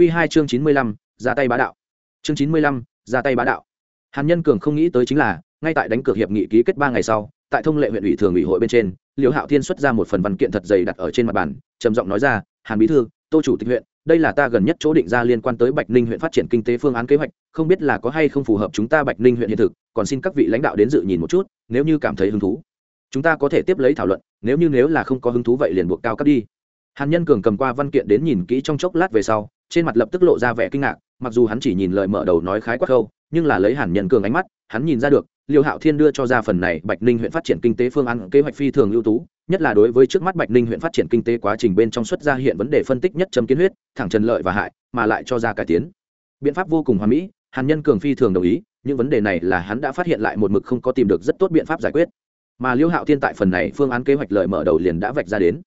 Q2 chương chín mươi lăm, ra tay bá đạo. Chương chín mươi lăm, ra tay bá đạo. Hàn nhân cường không nghĩ tới chính là, ngay tại đánh cược hiệp nghị ký kết ba ngày sau, tại thông lệ huyện ủy thường ủy hội bên trên, liễu hạo thiên xuất ra một phần văn kiện thật dày đặt ở trên mặt bàn, trầm giọng nói ra, hàn bí thư, tô chủ tịch huyện, đây là ta gần nhất chỗ định ra liên quan tới bạch ninh huyện phát triển kinh tế phương án kế hoạch, không biết là có hay không phù hợp chúng ta bạch ninh huyện hiện thực, còn xin các vị lãnh đạo đến dự nhìn một chút, nếu như cảm thấy hứng thú. Chúng ta có thể tiếp lấy thảo luận, nếu như nếu là không có hứng thú vậy liền buộc cao cấp đi. Hàn nhân cường cầm qua văn kiện đến nhìn kỹ trong chốc lát về sau trên mặt lập tức lộ ra vẻ kinh ngạc, mặc dù hắn chỉ nhìn lời mở đầu nói khái quát khâu, nhưng là lấy hàn nhân cường ánh mắt, hắn nhìn ra được, liêu hạo thiên đưa cho ra phần này bạch ninh huyện phát triển kinh tế phương án kế hoạch phi thường ưu tú, nhất là đối với trước mắt bạch ninh huyện phát triển kinh tế quá trình bên trong xuất ra hiện vấn đề phân tích nhất chấm kiến huyết, thẳng trần lợi và hại, mà lại cho ra cải tiến. Biện pháp vô cùng hoàn mỹ, hàn nhân cường phi thường đồng ý, những vấn đề này là hắn đã phát hiện lại một mực không có tìm được rất tốt biện pháp giải quyết. Mà liêu hạo thiên tại phần này phương án kế hoạch lợi mở đầu liền đã vạch ra đến.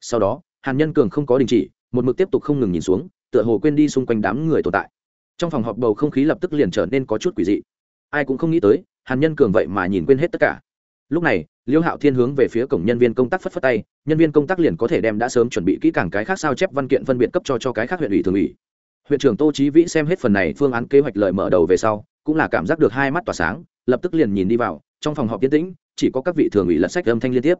Sau đó, hàn nhân cường không có đình chỉ, một mực tiếp tục không ngừng nhìn xuống tựa hồ quên đi xung quanh đám người tồn tại. Trong phòng họp bầu không khí lập tức liền trở nên có chút quỷ dị. Ai cũng không nghĩ tới, hàn nhân cường vậy mà nhìn quên hết tất cả. Lúc này, liêu hạo thiên hướng về phía cổng nhân viên công tác phất phất tay, nhân viên công tác liền có thể đem đã sớm chuẩn bị kỹ càng cái khác sao chép văn kiện phân biệt cấp cho cho cái khác huyện ủy thường ủy. Huyện trưởng tô trí vĩ xem hết phần này phương án kế hoạch lợi mở đầu về sau, cũng là cảm giác được hai mắt tỏa sáng, lập tức liền nhìn đi vào, trong phòng họp tiến tĩnh, chỉ có các vị thường ủy lật sách âm thanh liên tiếp.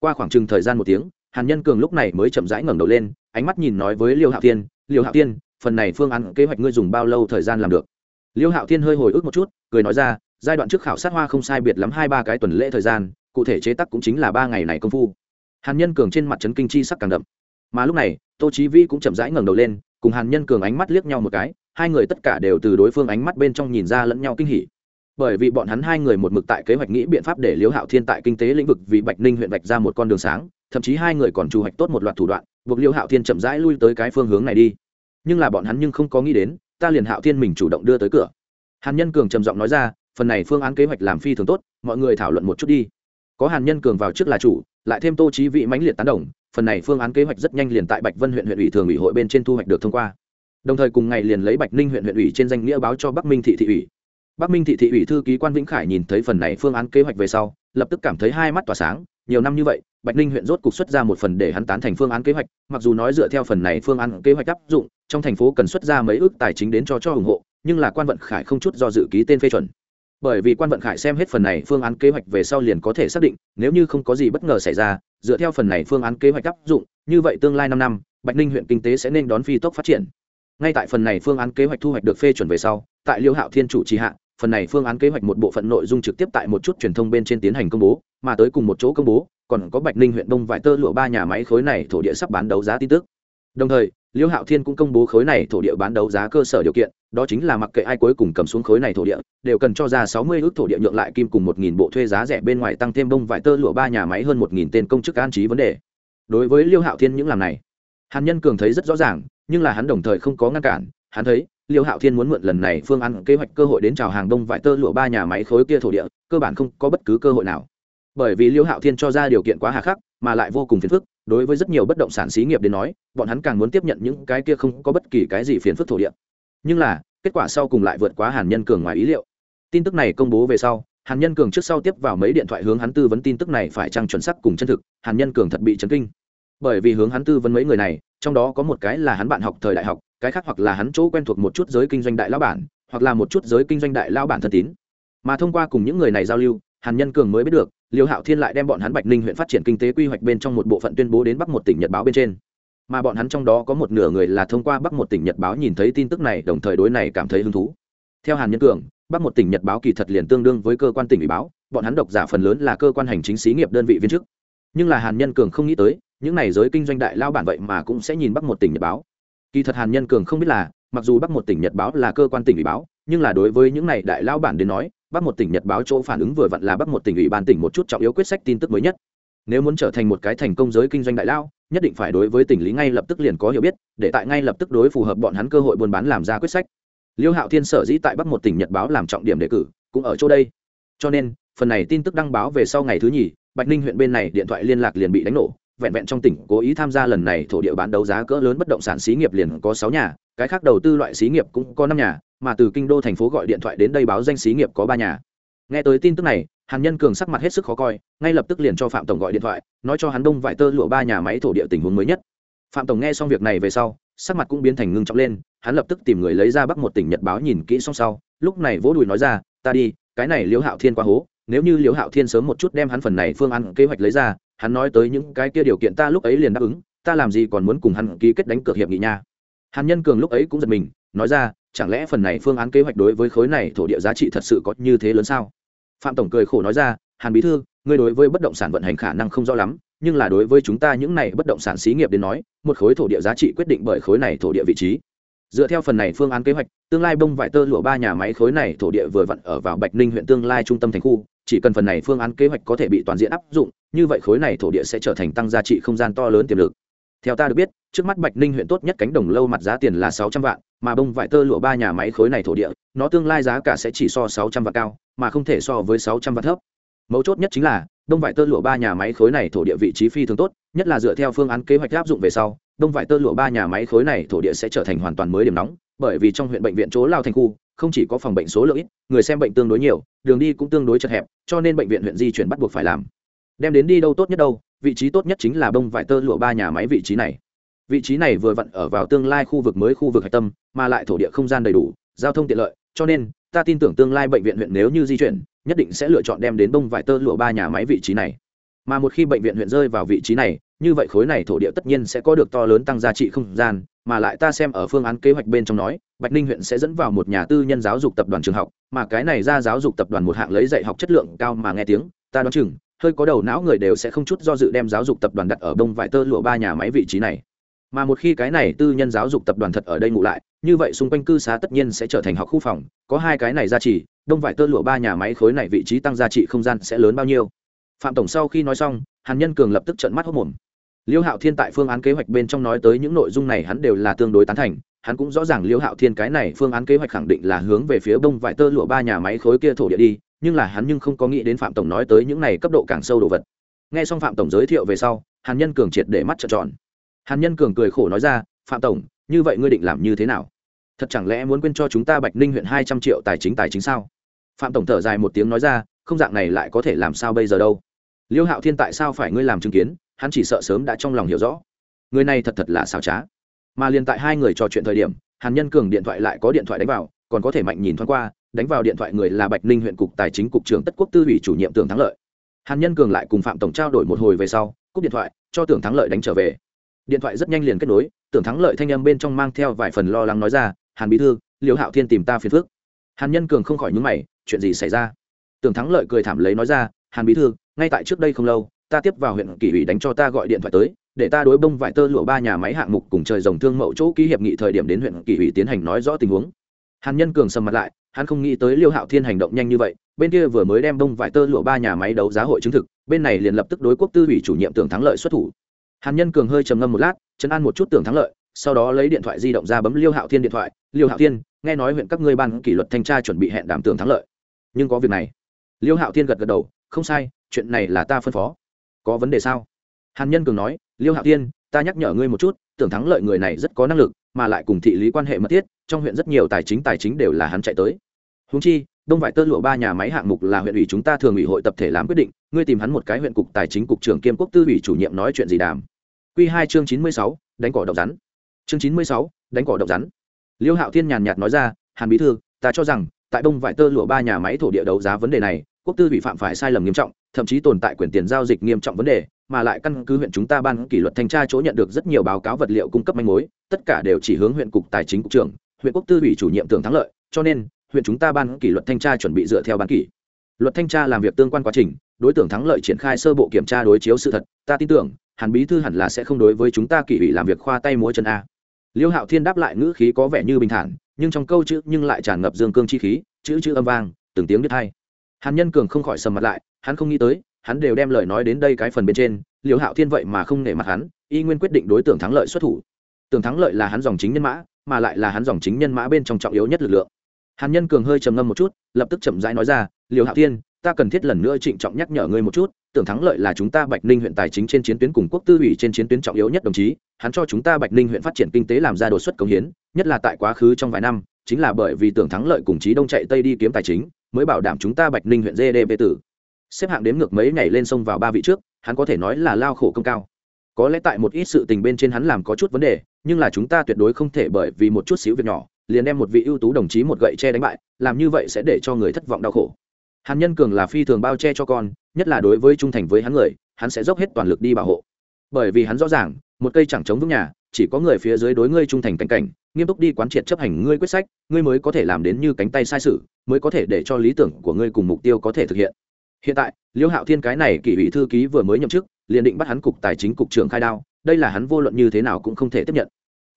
Qua khoảng chừng thời gian một tiếng, hàn nhân cường lúc này mới chậm rãi ngẩng đầu lên, ánh mắt nhìn nói với liêu hạo thiên liêu hạo thiên, phần này phương án kế hoạch ngươi dùng bao lâu thời gian làm được? Liêu hạo thiên hơi hồi ức một chút, cười nói ra, giai đoạn trước khảo sát hoa không sai biệt lắm hai ba cái tuần lễ thời gian, cụ thể chế tác cũng chính là ba ngày này công phu. Hàn nhân cường trên mặt trấn kinh chi sắc càng đậm. Mà lúc này, tô chí vi cũng chậm rãi ngẩng đầu lên, cùng hàn nhân cường ánh mắt liếc nhau một cái, hai người tất cả đều từ đối phương ánh mắt bên trong nhìn ra lẫn nhau kinh hỉ. Bởi vì bọn hắn hai người một mực tại kế hoạch nghĩ biện pháp để liễu hạo thiên tại kinh tế lĩnh vực vì bạch ninh huyện vạch ra một con đường sáng thậm chí hai người còn chủ hoạch tốt một loạt thủ đoạn, buộc liêu hạo thiên chậm rãi lui tới cái phương hướng này đi. Nhưng là bọn hắn nhưng không có nghĩ đến, ta liền hạo thiên mình chủ động đưa tới cửa. Hàn nhân cường trầm giọng nói ra, phần này phương án kế hoạch làm phi thường tốt, mọi người thảo luận một chút đi. Có hàn nhân cường vào trước là chủ, lại thêm tô trí vị mãnh liệt tán đồng, phần này phương án kế hoạch rất nhanh liền tại bạch vân huyện huyện ủy thường ủy hội bên trên thu hoạch được thông qua. Đồng thời cùng ngày liền lấy bạch ninh huyện huyện ủy trên danh nghĩa báo cho bắc minh thị thị ủy. Bắc minh thị thị ủy thư ký quan vĩnh khải nhìn thấy phần này phương án kế hoạch về sau, lập tức cảm thấy hai mắt tỏa sáng, nhiều năm như vậy bạch ninh huyện rốt cục xuất ra một phần để hắn tán thành phương án kế hoạch, mặc dù nói dựa theo phần này phương án kế hoạch áp dụng, trong thành phố cần xuất ra mấy ước tài chính đến cho cho ủng hộ, nhưng là quan vận khải không chút do dự ký tên phê chuẩn. Bởi vì quan vận khải xem hết phần này phương án kế hoạch về sau liền có thể xác định, nếu như không có gì bất ngờ xảy ra, dựa theo phần này phương án kế hoạch áp dụng, như vậy tương lai năm năm, bạch ninh huyện kinh tế sẽ nên đón phi tốc phát triển. Ngay tại phần này phương án kế hoạch thu hoạch được phê chuẩn về sau, tại liêu hạo thiên chủ trì hạ phần này phương án kế hoạch một bộ phận nội dung trực tiếp tại một chút truyền thông bên trên tiến hành công bố, mà tới cùng một chỗ công bố, còn có bạch ninh huyện đông vải tơ lụa ba nhà máy khối này thổ địa sắp bán đấu giá tin tức. Đồng thời, liêu hạo thiên cũng công bố khối này thổ địa bán đấu giá cơ sở điều kiện, đó chính là mặc kệ ai cuối cùng cầm xuống khối này thổ địa, đều cần cho ra sáu mươi ước thổ địa nhượng lại kim cùng một nghìn bộ thuê giá rẻ bên ngoài tăng thêm bông vải tơ lụa ba nhà máy hơn một nghìn tên công chức an trí vấn đề. Đối với liêu hạo thiên những làm này, hàn nhân cường thấy rất rõ ràng, nhưng là hắn đồng thời không có ngăn cản, hắn thấy liêu hạo thiên muốn mượn lần này phương ăn kế hoạch cơ hội đến chào hàng đông vải tơ lụa ba nhà máy khối kia thổ địa, cơ bản không có bất cứ cơ hội nào. Bởi vì liêu hạo thiên cho ra điều kiện quá hà khắc, mà lại vô cùng phiền phức, đối với rất nhiều bất động sản xí nghiệp đến nói, bọn hắn càng muốn tiếp nhận những cái kia không có bất kỳ cái gì phiền phức thổ địa. Nhưng là, kết quả sau cùng lại vượt quá hàn nhân cường ngoài ý liệu. Tin tức này công bố về sau, hàn nhân cường trước sau tiếp vào mấy điện thoại hướng hắn tư vấn tin tức này phải chăng chuẩn xác cùng chân thực, hàn nhân cường thật bị chấn kinh. Bởi vì hướng hắn tư vấn mấy người này, trong đó có một cái là hắn bạn học thời đại học cái khác hoặc là hắn chỗ quen thuộc một chút giới kinh doanh đại lão bản, hoặc là một chút giới kinh doanh đại lão bản thân tín. Mà thông qua cùng những người này giao lưu, hàn nhân cường mới biết được, liêu hạo thiên lại đem bọn hắn bạch ninh huyện phát triển kinh tế quy hoạch bên trong một bộ phận tuyên bố đến bắc một tỉnh nhật báo bên trên. Mà bọn hắn trong đó có một nửa người là thông qua bắc một tỉnh nhật báo nhìn thấy tin tức này, đồng thời đối này cảm thấy hứng thú. Theo hàn nhân cường, bắc một tỉnh nhật báo kỳ thật liền tương đương với cơ quan tỉnh ủy báo, bọn hắn độc giả phần lớn là cơ quan hành chính xí nghiệp đơn vị viên chức. Nhưng là hàn nhân cường không nghĩ tới, những này giới kinh doanh đại lao bản vậy mà cũng sẽ nhìn bắc một tỉnh nhật báo kỳ thật hàn nhân cường không biết là, mặc dù bắc một tỉnh nhật báo là cơ quan tỉnh ủy báo, nhưng là đối với những này đại lao bản đến nói, bắc một tỉnh nhật báo chỗ phản ứng vừa vặn là bắc một tỉnh ủy ban tỉnh một chút trọng yếu quyết sách tin tức mới nhất. Nếu muốn trở thành một cái thành công giới kinh doanh đại lao nhất định phải đối với tỉnh lý ngay lập tức liền có hiểu biết, để tại ngay lập tức đối phù hợp bọn hắn cơ hội buôn bán làm ra quyết sách. Liêu hạo thiên sở dĩ tại bắc một tỉnh nhật báo làm trọng điểm đề cử, cũng ở chỗ đây. Cho nên, phần này tin tức đăng báo về sau ngày thứ nhì, bạch ninh huyện bên này điện thoại liên lạc liền bị đánh nổ vẹn vẹn trong tỉnh cố ý tham gia lần này thổ địa bán đấu giá cỡ lớn bất động sản xí nghiệp liền có sáu nhà, cái khác đầu tư loại xí nghiệp cũng có năm nhà, mà từ kinh đô thành phố gọi điện thoại đến đây báo danh xí nghiệp có ba nhà. Nghe tới tin tức này, hàn nhân cường sắc mặt hết sức khó coi, ngay lập tức liền cho phạm tổng gọi điện thoại, nói cho hắn đông vải tơ lụa ba nhà máy thổ địa tình huống mới nhất. Phạm tổng nghe xong việc này về sau, sắc mặt cũng biến thành ngưng trọng lên, hắn lập tức tìm người lấy ra bắc một tỉnh nhật báo nhìn kỹ xong sau, lúc này vỗ đùi nói ra, ta đi, cái này liễu hạo thiên qua hố nếu như liễu hạo thiên sớm một chút đem hắn phần này phương án kế hoạch lấy ra, hắn nói tới những cái kia điều kiện ta lúc ấy liền đáp ứng, ta làm gì còn muốn cùng hắn ký kết đánh cược hiệp nghị nha. Hàn nhân cường lúc ấy cũng giật mình, nói ra, chẳng lẽ phần này phương án kế hoạch đối với khối này thổ địa giá trị thật sự có như thế lớn sao? Phạm tổng cười khổ nói ra, hàn bí thư, ngươi đối với bất động sản vận hành khả năng không rõ lắm, nhưng là đối với chúng ta những này bất động sản xí nghiệp đến nói, một khối thổ địa giá trị quyết định bởi khối này thổ địa vị trí. Dựa theo phần này phương án kế hoạch, tương lai bông vải tơ lụa ba nhà máy khối này thổ địa vừa vặn ở vào bạch ninh huyện tương lai trung tâm thành khu chỉ cần phần này phương án kế hoạch có thể bị toàn diện áp dụng, như vậy khối này thổ địa sẽ trở thành tăng giá trị không gian to lớn tiềm lực. Theo ta được biết, trước mắt bạch ninh huyện tốt nhất cánh đồng lâu mặt giá tiền là sáu trăm vạn, mà bông vải tơ lụa ba nhà máy khối này thổ địa, nó tương lai giá cả sẽ chỉ so sáu trăm vạn cao, mà không thể so với sáu trăm vạn thấp. Mấu chốt nhất chính là đông vải tơ lụa ba nhà máy khối này thổ địa vị trí phi thường tốt, nhất là dựa theo phương án kế hoạch áp dụng về sau đông vải tơ lụa ba nhà máy khối này thổ địa sẽ trở thành hoàn toàn mới điểm nóng bởi vì trong huyện bệnh viện chỗ lao thành khu, không chỉ có phòng bệnh số lượng ít, người xem bệnh tương đối nhiều, đường đi cũng tương đối chật hẹp, cho nên bệnh viện huyện di chuyển bắt buộc phải làm. Đem đến đi đâu tốt nhất đâu, vị trí tốt nhất chính là bông vải tơ lụa ba nhà máy vị trí này. Vị trí này vừa vặn ở vào tương lai khu vực mới khu vực hạch tâm, mà lại thổ địa không gian đầy đủ, giao thông tiện lợi, cho nên, ta tin tưởng tương lai bệnh viện huyện nếu như di chuyển, nhất định sẽ lựa chọn đem đến bông vải tơ lụa ba nhà máy vị trí này. Mà một khi bệnh viện huyện rơi vào vị trí này, như vậy khối này thổ địa tất nhiên sẽ có được to lớn tăng giá trị không gian mà lại ta xem ở phương án kế hoạch bên trong nói, bạch ninh huyện sẽ dẫn vào một nhà tư nhân giáo dục tập đoàn trường học, mà cái này ra giáo dục tập đoàn một hạng lấy dạy học chất lượng cao mà nghe tiếng, ta đoán chừng, hơi có đầu não người đều sẽ không chút do dự đem giáo dục tập đoàn đặt ở đông vải tơ lụa ba nhà máy vị trí này. Mà một khi cái này tư nhân giáo dục tập đoàn thật ở đây ngụ lại, như vậy xung quanh cư xá tất nhiên sẽ trở thành học khu phòng, có hai cái này ra chỉ, đông vải tơ lụa ba nhà máy khối này vị trí tăng giá trị không gian sẽ lớn bao nhiêu. Phạm tổng sau khi nói xong, hàn nhân cường lập tức trận mắt hốc mồm liêu hạo thiên tại phương án kế hoạch bên trong nói tới những nội dung này hắn đều là tương đối tán thành. Hắn cũng rõ ràng liêu hạo thiên cái này phương án kế hoạch khẳng định là hướng về phía đông vải tơ lụa ba nhà máy khối kia thổ địa đi, nhưng là hắn nhưng không có nghĩ đến phạm tổng nói tới những này cấp độ càng sâu đồ vật. Nghe xong phạm tổng giới thiệu về sau, hàn nhân cường triệt để mắt trợn tròn. Hàn nhân cường cười khổ nói ra, phạm tổng, như vậy ngươi định làm như thế nào? Thật chẳng lẽ muốn quên cho chúng ta bạch ninh huyện hai trăm triệu tài chính tài chính sao? Phạm tổng thở dài một tiếng nói ra, không dạng này lại có thể làm sao bây giờ đâu? Liêu hạo thiên tại sao phải ngươi làm chứng kiến? Hắn chỉ sợ sớm đã trong lòng hiểu rõ. Người này thật thật là xảo trá. Mà liền tại hai người trò chuyện thời điểm, hàn nhân cường điện thoại lại có điện thoại đánh vào, còn có thể mạnh nhìn thoáng qua, đánh vào điện thoại người là bạch ninh huyện cục tài chính cục trưởng tất quốc tư ủy chủ nhiệm tưởng thắng lợi. Hàn nhân cường lại cùng phạm tổng trao đổi một hồi về sau, cúp điện thoại, cho tưởng thắng lợi đánh trở về. Điện thoại rất nhanh liền kết nối, tưởng thắng lợi thanh âm bên trong mang theo vài phần lo lắng nói ra, hàn bí thư liều hạo thiên tìm ta phiền phước hàn nhân cường không khỏi nhúng mày, chuyện gì xảy ra? Tưởng thắng lợi cười thảm lấy nói ra, hàn bí thư, ngay tại trước đây không lâu ta tiếp vào huyện kỷ ủy đánh cho ta gọi điện thoại tới, để ta đối bông vải tơ lụa ba nhà máy hạng mục cùng trời rồng thương mậu chỗ ký hiệp nghị thời điểm đến huyện kỷ ủy tiến hành nói rõ tình huống. Hàn nhân cường sầm mặt lại, hắn không nghĩ tới liêu hạo thiên hành động nhanh như vậy, bên kia vừa mới đem bông vải tơ lụa ba nhà máy đấu giá hội chứng thực, bên này liền lập tức đối quốc tư ủy chủ nhiệm tưởng thắng lợi xuất thủ. Hàn nhân cường hơi trầm ngâm một lát, chấn an một chút tưởng thắng lợi, sau đó lấy điện thoại di động ra bấm liêu hạo thiên điện thoại, liêu hạo thiên, nghe nói huyện các ngươi ban kỷ luật thanh tra chuẩn bị hẹn đảm tưởng thắng lợi, nhưng có việc này. Liêu hạo thiên gật gật đầu, không sai, chuyện này là ta phân phó có vấn đề sao? Hàn nhân cường nói, liêu hạo thiên, ta nhắc nhở ngươi một chút, tưởng thắng lợi người này rất có năng lực, mà lại cùng thị lý quan hệ mật thiết, trong huyện rất nhiều tài chính tài chính đều là hắn chạy tới. Húng chi, đông vải tơ lụa ba nhà máy hạng mục là huyện ủy chúng ta thường ủy hội tập thể làm quyết định, ngươi tìm hắn một cái huyện cục tài chính cục trưởng kiêm quốc tư ủy chủ nhiệm nói chuyện gì đàm. Q hai chương chín mươi sáu, đánh cỏ độc rắn. Chương chín mươi sáu, đánh cỏ độc rắn. Liêu hạo thiên nhàn nhạt nói ra, hàn bí thư, ta cho rằng, tại đông vải tơ lụa ba nhà máy thổ địa đấu giá vấn đề này quốc tư bị phạm phải sai lầm nghiêm trọng, thậm chí tồn tại quyền tiền giao dịch nghiêm trọng vấn đề, mà lại căn cứ huyện chúng ta ban kỷ luật thanh tra chỗ nhận được rất nhiều báo cáo vật liệu cung cấp manh mối, tất cả đều chỉ hướng huyện cục tài chính cục trưởng, huyện quốc tư ủy chủ nhiệm tưởng thắng lợi, cho nên, huyện chúng ta ban kỷ luật thanh tra chuẩn bị dựa theo ban kỷ. Luật thanh tra làm việc tương quan quá trình, đối tượng thắng lợi triển khai sơ bộ kiểm tra đối chiếu sự thật, ta tin tưởng, hàn bí thư hẳn là sẽ không đối với chúng ta kỷ ủy làm việc khoa tay múa chân a. Liêu hạo thiên đáp lại ngữ khí có vẻ như bình thản, nhưng trong câu chữ nhưng lại tràn ngập dương cương chi khí, chữ chữ âm vang, từng tiếng đứt hay hàn nhân cường không khỏi sầm mặt lại, hắn không nghĩ tới, hắn đều đem lời nói đến đây cái phần bên trên Liễu hạo thiên vậy mà không nể mặt hắn, y nguyên quyết định đối tượng thắng lợi xuất thủ. Tưởng thắng lợi là hắn dòng chính nhân mã, mà lại là hắn dòng chính nhân mã bên trong trọng yếu nhất lực lượng. Hàn nhân cường hơi trầm ngâm một chút, lập tức chậm rãi nói ra liều hạo thiên, ta cần thiết lần nữa trịnh trọng nhắc nhở ngươi một chút, tưởng thắng lợi là chúng ta bạch ninh huyện tài chính trên chiến tuyến cùng quốc tư ủy trên chiến tuyến trọng yếu nhất đồng chí, hắn cho chúng ta bạch ninh huyện phát triển kinh tế làm ra đột xuất công hiến, nhất là tại quá khứ trong vài năm, chính là bởi vì tưởng thắng lợi cùng chí đông chạy tây đi kiếm tài chính mới bảo đảm chúng ta bạch ninh huyện gdp tử. Xếp hạng đếm ngược mấy ngày lên sông vào ba vị trước, hắn có thể nói là lao khổ công cao. Có lẽ tại một ít sự tình bên trên hắn làm có chút vấn đề, nhưng là chúng ta tuyệt đối không thể bởi vì một chút xíu việc nhỏ, liền đem một vị ưu tú đồng chí một gậy che đánh bại, làm như vậy sẽ để cho người thất vọng đau khổ. Hàn nhân cường là phi thường bao che cho con, nhất là đối với trung thành với hắn người, hắn sẽ dốc hết toàn lực đi bảo hộ. Bởi vì hắn rõ ràng, một cây chẳng chống vững nhà chỉ có người phía dưới đối ngươi trung thành cảnh cảnh, nghiêm túc đi quán triệt chấp hành ngươi quyết sách, ngươi mới có thể làm đến như cánh tay sai sự, mới có thể để cho lý tưởng của ngươi cùng mục tiêu có thể thực hiện. Hiện tại, liêu hạo thiên cái này kỷ ủy thư ký vừa mới nhậm chức, liền định bắt hắn cục tài chính cục trưởng khai đao, đây là hắn vô luận như thế nào cũng không thể tiếp nhận.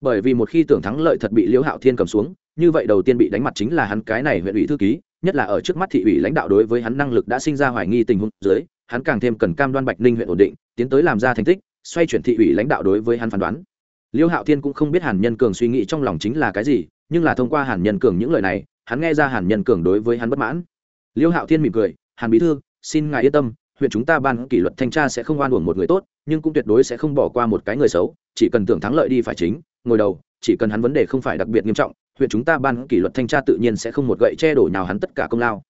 Bởi vì một khi tưởng thắng lợi thật bị liêu hạo thiên cầm xuống, như vậy đầu tiên bị đánh mặt chính là hắn cái này huyện ủy thư ký, nhất là ở trước mắt thị ủy lãnh đạo đối với hắn năng lực đã sinh ra hoài nghi tình huống dưới, hắn càng thêm cần cam đoan bạch ninh huyện ổn định, tiến tới làm ra thành tích, xoay chuyển thị ủy lãnh đạo đối với hắn phán đoán liêu hạo thiên cũng không biết hàn nhân cường suy nghĩ trong lòng chính là cái gì, nhưng là thông qua hàn nhân cường những lời này, hắn nghe ra hàn nhân cường đối với hắn bất mãn. Liêu hạo thiên mỉm cười, hàn bí thư, xin ngài yên tâm, huyện chúng ta ban kỷ luật thanh tra sẽ không oan uổng một người tốt, nhưng cũng tuyệt đối sẽ không bỏ qua một cái người xấu, chỉ cần tưởng thắng lợi đi phải chính, ngồi đầu, chỉ cần hắn vấn đề không phải đặc biệt nghiêm trọng, huyện chúng ta ban kỷ luật thanh tra tự nhiên sẽ không một gậy che đổ nào hắn tất cả công lao.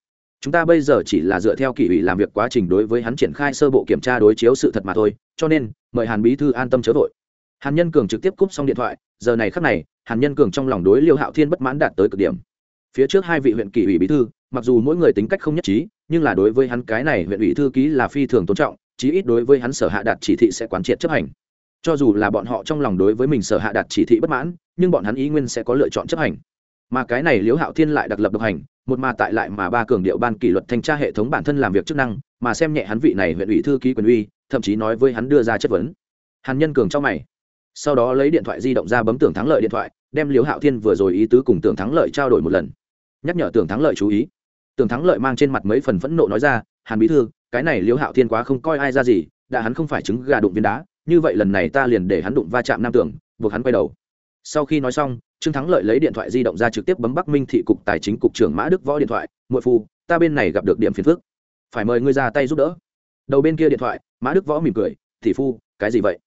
Chúng ta bây giờ chỉ là dựa theo kỷ ủy làm việc quá trình đối với hắn triển khai sơ bộ kiểm tra đối chiếu sự thật mà thôi, cho nên, mời hàn bí thư an tâm chớ vội hàn nhân cường trực tiếp cúp xong điện thoại, giờ này khắc này, hàn nhân cường trong lòng đối liêu hạo thiên bất mãn đạt tới cực điểm. Phía trước hai vị huyện kỷ ủy bí thư, mặc dù mỗi người tính cách không nhất trí, nhưng là đối với hắn cái này huyện ủy thư ký là phi thường tôn trọng, chí ít đối với hắn sở hạ đạt chỉ thị sẽ quán triệt chấp hành. Cho dù là bọn họ trong lòng đối với mình sở hạ đạt chỉ thị bất mãn, nhưng bọn hắn ý nguyên sẽ có lựa chọn chấp hành. Mà cái này liễu hạo thiên lại đặc lập độc hành, một mà tại lại mà ba cường điệu ban kỷ luật thanh tra hệ thống bản thân làm việc chức năng, mà xem nhẹ hắn vị này huyện ủy thư ký quyền uy, thậm chí nói với hắn đưa ra chất vấn. Hàn nhân cường trong mày sau đó lấy điện thoại di động ra bấm tưởng thắng lợi điện thoại, đem liễu hạo thiên vừa rồi ý tứ cùng tưởng thắng lợi trao đổi một lần. Nhắc nhở tưởng thắng lợi chú ý. Tưởng thắng lợi mang trên mặt mấy phần phẫn nộ nói ra, hàn bí thư, cái này liễu hạo thiên quá không coi ai ra gì, đã hắn không phải trứng gà đụng viên đá, như vậy lần này ta liền để hắn đụng va chạm nam tưởng, buộc hắn quay đầu. Sau khi nói xong, trương thắng lợi lấy điện thoại di động ra trực tiếp bấm bắc minh thị cục tài chính cục trưởng mã đức võ điện thoại, muội phu, ta bên này gặp được điểm phiền phức. Phải mời ngươi ra tay giúp đỡ. Đầu bên kia điện thoại, mã đức võ mỉm cười, tỷ phu, cái gì vậy?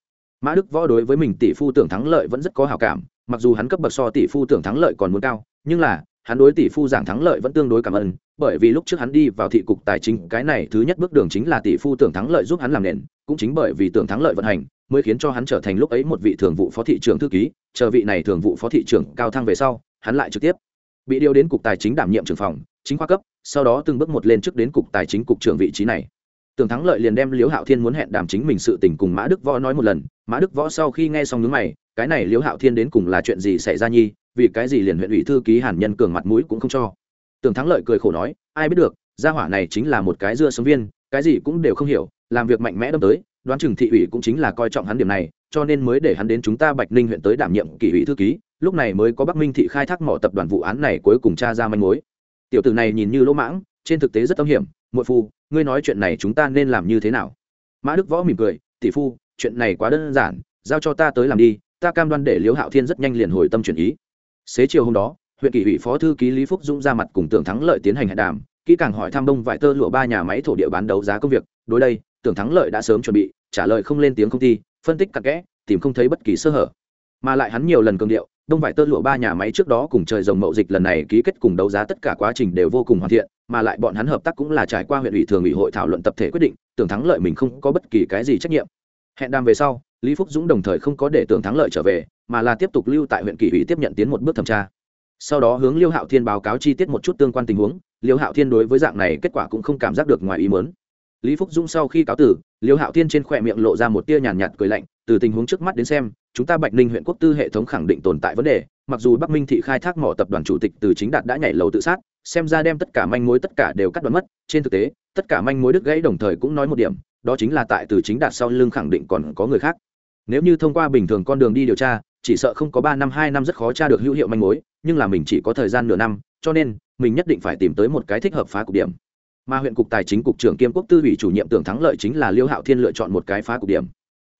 Mã đức võ đối với mình tỷ phu tưởng thắng lợi vẫn rất có hào cảm, mặc dù hắn cấp bậc so tỷ phu tưởng thắng lợi còn muốn cao, nhưng là, hắn đối tỷ phu giảng thắng lợi vẫn tương đối cảm ơn, bởi vì lúc trước hắn đi vào thị cục tài chính, cái này thứ nhất bước đường chính là tỷ phu tưởng thắng lợi giúp hắn làm nền, cũng chính bởi vì tưởng thắng lợi vận hành, mới khiến cho hắn trở thành lúc ấy một vị thường vụ phó thị trưởng thư ký, chờ vị này thường vụ phó thị trưởng cao thăng về sau, hắn lại trực tiếp bị điều đến cục tài chính đảm nhiệm trưởng phòng, chính khoa cấp, sau đó từng bước một lên trước đến cục tài chính cục trưởng vị trí này tưởng thắng lợi liền đem liễu hạo thiên muốn hẹn đàm chính mình sự tình cùng mã đức võ nói một lần. Mã đức võ sau khi nghe xong nhướng mày, cái này liễu hạo thiên đến cùng là chuyện gì xảy ra nhi? Vì cái gì liền huyện ủy thư ký hàn nhân cường mặt mũi cũng không cho? Tưởng thắng lợi cười khổ nói, ai biết được, gia hỏa này chính là một cái dưa sống viên, cái gì cũng đều không hiểu, làm việc mạnh mẽ đâm tới, đoán chừng thị ủy cũng chính là coi trọng hắn điểm này, cho nên mới để hắn đến chúng ta bạch ninh huyện tới đảm nhiệm kỷ ủy thư ký, lúc này mới có bắc minh thị khai thác mỏ tập đoàn vụ án này cuối cùng tra ra manh mối. Tiểu tử này nhìn như lỗ mãng, trên thực tế rất âm hiểm, muội phu ngươi nói chuyện này chúng ta nên làm như thế nào? Mã đức võ mỉm cười, tỷ phu, chuyện này quá đơn giản, giao cho ta tới làm đi, ta cam đoan để liễu hạo thiên rất nhanh liền hồi tâm chuyển ý. Xế chiều hôm đó, huyện kỷ ủy phó thư ký lý phúc dũng ra mặt cùng tưởng thắng lợi tiến hành hẹn đàm, kỹ càng hỏi thăm đông vải tơ lụa ba nhà máy thổ địa bán đấu giá công việc. Đối đây, tưởng thắng lợi đã sớm chuẩn bị, trả lời không lên tiếng công ty phân tích cặn kẽ, tìm không thấy bất kỳ sơ hở mà lại hắn nhiều lần cường điệu đông vải tơ lụa ba nhà máy trước đó cùng trời rồng mậu dịch lần này ký kết cùng đấu giá tất cả quá trình đều vô cùng hoàn thiện mà lại bọn hắn hợp tác cũng là trải qua huyện ủy thường ủy hội thảo luận tập thể quyết định tưởng thắng lợi mình không có bất kỳ cái gì trách nhiệm. Hẹn đàm về sau lý phúc dũng đồng thời không có để tưởng thắng lợi trở về mà là tiếp tục lưu tại huyện kỷ ủy tiếp nhận tiến một bước thẩm tra. Sau đó hướng liêu hạo thiên báo cáo chi tiết một chút tương quan tình huống liêu hạo thiên đối với dạng này kết quả cũng không cảm giác được ngoài ý mớn lý phúc dũng sau khi cáo tử liêu hạo thiên trên khỏe miệng lộ ra một tia nhàn nhạt, nhạt cười lạnh từ tình huống trước mắt đến xem, chúng ta bạch ninh huyện quốc tư hệ thống khẳng định tồn tại vấn đề, mặc dù bắc minh thị khai thác mỏ tập đoàn chủ tịch từ chính đạt đã nhảy lầu tự sát, xem ra đem tất cả manh mối tất cả đều cắt đoán mất, trên thực tế, tất cả manh mối đứt gãy đồng thời cũng nói một điểm, đó chính là tại từ chính đạt sau lưng khẳng định còn có người khác. Nếu như thông qua bình thường con đường đi điều tra, chỉ sợ không có ba năm, hai năm rất khó tra được hữu hiệu manh mối, nhưng là mình chỉ có thời gian nửa năm, cho nên, mình nhất định phải tìm tới một cái thích hợp phá cục điểm. Mà huyện cục tài chính cục trưởng kiêm quốc tư ủy chủ nhiệm tưởng thắng lợi chính là liêu hạo thiên lựa chọn một cái phá cục điểm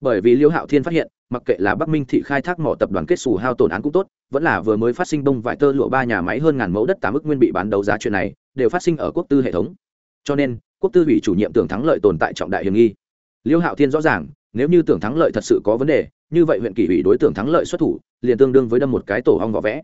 bởi vì liêu hạo thiên phát hiện, mặc kệ là bắc minh thị khai thác mỏ tập đoàn kết xù hao tổn án cũng tốt, vẫn là vừa mới phát sinh đông vải tơ lụa ba nhà máy hơn ngàn mẫu đất tám ức nguyên bị bán đấu giá chuyện này, đều phát sinh ở quốc tư hệ thống. Cho nên, quốc tư ủy chủ nhiệm tưởng thắng lợi tồn tại trọng đại hiểm nghi. Liêu hạo thiên rõ ràng, nếu như tưởng thắng lợi thật sự có vấn đề, như vậy huyện kỷ ủy đối tượng thắng lợi xuất thủ, liền tương đương với đâm một cái tổ hong vỏ vẽ.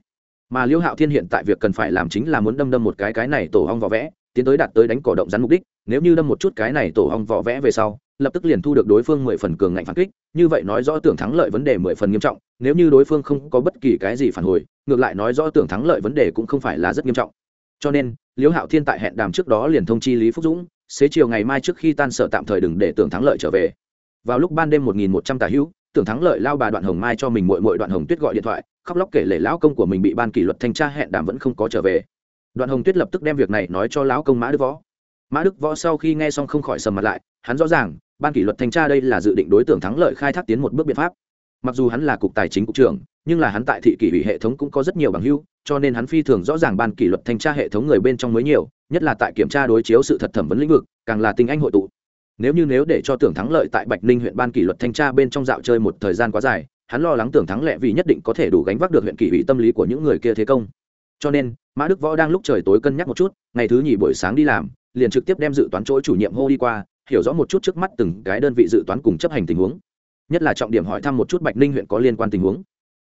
Mà liêu hạo thiên hiện tại việc cần phải làm chính là muốn đâm đâm một cái cái này tổ hong vỏ vẽ, tiến tới đạt tới đánh cỏ động rắn mục đích, nếu như đâm một chút cái này tổ hong vỏ vẽ về sau lập tức liền thu được đối phương mười phần cường ngạnh phản kích, như vậy nói rõ tưởng thắng lợi vấn đề mười phần nghiêm trọng, nếu như đối phương không có bất kỳ cái gì phản hồi, ngược lại nói rõ tưởng thắng lợi vấn đề cũng không phải là rất nghiêm trọng. Cho nên, liễu hạo thiên tại hẹn đàm trước đó liền thông chi lý phúc dũng, xế chiều ngày mai trước khi tan sở tạm thời đừng để tưởng thắng lợi trở về. Vào lúc ban đêm một nghìn một trăm tà hữu, tưởng thắng lợi lao bà đoạn hồng mai cho mình mội mội đoạn hồng tuyết gọi điện thoại, khóc lóc kể lể lão công của mình bị ban kỷ luật thanh tra hẹn đàm vẫn không có trở về. Đoạn hồng tuyết lập tức đem việc này nói cho lão công mã đức võ. Mã đức võ sau khi nghe xong không khỏi sầm mặt lại, hắn rõ ràng ban kỷ luật thanh tra đây là dự định đối tượng thắng lợi khai thác tiến một bước biện pháp. Mặc dù hắn là cục tài chính cục trưởng, nhưng là hắn tại thị kỷ ủy hệ thống cũng có rất nhiều bằng hưu cho nên hắn phi thường rõ ràng ban kỷ luật thanh tra hệ thống người bên trong mới nhiều, nhất là tại kiểm tra đối chiếu sự thật thẩm vấn lĩnh vực, càng là tình anh hội tụ. Nếu như nếu để cho tưởng thắng lợi tại bạch ninh huyện ban kỷ luật thanh tra bên trong dạo chơi một thời gian quá dài, hắn lo lắng tưởng thắng lệ vì nhất định có thể đủ gánh vác được huyện kỷ ủy tâm lý của những người kia thế công. Cho nên, mã đức võ đang lúc trời tối cân nhắc một chút, ngày thứ nhì buổi sáng đi làm, liền trực tiếp đem dự toán chỗ chủ nhiệm hô đi qua hiểu rõ một chút trước mắt từng cái đơn vị dự toán cùng chấp hành tình huống. Nhất là trọng điểm hỏi thăm một chút bạch ninh huyện có liên quan tình huống.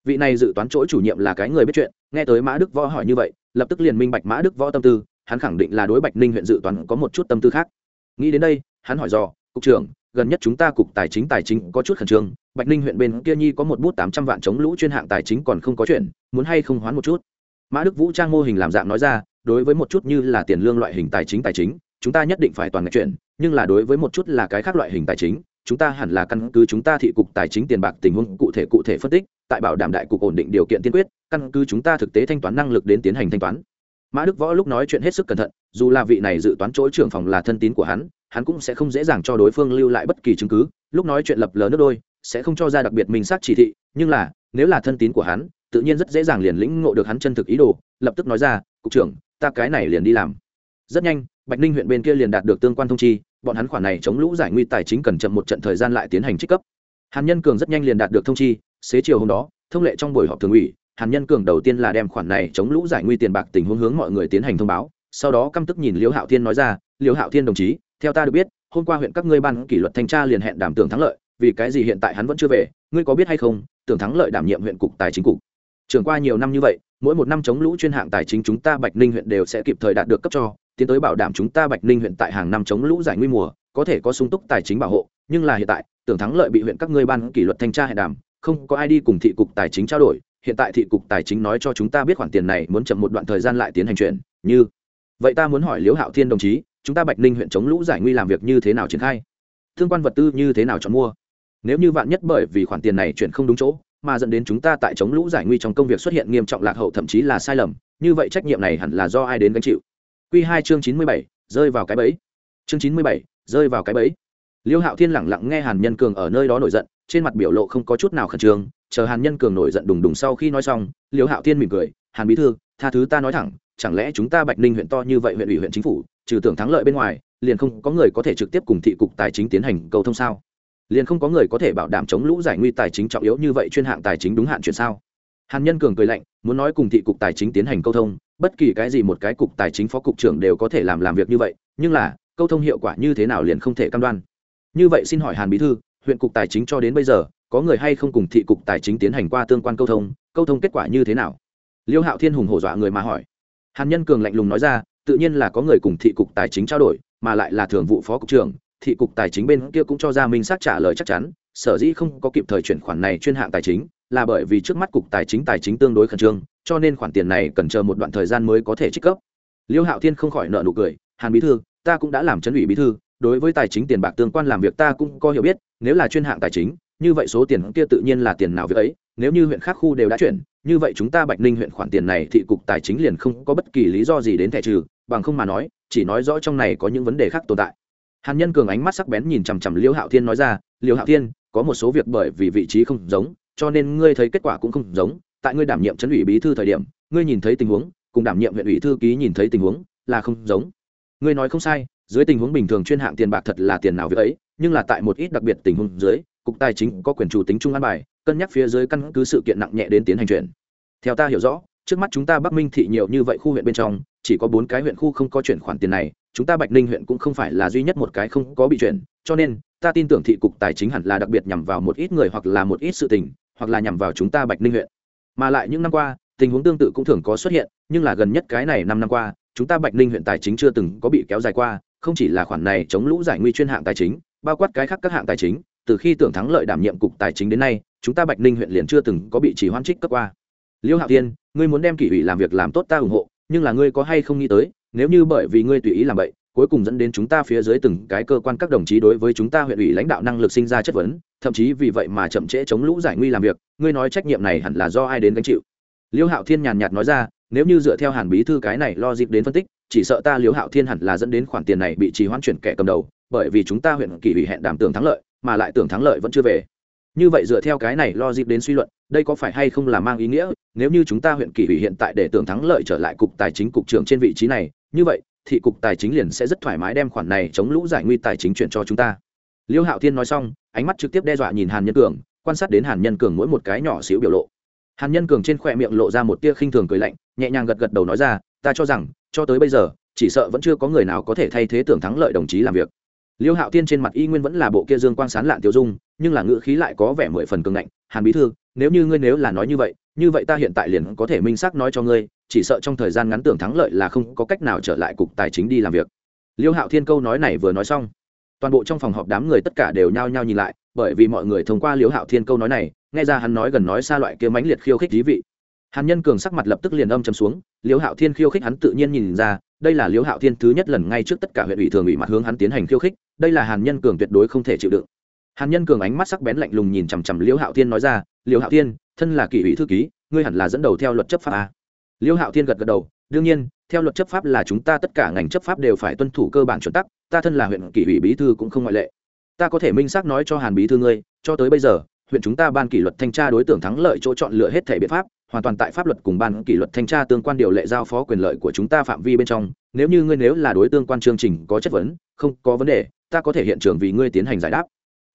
Vị này dự toán chỗ chủ nhiệm là cái người biết chuyện, nghe tới mã đức võ hỏi như vậy, lập tức liền minh bạch mã đức võ tâm tư, hắn khẳng định là đối bạch ninh huyện dự toán có một chút tâm tư khác. Nghĩ đến đây, hắn hỏi dò, cục trưởng, gần nhất chúng ta cục tài chính tài chính có chút khẩn trương, bạch ninh huyện bên kia nhi có một bút tám trăm vạn chống lũ chuyên hạng tài chính còn không có chuyện muốn hay không hoán một chút? Mã đức vũ trang mô hình làm dạng nói ra, đối với một chút như là tiền lương loại hình tài chính tài chính, chúng ta nhất định phải toàn ngạch chuyển nhưng là đối với một chút là cái khác loại hình tài chính, chúng ta hẳn là căn cứ chúng ta thị cục tài chính tiền bạc tình huống cụ thể cụ thể phân tích, tại bảo đảm đại cục ổn định điều kiện tiên quyết, căn cứ chúng ta thực tế thanh toán năng lực đến tiến hành thanh toán. Mã đức võ lúc nói chuyện hết sức cẩn thận, dù là vị này dự toán chỗ trưởng phòng là thân tín của hắn hắn cũng sẽ không dễ dàng cho đối phương lưu lại bất kỳ chứng cứ, lúc nói chuyện lập lờ nước đôi, sẽ không cho ra đặc biệt minh xác chỉ thị, nhưng là, nếu là thân tín của hắn, tự nhiên rất dễ dàng liền lĩnh ngộ được hắn chân thực ý đồ, lập tức nói ra, cục trưởng, ta cái này liền đi làm. Rất nhanh, bạch ninh huyện bên kia liền đạt được tương quan thông chi bọn hắn khoản này chống lũ giải nguy tài chính cần chậm một trận thời gian lại tiến hành trích cấp. Hàn nhân cường rất nhanh liền đạt được thông chi, xế chiều hôm đó, thông lệ trong buổi họp thường ủy, hàn nhân cường đầu tiên là đem khoản này chống lũ giải nguy tiền bạc tình huống hướng mọi người tiến hành thông báo, sau đó căm tức nhìn liễu hạo thiên nói ra, liễu hạo thiên đồng chí, theo ta được biết, hôm qua huyện các ngươi ban kỷ luật thanh tra liền hẹn đảm tưởng thắng lợi, vì cái gì hiện tại hắn vẫn chưa về, ngươi có biết hay không, tưởng thắng lợi đảm nhiệm huyện cục tài chính cục? Trường qua nhiều năm như vậy, mỗi một năm chống lũ chuyên hạng tài chính chúng ta bạch ninh huyện đều sẽ kịp thời đạt được cấp cho tiến tới bảo đảm chúng ta bạch ninh huyện tại hàng năm chống lũ giải nguy mùa, có thể có sung túc tài chính bảo hộ, nhưng là hiện tại, tưởng thắng lợi bị huyện các ngươi ban kỷ luật thanh tra hẹn đàm, không có ai đi cùng thị cục tài chính trao đổi, hiện tại thị cục tài chính nói cho chúng ta biết khoản tiền này muốn chậm một đoạn thời gian lại tiến hành chuyển, như, vậy ta muốn hỏi liễu hạo thiên đồng chí, chúng ta bạch ninh huyện chống lũ giải nguy làm việc như thế nào triển khai? Thương quan vật tư như thế nào chọn mua? Nếu như vạn nhất bởi vì khoản tiền này chuyển không đúng chỗ, mà dẫn đến chúng ta tại chống lũ giải nguy trong công việc xuất hiện nghiêm trọng lạc hậu thậm chí là sai lầm, như vậy trách nhiệm này hẳn là do ai đến gánh chịu? Quy hai chương chín mươi bảy, rơi vào cái bẫy. Chương chín mươi bảy, rơi vào cái bẫy. Liêu hạo thiên lẳng lặng nghe hàn nhân cường ở nơi đó nổi giận, trên mặt biểu lộ không có chút nào khẩn trương, chờ hàn nhân cường nổi giận đùng đùng sau khi nói xong, liêu hạo thiên mỉm cười, hàn bí thư, tha thứ ta nói thẳng, chẳng lẽ chúng ta bạch ninh huyện to như vậy huyện ủy huyện chính phủ, trừ tưởng thắng lợi bên ngoài, liền không có người có thể trực tiếp cùng thị cục tài chính tiến hành cầu thông sao? Liền không có người có thể bảo đảm chống lũ giải nguy tài chính trọng yếu như vậy chuyên hạng tài chính đúng hạn chuyện sao? Hàn nhân cường cười lạnh, muốn nói cùng thị cục tài chính tiến hành câu thông bất kỳ cái gì một cái cục tài chính phó cục trưởng đều có thể làm làm việc như vậy, nhưng là, câu thông hiệu quả như thế nào liền không thể cam đoan. Như vậy xin hỏi hàn bí thư, huyện cục tài chính cho đến bây giờ, có người hay không cùng thị cục tài chính tiến hành qua tương quan câu thông câu thông kết quả như thế nào? Liêu hạo thiên hùng hổ dọa người mà hỏi. Hàn nhân cường lạnh lùng nói ra, tự nhiên là có người cùng thị cục tài chính trao đổi, mà lại là thường vụ phó cục trưởng, thị cục tài chính bên kia cũng cho ra minh xác trả lời chắc chắn sở dĩ không có kịp thời chuyển khoản này chuyên hạng tài chính, là bởi vì trước mắt cục tài chính tài chính tương đối khẩn trương, cho nên khoản tiền này cần chờ một đoạn thời gian mới có thể trích cấp. Liêu hạo thiên không khỏi nợ nụ cười, hàn bí thư, ta cũng đã làm chấn ủy bí thư, đối với tài chính tiền bạc tương quan làm việc ta cũng có hiểu biết, nếu là chuyên hạng tài chính, như vậy số tiền kia tự nhiên là tiền nào việc ấy, nếu như huyện khác khu đều đã chuyển, như vậy chúng ta bạch ninh huyện khoản tiền này thì cục tài chính liền không có bất kỳ lý do gì đến thẻ trừ, bằng không mà nói, chỉ nói rõ trong này có những vấn đề khác tồn tại. Hàn nhân cường ánh mắt sắc bén nhìn chằm chằm liêu hạo thiên nói ra, liêu hạo thiên có một số việc bởi vì vị trí không giống, cho nên ngươi thấy kết quả cũng không giống. Tại ngươi đảm nhiệm chấn ủy bí thư thời điểm, ngươi nhìn thấy tình huống, cùng đảm nhiệm huyện ủy thư ký nhìn thấy tình huống là không giống. Ngươi nói không sai, dưới tình huống bình thường chuyên hạng tiền bạc thật là tiền nào việc ấy, nhưng là tại một ít đặc biệt tình huống dưới, cục tài chính có quyền chủ tính trung an bài, cân nhắc phía dưới căn cứ sự kiện nặng nhẹ đến tiến hành chuyển. Theo ta hiểu rõ, trước mắt chúng ta bắc minh thị nhiều như vậy khu huyện bên trong, chỉ có bốn cái huyện khu không có chuyển khoản tiền này chúng ta bạch ninh huyện cũng không phải là duy nhất một cái không có bị chuyển, cho nên, ta tin tưởng thị cục tài chính hẳn là đặc biệt nhằm vào một ít người hoặc là một ít sự tình, hoặc là nhằm vào chúng ta bạch ninh huyện. Mà lại những năm qua, tình huống tương tự cũng thường có xuất hiện, nhưng là gần nhất cái này năm năm qua, chúng ta bạch ninh huyện tài chính chưa từng có bị kéo dài qua, không chỉ là khoản này chống lũ giải nguy chuyên hạng tài chính, bao quát cái khác các hạng tài chính, từ khi tưởng thắng lợi đảm nhiệm cục tài chính đến nay, chúng ta bạch ninh huyện liền chưa từng có bị chỉ hoan trích cấp qua. Liêu hạo tiên ngươi muốn đem kỷ ủy làm việc làm tốt ta ủng hộ, nhưng là ngươi có hay không nghĩ tới nếu như bởi vì ngươi tùy ý làm vậy, cuối cùng dẫn đến chúng ta phía dưới từng cái cơ quan các đồng chí đối với chúng ta huyện ủy lãnh đạo năng lực sinh ra chất vấn, thậm chí vì vậy mà chậm trễ chống lũ giải nguy làm việc, ngươi nói trách nhiệm này hẳn là do ai đến gánh chịu? Liêu hạo thiên nhàn nhạt nói ra, nếu như dựa theo hàn bí thư cái này lo dịp đến phân tích, chỉ sợ ta liêu hạo thiên hẳn là dẫn đến khoản tiền này bị trì hoãn chuyển kẻ cầm đầu, bởi vì chúng ta huyện kỳ ủy hẹn đảm tưởng thắng lợi, mà lại tưởng thắng lợi vẫn chưa về. Như vậy dựa theo cái này lo dịp đến suy luận, đây có phải hay không là mang ý nghĩa, nếu như chúng ta huyện kỳ ủy hiện tại để tưởng thắng lợi trở lại cục tài chính cục trưởng trên vị trí này như vậy, thị cục tài chính liền sẽ rất thoải mái đem khoản này chống lũ giải nguy tài chính chuyển cho chúng ta. Liêu hạo thiên nói xong, ánh mắt trực tiếp đe dọa nhìn hàn nhân cường, quan sát đến hàn nhân cường mỗi một cái nhỏ xíu biểu lộ. Hàn nhân cường trên khoe miệng lộ ra một tia khinh thường cười lạnh, nhẹ nhàng gật gật đầu nói ra, ta cho rằng, cho tới bây giờ, chỉ sợ vẫn chưa có người nào có thể thay thế tưởng thắng lợi đồng chí làm việc. Liêu hạo thiên trên mặt y nguyên vẫn là bộ kia dương quang sán lạn tiêu dung, nhưng là ngữ khí lại có vẻ mười phần cường ngạnh, hàn bí thư, nếu như ngươi nếu là nói như vậy như vậy ta hiện tại liền có thể minh xác nói cho ngươi chỉ sợ trong thời gian ngắn tưởng thắng lợi là không có cách nào trở lại cục tài chính đi làm việc. Liêu hạo thiên câu nói này vừa nói xong, toàn bộ trong phòng họp đám người tất cả đều nhao nhao nhìn lại, bởi vì mọi người thông qua liêu hạo thiên câu nói này, nghe ra hắn nói gần nói xa loại kia mãnh liệt khiêu khích thí vị. Hàn nhân cường sắc mặt lập tức liền âm chấm xuống, liêu hạo thiên khiêu khích hắn tự nhiên nhìn ra, đây là liêu hạo thiên thứ nhất lần ngay trước tất cả huyện ủy thường ủy mặt hướng hắn tiến hành khiêu khích, đây là hàn nhân cường tuyệt đối không thể chịu đựng. Hàn nhân cường ánh mắt sắc bén lạnh lùng nhìn chằm chằm liêu hạo thiên nói ra, liêu hạo thiên, thân là kỷ ủy thư ký, ngươi hẳn là dẫn đầu theo luật chấp pháp a liêu hạo thiên gật gật đầu, đương nhiên, theo luật chấp pháp là chúng ta tất cả ngành chấp pháp đều phải tuân thủ cơ bản chuẩn tắc, ta thân là huyện kỷ ủy bí thư cũng không ngoại lệ. Ta có thể minh xác nói cho hàn bí thư ngươi, cho tới bây giờ, huyện chúng ta ban kỷ luật thanh tra đối tượng thắng lợi chỗ chọn lựa hết thể biện pháp, hoàn toàn tại pháp luật cùng ban kỷ luật thanh tra tương quan điều lệ giao phó quyền lợi của chúng ta phạm vi bên trong. Nếu như ngươi nếu là đối tương quan chương trình có chất vấn, không có vấn đề, ta có thể hiện trường vì ngươi tiến hành giải đáp.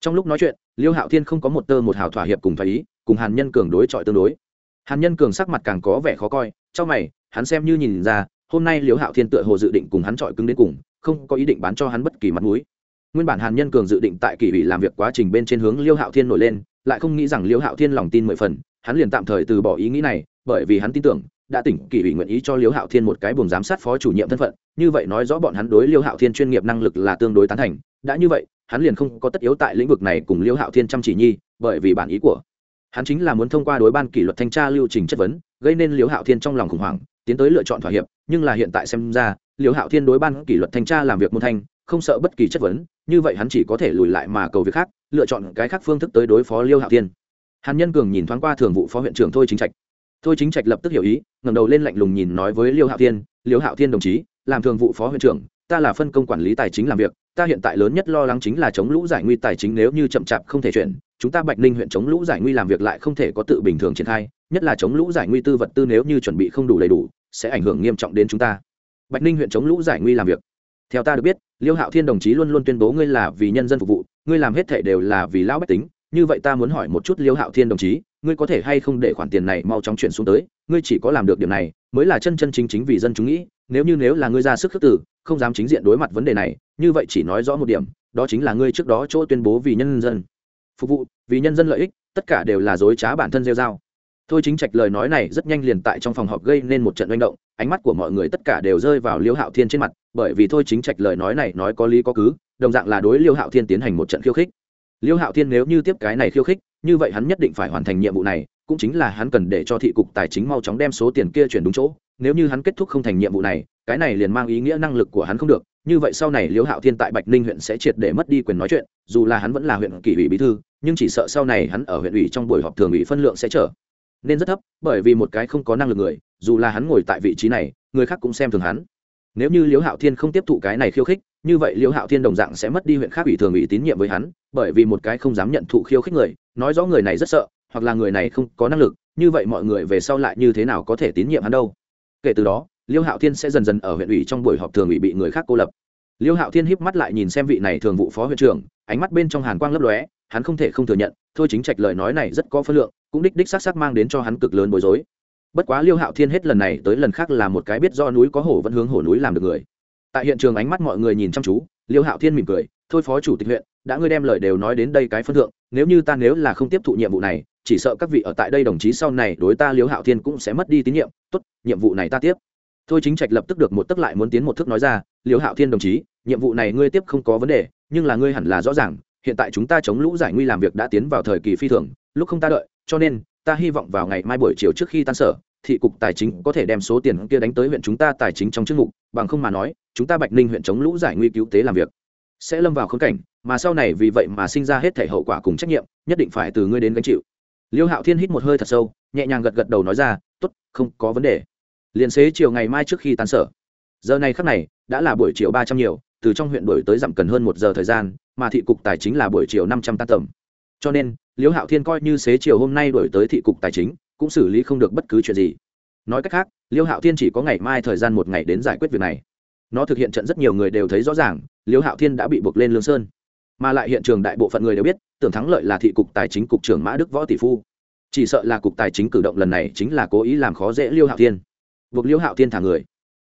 Trong lúc nói chuyện, liêu hạo thiên không có một tơ một hào thỏa hiệp cùng phải ý, cùng hàn nhân cường đối chọi tương đối hàn nhân cường sắc mặt càng có vẻ khó coi trong mày, hắn xem như nhìn ra, hôm nay liêu hạo thiên tựa hồ dự định cùng hắn chọi cứng đến cùng, không có ý định bán cho hắn bất kỳ mặt mũi. Nguyên bản hàn nhân cường dự định tại kỳ ủy làm việc quá trình bên trên hướng liêu hạo thiên nổi lên, lại không nghĩ rằng liêu hạo thiên lòng tin mười phần, hắn liền tạm thời từ bỏ ý nghĩ này, bởi vì hắn tin tưởng, đã tỉnh kỳ ủy nguyện ý cho liêu hạo thiên một cái buồng giám sát phó chủ nhiệm thân phận, như vậy nói rõ bọn hắn đối liêu hạo thiên chuyên nghiệp năng lực là tương đối tán thành. Đã như vậy, hắn liền không có tất yếu tại lĩnh vực này cùng liêu hạo thiên chăm chỉ nhi, bởi vì bản ý của hắn chính là muốn thông qua đối ban kỷ luật thanh tra lưu trình chất vấn, gây nên liêu hạo thiên trong lòng khủng hoảng, tiến tới lựa chọn thỏa hiệp, nhưng là hiện tại xem ra liêu hạo thiên đối ban kỷ luật thanh tra làm việc môn thanh không sợ bất kỳ chất vấn, như vậy hắn chỉ có thể lùi lại mà cầu việc khác, lựa chọn cái khác phương thức tới đối phó liêu hạo thiên. Hàn nhân cường nhìn thoáng qua thường vụ phó huyện trưởng thôi chính trạch. Thôi chính trạch lập tức hiểu ý, ngẩng đầu lên lạnh lùng nhìn nói với liêu hạo thiên liêu hạo thiên đồng chí, làm thường vụ phó huyện trưởng ta là phân công quản lý tài chính làm việc, ta hiện tại lớn nhất lo lắng chính là chống lũ giải nguy tài chính nếu như chậm chạp không thể chuyển, chúng ta bạch ninh huyện chống lũ giải nguy làm việc lại không thể có tự bình thường triển khai, nhất là chống lũ giải nguy tư vật tư nếu như chuẩn bị không đủ đầy đủ, sẽ ảnh hưởng nghiêm trọng đến chúng ta. Bạch ninh huyện chống lũ giải nguy làm việc. Theo ta được biết, liêu hạo thiên đồng chí luôn luôn tuyên bố ngươi là vì nhân dân phục vụ, ngươi làm hết thể đều là vì lão bách tính, như vậy ta muốn hỏi một chút liêu hạo thiên đồng chí, ngươi có thể hay không để khoản tiền này mau chóng chuyển xuống tới, ngươi chỉ có làm được điểm này, mới là chân chân chính chính vì dân chúng nghĩ, nếu như nếu là ngươi ra sức khước tử không dám chính diện đối mặt vấn đề này, như vậy chỉ nói rõ một điểm, đó chính là ngươi trước đó chỗ tuyên bố vì nhân dân. Phục vụ, vì nhân dân lợi ích, tất cả đều là dối trá bản thân rêu dao thôi chính trạch lời nói này rất nhanh liền tại trong phòng họp gây nên một trận manh động, ánh mắt của mọi người tất cả đều rơi vào liêu hạo thiên trên mặt, bởi vì thôi chính trạch lời nói này nói có lý có cứ, đồng dạng là đối liêu hạo thiên tiến hành một trận khiêu khích. Liêu hạo thiên nếu như tiếp cái này khiêu khích, như vậy hắn nhất định phải hoàn thành nhiệm vụ này, cũng chính là hắn cần để cho thị cục tài chính mau chóng đem số tiền kia chuyển đúng chỗ nếu như hắn kết thúc không thành nhiệm vụ này, cái này liền mang ý nghĩa năng lực của hắn không được, như vậy sau này Liễu hạo thiên tại bạch ninh huyện sẽ triệt để mất đi quyền nói chuyện, dù là hắn vẫn là huyện kỷ ủy bí thư, nhưng chỉ sợ sau này hắn ở huyện ủy trong buổi họp thường ủy phân lượng sẽ trở nên rất thấp, bởi vì một cái không có năng lực người, dù là hắn ngồi tại vị trí này, người khác cũng xem thường hắn. Nếu như liễu hạo thiên không tiếp thụ cái này khiêu khích, như vậy liễu hạo thiên đồng dạng sẽ mất đi huyện khác ủy thường ủy tín nhiệm với hắn, bởi vì một cái không dám nhận thụ khiêu khích người, nói rõ người này rất sợ, hoặc là người này không có năng lực, như vậy mọi người về sau lại như thế nào có thể tín nhiệm hắn đâu? Kể từ đó, liêu hạo thiên sẽ dần dần ở huyện ủy trong buổi họp thường ủy bị người khác cô lập. Liêu hạo thiên híp mắt lại nhìn xem vị này thường vụ phó huyện trưởng, ánh mắt bên trong hàn quang lấp lóe, hắn không thể không thừa nhận, thôi chính trạch lời nói này rất có phân lượng, cũng đích đích s á c s á c mang đến cho hắn cực lớn bối rối. Bất quá liêu hạo thiên hết lần này tới lần khác là một cái biết do núi có hổ vẫn hướng hổ núi làm được người. Tại hiện trường ánh mắt mọi người nhìn chăm chú, liêu hạo thiên mỉm cười, thôi phó chủ tịch huyện, đã ngươi đem lời đều nói đến đây cái phân thượng, nếu như ta nếu là không tiếp thụ nhiệm vụ này chỉ sợ các vị ở tại đây đồng chí sau này đối ta liếu hạo thiên cũng sẽ mất đi tín nhiệm. Tốt, nhiệm vụ này ta tiếp. Thôi chính trạch lập tức được một tức lại muốn tiến một thức nói ra liếu hạo thiên đồng chí, nhiệm vụ này ngươi tiếp không có vấn đề, nhưng là ngươi hẳn là rõ ràng, hiện tại chúng ta chống lũ giải nguy làm việc đã tiến vào thời kỳ phi thường, lúc không ta đợi, cho nên, ta hy vọng vào ngày mai buổi chiều trước khi tan sở, thị cục tài chính có thể đem số tiền kia đánh tới huyện chúng ta tài chính trong chức mục, bằng không mà nói, chúng ta bạch ninh huyện chống lũ giải nguy cứu tế làm việc sẽ lâm vào khốn cảnh, mà sau này vì vậy mà sinh ra hết thể hậu quả cùng trách nhiệm, nhất định phải từ ngươi đến gánh chịu liêu hạo thiên hít một hơi thật sâu, nhẹ nhàng gật gật đầu nói ra t ố t không có vấn đề. Liền xế chiều ngày mai trước khi tan sở. Giờ này khắc này, đã là buổi chiều ba trăm nhiều, từ trong huyện đổi tới dặm cần hơn một giờ thời gian, mà thị cục tài chính là buổi chiều năm trăm tan tầm. Cho nên, Liêu hạo thiên coi như xế chiều hôm nay đổi tới thị cục tài chính, cũng xử lý không được bất cứ chuyện gì. Nói cách khác, Liêu hạo thiên chỉ có ngày mai thời gian một ngày đến giải quyết việc này. Nó thực hiện trận rất nhiều người đều thấy rõ ràng, Liêu hạo thiên đã bị buộc lên lương sơn mà lại hiện trường đại bộ phận người đều biết, tưởng thắng lợi là thị cục tài chính cục trưởng mã đức võ tỷ phu. Chỉ sợ là cục tài chính cử động lần này chính là cố ý làm khó dễ liêu hạo thiên. Buộc liêu hạo thiên thả người.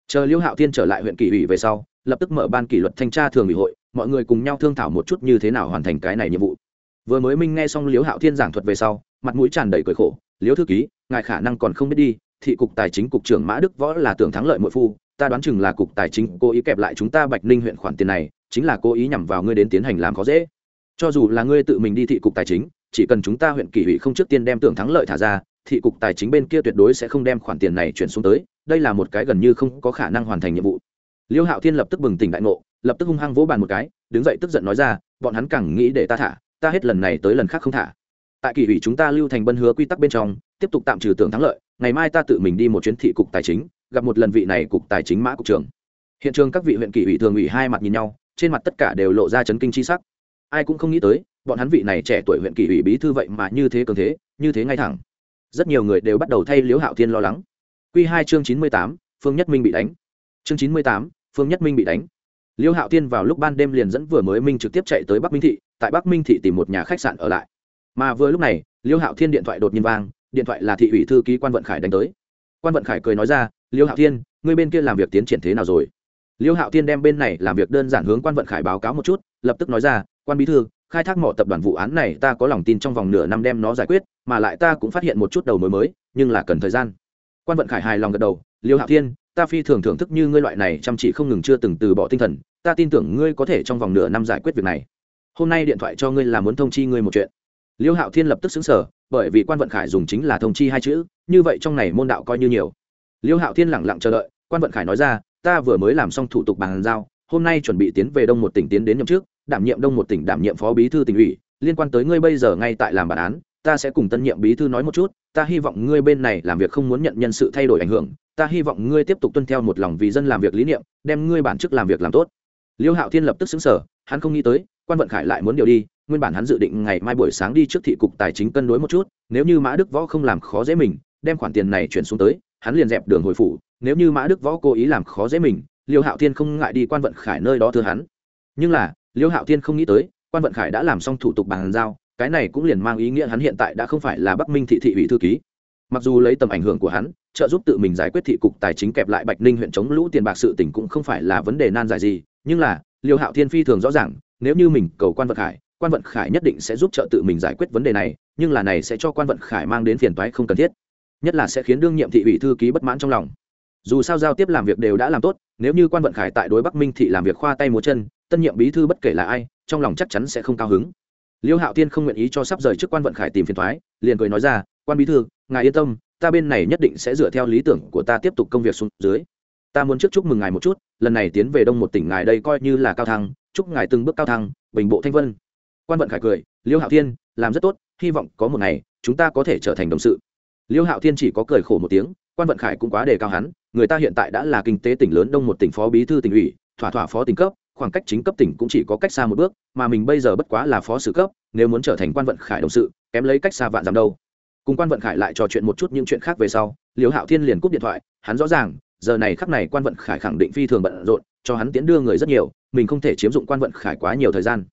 Chờ liêu hạo thiên trở lại huyện kỷ ủy về sau, lập tức mở ban kỷ luật thanh tra thường ủy hội, mọi người cùng nhau thương thảo một chút như thế nào hoàn thành cái này nhiệm vụ. Vừa mới minh nghe xong liêu hạo thiên giảng thuật về sau, mặt mũi tràn đầy cười khổ, liêu thư ký, ngài khả năng còn không biết đi, thị cục tài chính cục trưởng mã đức võ là tưởng thắng lợi mỗi phu, ta đoán chừng là cục tài chính cố ý kẹp lại chúng ta bạch ninh huyện khoản tiền này chính là cố ý nhằm vào ngươi đến tiến hành làm khó dễ. Cho dù là ngươi tự mình đi thị cục tài chính, chỉ cần chúng ta huyện kỷ ủy không trước tiên đem tưởng thắng lợi thả ra, thị cục tài chính bên kia tuyệt đối sẽ không đem khoản tiền này chuyển xuống tới, đây là một cái gần như không có khả năng hoàn thành nhiệm vụ. Liêu hạo thiên lập tức bừng tỉnh đại ngộ, lập tức hung hăng vỗ bàn một cái, đứng dậy tức giận nói ra, bọn hắn càng nghĩ để ta thả, ta hết lần này tới lần khác không thả. Tại kỳ ủy chúng ta lưu thành bân hứa quy tắc bên trong, tiếp tục tạm trừ tưởng thắng lợi, ngày mai ta tự mình đi một chuyến thị cục tài chính, gặp một lần vị này cục tài chính mã cục trưởng. Hiện trường các vị huyện kỳ ủy thường ủy hai mặt nhìn nhau trên mặt tất cả đều lộ ra chấn kinh chi sắc. Ai cũng không nghĩ tới, bọn hắn vị này trẻ tuổi huyện kỳ ủy bí thư vậy mà như thế cường thế, như thế ngay thẳng. Rất nhiều người đều bắt đầu thay liễu hạo thiên lo lắng. Q hai chương chín mươi tám, phương nhất minh bị đánh. Chương chín mươi tám, phương nhất minh bị đánh. Liễu hạo thiên vào lúc ban đêm liền dẫn vừa mới minh trực tiếp chạy tới bắc minh thị, tại bắc minh thị tìm một nhà khách sạn ở lại. Mà vừa lúc này, liễu hạo thiên điện thoại đột nhiên vang, điện thoại là thị ủy thư ký quan vận khải đánh tới. Quan vận khải cười nói ra, liễu hạo thiên, ngươi bên kia làm việc tiến triển thế nào rồi? Liêu hạo thiên đem bên này làm việc đơn giản hướng quan vận khải báo cáo một chút, lập tức nói ra, quan bí thư, khai thác mỏ tập đoàn vụ án này ta có lòng tin trong vòng nửa năm đem nó giải quyết, mà lại ta cũng phát hiện một chút đầu mối mới, nhưng là cần thời gian. Quan vận khải hài lòng gật đầu, liêu hạo thiên, ta phi thường thưởng thức như ngươi loại này chăm chỉ không ngừng chưa từng từ bỏ tinh thần, ta tin tưởng ngươi có thể trong vòng nửa năm giải quyết việc này. Hôm nay điện thoại cho ngươi là muốn thông chi ngươi một chuyện. Liêu hạo thiên lập tức xứng sở bởi vì quan vận khải dùng chính là thông chi hai chữ, như vậy trong này môn đạo coi như nhiều. Liêu hạo thiên lẳng lặng chờ đợi, quan vận khải nói ra ta vừa mới làm xong thủ tục bàn giao, hôm nay chuẩn bị tiến về đông một tỉnh tiến đến nhậm trước đảm nhiệm đông một tỉnh đảm nhiệm phó bí thư tỉnh ủy, liên quan tới ngươi bây giờ ngay tại làm bản án, ta sẽ cùng tân nhiệm bí thư nói một chút, ta hy vọng ngươi bên này làm việc không muốn nhận nhân sự thay đổi ảnh hưởng, ta hy vọng ngươi tiếp tục tuân theo một lòng vì dân làm việc lý niệm, đem ngươi bản chức làm việc làm tốt. Liêu hạo thiên lập tức xứng sở hắn không nghĩ tới, quan vận khải lại muốn điều đi, nguyên bản hắn dự định ngày mai buổi sáng đi trước thị cục tài chính cân đối một chút, nếu như mã đức võ không làm khó dễ mình, đem khoản tiền này chuyển xuống tới, hắn liền dẹp đường hồi phủ nếu như mã đức võ cố ý làm khó dễ mình, liêu hạo thiên không ngại đi quan vận khải nơi đó thưa hắn. Nhưng là, liêu hạo thiên không nghĩ tới, quan vận khải đã làm xong thủ tục bàn giao, cái này cũng liền mang ý nghĩa hắn hiện tại đã không phải là bắc minh thị thị ủy thư ký. Mặc dù lấy tầm ảnh hưởng của hắn, trợ giúp tự mình giải quyết thị cục tài chính kẹp lại bạch ninh huyện chống lũ tiền bạc sự tỉnh cũng không phải là vấn đề nan giải gì, nhưng là, liêu hạo thiên phi thường rõ ràng, nếu như mình cầu quan vận khải, quan vận khải nhất định sẽ giúp trợ tự mình giải quyết vấn đề này, nhưng là này sẽ cho quan vận khải mang đến phiền toái không cần thiết, nhất là sẽ khiến đương nhiệm thị ủy thư ký bất mãn trong lòng dù sao giao tiếp làm việc đều đã làm tốt, nếu như quan vận khải tại đối bắc minh thị làm việc khoa tay múa chân, tân nhiệm bí thư bất kể là ai, trong lòng chắc chắn sẽ không cao hứng. Liêu hạo tiên không nguyện ý cho sắp rời trước quan vận khải tìm phiền thoái, liền cười nói ra, quan bí thư, ngài yên tâm, ta bên này nhất định sẽ dựa theo lý tưởng của ta tiếp tục công việc xuống dưới. Ta muốn trước chúc mừng ngài một chút, lần này tiến về đông một tỉnh ngài đây coi như là cao thăng, chúc ngài từng bước cao thăng, bình bộ thanh vân. Quan vận khải cười, liêu hạo thiên, làm rất tốt, hy vọng có một ngày, chúng ta có thể trở thành đồng sự. Liêu hạo thiên chỉ có cười khổ một tiếng, quan vận khải cũng quá đề cao hắn người ta hiện tại đã là kinh tế tỉnh lớn đông một tỉnh phó bí thư tỉnh ủy, thỏa thỏa phó tỉnh cấp, khoảng cách chính cấp tỉnh cũng chỉ có cách xa một bước, mà mình bây giờ bất quá là phó sử cấp, nếu muốn trở thành quan vận khải đồng sự, kém lấy cách xa vạn dặm đâu. Cùng quan vận khải lại trò chuyện một chút những chuyện khác về sau liều hạo thiên liền cúp điện thoại, hắn rõ ràng, giờ này khắc này quan vận khải khẳng định phi thường bận rộn, cho hắn tiến đưa người rất nhiều, mình không thể chiếm dụng quan vận khải quá nhiều thời gian.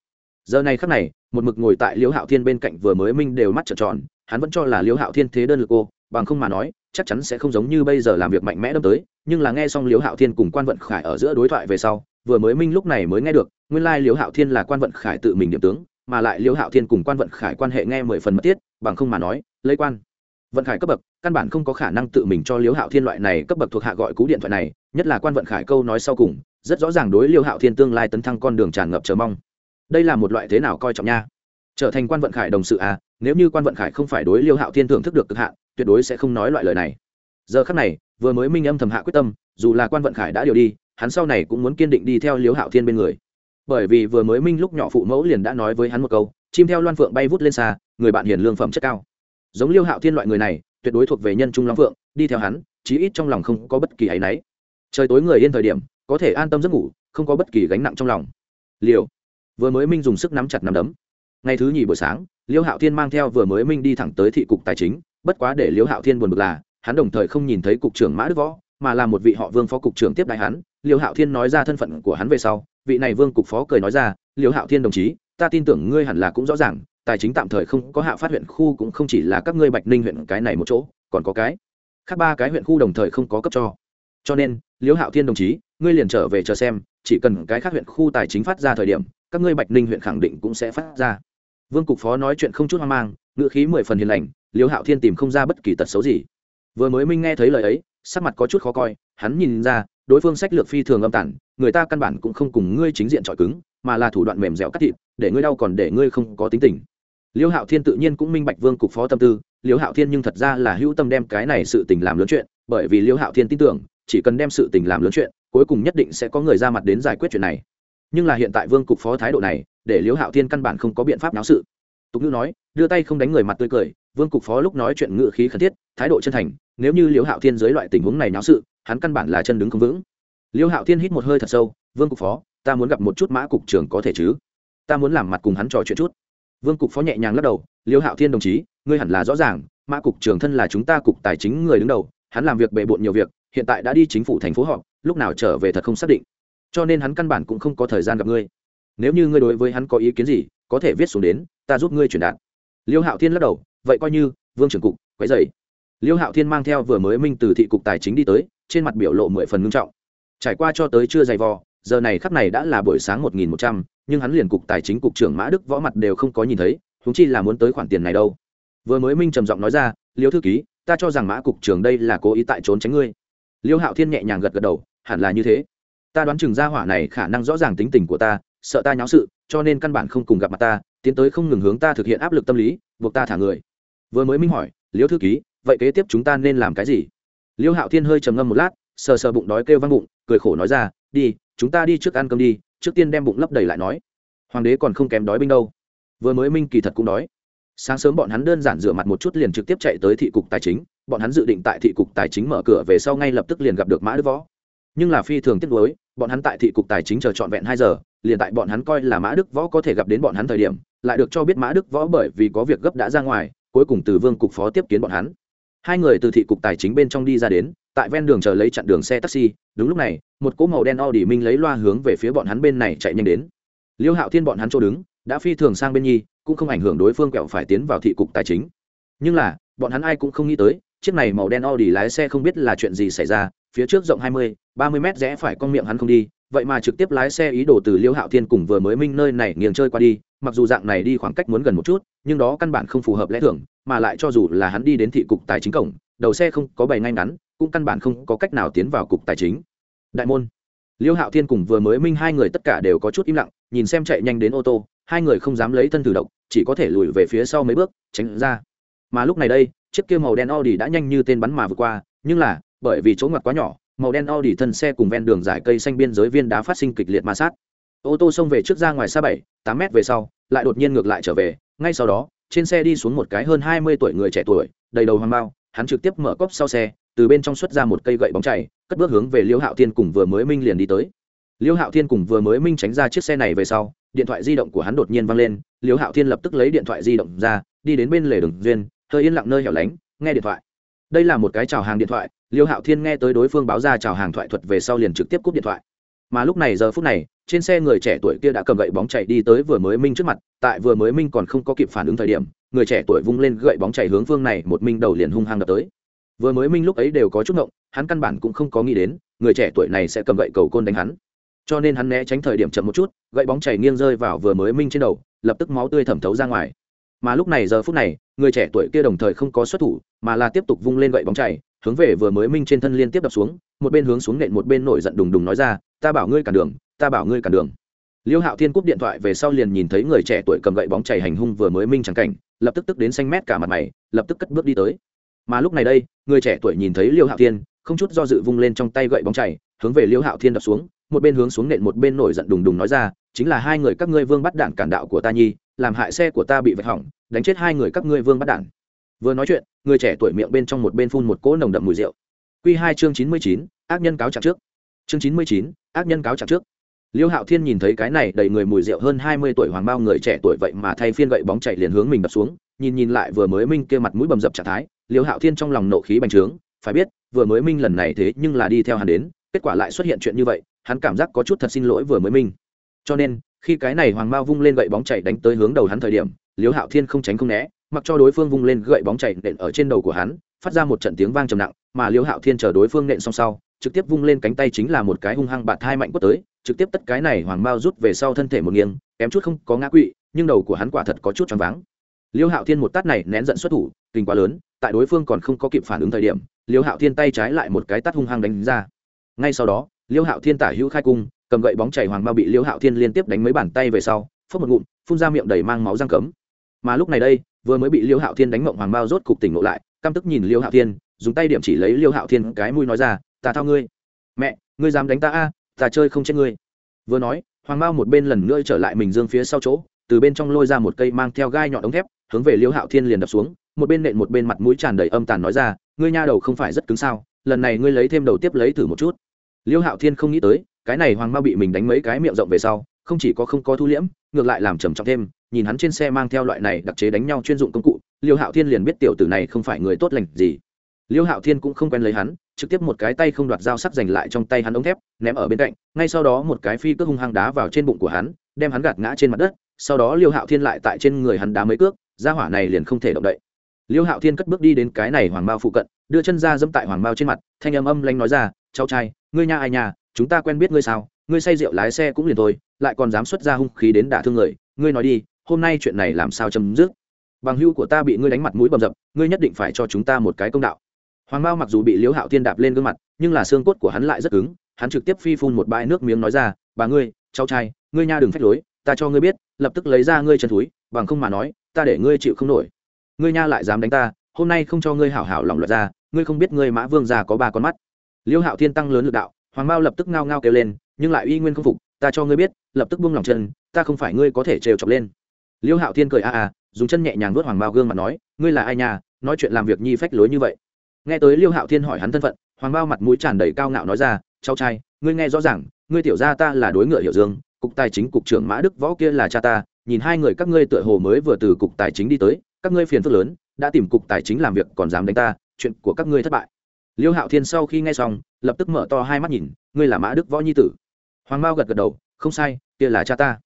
Giờ này khắc này, một mực ngồi tại Liễu hạo thiên bên cạnh vừa mới minh đều mắt trợn tròn, hắn vẫn cho là Liễu hạo thiên thế đơn lực cô bằng không mà nói chắc chắn sẽ không giống như bây giờ làm việc mạnh mẽ đâm tới, nhưng là nghe xong liễu hạo thiên cùng quan vận khải ở giữa đối thoại về sau, vừa mới minh lúc này mới nghe được, nguyên lai liễu hạo thiên là quan vận khải tự mình điểm tướng, mà lại liễu hạo thiên cùng quan vận khải quan hệ nghe mười phần mất tiết bằng không mà nói, lấy quan. Vận khải cấp bậc, căn bản không có khả năng tự mình cho liễu hạo thiên loại này cấp bậc thuộc hạ gọi cú điện thoại này, nhất là quan vận khải câu nói sau cùng, rất rõ ràng đối liễu hạo thiên tương lai tấn thăng con đường tràn ngập chờ mong. Đây là một loại thế nào coi trọng nha? Trở thành quan vận khải đồng sự à nếu như quan vận khải không phải đối liêu hạo thiên thưởng thức được cực hạn tuyệt đối sẽ không nói loại lời này. Giờ khắc này, vừa mới minh âm thầm hạ quyết tâm, dù là quan vận khải đã điều đi, hắn sau này cũng muốn kiên định đi theo liễu hạo thiên bên người. Bởi vì vừa mới minh lúc nhỏ phụ mẫu liền đã nói với hắn một câu, chim theo loan phượng bay vút lên xa, người bạn hiền lương phẩm chất cao. Giống liêu hạo thiên loại người này, tuyệt đối thuộc về nhân trung long phượng, đi theo hắn, chí ít trong lòng không có bất kỳ áy náy. Trời tối người yên thời điểm, có thể an tâm giấc ngủ, không có bất kỳ gánh nặng trong lòng. Liều vừa mới minh dùng sức nắm chặt nắm đấm. Ngày thứ nhì buổi sáng liêu hạo thiên mang theo vừa mới minh đi thẳng tới thị cục tài chính bất quá để liêu hạo thiên buồn bực là, hắn đồng thời không nhìn thấy cục trưởng mã đức võ, mà là một vị họ vương phó cục trưởng tiếp đại hắn. Liêu hạo thiên nói ra thân phận của hắn về sau, vị này vương cục phó cười nói ra liêu hạo thiên đồng chí, ta tin tưởng ngươi hẳn là cũng rõ ràng, tài chính tạm thời không có hạ phát huyện khu cũng không chỉ là các ngươi bạch ninh huyện cái này một chỗ, còn có cái khác ba cái huyện khu đồng thời không có cấp cho. Cho nên, liễu hạo thiên đồng chí, ngươi liền trở về chờ xem, chỉ cần cái khác huyện khu tài chính phát ra thời điểm, các ngươi bạch ninh huyện khẳng định cũng sẽ phát ra. Vương cục phó nói chuyện không chút hoang mang ngựa khí mười phần hiền lành Liêu hạo thiên tìm không ra bất kỳ tật xấu gì. Vừa mới minh nghe thấy lời ấy, sắc mặt có chút khó coi, hắn nhìn ra, đối phương sách lược phi thường âm tản, người ta căn bản cũng không cùng ngươi chính diện trọi cứng, mà là thủ đoạn mềm dẻo cắt thịt, để ngươi đau còn để ngươi không có tính tình. Liêu hạo thiên tự nhiên cũng minh bạch vương cục phó tâm tư, liêu hạo thiên nhưng thật ra là hữu tâm đem cái này sự tình làm lớn chuyện, bởi vì liêu hạo thiên tin tưởng, chỉ cần đem sự tình làm lớn chuyện, cuối cùng nhất định sẽ có người ra mặt đến giải quyết chuyện này. Nhưng là hiện tại vương cục phó thái độ này, để liêu hạo thiên căn bản không có biện pháp náo sự. Tục ngữ nói, đưa tay không đánh người mặt tươi cười vương cục phó lúc nói chuyện ngự khí khẩn thiết, thái độ chân thành, nếu như liêu hạo thiên dưới loại tình huống này náo sự, hắn căn bản là chân đứng không vững. Liêu hạo thiên hít một hơi thật sâu, vương cục phó, ta muốn gặp một chút mã cục trưởng có thể chứ? Ta muốn làm mặt cùng hắn trò chuyện chút. Vương cục phó nhẹ nhàng lắc đầu liêu hạo thiên đồng chí, ngươi hẳn là rõ ràng, mã cục trưởng thân là chúng ta cục tài chính người đứng đầu, hắn làm việc bề bộn nhiều việc, hiện tại đã đi chính phủ thành phố họp, lúc nào trở về thật không xác định. Cho nên hắn căn bản cũng không có thời gian gặp ngươi. Nếu như ngươi đối với hắn có ý kiến gì, có thể viết xuống đến, ta giúp ngươi truyền đạt. Liêu hạo thiên lắc đầu vậy coi như, vương trưởng cục, quấy dày liêu hạo thiên mang theo vừa mới minh từ thị cục tài chính đi tới, trên mặt biểu lộ mười phần ngưng trọng. Trải qua cho tới chưa dày vò, giờ này khắp này đã là buổi sáng một nghìn một trăm, nhưng hắn liền cục tài chính cục trưởng mã đức võ mặt đều không có nhìn thấy húng chi là muốn tới khoản tiền này đâu. Vừa mới minh trầm giọng nói ra, liêu thư ký, ta cho rằng mã cục trưởng đây là cố ý tại trốn tránh ngươi. Liêu hạo thiên nhẹ nhàng gật gật đầu, hẳn là như thế. Ta đoán chừng gia hỏa này khả năng rõ ràng tính tình của ta, sợ ta nháo sự, cho nên căn bản không cùng gặp mặt ta, tiến tới không ngừng hướng ta thực hiện áp lực tâm lý, buộc ta thả người vừa mới minh hỏi, liêu thư ký, vậy kế tiếp chúng ta nên làm cái gì? Liêu hạo thiên hơi trầm ngâm một lát, sờ sờ bụng đói kêu văng bụng, cười khổ nói ra, đi, chúng ta đi trước ăn cơm đi, trước tiên đem bụng lấp đầy lại nói. Hoàng đế còn không kém đói binh đâu. Vừa mới minh kỳ thật cũng đói. Sáng sớm bọn hắn đơn giản rửa mặt một chút liền trực tiếp chạy tới thị cục tài chính, bọn hắn dự định tại thị cục tài chính mở cửa về sau ngay lập tức liền gặp được mã đức võ. Nhưng là phi thường tiếc nuối, bọn hắn tại thị cục tài chính chờ trọn vẹn hai giờ, liền tại bọn hắn coi là mã đức võ có thể gặp đến bọn hắn thời điểm, lại được cho biết mã đức võ bởi vì có việc gấp đã ra ngoài cuối cùng từ vương cục phó tiếp kiến bọn hắn hai người từ thị cục tài chính bên trong đi ra đến tại ven đường chờ lấy chặn đường xe taxi đúng lúc này một cỗ màu đen Audi Minh lấy loa hướng về phía bọn hắn bên này chạy nhanh đến. Liêu Hạo Thiên bọn hắn chỗ đứng, đã phi thường sang bên nhi, cũng không ảnh hưởng đối phương kẹo phải tiến vào thị cục tài chính. Nhưng là, bọn hắn ai cũng không nghĩ tới, chiếc này màu đen Audi lái xe không biết là chuyện gì xảy ra, phía trước rộng 20, 30 mét rẽ phải con miệng hắn không đi, vậy mà trực tiếp lái xe ý đồ từ Liêu Hạo Thiên cùng vừa mới minh nơi này nghiêng chơi qua đi, mặc dù dạng này đi khoảng cách muốn gần một chút, nhưng đó căn bản không phù hợp lẽ thường, mà lại cho dù là hắn đi đến thị cục tài chính cổng, đầu xe không có bày ngay ngắn, cũng căn bản không có cách nào tiến vào cục tài chính. Đại môn. Liêu hạo thiên cùng vừa mới minh hai người tất cả đều có chút im lặng nhìn xem chạy nhanh đến ô tô hai người không dám lấy thân thử động chỉ có thể lùi về phía sau mấy bước tránh ra. Mà lúc này đây chiếc kia màu đen audi đã nhanh như tên bắn mà vượt qua nhưng là bởi vì chỗ ngoặt quá nhỏ màu đen audi thân xe cùng ven đường giải cây xanh biên giới viên đá phát sinh kịch liệt ma sát. Ô tô xông về trước ra ngoài xa bảy tám mét về sau lại đột nhiên ngược lại trở về. Ngay sau đó, trên xe đi xuống một cái hơn hai mươi tuổi người trẻ tuổi, đầy đầu hoang bao, hắn trực tiếp mở cốp sau xe, từ bên trong xuất ra một cây gậy bóng chảy cất bước hướng về liêu hạo thiên cùng vừa mới minh liền đi tới. Liêu hạo thiên cùng vừa mới minh tránh ra chiếc xe này về sau, điện thoại di động của hắn đột nhiên văng lên, liêu hạo thiên lập tức lấy điện thoại di động ra, đi đến bên lề đường duyên, hơi yên lặng nơi hẻo lánh, nghe điện thoại. Đây là một cái chào hàng điện thoại, liêu hạo thiên nghe tới đối phương báo ra chào hàng thoại thuật về sau liền trực tiếp cúp điện thoại. Mà lúc này giờ phút này trên xe người trẻ tuổi kia đã cầm gậy bóng chạy đi tới vừa mới minh trước mặt, tại vừa mới minh còn không có kịp phản ứng thời điểm, người trẻ tuổi vung lên gậy bóng chạy hướng phương này, một minh đầu liền hung hăng đập tới. Vừa mới minh lúc ấy đều có chút ngộng, hắn căn bản cũng không có nghĩ đến, người trẻ tuổi này sẽ cầm gậy cầu côn đánh hắn. Cho nên hắn né tránh thời điểm chậm một chút, gậy bóng chảy nghiêng rơi vào vừa mới minh trên đầu, lập tức máu tươi thẩm thấu ra ngoài. Mà lúc này giờ phút này, người trẻ tuổi kia đồng thời không có xuất thủ, mà là tiếp tục vung lên gậy bóng chảy hướng về vừa mới minh trên thân liên tiếp đập xuống, một bên hướng xuống nện một bên nổi giận đùng đùng nói ra, ta bảo ngươi cản đường ta bảo ngươi cản đường. Liêu hạo thiên cúp điện thoại về sau liền nhìn thấy người trẻ tuổi cầm gậy bóng chảy hành hung vừa mới minh trắng cảnh, lập tức tức đến xanh mét cả mặt mày, lập tức cất bước đi tới. Mà lúc này đây, người trẻ tuổi nhìn thấy liêu hạo thiên, không chút do dự vung lên trong tay gậy bóng chảy, hướng về liêu hạo thiên đập xuống, một bên hướng xuống nện một bên nổi giận đùng đùng nói ra, chính là hai người các ngươi vương bắt đạn cản đạo của ta nhi, làm hại xe của ta bị vạch hỏng, đánh chết hai người các ngươi vương bắt đạn. Vừa nói chuyện, người trẻ tuổi miệng bên trong một bên phun một cỗ nồng đậm mùi rượu. Q hai chương chín mươi chín, ác nhân cáo trạng trước. Chương chín mươi chín, ác nhân cáo trạng trước liêu hạo thiên nhìn thấy cái này đầy người mùi rượu hơn hai mươi tuổi hoàng bao người trẻ tuổi vậy mà thay phiên gậy bóng chạy liền hướng mình đập xuống, nhìn nhìn lại vừa mới minh kia mặt mũi bầm dập trạng thái, liêu hạo thiên trong lòng nộ khí bành trướng, phải biết, vừa mới minh lần này thế nhưng là đi theo hắn đến, kết quả lại xuất hiện chuyện như vậy, hắn cảm giác có chút thật xin lỗi vừa mới minh. Cho nên, khi cái này hoàng mao vung lên gậy bóng chạy đánh tới hướng đầu hắn thời điểm, liêu hạo thiên không tránh không né, mặc cho đối phương vung lên gậy bóng chạy nện ở trên đầu của hắn, phát ra một trận tiếng vang trầm nặng, mà liêu hạo thiên chờ đối phương nện xong sau trực tiếp vung lên cánh tay chính là một cái hung hăng bạt hai mạnh quất tới, trực tiếp tất cái này hoàng mao rút về sau thân thể một nghiêng, kém chút không có ngã quỵ, nhưng đầu của hắn quả thật có chút choáng váng. Liêu hạo thiên một tát này nén giận xuất thủ, kinh quá lớn, tại đối phương còn không có kịp phản ứng thời điểm, liêu hạo thiên tay trái lại một cái tát hung hăng đánh ra. Ngay sau đó, liêu hạo thiên tả hữu khai cung, cầm gậy bóng chảy hoàng mao bị liêu hạo thiên liên tiếp đánh mấy bàn tay về sau phớt một ngụm, phun ra miệng đầy mang máu răng cấm. Mà lúc này đây, vừa mới bị liêu hạo thiên đánh mộng hoàng mao rốt cục tỉnh ngộ lại, căm tức nhìn liêu hạo thiên, dùng tay điểm chỉ lấy liêu hạo thiên cái mũi nói ra ta thao ngươi. Mẹ, ngươi dám đánh ta a, ta chơi không chết ngươi. Vừa nói, hoàng mao một bên lần nữa trở lại mình dương phía sau chỗ, từ bên trong lôi ra một cây mang theo gai nhọn ống thép, hướng về liêu hạo thiên liền đập xuống, một bên nện một bên mặt mũi tràn đầy âm tàn nói ra, ngươi nha đầu không phải rất cứng sao, lần này ngươi lấy thêm đầu tiếp lấy thử một chút. Liêu hạo thiên không nghĩ tới, cái này hoàng mao bị mình đánh mấy cái miệng rộng về sau, không chỉ có không có thu liễm, ngược lại làm trầm trọng thêm, nhìn hắn trên xe mang theo loại này đặc chế đánh nhau chuyên dụng công cụ, liêu hạo thiên liền biết tiểu tử này không phải người tốt lành gì liêu hạo thiên cũng không quen lấy hắn, trực tiếp một cái tay không đoạt dao sắc giành lại trong tay hắn ống thép, ném ở bên cạnh, ngay sau đó một cái phi cước hung hăng đá vào trên bụng của hắn, đem hắn gạt ngã trên mặt đất, sau đó liêu hạo thiên lại tại trên người hắn đá mấy cước ra hỏa này liền không thể động đậy. Liêu hạo thiên cất bước đi đến cái này hoàng mao phụ cận, đưa chân ra dẫm tại hoàng mao trên mặt, thanh âm âm lanh nói ra, cháu trai, ngươi nhà ai nhà, chúng ta quen biết ngươi sao, ngươi say rượu lái xe cũng liền thôi, lại còn dám xuất ra hung khí đến đả thương người, ngươi nói đi, hôm nay chuyện này làm sao chấm dứt? Bằng hưu của ta bị ngươi đánh mặt mũi bầm dập, ngươi nhất định phải cho chúng ta một cái công đạo hoàng mao mặc dù bị liễu hạo thiên đạp lên gương mặt, nhưng là xương cốt của hắn lại rất cứng, hắn trực tiếp phi phun một bãi nước miếng nói ra, bà ngươi, cháu trai, ngươi nha đừng phách lối, ta cho ngươi biết, lập tức lấy ra ngươi chân túi, bằng không mà nói, ta để ngươi chịu không nổi. Ngươi nha lại dám đánh ta, hôm nay không cho ngươi hảo hảo lòng luật ra, ngươi không biết ngươi mã vương già có ba con mắt. Liễu hạo thiên tăng lớn lực đạo, hoàng mao lập tức ngao ngao kêu lên, nhưng lại uy nguyên không phục, ta cho ngươi biết, lập tức buông lòng chân, ta không phải ngươi có thể trêu chọc lên. Liễu hạo thiên cười a a, dùng chân nhẹ nhàng vuốt hoàng mao gương mặt nói, ngươi là ai nhà nói chuyện làm việc nhi phách lối như vậy? Nghe tới liêu hạo thiên hỏi hắn thân phận, hoàng bao mặt mũi tràn đầy cao ngạo nói ra, cháu trai, ngươi nghe rõ ràng, ngươi tiểu gia ta là đối ngựa hiệu dương, cục tài chính cục trưởng mã đức võ kia là cha ta, nhìn hai người các ngươi tựa hồ mới vừa từ cục tài chính đi tới, các ngươi phiền phức lớn, đã tìm cục tài chính làm việc còn dám đánh ta, chuyện của các ngươi thất bại. Liêu hạo thiên sau khi nghe xong, lập tức mở to hai mắt nhìn, ngươi là mã đức võ nhi tử? Hoàng mao gật gật đầu, không sai, kia là cha ta.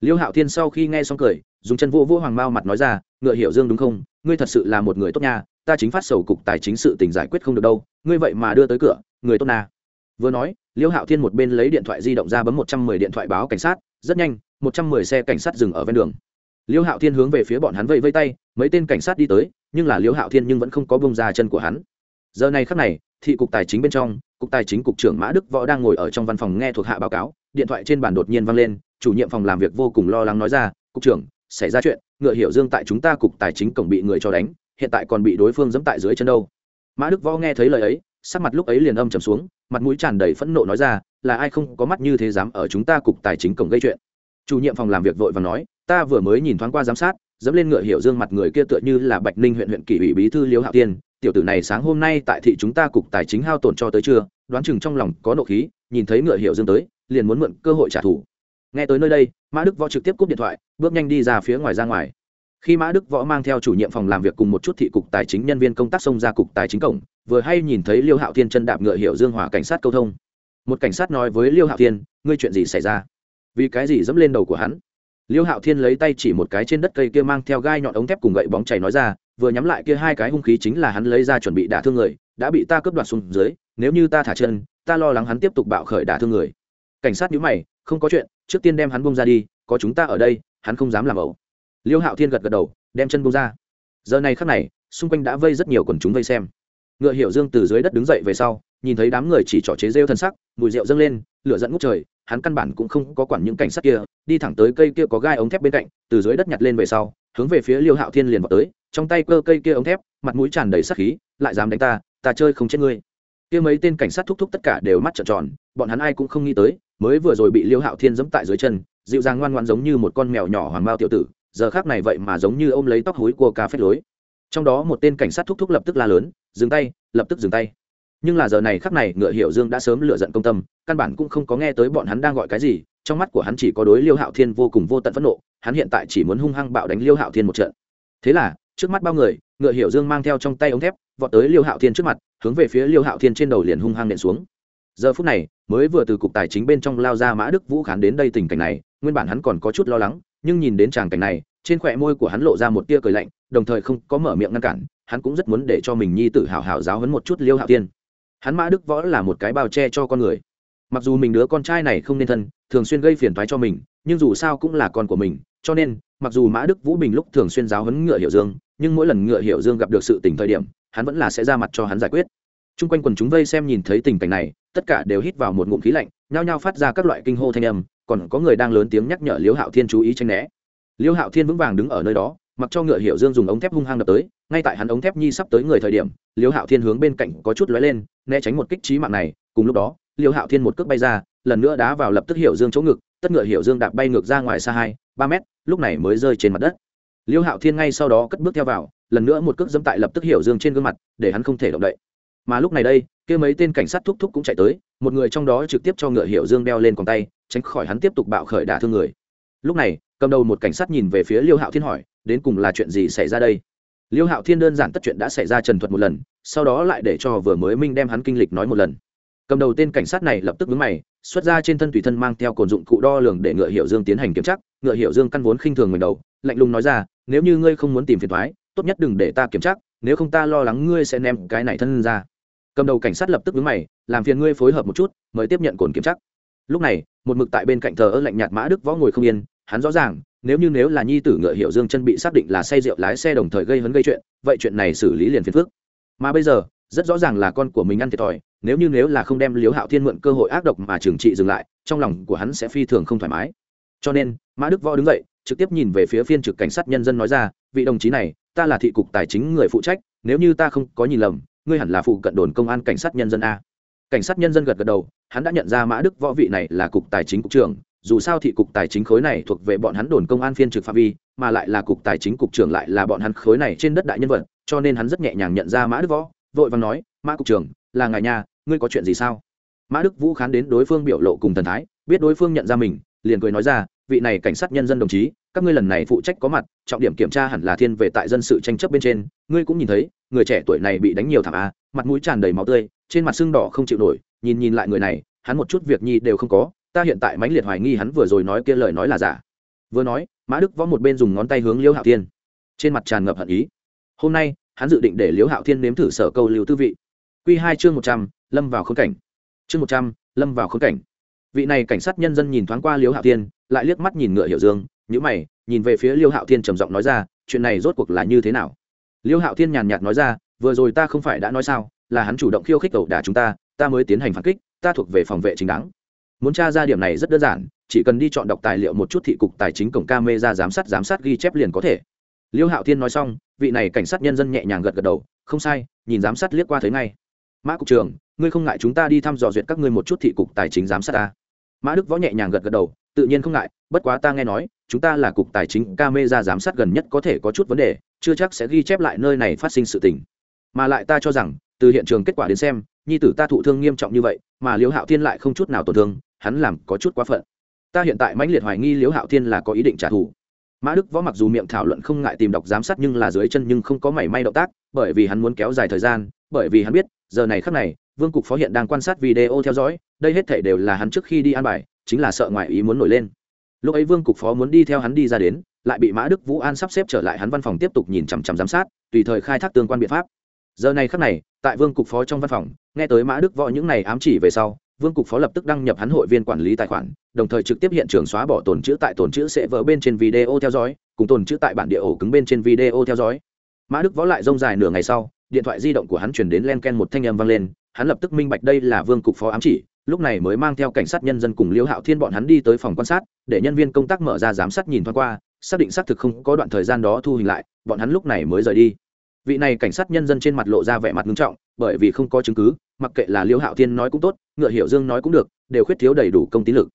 Liêu hạo thiên sau khi nghe xong cười, dùng chân vô vô hoàng mao mặt nói ra, ngựa hiểu dương đúng không? Ngươi thật sự là một người tốt nha ta chính phát sầu cục tài chính sự tình giải quyết không được đâu, ngươi vậy mà đưa tới cửa, người tốt na. Vừa nói, liêu hạo thiên một bên lấy điện thoại di động ra bấm một trăm mười điện thoại báo cảnh sát, rất nhanh, một trăm mười xe cảnh sát dừng ở ven đường. Liêu hạo thiên hướng về phía bọn hắn vẫy vây tay, mấy tên cảnh sát đi tới, nhưng là liêu hạo thiên nhưng vẫn không có bông ra chân của hắn. Giờ này khắc này, thị cục tài chính bên trong, cục tài chính cục trưởng mã đức võ đang ngồi ở trong văn phòng nghe thuộc hạ báo cáo, điện thoại trên bàn đột nhiên vang lên, chủ nhiệm phòng làm việc vô cùng lo lắng nói ra, cục trưởng, xảy ra chuyện, ngựa hiểu dương tại chúng ta cục tài chính cổng bị người cho đánh hiện tại còn bị đối phương dẫm tại dưới chân đâu. Mã đức võ nghe thấy lời ấy, sắc mặt lúc ấy liền âm trầm xuống, mặt mũi tràn đầy phẫn nộ nói ra, là ai không có mắt như thế dám ở chúng ta cục tài chính cổng gây chuyện? Chủ nhiệm phòng làm việc vội và nói, ta vừa mới nhìn thoáng qua giám sát, dẫm lên ngựa hiểu dương mặt người kia tựa như là bạch ninh huyện huyện kỷ ủy bí thư liễu hạo tiên. Tiểu tử này sáng hôm nay tại thị chúng ta cục tài chính hao tổn cho tới trưa, đoán chừng trong lòng có nộ khí, nhìn thấy ngựa hiểu dương tới, liền muốn mượn cơ hội trả thù. Nghe tới nơi đây, mã đức võ trực tiếp cúp điện thoại, bước nhanh đi ra phía ngoài ra ngoài khi mã đức võ mang theo chủ nhiệm phòng làm việc cùng một chút thị cục tài chính nhân viên công tác xông ra cục tài chính cổng, vừa hay nhìn thấy liêu hạo thiên chân đạp ngựa hiệu dương hòa cảnh sát câu thông. Một cảnh sát nói với liêu hạo thiên, ngươi chuyện gì xảy ra? Vì cái gì dẫm lên đầu của hắn? Liêu hạo thiên lấy tay chỉ một cái trên đất cây kia mang theo gai nhọn ống thép cùng gậy bóng chảy nói ra, vừa nhắm lại kia hai cái hung khí chính là hắn lấy ra chuẩn bị đả thương người, đã bị ta cướp đoạt xuống dưới, nếu như ta thả chân, ta lo lắng hắn tiếp tục bạo khởi đả thương người. Cảnh sát nhíu mày, không có chuyện, trước tiên đem hắn bông ra đi, có chúng ta ở đây, hắn không dám làm ẩu liêu hạo thiên gật gật đầu, đem chân bông ra. Giờ này khắc này, xung quanh đã vây rất nhiều quần chúng vây xem. Ngựa hiệu dương từ dưới đất đứng dậy về sau, nhìn thấy đám người chỉ trỏ chế rêu thân sắc, mùi rượu dâng lên, lửa dẫn ngút trời, hắn căn bản cũng không có quản những cảnh sát kia, đi thẳng tới cây kia có gai ống thép bên cạnh, từ dưới đất nhặt lên về sau, hướng về phía liêu hạo thiên liền vào tới, trong tay cơ cây kia ống thép, mặt mũi tràn đầy sắc khí, lại dám đánh ta ta chơi không chết ngươi. Kia mấy tên cảnh sát thúc thúc tất cả đều mắt trợn tròn, bọn hắn ai cũng không nghĩ tới, mới vừa rồi bị liêu hạo thiên giẫm tại dưới chân, dịu dàng ngoan ngoan giống như một con mèo nhỏ hoàng mao tiểu tử giờ khác này vậy mà giống như ôm lấy tóc hối của cà phết lối. Trong đó một tên cảnh sát thúc thúc lập tức la lớn, dừng tay, lập tức dừng tay. Nhưng là giờ này khắc này, ngựa hiệu dương đã sớm lựa giận công tâm, căn bản cũng không có nghe tới bọn hắn đang gọi cái gì, trong mắt của hắn chỉ có đối liêu hạo thiên vô cùng vô tận phẫn nộ, hắn hiện tại chỉ muốn hung hăng bạo đánh liêu hạo thiên một trận. Thế là, trước mắt bao người, ngựa hiệu dương mang theo trong tay ống thép, vọt tới liêu hạo thiên trước mặt, hướng về phía liêu hạo thiên trên đầu liền hung hăng nện xuống. Giờ phút này, mới vừa từ cục tài chính bên trong lao ra mã đức vũ khán đến đây tình cảnh này, nguyên bản hắn còn có chút lo lắng nhưng nhìn đến tràng cảnh này, trên khỏe môi của hắn lộ ra một tia cười lạnh, đồng thời không có mở miệng ngăn cản, hắn cũng rất muốn để cho mình nhi tử hào hào giáo hấn một chút liêu hạo tiên hắn mã đức võ là một cái bao che cho con người. Mặc dù mình đứa con trai này không nên thân, thường xuyên gây phiền thoái cho mình, nhưng dù sao cũng là con của mình, cho nên, mặc dù mã đức vũ bình lúc thường xuyên giáo hấn ngựa hiệu dương, nhưng mỗi lần ngựa hiệu dương gặp được sự tình thời điểm, hắn vẫn là sẽ ra mặt cho hắn giải quyết. T r u n g quanh quần chúng vây xem nhìn thấy tình cảnh này, tất cả đều hít vào một ngụm khí lạnh, nhao nhao phát ra các loại kinh hô thanh âm còn có người đang lớn tiếng nhắc nhở liễu hạo thiên chú ý tranh né. Liễu hạo thiên vững vàng đứng ở nơi đó, mặc cho ngựa hiệu dương dùng ống thép hung hăng đập tới, ngay tại hắn ống thép nhi sắp tới người thời điểm liễu hạo thiên hướng bên cạnh có chút lóe lên, né tránh một kích trí mạng này, cùng lúc đó liễu hạo thiên một cước bay ra, lần nữa đá vào lập tức hiệu dương chỗ ngực, tất ngựa hiệu dương đạp bay ngược ra ngoài xa hai, ba mét, lúc này mới rơi trên mặt đất. Liễu hạo thiên ngay sau đó cất bước theo vào, lần nữa một cước dẫm tại lập tức hiệu dương trên gương mặt, để hắn không thể động đậy mà lúc này đây, kia mấy tên cảnh sát thúc thúc cũng chạy tới, một người trong đó trực tiếp cho ngựa hiệu dương đeo lên còn tay, tránh khỏi hắn tiếp tục bạo khởi đả thương người. Lúc này, cầm đầu một cảnh sát nhìn về phía liêu hạo thiên hỏi, đến cùng là chuyện gì xảy ra đây? Liêu hạo thiên đơn giản tất chuyện đã xảy ra trần thuật một lần, sau đó lại để cho vừa mới minh đem hắn kinh lịch nói một lần. Cầm đầu tên cảnh sát này lập tức vướng mày, xuất ra trên thân tùy thân mang theo cồn dụng cụ đo lường để ngựa hiệu dương tiến hành kiểm tra. Ngựa hiệu dương căn vốn khinh thường mình đầu, lạnh lùng nói ra, nếu như ngươi không muốn tìm phiền thoái tốt nhất đừng để ta kiểm tra, nếu không ta lo lắng ngươi sẽ ném cái này thân ra cầm đầu cảnh sát lập tức đứng mày, làm phiền ngươi phối hợp một chút mới tiếp nhận cồn kiểm tra. Lúc này, một mực tại bên cạnh thờ ơ lạnh nhạt mã đức võ ngồi không yên, hắn rõ ràng, nếu như nếu là nhi tử ngựa hiệu dương chân bị xác định là say rượu lái xe đồng thời gây hấn gây chuyện, vậy chuyện này xử lý liền phiền phức. Mà bây giờ, rất rõ ràng là con của mình ăn thiệt thòi, nếu như nếu là không đem liếu hạo thiên mượn cơ hội ác độc mà trừng trị dừng lại, trong lòng của hắn sẽ phi thường không thoải mái. Cho nên, mã đức võ đứng dậy, trực tiếp nhìn về phía phiên trực cảnh sát nhân dân nói ra, vị đồng chí này, ta là thị cục tài chính người phụ trách, nếu như ta không có nhìn lầm ngươi hẳn là phụ cận đồn công an cảnh sát nhân dân a. Cảnh sát nhân dân gật gật đầu, hắn đã nhận ra mã đức võ vị này là cục tài chính cục trưởng, dù sao thị cục tài chính khối này thuộc về bọn hắn đồn công an phiên trực phạm vi, mà lại là cục tài chính cục trưởng lại là bọn hắn khối này trên đất đại nhân vật, cho nên hắn rất nhẹ nhàng nhận ra mã đức võ, vội vàng nói, mã cục trưởng, là ngài nhà, ngươi có chuyện gì sao? Mã đức vũ khán đến đối phương biểu lộ cùng thần thái, biết đối phương nhận ra mình, liền cười nói ra vị này cảnh sát nhân dân đồng chí, các ngươi lần này phụ trách có mặt, trọng điểm kiểm tra hẳn là thiên về tại dân sự tranh chấp bên trên. Ngươi cũng nhìn thấy, người trẻ tuổi này bị đánh nhiều thảm a, mặt mũi tràn đầy máu tươi, trên mặt xương đỏ không chịu nổi. Nhìn nhìn lại người này, hắn một chút việc nhi đều không có. Ta hiện tại mãnh liệt hoài nghi hắn vừa rồi nói kia lời nói là giả. Vừa nói, mã đức võ một bên dùng ngón tay hướng liễu hạo thiên. Trên mặt tràn ngập hận ý. Hôm nay, hắn dự định để liễu hạo thiên nếm thử sở câu lưu tư vị. Q hai chương một trăm, lâm vào khốn cảnh. Chương một trăm, lâm vào khốn cảnh vị này cảnh sát nhân dân nhìn thoáng qua liêu hạo thiên, lại liếc mắt nhìn ngựa hiểu dương nhữ mày, nhìn về phía liêu hạo thiên trầm giọng nói ra, chuyện này rốt cuộc là như thế nào? Liêu hạo thiên nhàn nhạt nói ra, vừa rồi ta không phải đã nói sao, là hắn chủ động khiêu khích ẩu đả chúng ta ta mới tiến hành phản kích, ta thuộc về phòng vệ chính đáng. Muốn tra ra điểm này rất đơn giản, chỉ cần đi chọn đọc tài liệu một chút thị cục tài chính cổng camera giám sát giám sát ghi chép liền có thể. Liêu hạo thiên nói xong, vị này cảnh sát nhân dân nhẹ nhàng gật gật đầu, không sai, nhìn giám sát liếc qua thấy ngay. Mã cục trưởng, ngươi không ngại chúng ta đi thăm dò duyệt các ngươi một chút thị cục tài chính giám sát ta? Mã đức võ nhẹ nhàng gật gật đầu, tự nhiên không ngại, bất quá ta nghe nói, chúng ta là cục tài chính camera giám sát gần nhất có thể có chút vấn đề, chưa chắc sẽ ghi chép lại nơi này phát sinh sự tình. Mà lại ta cho rằng, từ hiện trường kết quả đến xem, nhi tử ta thụ thương nghiêm trọng như vậy, mà liễu hạo thiên lại không chút nào tổn thương, hắn làm có chút quá phận. Ta hiện tại mãnh liệt hoài nghi liễu hạo thiên là có ý định trả thù. Mã đức võ mặc dù miệng thảo luận không ngại tìm đọc giám sát nhưng là dưới chân nhưng không có mảy may động tác, bởi vì hắn muốn kéo dài thời gian, bởi vì hắn biết, giờ này khắc này, vương cục phó hiện đang quan sát video theo dõi đây hết thể đều là hắn trước khi đi an bài, chính là sợ ngoại ý muốn nổi lên. Lúc ấy vương cục phó muốn đi theo hắn đi ra đến, lại bị mã đức vũ an sắp xếp trở lại hắn văn phòng tiếp tục nhìn chằm chằm giám sát, tùy thời khai thác tương quan biện pháp. Giờ này khắc này, tại vương cục phó trong văn phòng, nghe tới mã đức võ những này ám chỉ về sau, vương cục phó lập tức đăng nhập hắn hội viên quản lý tài khoản, đồng thời trực tiếp hiện trường xóa bỏ tồn chữ tại tồn chữ sẽ vỡ bên trên video theo dõi, cùng tồn chữ tại bản địa ổ cứng bên trên video theo dõi. Mã đức võ lại rông dài nửa ngày sau, điện thoại di động của hắn chuyển đến len ken một thanh âm vang lên, hắn lập tức minh bạch đây là vương cục phó ám chỉ lúc này mới mang theo cảnh sát nhân dân cùng liêu hạo thiên bọn hắn đi tới phòng quan sát, để nhân viên công tác mở ra giám sát nhìn thoáng qua, xác định xác thực không có đoạn thời gian đó thu hình lại, bọn hắn lúc này mới rời đi. Vị này cảnh sát nhân dân trên mặt lộ ra vẻ mặt nghiêm trọng, bởi vì không có chứng cứ, mặc kệ là liêu hạo thiên nói cũng tốt, ngựa hiểu dương nói cũng được, đều khuyết thiếu đầy đủ công tín lực.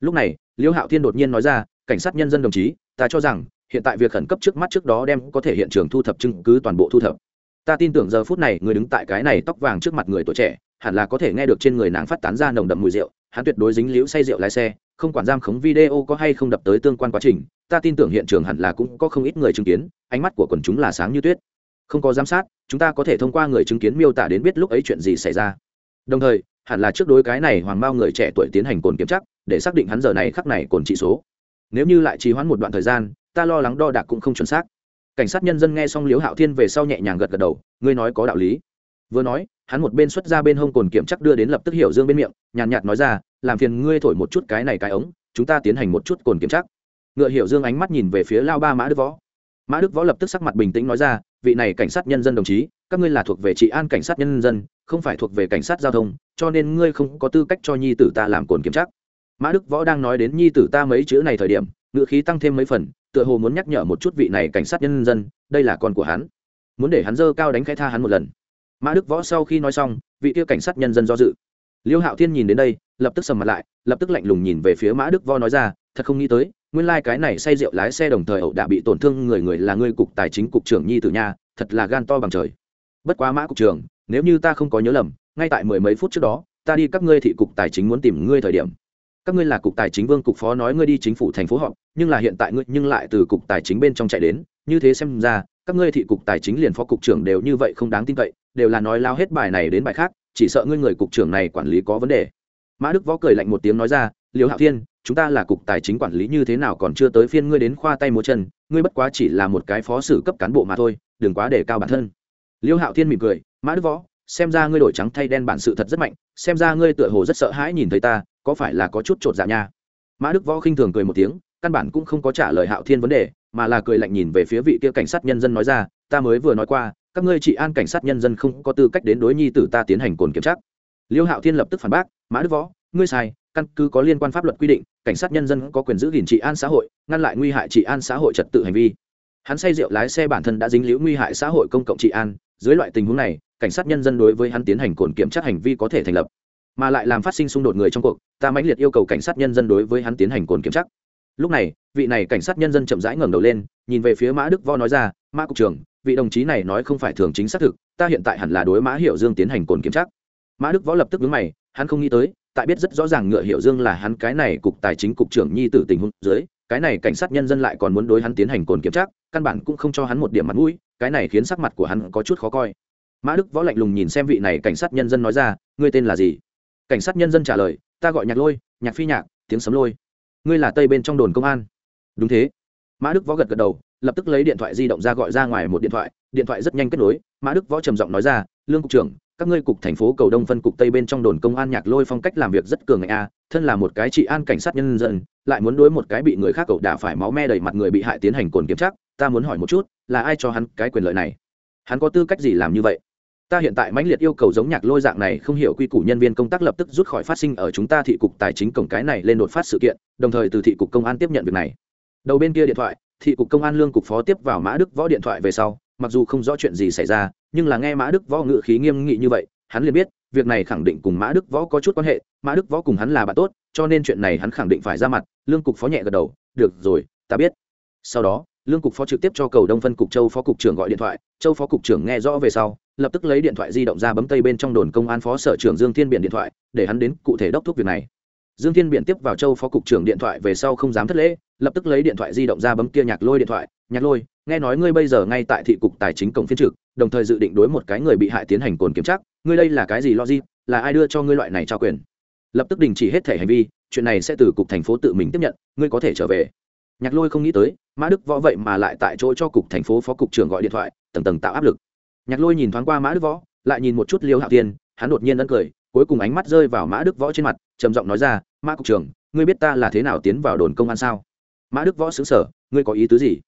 Lúc này, liêu hạo thiên đột nhiên nói ra, cảnh sát nhân dân đồng chí, ta cho rằng, hiện tại việc khẩn cấp trước mắt trước đó đem có thể hiện trường thu thập chứng cứ toàn bộ thu thập. Ta tin tưởng giờ phút này người đứng tại cái này tóc vàng trước mặt người tuổi trẻ hẳn là có thể nghe được trên người nàng phát tán ra nồng đậm mùi rượu, hắn tuyệt đối dính liễu say rượu lái xe, không quản giam khống video có hay không đập tới tương quan quá trình, ta tin tưởng hiện trường hẳn là cũng có không ít người chứng kiến, ánh mắt của quần chúng là sáng như tuyết. Không có giám sát, chúng ta có thể thông qua người chứng kiến miêu tả đến biết lúc ấy chuyện gì xảy ra. Đồng thời, hẳn là trước đối cái này hoàng bao người trẻ tuổi tiến hành cồn kiểm chắc để xác định hắn giờ này khắc này cồn trị số. Nếu như lại trì hoãn một đoạn thời gian, ta lo lắng đo đạc cũng không chuẩn xác. Cảnh sát nhân dân nghe xong liếu hạo thiên về sau nhẹ nhàng gật gật đầu, ngươi nói có đạo lý vừa nói, hắn một bên xuất ra bên hông cồn kiểm chắc đưa đến lập tức hiểu dương bên miệng, nhàn nhạt nói ra, làm phiền ngươi thổi một chút cái này cái ống, chúng ta tiến hành một chút cồn kiểm chắc. Ngựa hiểu dương ánh mắt nhìn về phía lao ba mã đức võ. Mã đức võ lập tức sắc mặt bình tĩnh nói ra, vị này cảnh sát nhân dân đồng chí, các ngươi là thuộc về trị an cảnh sát nhân dân, không phải thuộc về cảnh sát giao thông, cho nên ngươi không có tư cách cho nhi tử ta làm cồn kiểm chắc. Mã đức võ đang nói đến nhi tử ta mấy chữ này thời điểm, ngựa khí tăng thêm mấy phần, tựa hồ muốn nhắc nhở một chút vị này cảnh sát nhân dân, đây là con của hắn. Muốn để hắn dơ cao đánh khai tha hắn một lần mã đức võ sau khi nói xong, vị Tiêu cảnh sát nhân dân do dự. Liêu hạo thiên nhìn đến đây, lập tức sầm mặt lại, lập tức lạnh lùng nhìn về phía mã đức võ nói ra, thật không nghĩ tới, nguyên lai、like、cái này say rượu lái xe đồng thời ẩu đã bị tổn thương người người là ngươi cục tài chính cục trưởng nhi tử nha, thật là gan to bằng trời. Bất quá mã cục trưởng, nếu như ta không có nhớ lầm, ngay tại mười mấy phút trước đó, ta đi các ngươi thị cục tài chính muốn tìm ngươi thời điểm. Các ngươi là cục tài chính vương cục phó nói ngươi đi chính phủ thành phố họp, nhưng là hiện tại ngươi, nhưng lại từ cục tài chính bên trong chạy đến, như thế xem ra, các ngươi thị cục tài chính liền phó cục trưởng đều như vậy không đáng tin cậy đều là nói lao hết bài này đến bài khác, chỉ sợ ngươi người cục trưởng này quản lý có vấn đề. Mã đức võ cười lạnh một tiếng nói ra liều hạo thiên, chúng ta là cục tài chính quản lý như thế nào còn chưa tới phiên ngươi đến khoa tay múa chân, ngươi bất quá chỉ là một cái phó sử cấp cán bộ mà thôi, đừng quá để cao bản thân. Liêu hạo thiên mỉm cười, mã đức võ, xem ra ngươi đổi trắng thay đen bản sự thật rất mạnh, xem ra ngươi tựa hồ rất sợ hãi nhìn thấy ta, có phải là có chút t r ộ t dạ nha? Mã đức võ khinh thường cười một tiếng, căn bản cũng không có trả lời hạo thiên vấn đề, mà là cười lạnh nhìn về phía vị kia cảnh sát nhân dân nói ra, ta mới vừa nói qua các ngươi trị an cảnh sát nhân dân không có tư cách đến đối nhi tử ta tiến hành cồn kiểm tra. Liêu hạo thiên lập tức phản bác, mã đức võ, ngươi sai, căn cứ có liên quan pháp luật quy định, cảnh sát nhân dân có quyền giữ gìn trị an xã hội, ngăn lại nguy hại trị an xã hội trật tự hành vi. Hắn say rượu lái xe bản thân đã dính liễu nguy hại xã hội công cộng trị an, dưới loại tình huống này, cảnh sát nhân dân đối với hắn tiến hành cồn kiểm tra hành vi có thể thành lập, mà lại làm phát sinh xung đột người trong cuộc, ta mãnh liệt yêu cầu cảnh sát nhân dân đối với hắn tiến hành cồn kiểm tra. Lúc này, vị này cảnh sát nhân dân chậm rãi ngẩng đầu lên, nhìn về phía mã đức vo nói ra, mã cục trưởng vị đồng chí này nói không phải thường chính xác thực, ta hiện tại hẳn là đối mã hiệu dương tiến hành cồn kiểm tra. Mã đức võ lập tức vướng mày, hắn không nghĩ tới, tại biết rất rõ ràng ngựa hiệu dương là hắn cái này cục tài chính cục trưởng nhi tử tình huống dưới, cái này cảnh sát nhân dân lại còn muốn đối hắn tiến hành cồn kiểm tra, căn bản cũng không cho hắn một điểm mặt mũi, cái này khiến sắc mặt của hắn có chút khó coi. Mã đức võ lạnh lùng nhìn xem vị này cảnh sát nhân dân nói ra, ngươi tên là gì? Cảnh sát nhân dân trả lời, ta gọi nhạc lôi, nhạc phi nhạc, tiếng sấm lôi. Ngươi là tây bên trong đồn công an. Đúng thế. Mã đức võ gật gật đầu lập tức lấy điện thoại di động ra gọi ra ngoài một điện thoại điện thoại rất nhanh kết nối, mã đức võ trầm giọng nói ra, lương cục trưởng, các ngươi cục thành phố cầu đông phân cục tây bên trong đồn công an nhạc lôi phong cách làm việc rất cường ngạnh a, thân là một cái trị an cảnh sát nhân dân, lại muốn đối một cái bị người khác cậu đả phải máu me đầy mặt người bị hại tiến hành cồn kiểm tra, ta muốn hỏi một chút, là ai cho hắn cái quyền lợi này? Hắn có tư cách gì làm như vậy? Ta hiện tại mãnh liệt yêu cầu giống nhạc lôi dạng này không hiểu quy củ nhân viên công tác lập tức rút khỏi phát sinh ở chúng ta thị cục tài chính cổng cái này lên đột phát sự kiện, đồng thời từ thị cục công an tiếp nhận việc này. Đầu bên kia điện thoại thị cục công an lương cục phó tiếp vào mã đức võ điện thoại về sau, mặc dù không rõ chuyện gì xảy ra, nhưng là nghe mã đức võ ngự khí nghiêm nghị như vậy, hắn liền biết, việc này khẳng định cùng mã đức võ có chút quan hệ, mã đức võ cùng hắn là bạn tốt, cho nên chuyện này hắn khẳng định phải ra mặt, lương cục phó nhẹ gật đầu, được rồi, ta biết. Sau đó, lương cục phó trực tiếp cho cầu đông phân cục châu phó cục trưởng gọi điện thoại, châu phó cục trưởng nghe rõ về sau, lập tức lấy điện thoại di động ra bấm tay bên trong đồn công an phó sở trưởng dương thiên biển điện thoại, để hắn đến cụ thể đốc thúc việc này. Dương thiên biển tiếp vào châu phó cục trưởng điện thoại về sau không dám thất lễ lập tức lấy điện thoại di động ra bấm kia nhạc lôi điện thoại, nhạc lôi, nghe nói ngươi bây giờ ngay tại thị cục tài chính cổng phiên trực, đồng thời dự định đối một cái người bị hại tiến hành cồn kiểm tra, ngươi đây là cái gì logic, là ai đưa cho ngươi loại này trao quyền? Lập tức đình chỉ hết thể hành vi, chuyện này sẽ từ cục thành phố tự mình tiếp nhận, ngươi có thể trở về. Nhạc lôi không nghĩ tới, mã đức võ vậy mà lại tại chỗ cho cục thành phố phó cục trưởng gọi điện thoại, tầng tầng tạo áp lực. Nhạc lôi nhìn thoáng qua mã đức võ, lại nhìn một chút liêu hạo tiên hắn đột nhiên ân cười, cuối cùng ánh mắt rơi vào mã đức võ trên mặt, trầm giọng nói ra, mã cục trưởng, ngươi biết ta là thế nào tiến vào đồn công an sao? Mã đức võ xứng sở, ngươi có ý tứ gì?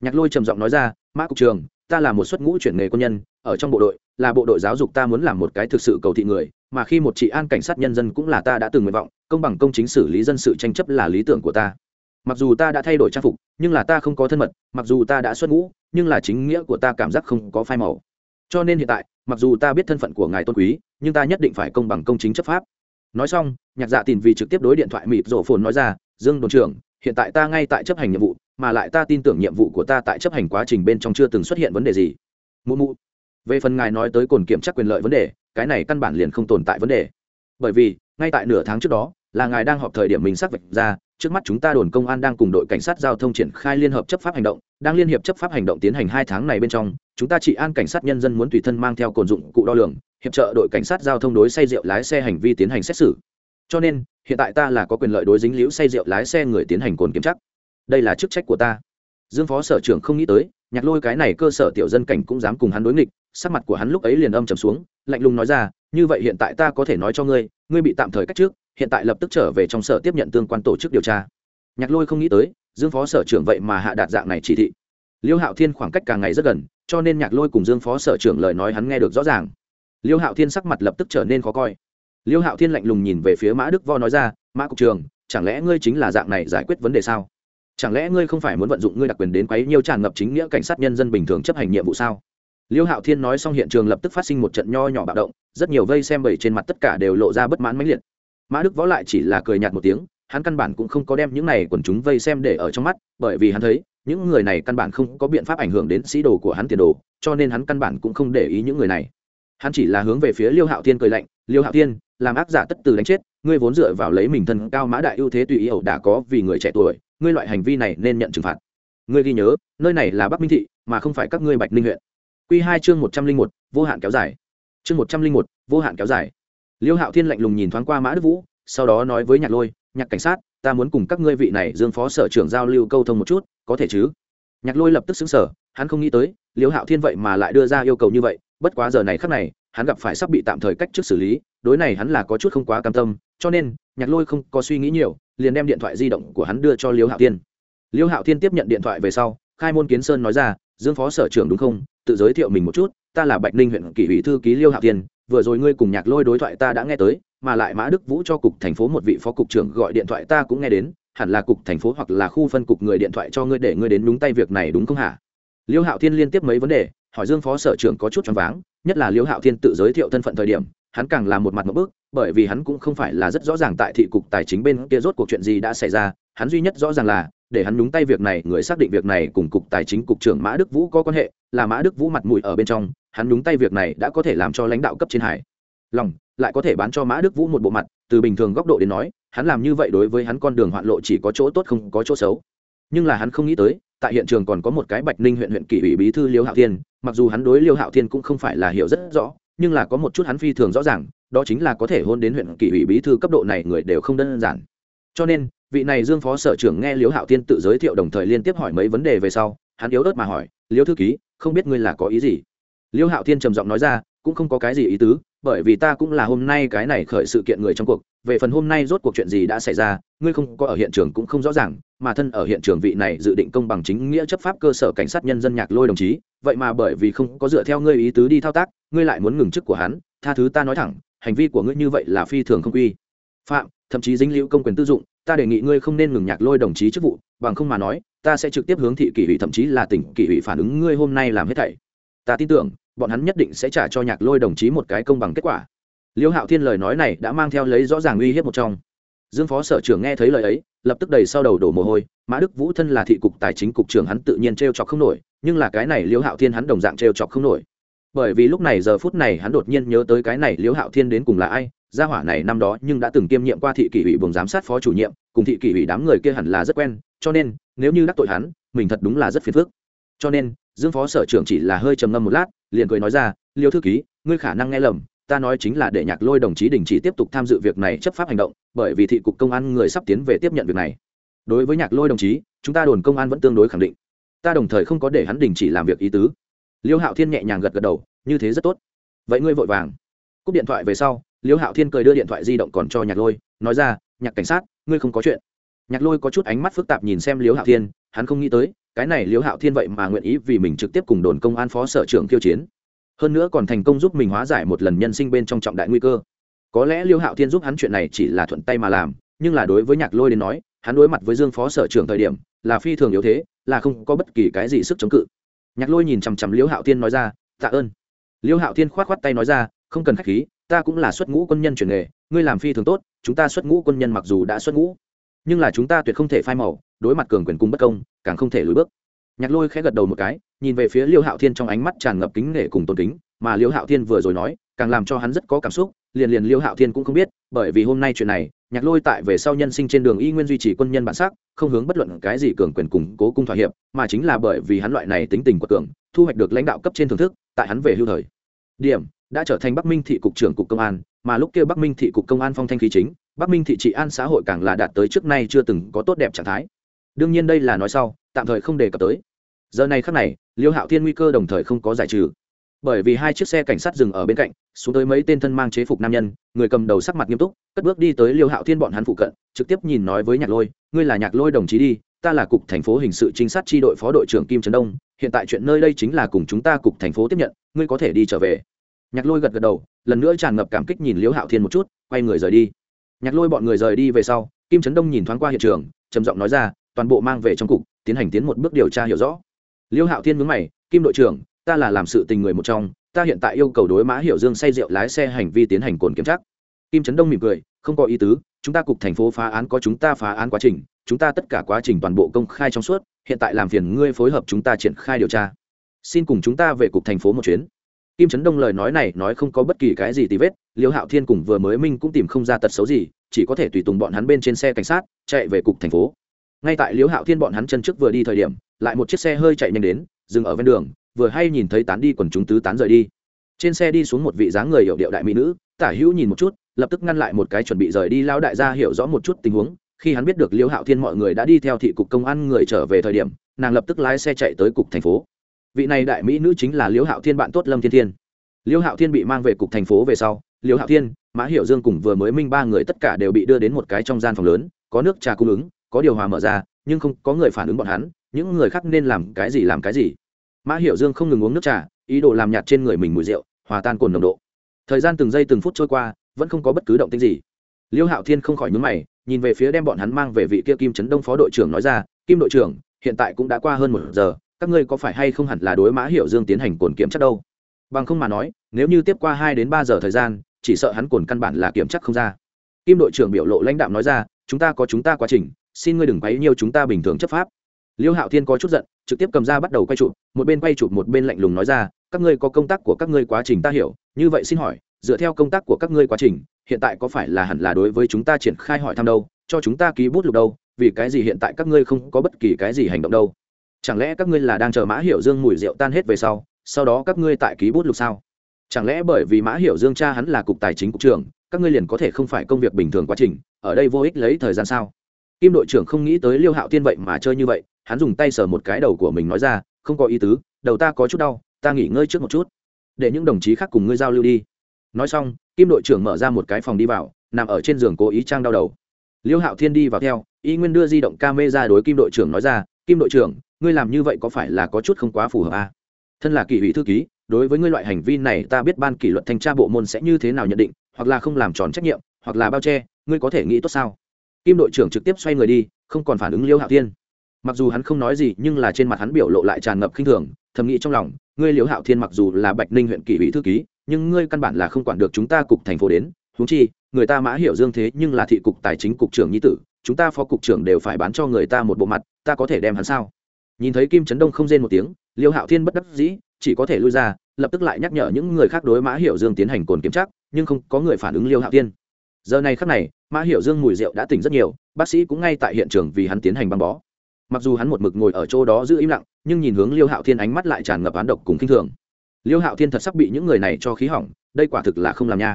Nhạc lôi trầm giọng nói ra, mã cục trường, ta là một xuất ngũ chuyển nghề quân nhân, ở trong bộ đội, là bộ đội giáo dục ta muốn làm một cái thực sự cầu thị người, mà khi một chị an cảnh sát nhân dân cũng là ta đã từng nguyện vọng, công bằng công chính xử lý dân sự tranh chấp là lý tưởng của ta. Mặc dù ta đã thay đổi trang phục, nhưng là ta không có thân mật, mặc dù ta đã xuất ngũ, nhưng là chính nghĩa của ta cảm giác không có phai màu. Cho nên hiện tại, mặc dù ta biết thân phận của ngài tôn quý, nhưng ta nhất định phải công bằng công chính chấp pháp. Nói xong, nhạc dạ tìm vì trực tiếp đối điện thoại mịt rổ phồn nói ra, dương đồn trưởng hiện tại ta ngay tại chấp hành nhiệm vụ, mà lại ta tin tưởng nhiệm vụ của ta tại chấp hành quá trình bên trong chưa từng xuất hiện vấn đề gì. Mụ mụ, về phần ngài nói tới cồn kiểm tra quyền lợi vấn đề, cái này căn bản liền không tồn tại vấn đề. Bởi vì, ngay tại nửa tháng trước đó, là ngài đang họp thời điểm mình xác vạch ra, trước mắt chúng ta đồn công an đang cùng đội cảnh sát giao thông triển khai liên hợp chấp pháp hành động, đang liên hiệp chấp pháp hành động tiến hành hai tháng này bên trong, chúng ta chỉ an cảnh sát nhân dân muốn tùy thân mang theo cồn dụng cụ đo lường, hiệp trợ đội cảnh sát giao thông đối say rượu lái xe hành vi tiến hành xét xử cho nên, hiện tại ta là có quyền lợi đối dính liễu say rượu lái xe người tiến hành cồn kiểm chắc đây là chức trách của ta. Dương phó sở trưởng không nghĩ tới, nhạc lôi cái này cơ sở tiểu dân cảnh cũng dám cùng hắn đối nghịch, sắc mặt của hắn lúc ấy liền âm trầm xuống, lạnh lùng nói ra, như vậy hiện tại ta có thể nói cho ngươi ngươi bị tạm thời cách trước, hiện tại lập tức trở về trong sở tiếp nhận tương quan tổ chức điều tra. Nhạc lôi không nghĩ tới, dương phó sở trưởng vậy mà hạ đạt dạng này chỉ thị. Liêu hạo thiên khoảng cách càng ngày rất gần, cho nên nhạc lôi cùng dương phó sở trưởng lời nói hắn nghe được rõ ràng. Liêu hạo thiên sắc mặt lập tức trở nên khó coi liêu hạo thiên lạnh lùng nhìn về phía mã đức vo nói ra, mã cục trường, chẳng lẽ ngươi chính là dạng này giải quyết vấn đề sao? Chẳng lẽ ngươi không phải muốn vận dụng ngươi đặc quyền đến quấy nhiều tràn ngập chính nghĩa cảnh sát nhân dân bình thường chấp hành nhiệm vụ sao? Liêu hạo thiên nói xong hiện trường lập tức phát sinh một trận nho nhỏ bạo động, rất nhiều vây xem bầy trên mặt tất cả đều lộ ra bất mãn mãnh liệt. Mã đức võ lại chỉ là cười nhạt một tiếng, hắn căn bản cũng không có đem những này quần chúng vây xem để ở trong mắt, bởi vì hắn thấy, những người này căn bản không có biện pháp ảnh hưởng đến sĩ đồ của hắn tiền đồ, cho nên hắn căn bản cũng không để ý những người này. Hắn chỉ là hướng về phía liêu hạo thiên cười lạnh, liêu hạo thiên làm ác giả tất từ đánh chết, ngươi vốn dựa vào lấy mình thân cao mã đại ưu thế tùy ý ẩu đả có vì người trẻ tuổi, ngươi loại hành vi này nên nhận trừng phạt. Ngươi ghi nhớ, nơi này là bắc minh thị, mà không phải các ngươi bạch ninh huyện. Q hai chương một trăm linh một, vô hạn kéo dài. Chương một trăm linh một, vô hạn kéo dài. Liêu hạo thiên lạnh lùng nhìn thoáng qua mã đức vũ, sau đó nói với nhạc lôi, nhạc cảnh sát, ta muốn cùng các ngươi vị này dương phó sở trưởng giao lưu câu thông một chút, có thể chứ? Nhạc lôi lập tức xứng sở hắn không nghĩ tới, liêu hạo thiên vậy mà lại đưa ra yêu cầu như vậy bất quá giờ này khắc này, hắn gặp phải sắp bị tạm thời cách trước xử lý, đối này hắn là có chút không quá cam tâm, cho nên, nhạc lôi không có suy nghĩ nhiều, liền đem điện thoại di động của hắn đưa cho liêu hạo thiên. Liêu hạo thiên tiếp nhận điện thoại về sau, khai môn kiến sơn nói ra, dương phó sở trưởng đúng không? Tự giới thiệu mình một chút, ta là bạch ninh huyện kỷ ủy thư ký liêu hạo thiên, vừa rồi ngươi cùng nhạc lôi đối thoại ta đã nghe tới, mà lại mã đức vũ cho cục thành phố một vị phó cục trưởng gọi điện thoại ta cũng nghe đến, hẳn là cục thành phố hoặc là khu phân cục người điện thoại cho ngươi để ngươi đến đúng tay việc này đúng không hả? Liêu hạo thiên liên tiếp mấy vấn đề hỏi dương phó sở trưởng có chút choáng váng, nhất là Liễu hạo thiên tự giới thiệu thân phận thời điểm, hắn càng là một mặt một bước bởi vì hắn cũng không phải là rất rõ ràng tại thị cục tài chính bên kia rốt cuộc chuyện gì đã xảy ra, hắn duy nhất rõ ràng là, để hắn nhúng tay việc này, người xác định việc này cùng cục tài chính cục trưởng mã đức vũ có quan hệ, là mã đức vũ mặt mũi ở bên trong, hắn nhúng tay việc này đã có thể làm cho lãnh đạo cấp trên hải. Lòng, lại có thể bán cho mã đức vũ một bộ mặt, từ bình thường góc độ đến nói, hắn làm như vậy đối với hắn con đường hoạn lộ chỉ có chỗ tốt không có chỗ xấu. Nhưng là hắn không nghĩ tới tại hiện trường còn có một cái bạch ninh huyện huyện kỷ ủy bí thư liêu hạo thiên, mặc dù hắn đối liêu hạo thiên cũng không phải là hiểu rất rõ, nhưng là có một chút hắn phi thường rõ ràng, đó chính là có thể hôn đến huyện kỷ ủy bí thư cấp độ này người đều không đơn giản. Cho nên, vị này dương phó sở trưởng nghe liêu hạo thiên tự giới thiệu đồng thời liên tiếp hỏi mấy vấn đề về sau, hắn yếu ớt mà hỏi, liêu thư ký, không biết ngươi là có ý gì? Liêu hạo thiên trầm giọng nói ra, cũng không có cái gì ý tứ bởi vì ta cũng là hôm nay cái này khởi sự kiện người trong cuộc, về phần hôm nay rốt cuộc chuyện gì đã xảy ra, ngươi không có ở hiện trường cũng không rõ ràng, mà thân ở hiện trường vị này dự định công bằng chính nghĩa chấp pháp cơ sở cảnh sát nhân dân nhạc lôi đồng chí, vậy mà bởi vì không có dựa theo ngươi ý tứ đi thao tác, ngươi lại muốn ngừng chức của hắn, tha thứ ta nói thẳng, hành vi của ngươi như vậy là phi thường không quy phạm, thậm chí dính liễu công quyền tư dụng, ta đề nghị ngươi không nên ngừng nhạc lôi đồng chí chức vụ, bằng không mà nói, ta sẽ trực tiếp hướng thị kỷ ủy, thậm chí là tỉnh kỷ ủy phản ứng ngươi hôm nay làm hết thảy ta tin tưởng, bọn hắn nhất định sẽ trả cho nhạc lôi đồng chí một cái công bằng kết quả. Liêu hạo thiên lời nói này đã mang theo lấy rõ ràng uy hiếp một trong. Dương phó sở trưởng nghe thấy lời ấy, lập tức đầy sau đầu đổ mồ hôi, mã đức vũ thân là thị cục tài chính cục trưởng hắn tự nhiên t r e o chọc không nổi, nhưng là cái này liêu hạo thiên hắn đồng dạng t r e o chọc không nổi. Bởi vì lúc này giờ phút này hắn đột nhiên nhớ tới cái này liêu hạo thiên đến cùng là ai, gia hỏa này năm đó nhưng đã từng kiêm nhiệm qua thị kỷ ủy buồng giám sát phó chủ nhiệm, cùng thị kỷ ủy đám người kia hẳn là rất quen, cho nên nếu như đắc tội hắn, mình thật đúng là rất phiền phức. Cho nên dương phó sở trưởng chỉ là hơi trầm ngâm một lát, liền cười nói ra, liêu thư ký, ngươi khả năng nghe lầm, ta nói chính là để nhạc lôi đồng chí đình chỉ tiếp tục tham dự việc này chấp pháp hành động, bởi vì thị cục công an người sắp tiến về tiếp nhận việc này. Đối với nhạc lôi đồng chí, chúng ta đồn công an vẫn tương đối khẳng định. Ta đồng thời không có để hắn đình chỉ làm việc ý tứ. Liêu hạo thiên nhẹ nhàng gật gật đầu, như thế rất tốt. Vậy ngươi vội vàng. Cúp điện thoại về sau, Liêu hạo thiên cười đưa điện thoại di động còn cho nhạc lôi, nói ra, nhạc cảnh sát, ngươi không có chuyện. Nhạc lôi có chút ánh mắt phức tạp nhìn xem Liêu hạo thiên, hắn không nghĩ tới cái này liễu hạo thiên vậy mà nguyện ý vì mình trực tiếp cùng đồn công an phó sở trưởng kiêu chiến. Hơn nữa còn thành công giúp mình hóa giải một lần nhân sinh bên trong trọng đại nguy cơ. Có lẽ liễu hạo thiên giúp hắn chuyện này chỉ là thuận tay mà làm, nhưng là đối với nhạc lôi đến nói, hắn đối mặt với dương phó sở trưởng thời điểm, là phi thường yếu thế, là không có bất kỳ cái gì sức chống cự. Nhạc lôi nhìn chằm chằm liễu hạo thiên nói ra, tạ ơn. Liễu hạo thiên k h o á t k h o á t tay nói ra, không cần k h á c h khí, ta cũng là xuất ngũ quân nhân chuyển nghề, ngươi làm phi thường tốt, chúng ta xuất ngũ quân nhân mặc dù đã xuất ngũ nhưng là chúng ta tuyệt không thể phai màu, đối mặt cường quyền cung bất công, càng không thể lùi bước. Nhạc lôi khẽ gật đầu một cái, nhìn về phía liêu hạo thiên trong ánh mắt tràn ngập kính nể cùng tôn kính, mà liêu hạo thiên vừa rồi nói, càng làm cho hắn rất có cảm xúc, liền liền liêu hạo thiên cũng không biết, bởi vì hôm nay chuyện này, nhạc lôi tại về sau nhân sinh trên đường y nguyên duy trì quân nhân bản sắc, không hướng bất luận cái gì cường quyền củng cố cung thỏa hiệp, mà chính là bởi vì hắn loại này tính tình quật cường, thu hoạch được lãnh đạo cấp trên thưởng thức, tại hắn về hưu thời. Điểm, đã trở thành bắc minh thị cục trưởng cục công an, mà lúc kia bắc minh thị cục công an phong thanh khí chính bắc minh thị trị an xã hội càng là đạt tới trước nay chưa từng có tốt đẹp trạng thái. Đương nhiên đây là nói sau, tạm thời không đề cập tới. Giờ này khắc này, liêu hạo thiên nguy cơ đồng thời không có giải trừ. Bởi vì hai chiếc xe cảnh sát dừng ở bên cạnh, xuống tới mấy tên thân mang chế phục nam nhân, người cầm đầu sắc mặt nghiêm túc, cất bước đi tới liêu hạo thiên bọn hắn phụ cận, trực tiếp nhìn nói với nhạc lôi, ngươi là nhạc lôi đồng chí đi, ta là cục thành phố hình sự trinh sát tri đội phó đội trưởng kim trấn đông, hiện tại chuyện nơi đây chính là cùng chúng ta cục thành phố tiếp nhận, ngươi có thể đi trở về. Nhạc lôi gật gật đầu, lần nữa tràn ngập cảm kích nhìn liêu hạo thiên một chút, quay người rời đi nhạc lôi bọn người rời đi về sau, kim trấn đông nhìn thoáng qua hiện trường, trầm giọng nói ra, toàn bộ mang về trong cục, tiến hành tiến một bước điều tra hiểu rõ. Liêu hạo thiên mướn mày, kim đội trưởng, ta là làm sự tình người một trong, ta hiện tại yêu cầu đối mã hiểu dương say rượu lái xe hành vi tiến hành cồn kiểm tra. Kim trấn đông mỉm cười, không có ý tứ, chúng ta cục thành phố phá án có chúng ta phá án quá trình, chúng ta tất cả quá trình toàn bộ công khai trong suốt, hiện tại làm phiền ngươi phối hợp chúng ta triển khai điều tra. Xin cùng chúng ta về cục thành phố một chuyến. Kim trấn đông lời nói này nói không có bất kỳ cái gì tì vết liêu hạo thiên cùng vừa mới minh cũng tìm không ra tật xấu gì, chỉ có thể tùy tùng bọn hắn bên trên xe cảnh sát, chạy về cục thành phố. Ngay tại liêu hạo thiên bọn hắn chân trước vừa đi thời điểm, lại một chiếc xe hơi chạy nhanh đến, dừng ở ven đường, vừa hay nhìn thấy tán đi quần chúng tứ tán rời đi. Trên xe đi xuống một vị dáng người hiệu điệu đại mỹ nữ, tả hữu nhìn một chút, lập tức ngăn lại một cái chuẩn bị rời đi lao đại gia hiểu rõ một chút tình huống. Khi hắn biết được liêu hạo thiên mọi người đã đi theo thị cục công an người trở về thời điểm, nàng lập tức lái xe chạy tới cục thành phố. Vị này đại mỹ nữ chính là liêu hạo thiên bạn tốt lâm thiên thiên. Liêu hạo thiên bị mang về cục thành phố về sau liêu hạo thiên, mã hiểu dương cùng vừa mới minh ba người tất cả đều bị đưa đến một cái trong gian phòng lớn, có nước trà cung ứng, có điều hòa mở ra, nhưng không có người phản ứng bọn hắn, những người khác nên làm cái gì làm cái gì. Mã hiểu dương không ngừng uống nước trà, ý đồ làm nhạt trên người mình mùi rượu, hòa tan cồn nồng độ. Thời gian từng giây từng phút trôi qua, vẫn không có bất cứ động tĩnh gì. Liêu hạo thiên không khỏi nhúng mày, nhìn về phía đem bọn hắn mang về vị kia kim trấn đông phó đội trưởng nói ra, kim đội trưởng, hiện tại cũng đã qua hơn một giờ, các ngươi có phải hay không hẳn là đối mã hiểu dương tiến hành cồn kiểm chắc đâu? Bằng không mà nói, nếu như tiếp qua hai đến ba giờ thời gian chỉ sợ hắn cồn căn bản là kiểm chắc không ra. Kim đội trưởng biểu lộ lãnh đạo nói ra, chúng ta có chúng ta quá trình, xin ngươi đừng quấy nhiều chúng ta bình thường chấp pháp. Liêu hạo thiên có chút giận, trực tiếp cầm ra bắt đầu quay chụp, một bên quay chụp một bên lạnh lùng nói ra, các ngươi có công tác của các ngươi quá trình ta hiểu, như vậy xin hỏi, dựa theo công tác của các ngươi quá trình, hiện tại có phải là hẳn là đối với chúng ta triển khai hỏi thăm đâu, cho chúng ta ký bút lục đâu, vì cái gì hiện tại các ngươi không có bất kỳ cái gì hành động đâu? Chẳng lẽ các ngươi là đang chờ mã hiểu dương mùi rượu tan hết về sau sau đó các ngươi tại ký bút lục sao? Chẳng lẽ bởi vì mã hiểu dương cha hắn là cục tài chính cục trưởng, các ngươi liền có thể không phải công việc bình thường quá trình, ở đây vô ích lấy thời gian sao? Kim đội trưởng không nghĩ tới liêu hạo tiên vậy mà chơi như vậy, hắn dùng tay sờ một cái đầu của mình nói ra, không có ý tứ, đầu ta có chút đau, ta nghỉ ngơi trước một chút. Để những đồng chí khác cùng ngươi giao lưu đi. Nói xong, kim đội trưởng mở ra một cái phòng đi vào, nằm ở trên giường cố ý trang đau đầu. Liêu hạo thiên đi vào theo, y nguyên đưa di động ca mê ra đối kim đội trưởng nói ra, kim đội trưởng, ngươi làm như vậy có phải là có chút không quá phù hợp à? thân là kỷ ủy thư ký đối với ngươi loại hành vi này ta biết ban kỷ luật thanh tra bộ môn sẽ như thế nào nhận định, hoặc là không làm tròn trách nhiệm, hoặc là bao che, ngươi có thể nghĩ tốt sao? Kim đội trưởng trực tiếp xoay người đi, không còn phản ứng liêu hạo thiên. Mặc dù hắn không nói gì, nhưng là trên mặt hắn biểu lộ lại tràn ngập khinh thường, thầm nghĩ trong lòng, ngươi liễu hạo thiên mặc dù là bạch ninh huyện kỷ ủy thư ký, nhưng ngươi căn bản là không quản được chúng ta cục thành phố đến. Húng chi, người ta mã hiểu dương thế nhưng là thị cục tài chính cục trưởng nhi tử, chúng ta phó cục trưởng đều phải bán cho người ta một bộ mặt, ta có thể đem hắn sao? Nhìn thấy kim trấn đông không rên một tiếng, liêu hạo thiên bất đắc dĩ, chỉ có thể lui ra, lập tức lại nhắc nhở những người khác đối mã hiểu dương tiến hành cồn kiểm tra, nhưng không có người phản ứng liêu hạo thiên. Giờ này khắc này, mã hiểu dương mùi rượu đã tỉnh rất nhiều, bác sĩ cũng ngay tại hiện trường vì hắn tiến hành băng bó. Mặc dù hắn một mực ngồi ở chỗ đó giữ im lặng, nhưng nhìn hướng liêu hạo thiên ánh mắt lại tràn ngập án độc cùng k i n h thường. Liêu hạo thiên thật sắp bị những người này cho khí hỏng, đây quả thực là không làm nha.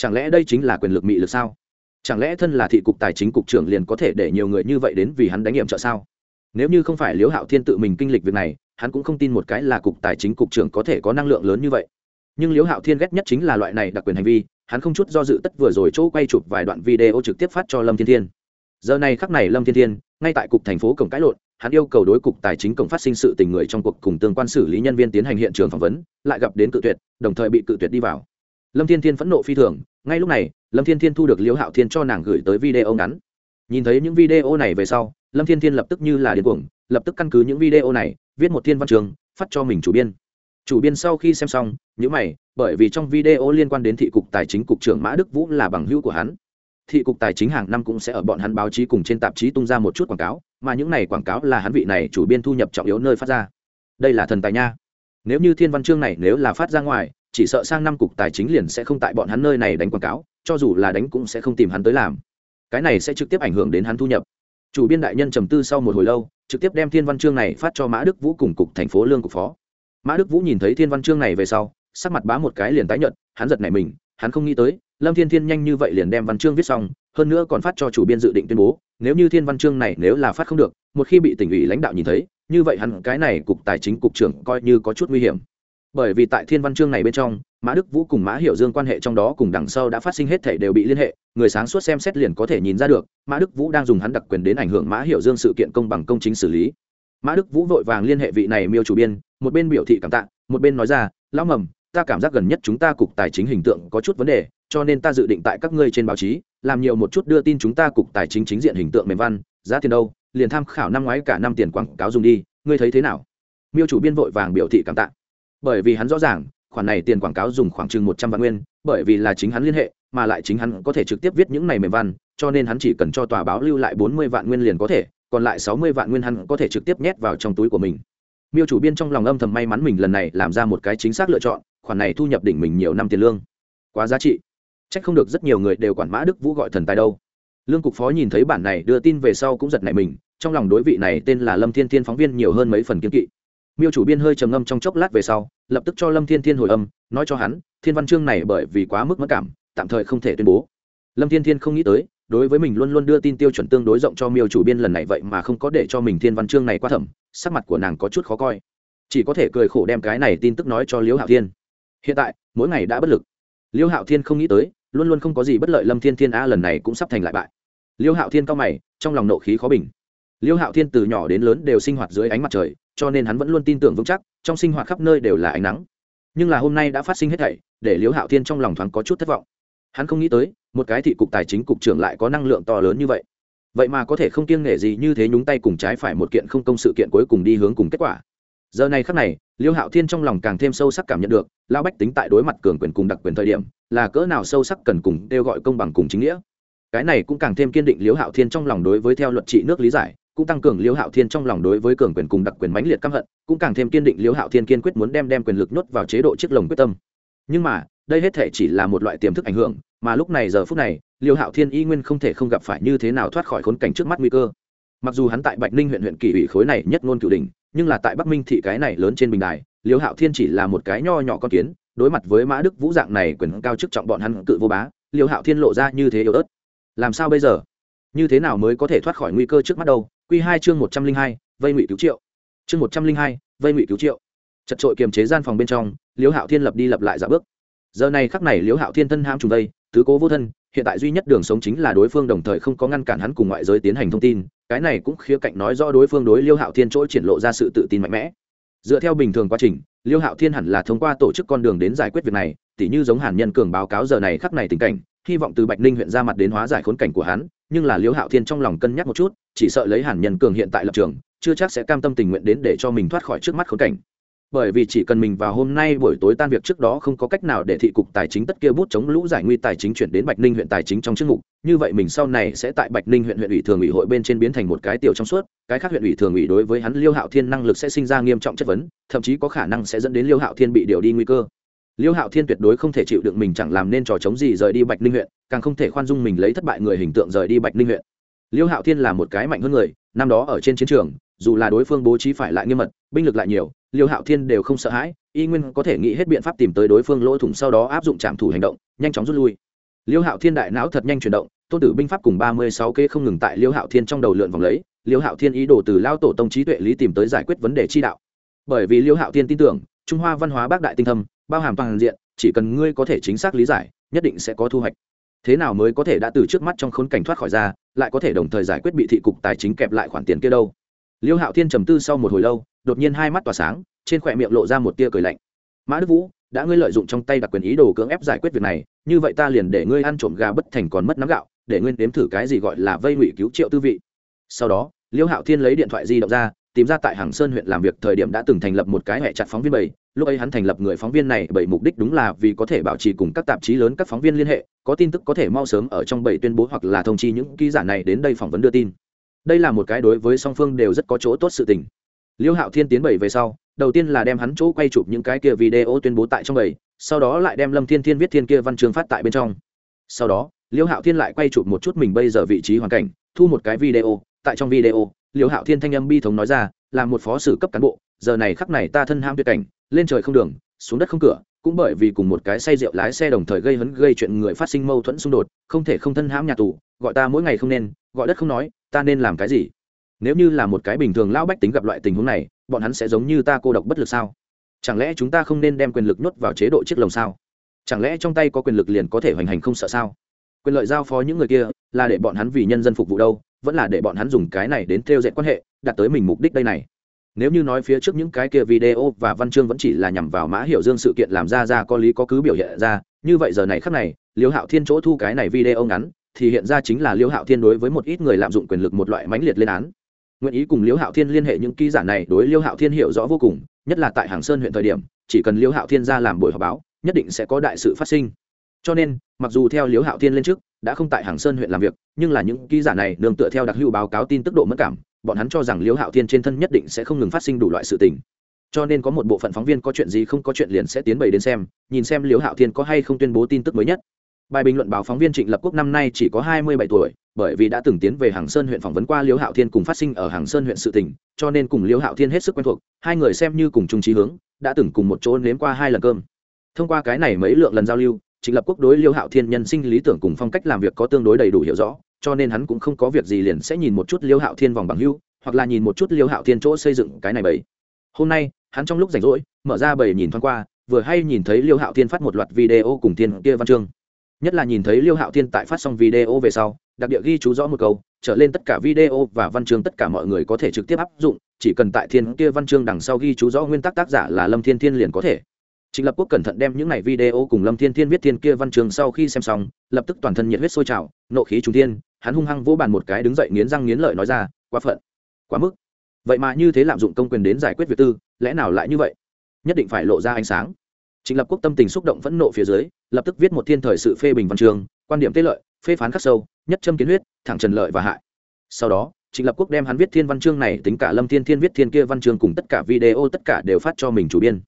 Chẳng lẽ đây chính là quyền lực mị lực sao? Chẳng lẽ thân là thị cục tài chính cục trưởng liền có thể để nhiều người như vậy đến vì hắn đánh nghiệm trợ sao? Nếu như không phải Liễu hạo thiên tự mình kinh lịch việc này, hắn cũng không tin một cái là cục tài chính cục trưởng có thể có năng lượng lớn như vậy. Nhưng Liễu hạo thiên ghét nhất chính là loại này đặc quyền hành vi, hắn không chút do dự tất vừa rồi chỗ quay chụp vài đoạn video trực tiếp phát cho lâm thiên thiên. Giờ này khắc này lâm thiên thiên, ngay tại cục thành phố cổng cãi lộn, hắn yêu cầu đối cục tài chính cổng phát sinh sự tình người trong cuộc cùng tương quan xử lý nhân viên tiến hành hiện trường phỏng vấn, lại gặp đến cự tuyệt, đồng thời bị cự tuyệt đi vào. Lâm thiên thiên phẫn nộ phi thường, ngay lúc này, lâm thiên thiên thu được liễu hạo thiên cho nàng gửi tới video ngắn nhìn thấy những video này về sau, lâm thiên thiên lập tức như là điên cuồng, lập tức căn cứ những video này, viết một thiên văn trường, phát cho mình chủ biên. Chủ biên sau khi xem xong những mày, bởi vì trong video liên quan đến thị cục tài chính cục trưởng mã đức vũ là bằng hữu của hắn. Thị cục tài chính hàng năm cũng sẽ ở bọn hắn báo chí cùng trên tạp chí tung ra một chút quảng cáo, mà những này quảng cáo là hắn vị này chủ biên thu nhập trọng yếu nơi phát ra. Đây là thần tài nha. Nếu như thiên văn chương này nếu là phát ra ngoài, chỉ sợ sang năm cục tài chính liền sẽ không tại bọn hắn nơi này đánh quảng cáo, cho dù là đánh cũng sẽ không tìm hắn tới làm cái này sẽ trực tiếp ảnh hưởng đến hắn thu nhập. Chủ biên đại nhân trầm tư sau một hồi lâu, trực tiếp đem thiên văn chương này phát cho mã đức vũ cùng cục thành phố lương cục phó. Mã đức vũ nhìn thấy thiên văn chương này về sau, sắc mặt bá một cái liền tái nhận hắn giật nảy mình, hắn không nghĩ tới, lâm thiên thiên nhanh như vậy liền đem văn chương viết xong, hơn nữa còn phát cho chủ biên dự định tuyên bố, nếu như thiên văn chương này nếu là phát không được, một khi bị tỉnh ủy lãnh đạo nhìn thấy, như vậy hắn cái này cục tài chính cục trưởng coi như có chút nguy hiểm bởi vì tại thiên văn chương này bên trong, mã đức vũ cùng mã hiểu dương quan hệ trong đó cùng đằng sau đã phát sinh hết thể đều bị liên hệ, người sáng suốt xem xét liền có thể nhìn ra được, mã đức vũ đang dùng hắn đặc quyền đến ảnh hưởng mã hiểu dương sự kiện công bằng công chính xử lý. Mã đức vũ vội vàng liên hệ vị này miêu chủ biên, một bên biểu thị cảm tạ, một bên nói ra, lão mầm, ta cảm giác gần nhất chúng ta cục tài chính hình tượng có chút vấn đề, cho nên ta dự định tại các ngươi trên báo chí, làm nhiều một chút đưa tin chúng ta cục tài chính chính diện hình tượng mềm văn, giá tiền đâu, liền tham khảo năm ngoái cả năm tiền quảng cáo dùng đi, ngươi thấy thế nào? Miêu chủ biên vội vàng biểu thị cảm tạ bởi vì hắn rõ ràng, khoản này tiền quảng cáo dùng khoảng chừng một trăm vạn nguyên, bởi vì là chính hắn liên hệ, mà lại chính hắn có thể trực tiếp viết những này mềm văn, cho nên hắn chỉ cần cho tòa báo lưu lại bốn mươi vạn nguyên liền có thể, còn lại sáu mươi vạn nguyên hắn có thể trực tiếp nhét vào trong túi của mình. Miêu chủ biên trong lòng âm thầm may mắn mình lần này làm ra một cái chính xác lựa chọn, khoản này thu nhập đỉnh mình nhiều năm tiền lương. Quá giá trị. C h ắ c không được rất nhiều người đều quản mã đức vũ gọi thần tài đâu. Lương cục phó nhìn thấy bản này đưa tin về sau cũng giật nảy mình, trong lòng đối vị này tên là lâm thiên thiên phóng viên nhiều hơn mấy phần kiên kỵ miêu chủ biên hơi trầm ngâm trong chốc lát về sau, lập tức cho lâm thiên thiên hồi âm, nói cho hắn, thiên văn chương này bởi vì quá mức mất cảm, tạm thời không thể tuyên bố. Lâm thiên thiên không nghĩ tới, đối với mình luôn luôn đưa tin tiêu chuẩn tương đối rộng cho miêu chủ biên lần này vậy mà không có để cho mình thiên văn chương này qua thẩm, sắc mặt của nàng có chút khó coi. Chỉ có thể cười khổ đem cái này tin tức nói cho liễu hạo thiên. Hiện tại, mỗi ngày đã bất lực. Liễu hạo thiên không nghĩ tới, luôn luôn không có gì bất lợi lâm thiên thiên a lần này cũng sắp thành lại bại. Liễu hạo thiên cao mày, trong lòng nộ khí khó bình. Liêu hạo thiên từ nhỏ đến lớn đều sinh hoạt dưới ánh mặt trời, cho nên hắn vẫn luôn tin tưởng vững chắc, trong sinh hoạt khắp nơi đều là ánh nắng. Nhưng là hôm nay đã phát sinh hết thảy, để Liêu hạo thiên trong lòng thoáng có chút thất vọng. Hắn không nghĩ tới, một cái thị cục tài chính cục trưởng lại có năng lượng to lớn như vậy. Vậy mà có thể không kiêng nể gì như thế nhúng tay cùng trái phải một kiện không công sự kiện cuối cùng đi hướng cùng kết quả. Giờ này khắc này, liêu hạo thiên trong lòng càng thêm sâu sắc cảm nhận được lao bách tính tại đối mặt cường quyền cùng đặc quyền thời điểm, là cỡ nào sâu sắc cần cùng kêu gọi công bằng cùng chính nghĩa. Cái này cũng càng thêm kiên định liêu hạo thiên trong lòng đối với theo luật trị nước lý giải cũng tăng cường liêu hạo thiên trong lòng đối với cường quyền cùng đặc quyền mãnh liệt căm hận, cũng càng thêm kiên định liêu hạo thiên kiên quyết muốn đem đem quyền lực nhốt vào chế độ chiếc lồng quyết tâm. Nhưng mà, đây hết thể chỉ là một loại tiềm thức ảnh hưởng, mà lúc này giờ phút này, liêu hạo thiên y nguyên không thể không gặp phải như thế nào thoát khỏi khốn cảnh trước mắt nguy cơ. Mặc dù hắn tại bạch ninh huyện huyện kỷ ủy khối này nhất ngôn cửu đình nhưng là tại bắc minh thị cái này lớn trên bình đài, liêu hạo thiên chỉ là một cái nho nhỏ con kiến, đối mặt với mã đức vũ dạng này quyền cao chức trọng bọn hắn cự vô bá, liêu hạo thiên lộ ra như thế yếu ớt. Làm sao bây giờ? Như thế nào mới có thể thoát khỏi nguy cơ trước mắt đâu? Q hai chương một trăm linh hai, vây ngụy cứu triệu. Chương một trăm linh hai, vây ngụy cứu triệu. Chật trội kiềm chế gian phòng bên trong, liễu hạo thiên lập đi lập lại giả bước. Giờ này khắc này liễu hạo thiên thân ham trùng đây, tứ cố vô thân, hiện tại duy nhất đường sống chính là đối phương đồng thời không có ngăn cản hắn cùng ngoại giới tiến hành thông tin, cái này cũng khía cạnh nói rõ đối phương đối liễu hạo thiên chỗ triển lộ ra sự tự tin mạnh mẽ. Dựa theo bình thường quá trình, liễu hạo thiên hẳn là thông qua tổ chức con đường đến giải quyết việc này, tỉ như giống hàn nhân cường báo cáo giờ này khắc này tình cảnh hy vọng từ bạch ninh huyện ra mặt đến hóa giải khốn cảnh của hắn, nhưng là liêu hạo thiên trong lòng cân nhắc một chút, chỉ sợ lấy hàn nhân cường hiện tại lập trường, chưa chắc sẽ cam tâm tình nguyện đến để cho mình thoát khỏi trước mắt khốn cảnh. Bởi vì chỉ cần mình vào hôm nay buổi tối tan việc trước đó không có cách nào để thị cục tài chính tất kia bút chống lũ giải nguy tài chính chuyển đến bạch ninh huyện tài chính trong chức mục, như vậy mình sau này sẽ tại bạch ninh huyện huyện ủy thường ủy hội bên trên biến thành một cái tiểu trong suốt, cái khác huyện ủy thường ủy đối với hắn liêu hạo thiên năng lực sẽ sinh ra nghiêm trọng chất vấn, thậm chí có khả năng sẽ dẫn đến liêu hạo thiên bị điều đi nguy cơ liêu hạo thiên tuyệt đối không thể chịu đựng mình chẳng làm nên trò chống gì rời đi bạch ninh huyện, càng không thể khoan dung mình lấy thất bại người hình tượng rời đi bạch ninh huyện. Liêu hạo thiên là một cái mạnh hơn người, năm đó ở trên chiến trường, dù là đối phương bố trí phải lại nghiêm mật, binh lực lại nhiều, liêu hạo thiên đều không sợ hãi, y nguyên có thể nghĩ hết biện pháp tìm tới đối phương lỗ thủng sau đó áp dụng trạm thủ hành động, nhanh chóng rút lui. Liêu hạo thiên đại não thật nhanh chuyển động, tôn tử binh pháp cùng ba mươi sáu kê không ngừng tại liêu hạo thiên trong đầu lượn vòng lấy, liêu hạo thiên ý đồ từ lao tổ tông trí tuệ lý tìm tới giải quyết vấn đề chi đạo. Bởi vì liêu hạo thiên tin tưởng, trung hoa văn hóa bác đại tinh thâm bao hàm toàn diện, chỉ cần ngươi có thể chính xác lý giải, nhất định sẽ có thu hoạch. Thế nào mới có thể đã từ trước mắt trong khốn cảnh thoát khỏi ra, lại có thể đồng thời giải quyết bị thị cục tài chính kẹp lại khoản tiền kia đâu? Liêu hạo thiên trầm tư sau một hồi lâu, đột nhiên hai mắt tỏa sáng, trên khỏe miệng lộ ra một tia cười lạnh. Mã đức vũ, đã ngươi lợi dụng trong tay đặc quyền ý đồ cưỡng ép giải quyết việc này, như vậy ta liền để ngươi ăn trộm gà bất thành còn mất nắm gạo, để ngươi nếm thử cái gì gọi là vây ngụy cứu triệu tư vị. Sau đó, liêu hạo thiên lấy điện thoại di động ra, tìm ra tại hàng sơn huyện làm việc thời điểm đã từng thành lập một cái hệ chặt phóng viên bảy lúc ấy hắn thành lập người phóng viên này bởi mục đích đúng là vì có thể bảo trì cùng các tạp chí lớn, các phóng viên liên hệ, có tin tức có thể mau sớm ở trong bảy tuyên bố hoặc là thông chi những ký giả này đến đây phỏng vấn đưa tin. Đây là một cái đối với song phương đều rất có chỗ tốt sự tình. Liêu hạo thiên tiến bảy về sau, đầu tiên là đem hắn chỗ quay chụp những cái kia video tuyên bố tại trong bảy, sau đó lại đem lâm thiên thiên viết thiên kia văn chương phát tại bên trong. Sau đó, liêu hạo thiên lại quay chụp một chút mình bây giờ vị trí hoàn cảnh, thu một cái video, tại trong video, liêu hạo thiên thanh âm bi thống nói ra, là một phó sử cấp cán bộ, giờ này khắc này ta thân ham tuyệt cảnh lên trời không đường, xuống đất không cửa, cũng bởi vì cùng một cái say rượu lái xe đồng thời gây hấn, gây chuyện người phát sinh mâu thuẫn xung đột, không thể không thân hãm nhà tù, gọi ta mỗi ngày không nên, gọi đất không nói, ta nên làm cái gì? Nếu như là một cái bình thường lão bách tính gặp loại tình huống này, bọn hắn sẽ giống như ta cô độc bất lực sao? Chẳng lẽ chúng ta không nên đem quyền lực nhốt vào chế độ chiếc lồng sao? Chẳng lẽ trong tay có quyền lực liền có thể hoành hành không sợ sao? Quyền lợi giao phó những người kia là để bọn hắn vì nhân dân phục vụ đâu, vẫn là để bọn hắn dùng cái này đến theo dệt quan hệ đạt tới mình mục đích đây này nếu như nói phía trước những cái kia video và văn chương vẫn chỉ là nhằm vào mã hiểu dương sự kiện làm ra ra có lý có cứ biểu hiện ra, như vậy giờ này khắc này, liêu hạo thiên chỗ thu cái này video ngắn, thì hiện ra chính là liêu hạo thiên đối với một ít người lạm dụng quyền lực một loại mãnh liệt lên án. Nguyện ý cùng liêu hạo thiên liên hệ những ký giả này đối liêu hạo thiên hiểu rõ vô cùng, nhất là tại hàng sơn huyện thời điểm, chỉ cần liêu hạo thiên ra làm buổi họp báo, nhất định sẽ có đại sự phát sinh. Cho nên, mặc dù theo liêu hạo thiên lên trước, đã không tại hàng sơn huyện làm việc, nhưng là những ký giả này nương tựa theo đặc hữu báo cáo tin tức độ mất cảm bọn hắn cho rằng Liễu hạo thiên trên thân nhất định sẽ không ngừng phát sinh đủ loại sự tình. Cho nên có một bộ phận phóng viên có chuyện gì không có chuyện liền sẽ tiến bày đến xem, nhìn xem Liễu hạo thiên có hay không tuyên bố tin tức mới nhất. Bài bình luận báo phóng viên trịnh lập quốc năm nay chỉ có hai mươi bảy tuổi, bởi vì đã từng tiến về hàng sơn huyện phỏng vấn qua Liễu hạo thiên cùng phát sinh ở hàng sơn huyện sự tỉnh cho nên cùng Liễu hạo thiên hết sức quen thuộc, hai người xem như cùng chung trí hướng, đã từng cùng một chỗ nếm qua hai lần cơm. Thông qua cái này mấy lượng lần giao lưu, trịnh lập quốc đối Liễu hạo thiên nhân sinh lý tưởng cùng phong cách làm việc có tương đối đầy đủ hiểu rõ cho nên hắn cũng không có việc gì liền sẽ nhìn một chút liêu hạo thiên vòng bằng hưu hoặc là nhìn một chút liêu hạo thiên chỗ xây dựng cái này bầy. Hôm nay, hắn trong lúc rảnh rỗi, mở ra bầy nhìn thoáng qua, vừa hay nhìn thấy liêu hạo thiên phát một loạt video cùng thiên kia văn chương. Nhất là nhìn thấy liêu hạo thiên tại phát xong video về sau, đặc địa ghi chú rõ một câu, trở lên tất cả video và văn chương tất cả mọi người có thể trực tiếp áp dụng, chỉ cần tại thiên kia văn chương đằng sau ghi chú rõ nguyên tắc tác giả là lâm thiên thiên liền có thể. Trịnh Lập Quốc cẩn thận đem những này video cùng Lâm Thiên Thiên viết thiên kia văn chương sau khi xem xong, lập tức toàn thân nhiệt huyết sôi trào, nộ khí trùng thiên, hắn hung hăng vỗ bàn một cái đứng dậy nghiến răng nghiến lợi nói ra, quá phận, quá mức. Vậy mà như thế lạm dụng công quyền đến giải quyết việc tư, lẽ nào lại như vậy? Nhất định phải lộ ra ánh sáng. Trịnh Lập Quốc tâm tình xúc động phẫn nộ phía dưới, lập tức viết một thiên thời sự phê bình văn chương, quan điểm tế lợi, phê phán khắc sâu, nhất châm kiến huyết, thẳng trần lợi và hại. Sau đó, Trịnh Lập Quốc đem hắn viết thiên văn chương này tính cả Lâm Thiên Thiên viết thiên kia văn chương cùng tất cả video tất cả đều phát cho mình chủ biên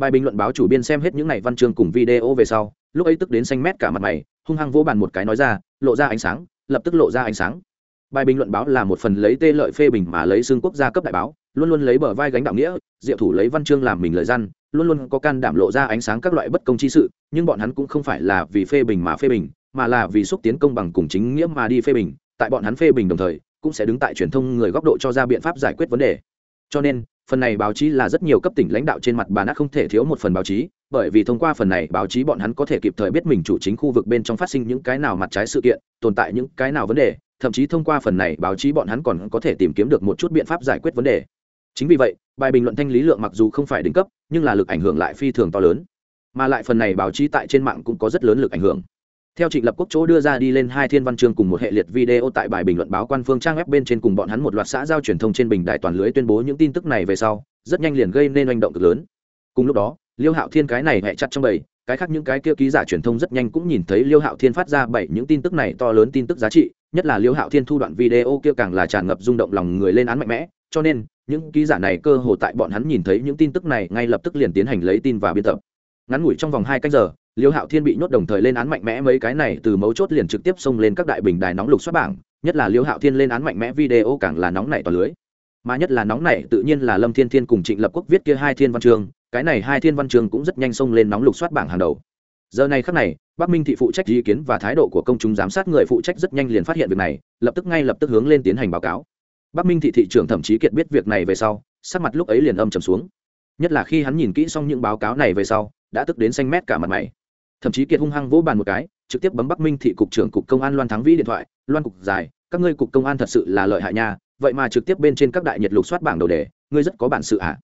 bài bình luận báo chủ biên xem hết những này văn chương cùng video về sau, lúc ấy tức đến xanh mét cả mặt mày, hung hăng vỗ bàn một cái nói ra, lộ ra ánh sáng, lập tức lộ ra ánh sáng. Bài bình luận báo là một phần lấy tê lợi phê bình mà lấy xương quốc gia cấp đại báo, luôn luôn lấy bờ vai gánh đạo nghĩa, diệu thủ lấy văn chương làm mình lời gian luôn luôn có can đảm lộ ra ánh sáng các loại bất công chi sự, nhưng bọn hắn cũng không phải là vì phê bình mà phê bình, mà là vì xúc tiến công bằng cùng chính nghĩa mà đi phê bình, tại bọn hắn phê bình đồng thời, cũng sẽ đứng tại truyền thông người góc độ cho ra biện pháp giải quyết vấn đề. Cho nên phần này báo chí là rất nhiều cấp tỉnh lãnh đạo trên mặt bàn ác không thể thiếu một phần báo chí, bởi vì thông qua phần này báo chí bọn hắn có thể kịp thời biết mình chủ chính khu vực bên trong phát sinh những cái nào mặt trái sự kiện, tồn tại những cái nào vấn đề, thậm chí thông qua phần này báo chí bọn hắn còn có thể tìm kiếm được một chút biện pháp giải quyết vấn đề. Chính vì vậy, bài bình luận thanh lý lượng mặc dù không phải đỉnh cấp, nhưng là lực ảnh hưởng lại phi thường to lớn. Mà lại phần này báo chí tại trên mạng cũng có rất lớn lực ảnh hưởng theo trịnh lập quốc chỗ đưa ra đi lên hai thiên văn chương cùng một hệ liệt video tại bài bình luận báo quan phương trang web bên trên cùng bọn hắn một loạt xã giao truyền thông trên bình đại toàn lưới tuyên bố những tin tức này về sau, rất nhanh liền gây nên oanh động cực lớn. Cùng lúc đó, liêu hạo thiên cái này hẹ chặt trong bầy, cái khác những cái kia ký giả truyền thông rất nhanh cũng nhìn thấy liêu hạo thiên phát ra bảy những tin tức này to lớn tin tức giá trị, nhất là liêu hạo thiên thu đoạn video kia càng là tràn ngập rung động lòng người lên án mạnh mẽ, cho nên, những ký giả này cơ hồ tại bọn hắn nhìn thấy những tin tức này ngay lập tức liền tiến hành lấy tin và biên tập. Ngắn ngủi trong vòng hai cách giờ liêu hạo thiên bị nhốt đồng thời lên án mạnh mẽ mấy cái này, từ mấu chốt liền trực tiếp xông lên các đại bình đài nóng lục xuất bảng, nhất là liêu hạo thiên lên án mạnh mẽ video càng là nóng nảy toàn lưới. Mà nhất là nóng nảy tự nhiên là lâm thiên thiên cùng trịnh lập quốc viết kia hai thiên văn Trường cái này hai thiên văn Trường cũng rất nhanh xông lên nóng lục soát bảng hàng đầu. Giờ này khắc này, bắc minh thị phụ trách ý kiến và thái độ của công chúng giám sát người phụ trách rất nhanh liền phát hiện việc này, lập tức ngay lập tức hướng lên tiến hành báo cáo. Bắc minh thị thị trưởng thậm chí kiệt biết việc này về sau, sắc mặt lúc ấy liền âm trầm xuống. Nhất là khi hắn nhìn kỹ xong những báo cáo này về sau, đã tức đến xanh mét cả mặt mày thậm chí kiệt hung hăng vỗ bàn một cái, trực tiếp bấm bắc minh thị cục trưởng cục công an loan thắng vĩ điện thoại, loan cục dài các ngươi cục công an thật sự là lợi hại nha, vậy mà trực tiếp bên trên các đại nhiệt lục soát bảng đầu đề, ngươi rất có bản sự ạ à.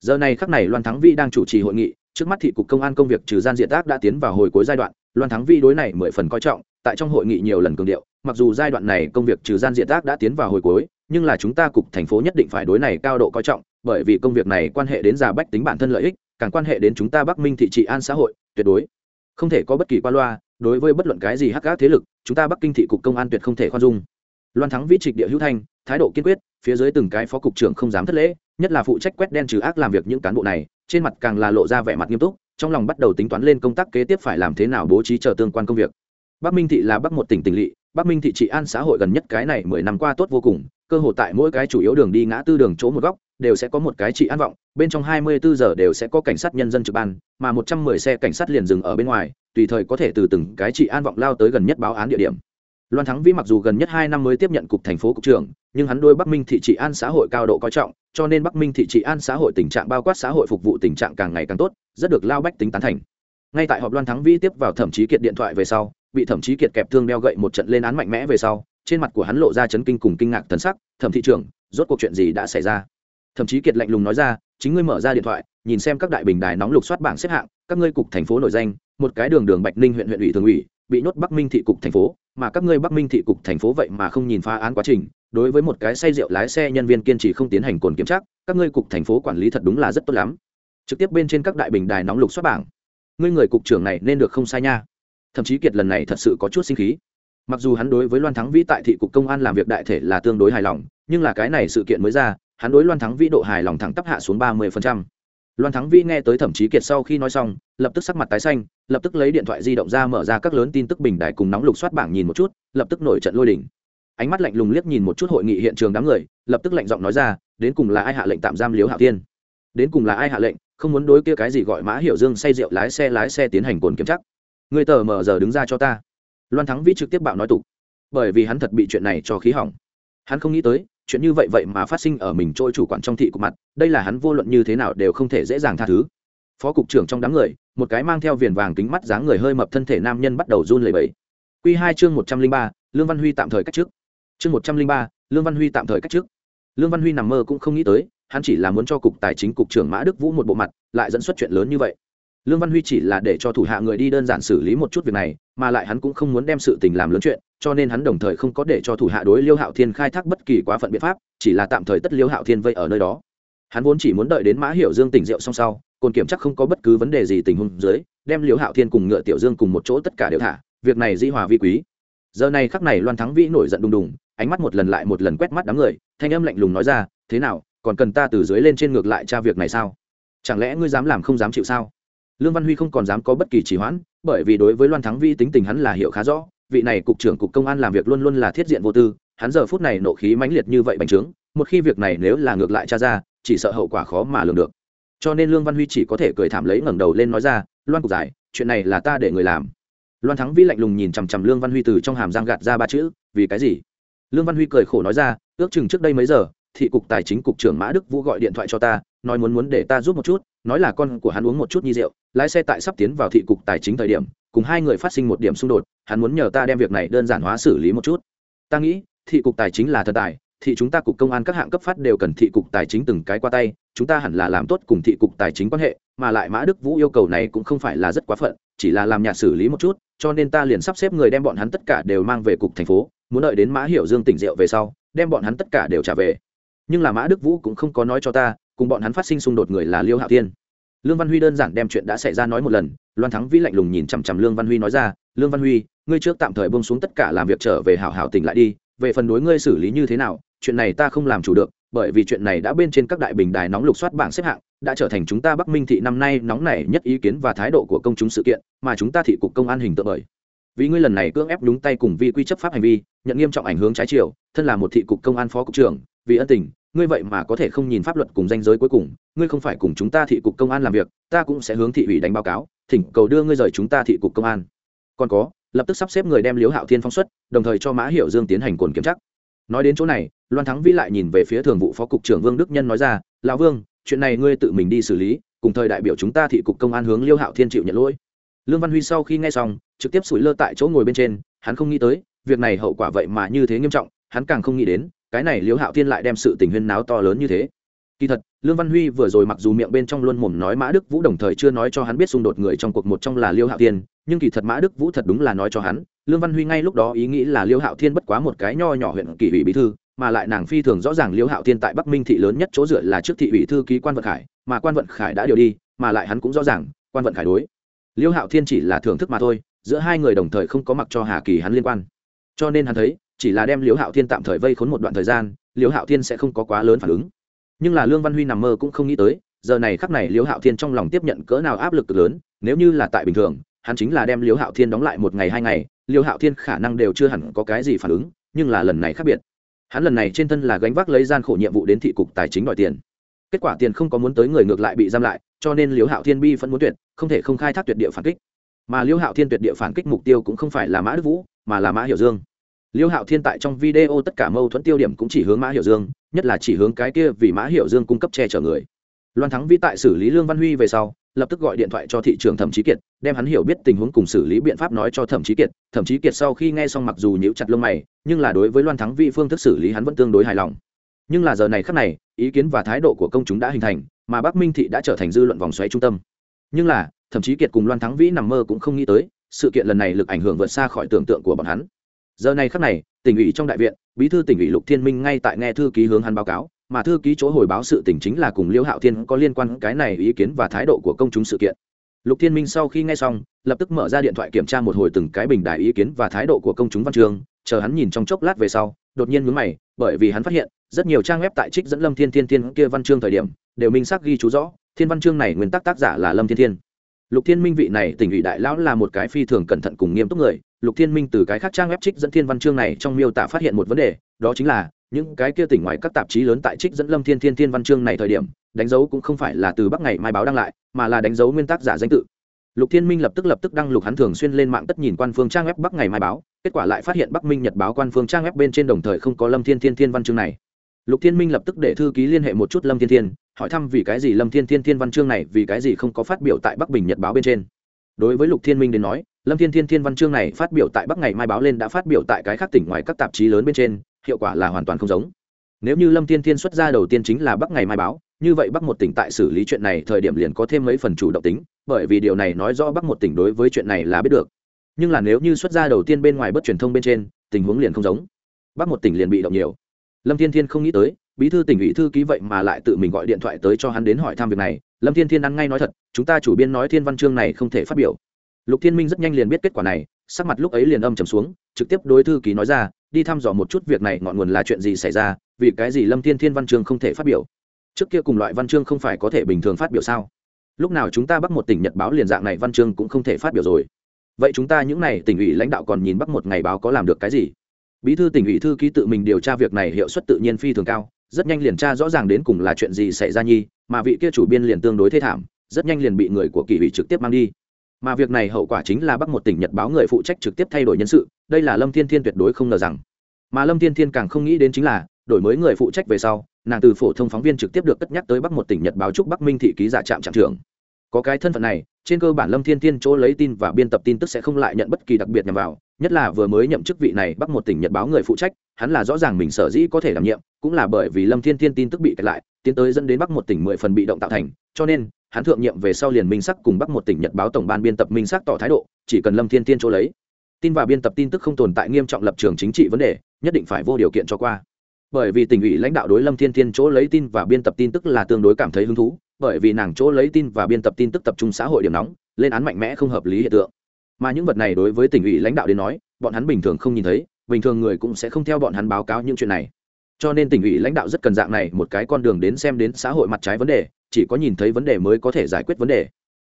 giờ này khắc này loan thắng vĩ đang chủ trì hội nghị, trước mắt thị cục công an công việc trừ gian diện tác đã tiến vào hồi cuối giai đoạn, loan thắng vĩ đối này mười phần coi trọng, tại trong hội nghị nhiều lần cường điệu, mặc dù giai đoạn này công việc trừ gian diện tác đã tiến vào hồi cuối, nhưng là chúng ta cục thành phố nhất định phải đối này cao độ coi trọng, bởi vì công việc này quan hệ đến già bách tính bản thân lợi ích, càng quan hệ đến chúng ta bắc minh thị trị an xã hội, tuyệt đối không thể có bất kỳ qua loa, đối với bất luận cái gì hắc gác thế lực, chúng ta bắc kinh thị cục công an tuyệt không thể khoan dung. Loan thắng Vi trịch địa hữu thanh, thái độ kiên quyết, phía dưới từng cái phó cục trưởng không dám thất lễ, nhất là phụ trách quét đen trừ ác làm việc những cán bộ này, trên mặt càng là lộ ra vẻ mặt nghiêm túc, trong lòng bắt đầu tính toán lên công tác kế tiếp phải làm thế nào bố trí chờ tương quan công việc. Bắc minh thị là bắc một tỉnh tỉnh lỵ, bắc minh thị trị an xã hội gần nhất cái này mười năm qua tốt vô cùng, cơ hội tại mỗi cái chủ yếu đường đi ngã tư đường chỗ một góc, đều sẽ có một cái trị an vọng bên trong hai mươi bốn giờ đều sẽ có cảnh sát nhân dân trực ban, mà một trăm mười xe cảnh sát liền dừng ở bên ngoài, tùy thời có thể từ từng cái trị an vọng lao tới gần nhất báo án địa điểm. Loan thắng vĩ mặc dù gần nhất hai năm mới tiếp nhận cục thành phố cục trưởng, nhưng hắn đôi bắc minh thị trị an xã hội cao độ coi trọng, cho nên bắc minh thị trị an xã hội tình trạng bao quát xã hội phục vụ tình trạng càng ngày càng tốt, rất được lao bách tính tán thành. Ngay tại họp loan thắng vĩ tiếp vào thẩm chí kiệt điện thoại về sau, bị thẩm chí kiệt kẹp thương đeo gậy một trận lên án mạnh mẽ về sau, trên mặt của hắn lộ ra chấn kinh cùng kinh ngạc thần sắc, thẩm thị trưởng, rốt cuộc chuyện gì đã xảy ra? Thẩm chí kiệt lạnh lùng nói ra chính ngươi mở ra điện thoại, nhìn xem các đại bình đài nóng lục soát bảng xếp hạng, các ngươi cục thành phố nổi danh, một cái đường đường bạch ninh huyện huyện ủy thường ủy, bị nhốt bắc minh thị cục thành phố, mà các ngươi bắc minh thị cục thành phố vậy mà không nhìn phá án quá trình, đối với một cái say rượu lái xe nhân viên kiên trì không tiến hành cồn kiểm tra, các ngươi cục thành phố quản lý thật đúng là rất tốt lắm. Trực tiếp bên trên các đại bình đài nóng lục soát bảng. Ngươi người cục trưởng này nên được không sai nha. Thậm chí kiệt lần này thật sự có chút sinh khí. Mặc dù hắn đối với loan thắng vĩ tại thị cục công an làm việc đại thể là tương đối hài lòng, nhưng là cái này sự kiện mới ra hắn đối loan thắng vĩ độ hài lòng thẳng tắp hạ xuống ba mươi loan thắng vĩ nghe tới thẩm chí kiệt sau khi nói xong, lập tức sắc mặt tái xanh, lập tức lấy điện thoại di động ra mở ra các lớn tin tức bình đại cùng nóng lục soát bảng nhìn một chút, lập tức nổi trận lôi đỉnh ánh mắt lạnh lùng liếc nhìn một chút hội nghị hiện trường đám người, lập tức lạnh giọng nói ra, đến cùng là ai hạ lệnh tạm giam liếu hạ tiên? Đến cùng là ai hạ lệnh, không muốn đối kia cái gì gọi mã hiểu dương say rượu lái xe lái xe tiến hành cồn kiểm chắc người tờ mờ giờ đứng ra cho ta. Loan thắng vĩ trực tiếp bạo nói tục, bởi vì hắn thật bị chuyện này cho khí hỏng. Hắn không nghĩ tới chuyện như vậy vậy mà phát sinh ở mình trôi chủ quản trong thị cục mặt, đây là hắn vô luận như thế nào đều không thể dễ dàng tha thứ. Phó cục trưởng trong đám người, một cái mang theo viền vàng kính mắt dáng người hơi mập thân thể nam nhân bắt đầu run lẩy bẩy. Q hai chương một trăm linh ba, lương văn huy tạm thời cách trước. Chương một trăm linh ba, lương văn huy tạm thời cách trước. Lương văn huy nằm mơ cũng không nghĩ tới, hắn chỉ là muốn cho cục tài chính cục trưởng mã đức vũ một bộ mặt, lại dẫn xuất chuyện lớn như vậy. Lương văn huy chỉ là để cho thủ hạ người đi đơn giản xử lý một chút việc này, mà lại hắn cũng không muốn đem sự tình làm lớn chuyện cho nên hắn đồng thời không có để cho thủ hạ đối liêu hạo thiên khai thác bất kỳ quá phận biện pháp, chỉ là tạm thời tất liêu hạo thiên vây ở nơi đó. Hắn vốn chỉ muốn đợi đến mã hiểu dương tỉnh rượu xong sau, còn kiểm chắc không có bất cứ vấn đề gì tình huống dưới, đem liêu hạo thiên cùng ngựa tiểu dương cùng một chỗ tất cả đều thả, việc này di hòa vi quý. Giờ này khắc này loan thắng vĩ nổi giận đùng đùng, ánh mắt một lần lại một lần quét mắt đám người, thanh âm lạnh lùng nói ra, thế nào, còn cần ta từ dưới lên trên ngược lại tra việc này sao? Chẳng lẽ ngươi dám làm không dám chịu sao? Lương văn huy không còn dám có bất kỳ trì hoãn, bởi vì đối với loan thắng vi tính tình hắn là hiểu khá rõ vị này cục trưởng cục công an làm việc luôn luôn là thiết diện vô tư, hắn giờ phút này nộ khí mãnh liệt như vậy bành trướng, một khi việc này nếu là ngược lại cha ra, chỉ sợ hậu quả khó mà lường được. Cho nên lương văn huy chỉ có thể cười thảm lấy ngẩng đầu lên nói ra, loan cục giải, chuyện này là ta để người làm. Loan thắng vi lạnh lùng nhìn chằm chằm lương văn huy từ trong hàm giang gạt ra ba chữ, vì cái gì? Lương văn huy cười khổ nói ra, ước chừng trước đây mấy giờ, thị cục tài chính cục trưởng mã đức vũ gọi điện thoại cho ta, nói muốn muốn để ta giúp một chút, nói là con của hắn uống một chút nhi rượu, lái xe tại sắp tiến vào thị cục tài chính thời điểm cùng hai người phát sinh một điểm xung đột, hắn muốn nhờ ta đem việc này đơn giản hóa xử lý một chút. Ta nghĩ, thị cục tài chính là thần tài, thị chúng ta cục công an các hạng cấp phát đều cần thị cục tài chính từng cái qua tay, chúng ta hẳn là làm tốt cùng thị cục tài chính quan hệ, mà lại mã đức vũ yêu cầu này cũng không phải là rất quá phận, chỉ là làm nhà xử lý một chút, cho nên ta liền sắp xếp người đem bọn hắn tất cả đều mang về cục thành phố, muốn đợi đến mã hiểu dương tỉnh rượu về sau, đem bọn hắn tất cả đều trả về. Nhưng là mã đức vũ cũng không có nói cho ta, cùng bọn hắn phát sinh xung đột người là liêu hạo thiên lương văn huy đơn giản đem chuyện đã xảy ra nói một lần, loan thắng vĩ lạnh lùng nhìn chằm chằm lương văn huy nói ra, lương văn huy, ngươi trước tạm thời bông xuống tất cả làm việc trở về hảo hảo tỉnh lại đi, về phần đối ngươi xử lý như thế nào, chuyện này ta không làm chủ được, bởi vì chuyện này đã bên trên các đại bình đài nóng lục soát bảng xếp hạng, đã trở thành chúng ta bắc minh thị năm nay nóng nảy nhất ý kiến và thái độ của công chúng sự kiện, mà chúng ta thị cục công an hình tượng bởi. Vì ngươi lần này cưỡng ép đúng tay cùng vi quy chấp pháp hành vi, nhận nghiêm trọng ảnh hưởng trái chiều, thân là một thị cục công an phó cục trưởng, vì ân tình ngươi vậy mà có thể không nhìn pháp luật cùng danh giới cuối cùng, ngươi không phải cùng chúng ta thị cục công an làm việc, ta cũng sẽ hướng thị ủy đánh báo cáo, thỉnh cầu đưa ngươi rời chúng ta thị cục công an. Còn có, lập tức sắp xếp người đem liếu hạo thiên phóng xuất, đồng thời cho mã hiệu dương tiến hành cồn kiểm chắc nói đến chỗ này, loan thắng vĩ lại nhìn về phía thường vụ phó cục trưởng vương đức nhân nói ra, lão vương, chuyện này ngươi tự mình đi xử lý, cùng thời đại biểu chúng ta thị cục công an hướng liêu hạo thiên chịu nhận lỗi. Lương văn huy sau khi nghe xong, trực tiếp sủi lơ tại chỗ ngồi bên trên, hắn không nghĩ tới, việc này hậu quả vậy mà như thế nghiêm trọng, hắn càng không nghĩ đến cái này liêu hạo thiên lại đem sự tình huyên náo to lớn như thế. Kỳ thật, lương văn huy vừa rồi mặc dù miệng bên trong luôn mồm nói mã đức vũ đồng thời chưa nói cho hắn biết xung đột người trong cuộc một trong là liêu hạo thiên, nhưng kỳ thật mã đức vũ thật đúng là nói cho hắn, lương văn huy ngay lúc đó ý nghĩ là liêu hạo thiên bất quá một cái nho nhỏ huyện kỷ ủy bí thư, mà lại nàng phi thường rõ ràng liêu hạo thiên tại bắc minh thị lớn nhất chỗ dựa là trước thị ủy thư ký quan vận khải, mà quan vận khải đã điều đi, mà lại hắn cũng rõ ràng, quan vận khải đối. Liêu hạo thiên chỉ là thưởng thức mà thôi, giữa hai người đồng thời không có mặc cho hà kỳ hắn liên quan. Cho nên hắn thấy chỉ là đem Liễu hạo thiên tạm thời vây khốn một đoạn thời gian, Liễu hạo thiên sẽ không có quá lớn phản ứng. Nhưng là lương văn huy nằm mơ cũng không nghĩ tới, giờ này khắc này Liễu hạo thiên trong lòng tiếp nhận cỡ nào áp lực cực lớn, nếu như là tại bình thường, hắn chính là đem Liễu hạo thiên đóng lại một ngày hai ngày, Liễu hạo thiên khả năng đều chưa hẳn có cái gì phản ứng, nhưng là lần này khác biệt. Hắn lần này trên thân là gánh vác lấy gian khổ nhiệm vụ đến thị cục tài chính đòi tiền. Kết quả tiền không có muốn tới người ngược lại bị giam lại, cho nên Liễu hạo thiên bi vẫn muốn tuyệt, không thể không khai thác tuyệt địa phản kích. Mà Liễu hạo thiên tuyệt địa phản kích mục tiêu cũng không phải là mã đức vũ, mà là mã hiểu dương liêu hạo thiên tại trong video tất cả mâu thuẫn tiêu điểm cũng chỉ hướng mã hiểu dương, nhất là chỉ hướng cái kia vì mã hiểu dương cung cấp che chở người. Loan thắng vi tại xử lý lương văn huy về sau, lập tức gọi điện thoại cho thị trường thẩm chí kiệt, đem hắn hiểu biết tình huống cùng xử lý biện pháp nói cho thẩm chí kiệt. Thẩm chí kiệt sau khi nghe xong mặc dù nhíu chặt lông mày, nhưng là đối với loan thắng vi phương thức xử lý hắn vẫn tương đối hài lòng. Nhưng là giờ này khắc này, ý kiến và thái độ của công chúng đã hình thành, mà bắc minh thị đã trở thành dư luận vòng xoáy trung tâm. Nhưng là, thẩm chí kiệt cùng loan thắng vĩ nằm mơ cũng không nghĩ tới, sự kiện lần này lực ảnh hưởng vượt xa khỏi tưởng tượng của bọn hắn giờ này khắc này, tỉnh ủy trong đại viện, bí thư tỉnh ủy lục thiên minh ngay tại nghe thư ký hướng hắn báo cáo, mà thư ký chỗ hồi báo sự tỉnh chính là cùng liêu hạo thiên có liên quan cái này ý kiến và thái độ của công chúng sự kiện. Lục thiên minh sau khi nghe xong, lập tức mở ra điện thoại kiểm tra một hồi từng cái bình đại ý kiến và thái độ của công chúng văn trường, chờ hắn nhìn trong chốc lát về sau, đột nhiên mướn mày, bởi vì hắn phát hiện, rất nhiều trang web tại trích dẫn lâm thiên thiên thiên kia văn chương thời điểm, đều minh xác ghi chú rõ, thiên văn chương này nguyên tắc tác giả là lâm thiên thiên lục thiên minh vị này tỉnh ủy đại lão là một cái phi thường cẩn thận cùng nghiêm túc người. Lục thiên minh từ cái khác trang web trích dẫn thiên văn chương này trong miêu tả phát hiện một vấn đề, đó chính là, những cái kia tỉnh ngoài các tạp chí lớn tại trích dẫn lâm thiên thiên thiên văn chương này thời điểm, đánh dấu cũng không phải là từ bắc ngày mai báo đăng lại, mà là đánh dấu nguyên tác giả danh tự. Lục thiên minh lập tức lập tức đăng lục hắn thường xuyên lên mạng tất nhìn quan phương trang web bắc ngày mai báo, kết quả lại phát hiện bắc minh nhật báo quan phương trang web bên trên đồng thời không có lâm thiên thiên thiên văn chương này lục thiên minh lập tức để thư ký liên hệ một chút lâm thiên thiên, hỏi thăm vì cái gì lâm thiên thiên thiên văn chương này, vì cái gì không có phát biểu tại bắc bình nhật báo bên trên. Đối với lục thiên minh đến nói, lâm thiên thiên thiên văn chương này phát biểu tại bắc ngày mai báo lên đã phát biểu tại cái khác tỉnh ngoài các tạp chí lớn bên trên, hiệu quả là hoàn toàn không giống. Nếu như lâm thiên thiên xuất ra đầu tiên chính là bắc ngày mai báo, như vậy bắc một tỉnh tại xử lý chuyện này thời điểm liền có thêm mấy phần chủ động tính, bởi vì điều này nói rõ bắc một tỉnh đối với chuyện này là biết được. Nhưng là nếu như xuất ra đầu tiên bên ngoài bất truyền thông bên trên, tình huống liền không giống. Bắc một tỉnh liền bị động nhiều lâm thiên thiên không nghĩ tới, bí thư tỉnh ủy thư ký vậy mà lại tự mình gọi điện thoại tới cho hắn đến hỏi thăm việc này. Lâm thiên thiên ăn ngay nói thật, chúng ta chủ biên nói thiên văn chương này không thể phát biểu. Lục thiên minh rất nhanh liền biết kết quả này, sắc mặt lúc ấy liền âm trầm xuống, trực tiếp đối thư ký nói ra, đi thăm dò một chút việc này ngọn nguồn là chuyện gì xảy ra, vì cái gì lâm thiên thiên văn chương không thể phát biểu? Trước kia cùng loại văn chương không phải có thể bình thường phát biểu sao? Lúc nào chúng ta bắt một tỉnh nhật báo liền dạng này văn chương cũng không thể phát biểu rồi. Vậy chúng ta những n à y tỉnh ủy lãnh đạo còn nhìn bắt một ngày báo có làm được cái gì? Bí thư tỉnh ủy thư ký tự mình điều tra việc này hiệu suất tự nhiên phi thường cao, rất nhanh liền tra rõ ràng đến cùng là chuyện gì xảy ra nhi, mà vị kia chủ biên liền tương đối thê thảm, rất nhanh liền bị người của kỳ ủy trực tiếp mang đi. Mà việc này hậu quả chính là bắt một tỉnh nhật báo người phụ trách trực tiếp thay đổi nhân sự, đây là lâm thiên thiên tuyệt đối không ngờ rằng. Mà lâm thiên thiên càng không nghĩ đến chính là, đổi mới người phụ trách về sau, nàng từ phổ thông phóng viên trực tiếp được cất nhắc tới bắc một tỉnh nhật báo trúc bắc minh thị ký giả trạm trạm trưởng. Có cái thân phận này, trên cơ bản lâm thiên thiên chỗ lấy tin và biên tập tin tức sẽ không lại nhận bất kỳ đặc biệt nhằm vào nhất là vừa mới nhậm chức vị này bắc một tỉnh nhật báo người phụ trách, hắn là rõ ràng mình sở dĩ có thể đảm nhiệm, cũng là bởi vì lâm thiên thiên tin tức bị kẹt lại, tiến tới dẫn đến bắc một tỉnh mười phần bị động tạo thành, cho nên, hắn thượng nhiệm về sau liền minh sắc cùng bắc một tỉnh nhật báo tổng ban biên tập minh sắc tỏ thái độ, chỉ cần lâm thiên thiên chỗ lấy. Tin và biên tập tin tức không tồn tại nghiêm trọng lập trường chính trị vấn đề, nhất định phải vô điều kiện cho qua. Bởi vì tỉnh ủy lãnh đạo đối lâm thiên thiên chỗ lấy tin và biên tập tin tức là tương đối cảm thấy hứng thú, bởi vì nàng chỗ lấy tin và biên tập tin tức tập trung xã hội điểm nóng, lên án mạnh mẽ không hợp lý hiện tượng mà những vật này đối với tỉnh ủy lãnh đạo đến nói, bọn hắn bình thường không nhìn thấy, bình thường người cũng sẽ không theo bọn hắn báo cáo những chuyện này. Cho nên tỉnh ủy lãnh đạo rất cần dạng này, một cái con đường đến xem đến xã hội mặt trái vấn đề, chỉ có nhìn thấy vấn đề mới có thể giải quyết vấn đề.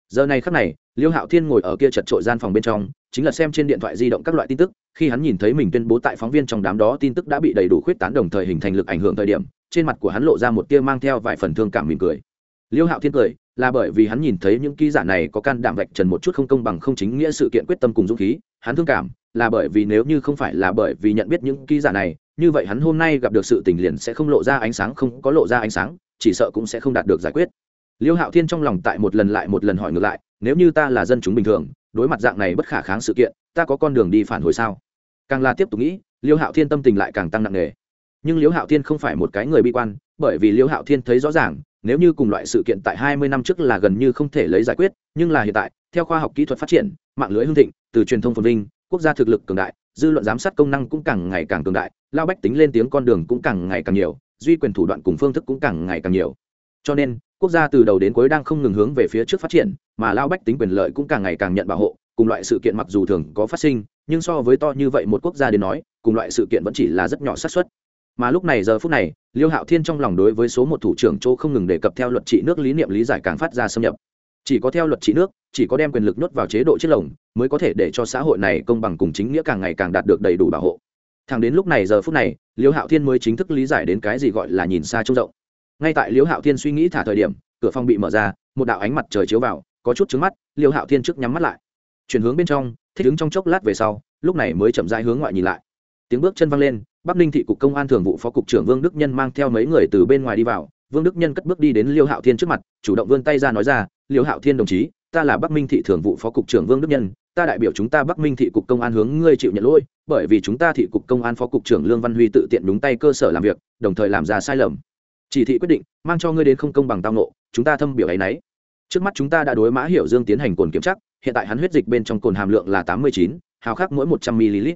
Giờ này khắc này, liêu hạo thiên ngồi ở kia chật trội gian phòng bên trong, chính là xem trên điện thoại di động các loại tin tức, khi hắn nhìn thấy mình tuyên bố tại phóng viên trong đám đó tin tức đã bị đầy đủ khuyết tán đồng thời hình thành lực ảnh hưởng thời điểm, trên mặt của hắn lộ ra một tia mang theo vài phần thương cảm mỉm cười. Liêu hạo thiên cười là bởi vì hắn nhìn thấy những ký giả này có can đảm vạch trần một chút không công bằng không chính nghĩa sự kiện quyết tâm cùng dũng khí, hắn thương cảm, là bởi vì nếu như không phải là bởi vì nhận biết những ký giả này, như vậy hắn hôm nay gặp được sự tình liền sẽ không lộ ra ánh sáng, không có lộ ra ánh sáng, chỉ sợ cũng sẽ không đạt được giải quyết. Liêu hạo thiên trong lòng tại một lần lại một lần hỏi ngược lại, nếu như ta là dân chúng bình thường, đối mặt dạng này bất khả kháng sự kiện, ta có con đường đi phản hồi sao? Càng là tiếp tục nghĩ, liêu hạo thiên tâm tình lại càng tăng nặng nề. Nhưng liêu hạo thiên không phải một cái người bi quan, bởi vì liêu hạo thiên thấy rõ ràng nếu như cùng loại sự kiện tại hai mươi năm trước là gần như không thể lấy giải quyết, nhưng là hiện tại, theo khoa học kỹ thuật phát triển, mạng lưới hưng thịnh, từ truyền thông phồn vinh, quốc gia thực lực cường đại, dư luận giám sát công năng cũng càng ngày càng cường đại lao bách tính lên tiếng con đường cũng càng ngày càng nhiều, duy quyền thủ đoạn cùng phương thức cũng càng ngày càng nhiều. Cho nên, quốc gia từ đầu đến cuối đang không ngừng hướng về phía trước phát triển, mà lao bách tính quyền lợi cũng càng ngày càng nhận bảo hộ, cùng loại sự kiện mặc dù thường có phát sinh, nhưng so với to như vậy một quốc gia đến nói, cùng loại sự kiện vẫn chỉ là rất nhỏ xác suất mà lúc này giờ phút này, liêu hạo thiên trong lòng đối với số một thủ trưởng chỗ không ngừng đề cập theo luật trị nước lý niệm lý giải càng phát ra xâm nhập. Chỉ có theo luật trị nước, chỉ có đem quyền lực nhốt vào chế độ chiết lồng, mới có thể để cho xã hội này công bằng cùng chính nghĩa càng ngày càng đạt được đầy đủ bảo hộ. Thẳng đến lúc này giờ phút này, liêu hạo thiên mới chính thức lý giải đến cái gì gọi là nhìn xa trông rộng. Ngay tại liêu hạo thiên suy nghĩ thả thời điểm, cửa phòng bị mở ra, một đạo ánh mặt trời chiếu vào, có chút trứng mắt, liêu hạo thiên trước nhắm mắt lại. Chuyển hướng bên trong, thích đứng trong chốc lát về sau, lúc này mới chậm rãi hướng ngoại nhìn lại. Tiếng bước chân văng lên bắc ninh thị cục công an thường vụ phó cục trưởng vương đức nhân mang theo mấy người từ bên ngoài đi vào. Vương đức nhân cất bước đi đến liêu hạo thiên trước mặt, chủ động vươn tay ra nói ra, liêu hạo thiên đồng chí, ta là bắc minh thị thường vụ phó cục trưởng vương đức nhân, ta đại biểu chúng ta bắc minh thị cục công an hướng ngươi chịu nhận lỗi, bởi vì chúng ta thị cục công an phó cục trưởng lương văn huy tự tiện đúng tay cơ sở làm việc, đồng thời làm ra sai lầm. Chỉ thị quyết định, mang cho ngươi đến không công bằng tao nộ chúng ta thâm biểu ấy nấy. Trước mắt chúng ta đã đối mã hiểu dương tiến hành cồn kiểm chắc hiện tại hắn huyết dịch bên trong cồn hàm lượng là tám mươi chín, hào khắc mỗi một trăm ml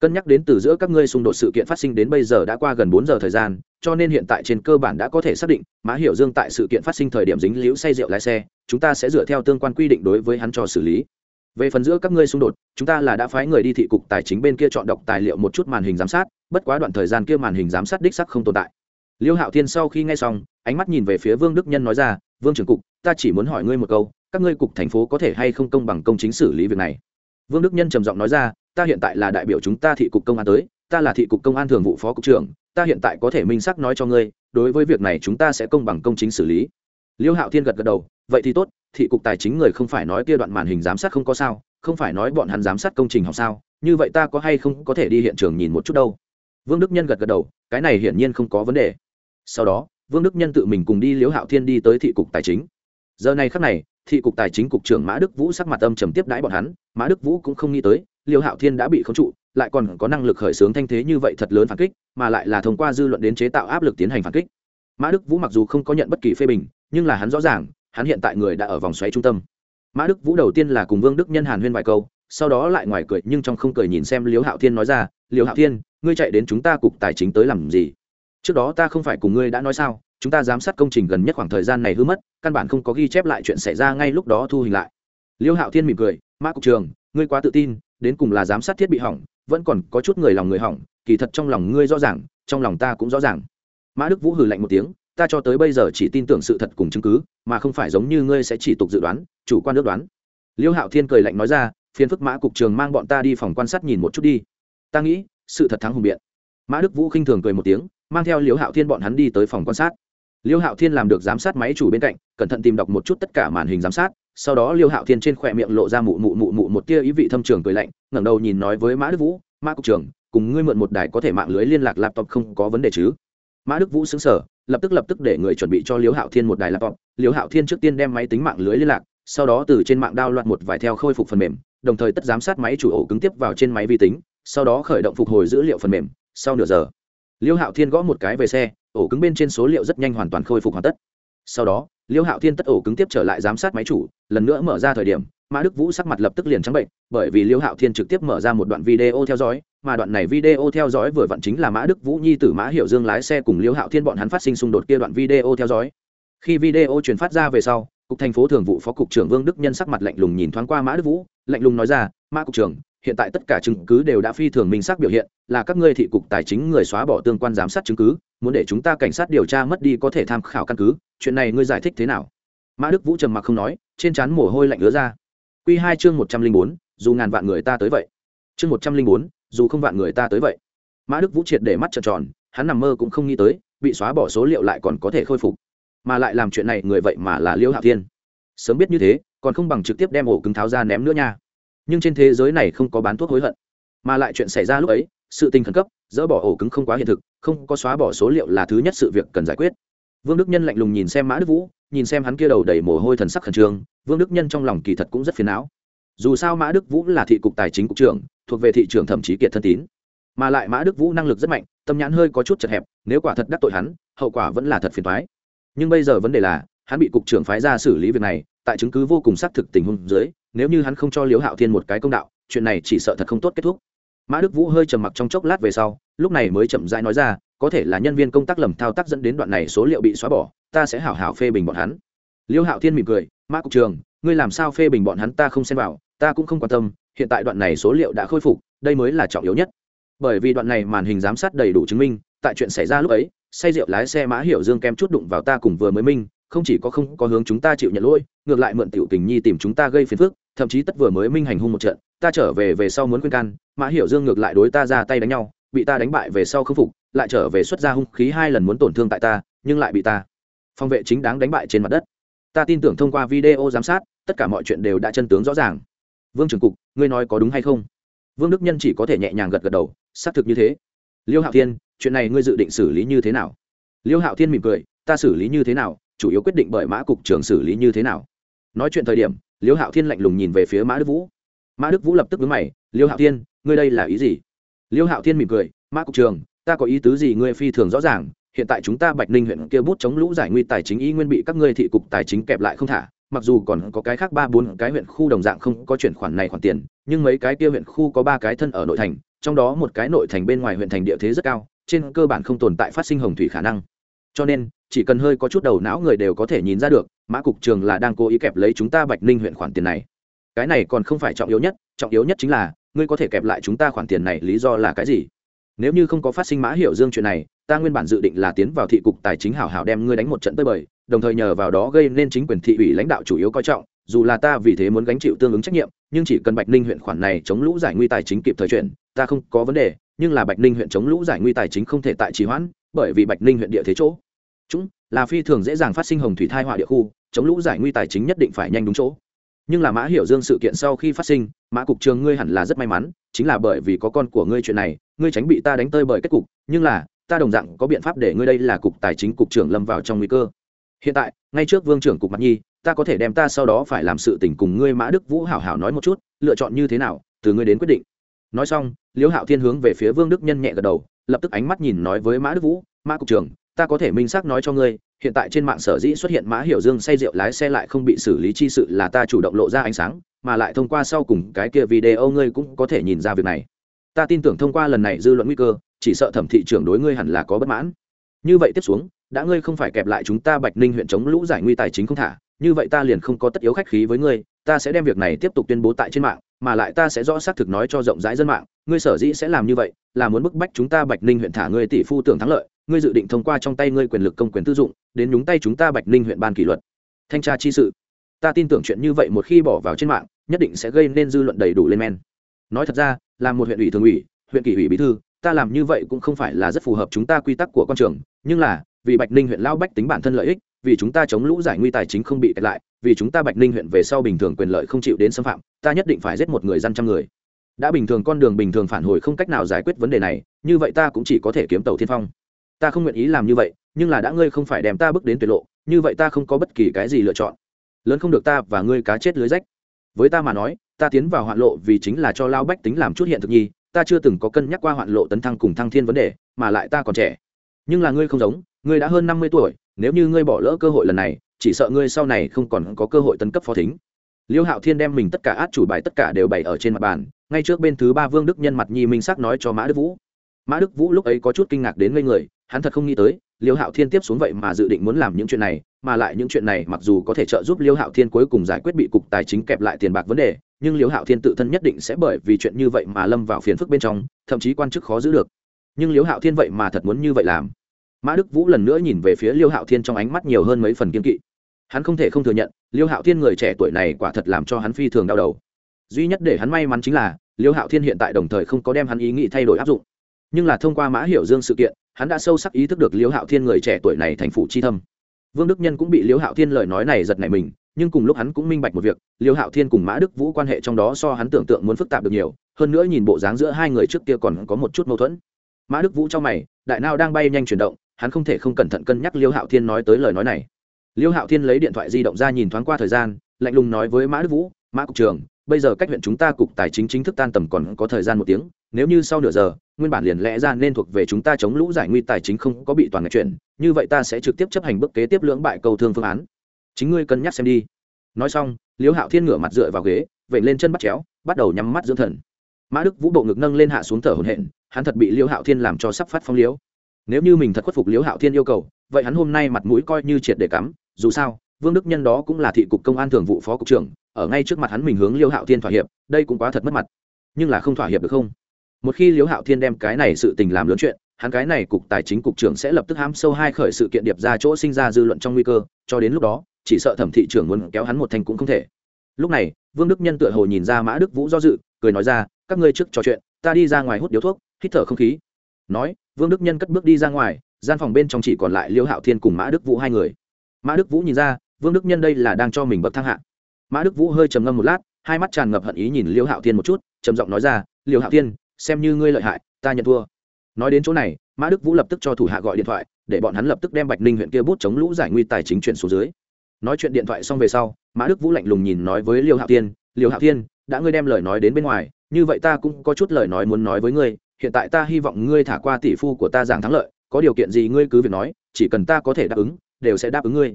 cân nhắc đến từ giữa các ngươi xung đột sự kiện phát sinh đến bây giờ đã qua gần bốn giờ thời gian, cho nên hiện tại trên cơ bản đã có thể xác định, mã hiểu dương tại sự kiện phát sinh thời điểm dính liễu say rượu lái xe, chúng ta sẽ dựa theo tương quan quy định đối với hắn cho xử lý. Về phần giữa các ngươi xung đột, chúng ta là đã phái người đi thị cục tài chính bên kia chọn đọc tài liệu một chút màn hình giám sát, bất quá đoạn thời gian kia màn hình giám sát đích sắc không tồn tại. Liêu hạo thiên sau khi nghe xong, ánh mắt nhìn về phía vương đức nhân nói ra, vương trưởng cục, ta chỉ muốn hỏi ngươi một câu, các ngươi cục thành phố có thể hay không công bằng công chính xử lý việc này? Vương đức nhân trầm giọng nói ra ta hiện tại là đại biểu chúng ta thị cục công an tới, ta là thị cục công an thường vụ phó cục trưởng, ta hiện tại có thể minh xác nói cho ngươi, đối với việc này chúng ta sẽ công bằng công chính xử lý. Liêu hạo thiên gật gật đầu, vậy thì tốt, thị cục tài chính người không phải nói kia đoạn màn hình giám sát không có sao, không phải nói bọn hắn giám sát công trình học sao, như vậy ta có hay không có thể đi hiện trường nhìn một chút đâu? Vương đức nhân gật gật đầu, cái này hiển nhiên không có vấn đề. Sau đó, vương đức nhân tự mình cùng đi liễu hạo thiên đi tới thị cục tài chính. Giờ này khắc này, thị cục tài chính cục trưởng mã đức vũ sắc mặt âm trầm tiếp đãi bọn hắn, mã đức vũ cũng không nghĩ tới liêu hạo thiên đã bị khống trụ, lại còn có năng lực khởi xướng thanh thế như vậy thật lớn phản kích, mà lại là thông qua dư luận đến chế tạo áp lực tiến hành phản kích. Mã đức vũ mặc dù không có nhận bất kỳ phê bình, nhưng là hắn rõ ràng, hắn hiện tại người đã ở vòng xoáy trung tâm. Mã đức vũ đầu tiên là cùng vương đức nhân hàn huyên vài câu, sau đó lại ngoài cười nhưng trong không cười nhìn xem liêu hạo thiên nói ra, liêu hạo thiên, ngươi chạy đến chúng ta cục tài chính tới làm gì? Trước đó ta không phải cùng ngươi đã nói sao, chúng ta giám sát công trình gần nhất khoảng thời gian này hư mất, căn bản không có ghi chép lại chuyện xảy ra ngay lúc đó thu hình lại. Liêu hạo thiên mỉm cười, mã cục trường ngươi quá tự tin đến cùng là giám sát thiết bị hỏng, vẫn còn có chút người lòng người hỏng, kỳ thật trong lòng ngươi rõ ràng, trong lòng ta cũng rõ ràng. Mã đức vũ hừ lạnh một tiếng, ta cho tới bây giờ chỉ tin tưởng sự thật cùng chứng cứ, mà không phải giống như ngươi sẽ chỉ tục dự đoán, chủ quan ước đoán. Liêu hạo thiên cười lạnh nói ra, phiền phức mã cục trường mang bọn ta đi phòng quan sát nhìn một chút đi. Ta nghĩ, sự thật thắng hùng biện. Mã đức vũ khinh thường cười một tiếng, mang theo liêu hạo thiên bọn hắn đi tới phòng quan sát. Liêu hạo thiên làm được giám sát máy chủ bên cạnh, cẩn thận tìm đọc một chút tất cả màn hình giám sát sau đó liêu hạo thiên trên khỏe miệng lộ ra mụ mụ mụ mụ một tia ý vị thâm trường cười lạnh, ngẩng đầu nhìn nói với mã đức vũ, mã cục trưởng, cùng ngươi mượn một đài có thể mạng lưới liên lạc laptop không có vấn đề chứ? Mã đức vũ xứng sở lập tức lập tức để người chuẩn bị cho liêu hạo thiên một đài laptop. Liêu hạo thiên trước tiên đem máy tính mạng lưới liên lạc, sau đó từ trên mạng đao loạn một vài theo khôi phục phần mềm, đồng thời tất giám sát máy chủ ổ cứng tiếp vào trên máy vi tính, sau đó khởi động phục hồi dữ liệu phần mềm. Sau nửa giờ, liêu hạo thiên gõ một cái về xe, ổ cứng bên trên số liệu rất nhanh hoàn toàn khôi phục hoàn tất. Sau đó liêu hạo thiên tất ổ cứng tiếp trở lại giám sát máy chủ, lần nữa mở ra thời điểm, mã đức vũ sắc mặt lập tức liền trắng bệnh, bởi vì liêu hạo thiên trực tiếp mở ra một đoạn video theo dõi, mà đoạn này video theo dõi vừa vặn chính là mã đức vũ nhi tử mã hiệu dương lái xe cùng liêu hạo thiên bọn hắn phát sinh xung đột kia đoạn video theo dõi. Khi video truyền phát ra về sau, cục thành phố thường vụ phó cục trưởng vương đức nhân sắc mặt lạnh lùng nhìn thoáng qua mã đức vũ, lạnh lùng nói ra, mã cục trưởng, hiện tại tất cả chứng cứ đều đã phi thường minh xác biểu hiện, là các ngươi thị cục tài chính người xóa bỏ tương quan giám sát chứng cứ muốn để chúng ta cảnh sát điều tra mất đi có thể tham khảo căn cứ, chuyện này ngươi giải thích thế nào? Mã đức vũ trầm mặc không nói, trên trán mồ hôi lạnh ứa ra. Q hai chương một trăm linh bốn, dù ngàn vạn người ta tới vậy. Chương một trăm linh bốn, dù không vạn người ta tới vậy. Mã đức vũ triệt để mắt trợn tròn, hắn nằm mơ cũng không nghĩ tới, bị xóa bỏ số liệu lại còn có thể khôi phục. Mà lại làm chuyện này, người vậy mà là Liễu hạ thiên. Sớm biết như thế, còn không bằng trực tiếp đem ổ cứng tháo ra ném nữa nha. Nhưng trên thế giới này không có bán thuốc hối hận. Mà lại chuyện xảy ra lúc ấy sự tình khẩn cấp, dỡ bỏ ổ cứng không quá hiện thực, không có xóa bỏ số liệu là thứ nhất sự việc cần giải quyết. Vương đức nhân lạnh lùng nhìn xem mã đức vũ, nhìn xem hắn kia đầu đầy mồ hôi thần sắc khẩn trương, vương đức nhân trong lòng kỳ thật cũng rất phiền não. Dù sao mã đức vũ là thị cục tài chính cục trưởng, thuộc về thị trường thậm chí kiệt thân tín. Mà lại mã đức vũ năng lực rất mạnh, tâm nhãn hơi có chút chật hẹp, nếu quả thật đắc tội hắn, hậu quả vẫn là thật phiền thoái nhưng bây giờ vấn đề là, hắn bị cục trưởng phái ra xử lý việc này, tại chứng cứ vô cùng xác thực tình huống dưới, nếu như hắn không cho liễu hạo thiên một cái công đạo, chuyện này chỉ sợ thật không tốt kết thúc mã đức vũ hơi trầm mặc trong chốc lát về sau, lúc này mới chậm rãi nói ra, có thể là nhân viên công tác lầm thao tác dẫn đến đoạn này số liệu bị xóa bỏ, ta sẽ hảo hảo phê bình bọn hắn. Liêu hạo thiên mỉm cười, mã cục trường ngươi làm sao phê bình bọn hắn ta không xem vào, ta cũng không quan tâm, hiện tại đoạn này số liệu đã khôi phục, đây mới là trọng yếu nhất. Bởi vì đoạn này màn hình giám sát đầy đủ chứng minh, tại chuyện xảy ra lúc ấy, say rượu lái xe mã hiểu dương kem chút đụng vào ta cùng vừa mới minh không chỉ có không có hướng chúng ta chịu nhận lỗi, ngược lại mượn tiểu tình nhi tìm chúng ta gây phiền phức, thậm chí tất vừa mới minh hành hung một trận, ta trở về về sau muốn khuyên can, mã hiểu dương ngược lại đối ta ra tay đánh nhau, bị ta đánh bại về sau khâm phục, lại trở về xuất ra hung khí hai lần muốn tổn thương tại ta, nhưng lại bị ta phòng vệ chính đáng đánh bại trên mặt đất. Ta tin tưởng thông qua video giám sát, tất cả mọi chuyện đều đã chân tướng rõ ràng. Vương trưởng cục, ngươi nói có đúng hay không? Vương đức nhân chỉ có thể nhẹ nhàng gật gật đầu, xác thực như thế. Liêu hạo thiên, chuyện này ngươi dự định xử lý như thế nào? Liêu hạo thiên mỉm cười, ta xử lý như thế nào? Chủ yếu quyết định bởi mã cục trưởng xử lý như thế nào. Nói chuyện thời điểm, liêu hạo thiên lạnh lùng nhìn về phía mã đức vũ. Mã đức vũ lập tức vướng mày, liêu hạo thiên, ngươi đây là ý gì? Liêu hạo thiên mỉm cười, mã cục trường ta có ý tứ gì ngươi phi thường rõ ràng, hiện tại chúng ta bạch ninh huyện kia bút chống lũ giải nguy tài chính y nguyên bị các ngươi thị cục tài chính kẹp lại không thả, mặc dù còn có cái khác ba bốn cái huyện khu đồng dạng không có chuyển khoản này khoản tiền, nhưng mấy cái kia huyện khu có ba cái thân ở nội thành, trong đó một cái nội thành bên ngoài huyện thành địa thế rất cao, trên cơ bản không tồn tại phát sinh hồng thủy khả năng cho nên, chỉ cần hơi có chút đầu não người đều có thể nhìn ra được, mã cục trường là đang cố ý kẹp lấy chúng ta bạch ninh huyện khoản tiền này. Cái này còn không phải trọng yếu nhất, trọng yếu nhất chính là, ngươi có thể kẹp lại chúng ta khoản tiền này lý do là cái gì? Nếu như không có phát sinh mã hiểu dương chuyện này, ta nguyên bản dự định là tiến vào thị cục tài chính hảo hảo đem ngươi đánh một trận tới bời, đồng thời nhờ vào đó gây nên chính quyền thị ủy lãnh đạo chủ yếu coi trọng, dù là ta vì thế muốn gánh chịu tương ứng trách nhiệm, nhưng chỉ cần bạch ninh huyện khoản này chống lũ giải nguy tài chính kịp thời chuyển, ta không có vấn đề, nhưng là bạch ninh huyện chống lũ giải nguy tài chính không thể tại trì hoãn, bởi vì bạch ninh huyện địa thế chỗ chúng là phi thường dễ dàng phát sinh hồng thủy thai họa địa khu, chống lũ giải nguy tài chính nhất định phải nhanh đúng chỗ. Nhưng là mã hiểu dương sự kiện sau khi phát sinh, mã cục trường ngươi hẳn là rất may mắn, chính là bởi vì có con của ngươi chuyện này, ngươi tránh bị ta đánh tơi bởi kết cục, nhưng là, ta đồng dạng có biện pháp để ngươi đây là cục tài chính cục trưởng lâm vào trong nguy cơ. Hiện tại, ngay trước vương trưởng cục mặt nhi, ta có thể đem ta sau đó phải làm sự tình cùng ngươi mã đức vũ hảo hảo nói một chút, lựa chọn như thế nào, từ ngươi đến quyết định. Nói xong, liễu hạo thiên hướng về phía vương đức nhân nhẹ gật đầu, lập tức ánh mắt nhìn nói với mã đức vũ, mã cục trưởng ta có thể minh xác nói cho ngươi, hiện tại trên mạng sở dĩ xuất hiện mã hiểu dương say rượu lái xe lại không bị xử lý chi sự là ta chủ động lộ ra ánh sáng, mà lại thông qua sau cùng cái kia video ngươi cũng có thể nhìn ra việc này. Ta tin tưởng thông qua lần này dư luận nguy cơ, chỉ sợ thẩm thị trưởng đối ngươi hẳn là có bất mãn. Như vậy tiếp xuống, đã ngươi không phải kẹp lại chúng ta bạch ninh huyện chống lũ giải nguy tài chính không thả, như vậy ta liền không có tất yếu khách khí với ngươi, ta sẽ đem việc này tiếp tục tuyên bố tại trên mạng, mà lại ta sẽ rõ xác thực nói cho rộng rãi dân mạng, ngươi sở dĩ sẽ làm như vậy, là muốn bức bách chúng ta bạch ninh huyện thả ngươi tỷ phu tưởng thắng lợi ngươi dự định thông qua trong tay ngươi quyền lực công quyền tư dụng, đến nhúng tay chúng ta bạch ninh huyện ban kỷ luật. Thanh tra chi sự. Ta tin tưởng chuyện như vậy một khi bỏ vào trên mạng, nhất định sẽ gây nên dư luận đầy đủ lên men. Nói thật ra, là một huyện ủy thường ủy, huyện kỷ ủy bí thư, ta làm như vậy cũng không phải là rất phù hợp chúng ta quy tắc của con trường, nhưng là, vì bạch ninh huyện lao bách tính bản thân lợi ích, vì chúng ta chống lũ giải nguy tài chính không bị kẹt lại, vì chúng ta bạch ninh huyện về sau bình thường quyền lợi không chịu đến xâm phạm, ta nhất định phải giết một người dân trăm người. Đã bình thường con đường bình thường phản hồi không cách nào giải quyết vấn đề này, như vậy ta cũng chỉ có thể kiếm tàu thiên phong ta không nguyện ý làm như vậy, nhưng là đã ngươi không phải đem ta bước đến tuyệt lộ, như vậy ta không có bất kỳ cái gì lựa chọn. Lớn không được ta và ngươi cá chết lưới rách. Với ta mà nói, ta tiến vào hoạn lộ vì chính là cho lao bách tính làm chút hiện thực nhi, ta chưa từng có cân nhắc qua hoạn lộ tấn thăng cùng thăng thiên vấn đề, mà lại ta còn trẻ. Nhưng là ngươi không giống, ngươi đã hơn năm mươi tuổi, nếu như ngươi bỏ lỡ cơ hội lần này, chỉ sợ ngươi sau này không còn có cơ hội tấn cấp phó thính. Liêu hạo thiên đem mình tất cả át chủ bài tất cả đều bày ở trên mặt bàn, ngay trước bên thứ ba vương đức nhân mặt nhi minh sắc nói cho mã đức vũ. Mã đức vũ lúc ấy có chút kinh ngạc đến ngây người hắn thật không nghĩ tới, liêu hạo thiên tiếp xuống vậy mà dự định muốn làm những chuyện này, mà lại những chuyện này mặc dù có thể trợ giúp liêu hạo thiên cuối cùng giải quyết bị cục tài chính kẹp lại tiền bạc vấn đề, nhưng liêu hạo thiên tự thân nhất định sẽ bởi vì chuyện như vậy mà lâm vào phiền phức bên trong, thậm chí quan chức khó giữ được. Nhưng liêu hạo thiên vậy mà thật muốn như vậy làm. Mã đức vũ lần nữa nhìn về phía liêu hạo thiên trong ánh mắt nhiều hơn mấy phần kiên kỵ. Hắn không thể không thừa nhận, liêu hạo thiên người trẻ tuổi này quả thật làm cho hắn phi thường đau đầu. Duy nhất để hắn may mắn chính là, liêu hạo thiên hiện tại đồng thời không có đem hắn ý nghĩ thay đổi áp dụng. Nhưng là thông qua mã hiểu dương sự kiện hắn đã sâu sắc ý thức được Liễu hạo thiên người trẻ tuổi này thành phụ chi thâm. Vương đức nhân cũng bị Liễu hạo thiên lời nói này giật nảy mình, nhưng cùng lúc hắn cũng minh bạch một việc, Liễu hạo thiên cùng mã đức vũ quan hệ trong đó so hắn tưởng tượng muốn phức tạp được nhiều, hơn nữa nhìn bộ dáng giữa hai người trước kia còn có một chút mâu thuẫn. Mã đức vũ trong mày, đại nao đang bay nhanh chuyển động, hắn không thể không cẩn thận cân nhắc Liễu hạo thiên nói tới lời nói này. Liễu hạo thiên lấy điện thoại di động ra nhìn thoáng qua thời gian, lạnh lùng nói với mã đức vũ, mã cục trưởng, bây giờ cách huyện chúng ta cục tài chính chính thức tan tầm còn có thời gian một tiếng, nếu như sau nửa giờ nguyên bản liền lẽ ra nên thuộc về chúng ta chống lũ giải nguy tài chính không có bị toàn ngạch chuyển, như vậy ta sẽ trực tiếp chấp hành bước kế tiếp lưỡng bại cầu thương phương án. Chính ngươi cân nhắc xem đi. Nói xong liễu hạo thiên ngửa mặt dựa vào ghế vậy lên chân bắt chéo, bắt đầu nhắm mắt dưỡng thần. Mã đức vũ bộ ngực nâng lên hạ xuống thở hổn hển, hắn thật bị liễu hạo thiên làm cho sắp phát phong liễu nếu như mình thật khuất phục liễu hạo thiên yêu cầu, vậy hắn hôm nay mặt mũi coi như triệt để cắm. Dù sao, vương đức nhân đó cũng là thị cục công an thường vụ phó cục trưởng, ở ngay trước mặt hắn mình hướng liễu hạo thiên thỏa hiệp, đây cũng quá thật mất mặt. Nhưng là không thỏa hiệp được không? Một khi liễu hạo thiên đem cái này sự tình làm lớn chuyện, hắn cái này cục tài chính cục trưởng sẽ lập tức hám sâu hai khởi sự kiện điệp ra chỗ sinh ra dư luận trong nguy cơ, cho đến lúc đó, chỉ sợ thẩm thị trưởng muốn kéo hắn một thành cũng không thể. Lúc này, vương đức nhân tựa hồ nhìn ra mã đức vũ do dự, cười nói ra, các ngươi trước trò chuyện, ta đi ra ngoài hút điếu thuốc, hít thở không khí. Nói, vương đức nhân cất bước đi ra ngoài, gian phòng bên trong chỉ còn lại liễu hạo thiên cùng mã đức vũ hai người. Mã đức vũ nhìn ra, vương đức nhân đây là đang cho mình bậc thang hạ. Mã đức vũ hơi trầm ngâm một lát, hai mắt tràn ngập hận ý nhìn liễu hạo thiên một chút, trầm giọng nói ra, liễu hạo thiên xem như ngươi lợi hại, ta nhận thua. Nói đến chỗ này, mã đức vũ lập tức cho thủ hạ gọi điện thoại, để bọn hắn lập tức đem bạch ninh huyện kia bút chống lũ giải nguy tài chính chuyển xuống dưới. Nói chuyện điện thoại xong về sau, mã đức vũ lạnh lùng nhìn nói với liêu hạo thiên, liêu hạo thiên, đã ngươi đem lời nói đến bên ngoài, như vậy ta cũng có chút lời nói muốn nói với ngươi, hiện tại ta hy vọng ngươi thả qua tỷ phu của ta giảng thắng lợi, có điều kiện gì ngươi cứ việc nói, chỉ cần ta có thể đáp ứng, đều sẽ đáp ứng ngươi.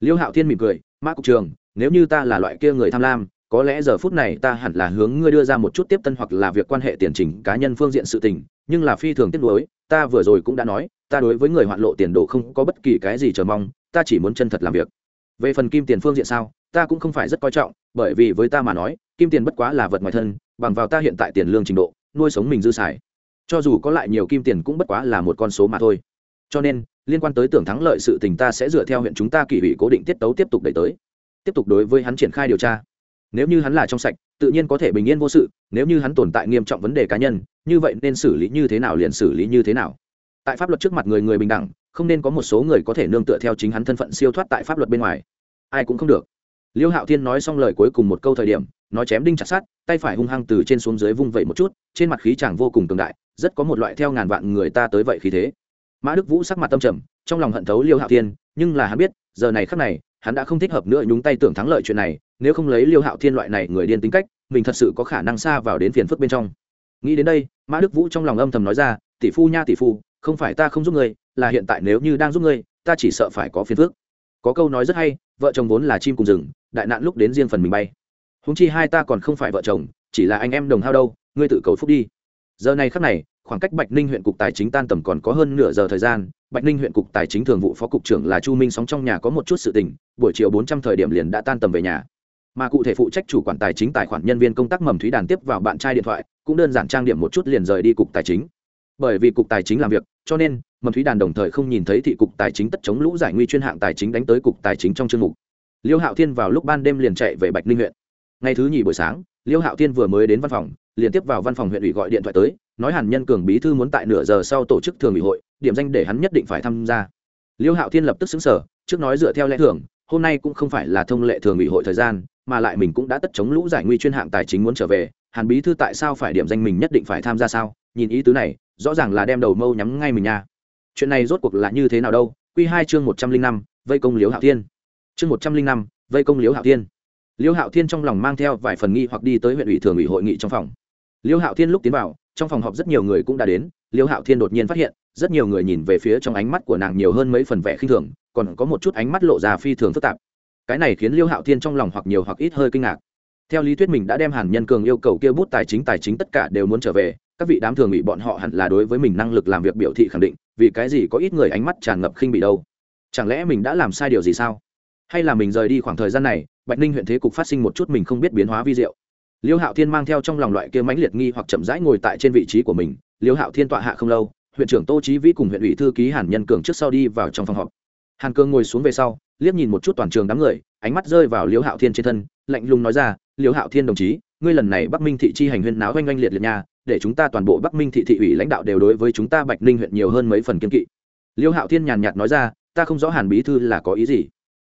Liêu hạo thiên mỉm cười, mã cục trường, nếu như ta là loại kia người tham lam có lẽ giờ phút này ta hẳn là hướng ngươi đưa ra một chút tiếp tân hoặc là việc quan hệ tiền trình cá nhân phương diện sự tình, nhưng là phi thường tiếp nối ta vừa rồi cũng đã nói, ta đối với người hoạn lộ tiền đồ không có bất kỳ cái gì chờ mong, ta chỉ muốn chân thật làm việc. Về phần kim tiền phương diện sao, ta cũng không phải rất coi trọng, bởi vì với ta mà nói, kim tiền bất quá là vật ngoài thân, bằng vào ta hiện tại tiền lương trình độ, nuôi sống mình dư xài. Cho dù có lại nhiều kim tiền cũng bất quá là một con số mà thôi. Cho nên, liên quan tới tưởng thắng lợi sự tình ta sẽ dựa theo huyện chúng ta kỷ ủy cố định tiết tấu tiếp tục đẩy tới. Tiếp tục đối với hắn triển khai điều tra nếu như hắn là trong sạch, tự nhiên có thể bình yên vô sự, nếu như hắn tồn tại nghiêm trọng vấn đề cá nhân, như vậy nên xử lý như thế nào liền xử lý như thế nào. Tại pháp luật trước mặt người người bình đẳng, không nên có một số người có thể nương tựa theo chính hắn thân phận siêu thoát tại pháp luật bên ngoài. Ai cũng không được. Liêu hạo thiên nói xong lời cuối cùng một câu thời điểm, nói chém đinh chặt sát tay phải hung hăng từ trên xuống dưới vung vẩy một chút, trên mặt khí chàng vô cùng cường đại, rất có một loại theo ngàn vạn người ta tới vậy khí thế. Mã đức vũ sắc mặt tâm trầm, trong lòng hận thấu liêu hạo thiên, nhưng là hắn biết, giờ này khắc này, hắn đã không thích hợp nữa nhúng tay tưởng thắng lợi chuyện này nếu không lấy liêu hạo thiên loại này người điên tính cách, mình thật sự có khả năng xa vào đến phiền phức bên trong. Nghĩ đến đây, mã đức vũ trong lòng âm thầm nói ra, tỷ phu nha tỷ phu, không phải ta không giúp ngươi, là hiện tại nếu như đang giúp ngươi, ta chỉ sợ phải có phiền phức. Có câu nói rất hay, vợ chồng vốn là chim cùng rừng, đại nạn lúc đến riêng phần mình bay. Húng chi hai ta còn không phải vợ chồng, chỉ là anh em đồng hao đâu, ngươi tự cầu phúc đi. Giờ này khắc này, khoảng cách bạch ninh huyện cục tài chính tan tầm còn có hơn nửa giờ thời gian, bạch ninh huyện cục tài chính thường vụ phó cục trưởng là chu minh sóng trong nhà có một chút sự tình, buổi chiều bốn trăm thời điểm liền đã tan tầm về nhà mà cụ thể phụ trách chủ quản tài chính tài khoản nhân viên công tác mầm thúy đàn tiếp vào bạn trai điện thoại, cũng đơn giản trang điểm một chút liền rời đi cục tài chính. Bởi vì cục tài chính làm việc, cho nên, mầm thúy đàn đồng thời không nhìn thấy thị cục tài chính tất chống lũ giải nguy chuyên hạng tài chính đánh tới cục tài chính trong chương mục. Liêu hạo thiên vào lúc ban đêm liền chạy về bạch ninh huyện. Ngày thứ nhì buổi sáng, liêu hạo thiên vừa mới đến văn phòng, liền tiếp vào văn phòng huyện ủy gọi điện thoại tới, nói hàn nhân cường bí thư muốn tại nửa giờ sau tổ chức thường ủy hội, điểm danh để hắn nhất định phải tham gia. Liêu hạo thiên lập tức xứng sở, trước nói dựa theo lẽ thường hôm nay cũng không phải là thông lệ thường ủy hội thời gian, mà lại mình cũng đã tất chống lũ giải nguy chuyên hạng tài chính muốn trở về, hàn bí thư tại sao phải điểm danh mình nhất định phải tham gia sao? Nhìn ý tứ này, rõ ràng là đem đầu mâu nhắm ngay mình nha. Chuyện này rốt cuộc là như thế nào đâu? Q hai chương một trăm linh năm, vây công liếu hạo thiên. Chương một trăm linh năm, vây công liếu hạo thiên. Liêu hạo thiên trong lòng mang theo vài phần nghi hoặc đi tới huyện ủy thường ủy hội nghị trong phòng. Liêu hạo thiên lúc tiến vào, trong phòng họp rất nhiều người cũng đã đến liêu hạo thiên đột nhiên phát hiện, rất nhiều người nhìn về phía trong ánh mắt của nàng nhiều hơn mấy phần vẻ khinh thường, còn có một chút ánh mắt lộ ra phi thường phức tạp. Cái này khiến liêu hạo thiên trong lòng hoặc nhiều hoặc ít hơi kinh ngạc. Theo lý thuyết mình đã đem hàn nhân cường yêu cầu kia bút tài chính tài chính tất cả đều muốn trở về, các vị đám thường ủy bọn họ hẳn là đối với mình năng lực làm việc biểu thị khẳng định, vì cái gì có ít người ánh mắt tràn ngập khinh bị đâu? Chẳng lẽ mình đã làm sai điều gì sao? Hay là mình rời đi khoảng thời gian này, bạch ninh huyện thế cục phát sinh một chút mình không biết biến hóa vi diệu? Liêu hạo thiên mang theo trong lòng loại kia mãnh liệt nghi hoặc chậm rãi ngồi tại trên vị trí của mình liêu hạo thiên tọa hạ không lâu, huyện trưởng tô trí vĩ cùng huyện ủy thư ký hàn nhân cường trước sau đi vào trong phòng họp. Hàn cường ngồi xuống về sau, liếc nhìn một chút toàn trường đám người, ánh mắt rơi vào liêu hạo thiên trên thân, lạnh lùng nói ra, liêu hạo thiên đồng chí, ngươi lần này bắc minh thị chi hành huyên náo oanh oanh liệt liệt nhà để chúng ta toàn bộ bắc minh thị thị ủy lãnh đạo đều đối với chúng ta bạch ninh huyện nhiều hơn mấy phần kiên kỵ. Liêu hạo thiên nhàn nhạt nói ra, ta không rõ hàn bí thư là có ý gì.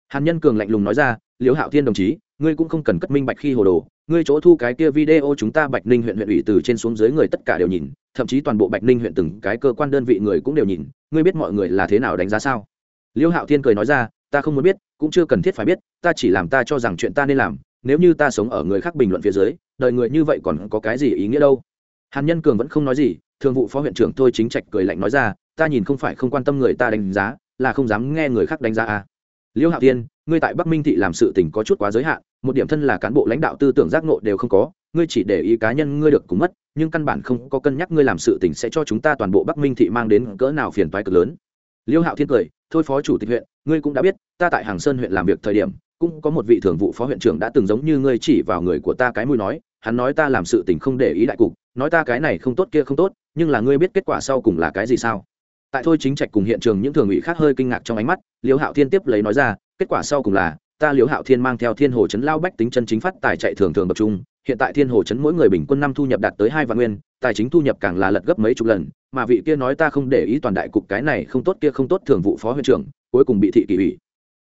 Hàn nhân cường lạnh lùng nói ra, liêu hạo thiên đồng chí, ngươi cũng không cần cất minh bạch khi hồ đồ ngươi chỗ thu cái kia video chúng ta bạch ninh huyện huyện ủy từ trên xuống dưới người tất cả đều nhìn, thậm chí toàn bộ bạch ninh huyện từng cái cơ quan đơn vị người cũng đều nhìn, ngươi biết mọi người là thế nào đánh giá sao liêu hạo thiên cười nói ra, ta không muốn biết, cũng chưa cần thiết phải biết, ta chỉ làm ta cho rằng chuyện ta nên làm, nếu như ta sống ở người khác bình luận phía dưới, đời người như vậy còn có cái gì ý nghĩa đâu hàn nhân cường vẫn không nói gì, thường vụ phó huyện trưởng thôi chính trạch cười lạnh nói ra, ta nhìn không phải không quan tâm người ta đánh giá, là không dám nghe người khác đánh giá à. liêu hạo tiên ngươi tại bắc minh thị làm sự tình có chút quá giới hạn một điểm thân là cán bộ lãnh đạo tư tưởng giác ngộ đều không có, ngươi chỉ để ý cá nhân ngươi được cùng mất, nhưng căn bản không có cân nhắc ngươi làm sự tình sẽ cho chúng ta toàn bộ bắc minh thị mang đến cỡ nào phiền toái cực lớn. Liêu hạo thiên cười, thôi phó chủ tịch huyện, ngươi cũng đã biết, ta tại hàng sơn huyện làm việc thời điểm, cũng có một vị thường vụ phó huyện trưởng đã từng giống như ngươi chỉ vào người của ta cái mũi nói, hắn nói ta làm sự tình không để ý đại cục, nói ta cái này không tốt kia không tốt, nhưng là ngươi biết kết quả sau cùng là cái gì sao? Tại thôi chính trạch cùng hiện trường những thường ủy khác hơi kinh ngạc trong ánh mắt liễu hạo thiên tiếp lấy nói ra, kết quả sau cùng là ta liễu hạo thiên mang theo thiên hồ chấn lao bách tính chân chính phát tài chạy thường thường tập trung, hiện tại thiên hồ chấn mỗi người bình quân năm thu nhập đạt tới hai vạn nguyên, tài chính thu nhập càng là lật gấp mấy chục lần, mà vị kia nói ta không để ý toàn đại cục cái này không tốt kia không tốt thường vụ phó huyện trưởng, cuối cùng bị thị kỷ ủy.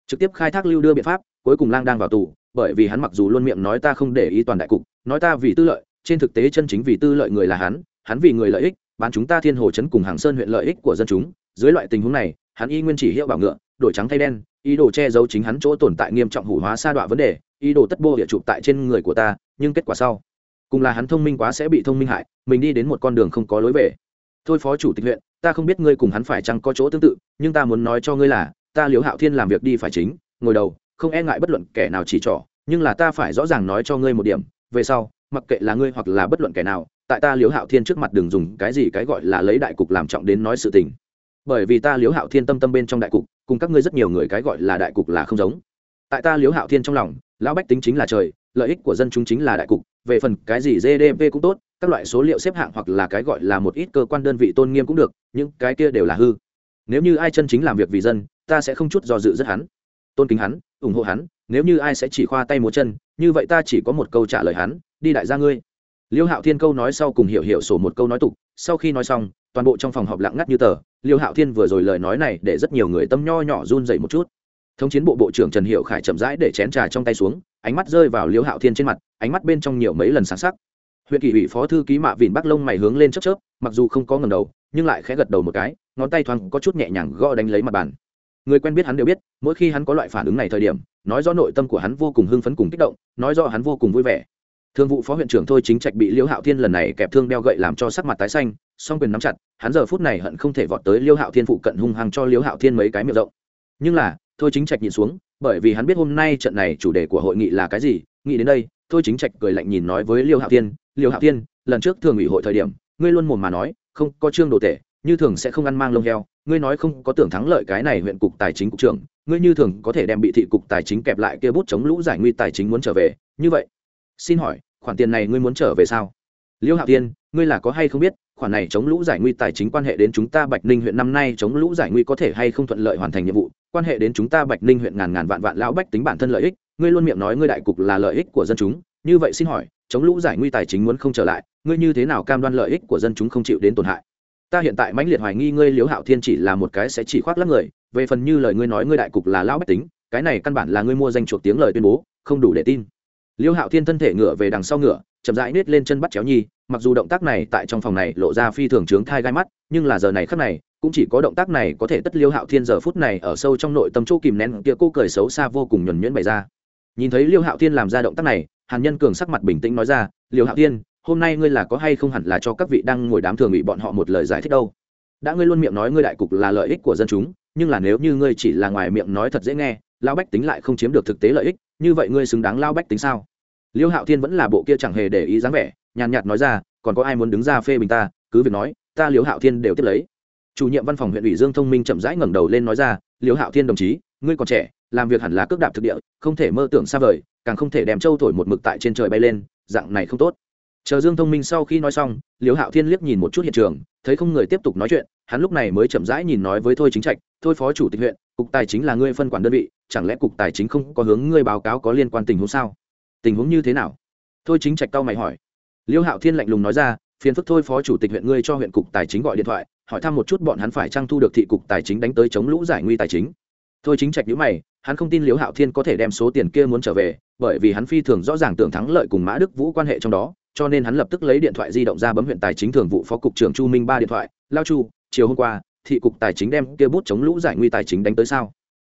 Trực tiếp khai thác lưu đưa biện pháp, cuối cùng lang đang vào tù, bởi vì hắn mặc dù luôn miệng nói ta không để ý toàn đại cục, nói ta vì tư lợi, trên thực tế chân chính vì tư lợi người là hắn hắn vì người lợi ích, bán chúng ta thiên hồ chấn cùng hàng sơn huyện lợi ích của dân chúng, dưới loại tình huống này, hắn y nguyên chỉ hiệu bảo ngựa, đổi trắng thay đen ý đồ che giấu chính hắn chỗ tồn tại nghiêm trọng hủ hóa sa đọa vấn đề, ý đồ tất bô địa chụp tại trên người của ta, nhưng kết quả sau? Cùng là hắn thông minh quá sẽ bị thông minh hại, mình đi đến một con đường không có lối về. Thôi phó chủ tịch huyện, ta không biết ngươi cùng hắn phải chăng có chỗ tương tự, nhưng ta muốn nói cho ngươi là, ta liếu hạo thiên làm việc đi phải chính, ngồi đầu, không e ngại bất luận kẻ nào chỉ trỏ, nhưng là ta phải rõ ràng nói cho ngươi một điểm, về sau, mặc kệ là ngươi hoặc là bất luận kẻ nào, tại ta liếu hạo thiên trước mặt đừng dùng cái gì cái gọi là lấy đại cục làm trọng đến nói sự tình. Bởi vì ta liếu hạo thiên tâm tâm bên trong đại cục cùng các ngươi rất nhiều người cái gọi là đại cục là không giống. Tại ta liếu hạo thiên trong lòng, lão bách tính chính là trời, lợi ích của dân chúng chính là đại cục, về phần cái gì gdp cũng tốt, các loại số liệu xếp hạng hoặc là cái gọi là một ít cơ quan đơn vị tôn nghiêm cũng được, những cái kia đều là hư. Nếu như ai chân chính làm việc vì dân, ta sẽ không chút do dự rất hắn. Tôn kính hắn, ủng hộ hắn, nếu như ai sẽ chỉ khoa tay múa chân, như vậy ta chỉ có một câu trả lời hắn, đi đại gia ngươi liêu hạo thiên câu nói sau cùng hiểu hiểu sổ một câu nói tục, sau khi nói xong, toàn bộ trong phòng họp lặng ngắt như tờ, liêu hạo thiên vừa rồi lời nói này để rất nhiều người tâm nho nhỏ run dậy một chút. Thống chiến bộ bộ trưởng trần hiệu khải chậm rãi để chén trà trong tay xuống, ánh mắt rơi vào liêu hạo thiên trên mặt, ánh mắt bên trong nhiều mấy lần sáng sắc. Huyện kỷ ủy phó thư ký mạ vịn bắc lông mày hướng lên chớp chớp, mặc dù không có ngầm đầu, nhưng lại khẽ gật đầu một cái, ngón tay thoáng có chút nhẹ nhàng gõ đánh lấy mặt bàn. Người quen biết hắn đều biết, mỗi khi hắn có loại phản ứng này thời điểm, nói do nội tâm của hắn vô cùng hưng phấn cùng kích động, nói do hắn vô cùng vui vẻ thương vụ phó huyện trưởng thôi chính trạch bị liêu hạo thiên lần này kẹp thương đeo gậy làm cho sắc mặt tái xanh song quyền nắm chặt hắn giờ phút này hận không thể vọt tới liêu hạo thiên phụ cận hung hăng cho liêu hạo thiên mấy cái miệng rộng. Nhưng là thôi chính trạch nhìn xuống bởi vì hắn biết hôm nay trận này chủ đề của hội nghị là cái gì nghĩ đến đây thôi chính trạch cười lạnh nhìn nói với liêu hạo thiên liêu hạo thiên lần trước thường ủy hội thời điểm ngươi luôn mồm mà nói không có trương đồ tệ, như thường sẽ không ăn mang lông heo ngươi nói không có tưởng thắng lợi cái này huyện cục tài chính cục trưởng ngươi như thường có thể đem bị thị cục tài chính kẹp lại kia bút chống lũ giải nguy tài chính muốn trở về như vậy xin hỏi, khoản tiền này ngươi muốn trở về sao? Liêu hạo tiên ngươi là có hay không biết, khoản này chống lũ giải nguy tài chính quan hệ đến chúng ta bạch ninh huyện năm nay chống lũ giải nguy có thể hay không thuận lợi hoàn thành nhiệm vụ? Quan hệ đến chúng ta bạch ninh huyện ngàn ngàn vạn vạn lão bách tính bản thân lợi ích, ngươi luôn miệng nói ngươi đại cục là lợi ích của dân chúng. Như vậy xin hỏi, chống lũ giải nguy tài chính muốn không trở lại, ngươi như thế nào cam đoan lợi ích của dân chúng không chịu đến tổn hại? Ta hiện tại mãnh liệt hoài nghi ngươi liễu hạo thiên chỉ là một cái sẽ chỉ khoác lắc người, về phần như lời ngươi nói ngươi đại cục là lão bách tính, cái này căn bản là ngươi mua danh chuộc tiếng lời tuyên bố, không đủ để tin. Liêu hạo thiên thân thể ngựa về đằng sau ngựa chậm rãi nết lên chân bắt chéo nhi, mặc dù động tác này tại trong phòng này lộ ra phi thường trướng thai gai mắt, nhưng là giờ này khắc này, cũng chỉ có động tác này có thể tất liêu hạo thiên giờ phút này ở sâu trong nội tâm chỗ kìm nén kia cô cười xấu xa vô cùng nhuẩn nhuyễn bày ra. Nhìn thấy liêu hạo thiên làm ra động tác này, hàn nhân cường sắc mặt bình tĩnh nói ra, liêu hạo thiên, hôm nay ngươi là có hay không hẳn là cho các vị đang ngồi đám thường bị bọn họ một lời giải thích đâu? Đã ngươi luôn miệng nói ngươi đại cục là lợi ích của dân chúng, nhưng là nếu như ngươi chỉ là ngoài miệng nói thật dễ nghe lao bách tính lại không chiếm được thực tế lợi ích, như vậy ngươi xứng đáng lao bách tính sao? Liêu hạo thiên vẫn là bộ kia chẳng hề để ý dáng vẻ, nhàn nhạt nói ra, còn có ai muốn đứng ra phê bình ta, cứ việc nói, ta liêu hạo thiên đều tiếp lấy. Chủ nhiệm văn phòng huyện ủy dương thông minh chậm rãi ngẩng đầu lên nói ra, liêu hạo thiên đồng chí, ngươi còn trẻ, làm việc hẳn là cước đạp thực địa, không thể mơ tưởng xa vời, càng không thể đem trâu thổi một mực tại trên trời bay lên, dạng này không tốt. Chờ dương thông minh sau khi nói xong, liêu hạo thiên liếc nhìn một chút hiện trường, thấy không người tiếp tục nói chuyện, hắn lúc này mới chậm rãi nhìn nói với thôi chính trạch, thôi phó chủ tịch huyện, cục tài chính là ngươi phân quản đơn vị, chẳng lẽ cục tài chính không có hướng ngươi báo cáo có liên quan tình huống sao? Tình huống như thế nào? Thôi chính trạch cao mày hỏi. Liêu hạo thiên lạnh lùng nói ra, phiền phức thôi, phó chủ tịch huyện ngươi cho huyện cục tài chính gọi điện thoại, hỏi thăm một chút bọn hắn phải trang thu được thị cục tài chính đánh tới chống lũ giải nguy tài chính. Thôi chính trạch nhữ mày, hắn không tin liễu hạo thiên có thể đem số tiền kia muốn trở về, bởi vì hắn phi thường rõ ràng tưởng thắng lợi cùng mã đức vũ quan hệ trong đó, cho nên hắn lập tức lấy điện thoại di động ra bấm huyện tài chính thường vụ phó cục trưởng chu minh ba điện thoại, lao chu, chiều hôm qua, thị cục tài chính đem kia bút chống lũ giải nguy tài chính đánh tới sao?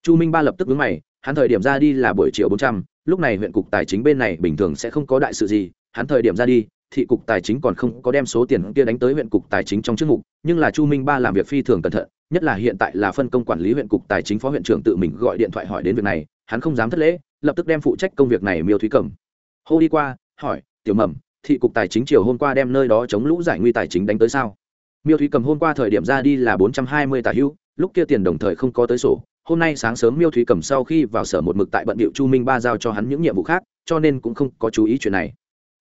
Chu minh ba lập tức vướng mày, hắn thời điểm ra đi là buổi chiều bốn trăm lúc này huyện cục tài chính bên này bình thường sẽ không có đại sự gì, hắn thời điểm ra đi, thị cục tài chính còn không có đem số tiền kia đánh tới huyện cục tài chính trong chức mục, nhưng là chu minh ba làm việc phi thường cẩn thận, nhất là hiện tại là phân công quản lý huyện cục tài chính phó huyện trưởng tự mình gọi điện thoại hỏi đến việc này, hắn không dám thất lễ, lập tức đem phụ trách công việc này miêu thúy cẩm hô đi qua, hỏi, tiểu mầm, thị cục tài chính chiều hôm qua đem nơi đó chống lũ giải nguy tài chính đánh tới sao? Miêu thúy cầm hôm qua thời điểm ra đi là bốn trăm hai mươi tà hữu lúc kia tiền đồng thời không có tới sổ hôm nay sáng sớm miêu thúy cầm sau khi vào sở một mực tại bận điệu chu minh ba giao cho hắn những nhiệm vụ khác, cho nên cũng không có chú ý chuyện này.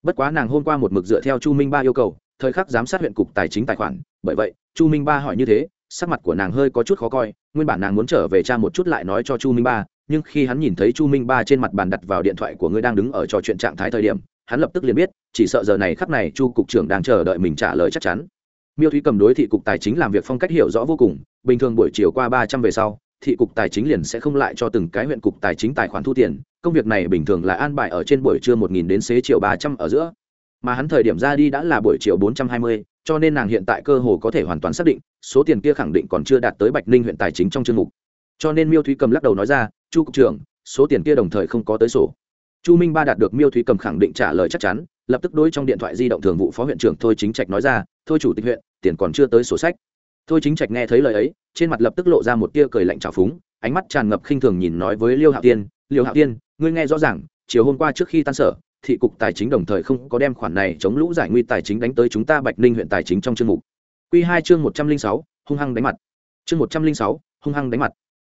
Bất quá nàng hôm qua một mực dựa theo chu minh ba yêu cầu, thời khắc giám sát huyện cục tài chính tài khoản. Bởi vậy, chu minh ba hỏi như thế, sắc mặt của nàng hơi có chút khó coi, nguyên bản nàng muốn trở về cha một chút lại nói cho chu minh ba, nhưng khi hắn nhìn thấy chu minh ba trên mặt bàn đặt vào điện thoại của ngươi đang đứng ở trò chuyện trạng thái thời điểm, hắn lập tức liền biết, chỉ sợ giờ này khắc này chu cục trưởng đang chờ đợi mình trả lời chắc chắn. Miêu thúy cầm đối thị cục tài chính làm việc phong cách hiểu rõ vô cùng, bình thường buổi chiều qua ba trăm về sau thị cục tài chính liền sẽ không lại cho từng cái huyện cục tài chính tài khoản thu tiền. Công việc này bình thường là an bài ở trên buổi trưa một nghìn đến xế chiều ba trăm ở giữa. Mà hắn thời điểm ra đi đã là buổi chiều bốn trăm hai mươi, cho nên nàng hiện tại cơ hồ có thể hoàn toàn xác định, số tiền kia khẳng định còn chưa đạt tới bạch ninh huyện tài chính trong chương mục. Cho nên miêu thúy cầm lắc đầu nói ra, chu cục trưởng, số tiền kia đồng thời không có tới sổ. Chu minh ba đạt được miêu thúy cầm khẳng định trả lời chắc chắn, lập tức đối trong điện thoại di động thường vụ phó huyện trưởng thôi chính trạch nói ra, thôi chủ tịch huyện, tiền còn chưa tới sổ sách thôi chính trạch nghe thấy lời ấy, trên mặt lập tức lộ ra một tia cười lạnh trào phúng, ánh mắt tràn ngập khinh thường nhìn nói với liêu hạo tiên, liêu hạo tiên, ngươi nghe rõ ràng, chiều hôm qua trước khi tan sở, thị cục tài chính đồng thời không có đem khoản này chống lũ giải nguy tài chính đánh tới chúng ta bạch ninh huyện tài chính trong chương mục. Q hai chương một trăm linh sáu, hung hăng đánh mặt. Chương một trăm linh sáu, hung hăng đánh mặt.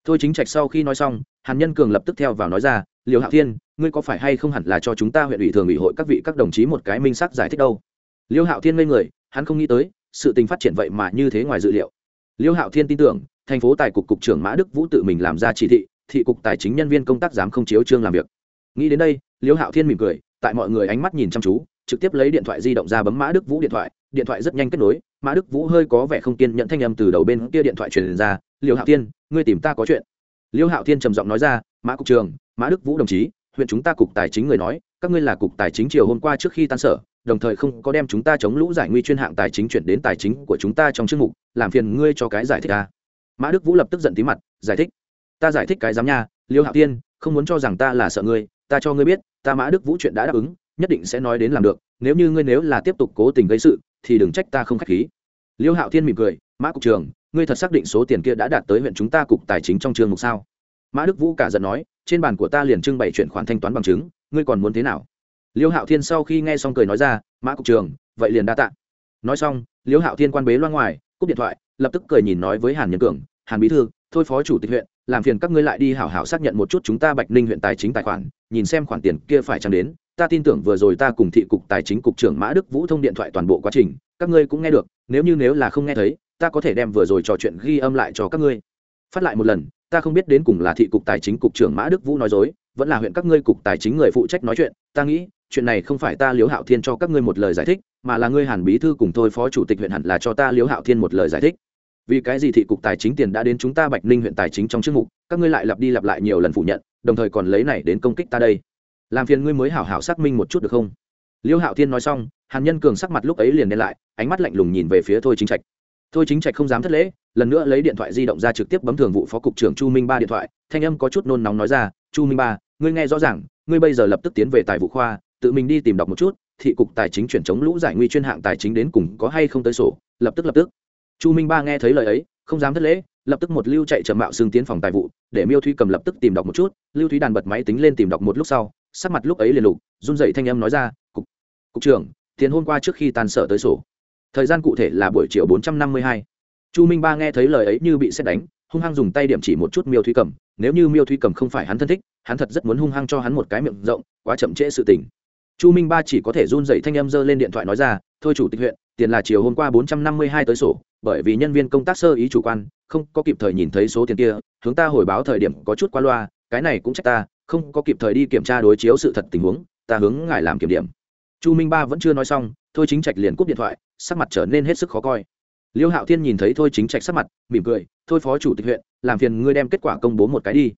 Thôi chính trạch sau khi nói xong, hàn nhân cường lập tức theo vào nói ra liều hạo thiên ngươi có phải hay không hẳn là cho chúng ta huyện ủy thường ủy hội các vị các đồng chí một cái minh sắc giải thích đâu? Liêu hạo thiên ngây người, hắn không nghĩ tới sự tình phát triển vậy mà như thế ngoài dự liệu. Liêu hạo thiên tin tưởng, thành phố tài cục cục trưởng mã đức vũ tự mình làm ra chỉ thị thị cục tài chính nhân viên công tác dám không chiếu trương làm việc. Nghĩ đến đây, liêu hạo thiên mỉm cười, tại mọi người ánh mắt nhìn chăm chú, trực tiếp lấy điện thoại di động ra bấm mã đức vũ điện thoại điện thoại rất nhanh kết nối, mã đức vũ hơi có vẻ không kiên nhận thanh âm từ đầu bên kia điện thoại truyền ra, liêu hạo thiên, ngươi tìm ta có chuyện. Liêu hạo thiên trầm giọng nói ra, mã cục trường mã đức vũ đồng chí, huyện chúng ta cục tài chính người nói, các ngươi là cục tài chính chiều hôm qua trước khi tan sở đồng thời không có đem chúng ta chống lũ giải nguy chuyên hạng tài chính chuyển đến tài chính của chúng ta trong chương mục, làm phiền ngươi cho cái giải thích ta mã đức vũ lập tức giận tí mặt, giải thích. Ta giải thích cái giám nha, liêu hạo tiên không muốn cho rằng ta là sợ ngươi, ta cho ngươi biết, ta mã đức vũ chuyện đã đáp ứng, nhất định sẽ nói đến làm được, nếu như ngươi nếu là tiếp tục cố tình gây sự, thì đừng trách ta không k h á c h khí. Liêu hạo thiên mỉm cười, mã cục trường ngươi thật xác định số tiền kia đã đạt tới huyện chúng ta cục tài chính trong trường mục sao? Mã đức vũ cả giận nói, trên bàn của ta liền trưng bày chuyển khoản thanh toán bằng chứng, ngươi còn muốn thế nào? Liêu hạo thiên sau khi nghe xong cười nói ra, mã cục trường, vậy liền đa t ạ nói xong, liêu hạo thiên quan bế loan ngoài, cúp điện thoại, lập tức cười nhìn nói với hàn nhân cường, hàn bí thư, thôi phó chủ tịch huyện, làm phiền các ngươi lại đi hảo hảo xác nhận một chút chúng ta bạch ninh huyện tài chính tài khoản, nhìn xem khoản tiền kia phải chẳng đến. Ta tin tưởng vừa rồi ta cùng thị cục tài chính cục trưởng mã đức vũ thông điện thoại toàn bộ quá trình, các ngươi cũng nghe được, nếu như nếu là không nghe thấy, ta có thể đem vừa rồi trò chuyện ghi âm lại cho các ngươi. Phát lại một lần, ta không biết đến cùng là thị cục tài chính cục trưởng mã đức vũ nói dối, vẫn là huyện các ngươi cục tài chính người phụ trách nói chuyện, ta nghĩ chuyện này không phải ta liếu hạo thiên cho các ngươi một lời giải thích, mà là ngươi hàn bí thư cùng thôi phó chủ tịch huyện hẳn là cho ta liếu hạo thiên một lời giải thích. Vì cái gì thị cục tài chính tiền đã đến chúng ta bạch ninh huyện tài chính trong chức mục, các ngươi lại lặp đi lặp lại nhiều lần phủ nhận, đồng thời còn lấy này đến công kích ta đây. Làm phiền ngươi mới hảo hảo xác minh một chút được không? Liêu hạo thiên nói xong, hàn nhân cường sắc mặt lúc ấy liền đen lại, ánh mắt lạnh lùng nhìn về phía thôi chính trạch. Thôi chính trạch không dám thất lễ, lần nữa lấy điện thoại di động ra trực tiếp bấm thường vụ phó cục trưởng chu minh ba điện thoại, thanh âm có chút nôn nóng nói ra, chu minh ba, ngươi nghe rõ ràng, ngươi bây giờ lập tức tiến về tài vụ khoa tự mình đi tìm đọc một chút, thị cục tài chính chuyển chống lũ giải nguy chuyên hạng tài chính đến cùng có hay không tới sổ, lập tức lập tức. Chu minh ba nghe thấy lời ấy, không dám thất lễ, lập tức một lưu chạy trầm mạo xương tiến phòng tài vụ, để miêu thúy cầm lập tức tìm đọc một chút, lưu thúy đàn bật máy tính lên tìm đọc một lúc sau, sắc mặt lúc ấy liền lục, run dậy thanh âm nói ra, cục cục trưởng, tiền hôm qua trước khi tan sở tới sổ. Thời gian cụ thể là buổi chiều bốn trăm năm mươi hai. Chu minh ba nghe thấy lời ấy như bị xét đánh, hung hăng dùng tay điểm chỉ một chút miêu thúy cầm. Nếu như miêu thúy cầm không phải hắn thân thích, hắn thật rất muốn hung hăng cho hắn một cái miệng rộng, quá chậm trễ sự tình chu minh ba chỉ có thể run dậy thanh âm dơ lên điện thoại nói ra, thôi chủ tịch huyện, tiền là chiều hôm qua bốn trăm năm mươi hai tới sổ, bởi vì nhân viên công tác sơ ý chủ quan, không có kịp thời nhìn thấy số tiền kia, hướng ta hồi báo thời điểm có chút qua loa, cái này cũng trách ta, không có kịp thời đi kiểm tra đối chiếu sự thật tình huống, ta hướng ngài làm kiểm điểm. Chu minh ba vẫn chưa nói xong, thôi chính trạch liền cúp điện thoại, sắc mặt trở nên hết sức khó coi. Liêu hạo thiên nhìn thấy thôi chính trạch sắc mặt, mỉm cười, thôi phó chủ tịch huyện, làm phiền ngươi đem kết quả công bố một cái đi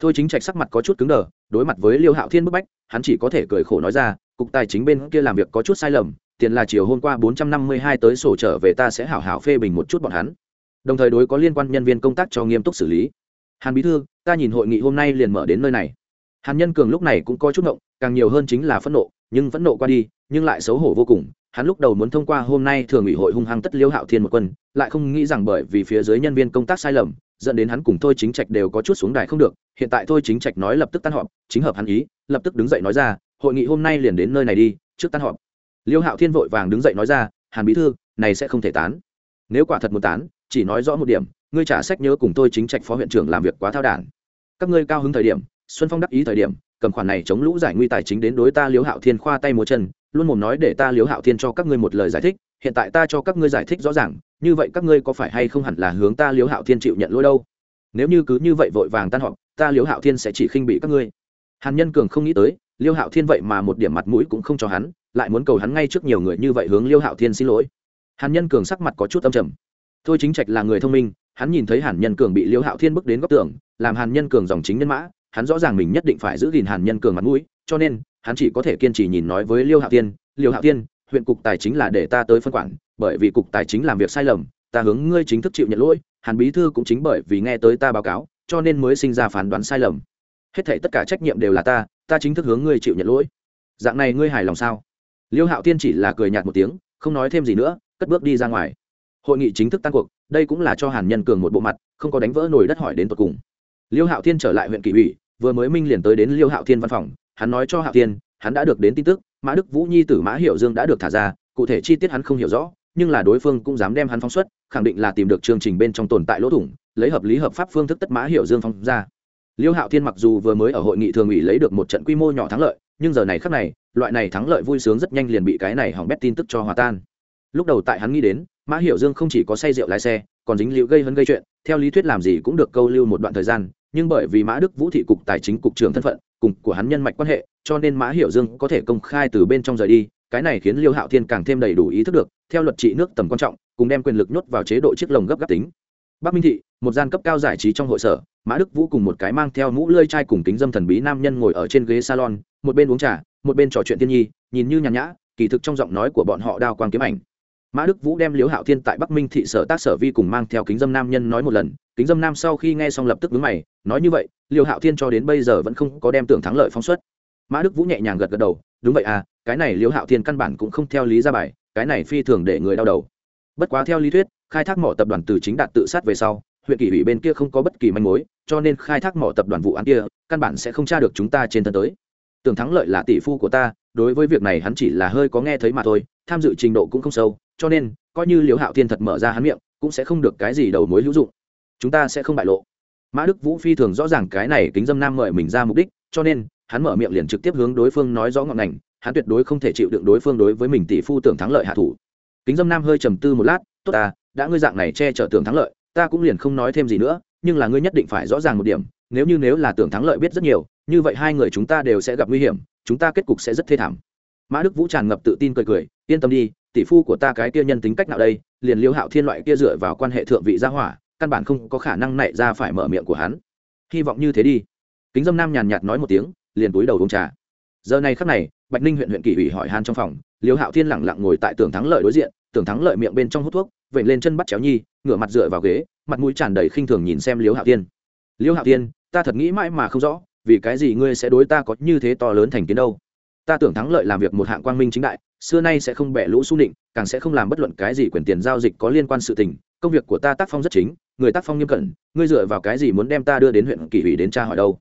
thôi chính trạch sắc mặt có chút cứng đờ, đối mặt với liêu hạo thiên bức bách, hắn chỉ có thể cười khổ nói ra, cục tài chính bên kia làm việc có chút sai lầm, tiền là chiều hôm qua bốn trăm năm mươi hai tới sổ trở về ta sẽ hảo hảo phê bình một chút bọn hắn. Đồng thời đối có liên quan nhân viên công tác cho nghiêm túc xử lý. Hàn bí thư, ta nhìn hội nghị hôm nay liền mở đến nơi này. Hàn nhân cường lúc này cũng có chút ngộng, càng nhiều hơn chính là phẫn nộ, nhưng phẫn nộ qua đi, nhưng lại xấu hổ vô cùng. Hắn lúc đầu muốn thông qua hôm nay thường ủy hội hung hăng tất liêu hạo thiên một quân, lại không nghĩ rằng bởi vì phía dưới nhân viên công tác sai lầm dẫn đến hắn cùng thôi chính trạch đều có chút xuống đài không được, hiện tại thôi chính trạch nói lập tức tan họp, chính hợp hắn ý, lập tức đứng dậy nói ra, hội nghị hôm nay liền đến nơi này đi, trước tan họp. Liêu hạo thiên vội vàng đứng dậy nói ra, hàn bí thư, này sẽ không thể tán. Nếu quả thật muốn tán, chỉ nói rõ một điểm, ngươi trả sách nhớ cùng tôi chính trạch phó huyện trưởng làm việc quá thao đản. Các ngươi cao hứng thời điểm, xuân phong đắc ý thời điểm, cầm khoản này chống lũ giải nguy tài chính đến đối ta liếu hạo thiên khoa tay múa chân, luôn mồm nói để ta liếu hạo thiên cho các ngươi một lời giải thích, hiện tại ta cho các ngươi giải thích rõ ràng như vậy các ngươi có phải hay không hẳn là hướng ta liếu hạo thiên chịu nhận lỗi đâu? Nếu như cứ như vậy vội vàng tan họp, ta liếu hạo thiên sẽ chỉ khinh bị các ngươi. Hàn nhân cường không nghĩ tới liêu hạo thiên vậy mà một điểm mặt mũi cũng không cho hắn, lại muốn cầu hắn ngay trước nhiều người như vậy hướng liêu hạo thiên xin lỗi. Hàn nhân cường sắc mặt có chút âm trầm. Thôi chính trạch là người thông minh, hắn nhìn thấy hàn nhân cường bị liêu hạo thiên bước đến góc tường, làm hàn nhân cường dòng chính nhân mã, hắn rõ ràng mình nhất định phải giữ gìn hàn nhân cường mặt mũi, cho nên, hắn chỉ có thể kiên trì nhìn nói với liêu hạo thiên liêu hạo thiên, huyện cục tài chính là để ta tới phân quản bởi vì cục tài chính làm việc sai lầm, ta hướng ngươi chính thức chịu nhận lỗi, hàn bí thư cũng chính bởi vì nghe tới ta báo cáo, cho nên mới sinh ra phán đoán sai lầm. Hết thể tất cả trách nhiệm đều là ta ta chính thức hướng ngươi chịu nhận lỗi. Dạng này ngươi hài lòng sao? Liêu hạo thiên chỉ là cười nhạt một tiếng, không nói thêm gì nữa, cất bước đi ra ngoài. Hội nghị chính thức tan cuộc, đây cũng là cho hàn nhân cường một bộ mặt, không có đánh vỡ nồi đất hỏi đến tột cùng. Liêu hạo thiên trở lại huyện kỷ ủy, vừa mới minh liền tới đến liêu hạo thiên văn phòng, hắn nói cho hạo thiên, hắn đã được đến tin tức, mã đức vũ nhi tử mã hiệu dương đã được thả ra, cụ thể chi tiết hắn không hiểu rõ nhưng là đối phương cũng dám đem hắn phóng xuất, khẳng định là tìm được chương trình bên trong tồn tại lỗ thủng, lấy hợp lý hợp pháp phương thức tất mã hiểu dương phóng ra. Liêu hạo thiên mặc dù vừa mới ở hội nghị thường ủy lấy được một trận quy mô nhỏ thắng lợi, nhưng giờ này khác này, loại này thắng lợi vui sướng rất nhanh liền bị cái này hỏng bét tin tức cho hòa tan. Lúc đầu tại hắn nghĩ đến, mã hiểu dương không chỉ có say rượu lái xe, còn dính liễu gây hấn gây chuyện, theo lý thuyết làm gì cũng được câu lưu một đoạn thời gian, nhưng bởi vì mã đức vũ thị cục tài chính cục trưởng thân phận, cùng của hắn nhân mạch quan hệ, cho nên mã hiểu dương có thể công khai từ bên trong rời đi cái này khiến liêu hạo thiên càng thêm đầy đủ ý thức được, theo luật trị nước tầm quan trọng, cùng đem quyền lực nhốt vào chế độ chiếc lồng gấp gáp tính. Bắc minh thị, một gian cấp cao giải trí trong hội sở, mã đức vũ cùng một cái mang theo mũ lơi chai cùng kính dâm thần bí nam nhân ngồi ở trên ghế salon, một bên uống trà, một bên trò chuyện thiên nhi, nhìn như nhàn nhã, kỳ thực trong giọng nói của bọn họ đao quang kiếm ảnh. Mã đức vũ đem liễu hạo thiên tại bắc minh thị sở tác sở vi cùng mang theo kính dâm nam nhân nói một lần, kính dâm nam sau khi nghe xong lập tức vướng mày, nói như vậy liễu hạo thiên cho đến bây giờ vẫn không có đem tưởng thắng lợi phóng xuất. Mã đức vũ nhẹ nhàng gật gật đầu, đúng vậy à cái này liễu hạo thiên căn bản cũng không theo lý ra bài, cái này phi thường để người đau đầu. Bất quá theo lý thuyết, khai thác mỏ tập đoàn từ chính đạt tự sát về sau, huyện kỷ ủy bên kia không có bất kỳ manh mối, cho nên khai thác mỏ tập đoàn vụ án kia, căn bản sẽ không tra được chúng ta trên thân tới. Tưởng thắng lợi là tỷ phu của ta, đối với việc này hắn chỉ là hơi có nghe thấy mà thôi, tham dự trình độ cũng không sâu, cho nên, coi như liễu hạo thiên thật mở ra hắn miệng, cũng sẽ không được cái gì đầu mối hữu dụng. Chúng ta sẽ không bại lộ. Mã đức vũ phi thường rõ ràng cái này kính dâm nam mời mình ra mục đích, cho nên, hắn mở miệng liền trực tiếp hướng đối phương nói rõ ngọn ngành hắn tuyệt đối không thể chịu đựng đối phương đối với mình tỷ phu tưởng thắng lợi hạ thủ. Kính dâm nam hơi trầm tư một lát, tốt ta, đã ngươi dạng này che chở tưởng thắng lợi, ta cũng liền không nói thêm gì nữa, nhưng là ngươi nhất định phải rõ ràng một điểm, nếu như nếu là tưởng thắng lợi biết rất nhiều, như vậy hai người chúng ta đều sẽ gặp nguy hiểm, chúng ta kết cục sẽ rất thê thảm. Mã đức vũ tràn ngập tự tin cười cười, yên tâm đi, tỷ phu của ta cái kia nhân tính cách nào đây, liền liêu hạo thiên loại kia dựa vào quan hệ thượng vị gia hỏa, căn bản không có khả năng nảy ra phải mở miệng của hắn. Hy vọng như thế đi. Kính dâm nam nhàn nhạt nói một tiếng, liền túi đầu uống trà giờ này khắc này bạch ninh huyện huyện kỷ ủy hỏi han trong phòng liêu hạo thiên lẳng lặng ngồi tại tường thắng lợi đối diện tường thắng lợi miệng bên trong hút thuốc vẩy lên chân bắt chéo nhi ngửa mặt dựa vào ghế mặt mũi tràn đầy khinh thường nhìn xem liêu hạo thiên. Liêu hạo thiên ta thật nghĩ mãi mà không rõ vì cái gì ngươi sẽ đối ta có như thế to lớn thành kiến đâu? Ta tưởng thắng lợi làm việc một hạng quang minh chính đại xưa nay sẽ không bẻ lũ s định, càng sẽ không làm bất luận cái gì quyền tiền giao dịch có liên quan sự tình công việc của ta tác phong rất chính người tác phong nghiêm cẩn ngươi dựa vào cái gì muốn đem ta đưa đến huyện kỷ ủy đến tra hỏi đâu?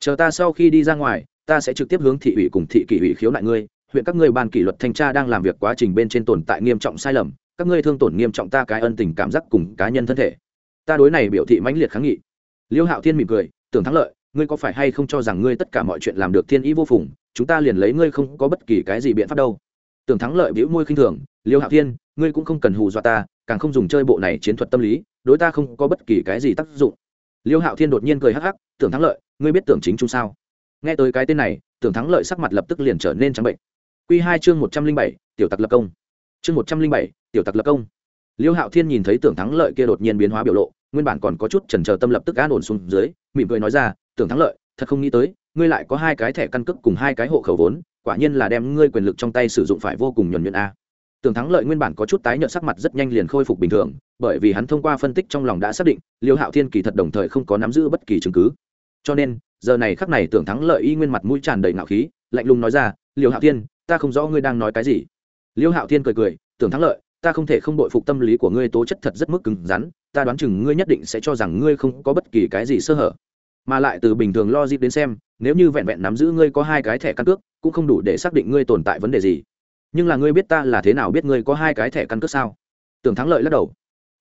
Chờ ta sau khi đi ra ngoài ta sẽ trực tiếp hướng thị ủy cùng thị kỷ ủy khiếu nại ngươi, huyện các ngươi ban kỷ luật thanh tra đang làm việc quá trình bên trên tồn tại nghiêm trọng sai lầm, các ngươi thương tổn nghiêm trọng ta cái ân tình cảm giác cùng cá nhân thân thể. Ta đối này biểu thị mãnh liệt kháng nghị. Liêu hạo thiên mỉm cười, tưởng thắng lợi, ngươi có phải hay không cho rằng ngươi tất cả mọi chuyện làm được thiên ý vô phùng, chúng ta liền lấy ngươi không có bất kỳ cái gì biện pháp đâu. Tưởng thắng lợi bĩu môi khinh thường, liêu hạo thiên, ngươi cũng không cần hù dọa ta, càng không dùng chơi bộ này chiến thuật tâm lý, đối ta không có bất kỳ cái gì tác dụng. Liêu hạo thiên đột nhiên cười hắc hắc, tưởng thắng lợi, ngươi biết tưởng chính chung sao? Nghe tới cái tên này, tưởng thắng lợi sắc mặt lập tức liền trở nên trắng bệnh. Q hai chương một trăm linh bảy, tiểu tặc lập công. Chương một trăm linh bảy, tiểu tặc lập công. Liêu hạo thiên nhìn thấy tưởng thắng lợi kia đột nhiên biến hóa biểu lộ, nguyên bản còn có chút chần chờ tâm lập tức an ổn xuống dưới, mỉm cười nói ra, tưởng thắng lợi, thật không nghĩ tới, ngươi lại có hai cái thẻ căn cước cùng hai cái hộ khẩu vốn, quả nhiên là đem ngươi quyền lực trong tay sử dụng phải vô cùng nhuần nhuyễn a. Tưởng thắng lợi nguyên bản có chút tái nhợt sắc mặt rất nhanh liền khôi phục bình thường, bởi vì hắn thông qua phân tích trong lòng đã xác định, liêu hạo thiên kỳ thật đồng thời không có nắm giữ bất kỳ chứng cứ. Cho nên giờ này khắc này tưởng thắng lợi y nguyên mặt mũi tràn đầy ngạo khí, lạnh lùng nói ra, liêu hạo thiên, ta không rõ ngươi đang nói cái gì. Liêu hạo thiên cười cười, tưởng thắng lợi, ta không thể không đội phục tâm lý của ngươi tố chất thật rất mức cứng rắn, ta đoán chừng ngươi nhất định sẽ cho rằng ngươi không có bất kỳ cái gì sơ hở. Mà lại từ bình thường lo dịp đến xem, nếu như vẹn vẹn nắm giữ ngươi có hai cái thẻ căn cước, cũng không đủ để xác định ngươi tồn tại vấn đề gì. Nhưng là ngươi biết ta là thế nào biết ngươi có hai cái thẻ căn cước sao? Tưởng thắng lợi lắc đầu.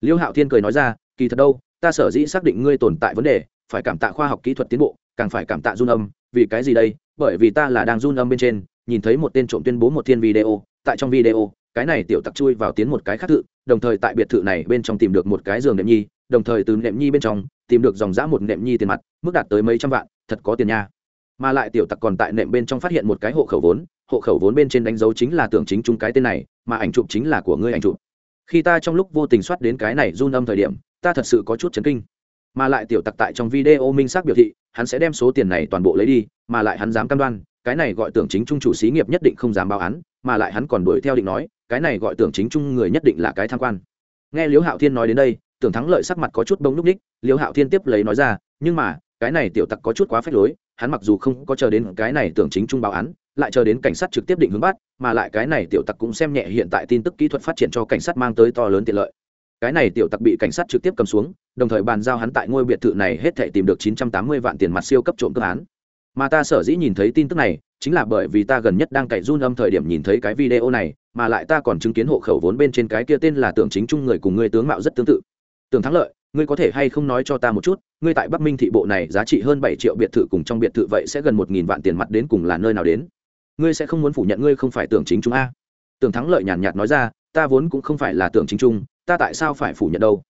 Liêu hạo thiên cười nói ra, kỳ thật đâu, ta sở dĩ xác định ngươi tồn tại vấn đề, phải cảm tạ khoa học kỹ thuật tiến bộ càng phải cảm tạ run âm, vì cái gì đây? Bởi vì ta là đang run âm bên trên, nhìn thấy một tên trộm tuyên bố một thiên video, tại trong video, cái này tiểu tặc chui vào tiến một cái khác thự, đồng thời tại biệt thự này bên trong tìm được một cái giường nệm nhi, đồng thời từ nệm nhi bên trong tìm được dòng dã một nệm nhi tiền mặt, mức đạt tới mấy trăm vạn, thật có tiền nha. Mà lại tiểu tặc còn tại nệm bên trong phát hiện một cái hộ khẩu vốn, hộ khẩu vốn bên trên đánh dấu chính là tưởng chính chung cái tên này, mà ảnh chụp chính là của ngươi ảnh chụp. Khi ta trong lúc vô tình soát đến cái này run âm thời điểm, ta thật sự có chút chấn kinh mà lại tiểu tặc tại trong video minh xác biểu thị, hắn sẽ đem số tiền này toàn bộ lấy đi, mà lại hắn dám cam đoan, cái này gọi tưởng chính trung chủ xí nghiệp nhất định không dám báo án, mà lại hắn còn đuổi theo định nói, cái này gọi tưởng chính trung người nhất định là cái tham quan. Nghe liễu hạo thiên nói đến đây, tưởng thắng lợi sắc mặt có chút bông núc ních, liễu hạo thiên tiếp lấy nói ra, nhưng mà, cái này tiểu tặc có chút quá phép lối, hắn mặc dù không có chờ đến cái này tưởng chính trung báo án, lại chờ đến cảnh sát trực tiếp định hướng bắt, mà lại cái này tiểu tặc cũng xem nhẹ hiện tại tin tức kỹ thuật phát triển cho cảnh sát mang tới to lớn tiện lợi cái này tiểu tặc bị cảnh sát trực tiếp cầm xuống, đồng thời bàn giao hắn tại ngôi biệt thự này hết thể tìm được chín trăm tám mươi vạn tiền mặt siêu cấp trộm cướp án. Mà ta sở dĩ nhìn thấy tin tức này, chính là bởi vì ta gần nhất đang cậy run âm thời điểm nhìn thấy cái video này, mà lại ta còn chứng kiến hộ khẩu vốn bên trên cái kia tên là tưởng chính trung người cùng ngươi tướng mạo rất tương tự. Tưởng thắng lợi, ngươi có thể hay không nói cho ta một chút, ngươi tại bắc minh thị bộ này giá trị hơn bảy triệu biệt thự cùng trong biệt thự vậy sẽ gần một nghìn vạn tiền mặt đến cùng là nơi nào đến? Ngươi sẽ không muốn phủ nhận ngươi không phải tưởng chính trung a. Tưởng thắng lợi nhàn nhạt nói ra, ta vốn cũng không phải là tưởng chính trung ta tại sao phải phủ nhận đâu?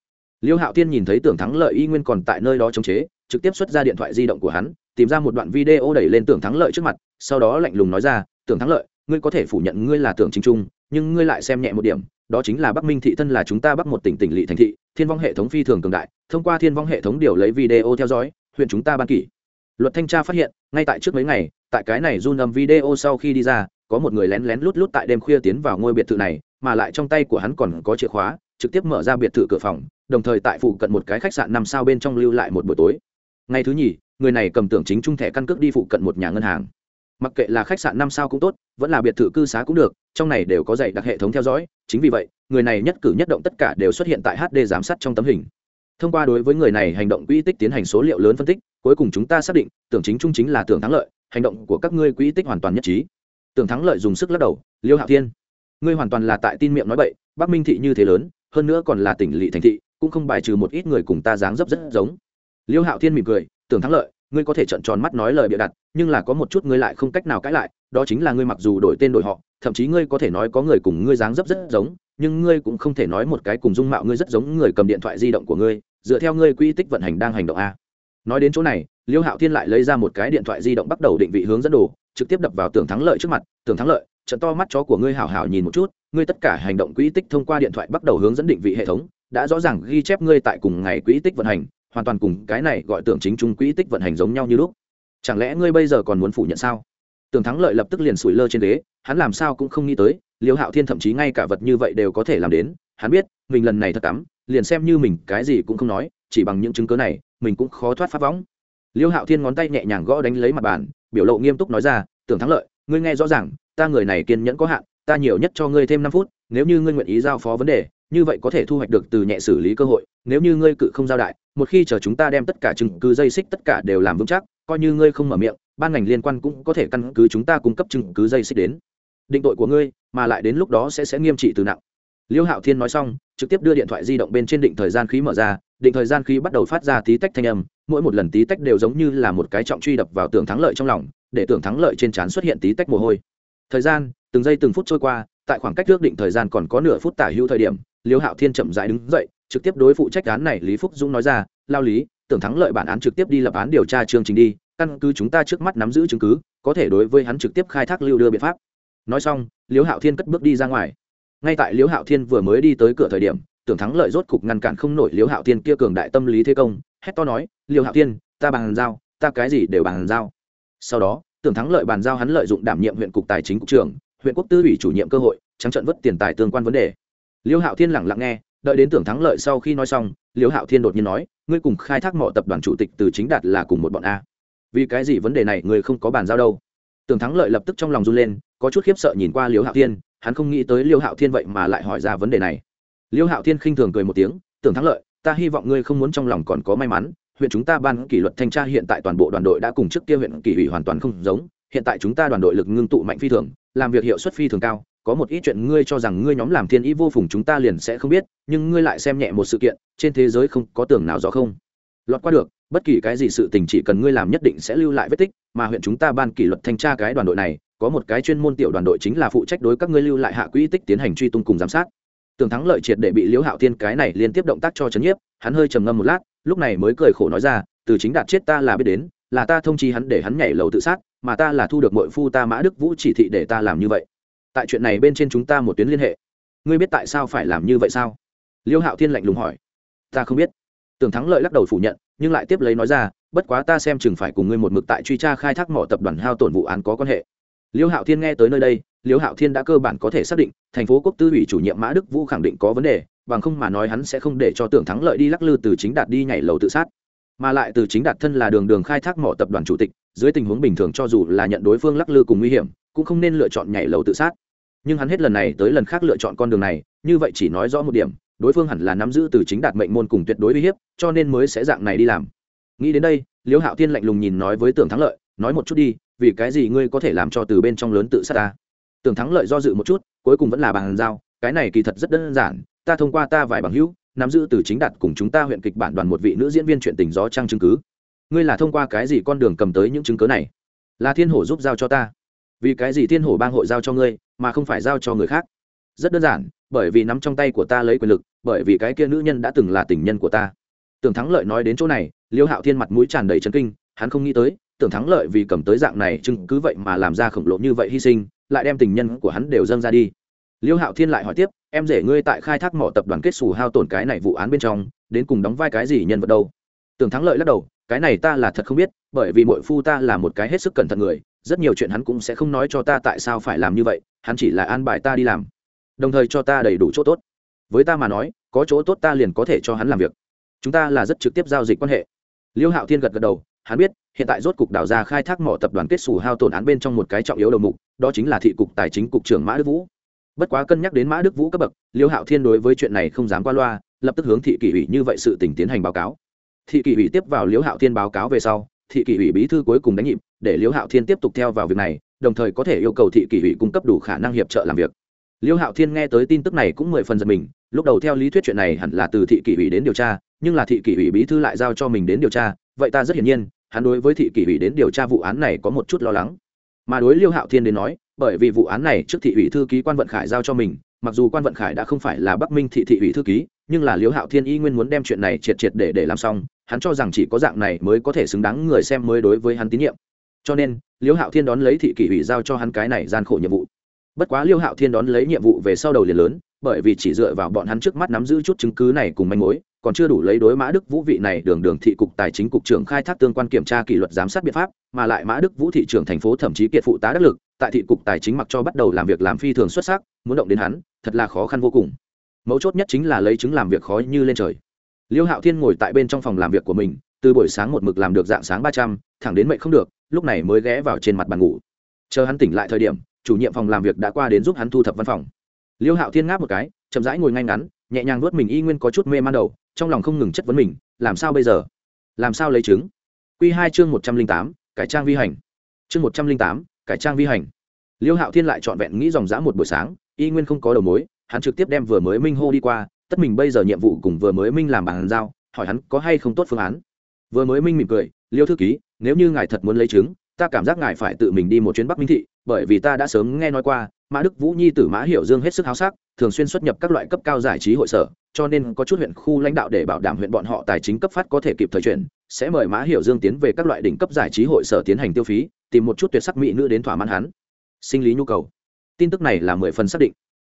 Liêu hạo tiên nhìn thấy tưởng thắng lợi y nguyên còn tại nơi đó chống chế, trực tiếp xuất ra điện thoại di động của hắn, tìm ra một đoạn video đẩy lên tưởng thắng lợi trước mặt, sau đó lạnh lùng nói ra, tưởng thắng lợi, ngươi có thể phủ nhận ngươi là tưởng chính trung, nhưng ngươi lại xem nhẹ một điểm, đó chính là bắc minh thị thân là chúng ta bắc một tỉnh tỉnh lỵ thành thị, thiên vong hệ thống phi thường cường đại, thông qua thiên vong hệ thống điều lấy video theo dõi, huyện chúng ta ban kỷ. Luật thanh tra phát hiện, ngay tại trước mấy ngày, tại cái này run âm video sau khi đi ra, có một người lén lén lút lút tại đêm khuya tiến vào ngôi biệt thự này, mà lại trong tay của hắn còn có chìa khóa trực tiếp mở ra biệt thự cửa phòng, đồng thời tại phụ cận một cái khách sạn năm sao bên trong lưu lại một buổi tối. Ngày thứ nhì, người này cầm tưởng chính trung thẻ căn cước đi phụ cận một nhà ngân hàng. Mặc kệ là khách sạn năm sao cũng tốt, vẫn là biệt thự cư xá cũng được, trong này đều có dạy đặc hệ thống theo dõi, chính vì vậy, người này nhất cử nhất động tất cả đều xuất hiện tại hd giám sát trong tấm hình. Thông qua đối với người này hành động quỹ tích tiến hành số liệu lớn phân tích, cuối cùng chúng ta xác định, tưởng chính trung chính là tưởng thắng lợi, hành động của các ngươi quỹ tích hoàn toàn nhất trí. Tưởng thắng lợi dùng sức lắc đầu, liêu hạo thiên, ngươi hoàn toàn là tại tin miệng nói bậy, bắc minh thị như thế lớn hơn nữa còn là tỉnh lỵ thành thị, cũng không bài trừ một ít người cùng ta dáng dấp rất giống. Liêu hạo thiên mỉm cười, tưởng thắng lợi, ngươi có thể trợn tròn mắt nói lời bịa đặt, nhưng là có một chút ngươi lại không cách nào cãi lại, đó chính là ngươi mặc dù đổi tên đổi họ, thậm chí ngươi có thể nói có người cùng ngươi dáng dấp rất giống, nhưng ngươi cũng không thể nói một cái cùng dung mạo ngươi rất giống người cầm điện thoại di động của ngươi, dựa theo ngươi quy tích vận hành đang hành động a. Nói đến chỗ này, liêu hạo thiên lại lấy ra một cái điện thoại di động bắt đầu định vị hướng dẫn đồ, trực tiếp đập vào tưởng thắng lợi trước mặt, tưởng thắng lợi trận to mắt chó của ngươi hảo hảo nhìn một chút, ngươi tất cả hành động quỹ tích thông qua điện thoại bắt đầu hướng dẫn định vị hệ thống, đã rõ ràng ghi chép ngươi tại cùng ngày quỹ tích vận hành, hoàn toàn cùng cái này gọi tưởng chính trung quỹ tích vận hành giống nhau như lúc. Chẳng lẽ ngươi bây giờ còn muốn phủ nhận sao? Tưởng thắng lợi lập tức liền sủi lơ trên ghế, hắn làm sao cũng không nghĩ tới, liêu hạo thiên thậm chí ngay cả vật như vậy đều có thể làm đến. Hắn biết, mình lần này thật cắm, liền xem như mình cái gì cũng không nói, chỉ bằng những chứng cớ này, mình cũng khó thoát pháp võng. Liêu hạo thiên ngón tay nhẹ nhàng gõ đánh lấy mặt bàn, biểu lộ nghiêm túc nói ra, tưởng thắng lợi, ngươi nghe rõ ràng ta người này kiên nhẫn có hạn, ta nhiều nhất cho ngươi thêm năm phút, nếu như ngươi nguyện ý giao phó vấn đề, như vậy có thể thu hoạch được từ nhẹ xử lý cơ hội, nếu như ngươi cự không giao đại, một khi chờ chúng ta đem tất cả chứng cứ dây xích tất cả đều làm vững chắc, coi như ngươi không mở miệng, ban ngành liên quan cũng có thể căn cứ chúng ta cung cấp chứng cứ dây xích đến. Định tội của ngươi, mà lại đến lúc đó sẽ sẽ nghiêm trị từ nặng. Liêu hạo thiên nói xong, trực tiếp đưa điện thoại di động bên trên định thời gian khí mở ra, định thời gian khí bắt đầu phát ra tí tách thanh âm, mỗi một lần tí tách đều giống như là một cái trọng truy đập vào tường thắng lợi trong lòng, để tưởng thắng lợi trên trán xuất hiện tí tách mồ hôi thời gian, từng giây từng phút trôi qua, tại khoảng cách ước định thời gian còn có nửa phút tả hữu thời điểm, liêu hạo thiên chậm rãi đứng dậy, trực tiếp đối phụ trách án này lý phúc dũng nói ra, lao lý, tưởng thắng lợi bản án trực tiếp đi lập án điều tra chương trình đi, căn cứ chúng ta trước mắt nắm giữ chứng cứ, có thể đối với hắn trực tiếp khai thác lưu đưa biện pháp. Nói xong, liêu hạo thiên cất bước đi ra ngoài. Ngay tại liêu hạo thiên vừa mới đi tới cửa thời điểm, tưởng thắng lợi rốt cục ngăn cản không nổi liêu hạo thiên kia cường đại tâm lý thế công, hét to nói, liêu hạo thiên, ta bằng giao, ta cái gì đều bàn giao. Sau đó tưởng thắng lợi bàn giao hắn lợi dụng đảm nhiệm huyện cục tài chính cục trưởng, huyện quốc tư ủy chủ nhiệm cơ hội, trắng trận vất tiền tài tương quan vấn đề. Liêu hạo thiên lẳng lặng nghe, đợi đến tưởng thắng lợi sau khi nói xong, liêu hạo thiên đột nhiên nói, ngươi cùng khai thác mỏ tập đoàn chủ tịch từ chính đạt là cùng một bọn a. Vì cái gì vấn đề này ngươi không có bàn giao đâu? Tưởng thắng lợi lập tức trong lòng run lên, có chút khiếp sợ nhìn qua liêu hạo thiên, hắn không nghĩ tới liêu hạo thiên vậy mà lại hỏi ra vấn đề này. Liêu hạo thiên khinh thường cười một tiếng, tưởng thắng lợi, ta hy vọng ngươi không muốn trong lòng còn có may mắn huyện chúng ta ban kỷ luật thanh tra hiện tại toàn bộ đoàn đội đã cùng trước kia huyện kỷ ủy hoàn toàn không giống, hiện tại chúng ta đoàn đội lực ngưng tụ mạnh phi thường, làm việc hiệu suất phi thường cao, có một ít chuyện ngươi cho rằng ngươi nhóm làm thiên ý vô phùng chúng ta liền sẽ không biết, nhưng ngươi lại xem nhẹ một sự kiện, trên thế giới không có tưởng nào rõ không. Lọt qua được, bất kỳ cái gì sự tình chỉ cần ngươi làm nhất định sẽ lưu lại vết tích, mà huyện chúng ta ban kỷ luật thanh tra cái đoàn đội này, có một cái chuyên môn tiểu đoàn đội chính là phụ trách đối các ngươi lưu lại hạ quỹ tích tiến hành truy tung cùng giám sát. Tưởng thắng lợi triệt để bị liễu hạo thiên cái này liên tiếp động tác cho chấn nhiếp, hắn hơi trầm ngâm một lát lúc này mới cười khổ nói ra, từ chính đạt chết ta là biết đến, là ta thông chi hắn để hắn nhảy lầu tự sát, mà ta là thu được mội phu ta mã đức vũ chỉ thị để ta làm như vậy. Tại chuyện này bên trên chúng ta một tuyến liên hệ. Ngươi biết tại sao phải làm như vậy sao? Liêu hạo thiên lạnh lùng hỏi. Ta không biết. Tưởng thắng lợi lắc đầu phủ nhận, nhưng lại tiếp lấy nói ra, bất quá ta xem chừng phải cùng ngươi một mực tại truy tra khai thác mỏ tập đoàn hao tổn vụ án có quan hệ. Liêu hạo thiên nghe tới nơi đây, liêu hạo thiên đã cơ bản có thể xác định, thành phố quốc tư ủy chủ nhiệm mã đức vũ khẳng định có vấn đề bằng không mà nói hắn sẽ không để cho tưởng thắng lợi đi lắc lư từ chính đạt đi nhảy lầu tự sát. Mà lại từ chính đạt thân là đường đường khai thác mỏ tập đoàn chủ tịch, dưới tình huống bình thường cho dù là nhận đối phương lắc lư cùng nguy hiểm, cũng không nên lựa chọn nhảy lầu tự sát. Nhưng hắn hết lần này tới lần khác lựa chọn con đường này, như vậy chỉ nói rõ một điểm, đối phương hẳn là nắm giữ từ chính đạt mệnh môn cùng tuyệt đối uy hiếp, cho nên mới sẽ dạng này đi làm. Nghĩ đến đây, liễu hạo thiên lạnh lùng nhìn nói với tưởng thắng lợi, nói một chút đi, vì cái gì ngươi có thể làm cho từ bên trong lớn tự sát ta? Tưởng thắng lợi do dự một chút, cuối cùng vẫn là bàn giao, cái này kỳ thật rất đơn giản ta thông qua ta vài bằng hữu, nắm giữ từ chính đạt cùng chúng ta huyện kịch bản đoàn một vị nữ diễn viên chuyện tình gió trăng chứng cứ. Ngươi là thông qua cái gì con đường cầm tới những chứng cứ này? Là thiên hổ giúp giao cho ta. Vì cái gì thiên hổ bang hội giao cho ngươi, mà không phải giao cho người khác? Rất đơn giản, bởi vì nắm trong tay của ta lấy quyền lực, bởi vì cái kia nữ nhân đã từng là tình nhân của ta. Tưởng thắng lợi nói đến chỗ này, liêu hạo thiên mặt mũi tràn đầy trấn kinh, hắn không nghĩ tới, tưởng thắng lợi vì cầm tới dạng này chứng cứ vậy mà làm ra khổng lồ như vậy hy sinh, lại đem tình nhân của hắn đều dâng ra đi. Liêu hạo thiên lại hỏi tiếp em rể ngươi tại khai thác mỏ tập đoàn kết xù hao tổn cái này vụ án bên trong, đến cùng đóng vai cái gì nhân vật đâu? Tưởng thắng lợi lắc đầu, cái này ta là thật không biết, bởi vì mội phu ta là một cái hết sức cẩn thận người, rất nhiều chuyện hắn cũng sẽ không nói cho ta tại sao phải làm như vậy, hắn chỉ là an bài ta đi làm. Đồng thời cho ta đầy đủ chỗ tốt. Với ta mà nói, có chỗ tốt ta liền có thể cho hắn làm việc. Chúng ta là rất trực tiếp giao dịch quan hệ. Liêu hạo thiên gật gật đầu, hắn biết, hiện tại rốt cục đào ra khai thác mỏ tập đoàn kết xù hao tổn án bên trong một cái trọng yếu đầu mục, đó chính là thị cục tài chính cục trưởng mã đức vũ bất quá cân nhắc đến mã đức vũ cấp bậc, liêu hạo thiên đối với chuyện này không dám qua loa, lập tức hướng thị kỷ ủy như vậy sự tỉnh tiến hành báo cáo. Thị kỷ ủy tiếp vào liêu hạo thiên báo cáo về sau, thị kỷ ủy bí thư cuối cùng đánh nhịp, để liêu hạo thiên tiếp tục theo vào việc này, đồng thời có thể yêu cầu thị kỷ ủy cung cấp đủ khả năng hiệp trợ làm việc. Liêu hạo thiên nghe tới tin tức này cũng mười phần giật mình, lúc đầu theo lý thuyết chuyện này hẳn là từ thị kỷ ủy đến điều tra, nhưng là thị kỷ ủy bí thư lại giao cho mình đến điều tra, vậy ta rất hiển nhiên, hắn đối với thị kỷ ủy đến điều tra vụ án này có một chút lo lắng. Mà đối liêu hạo thiên đến nói bởi vì vụ án này trước thị ủy thư ký quan vận khải giao cho mình, mặc dù quan vận khải đã không phải là bắc minh thị thị ủy thư ký, nhưng là liêu hạo thiên y nguyên muốn đem chuyện này triệt triệt để để làm xong, hắn cho rằng chỉ có dạng này mới có thể xứng đáng người xem mới đối với hắn tín nhiệm. Cho nên liêu hạo thiên đón lấy thị kỷ ủy giao cho hắn cái này gian khổ nhiệm vụ. Bất quá liêu hạo thiên đón lấy nhiệm vụ về sau đầu liền lớn, bởi vì chỉ dựa vào bọn hắn trước mắt nắm giữ chút chứng cứ này cùng manh mối còn chưa đủ lấy đối mã đức vũ vị này đường đường thị cục tài chính cục trưởng khai thác tương quan kiểm tra kỷ luật giám sát biện pháp, mà lại mã đức vũ thị trưởng thành phố thậm chí kiệt phụ tá đắc lực, tại thị cục tài chính mặc cho bắt đầu làm việc làm phi thường xuất sắc, muốn động đến hắn, thật là khó khăn vô cùng. Mấu chốt nhất chính là lấy chứng làm việc khó như lên trời. Liêu hạo thiên ngồi tại bên trong phòng làm việc của mình, từ buổi sáng một mực làm được dạng sáng ba trăm, thẳng đến mệnh không được, lúc này mới ghé vào trên mặt bàn ngủ. Chờ hắn tỉnh lại thời điểm, chủ nhiệm phòng làm việc đã qua đến giúp hắn thu thập văn phòng. Liêu hạo thiên ngáp một cái, chậm rãi ngồi ngay ngắn, nhẹ nhàng nuốt mình y nguyên có chút mê man đầu trong lòng không ngừng chất vấn mình, làm sao bây giờ? Làm sao lấy chứng q hai chương một trăm linh tám, cải trang vi hành. Chương một trăm linh tám, cải trang vi hành. Liêu hạo thiên lại trọn vẹn nghĩ dòng dã một buổi sáng, y nguyên không có đầu mối, hắn trực tiếp đem vừa mới minh hô đi qua, tất mình bây giờ nhiệm vụ cùng vừa mới minh làm bàn giao, hỏi hắn có hay không tốt phương án. Vừa mới minh mỉm cười, liêu thư ký, nếu như ngài thật muốn lấy chứng ta cảm giác ngài phải tự mình đi một chuyến bắc minh thị, bởi vì ta đã sớm nghe nói qua mã đức vũ nhi tử mã hiểu dương hết sức háo sắc, thường xuyên xuất nhập các loại cấp cao giải trí hội sở, cho nên có chút huyện khu lãnh đạo để bảo đảm huyện bọn họ tài chính cấp phát có thể kịp thời chuyển, sẽ mời mã hiểu dương tiến về các loại đỉnh cấp giải trí hội sở tiến hành tiêu phí, tìm một chút tuyệt sắc mỹ nữ đến thỏa mãn hắn. Sinh lý nhu cầu. Tin tức này là mười phần xác định.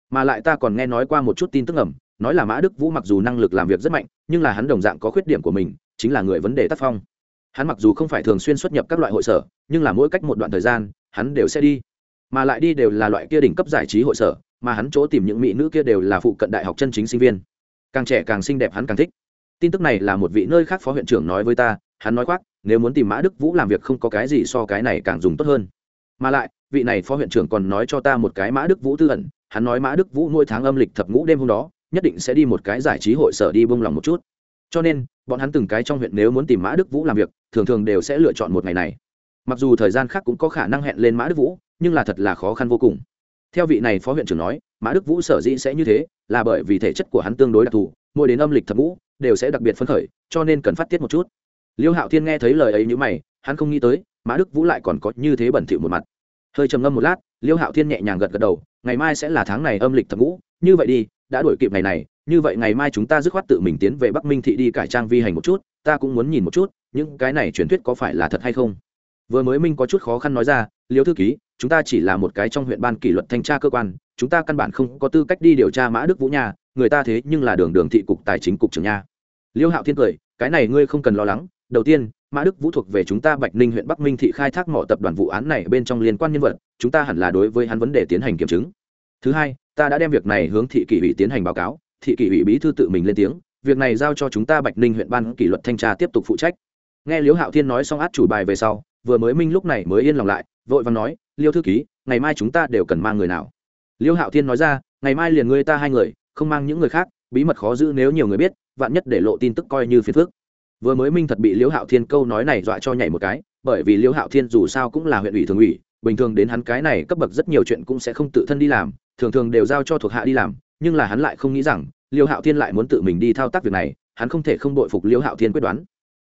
Mà lại ta còn nghe nói qua một chút tin tức ẩm nói là mã đức vũ mặc dù năng lực làm việc rất mạnh, nhưng là hắn đồng dạng có khuyết điểm của mình, chính là người vấn đề tác phong. Hắn mặc dù không phải thường xuyên xuất nhập các loại hội sở, nhưng là mỗi cách một đoạn thời gian, hắn đều sẽ đi mà lại đi đều là loại kia đỉnh cấp giải trí hội sở, mà hắn chỗ tìm những mỹ nữ kia đều là phụ cận đại học chân chính sinh viên. Càng trẻ càng xinh đẹp hắn càng thích. Tin tức này là một vị nơi khác phó huyện trưởng nói với ta, hắn nói khoác, nếu muốn tìm mã đức vũ làm việc không có cái gì so cái này càng dùng tốt hơn. Mà lại, vị này phó huyện trưởng còn nói cho ta một cái mã đức vũ tư ẩn, hắn nói mã đức vũ nuôi tháng âm lịch thập ngũ đêm hôm đó, nhất định sẽ đi một cái giải trí hội sở đi bông lòng một chút. Cho nên, bọn hắn từng cái trong huyện nếu muốn tìm mã đức vũ làm việc, thường thường đều sẽ lựa chọn một ngày này. Mặc dù thời gian khác cũng có khả năng hẹn lên mã đức vũ nhưng là thật là khó khăn vô cùng. Theo vị này phó huyện trưởng nói, mã đức vũ sở dĩ sẽ như thế, là bởi vì thể chất của hắn tương đối đặc thù, mỗi đến âm lịch thập ngũ, đều sẽ đặc biệt phấn khởi, cho nên cần phát tiết một chút. Liêu hạo thiên nghe thấy lời ấy như mày, hắn không nghĩ tới, mã đức vũ lại còn có như thế bẩn thỉu một mặt. Hơi trầm ngâm một lát, liêu hạo thiên nhẹ nhàng gật gật đầu, ngày mai sẽ là tháng này âm lịch thập ngũ, như vậy đi, đã đổi kịp ngày này, như vậy ngày mai chúng ta dứt khoát tự mình tiến về bắc minh thị đi cải trang vi hành một chút, ta cũng muốn nhìn một chút, những cái này truyền thuyết có phải là thật hay không? Vừa mới minh có chút khó khăn nói ra, liêu thư ký chúng ta chỉ là một cái trong huyện ban kỷ luật thanh tra cơ quan, chúng ta căn bản không có tư cách đi điều tra mã đức vũ nha, người ta thế nhưng là đường đường thị cục tài chính cục trưởng nha. Liêu hạo thiên cười, cái này ngươi không cần lo lắng, đầu tiên, mã đức vũ thuộc về chúng ta bạch ninh huyện bắc minh thị khai thác mỏ tập đoàn vụ án này bên trong liên quan nhân vật, chúng ta hẳn là đối với hắn vấn đề tiến hành kiểm chứng. Thứ hai, ta đã đem việc này hướng thị kỷ ủy tiến hành báo cáo, thị kỷ ủy bí thư tự mình lên tiếng, việc này giao cho chúng ta bạch ninh huyện ban kỷ luật thanh tra tiếp tục phụ trách. Nghe liễu hạo thiên nói xong át chủ bài về sau, vừa mới minh lúc này mới yên lòng lại, vội và nói liêu thư ký, ngày mai chúng ta đều cần mang người nào? Liêu hạo thiên nói ra, ngày mai liền ngươi ta hai người, không mang những người khác, bí mật khó giữ nếu nhiều người biết, vạn nhất để lộ tin tức coi như phiền phước vừa mới minh thật bị Liêu hạo thiên câu nói này dọa cho nhảy một cái, bởi vì Liêu hạo thiên dù sao cũng là huyện ủy thường ủy, bình thường đến hắn cái này cấp bậc rất nhiều chuyện cũng sẽ không tự thân đi làm, thường thường đều giao cho thuộc hạ đi làm, nhưng là hắn lại không nghĩ rằng, Liêu hạo thiên lại muốn tự mình đi thao tác việc này, hắn không thể không đội phục Liêu hạo thiên quyết đoán.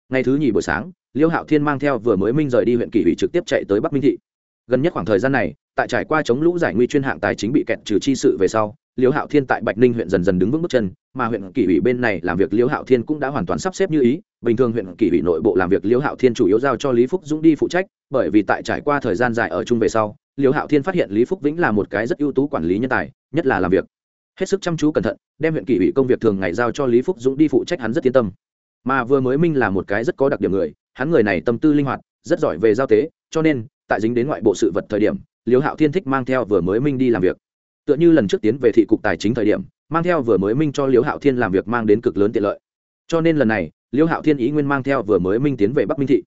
Ngày thứ nhì buổi sáng, Liêu hạo thiên mang theo vừa mới minh rời đi huyện kỷ ủy trực tiếp chạy tới bắc minh thị gần nhất khoảng thời gian này, tại trải qua chống lũ giải nguy chuyên hạng tài chính bị kẹt trừ chi sự về sau, liễu hạo thiên tại bạch ninh huyện dần dần đứng vững bước chân, mà huyện kỷ ủy bên này làm việc liễu hạo thiên cũng đã hoàn toàn sắp xếp như ý. Bình thường huyện kỷ ủy nội bộ làm việc liễu hạo thiên chủ yếu giao cho lý phúc dũng đi phụ trách, bởi vì tại trải qua thời gian dài ở chung về sau, liễu hạo thiên phát hiện lý phúc vĩnh là một cái rất ưu tú quản lý nhân tài, nhất là làm việc. Hết sức chăm chú cẩn thận, đem huyện kỷ ủy công việc thường ngày giao cho lý phúc dũng đi phụ trách hắn rất yên tâm. Mà vừa mới minh là một cái rất có đặc điểm người, hắn người này tâm tư linh hoạt, rất giỏi về giao tế, cho nên tại dính đến ngoại bộ sự vật thời điểm liễu hạo thiên thích mang theo vừa mới minh đi làm việc. Tựa như lần trước tiến về thị cục tài chính thời điểm, mang theo vừa mới minh cho liễu hạo thiên làm việc mang đến cực lớn tiện lợi. Cho nên lần này liễu hạo thiên ý nguyên mang theo vừa mới minh tiến về bắc minh thị.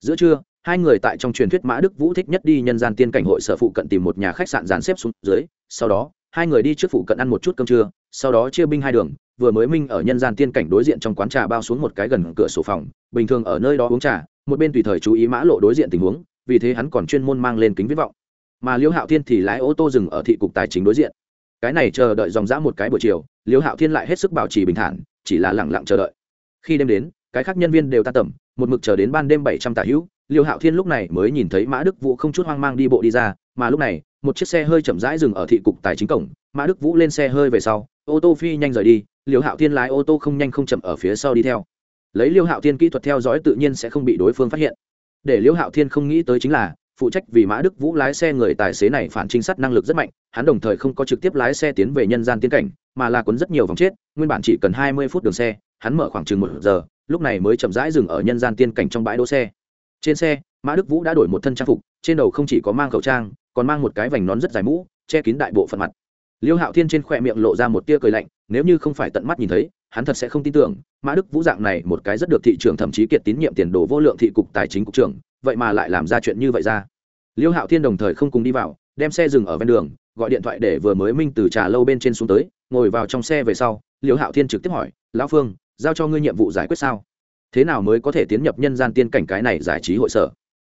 Giữa trưa, hai người tại trong truyền thuyết mã đức vũ thích nhất đi nhân gian tiên cảnh hội sở phụ cận tìm một nhà khách sạn dàn xếp xuống dưới, sau đó, hai người đi trước phụ cận ăn một chút cơm trưa, sau đó chia binh hai đường, vừa mới minh ở nhân gian tiên cảnh đối diện trong quán trà bao xuống một cái gần cửa sổ phòng, bình thường ở nơi đó uống trà, một bên tùy thời chú ý mã lộ đối diện tình huống vì thế hắn còn chuyên môn mang lên kính viễn vọng. Mà liễu hạo thiên thì lái ô tô dừng ở thị cục tài chính đối diện. Cái này chờ đợi dòng dã một cái buổi chiều, liễu hạo thiên lại hết sức bảo trì bình thản, chỉ là lẳng lặng chờ đợi. Khi đêm đến, cái khác nhân viên đều ta tầm, một mực chờ đến ban đêm bảy trăm tả hữu, liễu hạo thiên lúc này mới nhìn thấy mã đức vũ không chút hoang mang đi bộ đi ra, mà lúc này, một chiếc xe hơi chậm rãi dừng ở thị cục tài chính cổng, mã đức vũ lên xe hơi về sau, ô tô phi nhanh rời đi, liễu hạo thiên lái ô tô không nhanh không chậm ở phía sau đi theo. Lấy liễu hạo thiên kỹ thuật theo dõi tự nhiên sẽ không bị đối phương phát hiện để liễu hạo thiên không nghĩ tới chính là, phụ trách vì mã đức vũ lái xe người tài xế này phản trinh sát năng lực rất mạnh, hắn đồng thời không có trực tiếp lái xe tiến về nhân gian tiến cảnh, mà là cuốn rất nhiều vòng chết, nguyên bản chỉ cần hai mươi phút đường xe, hắn mở khoảng chừng một giờ, lúc này mới chậm rãi dừng ở nhân gian tiên cảnh trong bãi đỗ xe. Trên xe, mã đức vũ đã đổi một thân trang phục, trên đầu không chỉ có mang khẩu trang, còn mang một cái vành nón rất dài mũ, che kín đại bộ phận mặt. Liêu hạo thiên trên khỏe miệng lộ ra một tia cười lạnh, nếu như không phải tận mắt nhìn thấy hắn thật sẽ không tin tưởng, mã đức vũ dạng này một cái rất được thị trường thậm chí kiệt tín nhiệm tiền đồ vô lượng thị cục tài chính cục trưởng, vậy mà lại làm ra chuyện như vậy ra. Liêu hạo thiên đồng thời không cùng đi vào, đem xe dừng ở ven đường, gọi điện thoại để vừa mới minh từ trà lâu bên trên xuống tới, ngồi vào trong xe về sau, liêu hạo thiên trực tiếp hỏi, lão phương, giao cho ngươi nhiệm vụ giải quyết sao? Thế nào mới có thể tiến nhập nhân gian tiên cảnh cái này giải trí hội sở?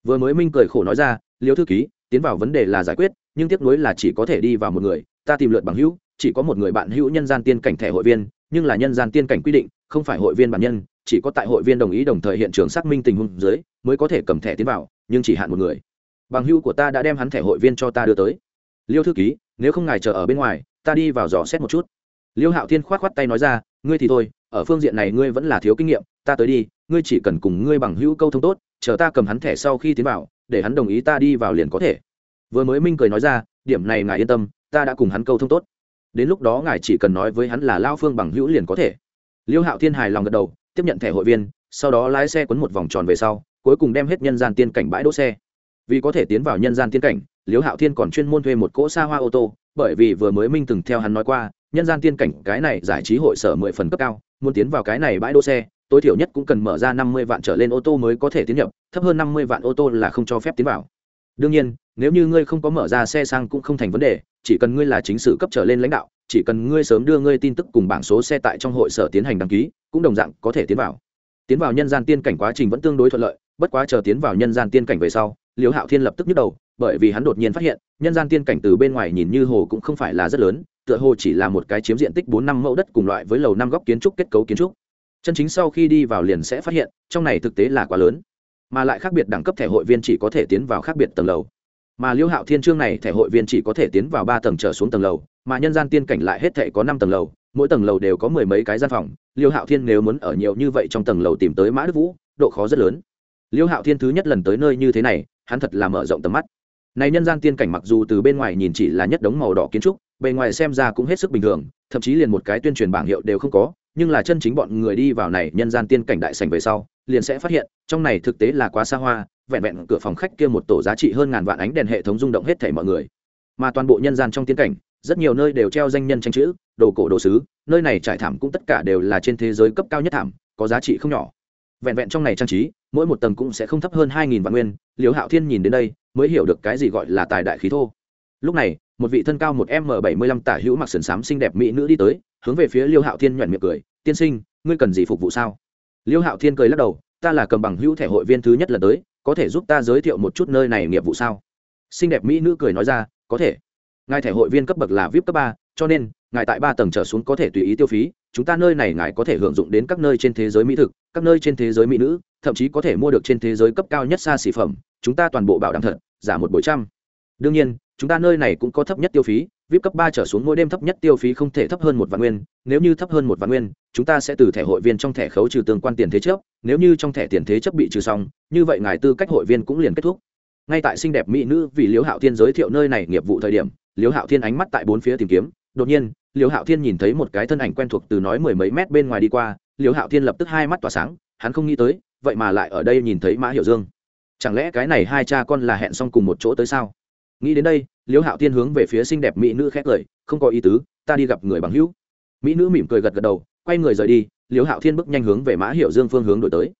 Vừa mới minh cười khổ nói ra, liêu thư ký, tiến vào vấn đề là giải quyết, nhưng tiếc nuối là chỉ có thể đi vào một người, ta tìm lượt bằng hữu chỉ có một người bạn hữu nhân gian tiên cảnh thẻ hội viên, nhưng là nhân gian tiên cảnh quy định, không phải hội viên bản nhân, chỉ có tại hội viên đồng ý đồng thời hiện trường xác minh tình huống dưới mới có thể cầm thẻ tiến vào, nhưng chỉ hạn một người. Bằng hữu của ta đã đem hắn thẻ hội viên cho ta đưa tới. Liêu thư ký, nếu không ngài chờ ở bên ngoài, ta đi vào dò xét một chút. Liêu hạo thiên k h o á t k h o á t tay nói ra, ngươi thì thôi, ở phương diện này ngươi vẫn là thiếu kinh nghiệm, ta tới đi, ngươi chỉ cần cùng ngươi bằng hữu câu thông tốt, chờ ta cầm hắn thẻ sau khi tiến vào, để hắn đồng ý ta đi vào liền có thể. Vừa mới minh cười nói ra, điểm này ngài yên tâm, ta đã cùng hắn câu thông tốt đến lúc đó ngài chỉ cần nói với hắn là lao phương bằng hữu liền có thể. Liêu hạo thiên hài lòng gật đầu, tiếp nhận thẻ hội viên, sau đó lái xe quấn một vòng tròn về sau, cuối cùng đem hết nhân gian tiên cảnh bãi đỗ xe. Vì có thể tiến vào nhân gian tiên cảnh, Liêu hạo thiên còn chuyên môn thuê một cỗ xa hoa ô tô, bởi vì vừa mới minh từng theo hắn nói qua, nhân gian tiên cảnh cái này giải trí hội sở mười phần cấp cao, muốn tiến vào cái này bãi đỗ xe, tối thiểu nhất cũng cần mở ra năm mươi vạn trở lên ô tô mới có thể tiến nhập, thấp hơn năm mươi vạn ô tô là không cho phép tiến vào. Đương nhiên, nếu như ngươi không có mở ra xe sang cũng không thành vấn đề chỉ cần ngươi là chính sự cấp trở lên lãnh đạo, chỉ cần ngươi sớm đưa ngươi tin tức cùng bảng số xe tại trong hội sở tiến hành đăng ký, cũng đồng dạng có thể tiến vào. Tiến vào nhân gian tiên cảnh quá trình vẫn tương đối thuận lợi, bất quá chờ tiến vào nhân gian tiên cảnh về sau, liễu hạo thiên lập tức nhức đầu, bởi vì hắn đột nhiên phát hiện, nhân gian tiên cảnh từ bên ngoài nhìn như hồ cũng không phải là rất lớn, tựa hồ chỉ là một cái chiếm diện tích bốn năm mẫu đất cùng loại với lầu năm góc kiến trúc kết cấu kiến trúc. Chân chính sau khi đi vào liền sẽ phát hiện, trong này thực tế là quá lớn. Mà lại khác biệt đẳng cấp thẻ hội viên chỉ có thể tiến vào khác biệt tầng lầu mà liêu hạo thiên trương này thẻ hội viên chỉ có thể tiến vào ba tầng trở xuống tầng lầu, mà nhân gian tiên cảnh lại hết thẻ có năm tầng lầu, mỗi tầng lầu đều có mười mấy cái gian phòng. Liêu hạo thiên nếu muốn ở nhiều như vậy trong tầng lầu tìm tới mã đức vũ, độ khó rất lớn. Liêu hạo thiên thứ nhất lần tới nơi như thế này, hắn thật là mở rộng tầm mắt. Này nhân gian tiên cảnh mặc dù từ bên ngoài nhìn chỉ là nhất đống màu đỏ kiến trúc, bề ngoài xem ra cũng hết sức bình thường, thậm chí liền một cái tuyên truyền bảng hiệu đều không có, nhưng là chân chính bọn người đi vào này nhân gian tiên cảnh đại sảnh về sau, liền sẽ phát hiện, trong này thực tế là quá xa hoa vẹn vẹn cửa phòng khách kia một tổ giá trị hơn ngàn vạn ánh đèn hệ thống rung động hết thảy mọi người. Mà toàn bộ nhân gian trong tiên cảnh, rất nhiều nơi đều treo danh nhân tranh chữ, đồ cổ đồ sứ, nơi này trải thảm cũng tất cả đều là trên thế giới cấp cao nhất thảm, có giá trị không nhỏ. Vẹn vẹn trong này trang trí, mỗi một tầng cũng sẽ không thấp hơn hai nghìn vạn nguyên liều hạo thiên nhìn đến đây, mới hiểu được cái gì gọi là tài đại khí thô. Lúc này, một vị thân cao một m bảy mươi lăm tả hữu mặc sườn xám xinh đẹp mỹ nữ đi tới, hướng về phía liêu hạo thiên nhoẻn miệng cười, tiên sinh, ngươi cần gì phục vụ sao? Liêu hạo thiên cười lắc đầu, ta là cầm bằng hữu thẻ hội viên thứ nhất lần tới có thể giúp ta giới thiệu một chút nơi này nghiệp vụ sao? Xinh đẹp mỹ nữ cười nói ra, có thể. Ngài thẻ hội viên cấp bậc là vip cấp ba, cho nên, ngài tại ba tầng trở xuống có thể tùy ý tiêu phí, chúng ta nơi này ngài có thể hưởng dụng đến các nơi trên thế giới mỹ thực, các nơi trên thế giới mỹ nữ, thậm chí có thể mua được trên thế giới cấp cao nhất xa xỉ phẩm, chúng ta toàn bộ bảo đảm thật, giả một buổi trăm. Đương nhiên chúng ta nơi này cũng có thấp nhất tiêu phí, vip cấp ba trở xuống mỗi đêm thấp nhất tiêu phí không thể thấp hơn một vạn nguyên, nếu như thấp hơn một vạn nguyên, chúng ta sẽ từ thẻ hội viên trong thẻ khấu trừ tương quan tiền thế chấp nếu như trong thẻ tiền thế chấp bị trừ xong, như vậy ngài tư cách hội viên cũng liền kết thúc. Ngay tại xinh đẹp mỹ nữ vì liễu hạo thiên giới thiệu nơi này nghiệp vụ thời điểm, liễu hạo thiên ánh mắt tại bốn phía tìm kiếm, đột nhiên, liễu hạo thiên nhìn thấy một cái thân ảnh quen thuộc từ nói mười mấy mét bên ngoài đi qua, liễu hạo thiên lập tức hai mắt tỏa sáng, hắn không nghĩ tới, vậy mà lại ở đây nhìn thấy mã hiểu dương. Chẳng lẽ cái này hai cha con là hẹn xong cùng một chỗ tới sao? Nghĩ đến đây liễu hạo thiên hướng về phía xinh đẹp mỹ nữ khét cười, không có ý tứ ta đi gặp người bằng hữu. Mỹ nữ mỉm cười gật gật đầu quay người rời đi liễu hạo thiên bước nhanh hướng về mã hiệu dương phương hướng đổi tới.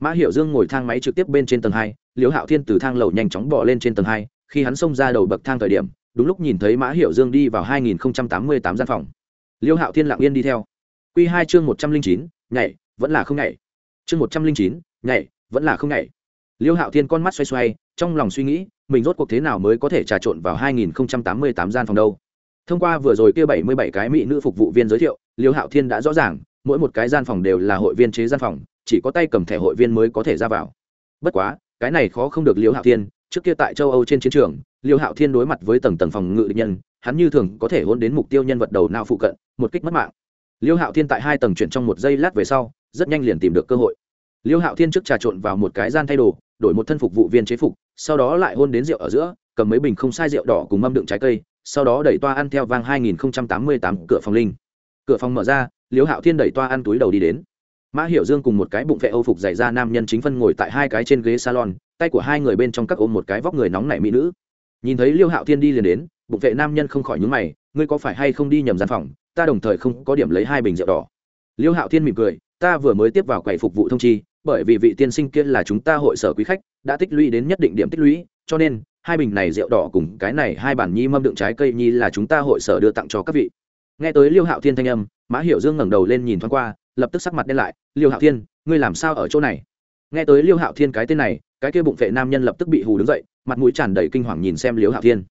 Mã hiệu dương ngồi thang máy trực tiếp bên trên tầng hai liễu hạo thiên từ thang lầu nhanh chóng bỏ lên trên tầng hai khi hắn xông ra đầu bậc thang thời điểm đúng lúc nhìn thấy mã hiệu dương đi vào hai nghìn tám mươi tám gian phòng. Liễu hạo thiên lặng yên đi theo. Q hai chương một trăm linh chín nhảy vẫn là không nhảy. Chương một trăm linh chín nhảy vẫn là không nhảy. Liễu hạo thiên con mắt xoay xoay trong lòng suy nghĩ, mình rốt cuộc thế nào mới có thể trà trộn vào 2088 gian phòng đâu? Thông qua vừa rồi kia 77 cái mỹ nữ phục vụ viên giới thiệu, liêu hạo thiên đã rõ ràng, mỗi một cái gian phòng đều là hội viên chế gian phòng, chỉ có tay cầm thẻ hội viên mới có thể ra vào. Bất quá, cái này khó không được liêu hạo thiên, trước kia tại châu âu trên chiến trường, liêu hạo thiên đối mặt với tầng tầng phòng ngự địch nhân, hắn như thường có thể hôn đến mục tiêu nhân vật đầu nào phụ cận, một kích mất mạng. Liêu hạo thiên tại hai tầng chuyển trong một giây lát về sau, rất nhanh liền tìm được cơ hội. Liêu hạo thiên trước trà trộn vào một cái gian thay đồ đổi một thân phục vụ viên chế phục, sau đó lại hôn đến rượu ở giữa, cầm mấy bình không sai rượu đỏ cùng mâm đựng trái cây, sau đó đẩy toa ăn theo vang 2088 cửa phòng linh. Cửa phòng mở ra, liễu hạo thiên đẩy toa ăn túi đầu đi đến. Mã hiểu dương cùng một cái bụng vệ âu phục dày ra nam nhân chính phân ngồi tại hai cái trên ghế salon, tay của hai người bên trong các ôm một cái vóc người nóng nảy mỹ nữ. Nhìn thấy liêu hạo thiên đi liền đến, bụng vệ nam nhân không khỏi nhúng mày, ngươi có phải hay không đi nhầm gian phòng? Ta đồng thời không có điểm lấy hai bình rượu đỏ. Liêu hạo thiên mỉm cười, ta vừa mới tiếp vào quầy phục vụ thông chi bởi vì vị tiên sinh kia là chúng ta hội sở quý khách, đã tích lũy đến nhất định điểm tích lũy, cho nên, hai bình này rượu đỏ cùng cái này hai bản nhi mâm đựng trái cây nhi là chúng ta hội sở đưa tặng cho các vị. Nghe tới liêu hạo thiên thanh âm, mã hiểu dương ngẩng đầu lên nhìn thoáng qua, lập tức sắc mặt đen lại, liêu hạo thiên, ngươi làm sao ở chỗ này? Nghe tới liêu hạo thiên cái tên này, cái kia bụng vệ nam nhân lập tức bị hù đứng dậy, mặt mũi tràn đầy kinh hoàng nhìn xem liêu hạo thiên.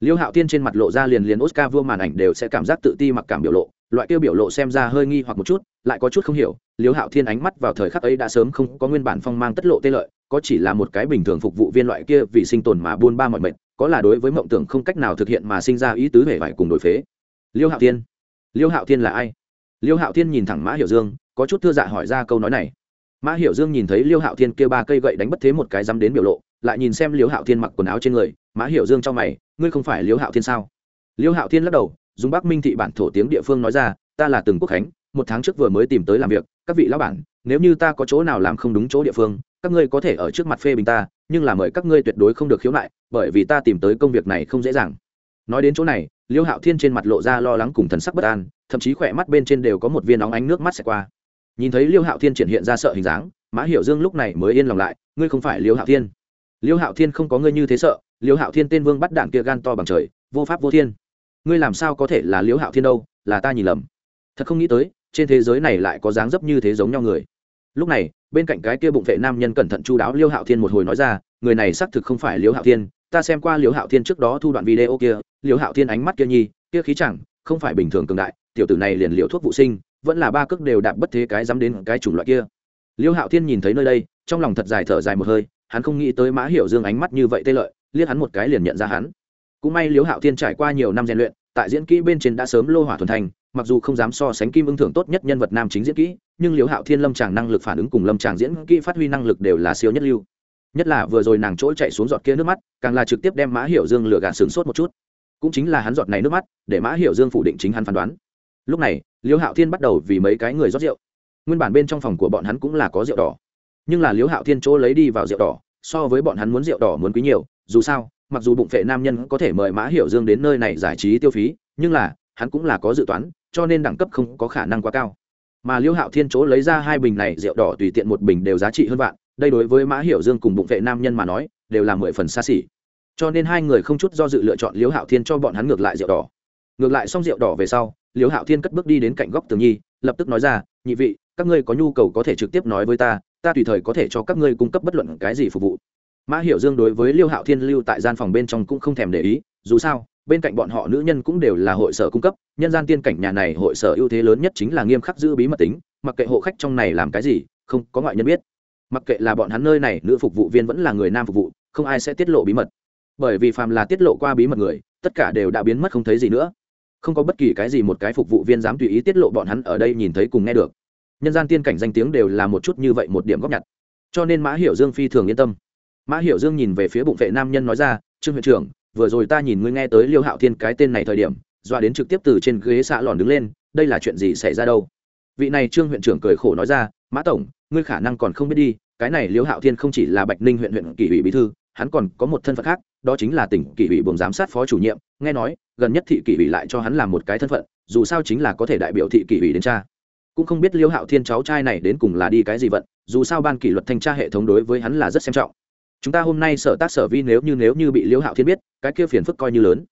Liêu hạo thiên trên mặt lộ ra liền liền oscar vua màn ảnh đều sẽ cảm giác tự ti mặc cảm biểu lộ loại kia biểu lộ xem ra hơi nghi hoặc một chút, lại có chút không hiểu, liêu hạo thiên ánh mắt vào thời khắc ấy đã sớm không có nguyên bản phong mang tất lộ tê lợi, có chỉ là một cái bình thường phục vụ viên loại kia vì sinh tồn mà buôn ba mọi mệnh, có là đối với mộng tưởng không cách nào thực hiện mà sinh ra ý tứ hề vải cùng đổi phế. Liêu hạo thiên, liêu hạo thiên là ai? Liêu hạo thiên nhìn thẳng mã hiểu dương, có chút thưa dạ hỏi ra câu nói này. Mã hiểu dương nhìn thấy liêu hạo thiên kia ba cây gậy đánh bất thế một cái dám đến biểu lộ, lại nhìn xem liêu hạo thiên mặc quần áo trên người, mã hiểu dương cho mày, ngươi không phải liêu hạo thiên sao? Liêu hạo thiên lắc đầu dùng bắc minh thị bản thổ tiếng địa phương nói ra, ta là từng quốc khánh, một tháng trước vừa mới tìm tới làm việc, các vị lão bản, nếu như ta có chỗ nào làm không đúng chỗ địa phương, các ngươi có thể ở trước mặt phê bình ta, nhưng là mời các ngươi tuyệt đối không được khiếu nại, bởi vì ta tìm tới công việc này không dễ dàng. Nói đến chỗ này, liêu hạo thiên trên mặt lộ ra lo lắng cùng thần sắc bất an, thậm chí khỏe mắt bên trên đều có một viên óng ánh nước mắt xẹt qua. Nhìn thấy liêu hạo thiên triển hiện ra sợ hình dáng, mã hiểu dương lúc này mới yên lòng lại, ngươi không phải liêu hạo thiên. Liêu hạo thiên không có ngươi như thế sợ, liêu hạo thiên tên vương bắt đảng kia gan to bằng trời, vô pháp vô thiên ngươi làm sao có thể là Liễu hạo thiên đâu, là ta nhìn lầm. Thật không nghĩ tới, trên thế giới này lại có dáng dấp như thế giống nhau người. Lúc này, bên cạnh cái kia bụng vệ nam nhân cẩn thận chu đáo liêu hạo thiên một hồi nói ra, người này xác thực không phải liêu hạo thiên, ta xem qua liêu hạo thiên trước đó thu đoạn video kia liêu hạo thiên ánh mắt kia nhi, kia khí chẳng, không phải bình thường cường đại, tiểu tử này liền liều thuốc vụ sinh, vẫn là ba cước đều đạp bất thế cái dám đến cái chủng loại kia. Liêu hạo thiên nhìn thấy nơi đây, trong lòng thật dài thở dài một hơi, hắn không nghĩ tới mã hiểu dương ánh mắt như vậy tê lợi, liếc hắn một cái liền nhận ra hắn cũng may liễu hạo thiên trải qua nhiều năm rèn luyện, tại diễn kỹ bên trên đã sớm lô hỏa thuần thành, mặc dù không dám so sánh kim ưng thưởng tốt nhất nhân vật nam chính diễn kỹ, nhưng liễu hạo thiên lâm tràng năng lực phản ứng cùng lâm tràng diễn kỹ phát huy năng lực đều là siêu nhất lưu. Nhất là vừa rồi nàng chỗ chạy xuống giọt kia nước mắt, càng là trực tiếp đem mã hiểu dương lừa gạt sướng sốt một chút. Cũng chính là hắn giọt này nước mắt, để mã hiểu dương phủ định chính hắn phán đoán. Lúc này, liễu hạo thiên bắt đầu vì mấy cái người rót rượu. Nguyên bản bên trong phòng của bọn hắn cũng là có rượu đỏ. Nhưng là liễu hạo thiên chỗ lấy đi vào rượu đỏ, so với bọn hắn muốn rượu đỏ muốn quý nhiều, dù sao mặc dù bụng phệ nam nhân có thể mời mã hiểu dương đến nơi này giải trí tiêu phí, nhưng là, hắn cũng là có dự toán, cho nên đẳng cấp không có khả năng quá cao. Mà liêu hạo thiên chỗ lấy ra hai bình này rượu đỏ tùy tiện một bình đều giá trị hơn vạn, đây đối với mã hiểu dương cùng bụng vệ nam nhân mà nói, đều là mười phần xa xỉ. Cho nên hai người không chút do dự lựa chọn liêu hạo thiên cho bọn hắn ngược lại rượu đỏ. Ngược lại xong rượu đỏ về sau, liêu hạo thiên cất bước đi đến cạnh góc tường nhi, lập tức nói ra, nhị vị, các ngươi có nhu cầu có thể trực tiếp nói với ta ta tùy thời có thể cho các ngươi cung cấp bất luận cái gì phục vụ mã hiểu dương đối với liêu hạo thiên lưu tại gian phòng bên trong cũng không thèm để ý, dù sao, bên cạnh bọn họ nữ nhân cũng đều là hội sở cung cấp, nhân gian tiên cảnh nhà này hội sở ưu thế lớn nhất chính là nghiêm khắc giữ bí mật tính, mặc kệ hộ khách trong này làm cái gì, không có ngoại nhân biết. Mặc kệ là bọn hắn nơi này, nữ phục vụ viên vẫn là người nam phục vụ, không ai sẽ tiết lộ bí mật. Bởi vì phàm là tiết lộ qua bí mật người, tất cả đều đã biến mất không thấy gì nữa. Không có bất kỳ cái gì một cái phục vụ viên dám tùy ý tiết lộ bọn hắn ở đây nhìn thấy cùng nghe được. Nhân gian tiên cảnh danh tiếng đều là một chút như vậy một điểm góp nhặt. Cho nên mã hiểu dương phi thường yên tâm mã hiểu dương nhìn về phía bụng vệ nam nhân nói ra, trương huyện trưởng, vừa rồi ta nhìn ngươi nghe tới liêu hạo thiên cái tên này thời điểm, dọa đến trực tiếp từ trên ghế xạ lòn đứng lên, đây là chuyện gì xảy ra đâu? Vị này trương huyện trưởng cười khổ nói ra, mã tổng, ngươi khả năng còn không biết đi, cái này liêu hạo thiên không chỉ là bạch ninh huyện huyện kỷ ủy bí thư, hắn còn có một thân phận khác, đó chính là tỉnh kỷ ủy buồng giám sát phó chủ nhiệm, nghe nói, gần nhất thị kỷ ủy lại cho hắn làm một cái thân phận, dù sao chính là có thể đại biểu thị kỷ ủy đến cha cũng không biết liêu hạo thiên cháu trai này đến cùng là đi cái gì vận, dù sao ban kỷ luật thanh tra hệ thống đối với hắn là rất xem trọng chúng ta hôm nay sở tác sở vi nếu như nếu như bị liễu hạo thiên biết, cái kia phiền phức coi như lớn.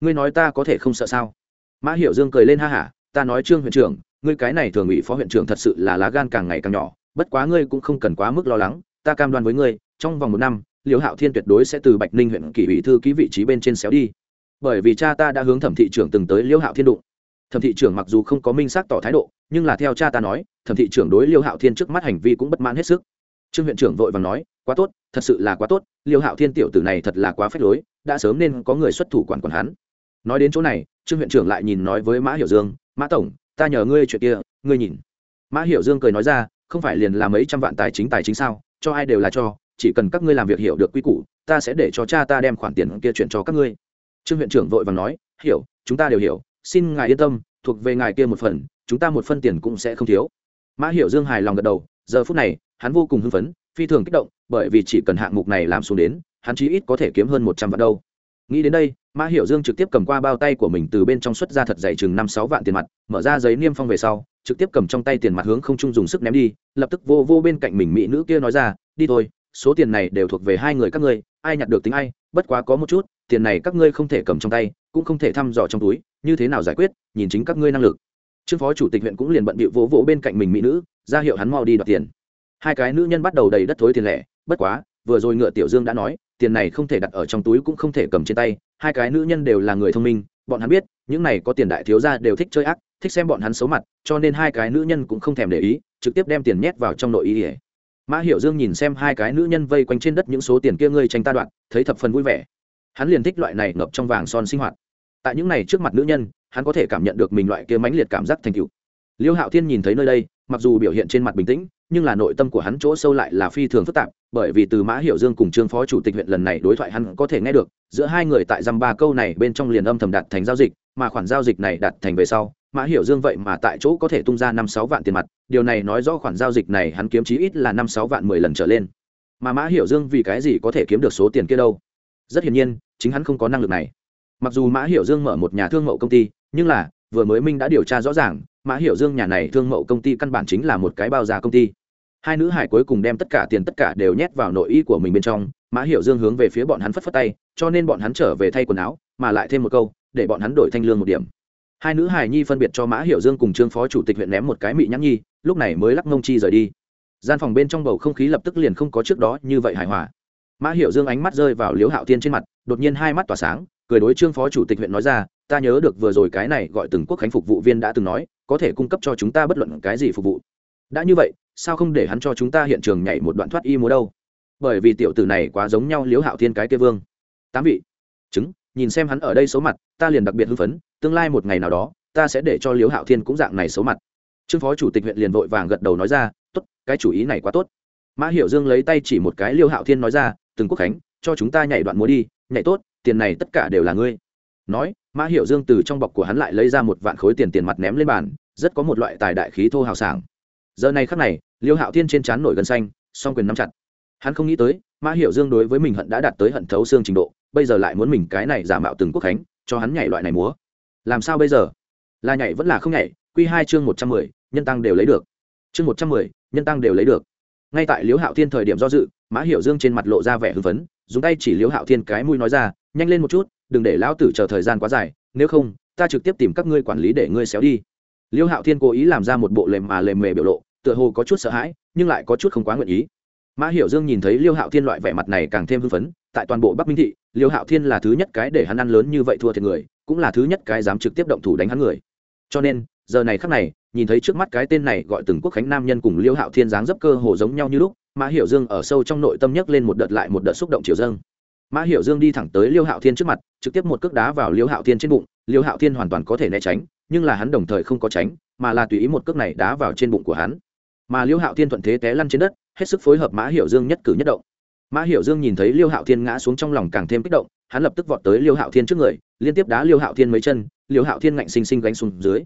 Ngươi nói ta có thể không sợ sao? Mã hiểu dương cười lên ha hả, ta nói trương huyện trưởng, ngươi cái này thường ủy phó huyện trưởng thật sự là lá gan càng ngày càng nhỏ, bất quá ngươi cũng không cần quá mức lo lắng, ta cam đoan với ngươi, trong vòng một năm, liễu hạo thiên tuyệt đối sẽ từ bạch ninh huyện kỷ ủy thư ký vị trí bên trên xéo đi. Bởi vì cha ta đã hướng thẩm thị trưởng từng tới liễu hạo thiên đụng. Thẩm thị trưởng mặc dù không có minh xác tỏ thái độ, nhưng là theo cha ta nói, thẩm thị trưởng đối liêu hạo thiên trước mắt hành vi cũng bất mãn hết sức. Trương huyện trưởng vội và nói, quá tốt thật sự là quá tốt, liêu hạo thiên tiểu tử này thật là quá phách lối, đã sớm nên có người xuất thủ quản quản hắn. Nói đến chỗ này, trương huyện trưởng lại nhìn nói với mã hiểu dương, mã tổng, ta nhờ ngươi chuyện kia, ngươi nhìn. Mã hiểu dương cười nói ra, không phải liền là mấy trăm vạn tài chính tài chính sao, cho ai đều là cho, chỉ cần các ngươi làm việc hiểu được quy củ, ta sẽ để cho cha ta đem khoản tiền kia chuyển cho các ngươi. Trương huyện trưởng vội vàng nói, hiểu, chúng ta đều hiểu, xin ngài yên tâm, thuộc về ngài kia một phần, chúng ta một phân tiền cũng sẽ không thiếu. Mã hiểu dương hài lòng gật đầu, giờ phút này, hắn vô cùng hưng phấn, phi thường kích động bởi vì chỉ cần hạng mục này làm xuống đến, hắn chí ít có thể kiếm hơn một trăm vạn đâu. Nghĩ đến đây, mã hiểu dương trực tiếp cầm qua bao tay của mình từ bên trong xuất ra thật dày chừng năm sáu vạn tiền mặt, mở ra giấy niêm phong về sau, trực tiếp cầm trong tay tiền mặt hướng không trung dùng sức ném đi, lập tức vô vô bên cạnh mình mỹ nữ kia nói ra, đi thôi, số tiền này đều thuộc về hai người các ngươi, ai nhặt được tính ai, bất quá có một chút, tiền này các ngươi không thể cầm trong tay, cũng không thể thăm dò trong túi, như thế nào giải quyết, nhìn chính các ngươi năng lực. Trương phó chủ tịch huyện cũng liền bận bịu vỗ vỗ bên cạnh mình mỹ nữ, ra hiệu hắn mau đi đoạt tiền. Hai cái nữ nhân bắt đầu đầy đất thối tiền lẻ bất quá, vừa rồi ngựa tiểu dương đã nói, tiền này không thể đặt ở trong túi cũng không thể cầm trên tay, hai cái nữ nhân đều là người thông minh, bọn hắn biết, những này có tiền đại thiếu ra đều thích chơi ác, thích xem bọn hắn xấu mặt, cho nên hai cái nữ nhân cũng không thèm để ý, trực tiếp đem tiền nhét vào trong nội ý ỉa mã hiểu dương nhìn xem hai cái nữ nhân vây quanh trên đất những số tiền kia ngươi tranh ta đoạn thấy thập phần vui vẻ. Hắn liền thích loại này ngập trong vàng son sinh hoạt. Tại những này trước mặt nữ nhân, hắn có thể cảm nhận được mình loại kia mãnh liệt cảm giác thành cựu liêu hạo thiên nhìn thấy nơi đây, mặc dù biểu hiện trên mặt bình tĩnh nhưng là nội tâm của hắn chỗ sâu lại là phi thường phức tạp, bởi vì từ mã hiểu dương cùng trương phó chủ tịch huyện lần này đối thoại hắn có thể nghe được, giữa hai người tại dăm ba câu này bên trong liền âm thầm đặt thành giao dịch, mà khoản giao dịch này đặt thành về sau, mã hiểu dương vậy mà tại chỗ có thể tung ra năm sáu vạn tiền mặt, điều này nói rõ khoản giao dịch này hắn kiếm chí ít là năm sáu vạn mười lần trở lên. Mà mã hiểu dương vì cái gì có thể kiếm được số tiền kia đâu? Rất hiển nhiên, chính hắn không có năng lực này. Mặc dù mã hiểu dương mở một nhà thương mậu công ty, nhưng là, vừa mới minh đã điều tra rõ ràng, mã hiểu dương nhà này thương mậu công ty căn bản chính là một cái bao già công ty hai nữ hải cuối cùng đem tất cả tiền tất cả đều nhét vào nội y của mình bên trong, mã hiểu dương hướng về phía bọn hắn phất phất tay, cho nên bọn hắn trở về thay quần áo, mà lại thêm một câu, để bọn hắn đổi thanh lương một điểm. Hai nữ hải nhi phân biệt cho mã hiểu dương cùng trương phó chủ tịch huyện ném một cái mị nhãn nhi, lúc này mới lắc mông chi rời đi. Gian phòng bên trong bầu không khí lập tức liền không có trước đó như vậy hài hòa. Mã hiểu dương ánh mắt rơi vào liếu hạo thiên trên mặt, đột nhiên hai mắt tỏa sáng, cười đối trương phó chủ tịch huyện nói ra, ta nhớ được vừa rồi cái này gọi từng quốc khánh phục vụ viên đã từng nói, có thể cung cấp cho chúng ta bất luận cái gì phục vụ đã như vậy, sao không để hắn cho chúng ta hiện trường nhảy một đoạn thoát y múa đâu? Bởi vì tiểu tử này quá giống nhau liếu hạo thiên cái kia vương. Tám vị. Chứng nhìn xem hắn ở đây xấu mặt, ta liền đặc biệt hưng phấn, tương lai một ngày nào đó, ta sẽ để cho liếu hạo thiên cũng dạng này xấu mặt. Trương phó chủ tịch huyện liền vội vàng gật đầu nói ra, tốt, cái chủ ý này quá tốt. Mã hiểu dương lấy tay chỉ một cái liêu hạo thiên nói ra, từng quốc khánh, cho chúng ta nhảy đoạn múa đi, nhảy tốt, tiền này tất cả đều là ngươi. Nói, mã hiểu dương từ trong bọc của hắn lại lấy ra một vạn khối tiền tiền mặt ném lên bàn, rất có một loại tài đại khí thô hào sảng giờ này khắc này, liêu hạo thiên trên trán nổi gần xanh, song quyền nắm chặt. Hắn không nghĩ tới, mã hiểu dương đối với mình hận đã đạt tới hận thấu xương trình độ, bây giờ lại muốn mình cái này giả mạo từng quốc khánh, cho hắn nhảy loại này múa. Làm sao bây giờ? Là nhảy vẫn là không nhảy q hai chương một trăm mười, nhân tăng đều lấy được. Chương một trăm mười, nhân tăng đều lấy được. Ngay tại liễu hạo thiên thời điểm do dự, mã hiểu dương trên mặt lộ ra vẻ hưng phấn, dùng tay chỉ liễu hạo thiên cái mũi nói ra, nhanh lên một chút, đừng để lão tử chờ thời gian quá dài, nếu không, ta trực tiếp tìm các ngươi quản lý để ngươi xéo đi. Liêu hạo thiên cố ý làm ra một bộ lềm mà lềm mề biểu lộ, tựa hồ có chút sợ hãi, nhưng lại có chút không quá nguyện ý. Mã hiểu dương nhìn thấy liêu hạo thiên loại vẻ mặt này càng thêm hưng phấn, tại toàn bộ bắc minh thị, liêu hạo thiên là thứ nhất cái để hắn ăn lớn như vậy thua thiệt người, cũng là thứ nhất cái dám trực tiếp động thủ đánh hắn người. Cho nên, giờ này khắc này, nhìn thấy trước mắt cái tên này gọi từng quốc khánh nam nhân cùng liêu hạo thiên dáng dấp cơ hồ giống nhau như lúc, mã hiểu dương ở sâu trong nội tâm nhấc lên một đợt lại một đợt xúc động chiều dâng. Mã hiểu dương đi thẳng tới liêu hạo thiên trước mặt, trực tiếp một cước đá vào liêu hạo thiên trên bụng, liêu hạo thiên hoàn toàn có thể né tránh nhưng là hắn đồng thời không có tránh, mà là tùy ý một cước này đá vào trên bụng của hắn. Mà liêu hạo thiên thuận thế té lăn trên đất, hết sức phối hợp mã hiểu dương nhất cử nhất động. Mã hiểu dương nhìn thấy liêu hạo thiên ngã xuống trong lòng càng thêm kích động, hắn lập tức vọt tới liêu hạo thiên trước người, liên tiếp đá liêu hạo thiên mấy chân, liêu hạo thiên ngạnh xinh xinh gánh xuống dưới.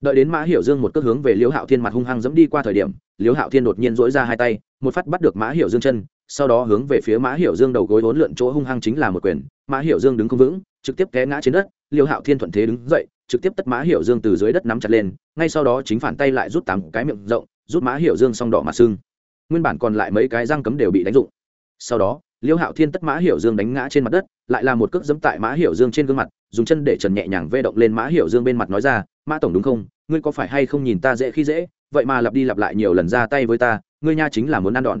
Đợi đến mã hiểu dương một cước hướng về liêu hạo thiên mặt hung hăng dẫm đi qua thời điểm, liêu hạo thiên đột nhiên dỗi ra hai tay, một phát bắt được mã hiểu dương chân, sau đó hướng về phía mã hiểu dương đầu gối vốn lượn chỗ hung hăng chính là một quyền. Mã hiểu dương đứng không vững, trực tiếp té ngã trên đất, liêu hạo thiên thuận thế đứng dậy trực tiếp tất mã hiểu dương từ dưới đất nắm chặt lên, ngay sau đó chính phản tay lại rút tám cái miệng rộng, rút mã hiểu dương xong đỏ mặt sưng. Nguyên bản còn lại mấy cái răng cấm đều bị đánh dụng sau đó, liêu hạo thiên tất mã hiểu dương đánh ngã trên mặt đất, lại là một cước dẫm tại mã hiểu dương trên gương mặt, dùng chân để trần nhẹ nhàng vê động lên mã hiểu dương bên mặt nói ra, mã tổng đúng không? Ngươi có phải hay không nhìn ta dễ khi dễ? Vậy mà lặp đi lặp lại nhiều lần ra tay với ta, ngươi nha chính là muốn ăn đòn.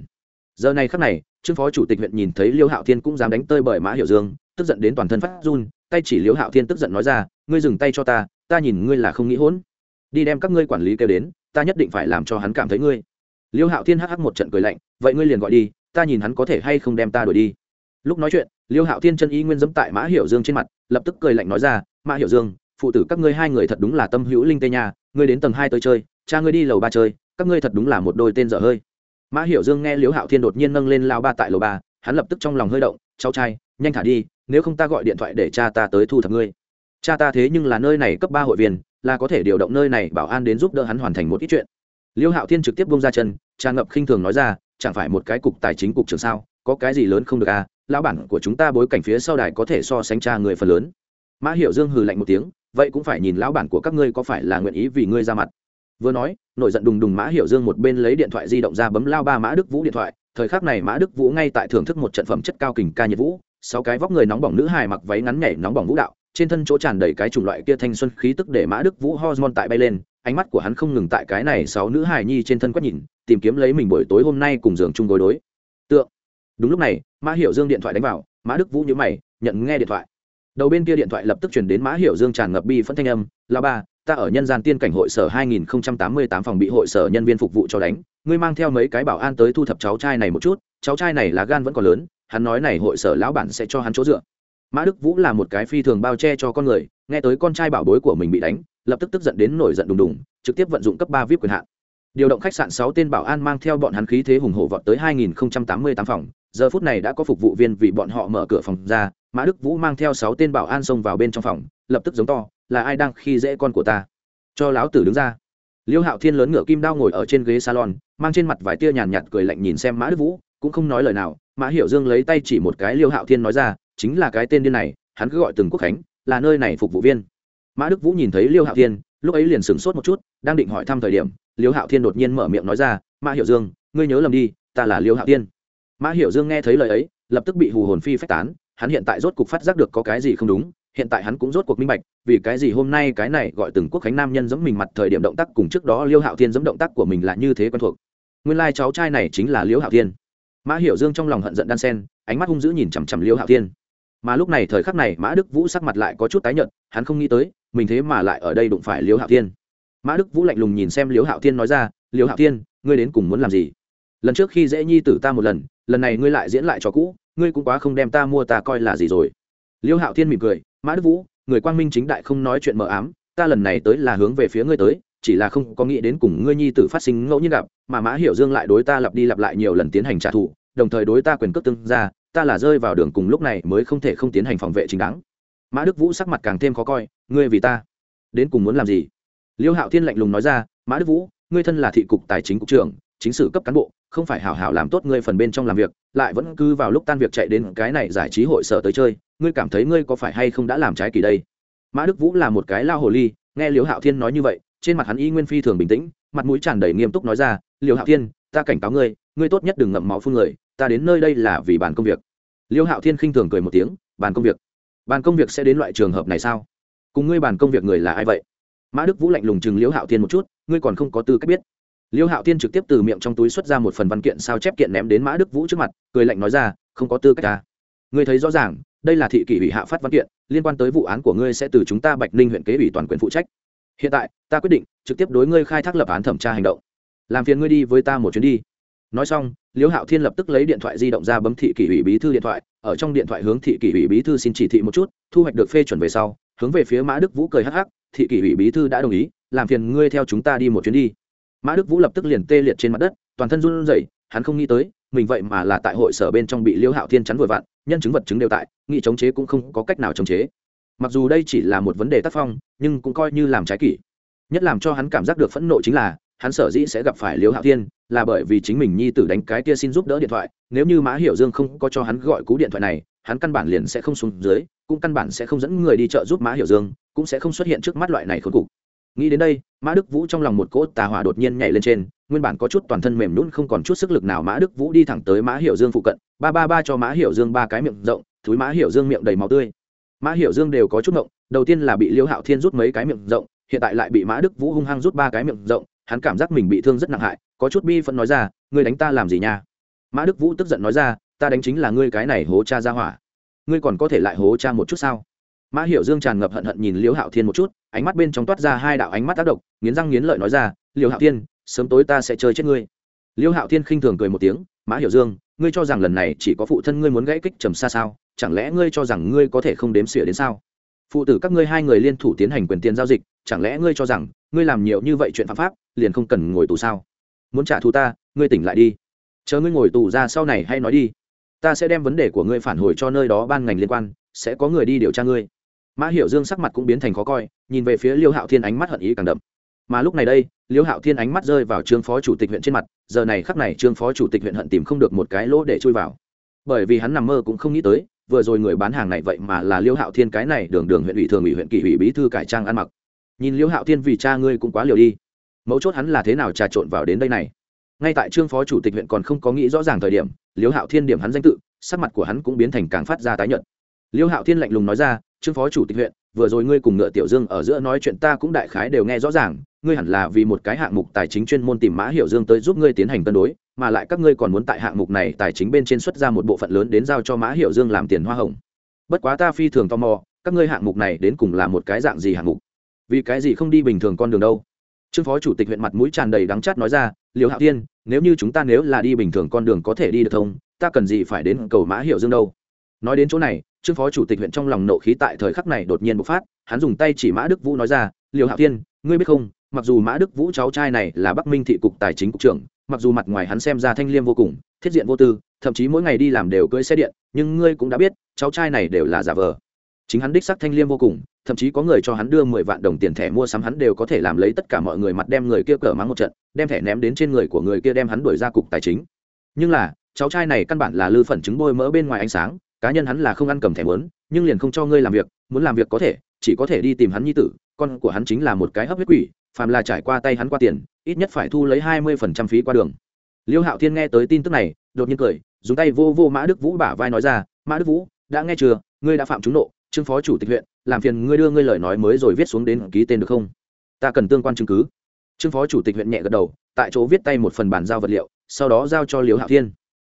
Giờ này khắc này, trương phó chủ tịch huyện nhìn thấy liêu hạo thiên cũng dám đánh tơi bởi mã hiểu dương, tức giận đến toàn thân phát run, tay chỉ liêu hạo thiên tức giận nói ra ngươi dừng tay cho ta ta nhìn ngươi là không nghĩ hỗn. Đi đem các ngươi quản lý kêu đến, ta nhất định phải làm cho hắn cảm thấy ngươi. Liêu hạo thiên hắc một trận cười lạnh, vậy ngươi liền gọi đi, ta nhìn hắn có thể hay không đem ta đuổi đi. Lúc nói chuyện, liêu hạo thiên chân ý nguyên dẫm tại mã hiểu dương trên mặt, lập tức cười lạnh nói ra, mã hiểu dương, phụ tử các ngươi hai người thật đúng là tâm hữu linh tê nhà ngươi đến tầng hai tới chơi, cha ngươi đi lầu ba chơi, các ngươi thật đúng là một đôi tên dở hơi. Mã hiểu dương nghe liêu hạo thiên đột nhiên nâng lên lao ba tại lầu ba, hắn lập tức trong lòng hơi động, cháu trai, nhanh thả đi, nếu không ta gọi điện thoại để cha ta tới thu thập ngươi cha ta thế nhưng là nơi này cấp ba hội viên, là có thể điều động nơi này bảo an đến giúp đỡ hắn hoàn thành một ít chuyện. Liêu hạo thiên trực tiếp bông ra chân, tràn ngập khinh thường nói ra, chẳng phải một cái cục tài chính cục trưởng sao, có cái gì lớn không được à lão bản của chúng ta bối cảnh phía sau đài có thể so sánh cha người phần lớn. Mã hiểu dương hừ lạnh một tiếng, vậy cũng phải nhìn lão bản của các ngươi có phải là nguyện ý vì ngươi ra mặt. Vừa nói, nổi giận đùng đùng mã hiểu dương một bên lấy điện thoại di động ra bấm lao ba mã đức vũ điện thoại, thời khắc này mã đức vũ ngay tại thưởng thức một trận phẩm chất cao kình ca nhiệt vũ, sáu cái vóc người nóng bỏng nữ hài mặc váy ngắn nhảy nóng bỏng vũ đạo trên thân chỗ tràn đầy cái chủng loại kia thanh xuân khí tức để mã đức vũ hormone tại bay lên, ánh mắt của hắn không ngừng tại cái này sáu nữ hài nhi trên thân quét nhìn, tìm kiếm lấy mình buổi tối hôm nay cùng giường chung gối đối. Tượng. Đúng lúc này, mã hiểu dương điện thoại đánh vào, mã đức vũ nhớ mày, nhận nghe điện thoại. Đầu bên kia điện thoại lập tức chuyển đến mã hiểu dương tràn ngập bi phân thanh âm là ba, ta ở nhân gian tiên cảnh hội sở 2088 phòng bị hội sở nhân viên phục vụ cho đánh, ngươi mang theo mấy cái bảo an tới thu thập cháu trai này một chút, cháu trai này là gan vẫn còn lớn, hắn nói này hội sở lão bản sẽ cho hắn chỗ dựa mã đức vũ là một cái phi thường bao che cho con người, nghe tới con trai bảo bối của mình bị đánh, lập tức tức giận đến nổi giận đùng đùng, trực tiếp vận dụng cấp ba vip quyền hạn. Điều động khách sạn sáu tên bảo an mang theo bọn hắn khí thế hùng hổ vọt tới 2088 phòng, giờ phút này đã có phục vụ viên vì bọn họ mở cửa phòng ra, mã đức vũ mang theo sáu tên bảo an xông vào bên trong phòng, lập tức giống to, là ai đang khi dễ con của ta? Cho láo tử đứng ra. Liêu hạo thiên lớn ngựa kim đao ngồi ở trên ghế salon, mang trên mặt vài tia nhàn nhạt cười lạnh nhìn xem mã đức vũ, cũng không nói lời nào, mã hiểu dương lấy tay chỉ một cái liêu hạo thiên nói ra chính là cái tên điên này, hắn cứ gọi từng quốc khánh, là nơi này phục vụ viên. Mã đức vũ nhìn thấy liêu hạo thiên, lúc ấy liền sửng sốt một chút, đang định hỏi thăm thời điểm, liêu hạo thiên đột nhiên mở miệng nói ra, mã hiểu dương, ngươi nhớ lầm đi, ta là liêu hạo thiên. Mã hiểu dương nghe thấy lời ấy, lập tức bị hù hồn phi phách tán, hắn hiện tại rốt cục phát giác được có cái gì không đúng, hiện tại hắn cũng rốt cuộc minh bạch, vì cái gì hôm nay cái này gọi từng quốc khánh nam nhân giống mình mặt thời điểm động tác cùng trước đó liêu hạo thiên giống động tác của mình là như thế quen thuộc. Nguyên lai cháu trai này chính là liêu hạo thiên. Mã hiểu dương trong lòng hận giận đan sen, ánh mắt hung dữ nhìn chằm chằm liêu hạo thiên mà lúc này thời khắc này mã đức vũ sắc mặt lại có chút tái nhợt, hắn không nghĩ tới, mình thế mà lại ở đây đụng phải liêu hạo thiên. Mã đức vũ lạnh lùng nhìn xem liêu hạo thiên nói ra liêu hạo thiên, ngươi đến cùng muốn làm gì? Lần trước khi dễ nhi tử ta một lần lần này ngươi lại diễn lại cho cũ, ngươi cũng quá không đem ta mua ta coi là gì rồi. Liêu hạo thiên mỉm cười, mã đức vũ, người quang minh chính đại không nói chuyện mờ ám, ta lần này tới là hướng về phía ngươi tới, chỉ là không có nghĩ đến cùng ngươi nhi tử phát sinh ngẫu nhiên gặp, mà mã hiểu dương lại đối ta lặp đi lặp lại nhiều lần tiến hành trả thù, đồng thời đối ta quyền cước tương ra ta là rơi vào đường cùng lúc này mới không thể không tiến hành phòng vệ chính đáng. Mã đức vũ sắc mặt càng thêm khó coi, ngươi vì ta, đến cùng muốn làm gì? Liêu hạo thiên lạnh lùng nói ra, mã đức vũ, ngươi thân là thị cục tài chính cục trưởng, chính sử cấp cán bộ, không phải hảo hảo làm tốt ngươi phần bên trong làm việc, lại vẫn cứ vào lúc tan việc chạy đến cái này giải trí hội sở tới chơi, ngươi cảm thấy ngươi có phải hay không đã làm trái kỳ đây? Mã đức vũ là một cái lao hồ ly, nghe Liêu hạo thiên nói như vậy, trên mặt hắn y nguyên phi thường bình tĩnh, mặt mũi tràn đầy nghiêm túc nói ra, Liêu hạo thiên, ta cảnh cáo ngươi ngươi tốt nhất đừng ngậm máu phun người ta đến nơi đây là vì bàn công việc. Liêu hạo thiên khinh thường cười một tiếng, bàn công việc. Bàn công việc sẽ đến loại trường hợp này sao? Cùng ngươi bàn công việc người là ai vậy? Mã đức vũ lạnh lùng chừng Liêu hạo thiên một chút, ngươi còn không có tư cách biết. Liêu hạo thiên trực tiếp từ miệng trong túi xuất ra một phần văn kiện sao chép kiện ném đến mã đức vũ trước mặt, cười lạnh nói ra, không có tư cách ta à? ngươi thấy rõ ràng, đây là thị kỷ ủy hạ phát văn kiện, liên quan tới vụ án của ngươi sẽ từ chúng ta bạch ninh huyện kế ủy toàn quyền phụ trách. Hiện tại, ta quyết định trực tiếp đối ngươi khai thác lập án thẩm tra hành động. Làm phiền ngươi đi với ta một chuyến đi nói xong, liễu hạo thiên lập tức lấy điện thoại di động ra bấm thị kỷ ủy bí thư điện thoại, ở trong điện thoại hướng thị kỷ ủy bí thư xin chỉ thị một chút, thu hoạch được phê chuẩn về sau, hướng về phía mã đức vũ cười hắc hắc, thị kỷ ủy bí thư đã đồng ý, làm phiền ngươi theo chúng ta đi một chuyến đi. Mã đức vũ lập tức liền tê liệt trên mặt đất, toàn thân run rẩy, hắn không nghĩ tới, mình vậy mà là tại hội sở bên trong bị liễu hạo thiên chắn vội vặn, nhân chứng vật chứng đều tại, nghị chống chế cũng không có cách nào chống chế. Mặc dù đây chỉ là một vấn đề tác phong, nhưng cũng coi như làm trái kỷ. Nhất làm cho hắn cảm giác được phẫn nộ chính là, hắn sở dĩ sẽ gặp phải liễu hạo thiên là bởi vì chính mình nhi tử đánh cái kia xin giúp đỡ điện thoại, nếu như mã hiểu dương không có cho hắn gọi cú điện thoại này, hắn căn bản liền sẽ không xuống dưới, cũng căn bản sẽ không dẫn người đi chợ giúp mã hiểu dương, cũng sẽ không xuất hiện trước mắt loại này khốn cục. Nghĩ đến đây, mã đức vũ trong lòng một cỗ tà hỏa đột nhiên nhảy lên trên, nguyên bản có chút toàn thân mềm nhún không còn chút sức lực nào mã đức vũ đi thẳng tới mã hiểu dương phụ cận, ba ba ba cho mã hiểu dương ba cái miệng rộng thúi mã hiểu dương miệng đầy máu tươi. Mã hiểu dương đều có chút ngộng, đầu tiên là bị liêu hạo thiên rút mấy cái miệng rộng, hiện tại lại bị mã đức vũ hung hăng rút ba cái miệng rộng hắn cảm giác mình bị thương rất nặng hại, có chút bi phẫn nói ra, ngươi đánh ta làm gì nha? Mã đức vũ tức giận nói ra, ta đánh chính là ngươi cái này hố cha ra hỏa. Ngươi còn có thể lại hố cha một chút sao? Mã hiểu dương tràn ngập hận hận nhìn liễu hạo thiên một chút, ánh mắt bên trong toát ra hai đạo ánh mắt tác động, nghiến răng nghiến lợi nói ra, liễu hạo thiên, sớm tối ta sẽ chơi chết ngươi. Liễu hạo thiên khinh thường cười một tiếng, mã hiểu dương, ngươi cho rằng lần này chỉ có phụ thân ngươi muốn gãy kích trầm xa sao? Chẳng lẽ ngươi cho rằng ngươi có thể không đếm xỉa đến sao? Phụ tử các ngươi hai người liên thủ tiến hành quyền tiền giao dịch chẳng lẽ ngươi cho rằng ngươi làm nhiều như vậy chuyện phạm pháp, liền không cần ngồi tù sao? Muốn trả thù ta, ngươi tỉnh lại đi. Chờ ngươi ngồi tù ra sau này hay nói đi. Ta sẽ đem vấn đề của ngươi phản hồi cho nơi đó ban ngành liên quan, sẽ có người đi điều tra ngươi. Mã hiểu dương sắc mặt cũng biến thành khó coi, nhìn về phía liêu hạo thiên ánh mắt hận ý càng đậm. Mà lúc này đây, liêu hạo thiên ánh mắt rơi vào trương phó chủ tịch huyện trên mặt, giờ này khắc này trương phó chủ tịch huyện hận tìm không được một cái lỗ để chui vào. Bởi vì hắn nằm mơ cũng không nghĩ tới, vừa rồi người bán hàng này vậy mà là liêu hạo thiên cái này đường đường huyện ủy thường ủy huyện kỷ ủy bí thư cải trang ăn mặc nhìn liêu hạo thiên vì cha ngươi cũng quá liều đi. Mấu chốt hắn là thế nào trà trộn vào đến đây này? Ngay tại trương phó chủ tịch huyện còn không có nghĩ rõ ràng thời điểm liêu hạo thiên điểm hắn danh tự, sắc mặt của hắn cũng biến thành càng phát ra tái nhợt. Liêu hạo thiên lạnh lùng nói ra, trương phó chủ tịch huyện, vừa rồi ngươi cùng ngựa tiểu dương ở giữa nói chuyện ta cũng đại khái đều nghe rõ ràng, ngươi hẳn là vì một cái hạng mục tài chính chuyên môn tìm mã hiểu dương tới giúp ngươi tiến hành cân đối, mà lại các ngươi còn muốn tại hạng mục này tài chính bên trên xuất ra một bộ phận lớn đến giao cho mã hiểu dương làm tiền hoa hồng. Bất quá ta phi thường tò mò, các ngươi hạng mục này đến cùng là một cái dạng gì hạng mục? Vì cái gì không đi bình thường con đường đâu? Trương phó chủ tịch huyện mặt mũi tràn đầy đắng chát nói ra liều hạo tiên nếu như chúng ta nếu là đi bình thường con đường có thể đi được thông ta cần gì phải đến cầu mã hiểu dương đâu? Nói đến chỗ này, trương phó chủ tịch huyện trong lòng nộ khí tại thời khắc này đột nhiên bộc phát, hắn dùng tay chỉ mã đức vũ nói ra liều hạo tiên ngươi biết không, mặc dù mã đức vũ cháu trai này là bắc minh thị cục tài chính cục trưởng, mặc dù mặt ngoài hắn xem ra thanh liêm vô cùng, thiết diện vô tư, thậm chí mỗi ngày đi làm đều cưỡi xe điện, nhưng ngươi cũng đã biết, cháu trai này đều là giả vờ. Chính hắn đích sắc thanh liêm vô cùng thậm chí có người cho hắn đưa mười vạn đồng tiền thẻ mua sắm hắn đều có thể làm lấy tất cả mọi người mặt đem người kia cờ mắng một trận đem thẻ ném đến trên người của người kia đem hắn đuổi ra cục tài chính. Nhưng là cháu trai này căn bản là lư phần trứng bôi mỡ bên ngoài ánh sáng cá nhân hắn là không ăn cầm thẻ muốn, nhưng liền không cho ngươi làm việc muốn làm việc có thể chỉ có thể đi tìm hắn nhi tử con của hắn chính là một cái hấp huyết quỷ phàm là trải qua tay hắn qua tiền ít nhất phải thu lấy hai mươi phần trăm phí qua đường. Liêu hạo thiên nghe tới tin tức này đột nhiên cười dùng tay vô vô mã đức vũ bả vai nói ra mã đức vũ đã nghe chưa? Ngươi đã phạm trúng nộ trương phó chủ tịch huyện, làm phiền ngươi đưa ngươi lời nói mới rồi viết xuống đến ký tên được không? Ta cần tương quan chứng cứ. Trương phó chủ tịch huyện nhẹ gật đầu, tại chỗ viết tay một phần bàn giao vật liệu, sau đó giao cho Liễu hạo thiên.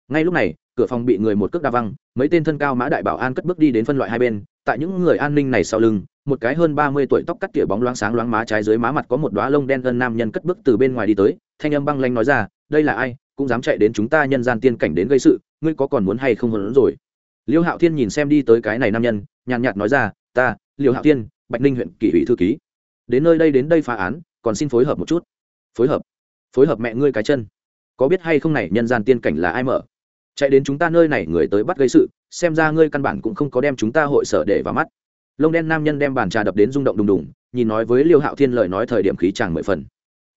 Ngay lúc này, cửa phòng bị người một cước đa văng, mấy tên thân cao mã đại bảo an cất bước đi đến phân loại hai bên. Tại những người an ninh này sau lưng, một cái hơn ba mươi tuổi tóc cắt tỉa bóng loáng sáng loáng má trái dưới má mặt có một đoá lông đen gân nam nhân cất bước từ bên ngoài đi tới, thanh âm băng lanh nói ra, đây là ai? Cũng dám chạy đến chúng ta nhân gian tiên cảnh đến gây sự, ngươi có còn muốn hay không hơn nữa rồi? Liêu hạo thiên nhìn xem đi tới cái này nam nhân, nhàn nhạt nói ra, ta, liêu hạo thiên, bạch ninh huyện kỷ ủy thư ký. Đến nơi đây đến đây phá án, còn xin phối hợp một chút. Phối hợp? Phối hợp mẹ ngươi cái chân. Có biết hay không này, nhân gian tiên cảnh là ai mở? Chạy đến chúng ta nơi này người tới bắt gây sự, xem ra ngươi căn bản cũng không có đem chúng ta hội sở để vào mắt. Lông đen nam nhân đem bàn trà đập đến rung động đùng đùng, nhìn nói với liêu hạo thiên lời nói thời điểm khí chàng mười phần.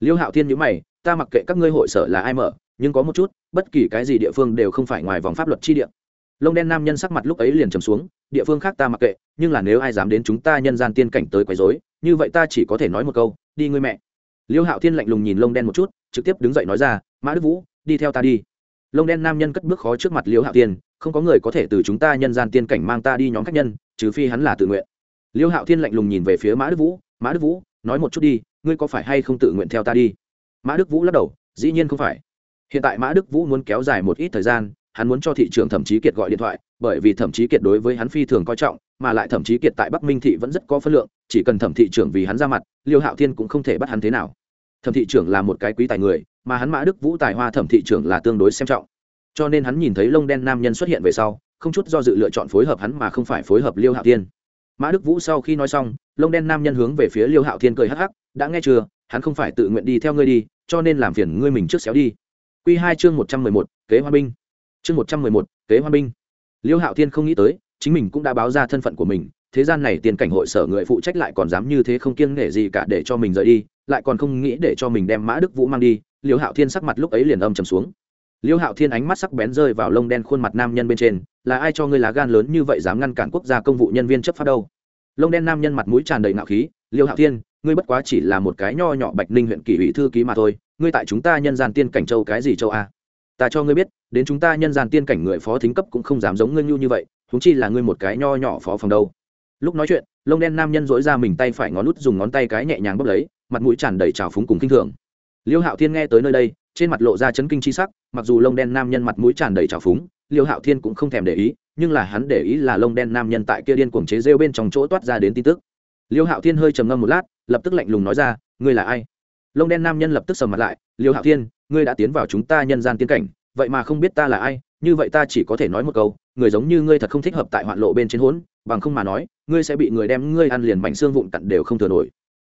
Liêu hạo thiên nhữ mày, ta mặc kệ các ngươi hội sở là ai mở, nhưng có một chút, bất kỳ cái gì địa phương đều không phải ngoài vòng pháp luật chi địa lông đen nam nhân sắc mặt lúc ấy liền trầm xuống, địa phương khác ta mặc kệ, nhưng là nếu ai dám đến chúng ta nhân gian tiên cảnh tới quấy rối, như vậy ta chỉ có thể nói một câu, đi ngươi mẹ. Liêu hạo thiên lạnh lùng nhìn lông đen một chút, trực tiếp đứng dậy nói ra, mã đức vũ, đi theo ta đi. Lông đen nam nhân cất bước khó trước mặt liêu hạo thiên, không có người có thể từ chúng ta nhân gian tiên cảnh mang ta đi nhóm khách nhân, trừ phi hắn là tự nguyện. Liêu hạo thiên lạnh lùng nhìn về phía mã đức vũ, mã đức vũ, nói một chút đi, ngươi có phải hay không tự nguyện theo ta đi? Mã đức vũ lắc đầu, dĩ nhiên không phải. Hiện tại mã đức vũ muốn kéo dài một ít thời gian hắn muốn cho thị trường thậm chí kiệt gọi điện thoại, bởi vì thậm chí kiệt đối với hắn phi thường coi trọng, mà lại thậm chí kiệt tại bắc minh thị vẫn rất có phân lượng, chỉ cần thẩm thị trưởng vì hắn ra mặt, liêu hạo thiên cũng không thể bắt hắn thế nào. Thẩm thị trưởng là một cái quý tài người, mà hắn mã đức vũ tài hoa thẩm thị trưởng là tương đối xem trọng. Cho nên hắn nhìn thấy lông đen nam nhân xuất hiện về sau, không chút do dự lựa chọn phối hợp hắn mà không phải phối hợp liêu hạo thiên. Mã đức vũ sau khi nói xong, lông đen nam nhân hướng về phía liêu hạo thiên cười hắc hắc, đã nghe chưa? Hắn không phải tự nguyện đi theo ngươi đi, cho nên làm phiền ngươi mình trước xéo đi. Q hai chương một trăm mười một, kế hoa binh chương một trăm mười một, kế hoa binh. Liêu hạo thiên không nghĩ tới, chính mình cũng đã báo ra thân phận của mình, thế gian này tiền cảnh hội sở người phụ trách lại còn dám như thế không kiêng nể gì cả để cho mình rời đi, lại còn không nghĩ để cho mình đem mã đức vũ mang đi, liêu hạo thiên sắc mặt lúc ấy liền âm trầm xuống. Liêu hạo thiên ánh mắt sắc bén rơi vào lông đen khuôn mặt nam nhân bên trên, là ai cho ngươi lá gan lớn như vậy dám ngăn cản quốc gia công vụ nhân viên chấp pháp đâu? Lông đen nam nhân mặt mũi tràn đầy ngạo khí, liêu hạo thiên, ngươi bất quá chỉ là một cái nho nhỏ bạch ninh huyện kỷ ủy thư ký mà thôi, ngươi tại chúng ta nhân gian tiên cảnh châu cái gì châu a? Ta cho ngươi biết, đến chúng ta nhân gian tiên cảnh người phó thính cấp cũng không dám giống ngươi nhu như vậy húng chi là ngươi một cái nho nhỏ phó phòng đâu. Lúc nói chuyện, lông đen nam nhân dỗi ra mình tay phải ngón nút dùng ngón tay cái nhẹ nhàng bốc lấy, mặt mũi tràn đầy trào phúng cùng kinh thường. Liêu hạo thiên nghe tới nơi đây, trên mặt lộ ra chấn kinh chi sắc, mặc dù lông đen nam nhân mặt mũi tràn đầy trào phúng, liêu hạo thiên cũng không thèm để ý, nhưng là hắn để ý là lông đen nam nhân tại kia điên cuồng chế rêu bên trong chỗ toát ra đến tin tức. Liêu hạo thiên hơi trầm ngâm một lát, lập tức lạnh lùng nói ra, ngươi là ai? Lông đen nam nhân lập tức sầm mặt lại, liêu hạo thiên ngươi đã tiến vào chúng ta nhân gian tiến cảnh, vậy mà không biết ta là ai, như vậy ta chỉ có thể nói một câu, người giống như ngươi thật không thích hợp tại hoạn lộ bên trên hốn, bằng không mà nói, ngươi sẽ bị người đem ngươi ăn liền mảnh xương vụn cặn đều không thừa nổi.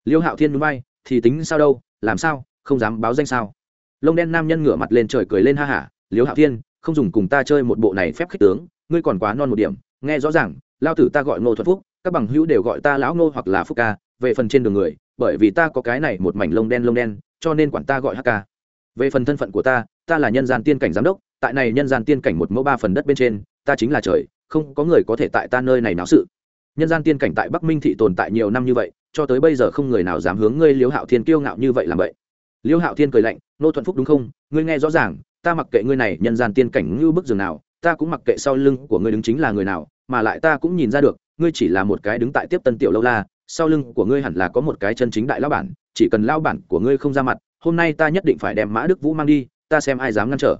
Liêu hạo thiên núi bay thì tính sao đâu, làm sao, không dám báo danh sao? Lông đen nam nhân ngửa mặt lên trời cười lên ha hả, liêu hạo thiên, không dùng cùng ta chơi một bộ này phép khích tướng, ngươi còn quá non một điểm, nghe rõ ràng, lao tử ta gọi ngô thuật phúc, các bằng hữu đều gọi ta lão ngô hoặc là phúc ca, về phần trên đường người, bởi vì ta có cái này một mảnh lông đen lông đen, cho nên quản ta gọi hk về phần thân phận của ta ta là nhân gian tiên cảnh giám đốc, tại này nhân gian tiên cảnh một mẫu ba phần đất bên trên, ta chính là trời, không có người có thể tại ta nơi này náo sự. Nhân gian tiên cảnh tại bắc minh thị tồn tại nhiều năm như vậy, cho tới bây giờ không người nào dám hướng ngươi liêu hạo thiên kiêu ngạo như vậy làm vậy. Liêu hạo thiên cười lạnh, nô thuận phúc đúng không? Ngươi nghe rõ ràng, ta mặc kệ ngươi này nhân gian tiên cảnh như bức giường nào, ta cũng mặc kệ sau lưng của ngươi đứng chính là người nào, mà lại ta cũng nhìn ra được, ngươi chỉ là một cái đứng tại tiếp tân tiểu lâu la, sau lưng của ngươi hẳn là có một cái chân chính đại lao bản, chỉ cần lao bản của ngươi không ra mặt hôm nay ta nhất định phải đem mã đức vũ mang đi, ta xem ai dám ngăn trở.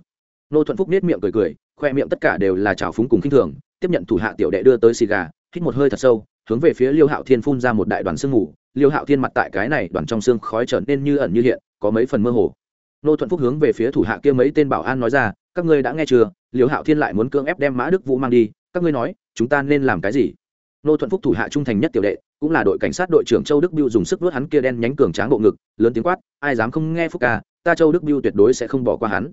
Nô thuận phúc nết miệng cười cười, khoe miệng tất cả đều là trào phúng cùng khinh thường, tiếp nhận thủ hạ tiểu đệ đưa tới xì gà, hít một hơi thật sâu, hướng về phía liêu hạo thiên phun ra một đại đoàn sương mù. Liêu hạo thiên mặt tại cái này đoàn trong xương khói trở nên như ẩn như hiện, có mấy phần mơ hồ. Nô thuận phúc hướng về phía thủ hạ kia mấy tên bảo an nói ra, các ngươi đã nghe chưa? Liêu hạo thiên lại muốn cưỡng ép đem mã đức vũ mang đi. Các ngươi nói, chúng ta nên làm cái gì? Nô thuận phúc thủ hạ trung thành nhất tiểu đệ, cũng là đội cảnh sát đội trưởng châu đức biêu dùng sức vớt hắn kia đen nhánh cường tráng bộ ngực, lớn tiếng quát, ai dám không nghe phúc ca, ta châu đức biêu tuyệt đối sẽ không bỏ qua hắn.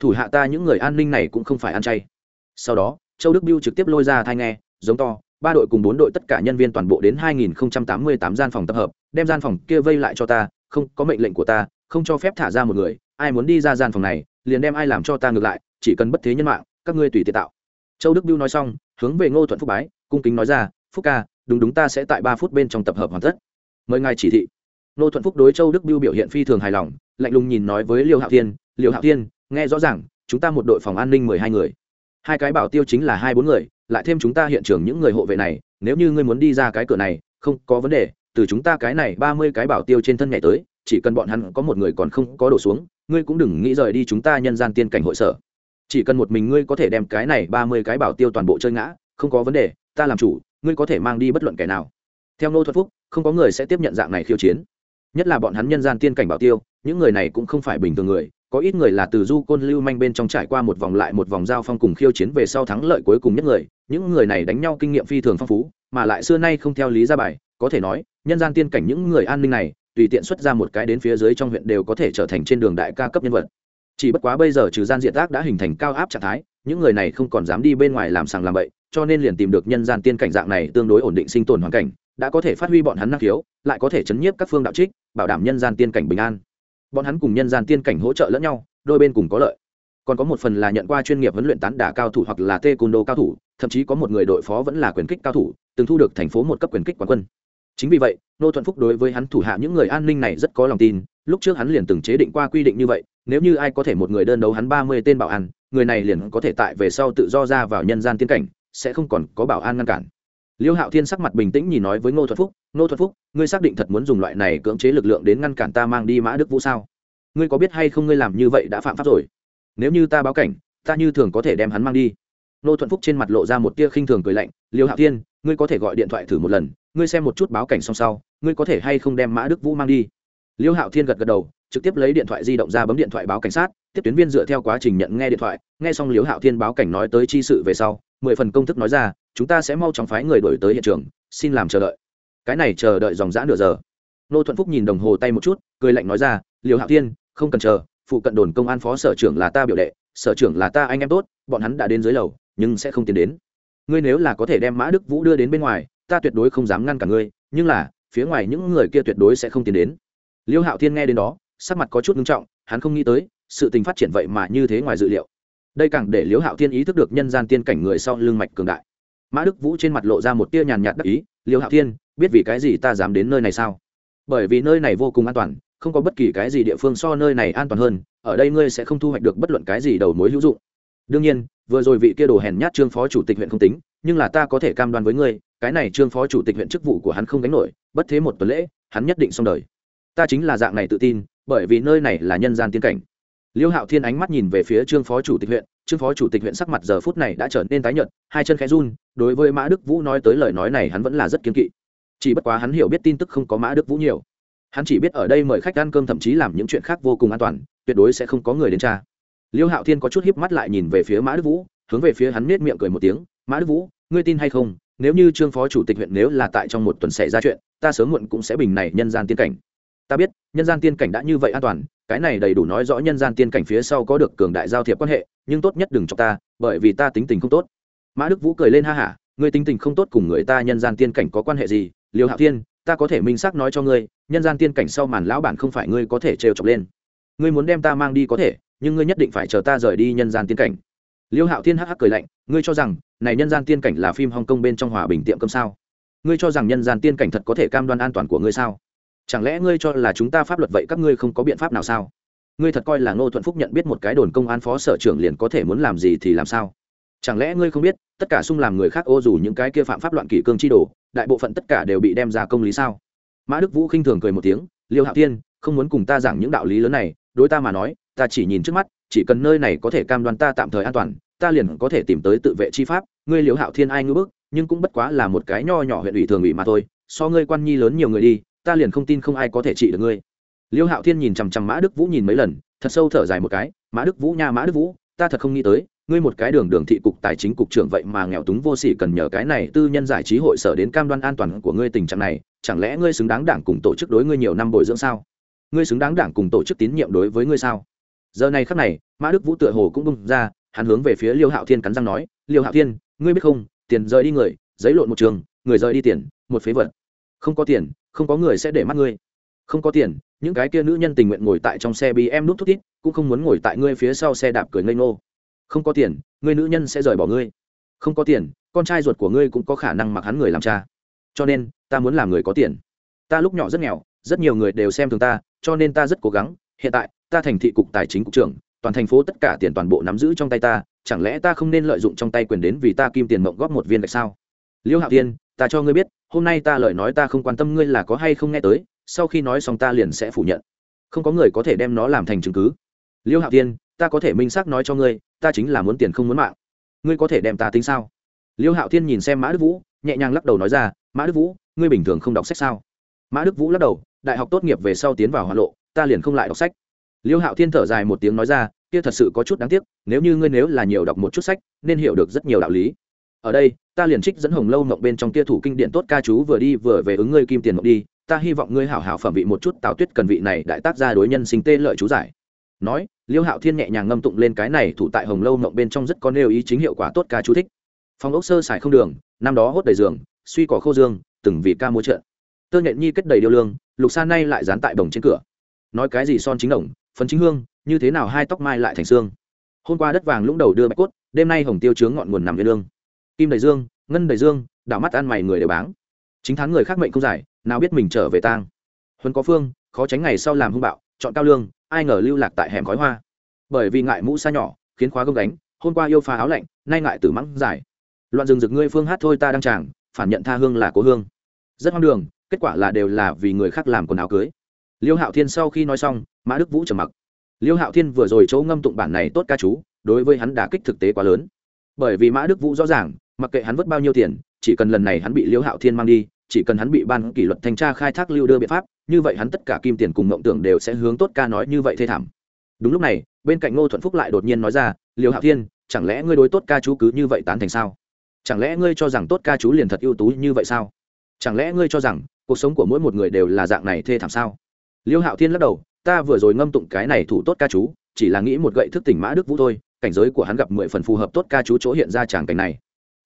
Thủ hạ ta những người an ninh này cũng không phải ăn chay. Sau đó, châu đức biêu trực tiếp lôi ra thai nghe, giống to, ba đội cùng bốn đội tất cả nhân viên toàn bộ đến 2088 gian phòng tập hợp, đem gian phòng kia vây lại cho ta, không có mệnh lệnh của ta, không cho phép thả ra một người, ai muốn đi ra gian phòng này, liền đem ai làm cho ta ngược lại, chỉ cần bất thế nhân mạng, các ngươi tùy tiện tạo. Châu đức biêu nói xong, hướng về ngô thuận phúc bái, cung kính nói ra phúc ca, đúng đúng ta sẽ tại ba phút bên trong tập hợp hoàn tất. Mời ngài chỉ thị. Nô thuận phúc đối châu đức biêu biểu hiện phi thường hài lòng, lạnh lùng nhìn nói với liêu hạo thiên, liêu hạo thiên, nghe rõ ràng, chúng ta một đội phòng an ninh mười hai người. Hai cái bảo tiêu chính là hai bốn người, lại thêm chúng ta hiện trường những người hộ vệ này, nếu như ngươi muốn đi ra cái cửa này, không có vấn đề, từ chúng ta cái này ba mươi cái bảo tiêu trên thân nhảy tới, chỉ cần bọn hắn có một người còn không có đổ xuống, ngươi cũng đừng nghĩ rời đi chúng ta nhân gian tiên cảnh hội sở. Chỉ cần một mình ngươi có thể đem cái này ba mươi cái bảo tiêu toàn bộ chơi ngã, không có vấn đề, ta làm chủ ngươi có thể mang đi bất luận kẻ nào. Theo ngô thuật phúc, không có người sẽ tiếp nhận dạng này khiêu chiến. Nhất là bọn hắn nhân gian tiên cảnh bảo tiêu, những người này cũng không phải bình thường người, có ít người là từ du côn lưu manh bên trong trải qua một vòng lại một vòng giao phong cùng khiêu chiến về sau thắng lợi cuối cùng nhất người. Những người này đánh nhau kinh nghiệm phi thường phong phú, mà lại xưa nay không theo lý ra bài. Có thể nói, nhân gian tiên cảnh những người an ninh này, tùy tiện xuất ra một cái đến phía dưới trong huyện đều có thể trở thành trên đường đại ca cấp nhân vật. Chỉ bất quá bây giờ trừ gian diện tác đã hình thành cao áp trạng thái, những người này không còn dám đi bên ngoài làm sàng làm bậy cho nên liền tìm được nhân gian tiên cảnh dạng này tương đối ổn định sinh tồn hoàn cảnh, đã có thể phát huy bọn hắn năng khiếu, lại có thể chấn nhiếp các phương đạo trích, bảo đảm nhân gian tiên cảnh bình an. Bọn hắn cùng nhân gian tiên cảnh hỗ trợ lẫn nhau, đôi bên cùng có lợi. Còn có một phần là nhận qua chuyên nghiệp huấn luyện tán đả cao thủ hoặc là tê côn đô cao thủ, thậm chí có một người đội phó vẫn là quyền kích cao thủ, từng thu được thành phố một cấp quyền kích quán quân. Chính vì vậy, nô thuận phúc đối với hắn thủ hạ những người an ninh này rất có lòng tin, lúc trước hắn liền từng chế định qua quy định như vậy, nếu như ai có thể một người đơn đấu hắn ba mươi tên bảo an, người này liền có thể tại về sau tự do ra vào nhân gian tiên cảnh sẽ không còn có bảo an ngăn cản. Liêu hạo thiên sắc mặt bình tĩnh nhìn nói với ngô thuật phúc, ngô thuật phúc, ngươi xác định thật muốn dùng loại này cưỡng chế lực lượng đến ngăn cản ta mang đi mã đức vũ sao? Ngươi có biết hay không ngươi làm như vậy đã phạm pháp rồi? Nếu như ta báo cảnh, ta như thường có thể đem hắn mang đi. Ngô thuận phúc trên mặt lộ ra một tia khinh thường cười lạnh, liêu hạo thiên, ngươi có thể gọi điện thoại thử một lần, ngươi xem một chút báo cảnh xong sau, ngươi có thể hay không đem mã đức vũ mang đi? Liêu hạo thiên gật gật đầu trực tiếp lấy điện thoại di động ra bấm điện thoại báo cảnh sát, tiếp tuyến viên dựa theo quá trình nhận nghe điện thoại, nghe xong liêu hạo thiên báo cảnh nói tới chi sự về sau, mười phần công thức nói ra, chúng ta sẽ mau chóng phái người đổi tới hiện trường, xin làm chờ đợi. Cái này chờ đợi dòng dã nửa giờ. Nô thuận phúc nhìn đồng hồ tay một chút, cười lạnh nói ra liều hạo thiên, không cần chờ, phụ cận đồn công an phó sở trưởng là ta biểu đệ, sở trưởng là ta anh em tốt, bọn hắn đã đến dưới lầu, nhưng sẽ không tiến đến. Ngươi nếu là có thể đem mã đức vũ đưa đến bên ngoài, ta tuyệt đối không dám ngăn cả ngươi, nhưng là, phía ngoài những người kia tuyệt đối sẽ không tiến đến. Liêu hạo thiên nghe đến đó sắc mặt có chút nghiêm trọng, hắn không nghĩ tới, sự tình phát triển vậy mà như thế ngoài dự liệu. Đây càng để Liễu hạo thiên ý thức được nhân gian tiên cảnh người sau lưng mạch cường đại. Mã đức vũ trên mặt lộ ra một tia nhàn nhạt đắc ý, Liễu hạo thiên, biết vì cái gì ta dám đến nơi này sao? Bởi vì nơi này vô cùng an toàn, không có bất kỳ cái gì địa phương so nơi này an toàn hơn, ở đây ngươi sẽ không thu hoạch được bất luận cái gì đầu mối hữu dụng. Đương nhiên, vừa rồi vị kia đồ hèn nhát trương phó chủ tịch huyện không tính, nhưng là ta có thể cam đoan với ngươi, cái này trương phó chủ tịch huyện chức vụ của hắn không gánh nổi, bất thế một tuần lễ, hắn nhất định xong đời. Ta chính là dạng này tự tin bởi vì nơi này là nhân gian tiên cảnh. Liêu hạo thiên ánh mắt nhìn về phía trương phó chủ tịch huyện, trương phó chủ tịch huyện sắc mặt giờ phút này đã trở nên tái nhợt, hai chân khẽ run, đối với mã đức vũ nói tới lời nói này hắn vẫn là rất kiên kỵ. Chỉ bất quá hắn hiểu biết tin tức không có mã đức vũ nhiều. Hắn chỉ biết ở đây mời khách ăn cơm thậm chí làm những chuyện khác vô cùng an toàn, tuyệt đối sẽ không có người đến tra. Liêu hạo thiên có chút hiếp mắt lại nhìn về phía mã đức vũ, hướng về phía hắn nết miệng cười một tiếng, mã đức vũ, ngươi tin hay không? Nếu như trương phó chủ tịch huyện nếu là tại trong một tuần xảy ra chuyện, ta sớm muộn cũng sẽ bình này nhân gian tiên cảnh ta biết, nhân gian tiên cảnh đã như vậy an toàn, cái này đầy đủ nói rõ nhân gian tiên cảnh phía sau có được cường đại giao thiệp quan hệ, nhưng tốt nhất đừng cho ta, bởi vì ta tính tình không tốt. Mã đức vũ cười lên ha hả, ngươi tính tình không tốt cùng người ta nhân gian tiên cảnh có quan hệ gì? Liều hạo thiên, ta có thể minh xác nói cho ngươi, nhân gian tiên cảnh sau màn lão bản không phải ngươi có thể trêu chọc lên. Ngươi muốn đem ta mang đi có thể, nhưng ngươi nhất định phải chờ ta rời đi nhân gian tiên cảnh. Liêu hạo thiên hắc hắc cười lạnh, ngươi cho rằng, này nhân gian tiên cảnh là phim hong kong bên trong hòa bình tiệm cơm sao? Ngươi cho rằng nhân gian tiên cảnh thật có thể cam đoan an toàn của ngươi sao? Chẳng lẽ ngươi cho là chúng ta pháp luật vậy các ngươi không có biện pháp nào sao? Ngươi thật coi là ngô thuận phúc nhận biết một cái đồn công an phó sở trưởng liền có thể muốn làm gì thì làm sao? Chẳng lẽ ngươi không biết, tất cả xung làm người khác ô dù những cái kia phạm pháp loạn kỷ cương chi đồ, đại bộ phận tất cả đều bị đem ra công lý sao? Mã đức vũ khinh thường cười một tiếng, liêu hạo thiên, không muốn cùng ta giảng những đạo lý lớn này, đối ta mà nói, ta chỉ nhìn trước mắt, chỉ cần nơi này có thể cam đoan ta tạm thời an toàn, ta liền có thể tìm tới tự vệ chi pháp. Ngươi liêu hạo thiên ai ngưỡng bức, nhưng cũng bất quá là một cái nho nhỏ huyện ủy thường ủy mà thôi, so ngươi quan nhi lớn nhiều người đi ta liền không tin không ai có thể trị được ngươi. Liêu hạo thiên nhìn chằm chằm mã đức vũ nhìn mấy lần, thật sâu thở dài một cái, mã đức vũ nha, mã đức vũ, ta thật không nghĩ tới, ngươi một cái đường đường thị cục tài chính cục trưởng vậy mà nghèo túng vô sỉ cần nhờ cái này tư nhân giải trí hội sở đến cam đoan an toàn của ngươi tình trạng này, chẳng lẽ ngươi xứng đáng đảng cùng tổ chức đối ngươi nhiều năm bồi dưỡng sao? Ngươi xứng đáng đảng cùng tổ chức tín nhiệm đối với ngươi sao? Giờ này khắc này, mã đức vũ tựa hồ cũng bung ra, hắn hướng về phía liêu hạo thiên cắn răng nói, liêu hạo thiên, ngươi biết không, tiền rời đi người, giấy lộn một trường, người rời đi tiền, một phế vật. Không có tiền không có người sẽ để mắt ngươi. Không có tiền, những cái kia nữ nhân tình nguyện ngồi tại trong xe bị em nút thút tít cũng không muốn ngồi tại ngươi phía sau xe đạp cười ngây ngô. Không có tiền, ngươi nữ nhân sẽ rời bỏ ngươi. Không có tiền, con trai ruột của ngươi cũng có khả năng mặc hắn người làm cha. Cho nên, ta muốn làm người có tiền. Ta lúc nhỏ rất nghèo, rất nhiều người đều xem thường ta, cho nên ta rất cố gắng. Hiện tại, ta thành thị cục tài chính cục trưởng, toàn thành phố tất cả tiền toàn bộ nắm giữ trong tay ta. Chẳng lẽ ta không nên lợi dụng trong tay quyền đến vì ta kim tiền mộng góp một viên gạch sao? Liêu hạo tiên ta cho ngươi biết, hôm nay ta lời nói ta không quan tâm ngươi là có hay không nghe tới, sau khi nói xong ta liền sẽ phủ nhận. Không có người có thể đem nó làm thành chứng cứ. Liêu hạo tiên ta có thể minh xác nói cho ngươi, ta chính là muốn tiền không muốn mạng. Ngươi có thể đem ta tính sao? Liêu hạo thiên nhìn xem mã đức vũ, nhẹ nhàng lắc đầu nói ra, mã đức vũ, ngươi bình thường không đọc sách sao? Mã đức vũ lắc đầu, đại học tốt nghiệp về sau tiến vào hoa lộ, ta liền không lại đọc sách. Liêu hạo thiên thở dài một tiếng nói ra, kia thật sự có chút đáng tiếc, nếu như ngươi nếu là nhiều đọc một chút sách, nên hiểu được rất nhiều đạo lý ở đây, ta liền trích dẫn hồng lâu mộng bên trong kia thủ kinh điện tốt ca chú vừa đi vừa về ứng ngươi kim tiền mộng đi, ta hy vọng ngươi hảo hảo phẩm vị một chút, tào tuyết cần vị này đại tác gia đối nhân sinh tê lợi chú giải. Nói, liêu hạo thiên nhẹ nhàng ngâm tụng lên cái này thủ tại hồng lâu mộng bên trong rất có nêu ý chính hiệu quả tốt ca chú thích. Phòng ốc sơ xài không đường, năm đó hốt đầy giường, suy cỏ khô dương, từng vị ca múa trợ tơ nhện nhi kết đầy điêu lương, lục sa nay lại dán tại đồng trên cửa. Nói cái gì son chính đồng, phấn chính hương, như thế nào hai tóc mai lại thành xương. Hôm qua đất vàng lũng đầu đưa bạch cốt, đêm nay hồng tiêu chướng ngọn nguồn nằm yên lương kim đầy dương, ngân đầy dương, đảo mắt ăn mày người đều báng. Chính thắng người khác mệnh không giải, nào biết mình trở về tang. Huân có phương, khó tránh ngày sau làm hung bạo, chọn cao lương, ai ngờ lưu lạc tại hẻm khói hoa. Bởi vì ngại mũ xa nhỏ, khiến khóa gông đánh hôm qua yêu phá áo lạnh, nay ngại tử mắng giải. Loạn rừng rực ngươi phương hát thôi ta đang chàng phản nhận tha hương là cố hương. Rất hoang đường, kết quả là đều là vì người khác làm quần áo cưới. Liêu hạo thiên sau khi nói xong, mã đức vũ trầm mặc. Liêu hạo thiên vừa rồi chỗ ngâm tụng bản này tốt ca chú, đối với hắn đã kích thực tế quá lớn. Bởi vì mã đức vũ rõ ràng mặc kệ hắn vớt bao nhiêu tiền, chỉ cần lần này hắn bị liêu hạo thiên mang đi, chỉ cần hắn bị ban kỷ luật thanh tra khai thác lưu đưa biện pháp, như vậy hắn tất cả kim tiền cùng mộng tưởng đều sẽ hướng tốt ca nói như vậy thê thảm. Đúng lúc này, bên cạnh ngô thuận phúc lại đột nhiên nói ra liêu hạo thiên, chẳng lẽ ngươi đối tốt ca chú cứ như vậy tán thành sao? Chẳng lẽ ngươi cho rằng tốt ca chú liền thật ưu tú như vậy sao? Chẳng lẽ ngươi cho rằng cuộc sống của mỗi một người đều là dạng này thê thảm sao? Liêu hạo thiên lắc đầu, ta vừa rồi ngâm tụng cái này thủ tốt ca chú, chỉ là nghĩ một gậy thức tỉnh mã đức vũ thôi, cảnh giới của hắn gặp mười phần phù hợp tốt ca chú chỗ hiện ra tràng cảnh này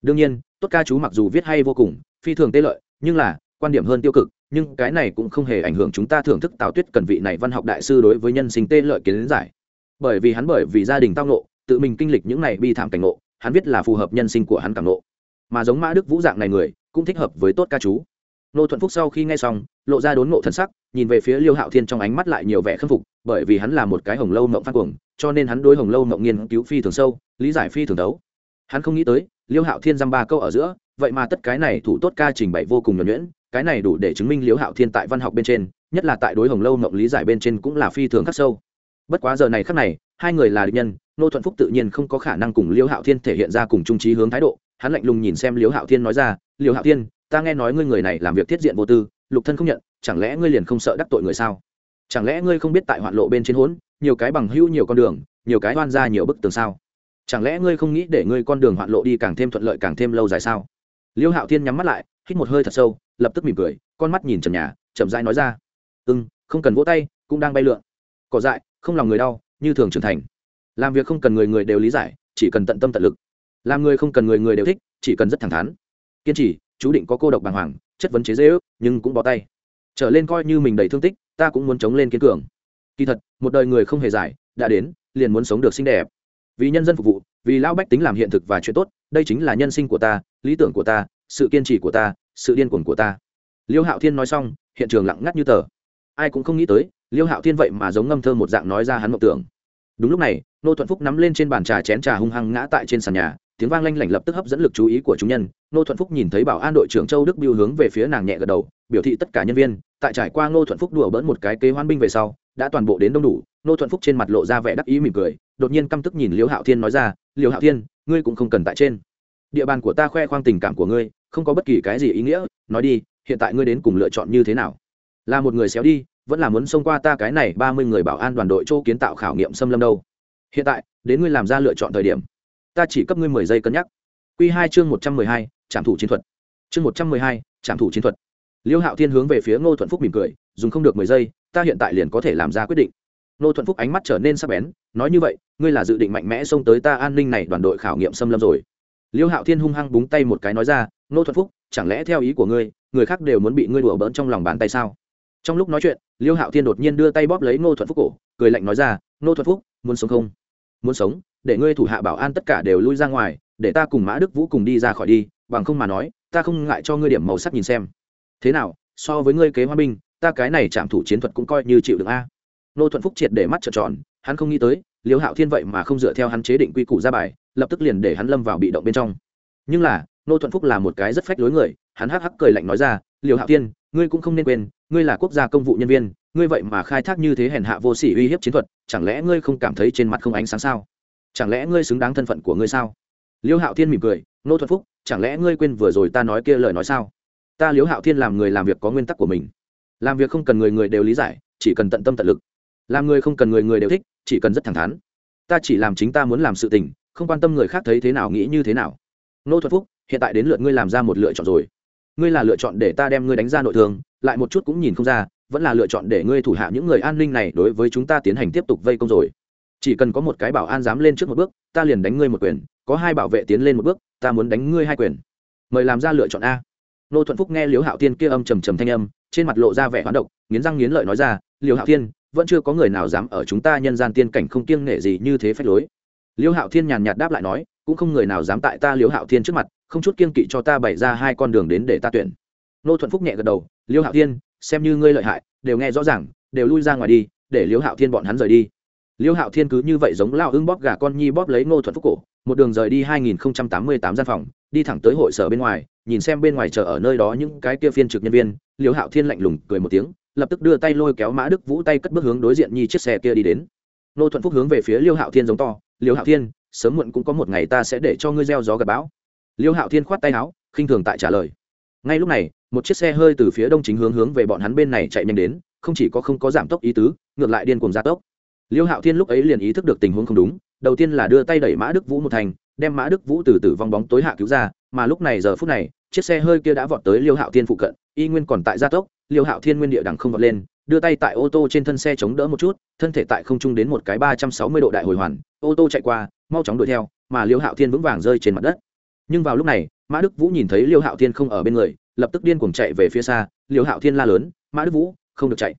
đương nhiên, tốt ca chú mặc dù viết hay vô cùng, phi thường tê lợi, nhưng là, quan điểm hơn tiêu cực, nhưng cái này cũng không hề ảnh hưởng chúng ta thưởng thức tào tuyết cần vị này văn học đại sư đối với nhân sinh tê lợi kiến giải. Bởi vì hắn bởi vì gia đình tao nộ tự mình kinh lịch những này bi thảm cảnh ngộ, hắn viết là phù hợp nhân sinh của hắn cảm nộ mà giống mã đức vũ dạng này người, cũng thích hợp với tốt ca chú. Nô thuận phúc sau khi nghe xong, lộ ra đốn ngộ thân sắc, nhìn về phía liêu hạo thiên trong ánh mắt lại nhiều vẻ khâm phục, bởi vì hắn là một cái hồng lâu mộng phát cuồng, cho nên hắn đối hồng lâu mộng nghiên cứu phi thường sâu, lý giải phi thường đấu. Hắn không nghĩ tới liêu hạo thiên dăm ba câu ở giữa, vậy mà tất cái này thủ tốt ca trình bày vô cùng nhuẩn nhuyễn, cái này đủ để chứng minh liêu hạo thiên tại văn học bên trên, nhất là tại đối hồng lâu mộng lý giải bên trên cũng là phi thường khắc sâu. Bất quá giờ này khắc này, hai người là địch nhân nô thuận phúc tự nhiên không có khả năng cùng liêu hạo thiên thể hiện ra cùng trung trí hướng thái độ, hắn lạnh lùng nhìn xem liêu hạo thiên nói ra, liêu hạo thiên, ta nghe nói ngươi người này làm việc thiết diện vô tư, lục thân không nhận, chẳng lẽ ngươi liền không sợ đắc tội người sao? Chẳng lẽ ngươi không biết tại hoạn lộ bên trên hốn, nhiều cái bằng hữu, nhiều con đường, nhiều cái oan ra nhiều bức tường sao? Chẳng lẽ ngươi không nghĩ để ngươi con đường hoạn lộ đi càng thêm thuận lợi càng thêm lâu dài sao? Liêu hạo thiên nhắm mắt lại, hít một hơi thật sâu, lập tức mỉm cười, con mắt nhìn trần nhà, chậm rãi nói ra. Ưng không cần vỗ tay, cũng đang bay lượn. Cỏ dại, không lòng người đau, như thường trưởng thành. Làm việc không cần người người đều lý giải, chỉ cần tận tâm tận lực. Làm người không cần người người đều thích, chỉ cần rất thẳng thắn. Kiên trì, chú định có cô độc bàng hoàng, chất vấn chế dễ ước, nhưng cũng bó tay. Trở lên coi như mình đầy thương tích, ta cũng muốn chống lên kiên cường. Kỳ thật, một đời người không hề giải đã đến, liền muốn sống được xinh đẹp vì nhân dân phục vụ, vì lão bách tính làm hiện thực và chuyện tốt, đây chính là nhân sinh của ta, lý tưởng của ta, sự kiên trì của ta, sự điên cuồng của ta. Liêu hạo thiên nói xong, hiện trường lặng ngắt như tờ. Ai cũng không nghĩ tới, liêu hạo thiên vậy mà giống ngâm thơ một dạng nói ra hắn mộng tưởng. Đúng lúc này, nô thuận phúc nắm lên trên bàn trà chén trà hung hăng ngã tại trên sàn nhà tiếng vang lanh lảnh lập tức hấp dẫn lực chú ý của chúng nhân. Nô thuận phúc nhìn thấy bảo an đội trưởng châu đức biêu hướng về phía nàng nhẹ gật đầu, biểu thị tất cả nhân viên, tại trải qua nô thuận phúc đùa bỡn một cái kế hoan binh về sau, đã toàn bộ đến đông đủ. Nô thuận phúc trên mặt lộ ra vẻ đắc ý mỉm cười, đột nhiên căm tức nhìn liễu hạo thiên nói ra, liễu hạo thiên, ngươi cũng không cần tại trên. Địa bàn của ta khoe khoang tình cảm của ngươi, không có bất kỳ cái gì ý nghĩa. Nói đi, hiện tại ngươi đến cùng lựa chọn như thế nào? Là một người xéo đi, vẫn là muốn xông qua ta cái này ba mươi người bảo an đoàn đội châu kiến tạo khảo nghiệm xâm lâm đâu. Hiện tại, đến ngươi làm ra lựa chọn thời điểm ta chỉ cấp ngươi mười giây cân nhắc. Q hai chương một trăm mười hai trạm thủ chiến thuật. Chương một trăm mười hai trạm thủ chiến thuật. Liêu hạo thiên hướng về phía ngô thuận phúc mỉm cười, dùng không được mười giây, ta hiện tại liền có thể làm ra quyết định. Ngô thuận phúc ánh mắt trở nên sắc bén, nói như vậy, ngươi là dự định mạnh mẽ xông tới ta an ninh này đoàn đội khảo nghiệm xâm lâm rồi. Liêu hạo thiên hung hăng búng tay một cái nói ra, ngô thuận phúc, chẳng lẽ theo ý của ngươi, người khác đều muốn bị ngươi đùa bỡn trong lòng bàn tay sao? Trong lúc nói chuyện, liêu hạo thiên đột nhiên đưa tay bóp lấy ngô thuận phúc cổ, cười lạnh nói ra, ngô thuận phúc, muốn sống không? Muốn sống, để ngươi thủ hạ bảo an tất cả đều lui ra ngoài, để ta cùng mã đức vũ cùng đi ra khỏi đi, bằng không mà nói, ta không ngại cho ngươi điểm màu sắc nhìn xem. Thế nào, so với ngươi kế hoa binh, ta cái này chạm thủ chiến thuật cũng coi như chịu được a. Nô thuận phúc triệt để mắt trợn tròn, hắn không nghĩ tới, liêu hạo thiên vậy mà không dựa theo hắn chế định quy củ ra bài, lập tức liền để hắn lâm vào bị động bên trong. Nhưng là, nô thuận phúc là một cái rất phách lối người, hắn hắc hắc cười lạnh nói ra, liêu hạo thiên, ngươi cũng không nên quên, ngươi là quốc gia công vụ nhân viên ngươi vậy mà khai thác như thế hèn hạ vô sỉ uy hiếp chiến thuật, chẳng lẽ ngươi không cảm thấy trên mặt không ánh sáng sao? Chẳng lẽ ngươi xứng đáng thân phận của ngươi sao? Liêu hạo thiên mỉm cười, nô thuận phúc, chẳng lẽ ngươi quên vừa rồi ta nói kia lời nói sao? Ta liêu hạo thiên làm người làm việc có nguyên tắc của mình. Làm việc không cần người người đều lý giải, chỉ cần tận tâm tận lực. Làm người không cần người người đều thích, chỉ cần rất thẳng thắn. Ta chỉ làm chính ta muốn làm sự tình, không quan tâm người khác thấy thế nào nghĩ như thế nào. Nô thuật phúc, hiện tại đến lượt ngươi làm ra một lựa chọn rồi. Ngươi là lựa chọn để ta đem ngươi đánh ra nội thương, lại một chút cũng nhìn không ra vẫn là lựa chọn để ngươi thủ hạ những người an ninh này đối với chúng ta tiến hành tiếp tục vây công rồi. Chỉ cần có một cái bảo an dám lên trước một bước, ta liền đánh ngươi một quyền, có hai bảo vệ tiến lên một bước, ta muốn đánh ngươi hai quyền. Mời làm ra lựa chọn a. Nô thuận phúc nghe liếu hạo tiên kia âm trầm trầm thanh âm, trên mặt lộ ra vẻ hoán độc, nghiến răng nghiến lợi nói ra liều hạo thiên, vẫn chưa có người nào dám ở chúng ta nhân gian tiên cảnh không kiêng nghệ gì như thế phách lối. Liêu hạo thiên nhàn nhạt đáp lại nói, cũng không người nào dám tại ta liêu hạo thiên trước mặt, không chút kiêng kỵ cho ta bày ra hai con đường đến để ta tuyển. Nô thuận phúc nhẹ gật đầu liêu hạo thiên xem như ngươi lợi hại, đều nghe rõ ràng, đều lui ra ngoài đi, để liêu hạo thiên bọn hắn rời đi. Liêu hạo thiên cứ như vậy giống lao ưng bóp gà con nhi bóp lấy nô thuận phúc cổ, một đường rời đi 2088 gian phòng, đi thẳng tới hội sở bên ngoài, nhìn xem bên ngoài chờ ở nơi đó những cái kia phiên trực nhân viên liêu hạo thiên lạnh lùng cười một tiếng, lập tức đưa tay lôi kéo mã đức vũ tay cất bước hướng đối diện nhi chiếc xe kia đi đến. Nô thuận phúc hướng về phía liêu hạo thiên giống to liêu hạo thiên, sớm muộn cũng có một ngày ta sẽ để cho ngươi gieo gió gặp bão. Liêu hạo thiên khoát tay áo, khinh thường tại trả lời ngay lúc này, một chiếc xe hơi từ phía đông chính hướng hướng về bọn hắn bên này chạy nhanh đến, không chỉ có không có giảm tốc ý tứ, ngược lại điên cuồng gia tốc. Liêu hạo thiên lúc ấy liền ý thức được tình huống không đúng, đầu tiên là đưa tay đẩy mã đức vũ một thành, đem mã đức vũ từ từ vong bóng tối hạ cứu ra, mà lúc này giờ phút này, chiếc xe hơi kia đã vọt tới liêu hạo thiên phụ cận, y nguyên còn tại gia tốc, liêu hạo thiên nguyên địa đằng không vọt lên, đưa tay tại ô tô trên thân xe chống đỡ một chút, thân thể tại không trung đến một cái ba trăm sáu mươi độ đại hồi hoàn, ô tô chạy qua, mau chóng đuổi theo, mà liêu hạo thiên vững vàng rơi trên mặt đất nhưng vào lúc này, mã đức vũ nhìn thấy liêu hạo thiên không ở bên người, lập tức điên cuồng chạy về phía xa, liêu hạo thiên la lớn, mã đức vũ, không được chạy.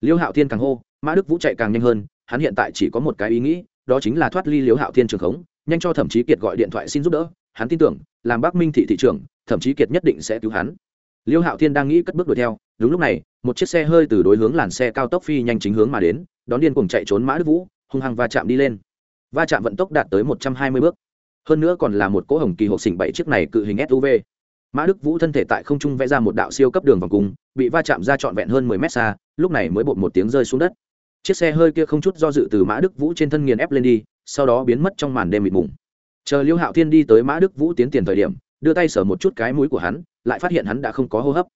Liêu hạo thiên càng hô, mã đức vũ chạy càng nhanh hơn, hắn hiện tại chỉ có một cái ý nghĩ, đó chính là thoát ly liêu hạo thiên trường khống, nhanh cho thẩm chí kiệt gọi điện thoại xin giúp đỡ. Hắn tin tưởng, làm bắc minh thị thị trưởng, thẩm chí kiệt nhất định sẽ cứu hắn. Liêu hạo thiên đang nghĩ cất bước đuổi theo, đúng lúc này, một chiếc xe hơi từ đối hướng làn xe cao tốc phi nhanh chính hướng mà đến, đón điên cuồng chạy trốn mã đức vũ, hung hăng va chạm đi lên. Va chạm vận tốc đạt tới một trăm hai mươi bước hơn nữa còn là một cỗ hồng kỳ hộp xỉnh bảy chiếc này cự hình suv mã đức vũ thân thể tại không trung vẽ ra một đạo siêu cấp đường vòng cung, bị va chạm ra trọn vẹn hơn mười mét xa, lúc này mới bột một tiếng rơi xuống đất. Chiếc xe hơi kia không chút do dự từ mã đức vũ trên thân nghiền ép lên đi, sau đó biến mất trong màn đêm mịt mùng. Chờ liêu hạo thiên đi tới mã đức vũ tiến tiền thời điểm, đưa tay sờ một chút cái mũi của hắn, lại phát hiện hắn đã không có hô hấp.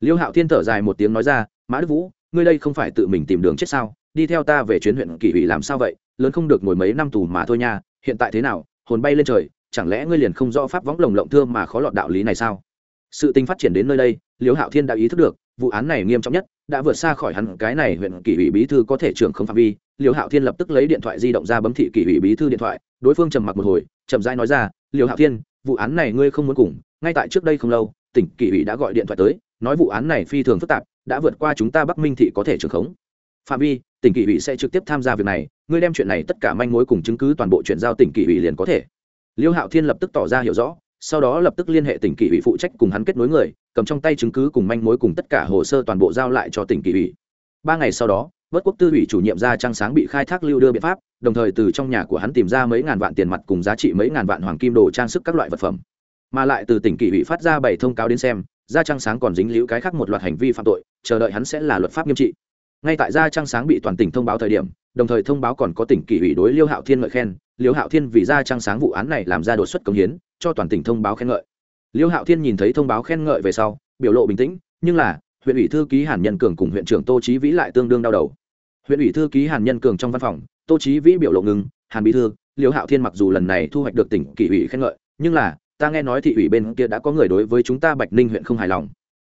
Liêu hạo thiên thở dài một tiếng nói ra, mã đức vũ, ngươi đây không phải tự mình tìm đường chết sao? Đi theo ta về chuyến huyện kỳ ủy làm sao vậy? Lớn không được ngồi mấy năm tù mà thôi nha, hiện tại thế nào? Hồn bay lên trời, chẳng lẽ ngươi liền không rõ pháp võng lồng lộng thương mà khó lọt đạo lý này sao? Sự tình phát triển đến nơi đây, Liễu hạo thiên đã ý thức được, vụ án này nghiêm trọng nhất, đã vượt xa khỏi hắn, cái này huyện kỷ ủy bí thư có thể trưởng không phạm vi. Liễu hạo thiên lập tức lấy điện thoại di động ra bấm thị kỷ ủy bí thư điện thoại, đối phương trầm mặc một hồi, chậm rãi nói ra, Liễu hạo thiên, vụ án này ngươi không muốn cùng, ngay tại trước đây không lâu, tỉnh kỷ ủy đã gọi điện thoại tới, nói vụ án này phi thường phức tạp, đã vượt qua chúng ta bắc minh thị có thể trưởng khống. Phạm vi tỉnh kỷ ủy sẽ trực tiếp tham gia việc này, ngươi đem chuyện này tất cả manh mối cùng chứng cứ toàn bộ chuyển giao tỉnh kỷ ủy liền có thể. Liêu hạo thiên lập tức tỏ ra hiểu rõ, sau đó lập tức liên hệ tỉnh kỷ ủy phụ trách cùng hắn kết nối người, cầm trong tay chứng cứ cùng manh mối cùng tất cả hồ sơ toàn bộ giao lại cho tỉnh kỷ ủy. Ba ngày sau đó vớt quốc tư ủy chủ nhiệm ra trang sáng bị khai thác lưu đưa biện pháp, đồng thời từ trong nhà của hắn tìm ra mấy ngàn vạn tiền mặt cùng giá trị mấy ngàn vạn hoàng kim đồ trang sức các loại vật phẩm. Mà lại từ tỉnh kỷ ủy phát ra bảy thông cáo đến xem, gia trang sáng còn dính liễu cái khác một loạt hành vi phạm tội, chờ đợi hắn sẽ là luật pháp nghiêm trị ngay tại gia trang sáng bị toàn tỉnh thông báo thời điểm, đồng thời thông báo còn có tỉnh kỷ ủy đối liêu hạo thiên ngợi khen. Liêu hạo thiên vì gia trang sáng vụ án này làm ra đột xuất công hiến, cho toàn tỉnh thông báo khen ngợi. Liêu hạo thiên nhìn thấy thông báo khen ngợi về sau, biểu lộ bình tĩnh, nhưng là, huyện ủy thư ký hàn nhân cường cùng huyện trưởng tô trí vĩ lại tương đương đau đầu. Huyện ủy thư ký hàn nhân cường trong văn phòng, tô trí vĩ biểu lộ ngừng hàn bí thư, liêu hạo thiên mặc dù lần này thu hoạch được tỉnh kỷ ủy khen ngợi, nhưng là, ta nghe nói thị ủy bên kia đã có người đối với chúng ta bạch ninh huyện không hài lòng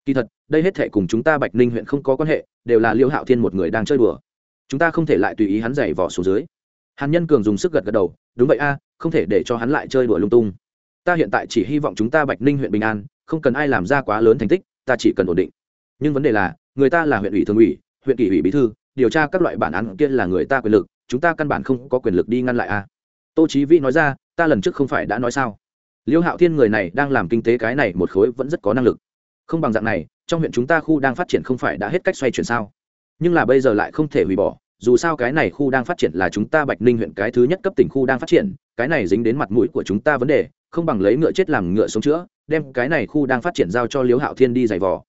kỳ thật, đây hết thể cùng chúng ta bạch ninh huyện không có quan hệ, đều là liêu hạo thiên một người đang chơi đùa. Chúng ta không thể lại tùy ý hắn giày vỏ xuống dưới. Hàn nhân cường dùng sức gật gật đầu, đúng vậy a, không thể để cho hắn lại chơi đùa lung tung. Ta hiện tại chỉ hy vọng chúng ta bạch ninh huyện bình an, không cần ai làm ra quá lớn thành tích, ta chỉ cần ổn định. Nhưng vấn đề là, người ta là huyện ủy thường ủy, huyện kỷ ủy bí thư, điều tra các loại bản án kia là người ta quyền lực, chúng ta căn bản không có quyền lực đi ngăn lại a. Tô chí vĩ nói ra, ta lần trước không phải đã nói sao? Liêu hạo thiên người này đang làm kinh tế cái này một khối vẫn rất có năng lực không bằng dạng này, trong huyện chúng ta khu đang phát triển không phải đã hết cách xoay chuyển sao? Nhưng là bây giờ lại không thể hủy bỏ, dù sao cái này khu đang phát triển là chúng ta bạch ninh huyện cái thứ nhất cấp tỉnh khu đang phát triển, cái này dính đến mặt mũi của chúng ta vấn đề, không bằng lấy ngựa chết làm ngựa sống chữa, đem cái này khu đang phát triển giao cho liễu hạo thiên đi giày vò.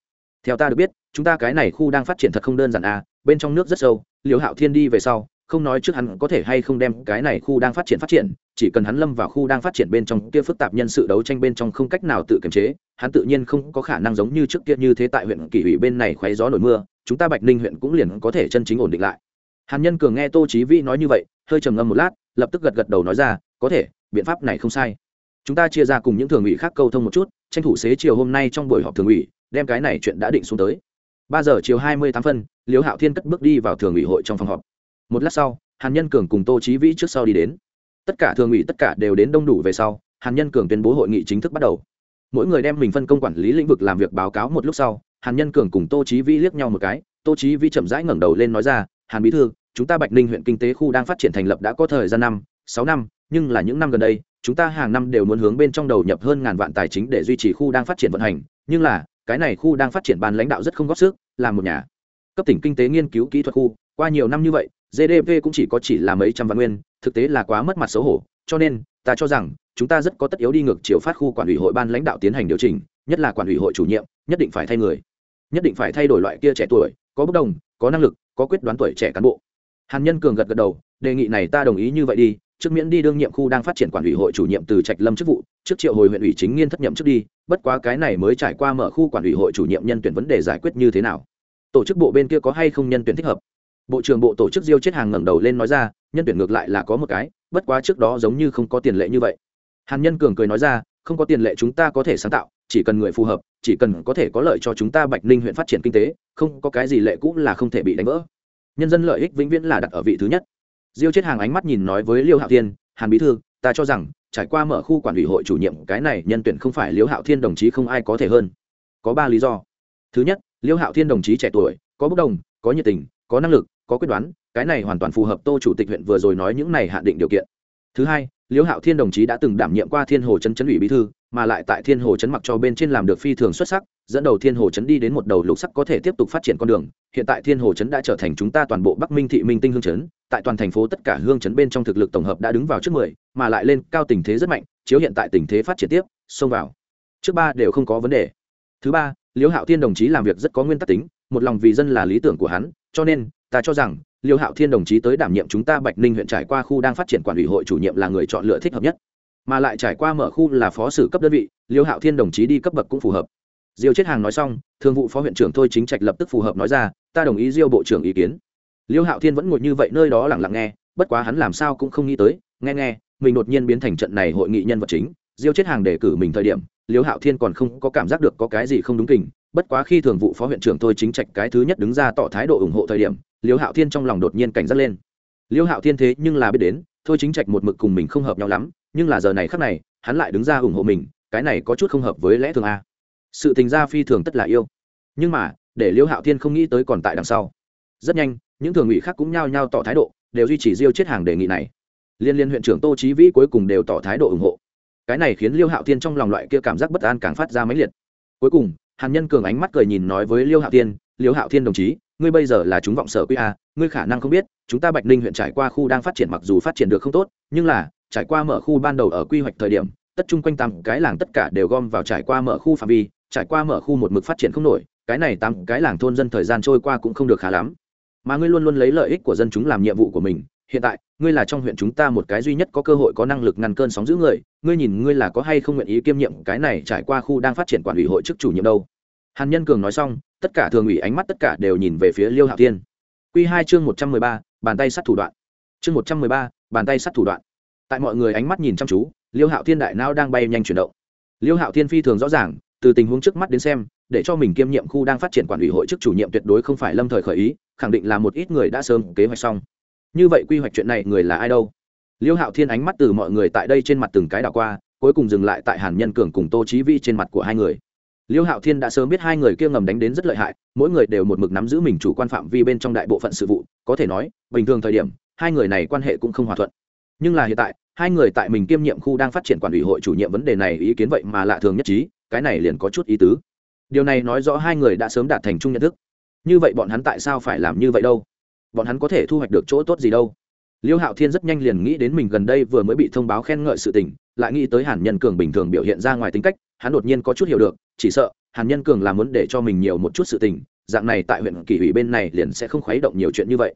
Theo ta được biết, chúng ta cái này khu đang phát triển thật không đơn giản à bên trong nước rất sâu, liễu hạo thiên đi về sau không nói trước hắn có thể hay không đem cái này khu đang phát triển phát triển, chỉ cần hắn lâm vào khu đang phát triển bên trong kia phức tạp nhân sự đấu tranh bên trong không cách nào tự kiềm chế, hắn tự nhiên không có khả năng giống như trước kia như thế tại huyện kỷ ủy bên này khoáy gió nổi mưa, chúng ta bạch ninh huyện cũng liền có thể chân chính ổn định lại. Hàn nhân cường nghe tô chí vĩ nói như vậy, hơi trầm ngâm một lát, lập tức gật gật đầu nói ra, có thể, biện pháp này không sai. Chúng ta chia ra cùng những thường ủy khác câu thông một chút, tranh thủ xế chiều hôm nay trong buổi họp thường ủy, đem cái này chuyện đã định xuống tới. Ba giờ chiều hai mươi tám phân, liễu hạo thiên cất bước đi vào thường ủy hội trong phòng họp một lát sau, hàn nhân cường cùng tô chí vĩ trước sau đi đến. Tất cả thường ủy tất cả đều đến đông đủ về sau, hàn nhân cường tuyên bố hội nghị chính thức bắt đầu. Mỗi người đem mình phân công quản lý lĩnh vực làm việc báo cáo một lúc sau, hàn nhân cường cùng tô chí vĩ liếc nhau một cái, tô chí vĩ chậm rãi ngẩng đầu lên nói ra, hàn bí thư, chúng ta bạch ninh huyện kinh tế khu đang phát triển thành lập đã có thời gian năm, sáu năm, nhưng là những năm gần đây, chúng ta hàng năm đều muốn hướng bên trong đầu nhập hơn ngàn vạn tài chính để duy trì khu đang phát triển vận hành, nhưng là, cái này khu đang phát triển ban lãnh đạo rất không góp sức làm một nhà cấp tỉnh kinh tế nghiên cứu kỹ thuật khu, qua nhiều năm như vậy gdp cũng chỉ có chỉ là mấy trăm vạn nguyên, thực tế là quá mất mặt xấu hổ, cho nên, ta cho rằng, chúng ta rất có tất yếu đi ngược chiều phát khu quản ủy hội ban lãnh đạo tiến hành điều chỉnh, nhất là quản ủy hội chủ nhiệm, nhất định phải thay người. Nhất định phải thay đổi loại kia trẻ tuổi, có bất đồng, có năng lực, có quyết đoán tuổi trẻ cán bộ. Hàn nhân cường gật gật đầu, đề nghị này ta đồng ý như vậy đi, trước miễn đi đương nhiệm khu đang phát triển quản ủy hội chủ nhiệm từ trạch lâm chức vụ, trước triệu hồi huyện ủy chính nghiên thất nhậm trước đi, bất quá cái này mới trải qua mở khu quản ủy hội chủ nhiệm nhân tuyển vấn đề giải quyết như thế nào. Tổ chức bộ bên kia có hay không nhân tuyển thích hợp? Bộ trưởng bộ tổ chức diêu chết hàng ngẩng đầu lên nói ra, nhân tuyển ngược lại là có một cái, bất quá trước đó giống như không có tiền lệ như vậy. Hàn nhân cường cười nói ra, không có tiền lệ chúng ta có thể sáng tạo, chỉ cần người phù hợp, chỉ cần có thể có lợi cho chúng ta bạch ninh huyện phát triển kinh tế, không có cái gì lệ cũ là không thể bị đánh vỡ. Nhân dân lợi ích vĩnh viễn là đặt ở vị thứ nhất. Diêu chết hàng ánh mắt nhìn nói với liêu hạo thiên, hàn bí thư, ta cho rằng, trải qua mở khu quản ủy hội chủ nhiệm, cái này nhân tuyển không phải liêu hạo thiên đồng chí không ai có thể hơn. Có ba lý do. Thứ nhất, liêu hạo thiên đồng chí trẻ tuổi, có bốc đồng, có nhiệt tình, có năng lực có quyết đoán, cái này hoàn toàn phù hợp tô chủ tịch huyện vừa rồi nói những này hạn định điều kiện. Thứ hai Liễu hạo thiên đồng chí đã từng đảm nhiệm qua thiên hồ trấn trấn ủy bí thư, mà lại tại thiên hồ trấn mặc cho bên trên làm được phi thường xuất sắc, dẫn đầu thiên hồ trấn đi đến một đầu lục sắc có thể tiếp tục phát triển con đường. Hiện tại thiên hồ trấn đã trở thành chúng ta toàn bộ bắc minh thị minh tinh hương trấn, tại toàn thành phố tất cả hương trấn bên trong thực lực tổng hợp đã đứng vào trước mười, mà lại lên cao tình thế rất mạnh, chiếu hiện tại tình thế phát triển tiếp, xông vào. Trước ba đều không có vấn đề. Thứ ba Liễu hạo thiên đồng chí làm việc rất có nguyên tắc tính, một lòng vì dân là lý tưởng của hắn, cho nên ta cho rằng, liêu hạo thiên đồng chí tới đảm nhiệm chúng ta bạch ninh huyện trải qua khu đang phát triển quản ủy hội chủ nhiệm là người chọn lựa thích hợp nhất. Mà lại trải qua mở khu là phó sử cấp đơn vị, liêu hạo thiên đồng chí đi cấp bậc cũng phù hợp. Diêu chết hàng nói xong thương vụ phó huyện trưởng thôi chính trạch lập tức phù hợp nói ra, ta đồng ý diêu bộ trưởng ý kiến. Liêu hạo thiên vẫn ngồi như vậy nơi đó lặng lặng nghe, bất quá hắn làm sao cũng không nghĩ tới, nghe nghe, mình đột nhiên biến thành trận này hội nghị nhân vật chính. Diêu chết hàng đề cử mình thời điểm, liêu hạo thiên còn không có cảm giác được có cái gì không đúng kình, bất quá khi thường vụ phó huyện trưởng thôi chính trạch cái thứ nhất đứng ra tỏ thái độ ủng hộ thời điểm liêu hạo thiên trong lòng đột nhiên cảnh giác lên. Liêu hạo thiên thế nhưng là biết đến, thôi chính trạch một mực cùng mình không hợp nhau lắm, nhưng là giờ này khác này, hắn lại đứng ra ủng hộ mình, cái này có chút không hợp với lẽ thường a. Sự tình gia phi thường tất là yêu. Nhưng mà, để liêu hạo thiên không nghĩ tới còn tại đằng sau. Rất nhanh, những thường ủy khác cũng nhao nhao tỏ thái độ, đều duy trì diêu chết hàng đề nghị này. Liên liên huyện trưởng tô trí vĩ cuối cùng đều tỏ thái độ ủng hộ. Cái này khiến liêu hạo thiên trong lòng loại kia cảm giác bất an càng phát ra mãnh liệt. Cuối cùng, hàn nhân cường ánh mắt cười nhìn nói với liêu hạo thiên, liêu hạo thiên đồng chí ngươi bây giờ là chúng vọng sở quy a, ngươi khả năng không biết, chúng ta bạch ninh huyện trải qua khu đang phát triển mặc dù phát triển được không tốt, nhưng là, trải qua mở khu ban đầu ở quy hoạch thời điểm, tất chung quanh tám cái làng tất cả đều gom vào trải qua mở khu phạm vi, trải qua mở khu một mực phát triển không nổi, cái này tám cái làng thôn dân thời gian trôi qua cũng không được khá lắm. Mà ngươi luôn luôn lấy lợi ích của dân chúng làm nhiệm vụ của mình, hiện tại, ngươi là trong huyện chúng ta một cái duy nhất có cơ hội có năng lực ngăn cơn sóng giữ người, ngươi nhìn ngươi là có hay không nguyện ý kiêm nhiệm cái này trải qua khu đang phát triển quản ủy hội chức chủ nhiệm đâu. Hàn nhân cường nói xong tất cả thường ủy ánh mắt tất cả đều nhìn về phía liêu hạo thiên. Q hai chương một trăm mười ba, bàn tay sắt thủ đoạn. Chương một trăm mười ba, bàn tay sắt thủ đoạn. Tại mọi người ánh mắt nhìn chăm chú, liêu hạo thiên đại não đang bay nhanh chuyển động. Liêu hạo thiên phi thường rõ ràng, từ tình huống trước mắt đến xem, để cho mình kiêm nhiệm khu đang phát triển quản ủy hội chức chủ nhiệm tuyệt đối không phải lâm thời khởi ý, khẳng định là một ít người đã sớm kế hoạch xong. Như vậy quy hoạch chuyện này người là ai đâu? Liêu hạo thiên ánh mắt từ mọi người tại đây trên mặt từng cái đảo qua, cuối cùng dừng lại tại hàn nhân cường cùng tô trí vi trên mặt của hai người liêu hạo thiên đã sớm biết hai người kia ngầm đánh đến rất lợi hại, mỗi người đều một mực nắm giữ mình chủ quan phạm vi bên trong đại bộ phận sự vụ, có thể nói, bình thường thời điểm, hai người này quan hệ cũng không hòa thuận. Nhưng là hiện tại, hai người tại mình kiêm nhiệm khu đang phát triển quản ủy hội chủ nhiệm vấn đề này ý kiến vậy mà lạ thường nhất trí, cái này liền có chút ý tứ. Điều này nói rõ hai người đã sớm đạt thành chung nhận thức. Như vậy bọn hắn tại sao phải làm như vậy đâu? Bọn hắn có thể thu hoạch được chỗ tốt gì đâu? Liêu hạo thiên rất nhanh liền nghĩ đến mình gần đây vừa mới bị thông báo khen ngợi sự tình, lại nghĩ tới hàn nhân cường bình thường biểu hiện ra ngoài tính cách hắn đột nhiên có chút hiểu được, chỉ sợ, hàn nhân cường làm muốn để cho mình nhiều một chút sự tình, dạng này tại huyện kỷ ủy bên này liền sẽ không khuấy động nhiều chuyện như vậy.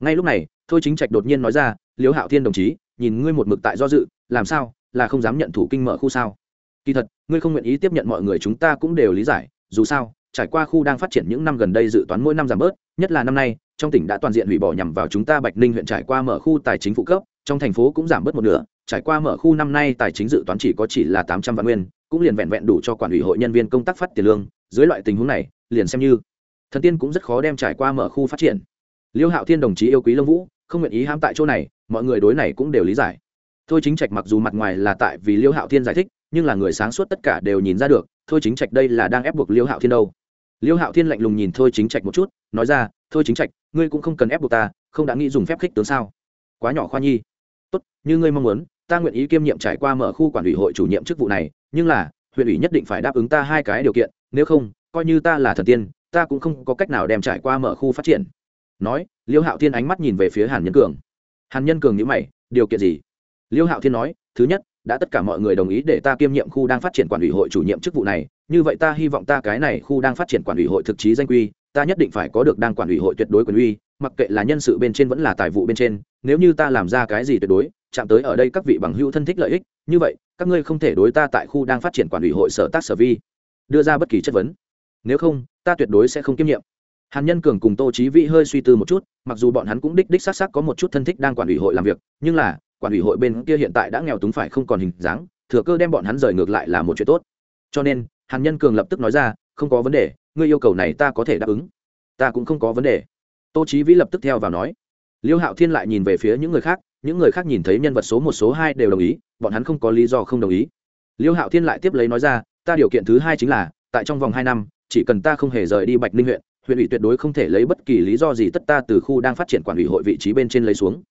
Ngay lúc này, thôi chính trạch đột nhiên nói ra liễu hạo thiên đồng chí, nhìn ngươi một mực tại do dự, làm sao, là không dám nhận thủ kinh mở khu sao? Kỳ thật, ngươi không nguyện ý tiếp nhận mọi người chúng ta cũng đều lý giải, dù sao, trải qua khu đang phát triển những năm gần đây dự toán mỗi năm giảm bớt, nhất là năm nay, trong tỉnh đã toàn diện hủy bỏ nhằm vào chúng ta bạch ninh huyện trải qua mở khu tài chính phụ cấp, trong thành phố cũng giảm bớt một nửa, trải qua mở khu năm nay tài chính dự toán chỉ có chỉ là tám trăm vạn nguyên cũng liền vẹn vẹn đủ cho quản ủy hội nhân viên công tác phát tiền lương, dưới loại tình huống này, liền xem như. Thần tiên cũng rất khó đem trải qua mở khu phát triển. Liêu hạo thiên đồng chí yêu quý lông vũ, không nguyện ý hãm tại chỗ này, mọi người đối này cũng đều lý giải. Thôi chính trạch mặc dù mặt ngoài là tại vì liêu hạo thiên giải thích, nhưng là người sáng suốt tất cả đều nhìn ra được, thôi chính trạch đây là đang ép buộc liêu hạo thiên đâu. Liêu hạo thiên lạnh lùng nhìn thôi chính trạch một chút, nói ra, thôi chính trạch, ngươi cũng không cần ép buộc ta, không đã nghĩ dùng phép khích tướng sao? Quá nhỏ khoa nhi. Tốt, như ngươi mong muốn ta nguyện ý kiêm nhiệm trải qua mở khu quản ủy hội chủ nhiệm chức vụ này, nhưng là, huyện ủy nhất định phải đáp ứng ta hai cái điều kiện, nếu không, coi như ta là thần tiên, ta cũng không có cách nào đem trải qua mở khu phát triển. Nói, liêu hạo thiên ánh mắt nhìn về phía hàn nhân cường. Hàn nhân cường nhữ mày, điều kiện gì? Liêu hạo thiên nói, thứ nhất, đã tất cả mọi người đồng ý để ta kiêm nhiệm khu đang phát triển quản ủy hội chủ nhiệm chức vụ này, như vậy ta hy vọng ta cái này khu đang phát triển quản ủy hội thực chí danh quy, ta nhất định phải có được đang quản ủy hội tuyệt đối quyền uy mặc kệ là nhân sự bên trên vẫn là tài vụ bên trên, nếu như ta làm ra cái gì tuyệt đối, chạm tới ở đây các vị bằng hữu thân thích lợi ích, như vậy, các ngươi không thể đối ta tại khu đang phát triển quản ủy hội sở tác sở vi, đưa ra bất kỳ chất vấn. Nếu không, ta tuyệt đối sẽ không kiêm nhiệm. Hàn nhân cường cùng tô trí vĩ hơi suy tư một chút, mặc dù bọn hắn cũng đích đích xác xác có một chút thân thích đang quản ủy hội làm việc, nhưng là, quản ủy hội bên kia hiện tại đã nghèo túng phải không còn hình dáng, thừa cơ đem bọn hắn rời ngược lại là một chuyện tốt. Cho nên, hàn nhân cường lập tức nói ra, không có vấn đề, ngươi yêu cầu này ta có thể đáp ứng. Ta cũng không có vấn đề tô chí vĩ lập tức theo vào nói. Liêu hạo thiên lại nhìn về phía những người khác, những người khác nhìn thấy nhân vật số một, số hai đều đồng ý, bọn hắn không có lý do không đồng ý. Liêu hạo thiên lại tiếp lấy nói ra, ta điều kiện thứ hai chính là, tại trong vòng hai năm, chỉ cần ta không hề rời đi bạch ninh huyện huyện ủy tuyệt đối không thể lấy bất kỳ lý do gì tất ta từ khu đang phát triển quản ủy hội vị trí bên trên lấy xuống.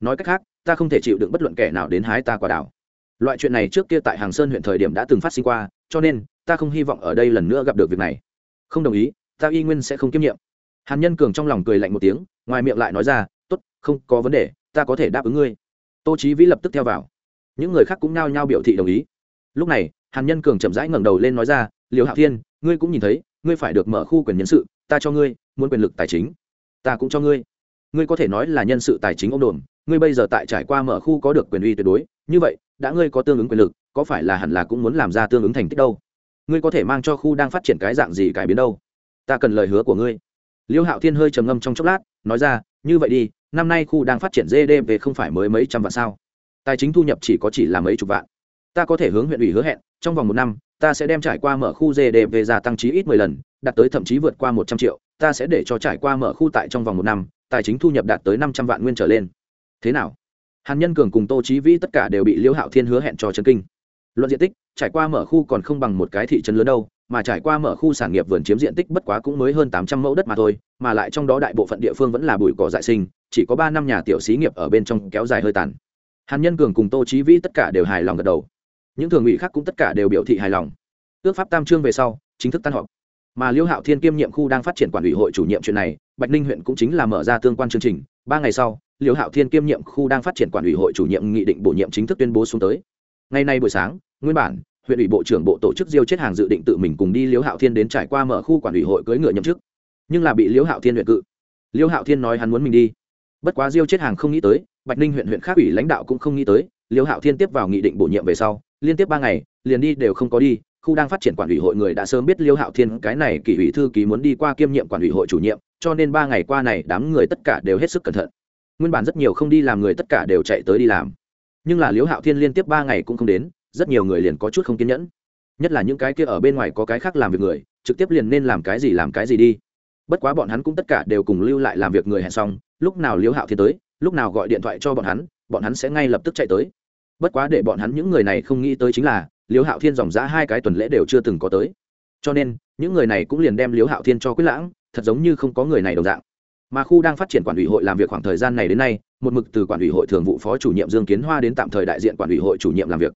Nói cách khác, ta không thể chịu đựng bất luận kẻ nào đến hái ta quả đảo. Loại chuyện này trước kia tại hàng sơn huyện thời điểm đã từng phát sinh qua, cho nên, ta không hy vọng ở đây lần nữa gặp được việc này. Không đồng ý, ta y nguyên sẽ không kiêm nhiệm hàn nhân cường trong lòng cười lạnh một tiếng, ngoài miệng lại nói ra t ố t không có vấn đề, ta có thể đáp ứng ngươi. Tô trí vĩ lập tức theo vào. Những người khác cũng nao nhao biểu thị đồng ý. Lúc này, hàn nhân cường chậm rãi ngẩng đầu lên nói ra liều hạo thiên, ngươi cũng nhìn thấy, ngươi phải được mở khu quyền nhân sự, ta cho ngươi, muốn quyền lực tài chính. Ta cũng cho ngươi. Ngươi có thể nói là nhân sự tài chính ông đồn, ngươi bây giờ tại trải qua mở khu có được quyền uy tuyệt đối, như vậy, đã ngươi có tương ứng quyền lực, có phải là hẳn là cũng muốn làm ra tương ứng thành tích đâu? Ngươi có thể mang cho khu đang phát triển cái dạng gì cải biến đâu? Ta cần lời hứa của ngươi liêu hạo thiên hơi trầm ngâm trong chốc lát, nói ra, như vậy đi, năm nay khu đang phát triển gdp không phải mới mấy trăm vạn sao? Tài chính thu nhập chỉ có chỉ là mấy chục vạn. Ta có thể hướng huyện ủy hứa hẹn, trong vòng một năm, ta sẽ đem trải qua mở khu gdp gia tăng trí ít mười lần, đạt tới thậm chí vượt qua một trăm triệu. Ta sẽ để cho trải qua mở khu tại trong vòng một năm, tài chính thu nhập đạt tới năm trăm vạn nguyên trở lên. Thế nào? Hàn nhân cường cùng tô trí vĩ tất cả đều bị Liêu hạo thiên hứa hẹn cho trần kinh. Luận diện tích, trải qua mở khu còn không bằng một cái thị trấn lớn đâu mà trải qua mở khu sản nghiệp vườn chiếm diện tích bất quá cũng mới hơn tám trăm mẫu đất mà thôi, mà lại trong đó đại bộ phận địa phương vẫn là bụi cỏ dại sinh, chỉ có ba năm nhà tiểu xí nghiệp ở bên trong kéo dài hơi tàn. Hàn nhân cường cùng tô Chí vĩ tất cả đều hài lòng gật đầu. Những thường ủy khác cũng tất cả đều biểu thị hài lòng. Ước pháp tam trương về sau, chính thức tan họp. Mà liễu hạo thiên kiêm nhiệm khu đang phát triển quản ủy hội chủ nhiệm chuyện này, bạch ninh huyện cũng chính là mở ra tương quan chương trình. Ba ngày sau liễu hạo thiên kiêm nhiệm khu đang phát triển quản ủy hội chủ nhiệm nghị định bổ nhiệm chính thức tuyên bố xuống tới. Ngày nay buổi sáng, nguyên bản huyện ủy bộ trưởng bộ tổ chức diêu chết hàng dự định tự mình cùng đi liễu hạo thiên đến trải qua mở khu quản ủy hội cưỡi ngựa nhậm chức. Nhưng là bị liễu hạo thiên huyện cự. Liễu hạo thiên nói hắn muốn mình đi. Bất quá diêu chết hàng không nghĩ tới, bạch ninh huyện huyện khác ủy lãnh đạo cũng không nghĩ tới, liễu hạo thiên tiếp vào nghị định bổ nhiệm về sau, liên tiếp ba ngày, liền đi đều không có đi, khu đang phát triển quản ủy hội người đã sớm biết liêu hạo thiên cái này kỷ ủy thư ký muốn đi qua kiêm nhiệm quản ủy hội chủ nhiệm, cho nên ba ngày qua này đám người tất cả đều hết sức cẩn thận. Nguyên bản rất nhiều không đi làm người tất cả đều chạy tới đi làm. Nhưng là liêu hạo thiên liên tiếp ba ngày cũng không đến rất nhiều người liền có chút không kiên nhẫn. Nhất là những cái kia ở bên ngoài có cái khác làm việc người, trực tiếp liền nên làm cái gì làm cái gì đi. Bất quá bọn hắn cũng tất cả đều cùng lưu lại làm việc người hẹn xong, lúc nào liêu hạo thiên tới, lúc nào gọi điện thoại cho bọn hắn bọn hắn sẽ ngay lập tức chạy tới. Bất quá để bọn hắn những người này không nghĩ tới chính là liếu hạo thiên dòng giã hai cái tuần lễ đều chưa từng có tới. Cho nên, những người này cũng liền đem liếu hạo thiên cho quyết lãng, thật giống như không có người này đồng dạng. Mà khu đang phát triển quản ủy hội làm việc khoảng thời gian này đến nay, một mực từ quản ủy hội thường vụ phó chủ nhiệm dương kiến hoa đến tạm thời đại diện quản ủy hội chủ nhiệm làm việc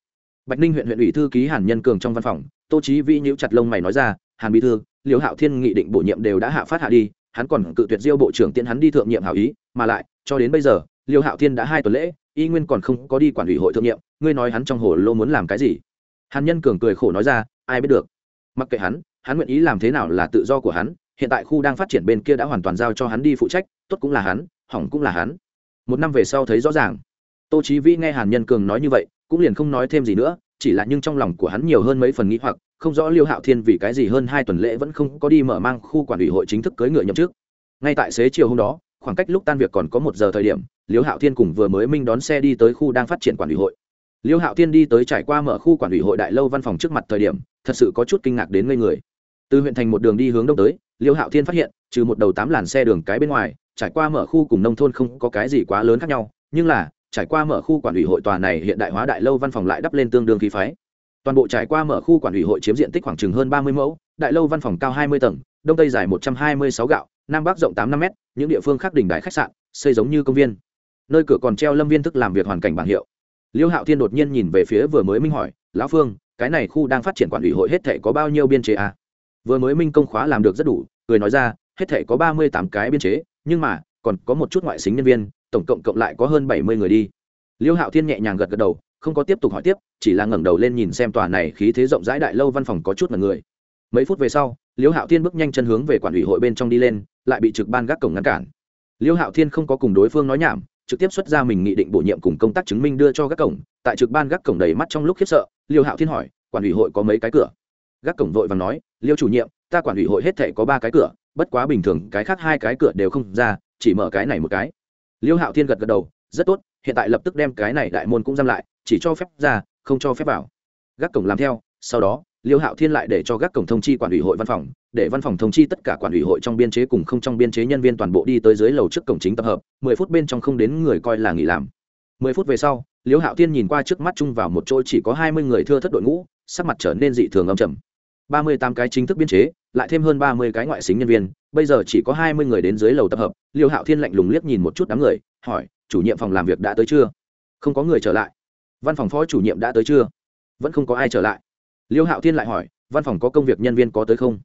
bạch ninh huyện huyện ủy thư ký hàn nhân cường trong văn phòng, tô chí vĩ nhíu chặt lông mày nói ra, hàn bí thư, liễu hạo thiên nghị định bổ nhiệm đều đã hạ phát hạ đi, hắn còn cự tuyệt diêu bộ trưởng tiễn hắn đi thượng nhiệm hảo ý, mà lại, cho đến bây giờ, liễu hạo thiên đã hai tuần lễ, y nguyên còn không có đi quản ủy hội thượng nhiệm, ngươi nói hắn trong hồ lô muốn làm cái gì? Hàn nhân cường cười khổ nói ra, ai biết được. Mặc kệ hắn hắn nguyện ý làm thế nào là tự do của hắn, hiện tại khu đang phát triển bên kia đã hoàn toàn giao cho hắn đi phụ trách, tốt cũng là hắn, hỏng cũng là hắn. Một năm về sau thấy rõ ràng. Tô chí vĩ nghe hàn nhân cường nói như vậy cũng liền không nói thêm gì nữa, chỉ là nhưng trong lòng của hắn nhiều hơn mấy phần nghĩ hoặc, không rõ liêu hạo thiên vì cái gì hơn hai tuần lễ vẫn không có đi mở mang khu quản ủy hội chính thức cưới ngựa nhậm chức. Ngay tại xế chiều hôm đó, khoảng cách lúc tan việc còn có một giờ thời điểm, liêu hạo thiên cùng vừa mới minh đón xe đi tới khu đang phát triển quản ủy hội. Liêu hạo thiên đi tới trải qua mở khu quản ủy hội đại lâu văn phòng trước mặt thời điểm, thật sự có chút kinh ngạc đến ngây người. Từ huyện thành một đường đi hướng đông tới, liêu hạo thiên phát hiện, trừ một đầu tám làn xe đường cái bên ngoài, trải qua mở khu cùng nông thôn không có cái gì quá lớn khác nhau, nhưng là trải qua mở khu quản ủy hội tòa này hiện đại hóa đại lâu văn phòng lại đắp lên tương đương khí phái. Toàn bộ trải qua mở khu quản ủy hội chiếm diện tích khoảng chừng hơn ba mươi mẫu, đại lâu văn phòng cao hai mươi tầng, đông tây dài một trăm hai mươi sáu gạo, nam bắc rộng tám năm m những địa phương khác đỉnh đại khách sạn, xây giống như công viên. Nơi cửa còn treo lâm viên thức làm việc hoàn cảnh bảng hiệu. Liêu hạo thiên đột nhiên nhìn về phía vừa mới minh hỏi, lão phương, cái này khu đang phát triển quản ủy hội hết thể có bao nhiêu biên chế à? vừa mới minh công khóa làm được rất đủ, cười nói ra, hết thể có ba mươi tám cái biên chế, nhưng mà còn có một chút ngoại xính nhân viên, tổng cộng cộng lại có hơn bảy mươi người đi. Liêu hạo thiên nhẹ nhàng gật gật đầu, không có tiếp tục hỏi tiếp, chỉ là ngẩng đầu lên nhìn xem tòa này khí thế rộng rãi đại lâu văn phòng có chút mật người. Mấy phút về sau, liêu hạo thiên bước nhanh chân hướng về quản ủy hội bên trong đi lên, lại bị trực ban gác cổng ngăn cản. Liêu hạo thiên không có cùng đối phương nói nhảm, trực tiếp xuất ra mình nghị định bổ nhiệm cùng công tác chứng minh đưa cho gác cổng. Tại trực ban gác cổng đầy mắt trong lúc khiếp sợ, liêu hạo thiên hỏi, quản ủy hội có mấy cái cửa? Gác cổng vội và nói, liêu chủ nhiệm, ta quản ủy hội hết thể có ba cái cửa, bất quá bình thường cái khác hai cái cửa đều không ra chỉ mở cái này một cái. Liêu hạo thiên gật gật đầu, rất tốt, hiện tại lập tức đem cái này đại môn cũng giam lại, chỉ cho phép ra, không cho phép vào. Gác cổng làm theo, sau đó, liêu hạo thiên lại để cho gác cổng thông chi quản ủy hội văn phòng, để văn phòng thông chi tất cả quản ủy hội trong biên chế cùng không trong biên chế nhân viên toàn bộ đi tới dưới lầu trước cổng chính tập hợp, mười phút bên trong không đến người coi là nghỉ làm. Mười phút về sau, liêu hạo thiên nhìn qua trước mắt chung vào một chỗ chỉ có hai mươi người thưa thất đội ngũ, sắc mặt trở nên dị thường âm trầm. Ba mươi tám cái chính thức biên chế lại thêm hơn ba mươi cái ngoại xính nhân viên, bây giờ chỉ có hai mươi người đến dưới lầu tập hợp, liêu hạo thiên lạnh lùng liếc nhìn một chút đám người, hỏi, chủ nhiệm phòng làm việc đã tới chưa? Không có người trở lại. Văn phòng phó chủ nhiệm đã tới chưa? Vẫn không có ai trở lại. Liêu hạo thiên lại hỏi, văn phòng có công việc nhân viên có tới không?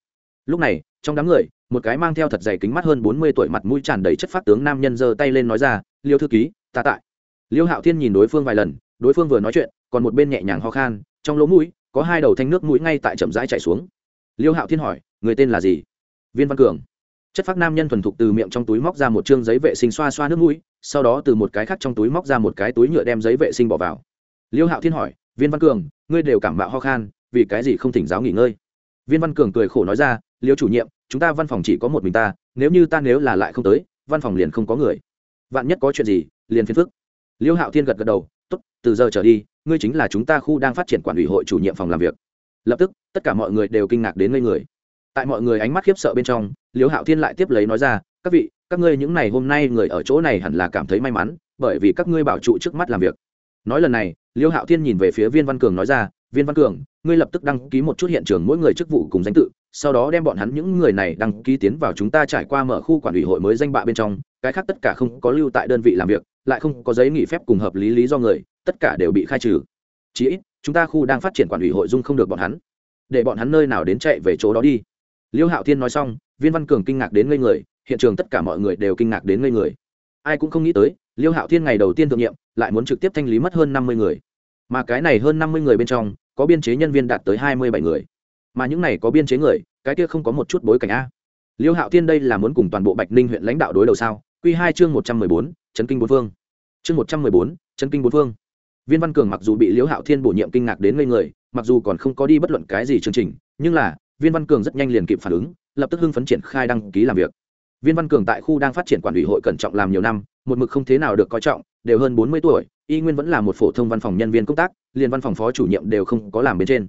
Lúc này, trong đám người, một cái mang theo thật dày kính mắt hơn bốn mươi tuổi mặt mũi tràn đầy chất phát tướng nam nhân giơ tay lên nói ra, liêu thư ký, ta tại. Liêu hạo thiên nhìn đối phương vài lần, đối phương vừa nói chuyện, còn một bên nhẹ nhàng ho khan, trong lỗ mũi, có hai đầu thanh nước mũi ngay tại chậm rãi chảy xuống. Liêu hạo thiên hỏi người tên là gì? Viên văn cường. Chất phác nam nhân thuần thục từ miệng trong túi móc ra một chương giấy vệ sinh xoa xoa nước mũi, sau đó từ một cái khác trong túi móc ra một cái túi nhựa đem giấy vệ sinh bỏ vào. Liêu hạo thiên hỏi, viên văn cường, ngươi đều cảm mạo ho khan, vì cái gì không thỉnh giáo nghỉ ngơi? Viên văn cường cười khổ nói ra, liêu chủ nhiệm, chúng ta văn phòng chỉ có một mình ta, nếu như ta nếu là lại không tới, văn phòng liền không có người. Vạn nhất có chuyện gì, liền phiền phức. Liêu hạo thiên gật gật đầu t ố t từ giờ trở đi, ngươi chính là chúng ta khu đang phát triển quản ủy hội chủ nhiệm phòng làm việc. Lập tức, tất cả mọi người đều kinh ngạc đến ngây người tại mọi người ánh mắt khiếp sợ bên trong liêu hạo thiên lại tiếp lấy nói ra, các vị, các ngươi những ngày hôm nay người ở chỗ này hẳn là cảm thấy may mắn, bởi vì các ngươi bảo trụ trước mắt làm việc. Nói lần này liêu hạo thiên nhìn về phía viên văn cường nói ra, viên văn cường, ngươi lập tức đăng ký một chút hiện trường mỗi người chức vụ cùng danh tự, sau đó đem bọn hắn những người này đăng ký tiến vào chúng ta trải qua mở khu quản ủy hội mới danh bạ bên trong, cái khác tất cả không có lưu tại đơn vị làm việc, lại không có giấy nghỉ phép cùng hợp lý lý do người, tất cả đều bị khai trừ. Chí ít, chúng ta khu đang phát triển quản ủy hội dung không được bọn hắn. Để bọn hắn nơi nào đến chạy về chỗ đó đi liêu hạo thiên nói xong, viên văn cường kinh ngạc đến ngây người, hiện trường tất cả mọi người đều kinh ngạc đến ngây người. Ai cũng không nghĩ tới, liêu hạo thiên ngày đầu tiên thượng nhiệm, lại muốn trực tiếp thanh lý mất hơn năm mươi người. Mà cái này hơn năm mươi người bên trong, có biên chế nhân viên đạt tới hai mươi bảy người. Mà những này có biên chế người, cái kia không có một chút bối cảnh a. Liêu hạo thiên đây là muốn cùng toàn bộ bạch ninh huyện lãnh đạo đối đầu sao? Q hai chương một trăm mười bốn trấn kinh bốn phương chương một trăm mười bốn trấn kinh bốn phương viên văn cường mặc dù bị liêu hạo thiên bổ nhiệm kinh ngạc đến ngây người, mặc dù còn không có đi bất luận cái gì chương trình, nhưng là viên văn cường rất nhanh liền kịp phản ứng, lập tức hưng phấn triển khai đăng ký làm việc. Viên văn cường tại khu đang phát triển quản ủy hội cẩn trọng làm nhiều năm, một mực không thế nào được coi trọng, đều hơn bốn mươi tuổi, y nguyên vẫn là một phổ thông văn phòng nhân viên công tác, liền văn phòng phó chủ nhiệm đều không có làm bên trên.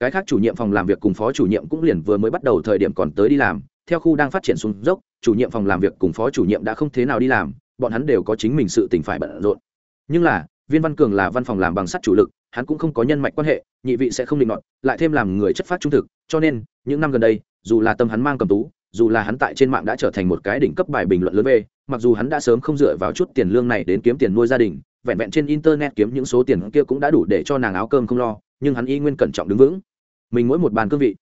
Cái khác chủ nhiệm phòng làm việc cùng phó chủ nhiệm cũng liền vừa mới bắt đầu thời điểm còn tới đi làm, theo khu đang phát triển xuống dốc, chủ nhiệm phòng làm việc cùng phó chủ nhiệm đã không thế nào đi làm, bọn hắn đều có chính mình sự tình phải bận rộn. Nhưng là, viên văn cường là văn phòng làm bằng sắt chủ lực hắn cũng không có nhân mạch quan hệ, nhị vị sẽ không định luận lại thêm làm người chất phát trung thực, cho nên, những năm gần đây, dù là tâm hắn mang cầm tú, dù là hắn tại trên mạng đã trở thành một cái đỉnh cấp bài bình luận lớn về, mặc dù hắn đã sớm không dựa vào chút tiền lương này đến kiếm tiền nuôi gia đình, vẹn vẹn trên internet kiếm những số tiền kia cũng đã đủ để cho nàng áo cơm không lo, nhưng hắn y nguyên cẩn trọng đứng vững. Mình mỗi một bàn cương vị,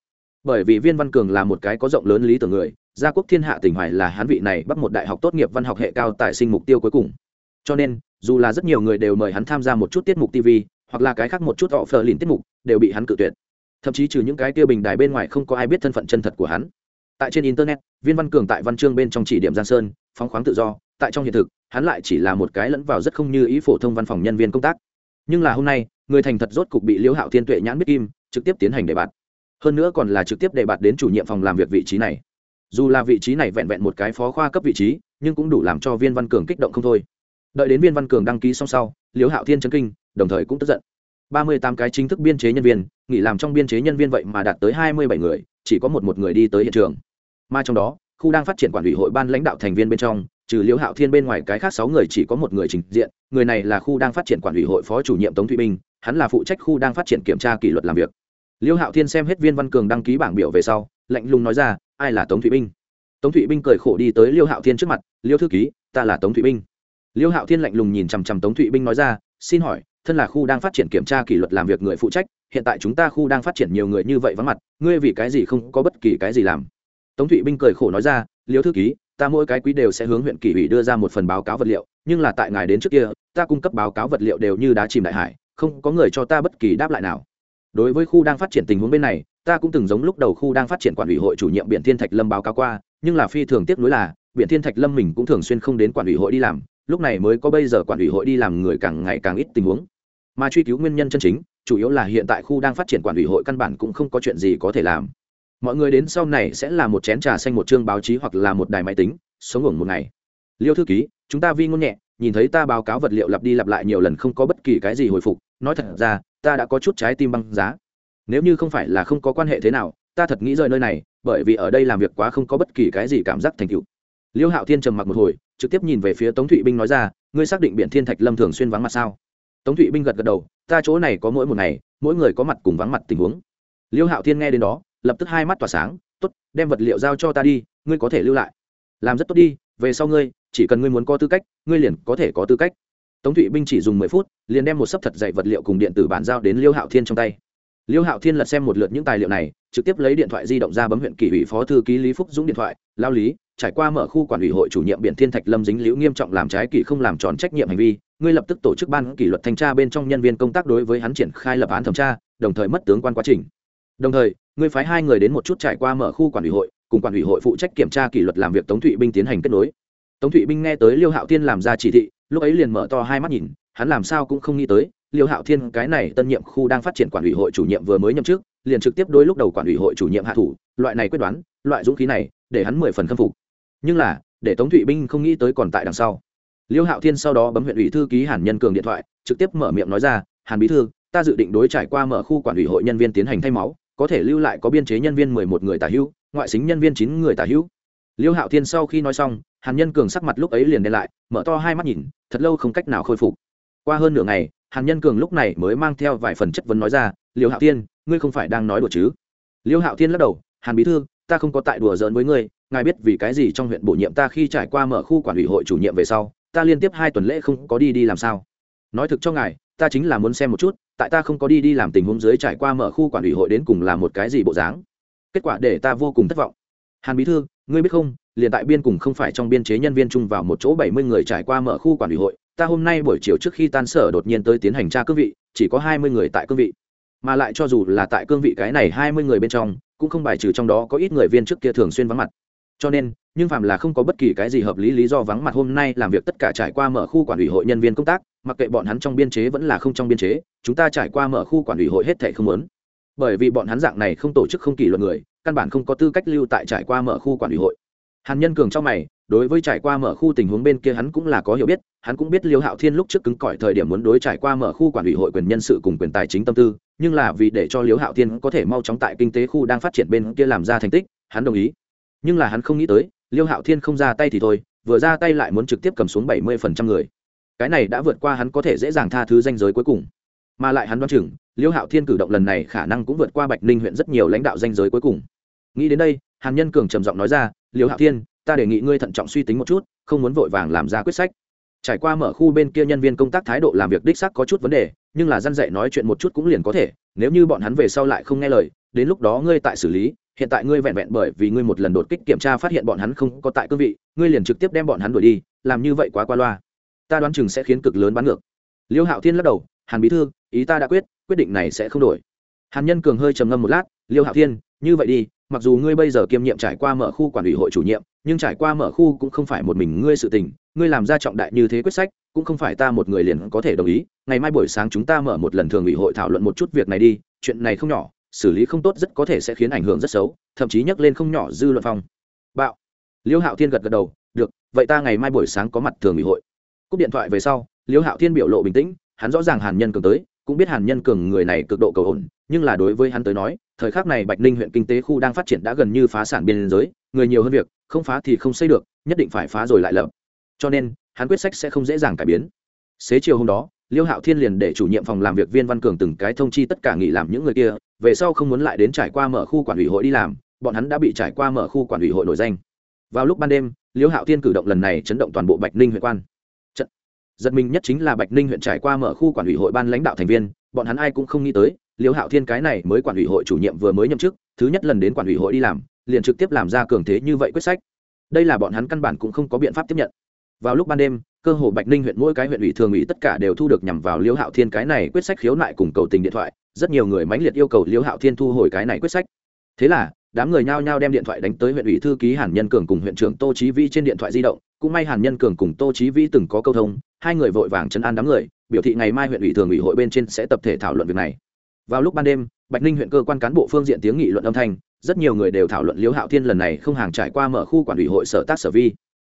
bởi vì viên văn cường là một cái có rộng lớn lý tưởng người, gia quốc thiên hạ tỉnh hoài là hắn vị này bắt một đại học tốt nghiệp văn học hệ cao tại sinh mục tiêu cuối cùng. Cho nên, dù là rất nhiều người đều mời hắn tham gia một chút tiết mục tv hoặc là cái khác một chút họ phờ lìn tiết mục, đều bị hắn cự tuyệt. Thậm chí trừ những cái tiêu bình đài bên ngoài không có ai biết thân phận chân thật của hắn. Tại trên internet, viên văn cường tại văn chương bên trong chỉ điểm giang sơn, phóng khoáng tự do, tại trong hiện thực, hắn lại chỉ là một cái lẫn vào rất không như ý phổ thông văn phòng nhân viên công tác. Nhưng là hôm nay, người thành thật rốt cục bị liễu hạo thiên tuệ nhãn biết kim, trực tiếp tiến hành đề bạt. Hơn nữa còn là trực tiếp đề bạt đến chủ nhiệm phòng làm việc vị trí này. Dù là vị trí này vẹn vẹn một cái phó khoa cấp vị trí, nhưng cũng đủ làm cho viên văn cường kích động không thôi. Đợi đến viên văn cường đăng ký xong sau, liễu hạo thiên chấn kinh đồng thời cũng tức giận. Ba mươi tám cái chính thức biên chế nhân viên, nghỉ làm trong biên chế nhân viên vậy mà đạt tới hai mươi bảy người, chỉ có một một người đi tới hiện trường. Mà trong đó, khu đang phát triển quản ủy hội ban lãnh đạo thành viên bên trong, trừ liễu hạo thiên bên ngoài cái khác sáu người chỉ có một người trình diện, người này là khu đang phát triển quản ủy hội phó chủ nhiệm tống thụy binh hắn là phụ trách khu đang phát triển kiểm tra kỷ luật làm việc. Liễu hạo thiên xem hết viên văn cường đăng ký bảng biểu về sau, lạnh lùng nói ra, ai là tống thụy binh tống thụy binh cười khổ đi tới liễu hạo thiên trước mặt, liễu thư ký, ta là tống thụy binh liễu hạo thiên lạnh lùng nhìn chằm chằm tống thụy binh nói ra, xin hỏi thân là khu đang phát triển kiểm tra kỷ luật làm việc người phụ trách, hiện tại chúng ta khu đang phát triển nhiều người như vậy vắng mặt, ngươi vì cái gì không có bất kỳ cái gì làm? Tống thụy binh cười khổ nói ra liễu thư ký, ta mỗi cái quý đều sẽ hướng huyện kỷ ủy đưa ra một phần báo cáo vật liệu, nhưng là tại ngài đến trước kia, ta cung cấp báo cáo vật liệu đều như đá chìm đại hải, không có người cho ta bất kỳ đáp lại nào. Đối với khu đang phát triển tình huống bên này, ta cũng từng giống lúc đầu khu đang phát triển quản ủy hội chủ nhiệm biển thiên thạch lâm báo cáo qua, nhưng là phi thường tiếp nối là, biển thiên thạch lâm mình cũng thường xuyên không đến quản ủy hội đi làm, lúc này mới có bây giờ quản ủy hội đi làm người càng ngày càng ít tình huống mà truy cứu nguyên nhân chân chính, chủ yếu là hiện tại khu đang phát triển quản ủy hội căn bản cũng không có chuyện gì có thể làm. Mọi người đến sau này sẽ là một chén trà xanh một chương báo chí hoặc là một đài máy tính, sống ngủ một ngày. Liêu thư ký, chúng ta vi ngôn nhẹ, nhìn thấy ta báo cáo vật liệu lặp đi lặp lại nhiều lần không có bất kỳ cái gì hồi phục, nói thật ra, ta đã có chút trái tim băng giá. Nếu như không phải là không có quan hệ thế nào, ta thật nghĩ rời nơi này, bởi vì ở đây làm việc quá không có bất kỳ cái gì cảm giác thành tựu. Liêu hạo thiên trầm mặc một hồi, trực tiếp nhìn về phía tống thụy binh nói ra, ngươi xác định biện thiên thạch lâm thường xuyên vắng mặt sao? Tống thụy binh gật gật đầu, ta chỗ này có mỗi một ngày, mỗi người có mặt cùng vắng mặt tình huống. Liêu hạo thiên nghe đến đó, lập tức hai mắt tỏa sáng, tốt, đem vật liệu giao cho ta đi, ngươi có thể lưu lại. Làm rất tốt đi, về sau ngươi, chỉ cần ngươi muốn có tư cách, ngươi liền có thể có tư cách. Tống thụy binh chỉ dùng mười phút, liền đem một sấp thật dạy vật liệu cùng điện tử bản giao đến liêu hạo thiên trong tay. Liêu hạo thiên lật xem một lượt những tài liệu này, trực tiếp lấy điện thoại di động ra bấm huyện kỷ ủy phó thư ký lý phúc dũng điện thoại, lao lý, trải qua mở khu quản ủy hội chủ nhiệm biện thiên thạch lâm dính liễu nghiêm trọng làm trái kỷ không làm tròn trách nhiệm hành vi ngươi lập tức tổ chức ban kỷ luật thanh tra bên trong nhân viên công tác đối với hắn triển khai lập án thẩm tra, đồng thời mất tướng quan quá trình. Đồng thời, ngươi phái hai người đến một chút trải qua mở khu quản ủy hội, cùng quản ủy hội phụ trách kiểm tra kỷ luật làm việc tống thụy binh tiến hành kết nối. Tống thụy binh nghe tới liêu hạo thiên làm ra chỉ thị, lúc ấy liền mở to hai mắt nhìn, hắn làm sao cũng không nghĩ tới, liêu hạo thiên cái này tân nhiệm khu đang phát triển quản ủy hội chủ nhiệm vừa mới nhậm chức, liền trực tiếp đôi lúc đầu quản ủy hội chủ nhiệm hạ thủ, loại này quyết đoán, loại dũng khí này, để hắn mười phần khâm phục. Nhưng là, để tống thụy binh không nghĩ tới còn tại đằng sau liêu hạo thiên sau đó bấm huyện ủy thư ký hàn nhân cường điện thoại, trực tiếp mở miệng nói ra, hàn bí thư, ta dự định đối trải qua mở khu quản ủy hội nhân viên tiến hành thay máu, có thể lưu lại có biên chế nhân viên mười một người tả hữu, ngoại xính nhân viên chín người tả hữu. Liêu hạo thiên sau khi nói xong, hàn nhân cường sắc mặt lúc ấy liền đen lại, mở to hai mắt nhìn, thật lâu không cách nào khôi phục. Qua hơn nửa ngày, hàn nhân cường lúc này mới mang theo vài phần chất vấn nói ra, liêu hạo thiên, ngươi không phải đang nói đùa chứ? Liêu hạo thiên lắc đầu, hàn bí thư, ta không có tại đùa giỡn với ngươi, ngài biết vì cái gì trong huyện bổ nhiệm ta khi trải qua mở khu quản ủy hội chủ nhiệm về sau ta liên tiếp hai tuần lễ không có đi đi làm sao? Nói thực cho ngài, ta chính là muốn xem một chút, tại ta không có đi đi làm tình huống dưới trải qua mở khu quản ủy hội đến cùng là một cái gì bộ dáng. Kết quả để ta vô cùng thất vọng. Hàn bí thư, ngươi biết không, liền tại biên cùng không phải trong biên chế nhân viên chung vào một chỗ bảy mươi người trải qua mở khu quản ủy hội, ta hôm nay buổi chiều trước khi tan sở đột nhiên tới tiến hành tra cương vị, chỉ có hai mươi người tại cương vị. Mà lại cho dù là tại cương vị cái này hai mươi người bên trong, cũng không bài trừ trong đó có ít người viên trước kia thường xuyên vắng mặt cho nên, nhưng phạm là không có bất kỳ cái gì hợp lý lý do vắng mặt hôm nay làm việc tất cả trải qua mở khu quản ủy hội nhân viên công tác, mặc kệ bọn hắn trong biên chế vẫn là không trong biên chế, chúng ta trải qua mở khu quản ủy hội hết thể không lớn bởi vì bọn hắn dạng này không tổ chức không kỷ luật người, căn bản không có tư cách lưu tại trải qua mở khu quản ủy hội. Hàn nhân cường trong mày, đối với trải qua mở khu tình huống bên kia hắn cũng là có hiểu biết, hắn cũng biết liêu hạo thiên lúc trước cứng cỏi thời điểm muốn đối trải qua mở khu quản ủy hội quyền nhân sự cùng quyền tài chính tâm tư, nhưng là vì để cho liêu hạo thiên có thể mau chóng tại kinh tế khu đang phát triển bên kia làm ra thành tích, hắn đồng ý nhưng là hắn không nghĩ tới, liêu hạo thiên không ra tay thì thôi, vừa ra tay lại muốn trực tiếp cầm xuống bảy mươi phần trăm người. Cái này đã vượt qua hắn có thể dễ dàng tha thứ danh giới cuối cùng. Mà lại hắn đoán chừng, liêu hạo thiên cử động lần này khả năng cũng vượt qua bạch ninh huyện rất nhiều lãnh đạo danh giới cuối cùng. Nghĩ đến đây, hàn nhân cường trầm giọng nói ra, Liêu hạo thiên, ta đề nghị ngươi thận trọng suy tính một chút, không muốn vội vàng làm ra quyết sách. Trải qua mở khu bên kia nhân viên công tác thái độ làm việc đích xác có chút vấn đề, nhưng là dân dạy nói chuyện một chút cũng liền có thể, nếu như bọn hắn về sau lại không nghe lời, đến lúc đó ngươi tại xử lý hiện tại ngươi vẹn vẹn bởi vì ngươi một lần đột kích kiểm tra phát hiện bọn hắn không có tại cương vị, ngươi liền trực tiếp đem bọn hắn đuổi đi, làm như vậy quá qua loa. Ta đoán chừng sẽ khiến cực lớn bắn ngược. Liêu hạo thiên lắc đầu, hàn bí thư, ý ta đã quyết quyết định này sẽ không đổi. Hàn nhân cường hơi trầm ngâm một lát, liêu hạo thiên, như vậy đi, mặc dù ngươi bây giờ kiêm nhiệm trải qua mở khu quản ủy hội chủ nhiệm, nhưng trải qua mở khu cũng không phải một mình ngươi sự tình, ngươi làm ra trọng đại như thế quyết sách, cũng không phải ta một người liền có thể đồng ý. Ngày mai buổi sáng chúng ta mở một lần thường ủy hội thảo luận một chút việc này đi, chuyện này không nhỏ xử lý không tốt rất có thể sẽ khiến ảnh hưởng rất xấu, thậm chí nhắc lên không nhỏ dư luận phong. Bạo. Liêu hạo thiên gật gật đầu, được, vậy ta ngày mai buổi sáng có mặt thường ủy hội. Cúp điện thoại về sau, liêu hạo thiên biểu lộ bình tĩnh, hắn rõ ràng hàn nhân cường tới, cũng biết hàn nhân cường người này cực độ cầu ổn, nhưng là đối với hắn tới nói, thời khắc này bạch ninh huyện kinh tế khu đang phát triển đã gần như phá sản biên giới, người nhiều hơn việc, không phá thì không xây được, nhất định phải phá rồi lại lập. Cho nên, hắn quyết sách sẽ không dễ dàng cải biến. Xế chiều hôm đó, liêu hạo thiên liền để chủ nhiệm phòng làm việc viên văn cường từng cái thông chi tất cả nghỉ làm những người kia về sau không muốn lại đến trải qua mở khu quản ủy hội đi làm, bọn hắn đã bị trải qua mở khu quản ủy hội nổi danh. Vào lúc ban đêm, Liễu hạo thiên cử động lần này chấn động toàn bộ bạch ninh huyện quan. Trận. giật mình nhất chính là bạch ninh huyện trải qua mở khu quản ủy hội ban lãnh đạo thành viên, bọn hắn ai cũng không nghĩ tới, Liễu hạo thiên cái này mới quản ủy hội chủ nhiệm vừa mới nhậm chức, thứ nhất lần đến quản ủy hội đi làm, liền trực tiếp làm ra cường thế như vậy quyết sách. Đây là bọn hắn căn bản cũng không có biện pháp tiếp nhận. Vào lúc ban đêm, cơ hồ bạch ninh huyện mỗi cái huyện ủy thường ủy tất cả đều thu được nhằm vào liễu hạo thiên cái này quyết sách khiếu nại cùng cầu tình điện thoại rất nhiều người mãnh liệt yêu cầu liễu hạo thiên thu hồi cái này quyết sách. Thế là, đám người nhao nhao đem điện thoại đánh tới huyện ủy thư ký hàn nhân cường cùng huyện trưởng tô trí vi trên điện thoại di động. Cũng may hàn nhân cường cùng tô trí vi từng có câu thông, hai người vội vàng chấn an đám người, biểu thị ngày mai huyện ủy thường ủy hội bên trên sẽ tập thể thảo luận việc này. Vào lúc ban đêm, bạch ninh huyện cơ quan cán bộ phương diện tiếng nghị luận âm thanh, rất nhiều người đều thảo luận liễu hạo thiên lần này không hàng trải qua mở khu quản ủy hội sở tác sở vi.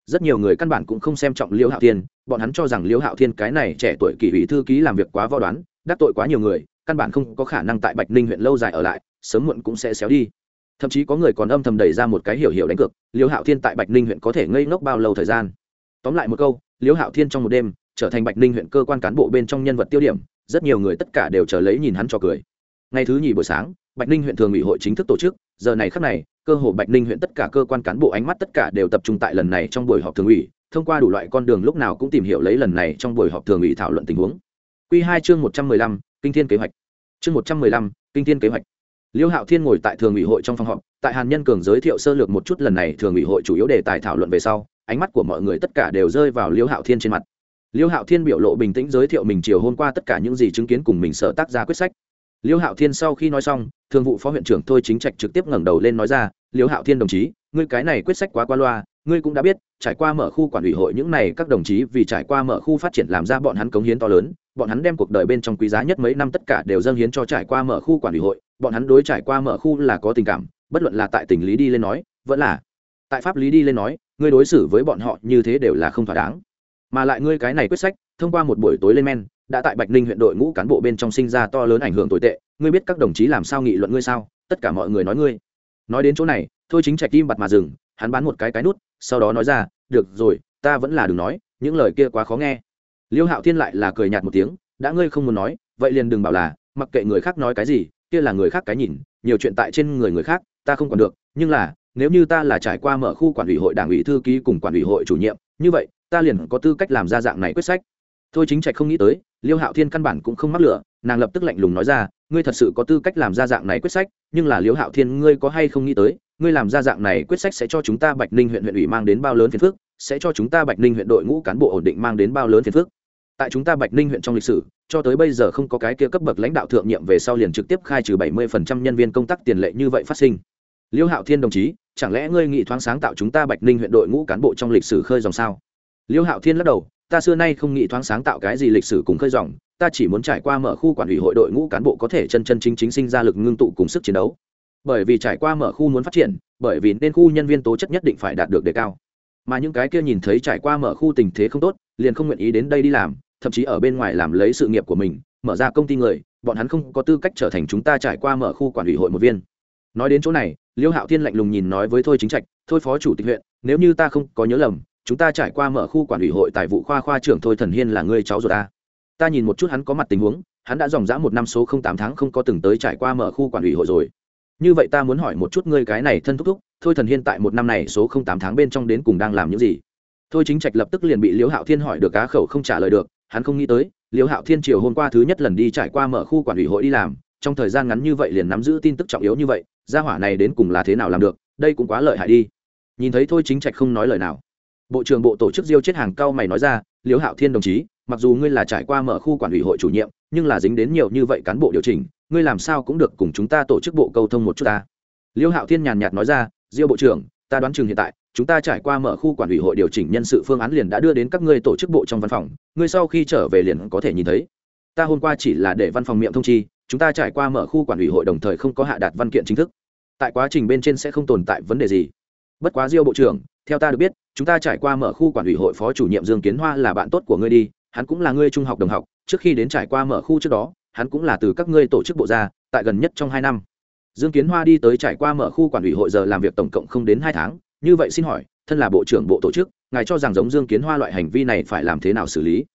Rất nhiều người căn bản cũng không xem trọng liễu hạo thiên, bọn hắn cho rằng liễu hạo thiên cái này trẻ tuổi kỷ ủy thư ký làm việc quá vo đoán, đắc tội quá nhiều người căn bản không có khả năng tại bạch ninh huyện lâu dài ở lại, sớm muộn cũng sẽ xéo đi. Thậm chí có người còn âm thầm đẩy ra một cái hiểu hiểu đánh cược liễu hạo thiên tại bạch ninh huyện có thể ngây ngốc bao lâu thời gian? Tóm lại một câu liễu hạo thiên trong một đêm, trở thành bạch ninh huyện cơ quan cán bộ bên trong nhân vật tiêu điểm, rất nhiều người tất cả đều chờ lấy nhìn hắn cho cười. Ngày thứ nhì buổi sáng, bạch ninh huyện thường ủy hội chính thức tổ chức, giờ này khắc này, cơ hồ bạch ninh huyện tất cả cơ quan cán bộ ánh mắt tất cả đều tập trung tại lần này trong buổi họp thường ủy, thông qua đủ loại con đường lúc nào cũng tìm hiểu lấy lần này trong buổi họp thường ủy thảo luận tình huống. Q hai chương một trăm mười lăm kinh thiên kế hoạch. Chương một trăm mười lăm, kinh thiên kế hoạch. Liêu hạo thiên ngồi tại thường ủy hội trong phòng họp, tại hàn nhân cường giới thiệu sơ lược một chút lần này thường ủy hội chủ yếu đề tài thảo luận về sau, ánh mắt của mọi người tất cả đều rơi vào liêu hạo thiên trên mặt. Liêu hạo thiên biểu lộ bình tĩnh giới thiệu mình chiều hôm qua tất cả những gì chứng kiến cùng mình sở tác ra quyết sách. Liêu hạo thiên sau khi nói xong, thường vụ phó huyện trưởng thôi chính trạch trực tiếp ngẩng đầu lên nói ra, liêu hạo thiên đồng chí, ngươi cái này quyết sách quá qua loa ngươi cũng đã biết, trải qua mở khu quản ủy hội những này, các đồng chí vì trải qua mở khu phát triển làm ra bọn hắn cống hiến to lớn, bọn hắn đem cuộc đời bên trong quý giá nhất mấy năm tất cả đều dâng hiến cho trải qua mở khu quản ủy hội. Bọn hắn đối trải qua mở khu là có tình cảm, bất luận là tại tình lý đi lên nói, vẫn là tại pháp lý đi lên nói, ngươi đối xử với bọn họ như thế đều là không thỏa đáng. Mà lại ngươi cái này quyết sách, thông qua một buổi tối lên men, đã tại bạch ninh huyện đội ngũ cán bộ bên trong sinh ra to lớn ảnh hưởng tồi tệ. Ngươi biết các đồng chí làm sao nghị luận ngươi sao? Tất cả mọi người nói ngươi. Nói đến chỗ này, thôi chính trạch tim bặt mà dừng, hắn bán một cái cái nút sau đó nói ra, được rồi, ta vẫn là đừng nói, những lời kia quá khó nghe. Liêu hạo thiên lại là cười nhạt một tiếng, đã ngươi không muốn nói, vậy liền đừng bảo là, mặc kệ người khác nói cái gì, kia là người khác cái nhìn, nhiều chuyện tại trên người người khác, ta không còn được, nhưng là, nếu như ta là trải qua mở khu quản ủy hội đảng ủy thư ký cùng quản ủy hội chủ nhiệm, như vậy, ta liền có tư cách làm ra dạng này quyết sách. Thôi chính trạch không nghĩ tới, liêu hạo thiên căn bản cũng không mắc lửa, nàng lập tức lạnh lùng nói ra, ngươi thật sự có tư cách làm ra dạng này quyết sách, nhưng là liêu hạo thiên ngươi có hay không nghĩ tới ngươi làm ra dạng này quyết sách sẽ cho chúng ta bạch ninh huyện huyện ủy mang đến bao lớn phiền phức, sẽ cho chúng ta bạch ninh huyện đội ngũ cán bộ ổn định mang đến bao lớn phiền phức. Tại chúng ta bạch ninh huyện trong lịch sử, cho tới bây giờ không có cái kia cấp bậc lãnh đạo thượng nhiệm về sau liền trực tiếp khai trừ bảy mươi phần trăm nhân viên công tác tiền lệ như vậy phát sinh. Liêu hạo thiên đồng chí, chẳng lẽ ngươi nghĩ thoáng sáng tạo chúng ta bạch ninh huyện đội ngũ cán bộ trong lịch sử khơi dòng sao? Liêu hạo thiên lắc đầu, ta xưa nay không nghĩ thoáng sáng tạo cái gì lịch sử cùng khơi dòng, ta chỉ muốn trải qua mở khu quản ủy hội đội ngũ cán bộ có thể chân chân chính chính sinh ra lực ngưng tụ cùng sức chiến đấu bởi vì trải qua mở khu muốn phát triển, bởi vì nên khu nhân viên tố chất nhất định phải đạt được đề cao. Mà những cái kia nhìn thấy trải qua mở khu tình thế không tốt, liền không nguyện ý đến đây đi làm, thậm chí ở bên ngoài làm lấy sự nghiệp của mình, mở ra công ty người, bọn hắn không có tư cách trở thành chúng ta trải qua mở khu quản ủy hội một viên. Nói đến chỗ này, liêu hạo thiên lạnh lùng nhìn nói với thôi chính trạch, thôi phó chủ tịch huyện, nếu như ta không có nhớ lầm, chúng ta trải qua mở khu quản ủy hội tại vụ khoa khoa trưởng thôi thần hiên là người cháu ruột ta. Ta nhìn một chút hắn có mặt tình huống, hắn đã dòng dã một năm số không tám tháng không có từng tới trải qua mở khu quản ủy hội rồi như vậy ta muốn hỏi một chút ngươi cái này thân thúc thúc, thôi thần hiên tại một năm này số không tám tháng bên trong đến cùng đang làm những gì? Thôi chính trạch lập tức liền bị liễu hạo thiên hỏi được cá khẩu không trả lời được, hắn không nghĩ tới, liễu hạo thiên chiều hôm qua thứ nhất lần đi trải qua mở khu quản ủy hội đi làm, trong thời gian ngắn như vậy liền nắm giữ tin tức trọng yếu như vậy, gia hỏa này đến cùng là thế nào làm được, đây cũng quá lợi hại đi. Nhìn thấy thôi chính trạch không nói lời nào, bộ trưởng bộ tổ chức diêu chết hàng cao mày nói ra, liễu hạo thiên đồng chí, mặc dù ngươi là trải qua mở khu quản ủy hội chủ nhiệm, nhưng là dính đến nhiều như vậy cán bộ điều chỉnh ngươi làm sao cũng được cùng chúng ta tổ chức bộ câu thông một chút ta. Liêu hạo thiên nhàn nhạt nói ra, diêu bộ trưởng, ta đoán chừng hiện tại, chúng ta trải qua mở khu quản ủy hội điều chỉnh nhân sự phương án liền đã đưa đến các ngươi tổ chức bộ trong văn phòng, ngươi sau khi trở về liền có thể nhìn thấy. Ta hôm qua chỉ là để văn phòng miệng thông chi, chúng ta trải qua mở khu quản ủy hội đồng thời không có hạ đạt văn kiện chính thức. Tại quá trình bên trên sẽ không tồn tại vấn đề gì. Bất quá diêu bộ trưởng, theo ta được biết, chúng ta trải qua mở khu quản ủy hội phó chủ nhiệm dương kiến hoa là bạn tốt của ngươi đi, hắn cũng là ngươi trung học đồng học, trước khi đến trải qua mở khu trước đó hắn cũng là từ các ngươi tổ chức bộ ra, tại gần nhất trong hai năm. Dương kiến hoa đi tới trải qua mở khu quản ủy hội giờ làm việc tổng cộng không đến hai tháng, như vậy xin hỏi, thân là bộ trưởng bộ tổ chức, ngài cho rằng giống dương kiến hoa loại hành vi này phải làm thế nào xử lý?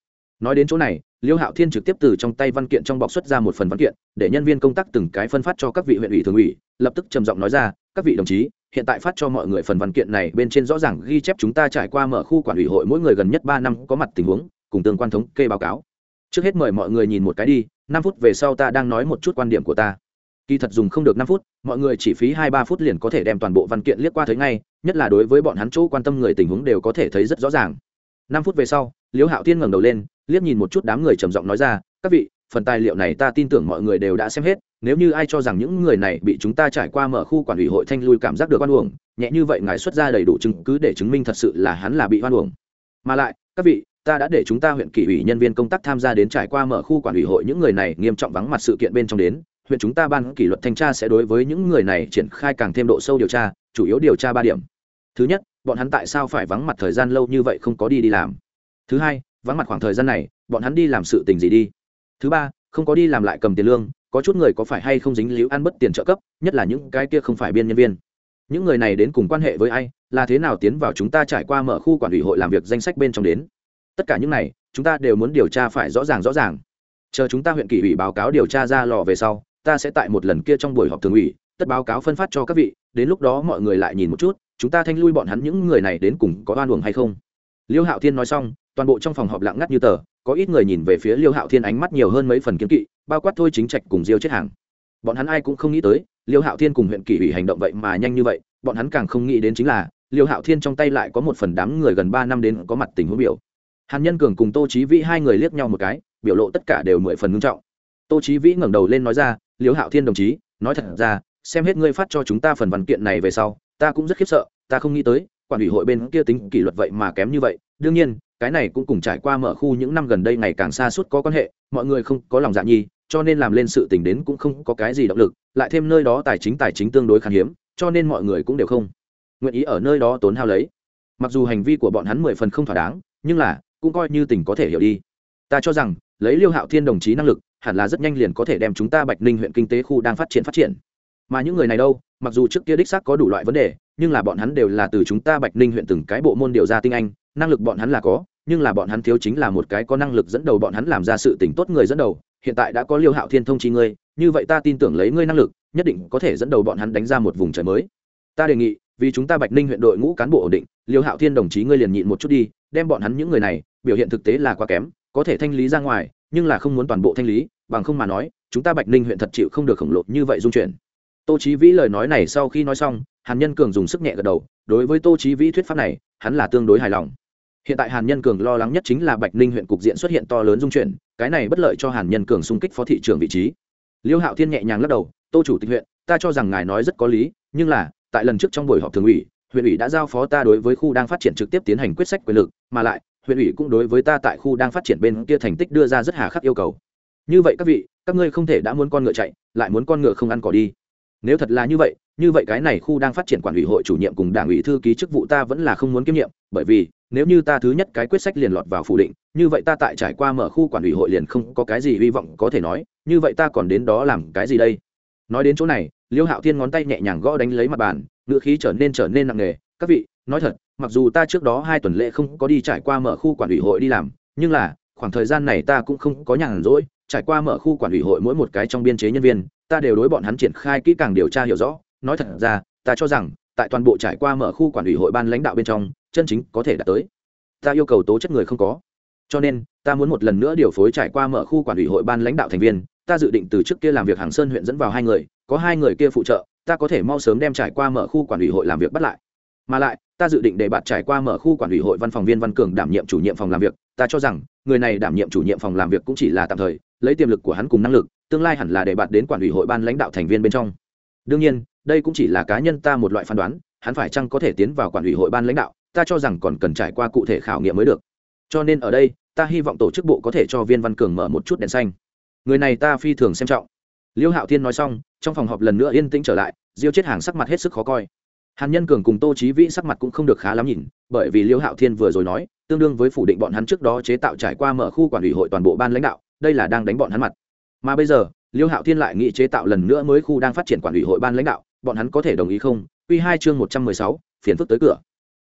Nói đến chỗ này, liêu hạo thiên trực tiếp từ trong tay văn kiện trong bọc xuất ra một phần văn kiện, để nhân viên công tác từng cái phân phát cho các vị huyện ủy thường ủy, lập tức trầm giọng nói ra, các vị đồng chí, hiện tại phát cho mọi người phần văn kiện này bên trên rõ ràng ghi chép chúng ta trải qua mở khu quản ủy hội mỗi người gần nhất ba năm có mặt tình huống, cùng tương quan thống kê báo cáo trước hết mời mọi người nhìn một cái đi, năm phút về sau ta đang nói một chút quan điểm của ta. Kỳ thật dùng không được năm phút, mọi người chỉ phí hai ba phút liền có thể đem toàn bộ văn kiện liếc qua thấy ngay, nhất là đối với bọn hắn chỗ quan tâm người tình huống đều có thể thấy rất rõ ràng. Năm phút về sau, liễu hạo thiên ngẩng đầu lên, liếc nhìn một chút đám người trầm giọng nói ra, các vị, phần tài liệu này ta tin tưởng mọi người đều đã xem hết, nếu như ai cho rằng những người này bị chúng ta trải qua mở khu quản ủy hội thanh lui cảm giác được oan uổng, nhẹ như vậy ngài xuất ra đầy đủ chứng cứ để chứng minh thật sự là hắn là bị oan uổng. Mà lại, các vị ta đã để chúng ta huyện kỷ ủy nhân viên công tác tham gia đến trải qua mở khu quản ủy hội những người này nghiêm trọng vắng mặt sự kiện bên trong đến, huyện chúng ta ban kỷ luật thanh tra sẽ đối với những người này triển khai càng thêm độ sâu điều tra, chủ yếu điều tra ba điểm. Thứ nhất, bọn hắn tại sao phải vắng mặt thời gian lâu như vậy không có đi đi làm? Thứ hai, vắng mặt khoảng thời gian này, bọn hắn đi làm sự tình gì đi? Thứ ba, không có đi làm lại cầm tiền lương, có chút người có phải hay không dính líu ăn bất tiền trợ cấp, nhất là những cái kia không phải biên nhân viên. Những người này đến cùng quan hệ với ai, là thế nào tiến vào chúng ta trải qua mở khu quản ủy hội làm việc danh sách bên trong đến? Tất cả những này, chúng ta đều muốn điều tra phải rõ ràng rõ ràng. Chờ chúng ta huyện kỷ ủy báo cáo điều tra ra lò về sau, ta sẽ tại một lần kia trong buổi họp thường ủy, tất báo cáo phân phát cho các vị, đến lúc đó mọi người lại nhìn một chút, chúng ta thanh lui bọn hắn những người này đến cùng có oan uổng hay không. Liêu hạo thiên nói xong, toàn bộ trong phòng họp lặng ngắt như tờ, có ít người nhìn về phía liêu hạo thiên ánh mắt nhiều hơn mấy phần kiếm kỵ, bao quát thôi chính trạch cùng diêu chết hàng. Bọn hắn ai cũng không nghĩ tới, liêu hạo thiên cùng huyện kỷ ủy hành động vậy mà nhanh như vậy, bọn hắn càng không nghĩ đến chính là, liêu hạo thiên trong tay lại có một phần đám người gần ba năm đến có mặt tình huống biểu hàn nhân cường cùng tô trí vĩ hai người liếc nhau một cái, biểu lộ tất cả đều mười phần ngưng trọng. Tô trí vĩ ngẩng đầu lên nói ra Liễu hạo thiên đồng chí, nói thật ra, xem hết ngươi phát cho chúng ta phần văn kiện này về sau, ta cũng rất khiếp sợ, ta không nghĩ tới, quản ủy hội bên kia tính kỷ luật vậy mà kém như vậy. Đương nhiên, cái này cũng cùng trải qua mở khu những năm gần đây ngày càng xa suốt có quan hệ, mọi người không có lòng dạ nhi, cho nên làm lên sự tình đến cũng không có cái gì động lực, lại thêm nơi đó tài chính tài chính tương đối khan hiếm, cho nên mọi người cũng đều không nguyện ý ở nơi đó tốn hao lấy. Mặc dù hành vi của bọn hắn mười phần không thỏa đáng, nhưng là cũng coi như tình có thể hiểu đi. Ta cho rằng, lấy liêu hạo thiên đồng chí năng lực, hẳn là rất nhanh liền có thể đem chúng ta bạch ninh huyện kinh tế khu đang phát triển phát triển. Mà những người này đâu, mặc dù trước kia đích xác có đủ loại vấn đề, nhưng là bọn hắn đều là từ chúng ta bạch ninh huyện từng cái bộ môn điều ra tinh anh, năng lực bọn hắn là có, nhưng là bọn hắn thiếu chính là một cái có năng lực dẫn đầu bọn hắn làm ra sự tỉnh tốt người dẫn đầu. Hiện tại đã có liêu hạo thiên thông chi ngươi, như vậy ta tin tưởng lấy ngươi năng lực, nhất định có thể dẫn đầu bọn hắn đánh ra một vùng trời mới. Ta đề nghị vì chúng ta bạch ninh huyện đội ngũ cán bộ ổn định, liêu hạo thiên đồng chí ngươi liền nhịn một chút đi, đem bọn hắn những người này, biểu hiện thực tế là quá kém, có thể thanh lý ra ngoài, nhưng là không muốn toàn bộ thanh lý, bằng không mà nói, chúng ta bạch ninh huyện thật chịu không được khổng lồ như vậy dung chuyển. Tô chí vĩ lời nói này sau khi nói xong, hàn nhân cường dùng sức nhẹ gật đầu, đối với tô chí vĩ thuyết pháp này, hắn là tương đối hài lòng. Hiện tại hàn nhân cường lo lắng nhất chính là bạch ninh huyện cục diện xuất hiện to lớn dung chuyển, cái này bất lợi cho hàn nhân cường xung kích phó thị trưởng vị trí. Liêu hạo thiên nhẹ nhàng lắc đầu, tô chủ tịch huyện, ta cho rằng ngài nói rất có lý, nhưng là tại lần trước trong buổi họp thường ủy, huyện ủy đã giao phó ta đối với khu đang phát triển trực tiếp tiến hành quyết sách quyền lực, mà lại, huyện ủy cũng đối với ta tại khu đang phát triển bên kia thành tích đưa ra rất hà khắc yêu cầu. Như vậy các vị, các ngươi không thể đã muốn con ngựa chạy, lại muốn con ngựa không ăn cỏ đi. Nếu thật là như vậy như vậy cái này khu đang phát triển quản ủy hội chủ nhiệm cùng đảng ủy thư ký chức vụ ta vẫn là không muốn kiêm nhiệm, bởi vì, nếu như ta thứ nhất cái quyết sách liền lọt vào phủ định, như vậy ta tại trải qua mở khu quản ủy hội liền không có cái gì hy vọng có thể nói, như vậy ta còn đến đó làm cái gì đây? Nói đến chỗ này liêu hạo thiên ngón tay nhẹ nhàng gõ đánh lấy mặt bàn ngựa khí trở nên trở nên nặng nề. Các vị, nói thật, mặc dù ta trước đó hai tuần lễ không có đi trải qua mở khu quản ủy hội đi làm, nhưng là, khoảng thời gian này ta cũng không có nhàn rỗi, trải qua mở khu quản ủy hội mỗi một cái trong biên chế nhân viên, ta đều đối bọn hắn triển khai kỹ càng điều tra hiểu rõ. Nói thật ra, ta cho rằng, tại toàn bộ trải qua mở khu quản ủy hội ban lãnh đạo bên trong, chân chính có thể đạt tới. Ta yêu cầu tố chất người không có. Cho nên, ta muốn một lần nữa điều phối trải qua mở khu quản ủy hội ban lãnh đạo thành viên, ta dự định từ trước kia làm việc hàng sơn huyện dẫn vào hai người có hai người kia phụ trợ, ta có thể mau sớm đem trải qua mở khu quản ủy hội làm việc bắt lại. Mà lại, ta dự định để bạn trải qua mở khu quản ủy hội văn phòng viên văn cường đảm nhiệm chủ nhiệm phòng làm việc. Ta cho rằng, người này đảm nhiệm chủ nhiệm phòng làm việc cũng chỉ là tạm thời, lấy tiềm lực của hắn cùng năng lực, tương lai hẳn là để bạn đến quản ủy hội ban lãnh đạo thành viên bên trong. Đương nhiên, đây cũng chỉ là cá nhân ta một loại phán đoán, hắn phải chăng có thể tiến vào quản ủy hội ban lãnh đạo, ta cho rằng còn cần trải qua cụ thể khảo nghiệm mới được. Cho nên ở đây, ta hy vọng tổ chức bộ có thể cho viên văn cường mở một chút đèn xanh. Người này ta phi thường xem trọng liêu hạo thiên nói xong, trong phòng họp lần nữa yên tĩnh trở lại, diêu chết hàng sắc mặt hết sức khó coi. Hàn nhân cường cùng tô trí vĩ sắc mặt cũng không được khá lắm nhìn, bởi vì liêu hạo thiên vừa rồi nói, tương đương với phủ định bọn hắn trước đó chế tạo trải qua mở khu quản ủy hội toàn bộ ban lãnh đạo, đây là đang đánh bọn hắn mặt. Mà bây giờ, liêu hạo thiên lại nghĩ chế tạo lần nữa mới khu đang phát triển quản ủy hội ban lãnh đạo, bọn hắn có thể đồng ý không? Q hai chương một trăm mười sáu, phiền phức tới cửa.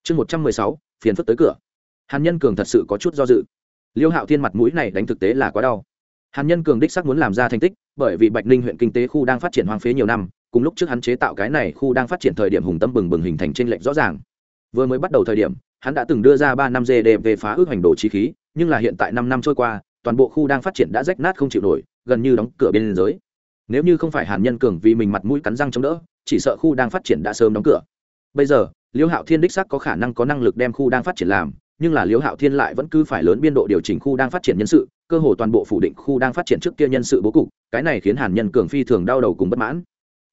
Chương một trăm mười sáu, phiền phức tới cửa. Hàn nhân cường thật sự có chút do dự. Liêu hạo thiên mặt mũi này đánh thực tế là quá đau hàn nhân cường đích sắc muốn làm ra thành tích, bởi vì bạch ninh huyện kinh tế khu đang phát triển hoang phế nhiều năm, cùng lúc trước hắn chế tạo cái này khu đang phát triển thời điểm hùng tâm bừng bừng hình thành trên lệnh rõ ràng. Vừa mới bắt đầu thời điểm, hắn đã từng đưa ra ba năm gd về phá ước hành đồ trí khí, nhưng là hiện tại năm năm trôi qua, toàn bộ khu đang phát triển đã rách nát không chịu nổi, gần như đóng cửa bên giới. Nếu như không phải hàn nhân cường vì mình mặt mũi cắn răng chống đỡ, chỉ sợ khu đang phát triển đã sớm đóng cửa. Bây giờ liêu hạo thiên đích sắc có khả năng có năng lực đem khu đang phát triển làm, nhưng là liêu hạo thiên lại vẫn cứ phải lớn biên độ điều chỉnh khu đang phát triển nhân sự cơ hồ toàn bộ phủ định khu đang phát triển trước kia nhân sự bố cục, cái này khiến hàn nhân cường phi thường đau đầu cùng bất mãn.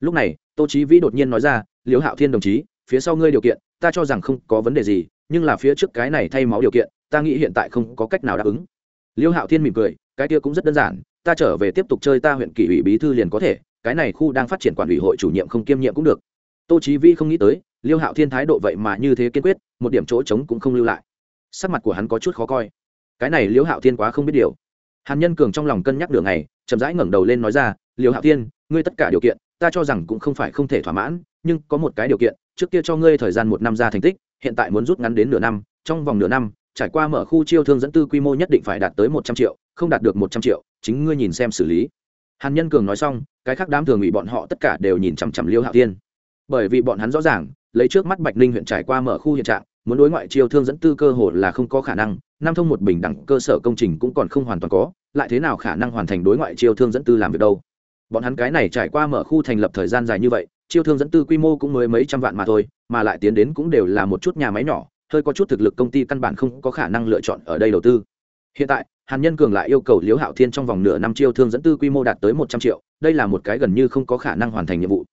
Lúc này, tô chí vĩ đột nhiên nói ra liêu hạo thiên đồng chí, phía sau ngươi điều kiện, ta cho rằng không có vấn đề gì, nhưng là phía trước cái này thay máu điều kiện, ta nghĩ hiện tại không có cách nào đáp ứng. Liêu hạo thiên mỉm cười, cái kia cũng rất đơn giản, ta trở về tiếp tục chơi ta huyện kỷ ủy bí thư liền có thể, cái này khu đang phát triển quản ủy hội chủ nhiệm không kiêm nhiệm cũng được. Tô chí vi không nghĩ tới liêu hạo thiên thái độ vậy mà như thế kiên quyết, một điểm chỗ trống cũng không lưu lại. Sắc mặt của hắn có chút khó coi cái này liêu hạo thiên quá không biết điều. Hàn nhân cường trong lòng cân nhắc đường này, chậm rãi ngẩng đầu lên nói ra liêu hạo thiên, ngươi tất cả điều kiện, ta cho rằng cũng không phải không thể thỏa mãn, nhưng có một cái điều kiện, trước kia cho ngươi thời gian một năm ra thành tích, hiện tại muốn rút ngắn đến nửa năm, trong vòng nửa năm, trải qua mở khu chiêu thương dẫn tư quy mô nhất định phải đạt tới một trăm triệu, không đạt được một trăm triệu, chính ngươi nhìn xem xử lý. Hàn nhân cường nói xong, cái khác đám thường ủy bọn họ tất cả đều nhìn chằm chằm liêu hạo thiên. Bởi vì bọn hắn rõ ràng, lấy trước mắt bạch ninh huyện trải qua mở khu hiện trạng, muốn đối ngoại chiêu thương dẫn tư cơ hồ là không có khả năng năm thông một bình đẳng cơ sở công trình cũng còn không hoàn toàn có, lại thế nào khả năng hoàn thành đối ngoại chiêu thương dẫn tư làm việc đâu? Bọn hắn cái này trải qua mở khu thành lập thời gian dài như vậy, chiêu thương dẫn tư quy mô cũng mới mấy trăm vạn mà thôi, mà lại tiến đến cũng đều là một chút nhà máy nhỏ, hơi có chút thực lực công ty căn bản không có khả năng lựa chọn ở đây đầu tư. Hiện tại, hàn nhân cường lại yêu cầu liễu hạo thiên trong vòng nửa năm chiêu thương dẫn tư quy mô đạt tới một trăm triệu, đây là một cái gần như không có khả năng hoàn thành nhiệm vụ.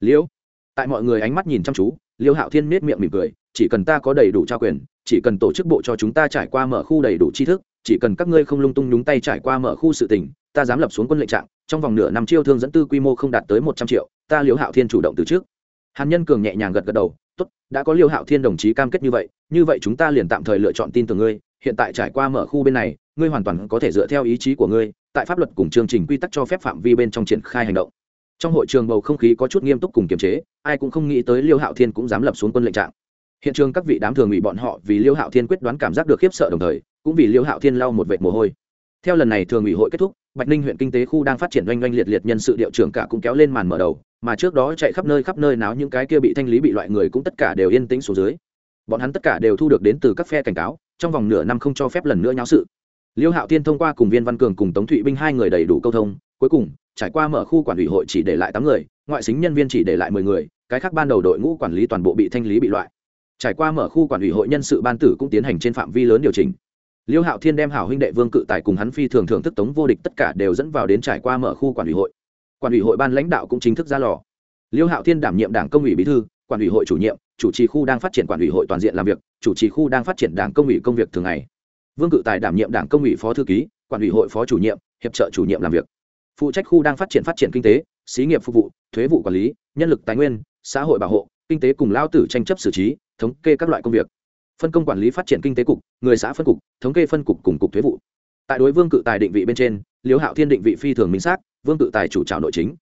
Liễu, tại mọi người ánh mắt nhìn chăm chú, liễu hạo thiên nết miệng mỉm cười, chỉ cần ta có đầy đủ trao quyền chỉ cần tổ chức bộ cho chúng ta trải qua mở khu đầy đủ tri thức, chỉ cần các ngươi không lung tung nhúng tay trải qua mở khu sự tình, ta dám lập xuống quân lệnh trạng, trong vòng nửa năm chiêu thương dẫn tư quy mô không đạt tới một trăm triệu, ta liễu hạo thiên chủ động từ trước. Hàn nhân cường nhẹ nhàng gật gật đầu, tốt, đã có liêu hạo thiên đồng chí cam kết như vậy như vậy chúng ta liền tạm thời lựa chọn tin tưởng ngươi, hiện tại trải qua mở khu bên này, ngươi hoàn toàn có thể dựa theo ý chí của ngươi, tại pháp luật cùng chương trình quy tắc cho phép phạm vi bên trong triển khai hành động. Trong hội trường bầu không khí có chút nghiêm túc cùng kiềm chế, ai cũng không nghĩ tới liêu hạo thiên cũng dám lập xuống quân lệnh trạng hiện trường các vị đám thường ủy bọn họ vì liêu hạo thiên quyết đoán cảm giác được khiếp sợ đồng thời, cũng vì liêu hạo thiên lau một vệt mồ hôi. Theo lần này thường ủy hội kết thúc, bạch ninh huyện kinh tế khu đang phát triển oanh oanh liệt liệt nhân sự điệu trưởng cả cũng kéo lên màn mở đầu, mà trước đó chạy khắp nơi khắp nơi náo những cái kia bị thanh lý bị loại người cũng tất cả đều yên tĩnh xuống dưới. Bọn hắn tất cả đều thu được đến từ các phe cảnh cáo, trong vòng nửa năm không cho phép lần nữa nháo sự. Liêu hạo tiên thông qua cùng viên văn cường cùng tống thụy binh hai người đầy đủ câu thông, cuối cùng, trải qua mở khu quản ủy hội chỉ để lại tám người, ngoại xính nhân viên chỉ để lại mười người, cái khác ban đầu đội ngũ quản lý toàn bộ bị thanh lý bị loại trải qua mở khu quản ủy hội nhân sự ban tử cũng tiến hành trên phạm vi lớn điều chỉnh. Liêu hạo thiên đem hảo huynh đệ vương cự tài cùng hắn phi thường thưởng thức tống vô địch tất cả đều dẫn vào đến trải qua mở khu quản ủy hội. Quản ủy hội ban lãnh đạo cũng chính thức ra lò. Liêu hạo thiên đảm nhiệm đảng công ủy bí thư, quản ủy hội chủ nhiệm, chủ trì khu đang phát triển quản ủy hội toàn diện làm việc, chủ trì khu đang phát triển đảng công ủy công việc thường ngày. Vương cự tài đảm nhiệm đảng công ủy phó thư ký, quản ủy hội phó chủ nhiệm, hiệp trợ chủ nhiệm làm việc. Phụ trách khu đang phát triển phát triển kinh tế, xí nghiệp phục vụ, thuế vụ quản lý, nhân lực tài nguyên, xã hội bảo hộ, kinh tế cùng lao tử tranh chấp xử trí thống kê các loại công việc. Phân công quản lý phát triển kinh tế cục, người xã phân cục, thống kê phân cục cùng cục thuế vụ. Tại đối vương cự tài định vị bên trên, Liễu hạo thiên định vị phi thường minh xác, vương cự tài chủ trào nội chính.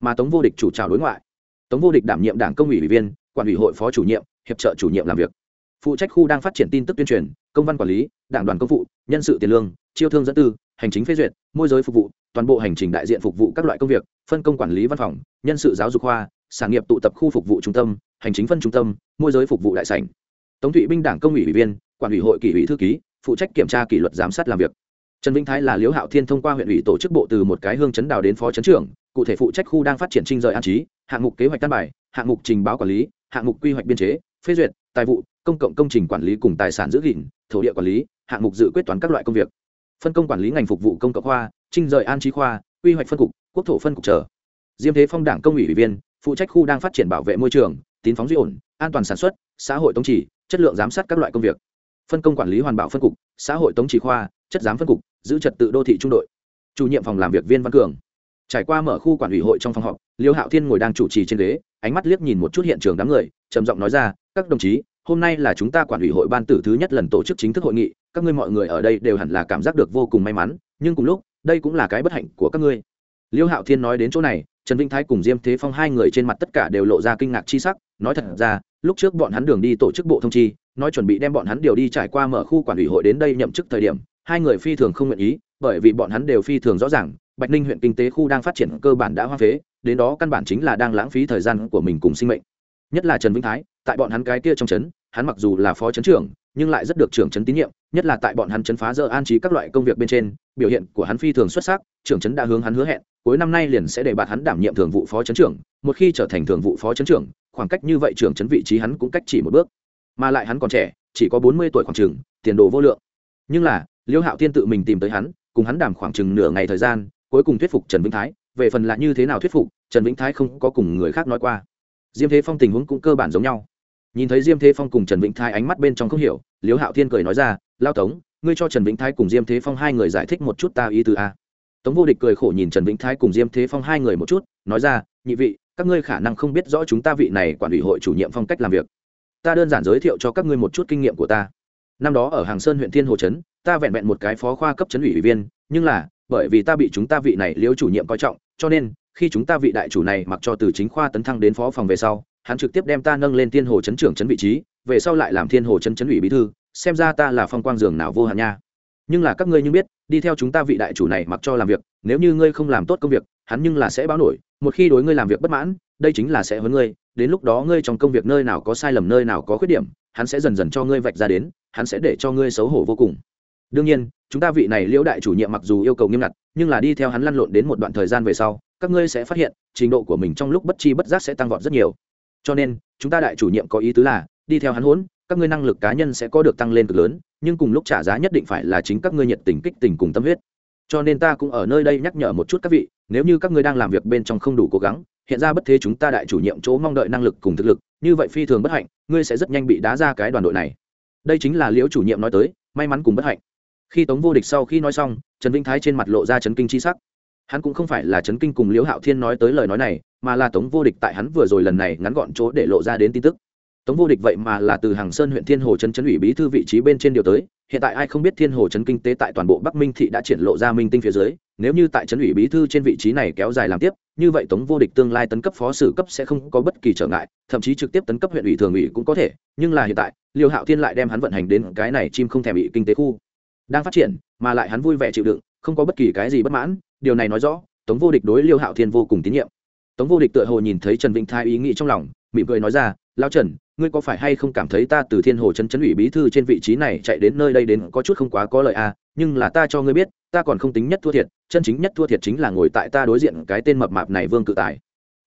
Mà tống vô địch chủ trào đối ngoại. Tống vô địch đảm nhiệm đảng công ủy ủy viên, quản ủy hội phó chủ nhiệm, hiệp trợ chủ nhiệm làm việc. Phụ trách khu đang phát triển tin tức tuyên truyền, công văn quản lý, đảng đoàn công vụ, nhân sự tiền lương, chiêu thương dẫn tư, hành chính phê duyệt, môi giới phục vụ, toàn bộ hành trình đại diện phục vụ các loại công việc, phân công quản lý văn phòng, nhân sự giáo dục khoa sản nghiệp tụ tập khu phục vụ trung tâm, hành chính phân trung tâm, môi giới phục vụ đại sảnh. Tống thụy binh đảng công ủy ủy viên, quản ủy hội kỷ ủy thư ký, phụ trách kiểm tra kỷ luật giám sát làm việc. Trần vĩnh thái là liễu hạo thiên thông qua huyện ủy tổ chức bộ từ một cái hương chấn đào đến phó chấn trưởng, cụ thể phụ trách khu đang phát triển trinh rời an trí, hạng mục kế hoạch căn bài, hạng mục trình báo quản lý, hạng mục quy hoạch biên chế, phê duyệt, tài vụ, công cộng công trình quản lý cùng tài sản giữ gìn, thổ địa quản lý, hạng mục dự quyết toán các loại công việc. Phân công quản lý ngành phục vụ công cộng khoa, trinh rời an trí khoa, quy hoạch phân cục, quốc thổ phân cục trở diêm thế phong đảng công ủy ủy viên phụ trách khu đang phát triển bảo vệ môi trường, tín phóng duy ổn, an toàn sản xuất, xã hội tống chỉ chất lượng giám sát các loại công việc. Phân công quản lý hoàn bảo phân cục, xã hội tống chỉ khoa, chất giám phân cục, giữ trật tự đô thị trung đội. Chủ nhiệm phòng làm việc viên văn cường. Trải qua mở khu quản ủy hội trong phòng họp, liêu hạo thiên ngồi đang chủ trì trên ghế, ánh mắt liếc nhìn một chút hiện trường đám người, trầm giọng nói ra, các đồng chí, hôm nay là chúng ta quản ủy hội ban tử thứ nhất lần tổ chức chính thức hội nghị, các ngươi mọi người ở đây đều hẳn là cảm giác được vô cùng may mắn, nhưng cùng lúc, đây cũng là cái bất hạnh của các ngươi. Liêu hạo thiên nói đến chỗ này trần vĩnh thái cùng diêm thế phong hai người trên mặt tất cả đều lộ ra kinh ngạc chi sắc, nói thật ra, lúc trước bọn hắn đường đi tổ chức bộ thông chi, nói chuẩn bị đem bọn hắn điều đi trải qua mở khu quản ủy hội đến đây nhậm chức thời điểm, hai người phi thường không nguyện ý, bởi vì bọn hắn đều phi thường rõ ràng, bạch ninh huyện kinh tế khu đang phát triển cơ bản đã hoa phế, đến đó căn bản chính là đang lãng phí thời gian của mình cùng sinh mệnh. Nhất là trần vĩnh thái, tại bọn hắn cái kia trong trấn, hắn mặc dù là phó trấn trưởng, nhưng lại rất được trưởng trấn tín nhiệm nhất là tại bọn hắn chấn phá dơ an trí các loại công việc bên trên, biểu hiện của hắn phi thường xuất sắc, trưởng chấn đã hướng hắn hứa hẹn, cuối năm nay liền sẽ để bạt hắn đảm nhiệm thường vụ phó chấn trưởng, một khi trở thành thường vụ phó chấn trưởng, khoảng cách như vậy trưởng chấn vị trí hắn cũng cách chỉ một bước. Mà lại hắn còn trẻ, chỉ có bốn mươi tuổi khoảng trường tiền đồ vô lượng. Nhưng là, liêu hạo thiên tự mình tìm tới hắn, cùng hắn đảm khoảng chừng nửa ngày thời gian, cuối cùng thuyết phục trần vĩnh thái, về phần là như thế nào thuyết phục, trần vĩnh thái không có cùng người khác nói qua. Diêm thế phong tình huống cũng cơ bản giống nhau. Nhìn thấy diêm thế phong cùng trần vĩnh thái ánh mắt bên trong không hiểu liêu hạo thiên cười nói ra, lao tống, ngươi cho trần vĩnh thái cùng diêm thế phong hai người giải thích một chút ta ý từ a. Tống vô địch cười khổ nhìn trần vĩnh thái cùng diêm thế phong hai người một chút, nói ra, nhị vị, các ngươi khả năng không biết rõ chúng ta vị này quản ủy hội chủ nhiệm phong cách làm việc. Ta đơn giản giới thiệu cho các ngươi một chút kinh nghiệm của ta. Năm đó ở hàng sơn huyện thiên hồ trấn, ta vẹn vẹn một cái phó khoa cấp trấn ủy ủy viên, nhưng là, bởi vì ta bị chúng ta vị này liễu chủ nhiệm coi trọng, cho nên, khi chúng ta vị đại chủ này mặc cho từ chính khoa tấn thăng đến phó phòng về sau, hắn trực tiếp đem ta nâng lên thiên hồ trấn trưởng trấn vị trí về sau lại làm thiên hồ chân chấn ủy bí thư, xem ra ta là phong quang dường nào vô hạn nha. Nhưng là các ngươi như biết, đi theo chúng ta vị đại chủ này mặc cho làm việc, nếu như ngươi không làm tốt công việc, hắn nhưng là sẽ báo nổi, một khi đối ngươi làm việc bất mãn, đây chính là sẽ hơn ngươi, đến lúc đó ngươi trong công việc nơi nào có sai lầm, nơi nào có khuyết điểm, hắn sẽ dần dần cho ngươi vạch ra đến, hắn sẽ để cho ngươi xấu hổ vô cùng. Đương nhiên, chúng ta vị này liễu đại chủ nhiệm mặc dù yêu cầu nghiêm ngặt, nhưng là đi theo hắn lăn lộn đến một đoạn thời gian về sau, các ngươi sẽ phát hiện, trình độ của mình trong lúc bất chi bất giác sẽ tăng vọt rất nhiều. Cho nên, chúng ta đại chủ nhiệm có ý tứ là đi theo hắn hỗn các ngươi năng lực cá nhân sẽ có được tăng lên cực lớn, nhưng cùng lúc trả giá nhất định phải là chính các ngươi nhiệt tình kích tình cùng tâm huyết. Cho nên ta cũng ở nơi đây nhắc nhở một chút các vị, nếu như các ngươi đang làm việc bên trong không đủ cố gắng, hiện ra bất thế chúng ta đại chủ nhiệm chỗ mong đợi năng lực cùng thực lực, như vậy phi thường bất hạnh, ngươi sẽ rất nhanh bị đá ra cái đoàn đội này. Đây chính là liễu chủ nhiệm nói tới, may mắn cùng bất hạnh. Khi tống vô địch sau khi nói xong, trần vĩnh thái trên mặt lộ ra chấn kinh c h i sắc. Hắn cũng không phải là chấn kinh cùng liễu hạo thiên nói tới lời nói này, mà là tống vô địch tại hắn vừa rồi lần này ngắn gọn chỗ để lộ ra đến tin tức tống vô địch vậy mà là từ hàng sơn huyện thiên hồ trấn trấn ủy bí thư vị trí bên trên điều tới, hiện tại ai không biết thiên hồ trấn kinh tế tại toàn bộ bắc minh thị đã triển lộ ra minh tinh phía dưới, nếu như tại trấn ủy bí thư trên vị trí này kéo dài làm tiếp, như vậy tống vô địch tương lai tấn cấp phó sử cấp sẽ không có bất kỳ trở ngại, thậm chí trực tiếp tấn cấp huyện ủy thường ủy cũng có thể, nhưng là hiện tại, liêu hạo thiên lại đem hắn vận hành đến cái này chim không thèm bị kinh tế khu. Đang phát triển, mà lại hắn vui vẻ chịu đựng, không có bất kỳ cái gì bất mãn, điều này nói rõ, tống vô địch đối liêu hạo thiên vô cùng tín nhiệm. Tống vô địch tựa hồ nhìn thấy trần vĩnh thái ý nghĩ trong lòng, mỉm cười nói ra lao trần ngươi có phải hay không cảm thấy ta từ thiên hồ chân chấn ủy bí thư trên vị trí này chạy đến nơi đây đến có chút không quá có lợi à? Nhưng là ta cho ngươi biết, ta còn không tính nhất thua thiệt, chân chính nhất thua thiệt chính là ngồi tại ta đối diện cái tên mập mạp này vương cự tài.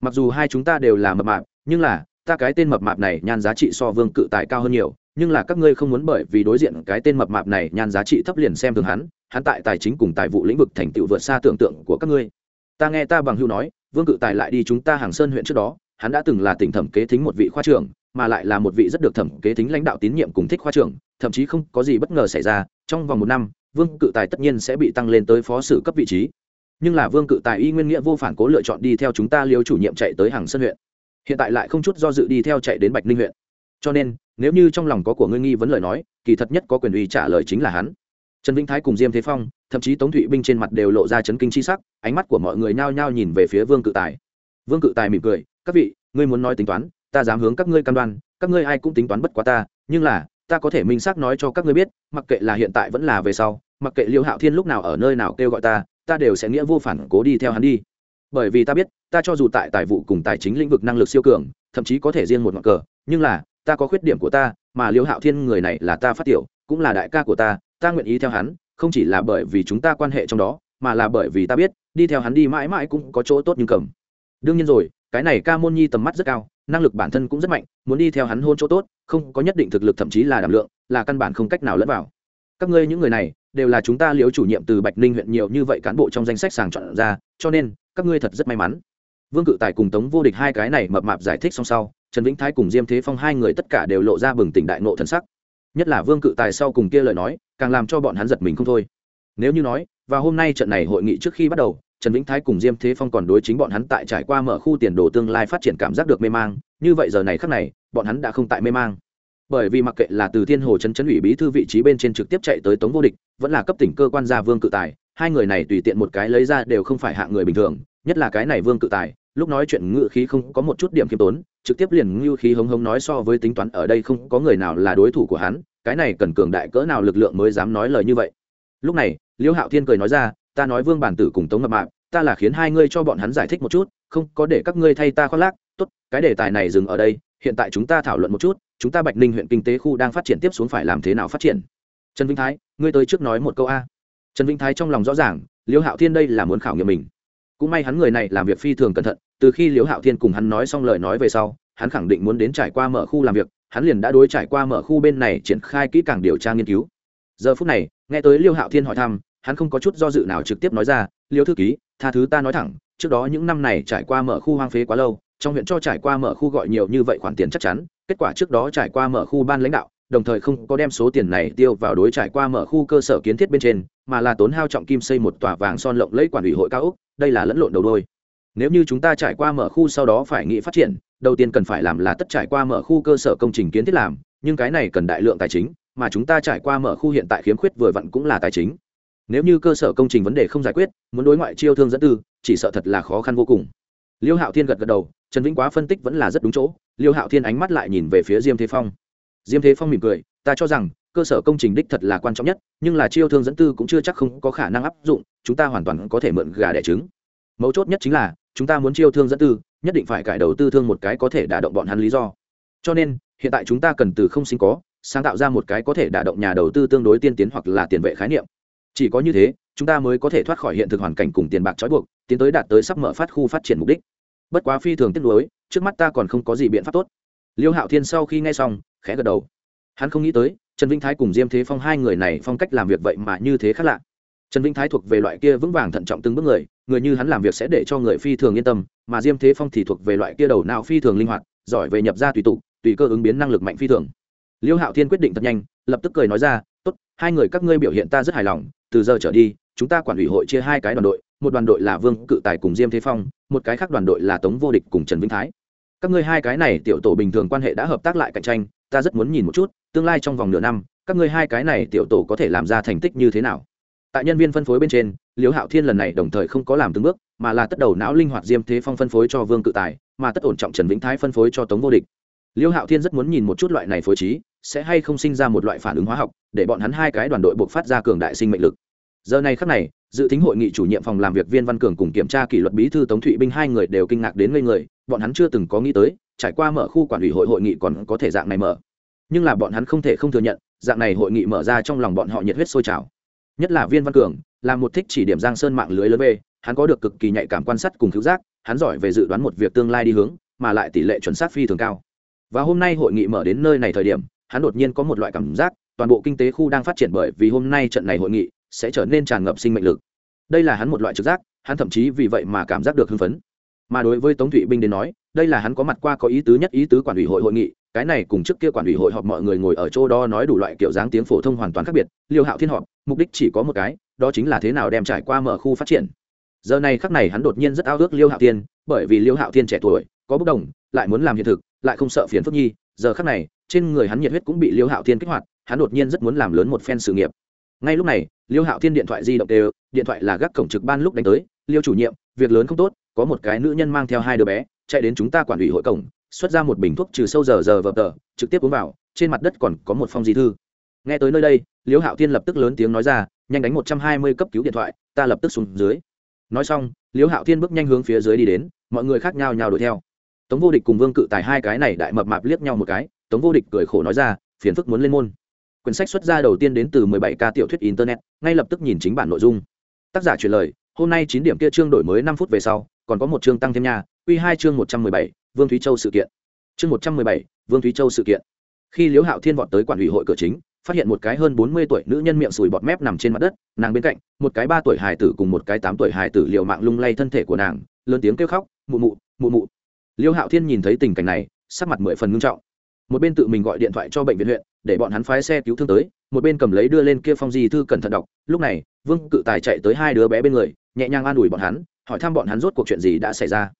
Mặc dù hai chúng ta đều là mập mạp, nhưng là, ta cái tên mập mạp này nhan giá trị so vương cự tài cao hơn nhiều. Nhưng là các ngươi không muốn bởi vì đối diện cái tên mập mạp này nhan giá trị thấp liền xem thường hắn hắn tại tài chính cùng tài vụ lĩnh vực thành tựu vượt xa tưởng tượng của các ngươi. Ta nghe ta bằng hưu nói, vương cự tài lại đi chúng ta hàng sơn huyện trước đó, hắn đã từng là tỉnh thẩm kế thính một vị khoa trưởng mà lại là một vị rất được thẩm kế tính lãnh đạo tín nhiệm cùng thích khoa trưởng, thậm chí không có gì bất ngờ xảy ra, trong vòng một năm, vương cự tài tất nhiên sẽ bị tăng lên tới phó sử cấp vị trí. Nhưng là vương cự tài y nguyên nghĩa vô phản cố lựa chọn đi theo chúng ta liêu chủ nhiệm chạy tới hàng sân huyện. Hiện tại lại không chút do dự đi theo chạy đến bạch ninh huyện. Cho nên, nếu như trong lòng có của ngươi nghi vấn lời nói, kỳ thật nhất có quyền uy trả lời chính là hắn. Trần vĩnh thái cùng diêm thế phong, thậm chí tống thụy binh trên mặt đều lộ ra chấn kinh c h i sắc, ánh mắt của mọi người nhao nhao nhìn về phía vương cự tài. Vương cự tài mỉm cười, các vị, ngươi muốn nói tính toán ta dám hướng các ngươi cam đoan, các ngươi ai cũng tính toán bất quá ta, nhưng là, ta có thể minh xác nói cho các ngươi biết, mặc kệ là hiện tại vẫn là về sau, mặc kệ liêu hạo thiên lúc nào ở nơi nào kêu gọi ta ta đều sẽ nghĩa vô phản cố đi theo hắn đi. Bởi vì ta biết, ta cho dù tại tài vụ cùng tài chính lĩnh vực năng lực siêu cường, thậm chí có thể riêng một ngọn cờ, nhưng là, ta có khuyết điểm của ta, mà liêu hạo thiên người này là ta phát tiểu, cũng là đại ca của ta ta nguyện ý theo hắn, không chỉ là bởi vì chúng ta quan hệ trong đó, mà là bởi vì ta biết, đi theo hắn đi mãi mãi cũng có chỗ tốt nhưng cầm. Đương nhiên rồi, cái này ca môn nhi tầm mắt rất cao năng lực bản thân cũng rất mạnh, muốn đi theo hắn hôn chỗ tốt, không có nhất định thực lực thậm chí là đảm lượng, là căn bản không cách nào lẫn vào. Các ngươi những người này, đều là chúng ta liếu chủ nhiệm từ bạch ninh huyện nhiều như vậy cán bộ trong danh sách sàng chọn ra, cho nên, các ngươi thật rất may mắn. Vương cự tài cùng tống vô địch hai cái này mập mạp giải thích xong sau, trần vĩnh thái cùng diêm thế phong hai người tất cả đều lộ ra bừng tỉnh đại nộ thần sắc. Nhất là vương cự tài sau cùng kia lời nói, càng làm cho bọn hắn giật mình không thôi. Nếu như nói và hôm nay trận này hội nghị trước khi bắt đầu trần vĩnh thái cùng diêm thế phong còn đối chính bọn hắn tại trải qua mở khu tiền đồ tương lai phát triển cảm giác được mê mang, như vậy giờ này khác này, bọn hắn đã không tại mê mang. Bởi vì mặc kệ là từ thiên hồ chấn chấn ủy bí thư vị trí bên trên trực tiếp chạy tới tống vô địch, vẫn là cấp tỉnh cơ quan gia vương cự tài, hai người này tùy tiện một cái lấy ra đều không phải hạ người bình thường, nhất là cái này vương cự tài, lúc nói chuyện ngự khí không có một chút điểm khiêm tốn, trực tiếp liền ngưu khí hống hống nói so với tính toán ở đây không có người nào là đối thủ của hắn, cái này cần cường đại cỡ nào lực lượng mới dám nói lời như vậy. Lúc này liễu hạo thiên cười nói ra ta nói vương bản tử cùng tống ngập mạp ta là khiến hai ngươi cho bọn hắn giải thích một chút, không có để các ngươi thay ta khoác lác. Tốt, cái đề tài này dừng ở đây, hiện tại chúng ta thảo luận một chút, chúng ta bạch ninh huyện kinh tế khu đang phát triển tiếp xuống phải làm thế nào phát triển? Trần vĩnh thái, ngươi tới trước nói một câu a. Trần vĩnh thái trong lòng rõ ràng, liễu hạo thiên đây là muốn khảo nghiệm mình. Cũng may hắn người này làm việc phi thường cẩn thận, từ khi liễu hạo thiên cùng hắn nói xong lời nói về sau, hắn khẳng định muốn đến trải qua mở khu làm việc, hắn liền đã đối trải qua mở khu bên này triển khai kỹ càng điều tra nghiên cứu. Giờ phút này, nghe tới liêu hạo thiên hỏi thăm hắn không có chút do dự nào trực tiếp nói ra, liêu thư ký, tha thứ ta nói thẳng, trước đó những năm này trải qua mở khu hoang phế quá lâu, trong huyện cho trải qua mở khu gọi nhiều như vậy khoản tiền chắc chắn, kết quả trước đó trải qua mở khu ban lãnh đạo, đồng thời không có đem số tiền này tiêu vào đối trải qua mở khu cơ sở kiến thiết bên trên, mà là tốn hao trọng kim xây một tòa vàng son lộng lẫy quản ủy hội cao úc đây là lẫn lộn đầu đôi. Nếu như chúng ta trải qua mở khu sau đó phải nghĩ phát triển, đầu tiên cần phải làm là tất trải qua mở khu cơ sở công trình kiến thiết làm, nhưng cái này cần đại lượng tài chính, mà chúng ta trải qua mở khu hiện tại khiếm khuyết vừa vặn cũng là tài chính nếu như cơ sở công trình vấn đề không giải quyết, muốn đối ngoại chiêu thương dẫn tư, chỉ sợ thật là khó khăn vô cùng. Liêu hạo thiên gật gật đầu, trần vĩnh quá phân tích vẫn là rất đúng chỗ. Liêu hạo thiên ánh mắt lại nhìn về phía diêm thế phong. Diêm thế phong mỉm cười, ta cho rằng, cơ sở công trình đích thật là quan trọng nhất, nhưng là chiêu thương dẫn tư cũng chưa chắc không có khả năng áp dụng, chúng ta hoàn toàn có thể mượn gà đẻ trứng. Mấu chốt nhất chính là, chúng ta muốn chiêu thương dẫn tư, nhất định phải cải đầu tư thương một cái có thể đả động bọn hắn lý do. Cho nên, hiện tại chúng ta cần từ không sinh có, sáng tạo ra một cái có thể đả động nhà đầu tư tương đối tiên tiến hoặc là tiền vệ khái niệm chỉ có như thế, chúng ta mới có thể thoát khỏi hiện thực hoàn cảnh cùng tiền bạc trói buộc, tiến tới đạt tới sắp mở phát khu phát triển mục đích. Bất quá phi thường tiếc nuối, trước mắt ta còn không có gì biện pháp tốt. Liêu hạo thiên sau khi nghe xong, khẽ gật đầu. Hắn không nghĩ tới, trần vĩnh thái cùng diêm thế phong hai người này phong cách làm việc vậy mà như thế khác lạ. Trần vĩnh thái thuộc về loại kia vững vàng thận trọng từng bước người người như hắn làm việc sẽ để cho người phi thường yên tâm, mà diêm thế phong thì thuộc về loại kia đầu nào phi thường linh hoạt, giỏi về nhập ra tùy tụ tùy cơ ứng biến năng lực mạnh phi thường. Liêu hạo thiên quyết định thật nhanh, lập tức cười nói ra, tốt, hai người các ngươi biểu hiện ta rất hài lòng từ giờ trở đi, chúng ta quản ủy hội chia hai cái đoàn đội, một đoàn đội là vương cự tài cùng diêm thế phong, một cái khác đoàn đội là tống vô địch cùng trần vĩnh thái. Các ngươi hai cái này tiểu tổ bình thường quan hệ đã hợp tác lại cạnh tranh, ta rất muốn nhìn một chút, tương lai trong vòng nửa năm, các ngươi hai cái này tiểu tổ có thể làm ra thành tích như thế nào? Tại nhân viên phân phối bên trên, liễu hạo thiên lần này đồng thời không có làm từng bước, mà là tất đầu não linh hoạt diêm thế phong phân phối cho vương cự tài, mà tất ổn trọng trần vĩnh thái phân phối cho tống vô địch. Liễu hạo thiên rất muốn nhìn một chút loại này phối trí, sẽ hay không sinh ra một loại phản ứng hóa học, để bọn hắn hai cái đoàn đội buộc phát ra cường đại sinh mệnh lực giờ này khắc này, dự tính hội nghị chủ nhiệm phòng làm việc viên văn cường cùng kiểm tra kỷ luật bí thư tống thụy binh hai người đều kinh ngạc đến ngây người, bọn hắn chưa từng có nghĩ tới, trải qua mở khu quản ủy hội hội nghị còn có thể dạng này mở. Nhưng là bọn hắn không thể không thừa nhận, dạng này hội nghị mở ra trong lòng bọn họ nhiệt huyết sôi trào. Nhất là viên văn cường, là một thích chỉ điểm giang sơn mạng lưới lớn về, hắn có được cực kỳ nhạy cảm quan sát cùng cứu giác, hắn giỏi về dự đoán một việc tương lai đi hướng, mà lại tỷ lệ chuẩn xác phi thường cao. Và hôm nay hội nghị mở đến nơi này thời điểm, hắn đột nhiên có một loại cảm giác, toàn bộ kinh tế khu đang phát triển bởi vì hôm nay trận này hội nghị sẽ trở nên tràn ngập sinh mệnh lực. Đây là hắn một loại trực giác, hắn thậm chí vì vậy mà cảm giác được hưng phấn. Mà đối với tống thụy binh đến nói, đây là hắn có mặt qua có ý tứ nhất ý tứ quản ủy hội hội nghị, cái này cùng trước kia quản ủy hội họp mọi người ngồi ở chỗ đó nói đủ loại kiểu dáng tiếng phổ thông hoàn toàn khác biệt, liêu hạo thiên họp, mục đích chỉ có một cái, đó chính là thế nào đem trải qua mở khu phát triển. Giờ này khắc này hắn đột nhiên rất ao ước liêu hạo thiên, bởi vì liêu hạo thiên trẻ tuổi, có bốc đồng, lại muốn làm hiện thực, lại không sợ phiền phức nhi, giờ khắc này, trên người hắn nhiệt huyết cũng bị liêu hạo thiên kích hoạt, hắn đột nhiên rất muốn làm lớn một phen sự nghiệp. Ngay lúc này liêu hạo thiên điện thoại di động đều, điện thoại là gác cổng trực ban lúc đánh tới, liêu chủ nhiệm, việc lớn không tốt, có một cái nữ nhân mang theo hai đứa bé, chạy đến chúng ta quản ủy hội cổng, xuất ra một bình thuốc trừ sâu giờ giờ vờ tờ, trực tiếp uống vào, trên mặt đất còn có một phong di thư. Nghe tới nơi đây, liêu hạo thiên lập tức lớn tiếng nói ra, nhanh đánh một trăm hai mươi cấp cứu điện thoại, ta lập tức xuống dưới. Nói xong, Liêu hạo thiên bước nhanh hướng phía dưới đi đến, mọi người khác nhau nhau đuổi theo. Tống vô địch cùng vương cự tài hai cái này đại mập mạp liếc nhau một cái, tống vô địch cười khổ nói ra, phiền phức muốn lên môn quyển sách xuất ra đầu tiên đến từ 17 ca tiểu thuyết internet, ngay lập tức nhìn chính bản nội dung. Tác giả truyền lời, hôm nay chín điểm kia chương đổi mới năm phút về sau, còn có một chương tăng thêm nhà quy hai chương một trăm mười bảy, vương thúy châu sự kiện. Chương một trăm mười bảy, vương thúy châu sự kiện. Khi liễu hạo thiên vọt tới quản ủy hội cửa chính, phát hiện một cái hơn bốn mươi tuổi nữ nhân miệng sùi bọt mép nằm trên mặt đất, nàng bên cạnh, một cái ba tuổi hài tử cùng một cái tám tuổi hài tử liều mạng lung lay thân thể của nàng, lớn tiếng kêu khóc, mụ mụ mụ mụ. Liễu hạo thiên nhìn thấy tình cảnh này, sắc mặt mười phần ngưng trọng. Một bên tự mình gọi điện thoại cho bệnh viện huyện để bọn hắn phái xe cứu thương tới, một bên cầm lấy đưa lên kia phong di thư cẩn thận đọc. Lúc này, vương cự tài chạy tới hai đứa bé bên người, nhẹ nhàng an ủi bọn hắn, hỏi thăm bọn hắn rốt cuộc chuyện gì đã xảy ra.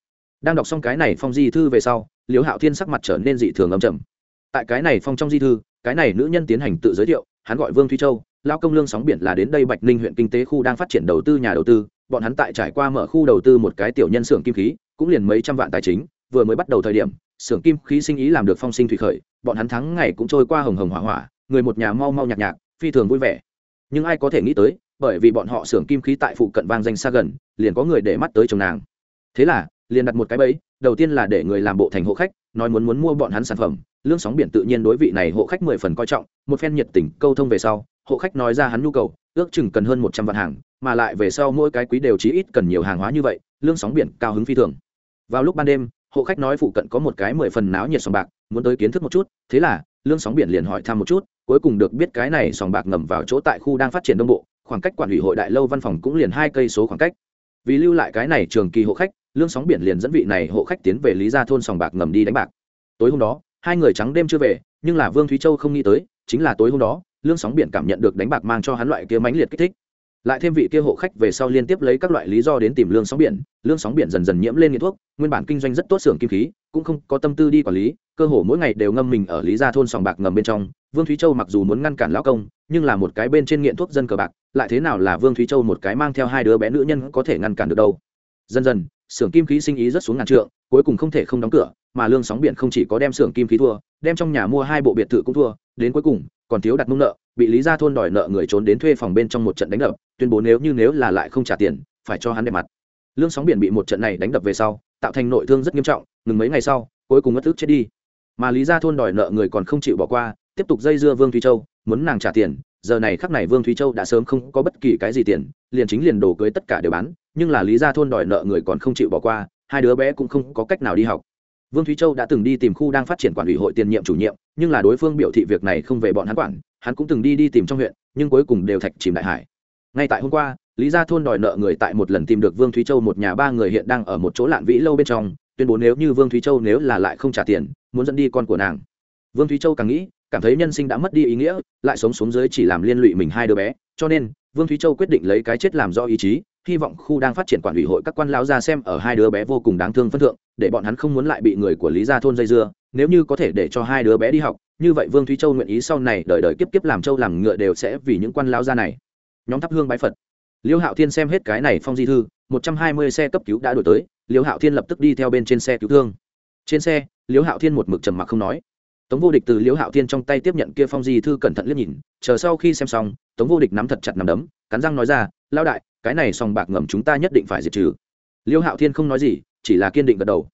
Đang đọc xong cái này phong di thư về sau, liễu hạo thiên sắc mặt trở nên dị thường âm trầm. Tại cái này phong trong di thư, cái này nữ nhân tiến hành tự giới thiệu, hắn gọi vương thúy châu lao công lương sóng biển là đến đây bạch ninh huyện kinh tế khu đang phát triển đầu tư nhà đầu tư, bọn hắn tại trải qua mở khu đầu tư một cái tiểu nhân xưởng kim khí, cũng liền mấy trăm vạn tài chính, vừa mới bắt đầu thời điểm, xưởng kim khí sinh ý làm được phong sinh thủy khởi bọn hắn thắng ngày cũng trôi qua hồng hồng hỏa hỏa, người một nhà mau mau nhạc nhạc, phi thường vui vẻ. Nhưng ai có thể nghĩ tới, bởi vì bọn họ xưởng kim khí tại phụ cận vang danh xa gần, liền có người để mắt tới chồng nàng. Thế là, liền đặt một cái bẫy, đầu tiên là để người làm bộ thành hộ khách, nói muốn muốn mua bọn hắn sản phẩm. Lương sóng biển tự nhiên đối vị này hộ khách mười phần coi trọng, một phen nhiệt tình câu thông về sau, hộ khách nói ra hắn nhu cầu, ước chừng cần hơn một trăm vạn hàng, mà lại về sau mỗi cái quý đều chí ít cần nhiều hàng hóa như vậy, lương sóng biển cao hứng phi thường. Vào lúc ban đêm hộ khách nói phụ cận có một cái mười phần náo nhiệt sòng bạc, muốn tới kiến thức một chút, thế là, lương sóng biển liền hỏi thăm một chút, cuối cùng được biết cái này sòng bạc ngầm vào chỗ tại khu đang phát triển đông bộ, khoảng cách quản ủy hội đại lâu văn phòng cũng liền hai cây số khoảng cách. Vì lưu lại cái này trường kỳ hộ khách, lương sóng biển liền dẫn vị này hộ khách tiến về lý gia thôn sòng bạc ngầm đi đánh bạc. Tối hôm đó, hai người trắng đêm chưa về, nhưng là vương thúy châu không nghĩ tới, chính là tối hôm đó, lương sóng biển cảm nhận được đánh bạc mang cho hắn loại kia mãnh liệt kích thích lại thêm vị kia hộ khách về sau liên tiếp lấy các loại lý do đến tìm lương sóng biển, lương sóng biển dần dần nhiễm lên nghiện thuốc, nguyên bản kinh doanh rất tốt xưởng kim khí, cũng không có tâm tư đi quản lý, cơ hồ mỗi ngày đều ngâm mình ở lý gia thôn sòng bạc ngầm bên trong. Vương thúy châu mặc dù muốn ngăn cản lão công, nhưng là một cái bên trên nghiện thuốc dân cờ bạc, lại thế nào là vương thúy châu một cái mang theo hai đứa bé nữ nhân có thể ngăn cản được đâu? Dần dần, xưởng kim khí sinh ý rất xuống ngàn trượng, cuối cùng không thể không đóng cửa, mà lương sóng biển không chỉ có đem xưởng kim khí thua, đem trong nhà mua hai bộ biệt thự cũng thua đến cuối cùng, còn thiếu đặt mông nợ, bị lý gia thôn đòi nợ người trốn đến thuê phòng bên trong một trận đánh đập, tuyên bố nếu như nếu là lại không trả tiền, phải cho hắn đẹp mặt. Lương sóng biển bị một trận này đánh đập về sau, tạo thành nội thương rất nghiêm trọng, ngừng mấy ngày sau, cuối cùng mất thức chết đi. Mà lý gia thôn đòi nợ người còn không chịu bỏ qua, tiếp tục dây dưa vương thúy châu, muốn nàng trả tiền, giờ này khắc này vương thúy châu đã sớm không có bất kỳ cái gì tiền, liền chính liền đồ cưới tất cả đều bán, nhưng là lý gia thôn đòi nợ người còn không chịu bỏ qua, hai đứa bé cũng không có cách nào đi học vương thúy châu đã từng đi tìm khu đang phát triển quản ủy hội tiền nhiệm chủ nhiệm, nhưng là đối phương biểu thị việc này không về bọn hắn quản, hắn cũng từng đi đi tìm trong huyện, nhưng cuối cùng đều thạch chìm đại hải. Ngay tại hôm qua, lý gia thôn đòi nợ người tại một lần tìm được vương thúy châu một nhà ba người hiện đang ở một chỗ lạn vĩ lâu bên trong, tuyên bố nếu như vương thúy châu nếu là lại không trả tiền, muốn dẫn đi con của nàng. Vương thúy châu càng nghĩ, cảm thấy nhân sinh đã mất đi ý nghĩa, lại sống xuống dưới chỉ làm liên lụy mình hai đứa bé, cho nên, vương thúy châu quyết định lấy cái chết làm do ý chí hy vọng khu đang phát triển quản ủy hội các quan lão ra xem ở hai đứa bé vô cùng đáng thương phân thượng, để bọn hắn không muốn lại bị người của lý gia thôn dây dưa, nếu như có thể để cho hai đứa bé đi học, như vậy vương thúy châu nguyện ý sau này đời đời kiếp kiếp làm châu làm ngựa đều sẽ vì những quan lão gia này. Nhóm thắp hương bái phật. Liêu hạo thiên xem hết cái này phong di thư, một trăm hai mươi xe cấp cứu đã đổi tới, liêu hạo thiên lập tức đi theo bên trên xe cứu thương. Trên xe, liêu hạo thiên một mực trầm mặc không nói. Tống vô địch từ liêu hạo thiên trong tay tiếp nhận kia phong di thư cẩn thận liếc nhìn, chờ sau khi xem xong, tống vô địch nắm thật chặt nắm đấm, cắn răng nói ra lao đại cái này sòng bạc ngầm chúng ta nhất định phải diệt trừ. Liêu hạo thiên không nói gì, chỉ là kiên định gật đầu.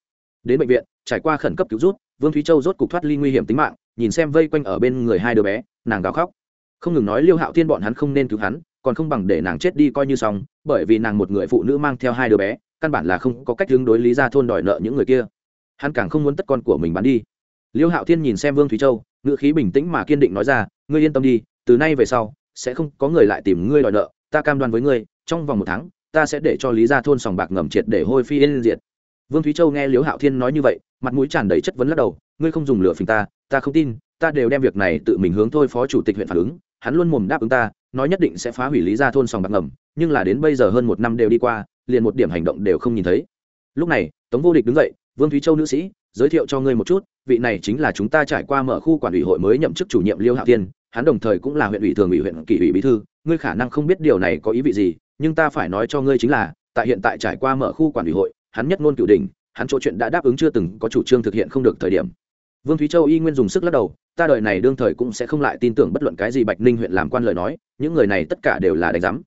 Đến bệnh viện, trải qua khẩn cấp cứu rút vương thúy châu rốt cục thoát ly nguy hiểm tính mạng, nhìn xem vây quanh ở bên người hai đứa bé, nàng gào khóc. Không ngừng nói liêu hạo thiên bọn hắn không nên cứu hắn, còn không bằng để nàng chết đi coi như xong, bởi vì nàng một người phụ nữ mang theo hai đứa bé, căn bản là không có cách hướng đối lý ra thôn đòi nợ những người kia. Hắn càng không muốn tất con của mình bán đi. Liêu hạo thiên nhìn xem vương thúy châu, ngữ khí bình tĩnh mà kiên định nói ra, ngươi yên tâm đi, từ nay về sau, sẽ không có người lại tìm ngươi đòi nợ, ta cam đoan với ngươi trong vòng một tháng, ta sẽ để cho lý ra thôn sòng bạc ngầm triệt để hôi phi yên diệt. Vương thúy châu nghe liêu hạo thiên nói như vậy, mặt mũi tràn đầy chất vấn lắc đầu, ngươi không dùng lửa phình ta ta không tin, ta đều đem việc này tự mình hướng thôi phó chủ tịch huyện phản ứng, hắn luôn mồm đáp ứng ta, nói nhất định sẽ phá hủy lý ra thôn sòng bạc ngầm, nhưng là đến bây giờ hơn một năm đều đi qua, liền một điểm hành động đều không nhìn thấy. Lúc này, tống vô địch đứng dậy, vương thúy châu nữ sĩ, giới thiệu cho ngươi một chút, vị này chính là chúng ta trải qua mở khu quản ủy hội mới nhậm chức chủ nhiệm liêu hạo thiên, hắn đồng thời cũng là huyện ủy thường ủy huyện kỷ ủy bí thư, ngươi khả năng không biết điều này có ý vị gì nhưng ta phải nói cho ngươi chính là, tại hiện tại trải qua mở khu quản ủy hội, hắn nhất ngôn cửu đình hắn chỗ chuyện đã đáp ứng chưa từng có chủ trương thực hiện không được thời điểm. Vương thúy châu y nguyên dùng sức lắc đầu, ta đời này đương thời cũng sẽ không lại tin tưởng bất luận cái gì bạch ninh huyện làm quan lời nói, những người này tất cả đều là đánh giám.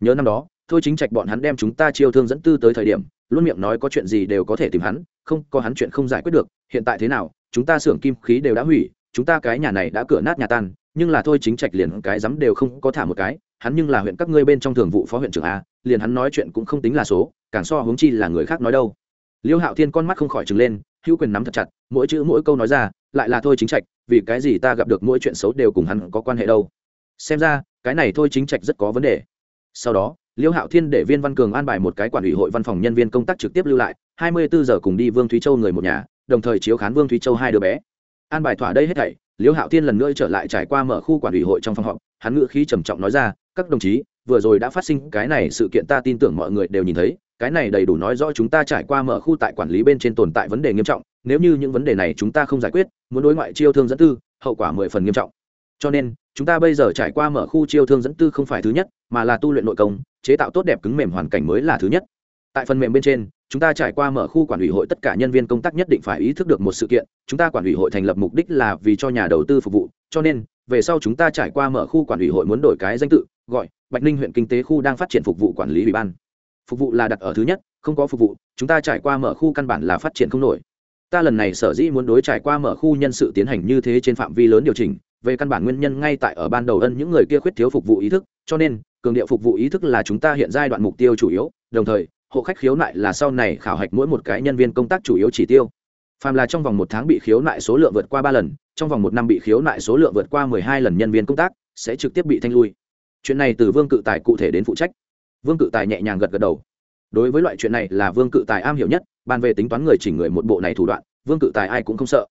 Nhớ năm đó, thôi chính trạch bọn hắn đem chúng ta chiêu thương dẫn tư tới thời điểm, luôn miệng nói có chuyện gì đều có thể tìm hắn, không, có hắn chuyện không giải quyết được, hiện tại thế nào, chúng ta xưởng kim khí đều đã hủy, chúng ta cái nhà này đã cửa nát nhà tan, nhưng là thôi chính trạch liền cái dám đều không có thả một cái hắn nhưng là huyện các ngươi bên trong thường vụ phó huyện trưởng a, liền hắn nói chuyện cũng không tính là số, càng so hướng chi là người khác nói đâu. Liêu hạo thiên con mắt không khỏi trừng lên, hữu quyền nắm thật chặt, mỗi chữ mỗi câu nói ra, lại là thôi chính trạch, vì cái gì ta gặp được mỗi chuyện xấu đều cùng hắn có quan hệ đâu. Xem ra, cái này thôi chính trạch rất có vấn đề. Sau đó, liêu hạo thiên để viên văn cường an bài một cái quản ủy hội văn phòng nhân viên công tác trực tiếp lưu lại, hai mươi bốn giờ cùng đi vương thúy châu người một nhà, đồng thời chiếu khán vương thúy châu hai đứa bé. An bài thỏa đây hết thảy, liêu hạo thiên lần nữa trở lại trải qua mở khu quản ủy hội trong phòng họp, hắn ngữ khí trầm trọng nói ra các đồng chí, vừa rồi đã phát sinh cái này sự kiện ta tin tưởng mọi người đều nhìn thấy, cái này đầy đủ nói rõ chúng ta trải qua mở khu tại quản lý bên trên tồn tại vấn đề nghiêm trọng, nếu như những vấn đề này chúng ta không giải quyết, muốn đối ngoại chiêu thương dẫn tư, hậu quả mười phần nghiêm trọng. Cho nên, chúng ta bây giờ trải qua mở khu chiêu thương dẫn tư không phải thứ nhất, mà là tu luyện nội công, chế tạo tốt đẹp cứng mềm hoàn cảnh mới là thứ nhất. Tại phần mềm bên trên, chúng ta trải qua mở khu quản ủy hội tất cả nhân viên công tác nhất định phải ý thức được một sự kiện, chúng ta quản ủy hội thành lập mục đích là vì cho nhà đầu tư phục vụ, cho nên, về sau chúng ta trải qua mở khu quản ủy hội muốn đổi cái danh tự gọi, bạch ninh huyện kinh tế khu đang phát triển phục vụ quản lý ủy ban. Phục vụ là đặt ở thứ nhất, không có phục vụ, chúng ta trải qua mở khu căn bản là phát triển không nổi. Ta lần này sở dĩ muốn đối trải qua mở khu nhân sự tiến hành như thế trên phạm vi lớn điều chỉnh, về căn bản nguyên nhân ngay tại ở ban đầu ân những người kia khuyết thiếu phục vụ ý thức, cho nên, cường điệu phục vụ ý thức là chúng ta hiện giai đoạn mục tiêu chủ yếu, đồng thời, hộ khách khiếu nại là sau này khảo hạch mỗi một cái nhân viên công tác chủ yếu chỉ tiêu. Phàm là trong vòng một tháng bị khiếu nại số lượng vượt qua ba lần, trong vòng một năm bị khiếu nại số lượng vượt qua mười hai lần nhân viên công tác, sẽ trực tiếp bị thanh lui chuyện này từ vương cự tài cụ thể đến phụ trách. Vương cự tài nhẹ nhàng gật gật đầu. Đối với loại chuyện này là vương cự tài am hiểu nhất, bàn về tính toán người chỉnh người một bộ này thủ đoạn, vương cự tài ai cũng không sợ.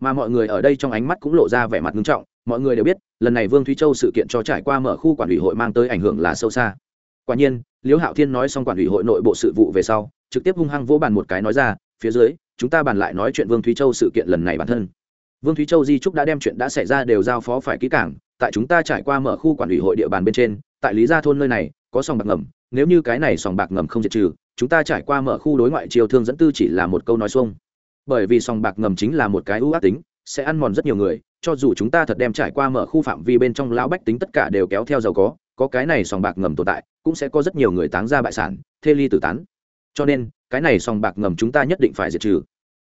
Mà mọi người ở đây trong ánh mắt cũng lộ ra vẻ mặt nghiêm trọng, mọi người đều biết, lần này vương thúy châu sự kiện cho trải qua mở khu quản ủy hội mang tới ảnh hưởng là sâu xa. Quả nhiên, liễu hạo thiên nói xong quản ủy hội nội bộ sự vụ về sau, trực tiếp hung hăng vỗ bàn một cái nói ra, phía dưới, chúng ta bàn lại nói chuyện vương thúy châu sự kiện lần này bản thân. Vương thúy châu di trúc đã đem chuyện đã xảy ra đều giao phó phải kỹ cảng tại chúng ta trải qua mở khu quản ủy hội địa bàn bên trên, tại lý gia thôn nơi này, có sòng bạc ngầm, nếu như cái này sòng bạc ngầm không diệt trừ, chúng ta trải qua mở khu đối ngoại chiều thương dẫn tư chỉ là một câu nói xuông. Bởi vì sòng bạc ngầm chính là một cái ưu ác tính, sẽ ăn mòn rất nhiều người, cho dù chúng ta thật đem trải qua mở khu phạm vi bên trong lão bách tính tất cả đều kéo theo giàu có có cái này sòng bạc ngầm tồn tại, cũng sẽ có rất nhiều người táng ra bại sản, thê ly tử tán. Cho nên, cái này sòng bạc ngầm chúng ta nhất định phải diệt trừ.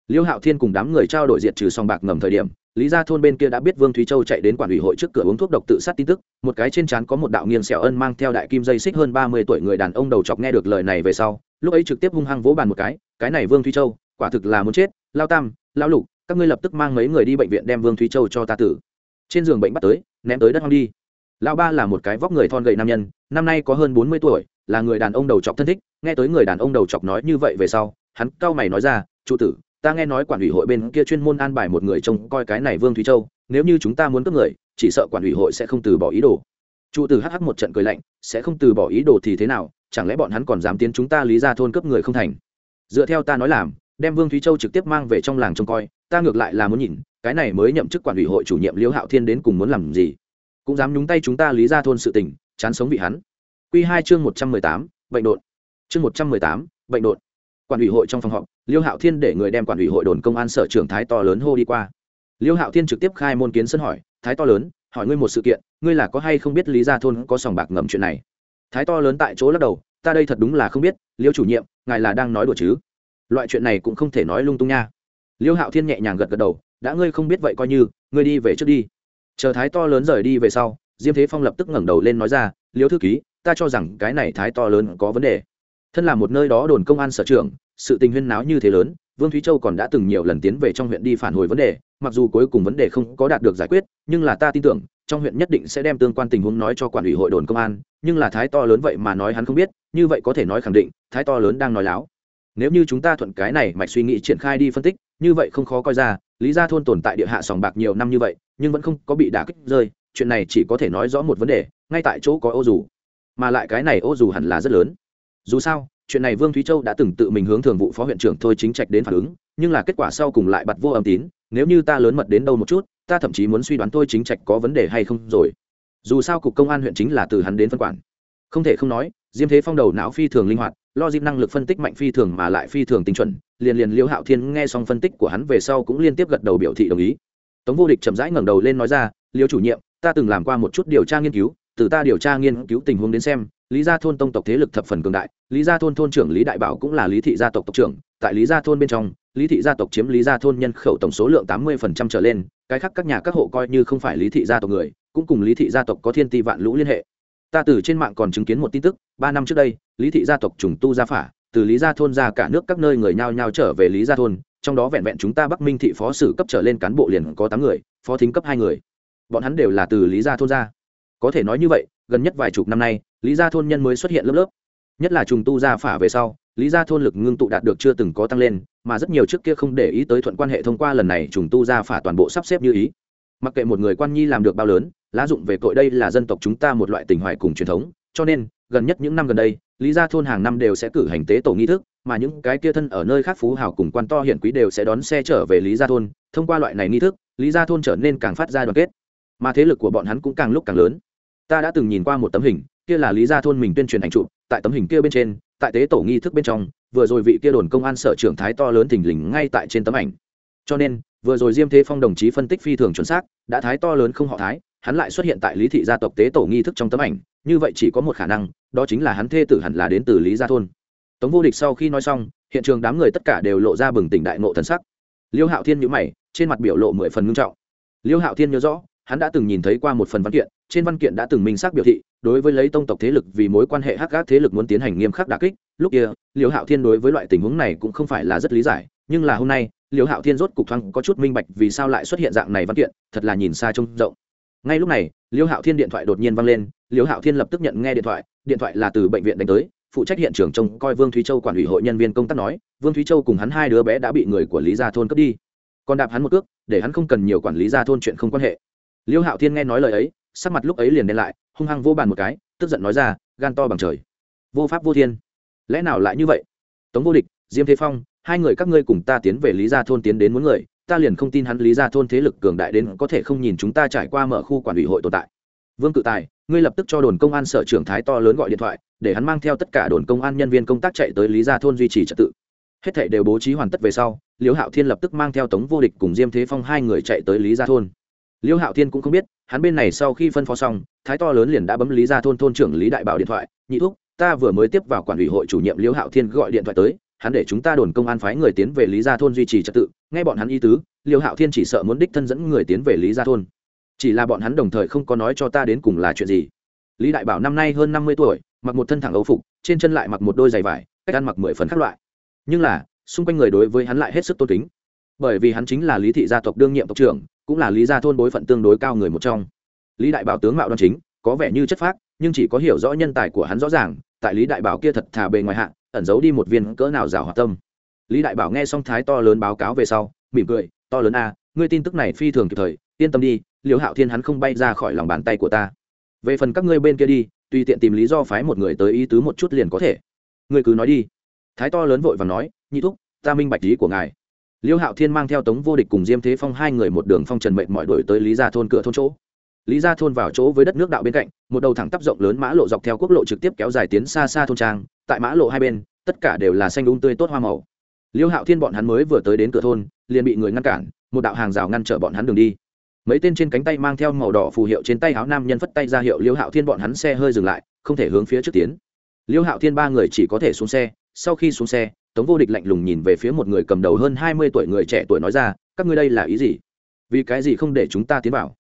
Liêu hạo thiên cùng đám người trao đổi diệt trừ sòng bạc ngầm thời điểm lý gia thôn bên kia đã biết vương thúy châu chạy đến quản ủy hội trước cửa uống thuốc độc tự sát tin tức, một cái trên trán có một đạo nghiêng xẻo ân mang theo đại kim dây xích hơn ba mươi tuổi người đàn ông đầu chọc nghe được lời này về sau, lúc ấy trực tiếp hung hăng vỗ bàn một cái cái này vương thúy châu, quả thực là muốn chết, lao tam, lao lục, các ngươi lập tức mang mấy người đi bệnh viện đem vương thúy châu cho ta tử. Trên giường bệnh bắt tới, ném tới đất hoang đi. Lão ba là một cái vóc người thon gầy nam nhân, năm nay có hơn bốn mươi tuổi, là người đàn ông đầu chọc thân thích, nghe tới người đàn ông đầu chọc nói như vậy về sau, hắn cau mày nói ra trụ tử ta nghe nói quản ủy hội bên kia chuyên môn an bài một người trông coi cái này vương thúy châu, nếu như chúng ta muốn cướp người, chỉ sợ quản ủy hội sẽ không từ bỏ ý đồ. Trụ tử hh một trận cười lạnh, sẽ không từ bỏ ý đồ thì thế nào, chẳng lẽ bọn hắn còn dám tiến chúng ta lý ra thôn cướp người không thành? Dựa theo ta nói làm, đem vương thúy châu trực tiếp mang về trong làng trông coi, ta ngược lại là muốn nhìn, cái này mới nhậm chức quản ủy hội chủ nhiệm liễu hạo thiên đến cùng muốn làm gì? Cũng dám nhúng tay chúng ta lý ra thôn sự tình, chán sống vì hắn. Q hai chương một trăm mười tám, bệnh đột. Chương một trăm mười tám, bệnh đột quản ủy hội trong phòng họp, liêu hạo thiên để người đem quản ủy hội đồn công an sở trưởng thái to lớn hô đi qua. Liêu hạo thiên trực tiếp khai môn kiến sân hỏi, thái to lớn, hỏi ngươi một sự kiện, ngươi là có hay không biết lý gia thôn có sòng bạc ngầm chuyện này? Thái to lớn tại chỗ lắc đầu, ta đây thật đúng là không biết, liêu chủ nhiệm, ngài là đang nói đùa chứ? Loại chuyện này cũng không thể nói lung tung nha. Liêu hạo thiên nhẹ nhàng gật gật đầu, đã ngươi không biết vậy coi như, ngươi đi về trước đi. Chờ thái to lớn rời đi về sau, diêm thế phong lập tức ngẩng đầu lên nói ra, liêu thư ký, ta cho rằng cái này thái to lớn có vấn đề thân là một nơi đó đồn công an sở trưởng, sự tình huyên náo như thế lớn, vương thúy châu còn đã từng nhiều lần tiến về trong huyện đi phản hồi vấn đề, mặc dù cuối cùng vấn đề không có đạt được giải quyết, nhưng là ta tin tưởng, trong huyện nhất định sẽ đem tương quan tình huống nói cho quản ủy hội đồn công an, nhưng là thái to lớn vậy mà nói hắn không biết, như vậy có thể nói khẳng định, thái to lớn đang nói láo. Nếu như chúng ta thuận cái này mạch suy nghĩ triển khai đi phân tích, như vậy không khó coi ra, lý gia thôn tồn tại địa hạ sòng bạc nhiều năm như vậy, nhưng vẫn không có bị đả kích rơi, chuyện này chỉ có thể nói rõ một vấn đề, ngay tại chỗ có ô dù. Mà lại cái này ô dù hẳn là rất lớn dù sao, chuyện này vương thúy châu đã từng tự mình hướng thường vụ phó huyện trưởng thôi chính trạch đến phản ứng, nhưng là kết quả sau cùng lại bật vô âm tín, nếu như ta lớn mật đến đâu một chút, ta thậm chí muốn suy đoán thôi chính trạch có vấn đề hay không rồi. Dù sao cục công an huyện chính là từ hắn đến phân quản. Không thể không nói, diêm thế phong đầu não phi thường linh hoạt, lo dịp năng lực phân tích mạnh phi thường mà lại phi thường tinh chuẩn, liền liền liêu hạo thiên nghe xong phân tích của hắn về sau cũng liên tiếp gật đầu biểu thị đồng ý. Tống vô địch chậm rãi ngẩng đầu lên nói ra liêu chủ nhiệm, ta từng làm qua một chút điều tra nghiên cứu từ ta điều tra nghiên cứu tình huống đến xem, lý gia thôn tông tộc thế lực thập phần cường đại, lý gia thôn thôn trưởng lý đại bảo cũng là lý thị gia tộc tộc trưởng, tại lý gia thôn bên trong, lý thị gia tộc chiếm lý gia thôn nhân khẩu tổng số lượng tám mươi trở lên, cái khác các nhà các hộ coi như không phải lý thị gia tộc người, cũng cùng lý thị gia tộc có thiên ti vạn lũ liên hệ. Ta từ trên mạng còn chứng kiến một tin tức, ba năm trước đây, lý thị gia tộc trùng tu gia phả, từ lý gia thôn ra cả nước các nơi người nhao nhao trở về lý gia thôn, trong đó vẹn vẹn chúng ta bắc minh thị phó sử cấp trở lên cán bộ liền có tám người, phó thính cấp hai người. Bọn hắn đều là từ lý gia thôn ra có thể nói như vậy, gần nhất vài chục năm nay, lý gia thôn nhân mới xuất hiện lớp lớp. Nhất là trùng tu gia phả về sau, lý gia thôn lực ngưng tụ đạt được chưa từng có tăng lên, mà rất nhiều trước kia không để ý tới thuận quan hệ thông qua lần này trùng tu gia phả toàn bộ sắp xếp như ý. Mặc kệ một người quan nhi làm được bao lớn, lá dụng về cội đây là dân tộc chúng ta một loại tình hoài cùng truyền thống, cho nên, gần nhất những năm gần đây, lý gia thôn hàng năm đều sẽ cử hành tế tổ nghi thức, mà những cái kia thân ở nơi khác phú hào cùng quan to hiển quý đều sẽ đón xe trở về lý gia thôn. Thông qua loại này nghi thức, lý gia thôn trở nên càng phát ra đoàn kết, mà thế lực của bọn hắn cũng càng lúc càng lớn ta đã từng nhìn qua một tấm hình, kia là lý gia thôn mình tuyên truyền ảnh trụ tại tấm hình kia bên trên, tại tế tổ nghi thức bên trong, vừa rồi vị kia đồn công an sở trưởng thái to lớn thình lình ngay tại trên tấm ảnh. Cho nên, vừa rồi diêm thế phong đồng chí phân tích phi thường chuẩn xác, đã thái to lớn không họ thái, hắn lại xuất hiện tại lý thị gia tộc tế tổ nghi thức trong tấm ảnh, như vậy chỉ có một khả năng, đó chính là hắn thê tử hẳn là đến từ lý gia thôn. Tống vô địch sau khi nói xong, hiện trường đám người tất cả đều lộ ra bừng tỉnh đại nộ thần sắc. Liêu hạo thiên nhữ mày, trên mặt biểu lộ mười phần ngưng trọng. Liêu hạo thiên nhớ rõ hắn đã từng nhìn thấy qua một phần văn kiện, trên văn kiện đã từng minh xác biểu thị, đối với lấy tông tộc thế lực vì mối quan hệ hắc gác thế lực muốn tiến hành nghiêm khắc đà kích, lúc kia liêu hạo thiên đối với loại tình huống này cũng không phải là rất lý giải, nhưng là hôm nay liêu hạo thiên rốt cục thoáng có chút minh bạch vì sao lại xuất hiện dạng này văn kiện, thật là nhìn xa trông rộng. Ngay lúc này liêu hạo thiên điện thoại đột nhiên vang lên liêu hạo thiên lập tức nhận nghe điện thoại điện thoại là từ bệnh viện đánh tới, phụ trách hiện trường trông coi vương thúy châu quản ủy hội nhân viên công tác nói, vương thúy châu cùng hắn hai đứa bé đã bị người của lý gia thôn cướp đi. Còn đạp hắn một cước, để hắn không cần nhiều quản lý gia thôn chuyện không quan hệ liêu hạo thiên nghe nói lời ấy, sắc mặt lúc ấy liền đen lại, hung hăng vô bàn một cái, tức giận nói ra, gan to bằng trời, vô pháp vô thiên. Lẽ nào lại như vậy? Tống vô địch, diêm thế phong, hai người các ngươi cùng ta tiến về lý gia thôn tiến đến muốn người, ta liền không tin hắn lý gia thôn thế lực cường đại đến có thể không nhìn chúng ta trải qua mở khu quản ủy hội tồn tại. Vương cự tài, ngươi lập tức cho đồn công an sở trưởng thái to lớn gọi điện thoại, để hắn mang theo tất cả đồn công an nhân viên công tác chạy tới lý gia thôn duy trì trật tự. Hết thảy đều bố trí hoàn tất về sau liễu hạo thiên lập tức mang theo tống vô địch cùng diêm thế phong hai người chạy tới lý gia thôn. Liêu hạo thiên cũng không biết, hắn bên này sau khi phân phó xong, thái to lớn liền đã bấm lý gia thôn thôn trưởng lý đại bảo điện thoại, nhị thúc, ta vừa mới tiếp vào quản ủy hội chủ nhiệm Liêu hạo thiên gọi điện thoại tới, hắn để chúng ta đồn công an phái người tiến về lý gia thôn duy trì trật tự, nghe bọn hắn y tứ, Liêu hạo thiên chỉ sợ muốn đích thân dẫn người tiến về lý gia thôn. Chỉ là bọn hắn đồng thời không có nói cho ta đến cùng là chuyện gì. Lý đại bảo năm nay hơn năm mươi tuổi, mặc một thân thẳng ấu phục, trên chân lại mặc một đôi giày vải, cách ăn mặc mười phần các loại. Nhưng là, xung quanh người đối với hắn lại hết sức tôn kính. Bởi vì hắn chính là lý thị gia tộc đương nhiệm tộc trưởng cũng là lý gia thôn bối phận tương đối cao người một trong. Lý đại bảo tướng mạo đoan chính, có vẻ như chất phác, nhưng chỉ có hiểu rõ nhân tài của hắn rõ ràng, tại lý đại bảo kia thật thà bề ngoài hạng ẩn giấu đi một viên cỡ nào rào hòa tâm. Lý đại bảo nghe xong thái to lớn báo cáo về sau, mỉm cười, to lớn a, ngươi tin tức này phi thường kịp thời, yên tâm đi liều hạo thiên hắn không bay ra khỏi lòng bàn tay của ta. Về phần các ngươi bên kia đi, tùy tiện tìm lý do phái một người tới ý tứ một chút liền có thể. Ngươi cứ nói đi. Thái to lớn vội và nói, nhị thúc, ta minh bạch ý của ngài liêu hạo thiên mang theo tống vô địch cùng diêm thế phong hai người một đường phong trần mệnh mọi đổi tới lý gia thôn cửa thôn chỗ. Lý gia thôn vào chỗ với đất nước đạo bên cạnh, một đầu thẳng tắp rộng lớn mã lộ dọc theo quốc lộ trực tiếp kéo dài tiến xa xa thôn trang, tại mã lộ hai bên, tất cả đều là xanh đúng tươi tốt hoa màu. Liêu hạo thiên bọn hắn mới vừa tới đến cửa thôn, liền bị người ngăn cản, một đạo hàng rào ngăn trở bọn hắn đường đi. Mấy tên trên cánh tay mang theo màu đỏ phù hiệu trên tay áo nam nhân phất tay ra hiệu liêu hạo thiên bọn hắn xe hơi dừng lại, không thể hướng phía trước tiến. Liêu hạo thiên ba người chỉ có thể xuống xe, sau khi xuống xe tống vô địch lạnh lùng nhìn về phía một người cầm đầu hơn hai mươi tuổi người trẻ tuổi nói ra, các ngươi đây là ý gì? Vì cái gì không để chúng ta tiến vào?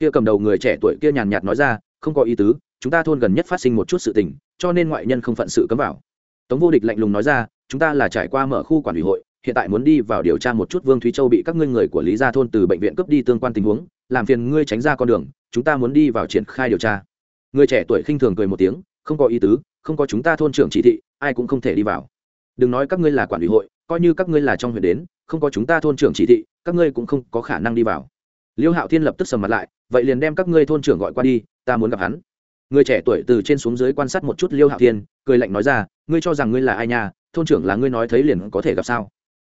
Kia cầm đầu người trẻ tuổi kia nhàn nhạt nói ra, không có ý tứ, chúng ta thôn gần nhất phát sinh một chút sự tình, cho nên ngoại nhân không phận sự cấm vào. Tống vô địch lạnh lùng nói ra, chúng ta là trải qua mở khu quản ủy hội, hiện tại muốn đi vào điều tra một chút vương thúy châu bị các ngươi người của lý gia thôn từ bệnh viện cướp đi tương quan tình huống, làm phiền ngươi tránh ra con đường, chúng ta muốn đi vào triển khai điều tra. Người trẻ tuổi khinh thường cười một tiếng, không có ý tứ, không có chúng ta thôn trưởng chỉ thị, ai cũng không thể đi vào đừng nói các ngươi là quản ủy hội, coi như các ngươi là trong huyện đến, không có chúng ta thôn trưởng chỉ thị, các ngươi cũng không có khả năng đi vào. Liêu hạo thiên lập tức sầm mặt lại, vậy liền đem các ngươi thôn trưởng gọi qua đi, ta muốn gặp hắn. Người trẻ tuổi từ trên xuống dưới quan sát một chút liêu hạo thiên, cười lạnh nói ra, ngươi cho rằng ngươi là ai nhà thôn trưởng là ngươi nói thấy liền có thể gặp sao?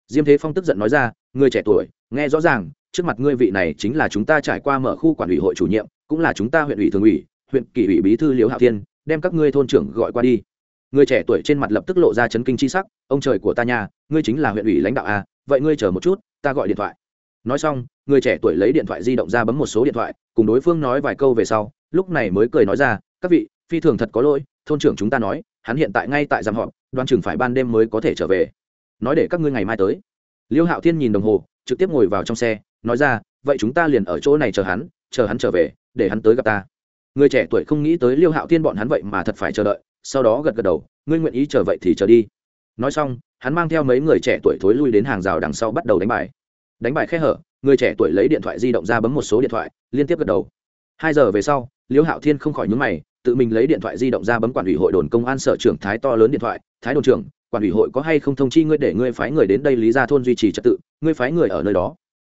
Diêm thế phong tức giận nói ra, người trẻ tuổi, nghe rõ ràng, trước mặt ngươi vị này chính là chúng ta trải qua mở khu quản ủy hội chủ nhiệm, cũng là chúng ta huyện ủy thường ủy, huyện kỷ ủy bí thư liễu hạo thiên, đem các ngươi thôn trưởng gọi qua đi người trẻ tuổi trên mặt lập tức lộ ra chấn kinh c h i sắc, ông trời của ta nhà ngươi chính là huyện ủy lãnh đạo à vậy ngươi chờ một chút, ta gọi điện thoại. Nói xong, người trẻ tuổi lấy điện thoại di động ra bấm một số điện thoại, cùng đối phương nói vài câu về sau, lúc này mới cười nói ra, các vị, phi thường thật có lỗi, thôn trưởng chúng ta nói, hắn hiện tại ngay tại giam họp, đoan chừng phải ban đêm mới có thể trở về. Nói để các ngươi ngày mai tới. Liêu hạo thiên nhìn đồng hồ, trực tiếp ngồi vào trong xe, nói ra, vậy chúng ta liền ở chỗ này chờ hắn chờ hắn trở về, để hắn tới gặp ta. Người trẻ tuổi không nghĩ tới liêu hạo thiên bọn hắn vậy mà thật phải chờ đợi sau đó gật gật đầu, ngươi nguyện ý chờ vậy thì chờ đi. Nói xong, hắn mang theo mấy người trẻ tuổi thối lui đến hàng rào đằng sau bắt đầu đánh bài. Đánh bài khe hở, người trẻ tuổi lấy điện thoại di động ra bấm một số điện thoại, liên tiếp gật đầu. Hai giờ về sau, liễu hạo thiên không khỏi nhúng mày, tự mình lấy điện thoại di động ra bấm quản ủy hội đồn công an sở trưởng thái to lớn điện thoại, thái đồn trưởng, quản ủy hội có hay không thông chi ngươi để ngươi phái người đến đây lý ra thôn duy trì trật tự, ngươi phái người ở nơi đó.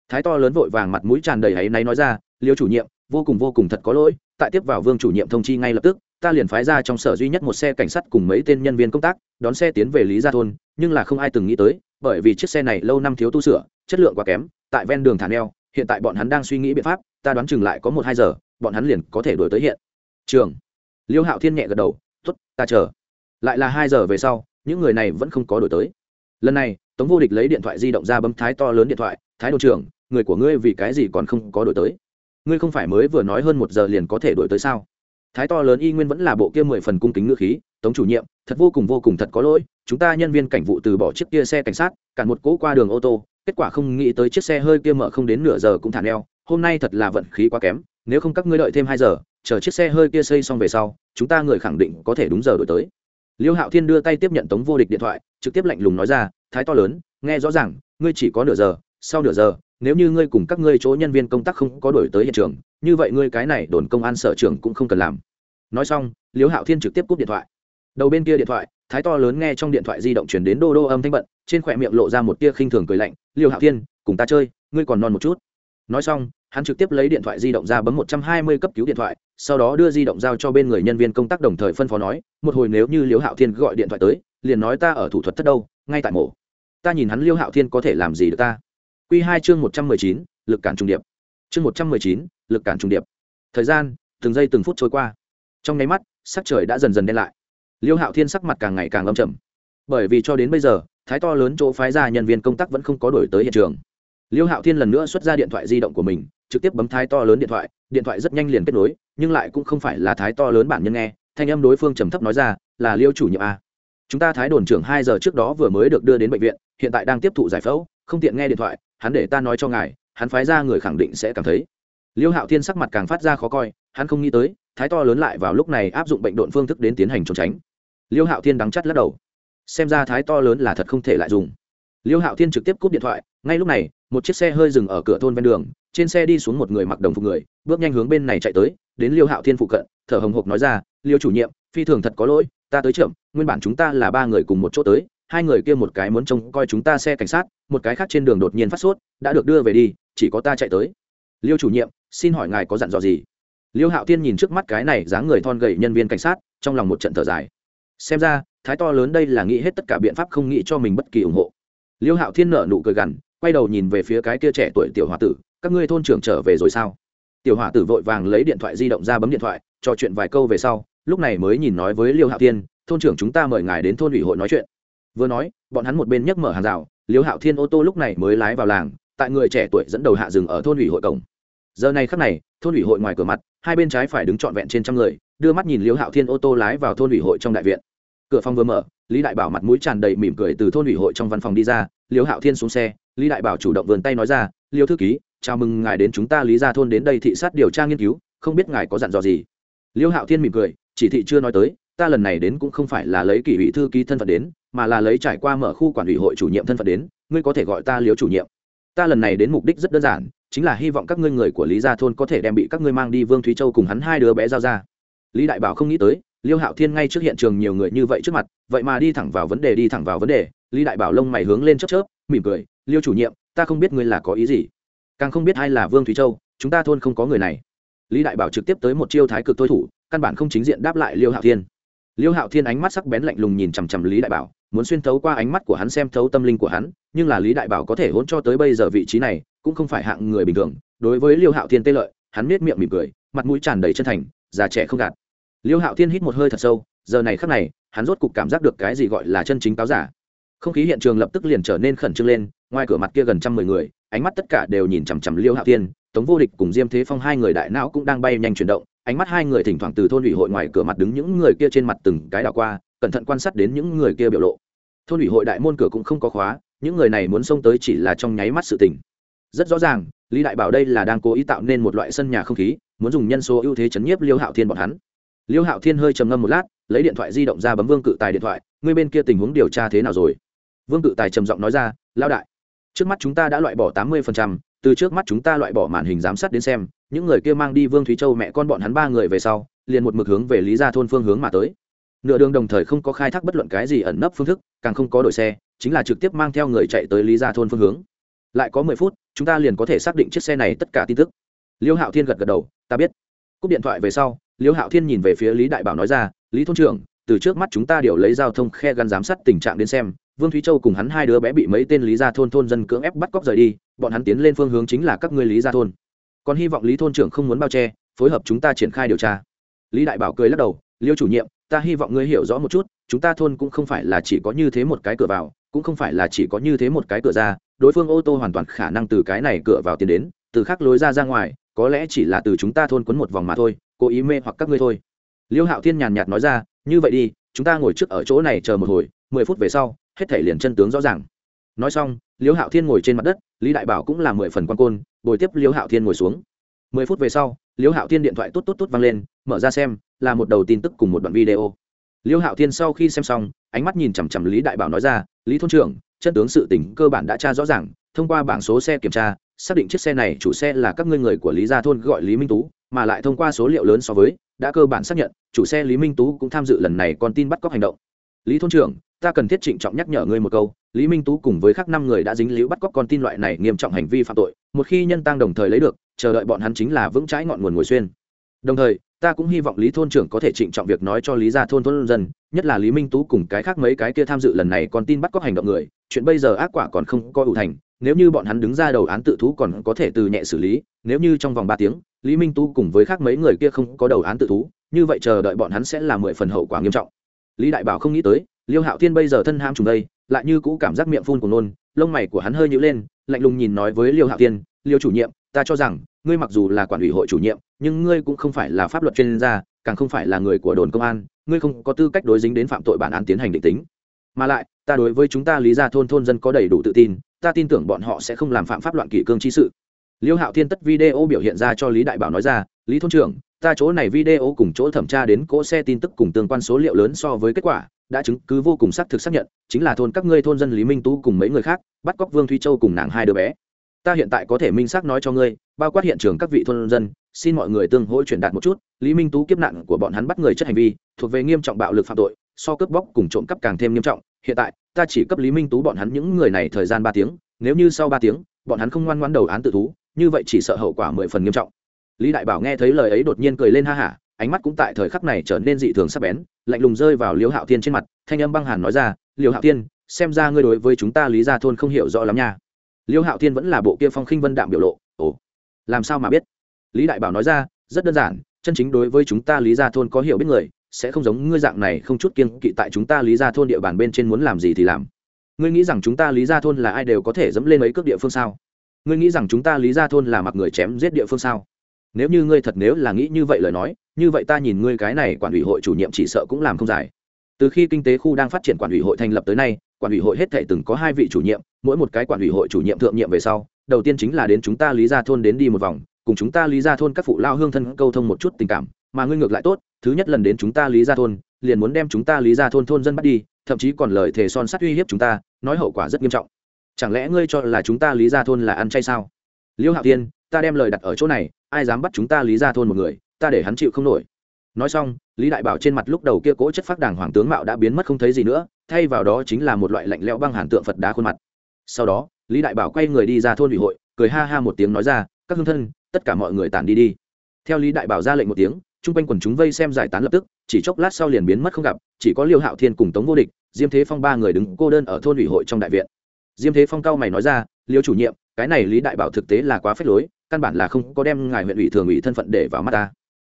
Thái to lớn vội vàng mặt mũi tràn đầy áy náy nói ra, liễu chủ nhiệm, vô cùng vô cùng thật có lỗi, tại tiếp vào vương chủ nhiệm thông chi ngay lập tức ta liền phái ra trong sở duy nhất một xe cảnh sát cùng mấy tên nhân viên công tác, đón xe tiến về lý gia thôn, nhưng là không ai từng nghĩ tới, bởi vì chiếc xe này lâu năm thiếu tu sửa, chất lượng quá kém, tại ven đường thả neo, hiện tại bọn hắn đang suy nghĩ biện pháp, ta đoán chừng lại có một hai giờ, bọn hắn liền có thể đổi tới hiện. Trường. Liêu hạo thiên nhẹ gật đầu t ố t ta chờ. Lại là hai giờ về sau, những người này vẫn không có đổi tới. Lần này, tống vô địch lấy điện thoại di động ra bấm thái to lớn điện thoại, thái đô trưởng, người của ngươi vì cái gì còn không có đổi tới? Ngươi không phải mới vừa nói hơn một giờ liền có thể đổi tới sao? Thái to lớn y nguyên vẫn là bộ kia mười phần cung kính ngữ khí, tống chủ nhiệm, thật vô cùng vô cùng thật có lỗi, chúng ta nhân viên cảnh vụ từ bỏ chiếc kia xe cảnh sát cản một cỗ qua đường ô tô, kết quả không nghĩ tới chiếc xe hơi kia mở không đến nửa giờ cũng thả neo, hôm nay thật là vận khí quá kém, nếu không các ngươi đợi thêm hai giờ, chờ chiếc xe hơi kia xây xong về sau, chúng ta người khẳng định có thể đúng giờ đổi tới. Liêu hạo thiên đưa tay tiếp nhận tống vô địch điện thoại, trực tiếp lạnh lùng nói ra, thái to lớn, nghe rõ ràng, ngươi chỉ có nửa giờ, sau nửa giờ nếu như ngươi cùng các ngươi chỗ nhân viên công tác không có đổi tới hiện trường, như vậy ngươi cái này đồn công an sở trường cũng không cần làm. Nói xong liêu hạo thiên trực tiếp cúp điện thoại. Đầu bên kia điện thoại, thái to lớn nghe trong điện thoại di động chuyển đến đô đô âm thanh bận, trên khỏe miệng lộ ra một tia khinh thường cười lạnh liêu hạo thiên, cùng ta chơi, ngươi còn non một chút. Nói xong, hắn trực tiếp lấy điện thoại di động ra bấm một trăm hai mươi cấp cứu điện thoại, sau đó đưa di động giao cho bên người nhân viên công tác đồng thời phân phó nói, một hồi nếu như liêu hạo thiên gọi điện thoại tới, liền nói ta ở thủ thuật thất đâu, ngay tại mổ. Ta nhìn hắn liêu hạo thiên có thể làm gì được ta? Q2 chương một trăm mười chín, lực cản trung điệp. Chương một trăm mười chín, lực cản trung điệp. Thời gian, từng giây từng phút trôi qua. Trong nháy mắt, sắc trời đã dần dần đen lại. Liêu hạo thiên sắc mặt càng ngày càng âm trầm. Bởi vì cho đến bây giờ, thái to lớn chỗ phái ra nhân viên công tác vẫn không có đổi tới hiện trường. Liêu hạo thiên lần nữa xuất ra điện thoại di động của mình, trực tiếp bấm thái to lớn điện thoại điện thoại rất nhanh liền kết nối, nhưng lại cũng không phải là thái to lớn bản nhân nghe, thanh âm đối phương trầm thấp nói ra, là liêu chủ nhiệm a. Chúng ta thái đồn trưởng hai giờ trước đó vừa mới được đưa đến bệnh viện, hiện tại đang tiếp thụ giải phẫu, không tiện nghe điện thoại hắn để ta nói cho ngài, hắn phái ra người khẳng định sẽ cảm thấy. Liêu hạo thiên sắc mặt càng phát ra khó coi, hắn không nghĩ tới, thái to lớn lại vào lúc này áp dụng bệnh độn phương thức đến tiến hành trốn tránh. Liêu hạo thiên đắng chắt lắc đầu. Xem ra thái to lớn là thật không thể lại dùng. Liêu hạo thiên trực tiếp cúp điện thoại, ngay lúc này, một chiếc xe hơi dừng ở cửa thôn ven đường, trên xe đi xuống một người mặc đồng phục người, bước nhanh hướng bên này chạy tới, đến liêu hạo thiên phụ cận, thở hồng hộc nói ra, liêu chủ nhiệm, phi thường thật có lỗi, ta tới chậm, nguyên bản chúng ta là ba người cùng một chỗ tới hai người kia một cái muốn trông coi chúng ta xe cảnh sát, một cái khác trên đường đột nhiên phát sốt, đã được đưa về đi, chỉ có ta chạy tới. Liêu chủ nhiệm, xin hỏi ngài có dặn dò gì? Liêu hạo thiên nhìn trước mắt cái này dáng người thon gầy nhân viên cảnh sát, trong lòng một trận thở dài. Xem ra, thái to lớn đây là nghĩ hết tất cả biện pháp không nghĩ cho mình bất kỳ ủng hộ. Liêu hạo thiên nở nụ cười gằn, quay đầu nhìn về phía cái kia trẻ tuổi tiểu hòa tử, các ngươi thôn trưởng trở về rồi sao? Tiểu hòa tử vội vàng lấy điện thoại di động ra bấm điện thoại, trò chuyện vài câu về sau, lúc này mới nhìn nói với liêu hạo thiên, thôn trưởng chúng ta mời ngài đến thôn ủy hội nói chuyện vừa nói, bọn hắn một bên nhấc mở hàng rào, liêu hạo thiên ô tô lúc này mới lái vào làng, tại người trẻ tuổi dẫn đầu hạ rừng ở thôn ủy hội cổng. Giờ này khắc này, thôn ủy hội ngoài cửa mặt, hai bên trái phải đứng trọn vẹn trên trăm người, đưa mắt nhìn liêu hạo thiên ô tô lái vào thôn ủy hội trong đại viện. Cửa phòng vừa mở, lý đại bảo mặt mũi tràn đầy mỉm cười từ thôn ủy hội trong văn phòng đi ra, liêu hạo thiên xuống xe, lý đại bảo chủ động vườn tay nói ra, liêu thư ký, chào mừng ngài đến chúng ta lý ra thôn đến đây thị sát điều tra nghiên cứu, không biết ngài có dặn dò gì? Liêu hạo thiên mỉm cười, chỉ thị chưa nói tới, ta lần này đến cũng không phải là lấy kỷ ủy thư ký thân phận đến mà là lấy trải qua mở khu quản ủy hội chủ nhiệm thân phận đến, ngươi có thể gọi ta liêu chủ nhiệm. Ta lần này đến mục đích rất đơn giản, chính là hy vọng các ngươi người của lý gia thôn có thể đem bị các ngươi mang đi vương thúy châu cùng hắn hai đứa bé giao ra. Lý đại bảo không nghĩ tới, liêu hạo thiên ngay trước hiện trường nhiều người như vậy trước mặt, vậy mà đi thẳng vào vấn đề, đi thẳng vào vấn đề. Lý đại bảo lông mày hướng lên chớp chớp, mỉm cười, liêu chủ nhiệm, ta không biết ngươi là có ý gì. Càng không biết ai là vương thúy châu, chúng ta thôn không có người này. Lý đại bảo trực tiếp tới một chiêu thái cực thôi thủ, căn bản không chính diện đáp lại liêu hạo thiên. Liêu hạo thiên ánh mắt sắc bén lạnh lùng nhìn chằm chằm lý đại bảo muốn xuyên thấu qua ánh mắt của hắn xem thấu tâm linh của hắn, nhưng là lý đại bảo có thể hỗn cho tới bây giờ vị trí này, cũng không phải hạng người bình thường. Đối với liêu hạo thiên tê lợi, hắn nết miệng mỉm cười, mặt mũi tràn đầy chân thành, già trẻ không gạt. Liêu hạo thiên hít một hơi thật sâu, giờ này khắc này, hắn rốt cục cảm giác được cái gì gọi là chân chính cáo giả. Không khí hiện trường lập tức liền trở nên khẩn trương lên, ngoài cửa mặt kia gần trăm mười người, ánh mắt tất cả đều nhìn chằm chằm liêu hạo thiên, tống vô địch cùng diêm thế phong hai người đại não cũng đang bay nhanh chuyển động ánh mắt hai người thỉnh thoảng từ thôn ủy hội ngoài cửa mặt đứng những người kia trên mặt từng cái đảo qua, cẩn thận quan sát đến những người kia biểu lộ. Thôn ủy hội đại môn cửa cũng không có khóa, những người này muốn xông tới chỉ là trong nháy mắt sự tình. Rất rõ ràng, lý đại bảo đây là đang cố ý tạo nên một loại sân nhà không khí, muốn dùng nhân số ưu thế chấn nhiếp liêu hạo thiên bọn hắn. Liêu hạo thiên hơi trầm ngâm một lát, lấy điện thoại di động ra bấm vương cự tài điện thoại người bên kia tình huống điều tra thế nào rồi? Vương cự tài trầm giọng nói ra lao đại, trước mắt chúng ta đã loại bỏ tám mươi từ trước mắt chúng ta loại bỏ màn hình giám sát đến xem, những người kia mang đi vương thúy châu mẹ con bọn hắn ba người về sau, liền một mực hướng về lý gia thôn phương hướng mà tới. Nửa đường đồng thời không có khai thác bất luận cái gì ẩn nấp phương thức, càng không có đội xe, chính là trực tiếp mang theo người chạy tới lý gia thôn phương hướng. Lại có mười phút, chúng ta liền có thể xác định chiếc xe này tất cả tin tức. Liêu hạo thiên gật gật đầu, ta biết. Cúp điện thoại về sau, liêu hạo thiên nhìn về phía lý đại bảo nói ra, lý thôn trưởng, từ trước mắt chúng ta điều lấy giao thông khe gắn giám sát tình trạng đến xem vương thúy châu cùng hắn hai đứa bé bị mấy tên lý gia thôn thôn dân cưỡng ép bắt cóc rời đi, bọn hắn tiến lên phương hướng chính là các ngươi lý gia thôn. Còn hy vọng lý thôn trưởng không muốn bao che, phối hợp chúng ta triển khai điều tra. Lý đại bảo cười lắc đầu, liêu chủ nhiệm, ta hy vọng ngươi hiểu rõ một chút, chúng ta thôn cũng không phải là chỉ có như thế một cái cửa vào, cũng không phải là chỉ có như thế một cái cửa ra, đối phương ô tô hoàn toàn khả năng từ cái này cửa vào tiến đến, từ khác lối ra ra ngoài, có lẽ chỉ là từ chúng ta thôn quấn một vòng mà thôi, cố ý mê hoặc các ngươi thôi. Liêu hạo thiên nhàn nhạt nói ra, như vậy đi, chúng ta ngồi trước ở chỗ này chờ một hồi mười phút về sau, hết thể liền chân tướng rõ ràng. Nói xong liêu hạo thiên ngồi trên mặt đất, lý đại bảo cũng là mười phần quan côn, bồi tiếp liêu hạo thiên ngồi xuống. Mười phút về sau liêu hạo thiên điện thoại tốt tốt tốt vang lên, mở ra xem, là một đầu tin tức cùng một đoạn video. Liêu hạo thiên sau khi xem xong, ánh mắt nhìn chằm chằm lý đại bảo nói ra, lý thôn trưởng, chân tướng sự tình cơ bản đã tra rõ ràng, thông qua bảng số xe kiểm tra, xác định chiếc xe này chủ xe là các ngươi người của lý gia thôn gọi lý minh tú, mà lại thông qua số liệu lớn so với, đã cơ bản xác nhận, chủ xe lý minh tú cũng tham dự lần này còn tin bắt cóc hành động. Lý thôn trưởng ta cần thiết trịnh trọng nhắc nhở ngươi một câu, lý minh tú cùng với khác năm người đã dính líu bắt cóc con tin loại này nghiêm trọng hành vi phạm tội, một khi nhân tăng đồng thời lấy được, chờ đợi bọn hắn chính là vững trái ngọn nguồn ngồi xuyên. Đồng thời, ta cũng hy vọng lý thôn trưởng có thể trịnh trọng việc nói cho lý gia thôn thôn dân, nhất là lý minh tú cùng cái khác mấy cái kia tham dự lần này còn tin bắt cóc hành động người, chuyện bây giờ ác quả còn không có ủ thành, nếu như bọn hắn đứng ra đầu án tự thú còn có thể từ nhẹ xử lý, nếu như trong vòng ba tiếng, lý minh tú cùng với khác mấy người kia không có đầu án tự thú, như vậy chờ đợi bọn hắn sẽ là mười phần hậu quả nghiêm trọng. Lý đại bảo không nghĩ tới liêu hạo thiên bây giờ thân ham trùng đây, lại như cũ cảm giác miệng phun của nôn, lông mày của hắn hơi nhữ lên, lạnh lùng nhìn nói với liêu hạo thiên, liêu chủ nhiệm, ta cho rằng, ngươi mặc dù là quản ủy hội chủ nhiệm, nhưng ngươi cũng không phải là pháp luật chuyên gia, càng không phải là người của đồn công an, ngươi không có tư cách đối dính đến phạm tội bản án tiến hành định tính. Mà lại, ta đối với chúng ta lý ra thôn thôn dân có đầy đủ tự tin, ta tin tưởng bọn họ sẽ không làm phạm pháp loạn kỷ cương chi sự. Liêu hạo thiên tất video biểu hiện ra cho lý đại bảo nói ra, lý thôn trưởng, ta chỗ này video cùng chỗ thẩm tra đến cỗ xe tin tức cùng tương quan số liệu lớn so với kết quả đã chứng cứ vô cùng xác thực xác nhận, chính là thôn các ngươi thôn dân lý minh tú cùng mấy người khác, bắt cóc vương thúy châu cùng nàng hai đứa bé. Ta hiện tại có thể minh xác nói cho ngươi, bao quát hiện trường các vị thôn dân, xin mọi người tương hỗ truyền đạt một chút, lý minh tú kiếp nạn của bọn hắn bắt người chất hành vi, thuộc về nghiêm trọng bạo lực phạm tội, so cướp bóc cùng trộm cắp càng thêm nghiêm trọng. Hiện tại, ta chỉ cấp lý minh tú bọn hắn những người này thời gian ba tiếng, nếu như sau ba tiếng, bọn hắn không ngoan ngoan đầu án tự thú, như vậy chỉ sợ hậu quả mười phần nghiêm trọng. Lý đại bảo nghe thấy lời ấy đột nhiên cười lên ha hả ánh mắt cũng tại thời khắc này trở nên dị thường sắc bén, lạnh lùng rơi vào liễu hạo thiên trên mặt, thanh âm băng hàn nói ra, liễu hạo thiên, xem ra ngươi đối với chúng ta lý gia thôn không hiểu rõ lắm nha. Liễu hạo thiên vẫn là bộ kia phong khinh vân đạm biểu lộ, ồ, làm sao mà biết? Lý đại bảo nói ra, rất đơn giản, chân chính đối với chúng ta lý gia thôn có hiểu biết người, sẽ không giống ngươi dạng này không chút kiên kỵ tại chúng ta lý gia thôn địa bàn bên trên muốn làm gì thì làm. Ngươi nghĩ rằng chúng ta lý gia thôn là ai đều có thể dẫm lên mấy cước địa phương sao? Ngươi nghĩ rằng chúng ta lý gia thôn là mặc người chém giết địa phương sao? Nếu như ngươi thật nếu là nghĩ như vậy lời nói, như vậy ta nhìn ngươi cái này quản ủy hội chủ nhiệm chỉ sợ cũng làm không dài từ khi kinh tế khu đang phát triển quản ủy hội thành lập tới nay, quản ủy hội hết thể từng có hai vị chủ nhiệm, mỗi một cái quản ủy hội chủ nhiệm thượng nhiệm về sau, đầu tiên chính là đến chúng ta lý gia thôn đến đi một vòng, cùng chúng ta lý gia thôn các phụ lao hương thân câu thông một chút tình cảm, mà ngươi ngược lại tốt, thứ nhất lần đến chúng ta lý gia thôn, liền muốn đem chúng ta lý gia thôn thôn dân bắt đi, thậm chí còn lời thề son sắt uy hiếp chúng ta, nói hậu quả rất nghiêm trọng. Chẳng lẽ ngươi cho là chúng ta lý gia thôn là ăn chay sao? Liêu hạo tiên ta đem lời đặt ở chỗ này, ai dám bắt chúng ta lý gia thôn một người, ta để hắn chịu không nổi. Nói xong, lý đại bảo trên mặt lúc đầu kia cỗ chất phát đảng hoàng tướng mạo đã biến mất không thấy gì nữa, thay vào đó chính là một loại lạnh lẽo băng hàn tượng phật đá khuôn mặt. Sau đó, lý đại bảo quay người đi ra thôn ủy hội, cười ha ha một tiếng nói ra, các hương thân, tất cả mọi người tản đi đi. Theo lý đại bảo ra lệnh một tiếng, chung quanh quần chúng vây xem giải tán lập tức, chỉ chốc lát sau liền biến mất không gặp, chỉ có liêu hạo thiên cùng tống vô địch, diêm thế phong ba người đứng cô đơn ở thôn ủy hội trong đại viện. Diêm thế phong cao mày nói ra, liêu chủ nhiệm, cái này lý đại bảo thực tế là quá phép lối căn bản là không có đem ngài huyện ủy thường ủy thân phận để vào mắt ta.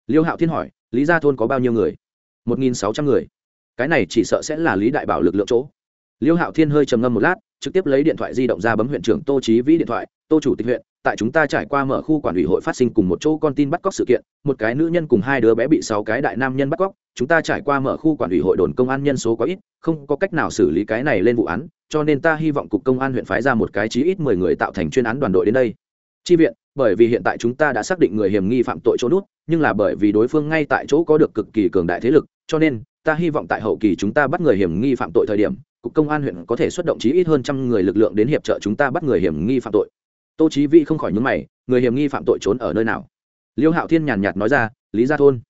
Liêu hạo thiên hỏi, lý gia thôn có bao nhiêu người? Một nghìn sáu trăm người. Cái này chỉ sợ sẽ là lý đại bảo lực lượng chỗ. Liêu hạo thiên hơi trầm ngâm một lát, trực tiếp lấy điện thoại di động ra bấm huyện trưởng tô trí vĩ điện thoại, tô chủ tịch huyện, tại chúng ta trải qua mở khu quản ủy hội phát sinh cùng một chỗ con tin bắt cóc sự kiện, một cái nữ nhân cùng hai đứa bé bị sáu cái đại nam nhân bắt cóc, chúng ta trải qua mở khu quản ủy hội đồn công an nhân số quá ít, không có cách nào xử lý cái này lên vụ án, cho nên ta hy vọng cục công an huyện phái ra một cái chí ít mười người tạo thành chuyên án đoàn đội đến đây chi viện, bởi vì hiện tại chúng ta đã xác định người hiểm nghi phạm tội chỗ nút, nhưng là bởi vì đối phương ngay tại chỗ có được cực kỳ cường đại thế lực, cho nên, ta hy vọng tại hậu kỳ chúng ta bắt người hiểm nghi phạm tội thời điểm, cục công an huyện có thể xuất động chí ít hơn trăm người lực lượng đến hiệp trợ chúng ta bắt người hiểm nghi phạm tội. Tô chí vi không khỏi nhướng mày, người hiểm nghi phạm tội trốn ở nơi nào? Liêu hạo thiên nhàn nhạt nói ra, lý gia thôn.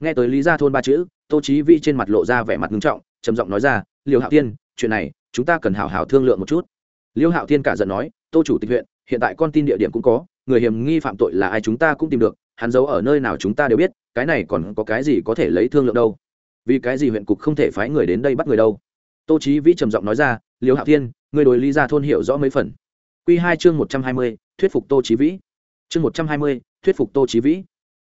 Nghe tới lý gia thôn ba chữ, tô chí vi trên mặt lộ ra vẻ mặt nghiêm trọng, trầm giọng nói ra, liêu hạo thiên, chuyện này, chúng ta cần hảo hảo thương lượng một chút. Liêu hạo thiên cả giận nói, tô chủ tịch huyện hiện tại con tin địa điểm cũng có người hiểm nghi phạm tội là ai chúng ta cũng tìm được hắn giấu ở nơi nào chúng ta đều biết cái này còn có cái gì có thể lấy thương lượng đâu? Vì cái gì huyện cục không thể phái người đến đây bắt người đâu? Tô chí vĩ trầm giọng nói ra liêu hạo thiên người đối lý gia thôn hiểu rõ mấy phần. Quy hai chương một trăm hai mươi, thuyết phục tô chí vĩ. Chương một trăm hai mươi, thuyết phục tô chí vĩ.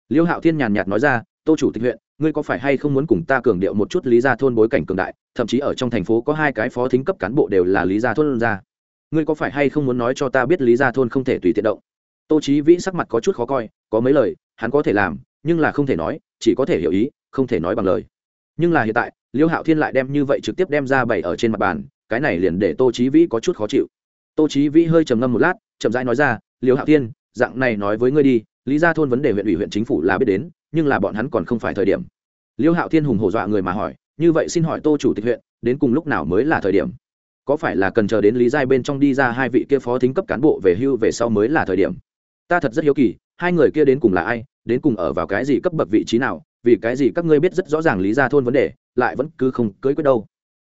Liêu hạo thiên nhàn nhạt nói ra tô chủ tịch huyện ngươi có phải hay không muốn cùng ta cường điệu một chút lý gia thôn bối cảnh cường đại thậm chí ở trong thành phố có hai cái phó thính cấp cán bộ đều là lý gia thôn ra ngươi có phải hay không muốn nói cho ta biết lý gia thôn không thể tùy tiện động? Tô chí vĩ sắc mặt có chút khó coi, có mấy lời, hắn có thể làm, nhưng là không thể nói, chỉ có thể hiểu ý, không thể nói bằng lời. Nhưng là hiện tại, liêu hạo thiên lại đem như vậy trực tiếp đem ra bày ở trên mặt bàn, cái này liền để tô chí vĩ có chút khó chịu. Tô chí vĩ hơi trầm ngâm một lát, chậm rãi nói ra, liêu hạo thiên, dạng này nói với ngươi đi, lý gia thôn vấn đề huyện ủy huyện chính phủ là biết đến, nhưng là bọn hắn còn không phải thời điểm. Liêu hạo thiên hùng hổ dọa người mà hỏi, như vậy xin hỏi tô chủ tịch huyện, đến cùng lúc nào mới là thời điểm? Có phải là cần chờ đến lý giai bên trong đi ra hai vị kia phó thính cấp cán bộ về hưu về sau mới là thời điểm? Ta thật rất hiếu kỳ, hai người kia đến cùng là ai, đến cùng ở vào cái gì cấp bậc vị trí nào, vì cái gì các ngươi biết rất rõ ràng lý gia thôn vấn đề, lại vẫn cứ không cưới quyết đâu.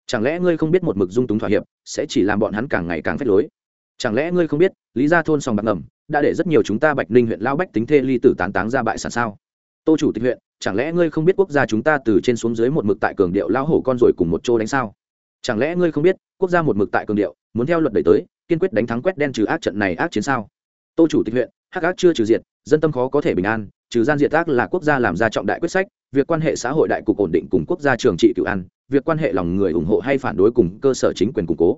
Chẳng lẽ ngươi không biết một mực dung túng thỏa hiệp, sẽ chỉ làm bọn hắn càng ngày càng phép lối? Chẳng lẽ ngươi không biết, lý gia thôn sòng bạc ngầm, đã để rất nhiều chúng ta bạch ninh huyện lao bách tính thê ly tử tán táng ra bại sản sao? Tô chủ tịch huyện, chẳng lẽ ngươi không biết quốc gia chúng ta từ trên xuống dưới một mực tại cường điệu lao hổ con rồi cùng một chỗ đánh sao? Chẳng lẽ ngươi không biết, quốc gia một mực tại cường điệu, muốn theo luật đẩy tới, kiên quyết đánh thắng quét đen trừ ác trận này ác chiến sao? Tô chủ tịch huyện, hắc ác chưa trừ diệt, dân tâm khó có thể bình an, trừ gian diệt ác là quốc gia làm ra trọng đại quyết sách, việc quan hệ xã hội đại cục ổn định cùng quốc gia trường trị cựu an, việc quan hệ lòng người ủng hộ hay phản đối cùng cơ sở chính quyền củng cố.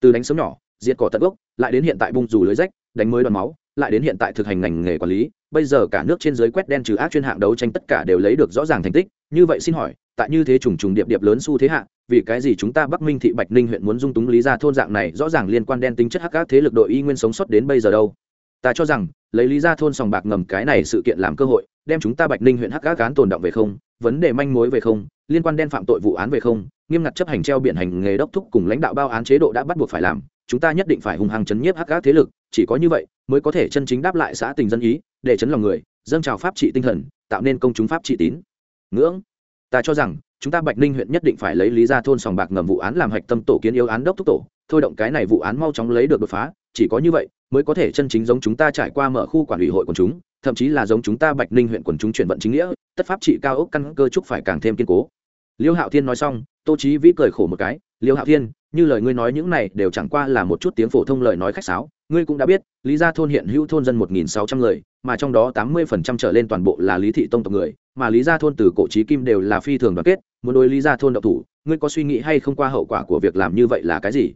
Từ đánh sớm nhỏ, diệt cỏ tận gốc, lại đến hiện tại bung dù lưới rách, đánh mới đoàn máu, lại đến hiện tại thực hành ngành nghề quản lý, bây giờ cả nước trên giới quét đen trừ ác chuyên hạng đấu tranh tất cả đều lấy được rõ ràng thành tích, như vậy xin hỏi, tại như thế trùng trùng điệp điệp lớn xu thế hạng vì cái gì chúng ta bắc minh thị bạch ninh huyện muốn dung túng lý ra thôn dạng này, rõ ràng liên quan đen tính chất hắc các thế lực đội y nguyên sống sót đến bây giờ đâu. Ta cho rằng, lấy lý ra thôn sòng bạc ngầm cái này sự kiện làm cơ hội, đem chúng ta bạch ninh huyện hắc các cán tồn động về không, vấn đề manh mối về không, liên quan đen phạm tội vụ án về không, nghiêm ngặt chấp hành treo biển hành nghề đốc thúc cùng lãnh đạo bao án chế độ đã bắt buộc phải làm, chúng ta nhất định phải hung hăng chấn nhiếp hắc các thế lực, chỉ có như vậy mới có thể chân chính đáp lại xã tình dân ý, để chấn lòng người, dâng trào pháp trị tinh thần, tạo nên công chúng pháp trị tín. Ngưỡng, ta cho rằng chúng ta bạch ninh huyện nhất định phải lấy lý ra thôn sòng bạc ngầm vụ án làm hạch tâm tổ kiến yếu án đốc thúc tổ. Thôi động cái này vụ án mau chóng lấy được đột phá, chỉ có như vậy mới có thể chân chính giống chúng ta trải qua mở khu quản ủy hội quần chúng, thậm chí là giống chúng ta bạch ninh huyện quần chúng chuyển vận chính nghĩa, tất pháp trị cao ốc căn cơ trúc phải càng thêm kiên cố. Liêu hạo thiên nói xong, tô trí vĩ cười khổ một cái, liêu hạo thiên, như lời ngươi nói những này đều chẳng qua là một chút tiếng phổ thông lời nói khách sáo. Ngươi cũng đã biết, lý gia thôn hiện hữu thôn dân một nghìn sáu trăm người mà trong đó tám mươi phần trăm trở lên toàn bộ là lý thị tông tộc người, mà lý gia thôn từ cổ chí kim đều là phi thường đoàn kết, muốn đối lý gia thôn độc thủ, ngươi có suy nghĩ hay không qua hậu quả của việc làm như vậy là cái gì?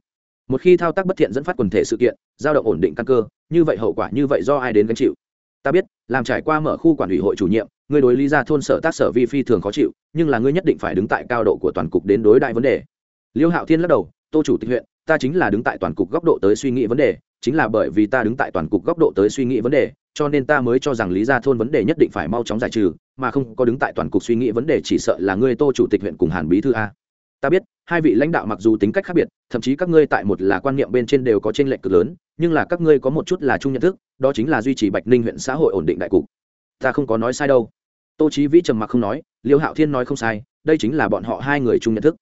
Một khi thao tác bất thiện dẫn phát quần thể sự kiện giao động ổn định căn cơ, như vậy hậu quả như vậy do ai đến gánh chịu? Ta biết, làm trải qua mở khu quản ủy hội chủ nhiệm, ngươi đối lý gia thôn sở tác sở vi phi thường khó chịu, nhưng là ngươi nhất định phải đứng tại cao độ của toàn cục đến đối đại vấn đề. Liêu hạo thiên lắc đầu, tô chủ tịch huyện, ta chính là đứng tại toàn cục góc độ tới suy nghĩ vấn đề, chính là bởi vì ta đứng tại toàn cục góc độ tới suy nghĩ vấn đề cho nên ta mới cho rằng lý gia thôn vấn đề nhất định phải mau chóng giải trừ, mà không có đứng tại toàn cục suy nghĩ vấn đề chỉ sợ là ngươi tô chủ tịch huyện cùng hàn bí thư a. Ta biết, hai vị lãnh đạo mặc dù tính cách khác biệt, thậm chí các ngươi tại một là quan niệm bên trên đều có trên lệch cực lớn, nhưng là các ngươi có một chút là chung nhận thức, đó chính là duy trì bạch ninh huyện xã hội ổn định đại cục. Ta không có nói sai đâu. Tô chí vĩ trầm mặc không nói, liêu hạo thiên nói không sai, đây chính là bọn họ hai người chung nhận thức.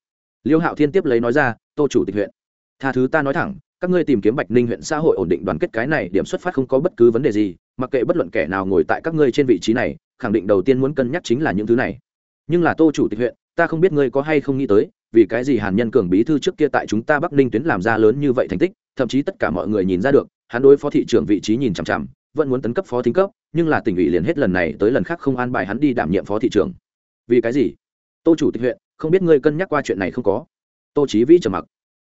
Liêu hạo thiên tiếp lấy nói ra, tô chủ tịch huyện. Tha thứ ta nói thẳng các ngươi tìm kiếm bạch ninh huyện xã hội ổn định đoàn kết cái này, điểm xuất phát không có bất cứ vấn đề gì, mặc kệ bất luận kẻ nào ngồi tại các ngươi trên vị trí này, khẳng định đầu tiên muốn cân nhắc chính là những thứ này. Nhưng là tô chủ tịch huyện, ta không biết ngươi có hay không nghĩ tới, vì cái gì hàn nhân cường bí thư trước kia tại chúng ta bắc ninh tuyến làm ra lớn như vậy thành tích, thậm chí tất cả mọi người nhìn ra được, hắn đối phó thị trưởng vị trí nhìn chằm chằm, vẫn muốn tấn cấp phó thính cấp, nhưng là tỉnh ủy liền hết lần này tới lần khác không an bài hắn đi đảm nhiệm phó thị trưởng. Vì cái gì? Tô chủ tịch huyện, không biết ngươi cân nhắc qua chuyện này không có. Tô chí vĩ trầm mặc.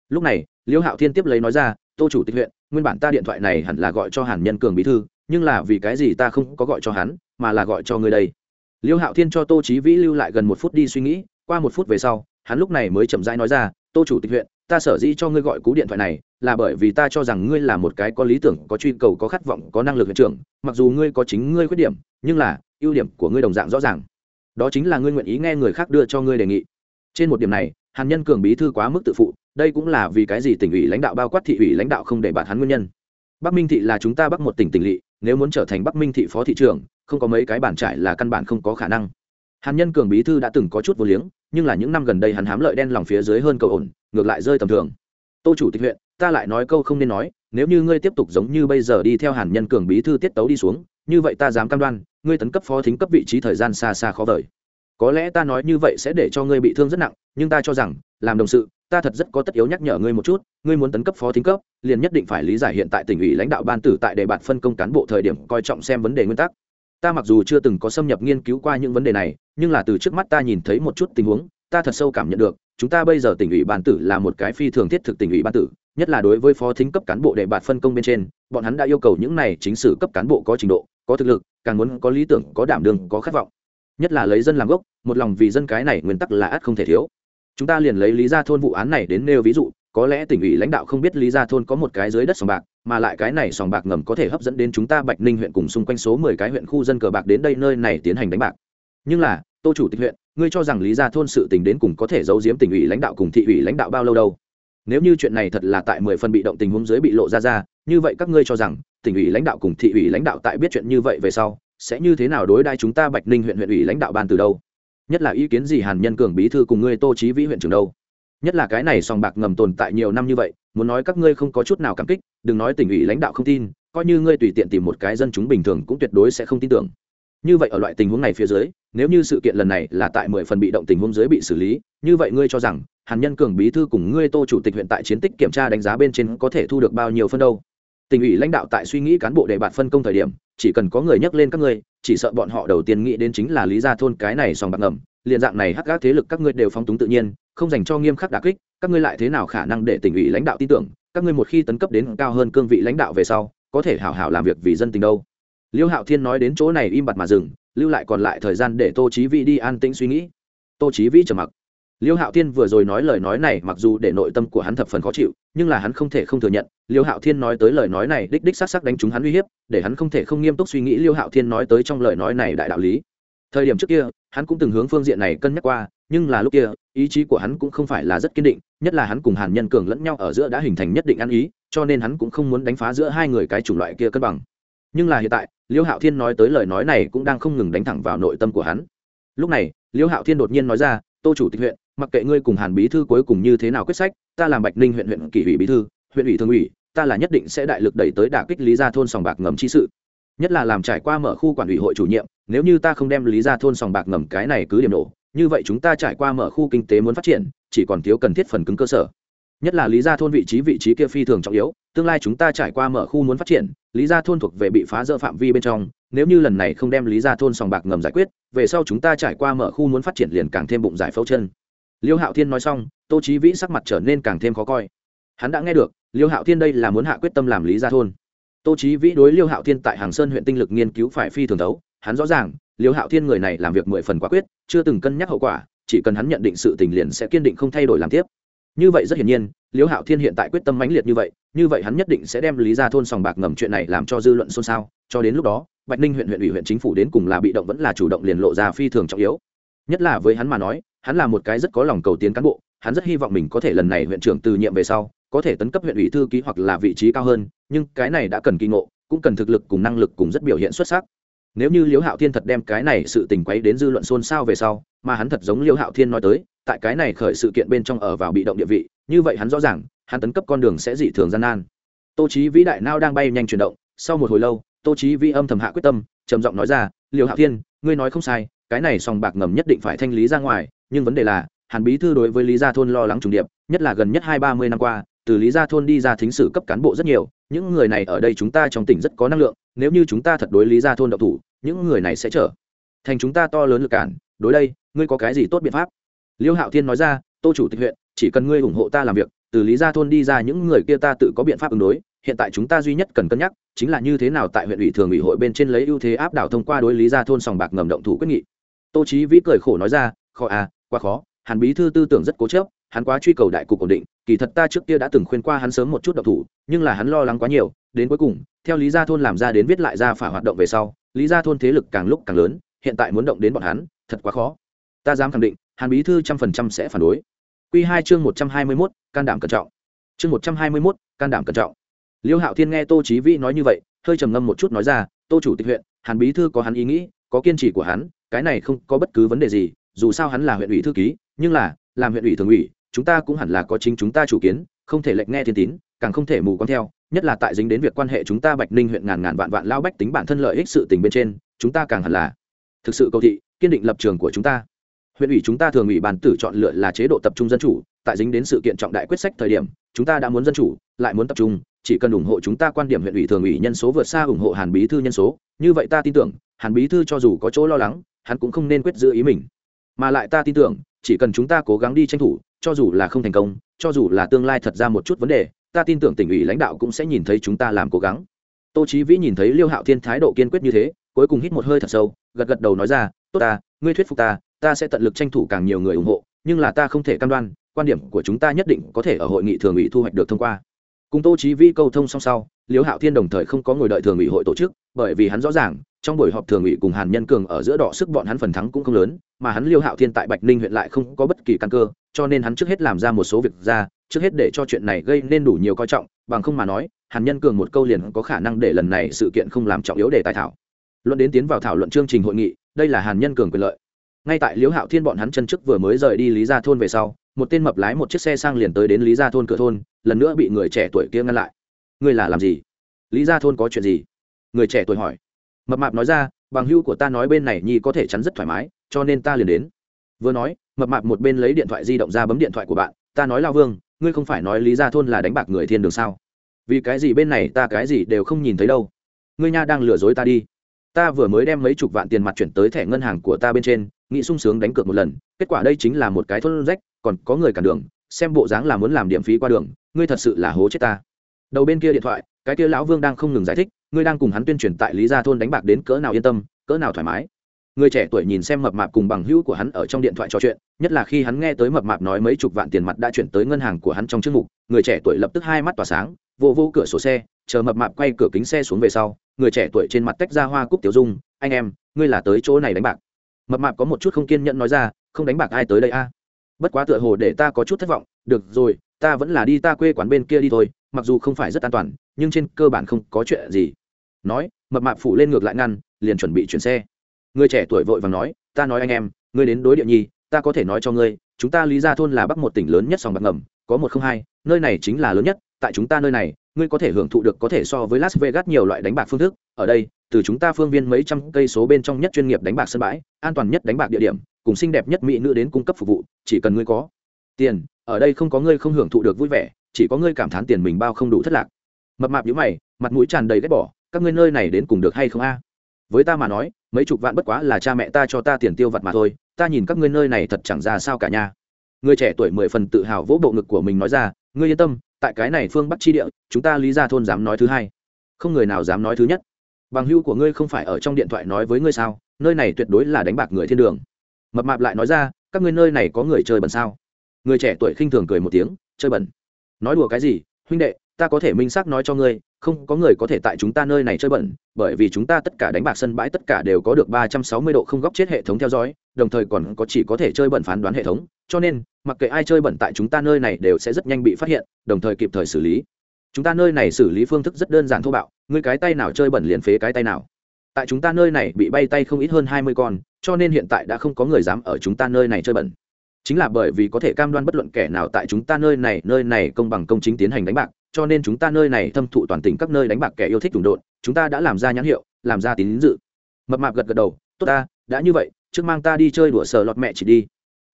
Lúc này liêu hạo thiên tiếp lấy nói ra, tô chủ tịch huyện, nguyên bản ta điện thoại này hẳn là gọi cho hàn nhân cường bí thư, nhưng là vì cái gì ta không có gọi cho hắn, mà là gọi cho ngươi đây? Liêu hạo thiên cho tô trí vĩ lưu lại gần một phút đi suy nghĩ, qua một phút về sau, hắn lúc này mới chậm rãi nói ra, tô chủ tịch huyện, ta sở dĩ cho ngươi gọi cú điện thoại này, là bởi vì ta cho rằng ngươi là một cái có lý tưởng, có truy cầu, có khát vọng, có năng lực huyện trưởng, mặc dù ngươi có chính ngươi khuyết điểm, nhưng là ưu điểm của ngươi đồng dạng rõ ràng. Đó chính là ngươi nguyện ý nghe người khác đưa cho ngươi đề nghị. Trên một điểm này, hàn nhân cường bí thư quá mức tự phụ đây cũng là vì cái gì tỉnh ủy lãnh đạo bao quát thị ủy lãnh đạo không để bạn hắn nguyên nhân? Bắc minh thị là chúng ta bắc một tỉnh tỉnh lỵ, nếu muốn trở thành bắc minh thị phó thị trưởng, không có mấy cái bản trải là căn bản không có khả năng. Hàn nhân cường bí thư đã từng có chút vô liếng, nhưng là những năm gần đây hắn hám lợi đen lòng phía dưới hơn cầu ổn, ngược lại rơi tầm thường. Tô chủ tịch huyện, ta lại nói câu không nên nói, nếu như ngươi tiếp tục giống như bây giờ đi theo hàn nhân cường bí thư tiết tấu đi xuống, như vậy ta dám cam đoan, ngươi tấn cấp phó thính cấp vị trí thời gian xa xa khó vời. Có lẽ ta nói như vậy sẽ để cho ngươi bị thương rất nặng, nhưng ta cho rằng, làm đồng sự ta thật rất có tất yếu nhắc nhở ngươi một chút, ngươi muốn tấn cấp phó thính cấp, liền nhất định phải lý giải hiện tại tỉnh ủy lãnh đạo ban tử tại đề bạt phân công cán bộ thời điểm coi trọng xem vấn đề nguyên tắc. Ta mặc dù chưa từng có xâm nhập nghiên cứu qua những vấn đề này, nhưng là từ trước mắt ta nhìn thấy một chút tình huống, ta thật sâu cảm nhận được, chúng ta bây giờ tỉnh ủy ban tử là một cái phi thường thiết thực tỉnh ủy ban tử, nhất là đối với phó thính cấp cán bộ đề bạt phân công bên trên, bọn hắn đã yêu cầu những này chính sử cấp cán bộ có trình độ, có thực lực, càng muốn có lý tưởng, có đảm đường có khát vọng. Nhất là lấy dân làm gốc, một lòng vì dân cái này nguyên tắc là ắt không thể thiếu chúng ta liền lấy lý gia thôn vụ án này đến nêu ví dụ, có lẽ tỉnh ủy lãnh đạo không biết lý gia thôn có một cái dưới đất sòng bạc, mà lại cái này sòng bạc ngầm có thể hấp dẫn đến chúng ta bạch ninh huyện cùng xung quanh số mười cái huyện khu dân cờ bạc đến đây nơi này tiến hành đánh bạc. Nhưng là, tô chủ tịch huyện, ngươi cho rằng lý gia thôn sự tình đến cùng có thể giấu giếm tỉnh ủy lãnh đạo cùng thị ủy lãnh đạo bao lâu đâu? Nếu như chuyện này thật là tại mười phần bị động tình huống dưới bị lộ ra ra, như vậy các ngươi cho rằng, tỉnh ủy lãnh đạo cùng thị ủy lãnh đạo tại biết chuyện như vậy về sau, sẽ như thế nào đối đãi chúng ta bạch ninh huyện huyện ủy lãnh đạo ban từ đâu? Nhất là ý kiến gì hàn nhân cường bí thư cùng ngươi tô trí vĩ huyện trưởng đâu? Nhất là cái này sòng bạc ngầm tồn tại nhiều năm như vậy, muốn nói các ngươi không có chút nào cảm kích, đừng nói tỉnh ủy lãnh đạo không tin, coi như ngươi tùy tiện tìm một cái dân chúng bình thường cũng tuyệt đối sẽ không tin tưởng. Như vậy ở loại tình huống này phía dưới, nếu như sự kiện lần này là tại mười phần bị động tình huống dưới bị xử lý, như vậy ngươi cho rằng, hàn nhân cường bí thư cùng ngươi tô chủ tịch huyện tại chiến tích kiểm tra đánh giá bên trên có thể thu được bao nhiêu phân đâu? Tỉnh ủy lãnh đạo tại suy nghĩ cán bộ đề bạt phân công thời điểm, chỉ cần có người nhắc lên các ngươi chỉ sợ bọn họ đầu tiên nghĩ đến chính là lý gia thôn cái này sòng bạc ngầm, liền dạng này hắc gác thế lực các ngươi đều phóng túng tự nhiên, không dành cho nghiêm khắc đà kích, các ngươi lại thế nào khả năng để tỉnh ủy lãnh đạo tin tưởng, các ngươi một khi tấn cấp đến cao hơn cương vị lãnh đạo về sau, có thể hảo hảo làm việc vì dân tình đâu. Liêu hạo thiên nói đến chỗ này im bặt mà dừng, lưu lại còn lại thời gian để tô chí vĩ đi an tĩnh suy nghĩ. Tô chí vĩ trầm mặc liêu hạo thiên vừa rồi nói lời nói này mặc dù để nội tâm của hắn thập phần khó chịu, nhưng là hắn không thể không thừa nhận, liêu hạo thiên nói tới lời nói này đích đích sắc sắc đánh trúng hắn uy hiếp, để hắn không thể không nghiêm túc suy nghĩ liêu hạo thiên nói tới trong lời nói này đại đạo lý. Thời điểm trước kia, hắn cũng từng hướng phương diện này cân nhắc qua, nhưng là lúc kia, ý chí của hắn cũng không phải là rất kiên định, nhất là hắn cùng hàn nhân cường lẫn nhau ở giữa đã hình thành nhất định ăn ý, cho nên hắn cũng không muốn đánh phá giữa hai người cái chủng loại kia cân bằng. Nhưng là hiện tại, liêu hạo thiên nói tới lời nói này cũng đang không ngừng đánh thẳng vào nội tâm của hắn. Lúc này, liêu hạo thiên đột nhiên nói ra tô chủ tịch huyện, mặc kệ ngươi cùng hàn bí thư cuối cùng như thế nào quyết sách, ta làm bạch ninh huyện huyện kỷ ủy bí thư, huyện ủy thường ủy, ta là nhất định sẽ đại lực đẩy tới đả kích lý gia thôn sòng bạc ngầm chi sự. Nhất là làm trải qua mở khu quản ủy hội chủ nhiệm, nếu như ta không đem lý gia thôn sòng bạc ngầm cái này cứ điểm nổ như vậy chúng ta trải qua mở khu kinh tế muốn phát triển, chỉ còn thiếu cần thiết phần cứng cơ sở nhất là lý gia thôn vị trí vị trí kia phi thường trọng yếu, tương lai chúng ta trải qua mở khu muốn phát triển, lý gia thôn thuộc về bị phá rỡ phạm vi bên trong, nếu như lần này không đem lý gia thôn sòng bạc ngầm giải quyết, về sau chúng ta trải qua mở khu muốn phát triển liền càng thêm bụng giải phẫu chân. Liêu hạo thiên nói xong, tô chí vĩ sắc mặt trở nên càng thêm khó coi. Hắn đã nghe được, liêu hạo thiên đây là muốn hạ quyết tâm làm lý gia thôn. Tô chí vĩ đối liêu hạo thiên tại hàng sơn huyện tinh lực nghiên cứu phải phi thường đấu hắn rõ ràng, liêu hạo thiên người này làm việc mười phần quả quyết, chưa từng cân nhắc hậu quả, chỉ cần hắn nhận định sự tình liền sẽ kiên định không thay đổi làm tiếp như vậy rất hiển nhiên, Liễu hạo thiên hiện tại quyết tâm mãnh liệt như vậy như vậy hắn nhất định sẽ đem lý gia thôn sòng bạc ngầm chuyện này làm cho dư luận xôn xao. Cho đến lúc đó, bạch ninh huyện huyện ủy, huyện chính phủ đến cùng là bị động vẫn là chủ động liền lộ ra phi thường trọng yếu. Nhất là với hắn mà nói, hắn là một cái rất có lòng cầu tiến cán bộ, hắn rất hy vọng mình có thể lần này huyện trưởng từ nhiệm về sau, có thể tấn cấp huyện ủy thư ký hoặc là vị trí cao hơn, nhưng cái này đã cần kỳ ngộ, cũng cần thực lực cùng năng lực cùng rất biểu hiện xuất sắc. Nếu như liễu hạo thiên thật đem cái này sự tình quấy đến dư luận xôn xao về sau mà hắn thật giống liêu hạo thiên nói tới, tại cái này khởi sự kiện bên trong ở vào bị động địa vị, như vậy hắn rõ ràng, hắn tấn cấp con đường sẽ dị thường gian nan. Tô chí vĩ đại nao đang bay nhanh chuyển động, sau một hồi lâu, tô chí vĩ âm thầm hạ quyết tâm, trầm giọng nói ra, liêu hạo thiên, ngươi nói không sai, cái này sòng bạc ngầm nhất định phải thanh lý ra ngoài, nhưng vấn đề là hàn bí thư đối với lý gia thôn lo lắng trùng điệp, nhất là gần nhất hai ba mươi năm qua, từ lý gia thôn đi ra thính sử cấp cán bộ rất nhiều, những người này ở đây chúng ta trong tỉnh rất có năng lượng, nếu như chúng ta thật đối lý gia thôn độc thủ, những người này sẽ trở thành chúng ta to lớn lực cản đối đây, ngươi có cái gì tốt biện pháp? Liêu hạo thiên nói ra, tô chủ tịch huyện, chỉ cần ngươi ủng hộ ta làm việc, từ lý gia thôn đi ra những người kia ta tự có biện pháp ứng đối. Hiện tại chúng ta duy nhất cần cân nhắc, chính là như thế nào tại huyện ủy thường ủy hội bên trên lấy ưu thế áp đảo thông qua đối lý ra thôn sòng bạc ngầm động thủ quyết nghị. Tô chí vĩ cười khổ nói ra, khó à quá khó. Hàn bí thư tư tưởng rất cố chấp, hắn quá truy cầu đại cục ổn định, kỳ thật ta trước kia đã từng khuyên qua hắn sớm một chút động thủ, nhưng là hắn lo lắng quá nhiều. Đến cuối cùng, theo lý gia thôn làm ra đến viết lại ra phả hoạt động về sau, lý gia thôn thế lực càng lúc càng lớn, hiện tại muốn động đến bọn hắn thật quá khó ta dám khẳng định hàn bí thư trăm phần trăm sẽ phản đối Quy hai chương một trăm hai mươi 121, can đảm cẩn trọng. Chương một trăm hai mươi 121, can đảm cẩn trọng. Liêu Hạo Thiên nghe Tô Chí Vĩ nói như vậy, hơi trầm ngâm một chút nói ra, "Tô chủ tịch huyện, Hàn bí thư có hắn ý nghĩ, có kiên trì của hắn, cái này không có bất cứ vấn đề gì, dù sao hắn là huyện ủy thư ký, nhưng là, làm huyện ủy thường ủy, chúng ta cũng hẳn là có chính chúng ta chủ kiến, không thể lệnh nghe thiên tín, càng không thể mù quáng theo, nhất là tại dính đến việc quan hệ chúng ta Bạch Ninh huyện ngàn ngàn vạn vạn lao bách tính bản thân lợi ích sự tình bên trên, chúng ta càng hẳn là thực sự cầu thị, kiên định lập trường của chúng ta." huyện ủy chúng ta thường ủy bàn tử chọn lựa là chế độ tập trung dân chủ tại dính đến sự kiện trọng đại quyết sách thời điểm chúng ta đã muốn dân chủ lại muốn tập trung chỉ cần ủng hộ chúng ta quan điểm huyện ủy thường ủy nhân số vượt xa ủng hộ hàn bí thư nhân số. Như vậy ta tin tưởng hàn bí thư cho dù có chỗ lo lắng hắn cũng không nên quyết giữ ý mình. Mà lại ta tin tưởng chỉ cần chúng ta cố gắng đi tranh thủ cho dù là không thành công cho dù là tương lai thật ra một chút vấn đề ta tin tưởng tỉnh ủy lãnh đạo cũng sẽ nhìn thấy chúng ta làm cố gắng. Tô chí vĩ nhìn thấy liêu hạo thiên thái độ kiên quyết như thế cuối cùng hít một hơi thật sâu, gật gật đầu nói ra, tốt ta, ngươi thuyết phục ta ta sẽ tận lực tranh thủ càng nhiều người ủng hộ, nhưng là ta không thể cam đoan, quan điểm của chúng ta nhất định có thể ở hội nghị thường ủy thu hoạch được thông qua. Cùng tô chí vi câu thông song sau, liễu hạo thiên đồng thời không có ngồi đợi thường ủy hội tổ chức, bởi vì hắn rõ ràng, trong buổi họp thường ủy cùng hàn nhân cường ở giữa đỏ sức bọn hắn phần thắng cũng không lớn, mà hắn liễu hạo thiên tại bạch ninh huyện lại không có bất kỳ căn cơ, cho nên hắn trước hết làm ra một số việc ra, trước hết để cho chuyện này gây nên đủ nhiều coi trọng, bằng không mà nói, hàn nhân cường một câu liền có khả năng để lần này sự kiện không làm trọng yếu để tài thảo luận đến tiến vào thảo luận chương trình hội nghị, đây là hàn nhân cường quyền lợi. Ngay tại liễu hạo thiên bọn hắn chân trước vừa mới rời đi lý gia thôn về sau, một tên mập lái một chiếc xe sang liền tới đến lý gia thôn cửa thôn, lần nữa bị người trẻ tuổi kia ngăn lại. Ngươi là làm gì? Lý gia thôn có chuyện gì? người trẻ tuổi hỏi. Mập mạp nói ra, bằng hưu của ta nói bên này nhi có thể chắn rất thoải mái, cho nên ta liền đến. Vừa nói, mập mạp một bên lấy điện thoại di động ra bấm điện thoại của bạn, ta nói lao vương, ngươi không phải nói lý gia thôn là đánh bạc người thiên đường sao? Vì cái gì bên này ta cái gì đều không nhìn thấy đâu? Ngươi nha đang lừa dối ta đi ta vừa mới đem mấy chục vạn tiền mặt chuyển tới thẻ ngân hàng của ta bên trên, nghĩ sung sướng đánh cược một lần, kết quả đây chính là một cái thôn rách, còn có người cản đường, xem bộ dáng là muốn làm điểm phí qua đường, ngươi thật sự là hố chết ta. Đầu bên kia điện thoại, cái kia lão vương đang không ngừng giải thích, ngươi đang cùng hắn tuyên truyền tại lý gia thôn đánh bạc đến cỡ nào yên tâm, cỡ nào thoải mái. Người trẻ tuổi nhìn xem mập mạp cùng bằng hữu của hắn ở trong điện thoại trò chuyện, nhất là khi hắn nghe tới mập mạp nói mấy chục vạn tiền mặt đã chuyển tới ngân hàng của hắn trong chức mục, người trẻ tuổi lập tức hai mắt tỏa sáng vô vô cửa sổ xe chờ mập mạp quay cửa kính xe xuống về sau, người trẻ tuổi trên mặt tách ra hoa cúc tiểu dung, anh em, ngươi là tới chỗ này đánh bạc. Mập mạp có một chút không kiên nhẫn nói ra, không đánh bạc ai tới đây a? Bất quá tựa hồ để ta có chút thất vọng, được rồi, ta vẫn là đi ta quê quán bên kia đi thôi, mặc dù không phải rất an toàn, nhưng trên cơ bản không có chuyện gì. Nói, mập mạp phủ lên ngược lại ngăn, liền chuẩn bị chuyển xe. Người trẻ tuổi vội vàng nói, ta nói anh em, ngươi đến đối địa nhi ta có thể nói cho ngươi, chúng ta lý ra thôn là bắc một tỉnh lớn nhất sòng bạc ngầm, có một không hai, nơi này chính là lớn nhất, tại chúng ta nơi này ngươi có thể hưởng thụ được có thể so với las vegas nhiều loại đánh bạc phương thức. Ở đây, từ chúng ta phương viên mấy trăm cây số bên trong nhất chuyên nghiệp đánh bạc sân bãi, an toàn nhất đánh bạc địa điểm, cùng xinh đẹp nhất mỹ nữ đến cung cấp phục vụ, chỉ cần ngươi có tiền, ở đây không có ngươi không hưởng thụ được vui vẻ, chỉ có ngươi cảm thán tiền mình bao không đủ thất lạc. Mập mạp nhíu mày, mặt mũi tràn đầy ghét bỏ, các ngươi nơi này đến cùng được hay không a? Với ta mà nói, mấy chục vạn bất quá là cha mẹ ta cho ta tiền tiêu vặt mà thôi, ta nhìn các ngươi nơi này thật chẳng ra sao cả nha. Người trẻ tuổi mười phần tự hào vỗ bộ ngực của mình nói ra, ngươi yên tâm tại cái này phương bắc chi địa, chúng ta lý ra thôn dám nói thứ hai. Không người nào dám nói thứ nhất. Bằng hưu của ngươi không phải ở trong điện thoại nói với ngươi sao? Nơi này tuyệt đối là đánh bạc người thiên đường. Mập mạp lại nói ra, các ngươi nơi này có người chơi bẩn sao? Người trẻ tuổi khinh thường cười một tiếng, chơi bẩn. Nói đùa cái gì? Huynh đệ, ta có thể minh xác nói cho ngươi không có người có thể tại chúng ta nơi này chơi bẩn, bởi vì chúng ta tất cả đánh bạc sân bãi tất cả đều có được ba trăm sáu mươi độ không góc chết hệ thống theo dõi, đồng thời còn có chỉ có thể chơi bẩn phán đoán hệ thống, cho nên, mặc kệ ai chơi bẩn tại chúng ta nơi này đều sẽ rất nhanh bị phát hiện, đồng thời kịp thời xử lý. Chúng ta nơi này xử lý phương thức rất đơn giản thô bạo, ngươi cái tay nào chơi bẩn liền phế cái tay nào. Tại chúng ta nơi này bị bay tay không ít hơn hai mươi con, cho nên hiện tại đã không có người dám ở chúng ta nơi này chơi bẩn. Chính là bởi vì có thể cam đoan bất luận kẻ nào tại chúng ta nơi này nơi này công bằng công chính tiến hành đánh bạc cho nên chúng ta nơi này thâm thụ toàn tỉnh các nơi đánh bạc kẻ yêu thích trùng độn, chúng ta đã làm ra nhãn hiệu, làm ra tín dự. Mập mạp gật gật đầu, tốt ta, đã như vậy, trước mang ta đi chơi đùa sờ lọt mẹ chỉ đi.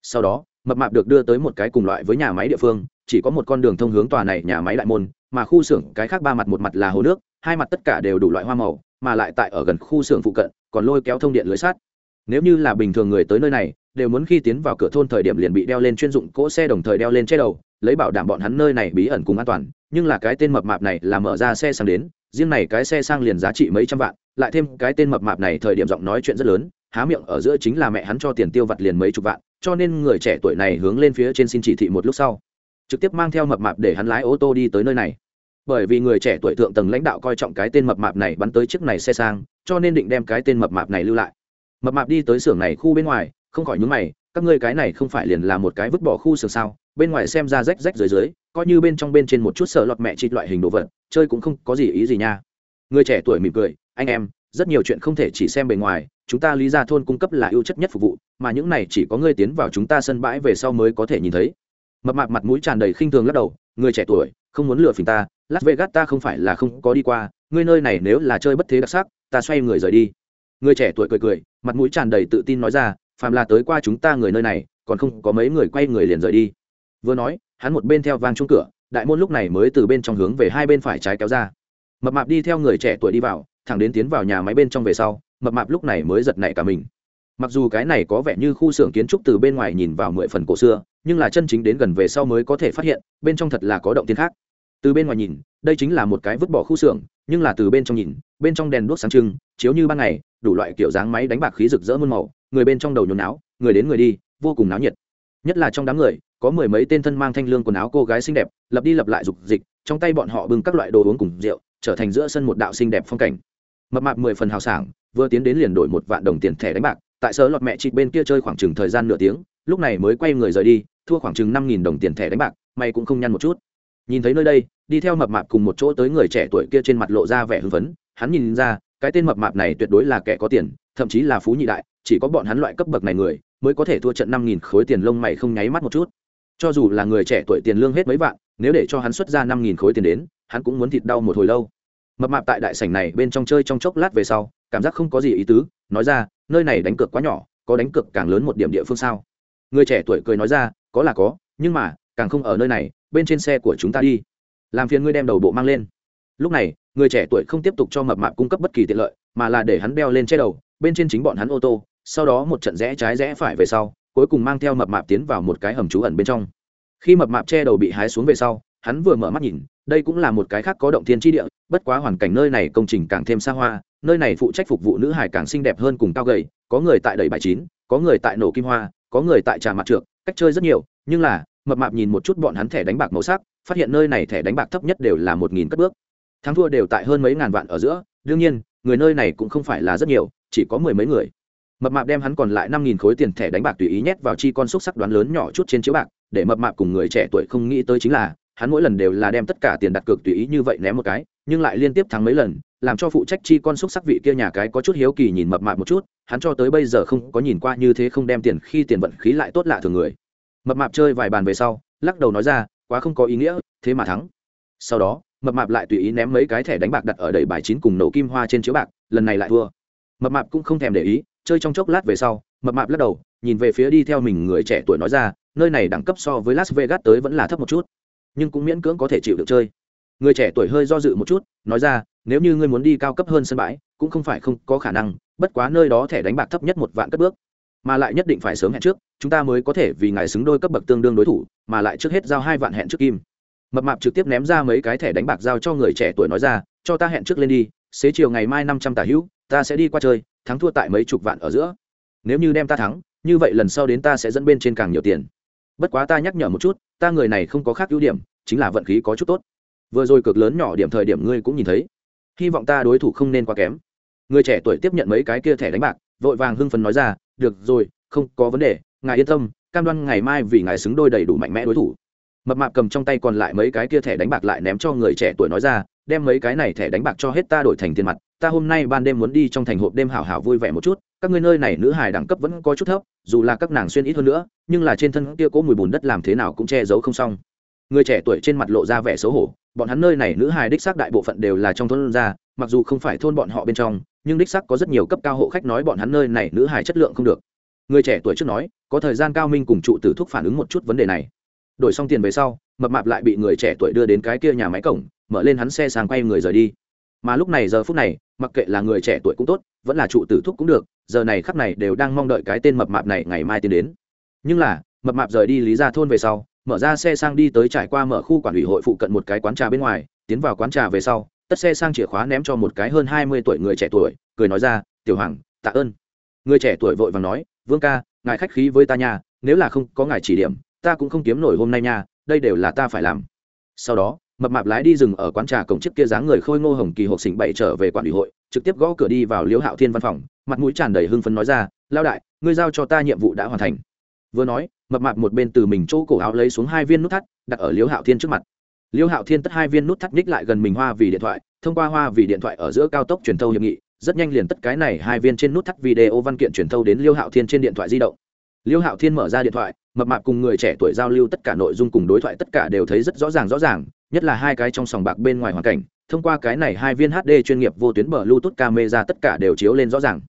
Sau đó, mập mạp được đưa tới một cái cùng loại với nhà máy địa phương, chỉ có một con đường thông hướng tòa này nhà máy đại môn, mà khu xưởng cái khác ba mặt một mặt là hồ nước, hai mặt tất cả đều đủ loại hoa màu, mà lại tại ở gần khu xưởng phụ cận, còn lôi kéo thông điện lưới sắt. Nếu như là bình thường người tới nơi này, đều muốn khi tiến vào cửa thôn thời điểm liền bị đeo lên chuyên dụng cỗ xe đồng thời đeo lên che đầu lấy bảo đảm bọn hắn nơi này bí ẩn cùng an toàn, nhưng là cái tên mập mạp này là mở ra xe sang đến, riêng này cái xe sang liền giá trị mấy trăm vạn, lại thêm cái tên mập mạp này thời điểm giọng nói chuyện rất lớn, há miệng ở giữa chính là mẹ hắn cho tiền tiêu vặt liền mấy chục vạn, cho nên người trẻ tuổi này hướng lên phía trên xin chỉ thị một lúc sau, trực tiếp mang theo mập mạp để hắn lái ô tô đi tới nơi này. Bởi vì người trẻ tuổi thượng tầng lãnh đạo coi trọng cái tên mập mạp này bắn tới chiếc này xe sang, cho nên định đem cái tên mập mạp này lưu lại. Mập mạp đi tới xưởng này khu bên ngoài, không khỏi nhúng mày, các ngươi cái này không phải liền là một cái vứt bỏ khu xưởng sao? Bên ngoài xem ra rách rách dưới dưới, coi như bên trong bên trên một chút sợ lọt mẹ chịt loại hình đồ vật, chơi cũng không có gì ý gì nha. Người trẻ tuổi mỉm cười, anh em, rất nhiều chuyện không thể chỉ xem bề ngoài, chúng ta lý ra thôn cung cấp là ưu chất nhất phục vụ, mà những này chỉ có người tiến vào chúng ta sân bãi về sau mới có thể nhìn thấy. Mập mạp mặt mũi tràn đầy khinh thường lắc đầu, người trẻ tuổi, không muốn lừa phình ta, las vegas ta không phải là không có đi qua ngươi nơi này nếu là chơi bất thế đặc sắc, ta xoay người rời đi. Người trẻ tuổi cười cười, mặt mũi tràn đầy tự tin nói ra, phàm là tới qua chúng ta người nơi này, còn không có mấy người quay người liền rời đi vừa nói, hắn một bên theo vang chung cửa, đại môn lúc này mới từ bên trong hướng về hai bên phải trái kéo ra. Mập mạp đi theo người trẻ tuổi đi vào, thẳng đến tiến vào nhà máy bên trong về sau, mập mạp lúc này mới giật nảy cả mình. Mặc dù cái này có vẻ như khu xưởng kiến trúc từ bên ngoài nhìn vào mười phần cổ xưa, nhưng là chân chính đến gần về sau mới có thể phát hiện, bên trong thật là có động tiên khác. Từ bên ngoài nhìn, đây chính là một cái vứt bỏ khu xưởng, nhưng là từ bên trong nhìn, bên trong đèn đuốc sáng trưng, chiếu như ban ngày, đủ loại kiểu dáng máy đánh bạc khí rực rỡ muôn màu, người bên trong đầu nhốn náo, người đến người đi, vô cùng náo nhiệt. Nhất là trong đám người có mười mấy tên thân mang thanh lương quần áo cô gái xinh đẹp, lập đi lập lại dục dịch, trong tay bọn họ bưng các loại đồ uống cùng rượu, trở thành giữa sân một đạo xinh đẹp phong cảnh. Mập mạp mười phần hào sảng, vừa tiến đến liền đổi một vạn đồng tiền thẻ đánh bạc, tại sở lọt mẹ chị bên kia chơi khoảng chừng thời gian nửa tiếng, lúc này mới quay người rời đi, thua khoảng chừng năm nghìn đồng tiền thẻ đánh bạc mày cũng không nhăn một chút. Nhìn thấy nơi đây, đi theo mập mạp cùng một chỗ tới người trẻ tuổi kia trên mặt lộ ra vẻ hưng phấn, hắn nhìn ra, cái tên mập mạp này tuyệt đối là kẻ có tiền, thậm chí là phú nhị đại, chỉ có bọn hắn loại cấp bậc này người, mới có thể thua trận năm nghìn khối tiền lông mày không nháy mắt một chút cho dù là người trẻ tuổi tiền lương hết mấy vạn, nếu để cho hắn xuất ra năm nghìn khối tiền đến, hắn cũng muốn thịt đau một hồi lâu. Mập mạp tại đại sảnh này bên trong chơi trong chốc lát về sau, cảm giác không có gì ý tứ, nói ra, nơi này đánh cược quá nhỏ, có đánh cược càng lớn một điểm địa phương sao? Người trẻ tuổi cười nói ra, có là có, nhưng mà, càng không ở nơi này, bên trên xe của chúng ta đi. Làm phiền ngươi đem đầu bộ mang lên. Lúc này, người trẻ tuổi không tiếp tục cho mập mạp cung cấp bất kỳ tiện lợi, mà là để hắn beo lên che đầu, bên trên chính bọn hắn ô tô, sau đó một trận rẽ trái rẽ phải về sau cuối cùng mang theo mập mạp tiến vào một cái hầm trú ẩn bên trong. Khi mập mạp che đầu bị hái xuống về sau, hắn vừa mở mắt nhìn, đây cũng là một cái khác có động thiên tri địa, bất quá hoàn cảnh nơi này công trình càng thêm xa hoa, nơi này phụ trách phục vụ nữ hải càng xinh đẹp hơn cùng cao gầy, có người tại đầy bài chín, có người tại nổ kim hoa, có người tại trà mặt trượt cách chơi rất nhiều, nhưng là, mập mạp nhìn một chút bọn hắn thẻ đánh bạc màu sắc, phát hiện nơi này thẻ đánh bạc thấp nhất đều là một nghìn cất bước. Thắng thua đều tại hơn mấy ngàn vạn ở giữa, đương nhiên, người nơi này cũng không phải là rất nhiều, chỉ có mười mấy người mập mạp đem hắn còn lại năm nghìn khối tiền thẻ đánh bạc tùy ý nhét vào chi con xúc sắc đoán lớn nhỏ chút trên chiếu bạc, để mập mạp cùng người trẻ tuổi không nghĩ tới chính là, hắn mỗi lần đều là đem tất cả tiền đặt cược tùy ý như vậy ném một cái, nhưng lại liên tiếp thắng mấy lần, làm cho phụ trách chi con xúc sắc vị kia nhà cái có chút hiếu kỳ nhìn mập mạp một chút, hắn cho tới bây giờ không có nhìn qua như thế không đem tiền khi tiền vận khí lại tốt lạ thường người. Mập mạp chơi vài bàn về sau, lắc đầu nói ra, quá không có ý nghĩa, thế mà thắng. Sau đó, mập mạp lại tùy ý ném mấy cái thẻ đánh bạc đặt ở đầy bài chín cùng nổ kim hoa trên chiếu bạc, lần này lại thua. Mập mạp cũng không thèm để ý chơi trong chốc lát về sau, mập mạp lắc đầu, nhìn về phía đi theo mình người trẻ tuổi nói ra, nơi này đẳng cấp so với las vegas tới vẫn là thấp một chút, nhưng cũng miễn cưỡng có thể chịu được chơi. Người trẻ tuổi hơi do dự một chút, nói ra, nếu như ngươi muốn đi cao cấp hơn sân bãi, cũng không phải không có khả năng, bất quá nơi đó thẻ đánh bạc thấp nhất một vạn cất bước. Mà lại nhất định phải sớm hẹn trước, chúng ta mới có thể vì ngài xứng đôi cấp bậc tương đương đối thủ, mà lại trước hết giao hai vạn hẹn trước kim. Mập mạp trực tiếp ném ra mấy cái thẻ đánh bạc giao cho người trẻ tuổi nói ra, cho ta hẹn trước lên đi, xế chiều ngày mai năm trăm tả hữu, ta sẽ đi qua chơi thắng thua tại mấy chục vạn ở giữa. Nếu như đem ta thắng, như vậy lần sau đến ta sẽ dẫn bên trên càng nhiều tiền. Bất quá ta nhắc nhở một chút, ta người này không có khác ưu điểm, chính là vận khí có chút tốt. Vừa rồi cực lớn nhỏ điểm thời điểm ngươi cũng nhìn thấy. Hy vọng ta đối thủ không nên quá kém. Người trẻ tuổi tiếp nhận mấy cái kia thẻ đánh bạc, vội vàng hưng phấn nói ra, được rồi, không có vấn đề, ngài yên tâm, cam đoan ngày mai vì ngài xứng đôi đầy đủ mạnh mẽ đối thủ mập mạp cầm trong tay còn lại mấy cái kia thẻ đánh bạc lại ném cho người trẻ tuổi nói ra, đem mấy cái này thẻ đánh bạc cho hết ta đổi thành tiền mặt, ta hôm nay ban đêm muốn đi trong thành hộp đêm hảo hảo vui vẻ một chút, các ngươi nơi này nữ hài đẳng cấp vẫn có chút thấp, dù là các nàng xuyên ít hơn nữa, nhưng là trên thân kia có mùi bùn đất làm thế nào cũng che giấu không xong. Người trẻ tuổi trên mặt lộ ra vẻ xấu hổ, bọn hắn nơi này nữ hài đích xác đại bộ phận đều là trong thôn ra, mặc dù không phải thôn bọn họ bên trong, nhưng đích xác có rất nhiều cấp cao hộ khách nói bọn hắn nơi này nữ hài chất lượng không được. Người trẻ tuổi trước nói, có thời gian cao minh cùng trụ tử thúc phản ứng một chút vấn đề này đổi xong tiền về sau, mập mạp lại bị người trẻ tuổi đưa đến cái kia nhà máy cổng, mở lên hắn xe sang quay người rời đi. Mà lúc này giờ phút này, mặc kệ là người trẻ tuổi cũng tốt, vẫn là trụ tử thúc cũng được, giờ này khắp này đều đang mong đợi cái tên mập mạp này ngày mai tiến đến. Nhưng là, mập mạp rời đi lý ra thôn về sau, mở ra xe sang đi tới trải qua mở khu quản ủy hội phụ cận một cái quán trà bên ngoài, tiến vào quán trà về sau, tất xe sang chìa khóa ném cho một cái hơn hai mươi tuổi người trẻ tuổi, cười nói ra, tiểu hoàng, tạ ơn. Người trẻ tuổi vội vàng nói, vương ca, ngài khách khí với ta nhà nếu là không có ngài chỉ điểm ta cũng không kiếm nổi hôm nay nha, đây đều là ta phải làm. Sau đó, mập mạp lái đi rừng ở quán trà cổng trước kia dáng người khôi ngô hồng kỳ hộp xỉnh bậy trở về quản ủy hội, trực tiếp gõ cửa đi vào liễu hạo thiên văn phòng, mặt mũi tràn đầy hưng phấn nói ra lao đại, ngươi giao cho ta nhiệm vụ đã hoàn thành. Vừa nói, mập mạp một bên từ mình chỗ cổ áo lấy xuống hai viên nút thắt, đặt ở liễu hạo thiên trước mặt. Liễu hạo thiên tất hai viên nút thắt ních lại gần mình hoa vì điện thoại, thông qua hoa vì điện thoại ở giữa cao tốc truyền thâu hiệp nghị, rất nhanh liền tất cái này hai viên trên nút thắt video văn kiện truyền thâu đến liễu hạo thiên trên điện thoại di động. Liễu hạo thiên mở ra điện thoại mập mạp cùng người trẻ tuổi giao lưu tất cả nội dung cùng đối thoại tất cả đều thấy rất rõ ràng rõ ràng, nhất là hai cái trong sòng bạc bên ngoài hoàn cảnh thông qua cái này hai viên hd chuyên nghiệp vô tuyến bờ bluetooth camera tất cả đều chiếu lên rõ ràng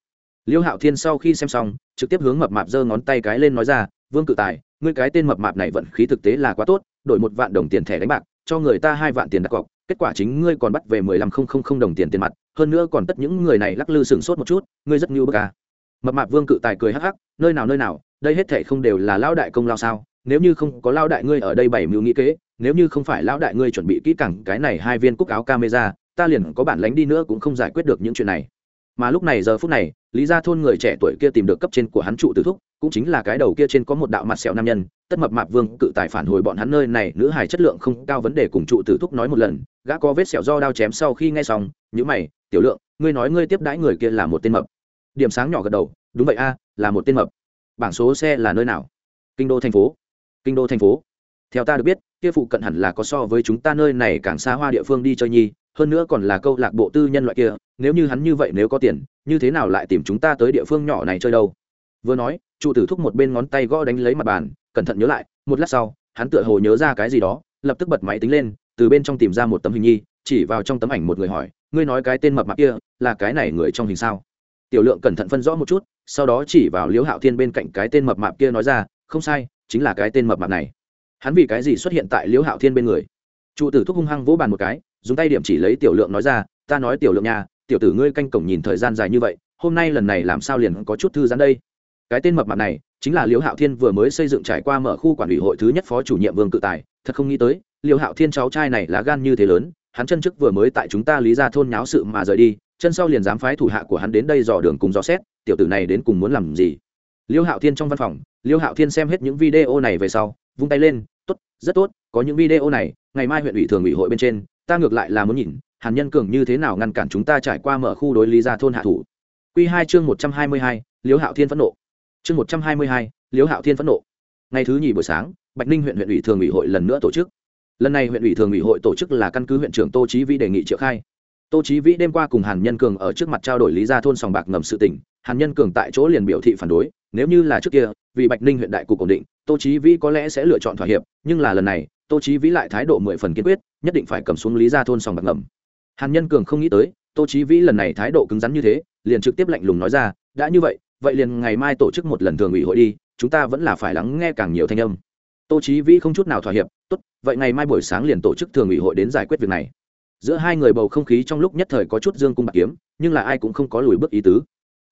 liêu hạo thiên sau khi xem xong, trực tiếp hướng mập mạp giơ ngón tay cái lên nói ra, vương cự tài, ngươi cái tên mập mạp này vận khí thực tế là quá tốt, đổi một vạn đồng tiền thẻ đánh bạc, cho người ta hai vạn tiền đặt cọc, kết quả chính ngươi còn bắt về mười lăm không không không đồng tiền tiền mặt, hơn nữa còn tất những người này lắc lư sừng sốt một chút, ngươi rất như bức à. mập mạp vương cự tài cười hắc hắc, nơi nào nơi nào đây hết thệ không đều là lão đại công lao sao? Nếu như không có lão đại ngươi ở đây bảy mưu nghĩ kế, nếu như không phải lão đại ngươi chuẩn bị kỹ càng cái này hai viên cúc áo camera, ta liền có bản lánh đi nữa cũng không giải quyết được những chuyện này. Mà lúc này giờ phút này, lý ra thôn người trẻ tuổi kia tìm được cấp trên của hắn trụ tử thúc, cũng chính là cái đầu kia trên có một đạo mặt sẹo nam nhân, tất mập mạp vương cự tài phản hồi bọn hắn nơi này, nữ hài chất lượng không cao vấn đề cùng trụ tử thúc nói một lần, gã có vết sẹo do đao chém sau khi nghe xong nhữ mày, tiểu lượng, ngươi nói ngươi tiếp đãi người kia là một tên mập. Điểm sáng nhỏ gật đầu, đúng vậy a, là một tên mập bảng số xe là nơi nào? Kinh đô thành phố. Kinh đô thành phố. Theo ta được biết, kia phụ cận hẳn là có so với chúng ta nơi này càng xa hoa địa phương đi chơi nhi, hơn nữa còn là câu lạc bộ tư nhân loại kia, nếu như hắn như vậy nếu có tiền, như thế nào lại tìm chúng ta tới địa phương nhỏ này chơi đâu? Vừa nói, trụ tử thúc một bên ngón tay gõ đánh lấy mặt bàn, cẩn thận nhớ lại, một lát sau, hắn tựa hồ nhớ ra cái gì đó, lập tức bật máy tính lên, từ bên trong tìm ra một tấm hình nhi, chỉ vào trong tấm ảnh một người hỏi, ngươi nói cái tên mập mạp kia, là cái này người trong hình sao? Tiểu lượng cẩn thận phân rõ một chút sau đó chỉ vào liễu hạo thiên bên cạnh cái tên mập mạp kia nói ra, không sai, chính là cái tên mập mạp này. Hắn vì cái gì xuất hiện tại liễu hạo thiên bên người? Trụ tử thúc hung hăng vỗ bàn một cái, dùng tay điểm chỉ lấy tiểu lượng nói ra, ta nói tiểu lượng nhà tiểu tử ngươi canh cổng nhìn thời gian dài như vậy, hôm nay lần này làm sao liền có chút thư giãn đây? Cái tên mập mạp này chính là liễu hạo thiên vừa mới xây dựng trải qua mở khu quản ủy hội thứ nhất phó chủ nhiệm vương cự tài, thật không nghĩ tới, liễu hạo thiên cháu trai này là gan như thế lớn, hắn chân chức vừa mới tại chúng ta lý ra thôn nháo sự mà rời đi, chân sau liền dám phái thủ hạ của hắn đến đây dò đường cùng dò xét tiểu tử này đến cùng muốn làm gì? Liêu hạo thiên trong văn phòng, liêu hạo thiên xem hết những video này về sau, vung tay lên, tốt, rất tốt, có những video này, ngày mai huyện ủy thường ủy hội bên trên, ta ngược lại là muốn nhìn, hàn nhân cường như thế nào ngăn cản chúng ta trải qua mở khu đối lý ra thôn hạ thủ. Q hai chương một trăm hai mươi hai, liêu hạo thiên phẫn nộ. Chương một trăm hai mươi hai, liêu hạo thiên phẫn nộ. Ngày thứ nhì buổi sáng, bạch ninh huyện huyện ủy thường ủy hội lần nữa tổ chức. Lần này huyện ủy thường ủy hội tổ chức là căn cứ huyện trưởng tô trí vi đề nghị triệu khai tô chí vĩ đêm qua cùng hàn nhân cường ở trước mặt trao đổi lý gia thôn sòng bạc ngầm sự tình, hàn nhân cường tại chỗ liền biểu thị phản đối, nếu như là trước kia, vì bạch ninh huyện đại cục ổn định, tô chí vĩ có lẽ sẽ lựa chọn thỏa hiệp, nhưng là lần này, tô chí vĩ lại thái độ mười phần kiên quyết, nhất định phải cầm xuống lý gia thôn sòng bạc ngầm. Hàn nhân cường không nghĩ tới, tô chí vĩ lần này thái độ cứng rắn như thế, liền trực tiếp lạnh lùng nói ra, đã như vậy vậy liền ngày mai tổ chức một lần thường ủy hội đi, chúng ta vẫn là phải lắng nghe càng nhiều thanh âm. Tô chí vĩ không chút nào thỏa hiệp, tốt, vậy ngày mai buổi sáng liền tổ chức thường ủy hội đến giải quyết việc này giữa hai người bầu không khí trong lúc nhất thời có chút dương cung bạc kiếm, nhưng là ai cũng không có lùi bước ý tứ.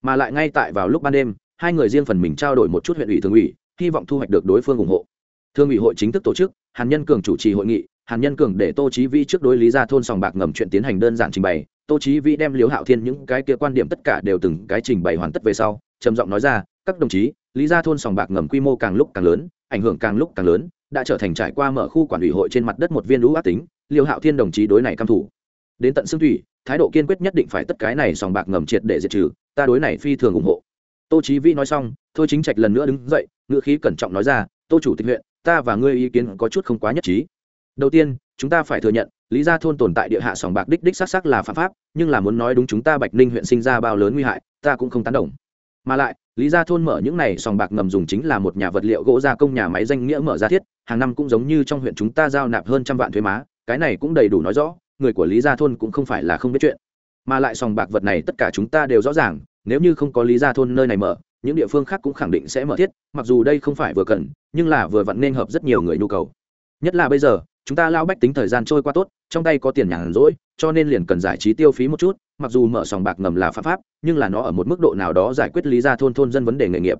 Mà lại ngay tại vào lúc ban đêm, hai người riêng phần mình trao đổi một chút huyện ủy thường ủy, hy vọng thu hoạch được đối phương ủng hộ. Thương ủy hội chính thức tổ chức, hàn nhân cường chủ trì hội nghị, hàn nhân cường để tô trí vi trước đối lý ra thôn sòng bạc ngầm chuyện tiến hành đơn giản trình bày. Tô trí vi đem liếu hạo thiên những cái kia quan điểm tất cả đều từng cái trình bày hoàn tất về sau, trầm giọng nói ra, các đồng chí, lý ra thôn sòng bạc ngầm quy mô càng lúc càng lớn, ảnh hưởng càng lúc càng lớn đã trở thành trải qua mở khu quản ủy hội trên mặt đất một viên lũ ác tính, liêu hạo thiên đồng chí đối này căm thủ đến tận xương thủy, thái độ kiên quyết nhất định phải tất cái này sòng bạc ngầm triệt để diệt trừ, ta đối này phi thường ủng hộ. Tô chí vĩ nói xong, thôi chính trạch lần nữa đứng dậy, ngữ khí cẩn trọng nói ra, tô chủ tịch huyện, ta và ngươi ý kiến có chút không quá nhất trí. Đầu tiên, chúng ta phải thừa nhận, lý gia thôn tồn tại địa hạ sòng bạc đích đích xác xác là phạm pháp, nhưng là muốn nói đúng chúng ta bạch ninh huyện sinh ra bao lớn nguy hại, ta cũng không tán đồng mà lại, lý gia thôn mở những này sòng bạc ngầm dùng chính là một nhà vật liệu gỗ gia công nhà máy danh nghĩa mở ra thiết, hàng năm cũng giống như trong huyện chúng ta giao nạp hơn trăm vạn thuế má, cái này cũng đầy đủ nói rõ, người của lý gia thôn cũng không phải là không biết chuyện. Mà lại sòng bạc vật này tất cả chúng ta đều rõ ràng, nếu như không có lý gia thôn nơi này mở, những địa phương khác cũng khẳng định sẽ mở thiết, mặc dù đây không phải vừa cần, nhưng là vừa vặn nên hợp rất nhiều người nhu cầu. Nhất là bây giờ, chúng ta lao bách tính thời gian trôi qua tốt, trong tay có tiền nhàn rỗi, cho nên liền cần giải trí tiêu phí một chút mặc dù mở sòng bạc ngầm là pháp pháp, nhưng là nó ở một mức độ nào đó giải quyết lý gia thôn thôn dân vấn đề nghề nghiệp.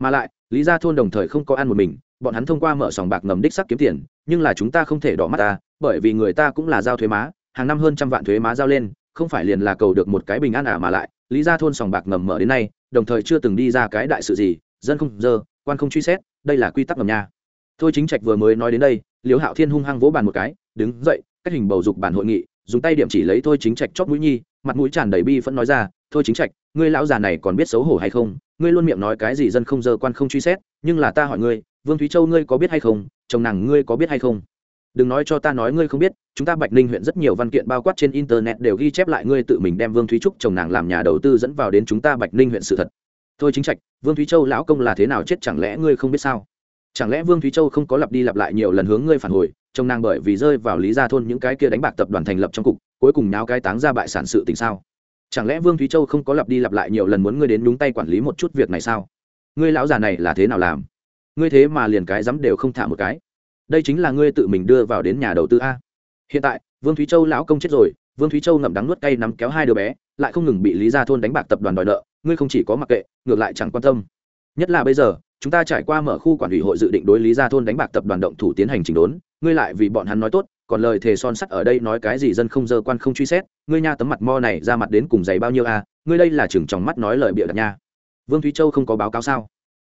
Mà lại, lý gia thôn đồng thời không có ăn một mình, bọn hắn thông qua mở sòng bạc ngầm đích sắc kiếm tiền, nhưng là chúng ta không thể đỏ mắt ta, bởi vì người ta cũng là giao thuế má, hàng năm hơn trăm vạn thuế má giao lên, không phải liền là cầu được một cái bình an ả mà lại, lý ra thôn sòng bạc ngầm mở đến nay, đồng thời chưa từng đi ra cái đại sự gì, dân không dơ, quan không truy xét, đây là quy tắc ngầm nha. Thôi chính trạch vừa mới nói đến đây, liễu hạo thiên hung hăng vỗ bàn một cái, đứng dậy, cách hình bầu dục bản hội nghị, dùng tay điểm chỉ lấy thôi chính trạch chót mũi nhi mặt mũi tràn đầy bi vẫn nói ra, thôi chính trạch, ngươi lão già này còn biết xấu hổ hay không? Ngươi luôn miệng nói cái gì dân không dơ quan không truy xét, nhưng là ta hỏi ngươi, vương thúy châu ngươi có biết hay không? Chồng nàng ngươi có biết hay không? Đừng nói cho ta nói ngươi không biết, chúng ta bạch ninh huyện rất nhiều văn kiện bao quát trên internet đều ghi chép lại ngươi tự mình đem vương thúy trúc chồng nàng làm nhà đầu tư dẫn vào đến chúng ta bạch ninh huyện sự thật. Thôi chính trạch, vương thúy châu lão công là thế nào chết chẳng lẽ ngươi không biết sao? Chẳng lẽ vương thúy châu không có lặp đi lặp lại nhiều lần hướng ngươi phản hồi, chồng nàng bởi vì rơi vào lý gia thôn những cái kia đánh bạc tập đoàn thành lập trong cục cuối cùng náo cái táng ra bại sản sự tình sao? Chẳng lẽ vương thúy châu không có lặp đi lặp lại nhiều lần muốn ngươi đến nhúng tay quản lý một chút việc này sao? Ngươi lão già này là thế nào làm? Ngươi thế mà liền cái dám đều không thả một cái. Đây chính là ngươi tự mình đưa vào đến nhà đầu tư a. Hiện tại, vương thúy châu lão công chết rồi, vương thúy châu ngậm đắng nuốt cay nắm kéo hai đứa bé, lại không ngừng bị lý gia thôn đánh bạc tập đoàn đòi nợ, ngươi không chỉ có mặc kệ, ngược lại chẳng quan tâm. Nhất là bây giờ, chúng ta trải qua mở khu quản ủy hội dự định đối lý gia thôn đánh bạc tập đoàn động thủ tiến hành chỉnh đốn, ngươi lại vì bọn hắn nói tốt còn lời thề son sắt ở đây nói cái gì dân không dơ quan không truy xét, ngươi nha tấm mặt mo này ra mặt đến cùng giày bao nhiêu a ngươi đây là chừng trong mắt nói lời bịa đặt nha. Vương thúy châu không có báo cáo sao?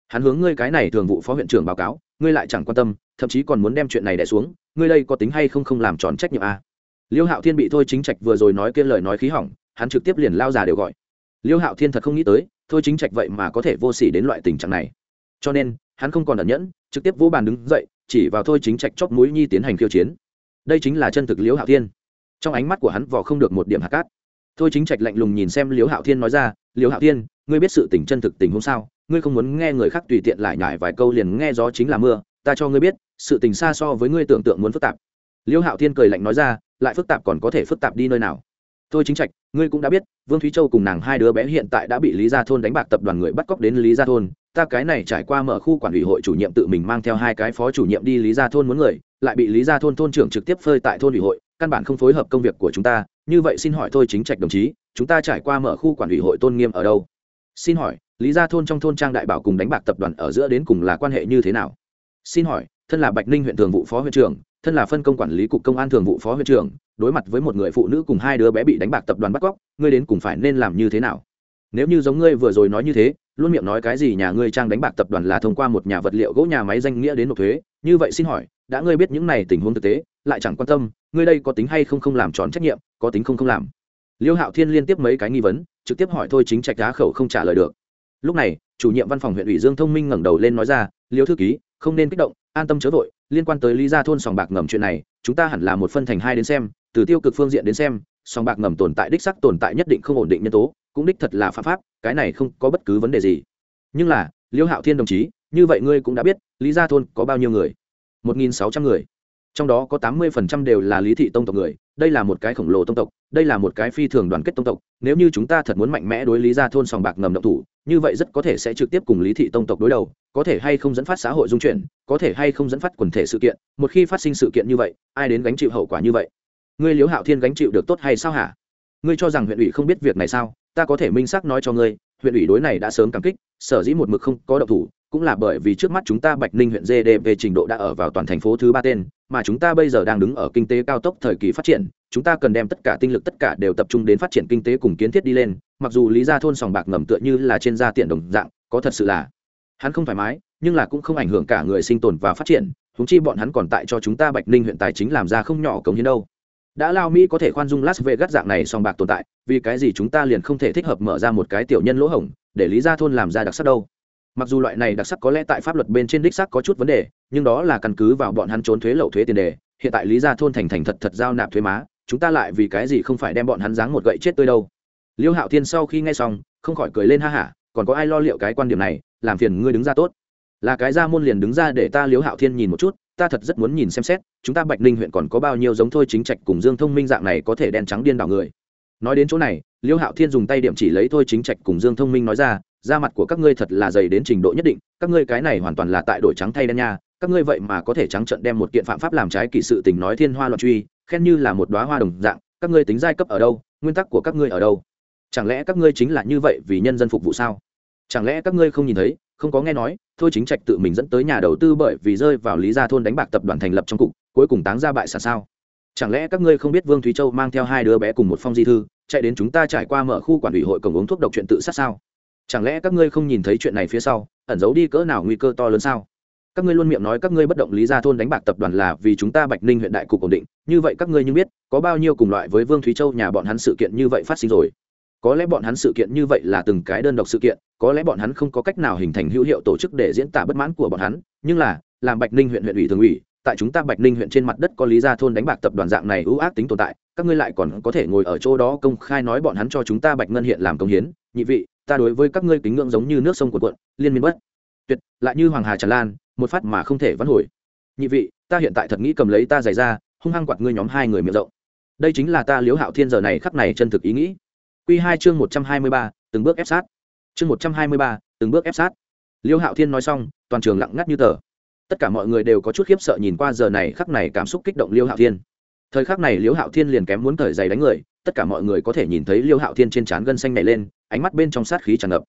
Hắn hướng ngươi cái này thường vụ phó huyện trưởng báo cáo, ngươi lại chẳng quan tâm, thậm chí còn muốn đem chuyện này đẻ xuống, ngươi đây có tính hay không không làm tròn trách nhiệm a liêu hạo thiên bị thôi chính trạch vừa rồi nói kia lời nói khí hỏng, hắn trực tiếp liền lao già đều gọi. Liêu hạo thiên thật không nghĩ tới, thôi chính trạch vậy mà có thể vô s ỉ đến loại tình trạng này. Cho nên, hắn không còn ẩn nhẫn, trực tiếp vỗ bàn đứng dậy, chỉ vào thôi chính trạch chóp mũi nhi tiến hành khiêu chiến đây chính là chân thực liễu hạo thiên. Trong ánh mắt của hắn vò không được một điểm hạt cát. Thôi chính trạch lạnh lùng nhìn xem liễu hạo thiên nói ra, liễu hạo thiên, ngươi biết sự tình chân thực tình hôm sao? Ngươi không muốn nghe người khác tùy tiện lại nhải vài câu liền nghe gió chính là mưa, ta cho ngươi biết, sự tình xa so với ngươi tưởng tượng muốn phức tạp. Liễu hạo thiên cười lạnh nói ra, lại phức tạp còn có thể phức tạp đi nơi nào? Thôi chính trạch, ngươi cũng đã biết, vương thúy châu cùng nàng hai đứa bé hiện tại đã bị lý gia thôn đánh bạc tập đoàn người bắt cóc đến lý gia thôn. Ta cái này trải qua mở khu quản ủy hội chủ nhiệm tự mình mang theo hai cái phó chủ nhiệm đi lý gia thôn muốn người lại bị lý gia thôn thôn trưởng trực tiếp phơi tại thôn ủy hội, căn bản không phối hợp công việc của chúng ta, như vậy xin hỏi thôi chính trạch đồng chí, chúng ta trải qua mở khu quản ủy hội tôn nghiêm ở đâu? Xin hỏi, lý gia thôn trong thôn trang đại bảo cùng đánh bạc tập đoàn ở giữa đến cùng là quan hệ như thế nào? Xin hỏi, thân là bạch ninh huyện thường vụ phó huyện trưởng, thân là phân công quản lý cục công an thường vụ phó huyện trưởng, đối mặt với một người phụ nữ cùng hai đứa bé bị đánh bạc tập đoàn bắt cóc, ngươi đến cùng phải nên làm như thế nào? Nếu như giống ngươi vừa rồi nói như thế, luôn miệng nói cái gì nhà ngươi trang đánh bạc tập đoàn là thông qua một nhà vật liệu gỗ nhà máy danh nghĩa đến nộp thuế, như vậy xin hỏi đã ngươi biết những này tình huống thực tế, lại chẳng quan tâm, ngươi đây có tính hay không không làm tròn trách nhiệm, có tính không không làm. Liêu hạo thiên liên tiếp mấy cái nghi vấn, trực tiếp hỏi thôi chính trạch đá khẩu không trả lời được. Lúc này, chủ nhiệm văn phòng huyện ủy dương thông minh ngẩng đầu lên nói ra, liêu thư ký, không nên kích động, an tâm chớ vội, liên quan tới lý gia thôn sòng bạc ngầm chuyện này, chúng ta hẳn là một phân thành hai đến xem, từ tiêu cực phương diện đến xem, sòng bạc ngầm tồn tại đích sắc tồn tại nhất định không ổn định nhân tố, cũng đích thật là phạm pháp, cái này không có bất cứ vấn đề gì. Nhưng là, liêu hạo thiên đồng chí, như vậy ngươi cũng đã biết, lý gia thôn có bao nhiêu người? Một nghìn sáu trăm người. Trong đó có tám mươi phần trăm đều là lý thị tông tộc người, đây là một cái khổng lồ tông tộc, đây là một cái phi thường đoàn kết tông tộc. Nếu như chúng ta thật muốn mạnh mẽ đối lý gia thôn sòng bạc ngầm động thủ, như vậy rất có thể sẽ trực tiếp cùng lý thị tông tộc đối đầu, có thể hay không dẫn phát xã hội dung chuyển, có thể hay không dẫn phát quần thể sự kiện. Một khi phát sinh sự kiện như vậy, ai đến gánh chịu hậu quả như vậy? Ngươi liếu hạo thiên gánh chịu được tốt hay sao hả? Ngươi cho rằng huyện ủy không biết việc này sao? Ta có thể minh xác nói cho ngươi, huyện ủy đối này đã sớm cảm kích, sở dĩ một mực không có động thủ cũng là bởi vì trước mắt chúng ta bạch ninh huyện gdp trình độ đã ở vào toàn thành phố thứ ba tên, mà chúng ta bây giờ đang đứng ở kinh tế cao tốc thời kỳ phát triển, chúng ta cần đem tất cả tinh lực tất cả đều tập trung đến phát triển kinh tế cùng kiến thiết đi lên, mặc dù lý gia thôn sòng bạc ngầm tựa như là trên gia tiện đồng dạng, có thật sự là hắn không thoải mái, nhưng là cũng không ảnh hưởng cả người sinh tồn và phát triển, huống chi bọn hắn còn tại cho chúng ta bạch ninh huyện tài chính làm ra không nhỏ cống hiến đâu. Đã lao mỹ có thể khoan dung las vegas dạng này song bạc tồn tại, vì cái gì chúng ta liền không thể thích hợp mở ra một cái tiểu nhân lỗ hổng, để lý gia thôn làm ra đặc sắc đâu? Mặc dù loại này đặc sắc có lẽ tại pháp luật bên trên đích sắc có chút vấn đề, nhưng đó là căn cứ vào bọn hắn trốn thuế lậu thuế tiền đề. Hiện tại lý gia thôn thành thành thật thật giao nạp thuế má, chúng ta lại vì cái gì không phải đem bọn hắn dáng một gậy chết tươi đâu? Liêu hạo thiên sau khi nghe xong, không khỏi cười lên ha hả, còn có ai lo liệu cái quan điểm này, làm phiền ngươi đứng ra tốt. Là cái ra môn liền đứng ra để ta liêu hạo thiên nhìn một chút, ta thật rất muốn nhìn xem xét, chúng ta bạch ninh huyện còn có bao nhiêu giống thôi chính trạch cùng dương thông minh dạng này có thể đen trắng điên đảo người. Nói đến chỗ này, liêu hạo thiên dùng tay điểm chỉ lấy thôi chính trạch cùng dương thông minh nói ra da mặt của các ngươi thật là dày đến trình độ nhất định, các ngươi cái này hoàn toàn là tại đổi trắng thay đen nha, các ngươi vậy mà có thể trắng trận đem một kiện phạm pháp làm trái kỳ sự tình nói thiên hoa loạn truy, khen như là một đoá hoa đồng dạng, các ngươi tính giai cấp ở đâu, nguyên tắc của các ngươi ở đâu? Chẳng lẽ các ngươi chính là như vậy vì nhân dân phục vụ sao? Chẳng lẽ các ngươi không nhìn thấy, không có nghe nói, thôi chính trạch tự mình dẫn tới nhà đầu tư bởi vì rơi vào lý gia thôn đánh bạc tập đoàn thành lập trong cục, cuối cùng táng ra bại sản sao? Chẳng lẽ các ngươi không biết vương thúy châu mang theo hai đứa bé cùng một phong di thư, chạy đến chúng ta trải qua mở khu quản ủy hội cổng uống thuốc độc chuyện tự sát sao? Chẳng lẽ các ngươi không nhìn thấy chuyện này phía sau, ẩn giấu đi cỡ nào nguy cơ to lớn sao? Các ngươi luôn miệng nói các ngươi bất động lý gia thôn đánh bạc tập đoàn là vì chúng ta bạch ninh huyện đại cục ổn định, như vậy các ngươi như biết, có bao nhiêu cùng loại với vương thúy châu nhà bọn hắn sự kiện như vậy phát sinh rồi. Có lẽ bọn hắn sự kiện như vậy là từng cái đơn độc sự kiện, có lẽ bọn hắn không có cách nào hình thành hữu hiệu tổ chức để diễn tả bất mãn của bọn hắn, nhưng là, làm bạch ninh huyện huyện ủy thường ủy, tại chúng ta bạch ninh huyện trên mặt đất có lý gia thôn đánh bạc tập đoàn dạng này ưu ác tính tồn tại, các ngươi lại còn có thể ngồi ở chỗ đó công khai nói bọn hắn cho chúng ta bạch ngân hiện làm công hiến, nhị vị ta đối với các ngươi kính ngưỡng giống như nước sông của quận, liên miên bất. Tuyệt, lại như hoàng hà tràn lan, một phát mà không thể vãn hồi. Nhị vị, ta hiện tại thật nghĩ cầm lấy ta giày ra, hung hăng quạt ngươi nhóm hai người miệng rộng. Đây chính là ta liếu hạo thiên giờ này khắc này chân thực ý nghĩ. Q hai chương một trăm hai mươi ba, từng bước ép sát. Chương một trăm hai mươi ba, từng bước ép sát. Liêu hạo thiên nói xong, toàn trường lặng ngắt như tờ. Tất cả mọi người đều có chút khiếp sợ nhìn qua giờ này khắc này cảm xúc kích động liêu hạo thiên. Thời khắc này liêu hạo thiên liền kém muốn thời giày đánh người tất cả mọi người có thể nhìn thấy liêu hạo thiên trên trán gân xanh nảy lên, ánh mắt bên trong sát khí tràn ngập.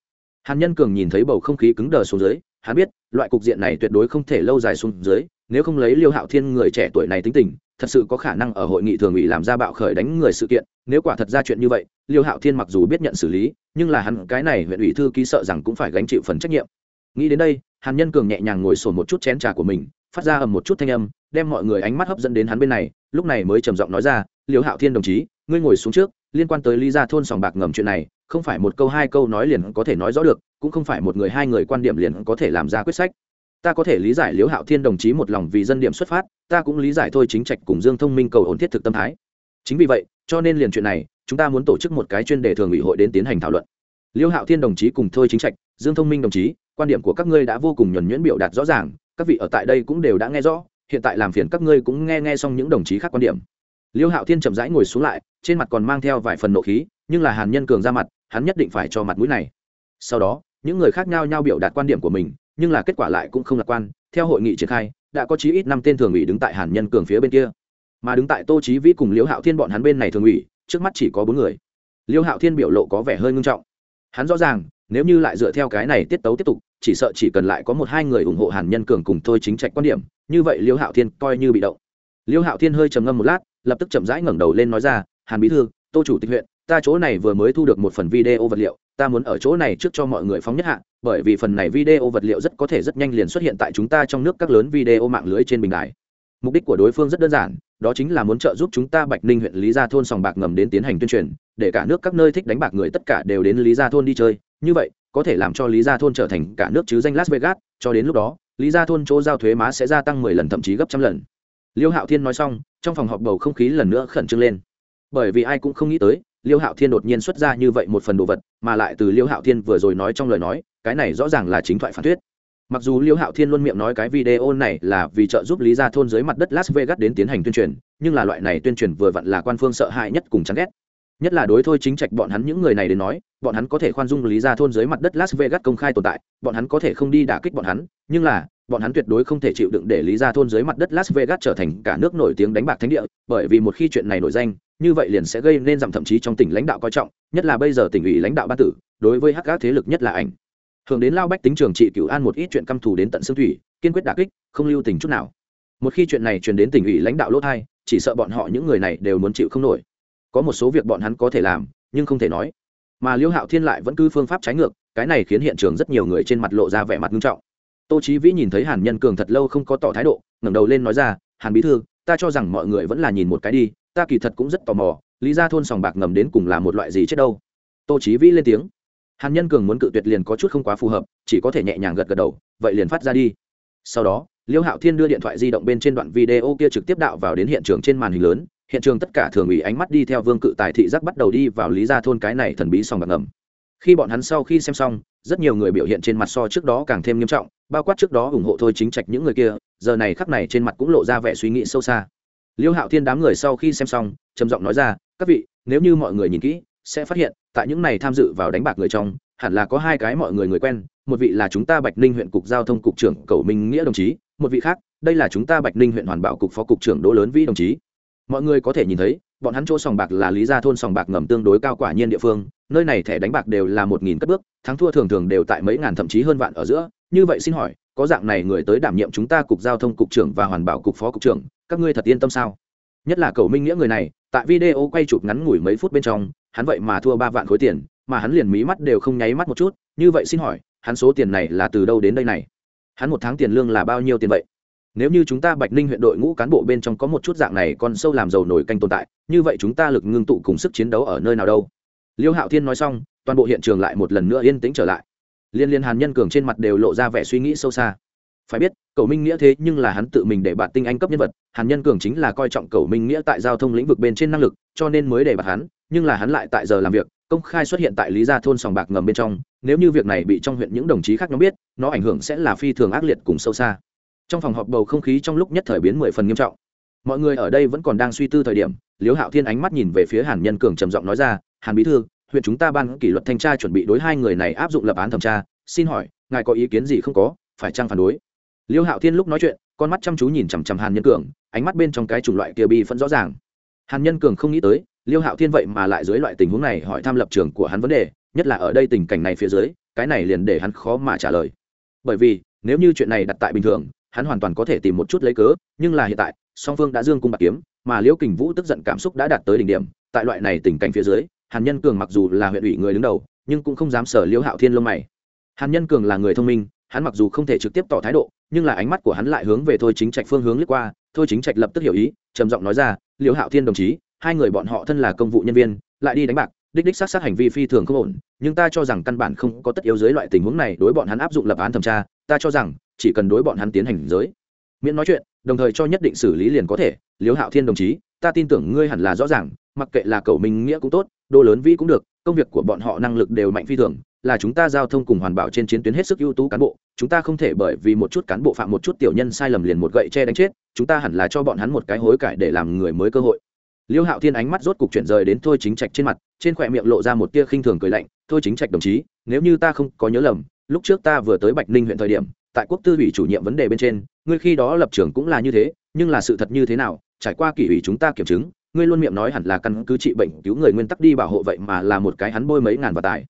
Hàn nhân cường nhìn thấy bầu không khí cứng đờ xuống dưới, hắn biết, loại cục diện này tuyệt đối không thể lâu dài xuống dưới, nếu không lấy liêu hạo thiên người trẻ tuổi này tính tình, thật sự có khả năng ở hội nghị thường ủy làm ra bạo khởi đánh người sự kiện, nếu quả thật ra chuyện như vậy, liêu hạo thiên mặc dù biết nhận xử lý, nhưng là hắn cái này huyện ủy thư ký sợ rằng cũng phải gánh chịu phần trách nhiệm. Nghĩ đến đây, hàn nhân cường nhẹ nhàng ngồi sồn một chút chén trà của mình, phát ra ầm một chút thanh âm, đem mọi người ánh mắt hấp dẫn đến hắn bên này, lúc này mới trầm giọng nói ra, liêu hạo thiên đồng chí ngươi ngồi xuống trước, liên quan tới lý gia thôn sòng bạc ngầm chuyện này, không phải một câu hai câu nói liền có thể nói rõ được, cũng không phải một người hai người quan điểm liền có thể làm ra quyết sách. Ta có thể lý giải liễu hạo thiên đồng chí một lòng vì dân điểm xuất phát, ta cũng lý giải thôi chính trạch cùng dương thông minh cầu ổn thiết thực tâm thái. Chính vì vậy, cho nên liền chuyện này, chúng ta muốn tổ chức một cái chuyên đề thường ủy hội đến tiến hành thảo luận. Liễu hạo thiên đồng chí cùng thôi chính trạch, dương thông minh đồng chí, quan điểm của các ngươi đã vô cùng nhuẩn nhuyễn biểu đạt rõ ràng, các vị ở tại đây cũng đều đã nghe rõ, hiện tại làm phiền các ngươi cũng nghe nghe xong những đồng chí khác quan điểm. Liêu hạo thiên chậm rãi ngồi xuống lại trên mặt còn mang theo vài phần nộ khí, nhưng là hàn nhân cường ra mặt, hắn nhất định phải cho mặt mũi này. Sau đó, những người khác nhau nhau biểu đạt quan điểm của mình, nhưng là kết quả lại cũng không lạc quan. Theo hội nghị triển khai, đã có chí ít năm tên thường ủy đứng tại hàn nhân cường phía bên kia. Mà đứng tại tô Chí vĩ cùng liễu hạo thiên bọn hắn bên này thường ủy, trước mắt chỉ có bốn người. Liễu hạo thiên biểu lộ có vẻ hơi ngưng trọng. Hắn rõ ràng, nếu như lại dựa theo cái này tiết tấu tiếp tục, chỉ sợ chỉ cần lại có một hai người ủng hộ hàn nhân cường cùng thôi chính trạch quan điểm, như vậy liễu hạo thiên coi như bị động. Liễu hạo thiên hơi trầm ngâm một lát, lập tức chậm rãi ngẩng đầu lên nói ra hàn bí thư, tô chủ tịch huyện, ta chỗ này vừa mới thu được một phần video vật liệu, ta muốn ở chỗ này trước cho mọi người phóng nhất hạ, bởi vì phần này video vật liệu rất có thể rất nhanh liền xuất hiện tại chúng ta trong nước các lớn video mạng lưới trên bình đài. Mục đích của đối phương rất đơn giản, đó chính là muốn trợ giúp chúng ta bạch ninh huyện lý gia thôn sòng bạc ngầm đến tiến hành tuyên truyền, để cả nước các nơi thích đánh bạc người tất cả đều đến lý gia thôn đi chơi. Như vậy, có thể làm cho lý gia thôn trở thành cả nước chứ danh las vegas, cho đến lúc đó, lý gia thôn chỗ giao thuế má sẽ gia tăng mười lần thậm chí gấp trăm lần. Liêu hạo thiên nói xong, trong phòng họp bầu không khí lần nữa khẩn trương lên bởi vì ai cũng không nghĩ tới, liêu hạo thiên đột nhiên xuất ra như vậy một phần đồ vật, mà lại từ liêu hạo thiên vừa rồi nói trong lời nói, cái này rõ ràng là chính thoại phản thuyết. Mặc dù liêu hạo thiên luôn miệng nói cái video này là vì trợ giúp lý ra thôn dưới mặt đất las vegas đến tiến hành tuyên truyền, nhưng là loại này tuyên truyền vừa vặn là quan phương sợ hãi nhất cùng chán ghét nhất là đối thôi chính trạch bọn hắn những người này đến nói, bọn hắn có thể khoan dung lý gia thôn dưới mặt đất las vegas công khai tồn tại, bọn hắn có thể không đi đả kích bọn hắn, nhưng là, bọn hắn tuyệt đối không thể chịu đựng để lý gia thôn dưới mặt đất las vegas trở thành cả nước nổi tiếng đánh bạc thánh địa, bởi vì một khi chuyện này nổi danh, như vậy liền sẽ gây nên giảm thậm chí trong tỉnh lãnh đạo coi trọng, nhất là bây giờ tỉnh ủy lãnh đạo ban tử, đối với hắc các thế lực nhất là ảnh. Thường đến lao bách tính trường trị cửu an một ít chuyện căm thù đến tận xương thủy, kiên quyết đả kích, không lưu tình chút nào. Một khi chuyện này truyền đến tỉnh ủy lãnh đạo lỗ thai, chỉ sợ bọn họ những người này đều muốn chịu không nổi có một số việc bọn hắn có thể làm, nhưng không thể nói. Mà liêu hạo thiên lại vẫn cứ phương pháp trái ngược, cái này khiến hiện trường rất nhiều người trên mặt lộ ra vẻ mặt nghiêm trọng. Tô chí vĩ nhìn thấy hàn nhân cường thật lâu không có tỏ thái độ, ngẩng đầu lên nói ra, hàn bí thư, ta cho rằng mọi người vẫn là nhìn một cái đi, ta kỳ thật cũng rất tò mò, lý ra thôn sòng bạc ngầm đến cùng là một loại gì chết đâu. Tô chí vĩ lên tiếng. Hàn nhân cường muốn cự tuyệt liền có chút không quá phù hợp, chỉ có thể nhẹ nhàng gật gật đầu, vậy liền phát ra đi. Sau đó, liêu hạo thiên đưa điện thoại di động bên trên đoạn video kia trực tiếp đạo vào đến hiện trường trên màn hình lớn hiện trường tất cả thường ủy ánh mắt đi theo vương cự tài thị giác bắt đầu đi vào lý gia thôn cái này thần bí sòng bạc ngầm. Khi bọn hắn sau khi xem xong, rất nhiều người biểu hiện trên mặt so trước đó càng thêm nghiêm trọng, bao quát trước đó ủng hộ thôi chính trạch những người kia, giờ này khắc này trên mặt cũng lộ ra vẻ suy nghĩ sâu xa. Liêu hạo thiên đám người sau khi xem xong, trầm giọng nói ra, các vị, nếu như mọi người nhìn kỹ, sẽ phát hiện, tại những này tham dự vào đánh bạc người trong, hẳn là có hai cái mọi người người quen, một vị là chúng ta bạch ninh huyện cục giao thông cục trưởng cầu minh nghĩa đồng chí, một vị khác, đây là chúng ta bạch ninh huyện hoàn bảo cục phó cục trưởng đỗ lớn vĩ đồng chí mọi người có thể nhìn thấy, bọn hắn chỗ sòng bạc là lý gia thôn sòng bạc ngầm tương đối cao quả nhiên địa phương, nơi này thẻ đánh bạc đều là một nghìn cất bước, thắng thua thường thường đều tại mấy ngàn thậm chí hơn vạn ở giữa. Như vậy xin hỏi, có dạng này người tới đảm nhiệm chúng ta cục giao thông cục trưởng và hoàn bảo cục phó cục trưởng, các ngươi thật yên tâm sao? Nhất là cầu minh nghĩa người này, tại video quay chụp ngắn ngủi mấy phút bên trong, hắn vậy mà thua ba vạn khối tiền, mà hắn liền mí mắt đều không nháy mắt một chút. Như vậy xin hỏi, hắn số tiền này là từ đâu đến đây này? Hắn một tháng tiền lương là bao nhiêu tiền vậy? Nếu như chúng ta bạch ninh huyện đội ngũ cán bộ bên trong có một chút dạng này còn sâu làm dầu nổi canh tồn tại, như vậy chúng ta lực ngưng tụ cùng sức chiến đấu ở nơi nào đâu? Liêu hạo thiên nói xong, toàn bộ hiện trường lại một lần nữa yên tĩnh trở lại. Liên liên hàn nhân cường trên mặt đều lộ ra vẻ suy nghĩ sâu xa. Phải biết, cầu minh nghĩa thế nhưng là hắn tự mình để bạn tinh anh cấp nhân vật, hàn nhân cường chính là coi trọng cầu minh nghĩa tại giao thông lĩnh vực bên trên năng lực, cho nên mới để bạt hắn, nhưng là hắn lại tại giờ làm việc, công khai xuất hiện tại lý gia thôn sòng bạc ngầm bên trong, nếu như việc này bị trong huyện những đồng chí khác nhóm biết, nó ảnh hưởng sẽ là phi thường ác liệt cùng sâu xa trong phòng họp bầu không khí trong lúc nhất thời biến mười phần nghiêm trọng. Mọi người ở đây vẫn còn đang suy tư thời điểm liếu hạo thiên ánh mắt nhìn về phía hàn nhân cường trầm giọng nói ra, hàn bí thư, huyện chúng ta ban kỷ luật thanh tra chuẩn bị đối hai người này áp dụng lập án thẩm tra. Xin hỏi, ngài có ý kiến gì không có? Phải chăng phản đối? Liêu hạo thiên lúc nói chuyện, con mắt chăm chú nhìn chằm chằm hàn nhân cường, ánh mắt bên trong cái chủng loại kia bi vẫn rõ ràng. Hàn nhân cường không nghĩ tới liêu hạo thiên vậy mà lại dưới loại tình huống này hỏi tham lập trường của hắn vấn đề, nhất là ở đây tình cảnh này phía dưới, cái này liền để hắn khó mà trả lời. Bởi vì, nếu như chuyện này đặt tại bình thường hắn hoàn toàn có thể tìm một chút lấy cớ, nhưng là hiện tại, song phương đã dương cung bạc kiếm, mà liễu kình vũ tức giận cảm xúc đã đạt tới đỉnh điểm. Tại loại này tình cảnh phía dưới, hàn nhân cường mặc dù là huyện ủy người đứng đầu, nhưng cũng không dám sở liễu hạo thiên lông mày. Hàn nhân cường là người thông minh, hắn mặc dù không thể trực tiếp tỏ thái độ, nhưng là ánh mắt của hắn lại hướng về thôi chính trạch phương hướng lướt qua. Thôi chính trạch lập tức hiểu ý, trầm giọng nói ra, liễu hạo thiên đồng chí, hai người bọn họ thân là công vụ nhân viên, lại đi đánh bạc, đích đích sát sát hành vi phi thường không ổn, nhưng ta cho rằng căn bản không có tất yếu dưới loại tình huống này đối bọn hắn áp dụng lập án thẩm tra. Ta cho rằng chỉ cần đối bọn hắn tiến hành giới. Miễn nói chuyện, đồng thời cho nhất định xử lý liền có thể liếu hạo thiên đồng chí, ta tin tưởng ngươi hẳn là rõ ràng, mặc kệ là cầu minh nghĩa cũng tốt, đô lớn vĩ cũng được, công việc của bọn họ năng lực đều mạnh phi thường, là chúng ta giao thông cùng hoàn bảo trên chiến tuyến hết sức ưu tú cán bộ, chúng ta không thể bởi vì một chút cán bộ phạm một chút tiểu nhân sai lầm liền một gậy che đánh chết, chúng ta hẳn là cho bọn hắn một cái hối cải để làm người mới cơ hội. Liêu hạo thiên ánh mắt rốt cục chuyển rời đến thôi chính trạch trên mặt, trên khỏe miệng lộ ra một tia khinh thường cười lạnh, thôi chính trạch đồng chí, nếu như ta không có nhớ lầm, lúc trước ta vừa tới bạch ninh huyện thời điểm tại quốc tư ủy chủ nhiệm vấn đề bên trên, ngươi khi đó lập trường cũng là như thế, nhưng là sự thật như thế nào, trải qua kỷ ủy chúng ta kiểm chứng, ngươi luôn miệng nói hẳn là căn cứ trị bệnh cứu người nguyên tắc đi bảo hộ vậy mà là một cái hắn bôi mấy ngàn vào tài.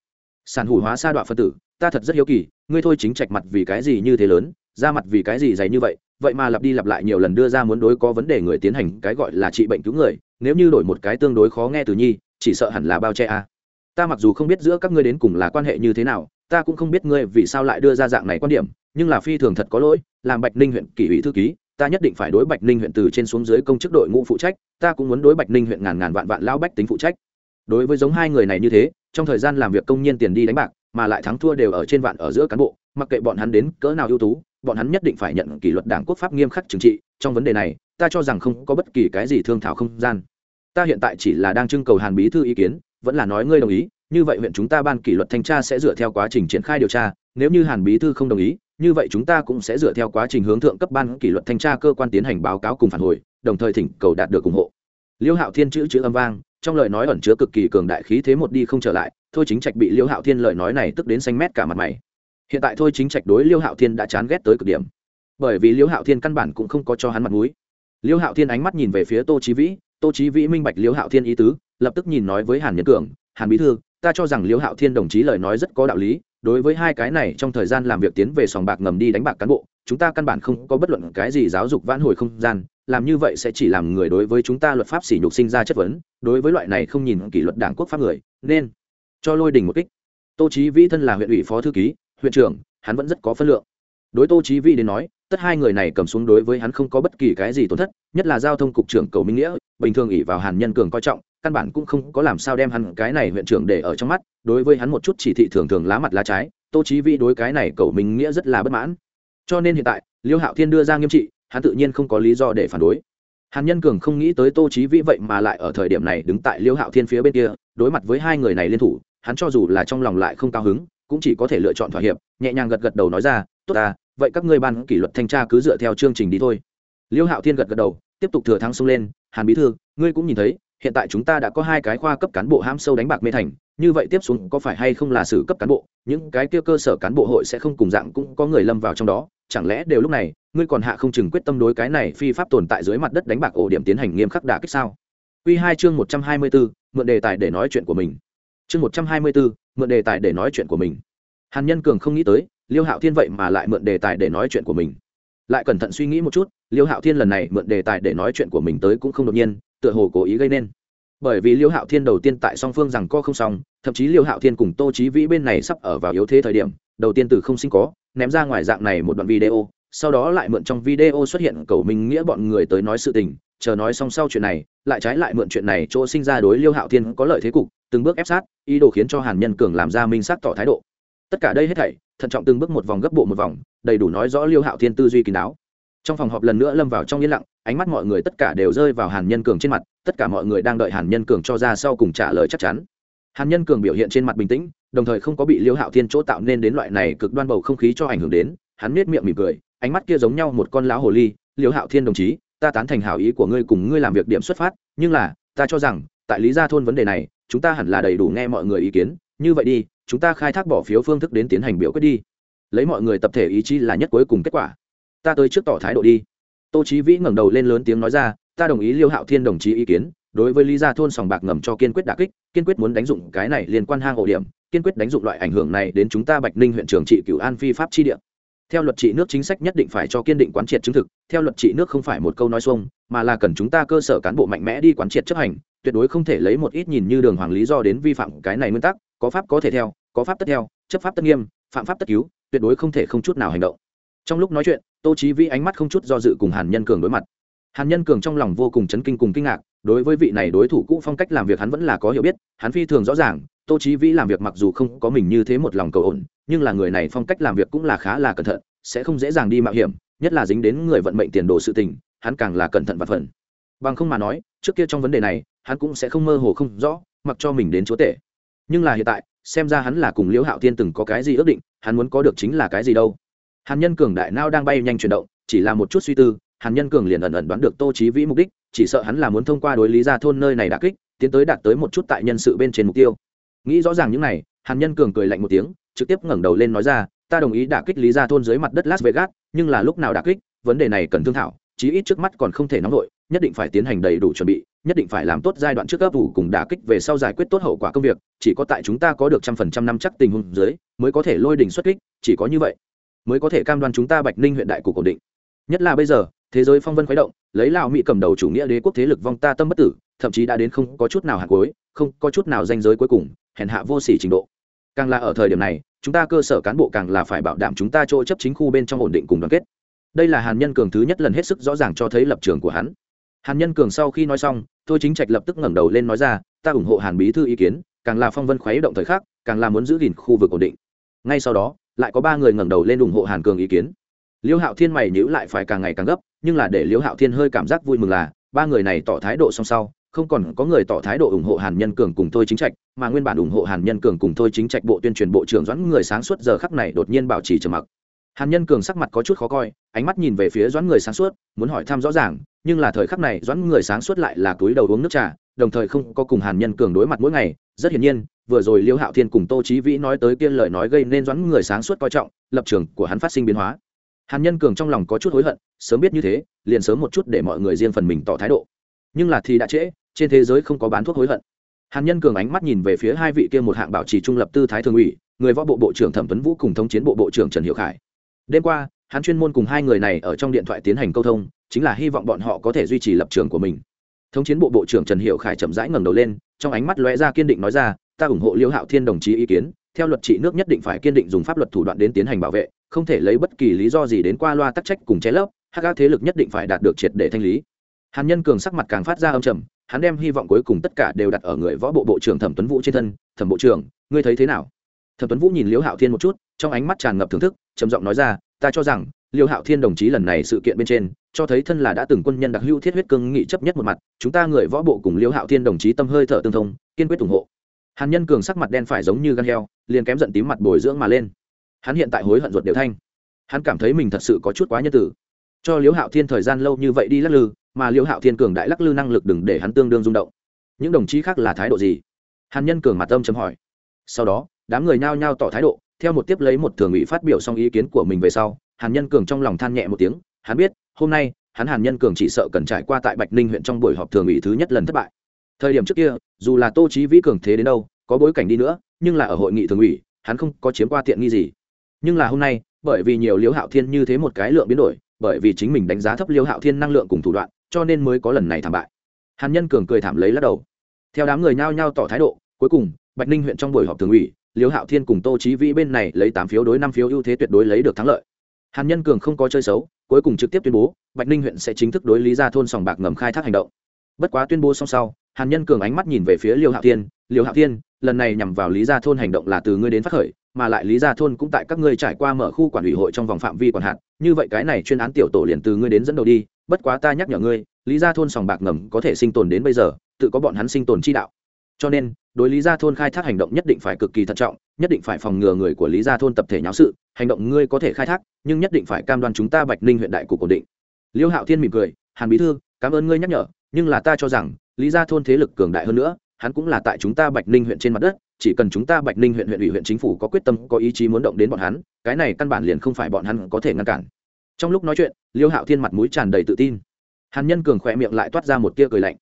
Sản hủ hóa sa đoạn phân tử, ta thật rất hiếu kỳ, ngươi thôi chính trạch mặt vì cái gì như thế lớn, ra mặt vì cái gì dày như vậy vậy mà lặp đi lặp lại nhiều lần đưa ra muốn đối có vấn đề người tiến hành cái gọi là trị bệnh cứu người, nếu như đổi một cái tương đối khó nghe từ nhi, chỉ sợ hẳn là bao che a ta mặc dù không biết giữa các ngươi đến cùng là quan hệ như thế nào, ta cũng không biết ngươi vì sao lại đưa ra dạng này quan điểm nhưng là phi thường thật có lỗi, làm bạch ninh huyện kỷ ủy thư ký, ta nhất định phải đối bạch ninh huyện từ trên xuống dưới công chức đội ngũ phụ trách, ta cũng muốn đối bạch ninh huyện ngàn ngàn vạn vạn lao bách tính phụ trách. Đối với giống hai người này như thế, trong thời gian làm việc công nhân tiền đi đánh bạc, mà lại thắng thua đều ở trên vạn ở giữa cán bộ, mặc kệ bọn hắn đến cỡ nào ưu tú, bọn hắn nhất định phải nhận kỷ luật đảng quốc pháp nghiêm khắc trừng trị, trong vấn đề này, ta cho rằng không có bất kỳ cái gì thương thảo không gian. Ta hiện tại chỉ là đang trưng cầu hàn bí thư ý kiến, vẫn là nói ngươi đồng ý, như vậy huyện chúng ta ban kỷ luật thanh tra sẽ dựa theo quá trình triển khai điều tra, nếu như hàn bí thư không đồng ý như vậy chúng ta cũng sẽ dựa theo quá trình hướng thượng cấp ban kỷ luật thanh tra cơ quan tiến hành báo cáo cùng phản hồi, đồng thời thỉnh cầu đạt được ủng hộ. Liêu hạo thiên chữ chữ âm vang, trong lời nói ẩn chứa cực kỳ cường đại khí thế một đi không trở lại, thôi chính trạch bị liêu hạo thiên lời nói này tức đến xanh mét cả mặt mày. Hiện tại thôi chính trạch đối liêu hạo thiên đã chán ghét tới cực điểm. Bởi vì liêu hạo thiên căn bản cũng không có cho hắn mặt mũi. Liêu hạo thiên ánh mắt nhìn về phía tô trí vĩ, tô trí vĩ minh bạch liêu hạo thiên ý tứ, lập tức nhìn nói với hàn nhật cường, hàn bí thư ta cho rằng Liễu hạo thiên đồng chí lời nói rất có đạo lý, đối với hai cái này trong thời gian làm việc tiến về sòng bạc ngầm đi đánh bạc cán bộ, chúng ta căn bản không có bất luận cái gì giáo dục vãn hồi không gian, làm như vậy sẽ chỉ làm người đối với chúng ta luật pháp sỉ nhục sinh ra chất vấn, đối với loại này không nhìn kỷ luật đảng quốc pháp người, nên cho lôi đình một kích. Tô chí vĩ thân là huyện ủy phó thư ký, huyện trưởng, hắn vẫn rất có phân lượng. Đối tô chí vĩ đến nói, tất hai người này cầm xuống đối với hắn không có bất kỳ cái gì tổn thất, nhất là giao thông cục trưởng cầu minh nghĩa, bình thường ủy vào hàn nhân cường coi trọng căn bản cũng không có làm sao đem hắn cái này huyện trưởng để ở trong mắt, đối với hắn một chút chỉ thị thường thường lá mặt lá trái, tô chí vi đối cái này cầu minh nghĩa rất là bất mãn. Cho nên hiện tại, liêu hạo thiên đưa ra nghiêm trị, hắn tự nhiên không có lý do để phản đối. Hàn nhân cường không nghĩ tới tô chí vi vậy mà lại ở thời điểm này đứng tại liêu hạo thiên phía bên kia, đối mặt với hai người này liên thủ, hắn cho dù là trong lòng lại không cao hứng, cũng chỉ có thể lựa chọn thỏa hiệp, nhẹ nhàng gật gật đầu nói ra, tốt ta, vậy các ngươi ban kỷ luật thanh tra cứ dựa theo chương trình đi thôi. Liêu hạo thiên gật gật đầu, tiếp tục thừa thắng xông lên, hàn bí thư, ngươi cũng nhìn thấy hiện tại chúng ta đã có hai cái khoa cấp cán bộ ham sâu đánh bạc mê thành, như vậy tiếp xuống có phải hay không là xử cấp cán bộ, những cái kia cơ sở cán bộ hội sẽ không cùng dạng cũng có người lâm vào trong đó, chẳng lẽ đều lúc này, ngươi còn hạ không chừng quyết tâm đối cái này phi pháp tồn tại dưới mặt đất đánh bạc ổ điểm tiến hành nghiêm khắc đả kích sao? Quy hai chương một trăm hai mươi bốn, mượn đề tài để nói chuyện của mình. Chương một trăm hai mươi bốn, mượn đề tài để nói chuyện của mình. Hàn nhân cường không nghĩ tới, liêu hạo thiên vậy mà lại mượn đề tài để nói chuyện của mình. Lại cẩn thận suy nghĩ một chút, liêu hạo thiên lần này mượn đề tài để nói chuyện của mình tới cũng không đột nhiên tựa hồ cố ý gây nên. Bởi vì liêu hạo thiên đầu tiên tại song phương rằng co không xong, thậm chí liêu hạo thiên cùng tô trí vĩ bên này sắp ở vào yếu thế thời điểm, đầu tiên từ không sinh có, ném ra ngoài dạng này một đoạn video, sau đó lại mượn trong video xuất hiện cầu minh nghĩa bọn người tới nói sự tình, chờ nói xong sau chuyện này, lại trái lại mượn chuyện này chỗ sinh ra đối liêu hạo thiên có lợi thế cục, từng bước ép sát, ý đồ khiến cho hàn nhân cường làm ra minh sát tỏ thái độ. Tất cả đây hết thảy, thận trọng từng bước một vòng gấp bộ một vòng, đầy đủ nói rõ liêu hạo thiên tư duy kín đáo trong phòng họp lần nữa lâm vào trong yên lặng, ánh mắt mọi người tất cả đều rơi vào hàn nhân cường trên mặt, tất cả mọi người đang đợi hàn nhân cường cho ra sau cùng trả lời chắc chắn. Hàn nhân cường biểu hiện trên mặt bình tĩnh, đồng thời không có bị liêu hạo thiên chỗ tạo nên đến loại này cực đoan bầu không khí cho ảnh hưởng đến, hắn nết miệng mỉm cười, ánh mắt kia giống nhau một con lão hồ ly liêu hạo thiên đồng chí, ta tán thành hảo ý của ngươi cùng ngươi làm việc điểm xuất phát, nhưng là, ta cho rằng, tại lý gia thôn vấn đề này, chúng ta hẳn là đầy đủ nghe mọi người ý kiến, như vậy đi, chúng ta khai thác bỏ phiếu phương thức đến tiến hành biểu quyết đi. Lấy mọi người tập thể ý chí là nhất cuối cùng kết quả ta tới trước tỏ thái độ đi. Tô chí vĩ ngẩng đầu lên lớn tiếng nói ra, ta đồng ý liêu hạo thiên đồng chí ý kiến, đối với lý gia thôn sòng bạc ngầm cho kiên quyết đả kích, kiên quyết muốn đánh dụng cái này liên quan hang ổ điểm, kiên quyết đánh dụng loại ảnh hưởng này đến chúng ta bạch ninh huyện trường trị cửu an phi pháp chi địa. Theo luật trị nước chính sách nhất định phải cho kiên định quán triệt chứng thực, theo luật trị nước không phải một câu nói xuông, mà là cần chúng ta cơ sở cán bộ mạnh mẽ đi quán triệt chấp hành, tuyệt đối không thể lấy một ít nhìn như đường hoàng lý do đến vi phạm cái này nguyên tắc, có pháp có thể theo, có pháp tất theo, chấp pháp tất nghiêm, phạm pháp tất cứu, tuyệt đối không thể không chút nào hành động. Trong lúc nói chuyện tô chí vĩ ánh mắt không chút do dự cùng hàn nhân cường đối mặt. Hàn nhân cường trong lòng vô cùng chấn kinh cùng kinh ngạc, đối với vị này đối thủ cũ phong cách làm việc hắn vẫn là có hiểu biết, hắn phi thường rõ ràng, tô chí vĩ làm việc mặc dù không có mình như thế một lòng cầu ổn, nhưng là người này phong cách làm việc cũng là khá là cẩn thận, sẽ không dễ dàng đi mạo hiểm, nhất là dính đến người vận mệnh tiền đồ sự tình, hắn càng là cẩn thận và phần. Bằng không mà nói, trước kia trong vấn đề này, hắn cũng sẽ không mơ hồ không rõ, mặc cho mình đến chúa tể. Nhưng là hiện tại, xem ra hắn là cùng liễu hạo thiên từng có cái gì ước định, hắn muốn có được chính là cái gì đâu hàn nhân cường đại nao đang bay nhanh chuyển động, chỉ là một chút suy tư, hàn nhân cường liền ẩn ẩn đoán được tô trí vĩ mục đích, chỉ sợ hắn là muốn thông qua đối lý ra thôn nơi này đà kích, tiến tới đạt tới một chút tại nhân sự bên trên mục tiêu. Nghĩ rõ ràng những này, hàn nhân cường cười lạnh một tiếng, trực tiếp ngẩng đầu lên nói ra, ta đồng ý đả kích lý ra thôn dưới mặt đất las vegas, nhưng là lúc nào đả kích, vấn đề này cần thương thảo, chí ít trước mắt còn không thể nóng vội, nhất định phải tiến hành đầy đủ chuẩn bị, nhất định phải làm tốt giai đoạn trước ấp ủ cùng đả kích về sau giải quyết tốt hậu quả công việc, chỉ có tại chúng ta có được trăm phần trăm năm chắc tình huống dưới, mới có thể lôi đỉnh xuất kích, chỉ có như vậy mới có thể cam đoan chúng ta bạch ninh huyện đại cục ổn định. Nhất là bây giờ, thế giới phong vân khuấy động, lấy lào mỹ cầm đầu chủ nghĩa đế quốc thế lực vong ta tâm bất tử, thậm chí đã đến không có chút nào hạt cuối, không có chút nào danh giới cuối cùng, hèn hạ vô sỉ trình độ. Càng là ở thời điểm này, chúng ta cơ sở cán bộ càng là phải bảo đảm chúng ta chỗ chấp chính khu bên trong ổn định cùng đoàn kết. Đây là hàn nhân cường thứ nhất lần hết sức rõ ràng cho thấy lập trường của hắn. Hàn nhân cường sau khi nói xong, thôi chính trạch lập tức ngẩng đầu lên nói ra, ta ủng hộ hàn bí thư ý kiến, càng là phong vân khuấy động thời khắc, càng là muốn giữ gìn khu vực ổn định. Ngay sau đó lại có ba người ngẩng đầu lên ủng hộ hàn cường ý kiến. Liêu hạo thiên mày nhữ lại phải càng ngày càng gấp, nhưng là để liêu hạo thiên hơi cảm giác vui mừng là, ba người này tỏ thái độ song sau, không còn có người tỏ thái độ ủng hộ hàn nhân cường cùng thôi chính trạch, mà nguyên bản ủng hộ hàn nhân cường cùng thôi chính trạch bộ tuyên truyền bộ trưởng doãn người sáng suốt giờ khắc này đột nhiên bảo trì trầm mặc. Hàn nhân cường sắc mặt có chút khó coi, ánh mắt nhìn về phía doãn người sáng suốt, muốn hỏi thăm rõ ràng, nhưng là thời khắc này doãn người sáng suốt lại là túi đầu uống nước trà đồng thời không có cùng hàn nhân cường đối mặt mỗi ngày. Rất hiển nhiên, vừa rồi liêu hạo thiên cùng tô trí vĩ nói tới tiên lời nói gây nên doãn người sáng suốt coi trọng, lập trường của hắn phát sinh biến hóa. Hàn nhân cường trong lòng có chút hối hận, sớm biết như thế, liền sớm một chút để mọi người riêng phần mình tỏ thái độ. Nhưng là thì đã trễ, trên thế giới không có bán thuốc hối hận. Hàn nhân cường ánh mắt nhìn về phía hai vị kia một hạng bảo trì trung lập tư thái thường ủy, người võ bộ bộ trưởng thẩm tuấn vũ cùng thống chiến bộ bộ trưởng trần hiệu khải. Đêm qua, hắn chuyên môn cùng hai người này ở trong điện thoại tiến hành câu thông, chính là hy vọng bọn họ có thể duy trì lập trường của mình thống chiến bộ bộ trưởng trần hiệu khải chậm rãi ngẩng đầu lên, trong ánh mắt lóe ra kiên định nói ra, ta ủng hộ liêu hạo thiên đồng chí ý kiến, theo luật trị nước nhất định phải kiên định dùng pháp luật thủ đoạn đến tiến hành bảo vệ, không thể lấy bất kỳ lý do gì đến qua loa tắc trách cùng che lấp, hắc các thế lực nhất định phải đạt được triệt để thanh lý. Hàn nhân cường sắc mặt càng phát ra âm trầm, hắn đem hy vọng cuối cùng tất cả đều đặt ở người võ bộ bộ trưởng thẩm tuấn vũ trên thân, thẩm bộ trưởng, ngươi thấy thế nào? Thẩm tuấn vũ nhìn liễu hạo thiên một chút, trong ánh mắt tràn ngập thưởng thức, trầm giọng nói ra ta cho rằng liễu hạo thiên đồng chí lần này sự kiện bên trên, cho thấy thân là đã từng quân nhân đặc hữu thiết huyết cương nghị chấp nhất một mặt, chúng ta người võ bộ cùng liễu hạo thiên đồng chí tâm hơi thở tương thông, kiên quyết ủng hộ. Hàn nhân cường sắc mặt đen phải giống như gan heo, liền kém giận tím mặt bồi dưỡng mà lên. Hắn hiện tại hối hận ruột đều thanh. Hắn cảm thấy mình thật sự có chút quá nhân tử. Cho liễu hạo thiên thời gian lâu như vậy đi lắc lư, mà liễu hạo thiên cường đại lắc lư năng lực đừng để hắn tương đương rung động. Những đồng chí khác là thái độ gì? Hàn nhân cường mặt tâm chấm hỏi. Sau đó, đám người nhao nhao tỏ thái độ theo một tiếp lấy một thường ủy phát biểu xong ý kiến của mình về sau, hàn nhân cường trong lòng than nhẹ một tiếng, hắn biết, hôm nay, hắn hàn nhân cường chỉ sợ cần trải qua tại bạch ninh huyện trong buổi họp thường ủy thứ nhất lần thất bại. Thời điểm trước kia, dù là tô trí vĩ cường thế đến đâu, có bối cảnh đi nữa, nhưng là ở hội nghị thường ủy, hắn không có chiếm qua tiện nghi gì. Nhưng là hôm nay, bởi vì nhiều liễu hạo thiên như thế một cái lượng biến đổi, bởi vì chính mình đánh giá thấp liễu hạo thiên năng lượng cùng thủ đoạn, cho nên mới có lần này thảm bại. Hàn nhân cường cười thảm lấy lắc đầu. Theo đám người nhao nhao tỏ thái độ, cuối cùng, bạch ninh huyện trong buổi họp thường ủy Liêu hạo thiên cùng tô trí vĩ bên này lấy tám phiếu đối năm phiếu ưu thế tuyệt đối lấy được thắng lợi. Hàn nhân cường không có chơi xấu, cuối cùng trực tiếp tuyên bố, bạch ninh huyện sẽ chính thức đối lý ra thôn sòng bạc ngầm khai thác hành động. Bất quá tuyên bố xong sau, hàn nhân cường ánh mắt nhìn về phía liêu hạo thiên, liêu hạo thiên, lần này nhằm vào lý gia thôn hành động là từ ngươi đến phát khởi, mà lại lý gia thôn cũng tại các ngươi trải qua mở khu quản ủy hội trong vòng phạm vi quản hạt như vậy cái này chuyên án tiểu tổ liền từ ngươi đến dẫn đầu đi, bất quá ta nhắc nhở ngươi, lý gia thôn sòng bạc ngầm có thể sinh tồn đến bây giờ, tự có bọn hắn sinh tồn chi đạo cho nên, đối lý gia thôn khai thác hành động nhất định phải cực kỳ thận trọng, nhất định phải phòng ngừa người của lý gia thôn tập thể nháo sự, hành động ngươi có thể khai thác, nhưng nhất định phải cam đoan chúng ta bạch ninh huyện đại cục ổn định. Liêu hạo thiên mỉm cười, hàn bí thư, cảm ơn ngươi nhắc nhở, nhưng là ta cho rằng, lý gia thôn thế lực cường đại hơn nữa, hắn cũng là tại chúng ta bạch ninh huyện trên mặt đất, chỉ cần chúng ta bạch ninh huyện huyện ủy huyện chính phủ có quyết tâm, có ý chí muốn động đến bọn hắn, cái này căn bản liền không phải bọn hắn có thể ngăn cản. Trong lúc nói chuyện, liêu hạo thiên mặt mũi tràn đầy tự tin. Hàn nhân cường khỏe miệng lại toát ra một tia cười lạnh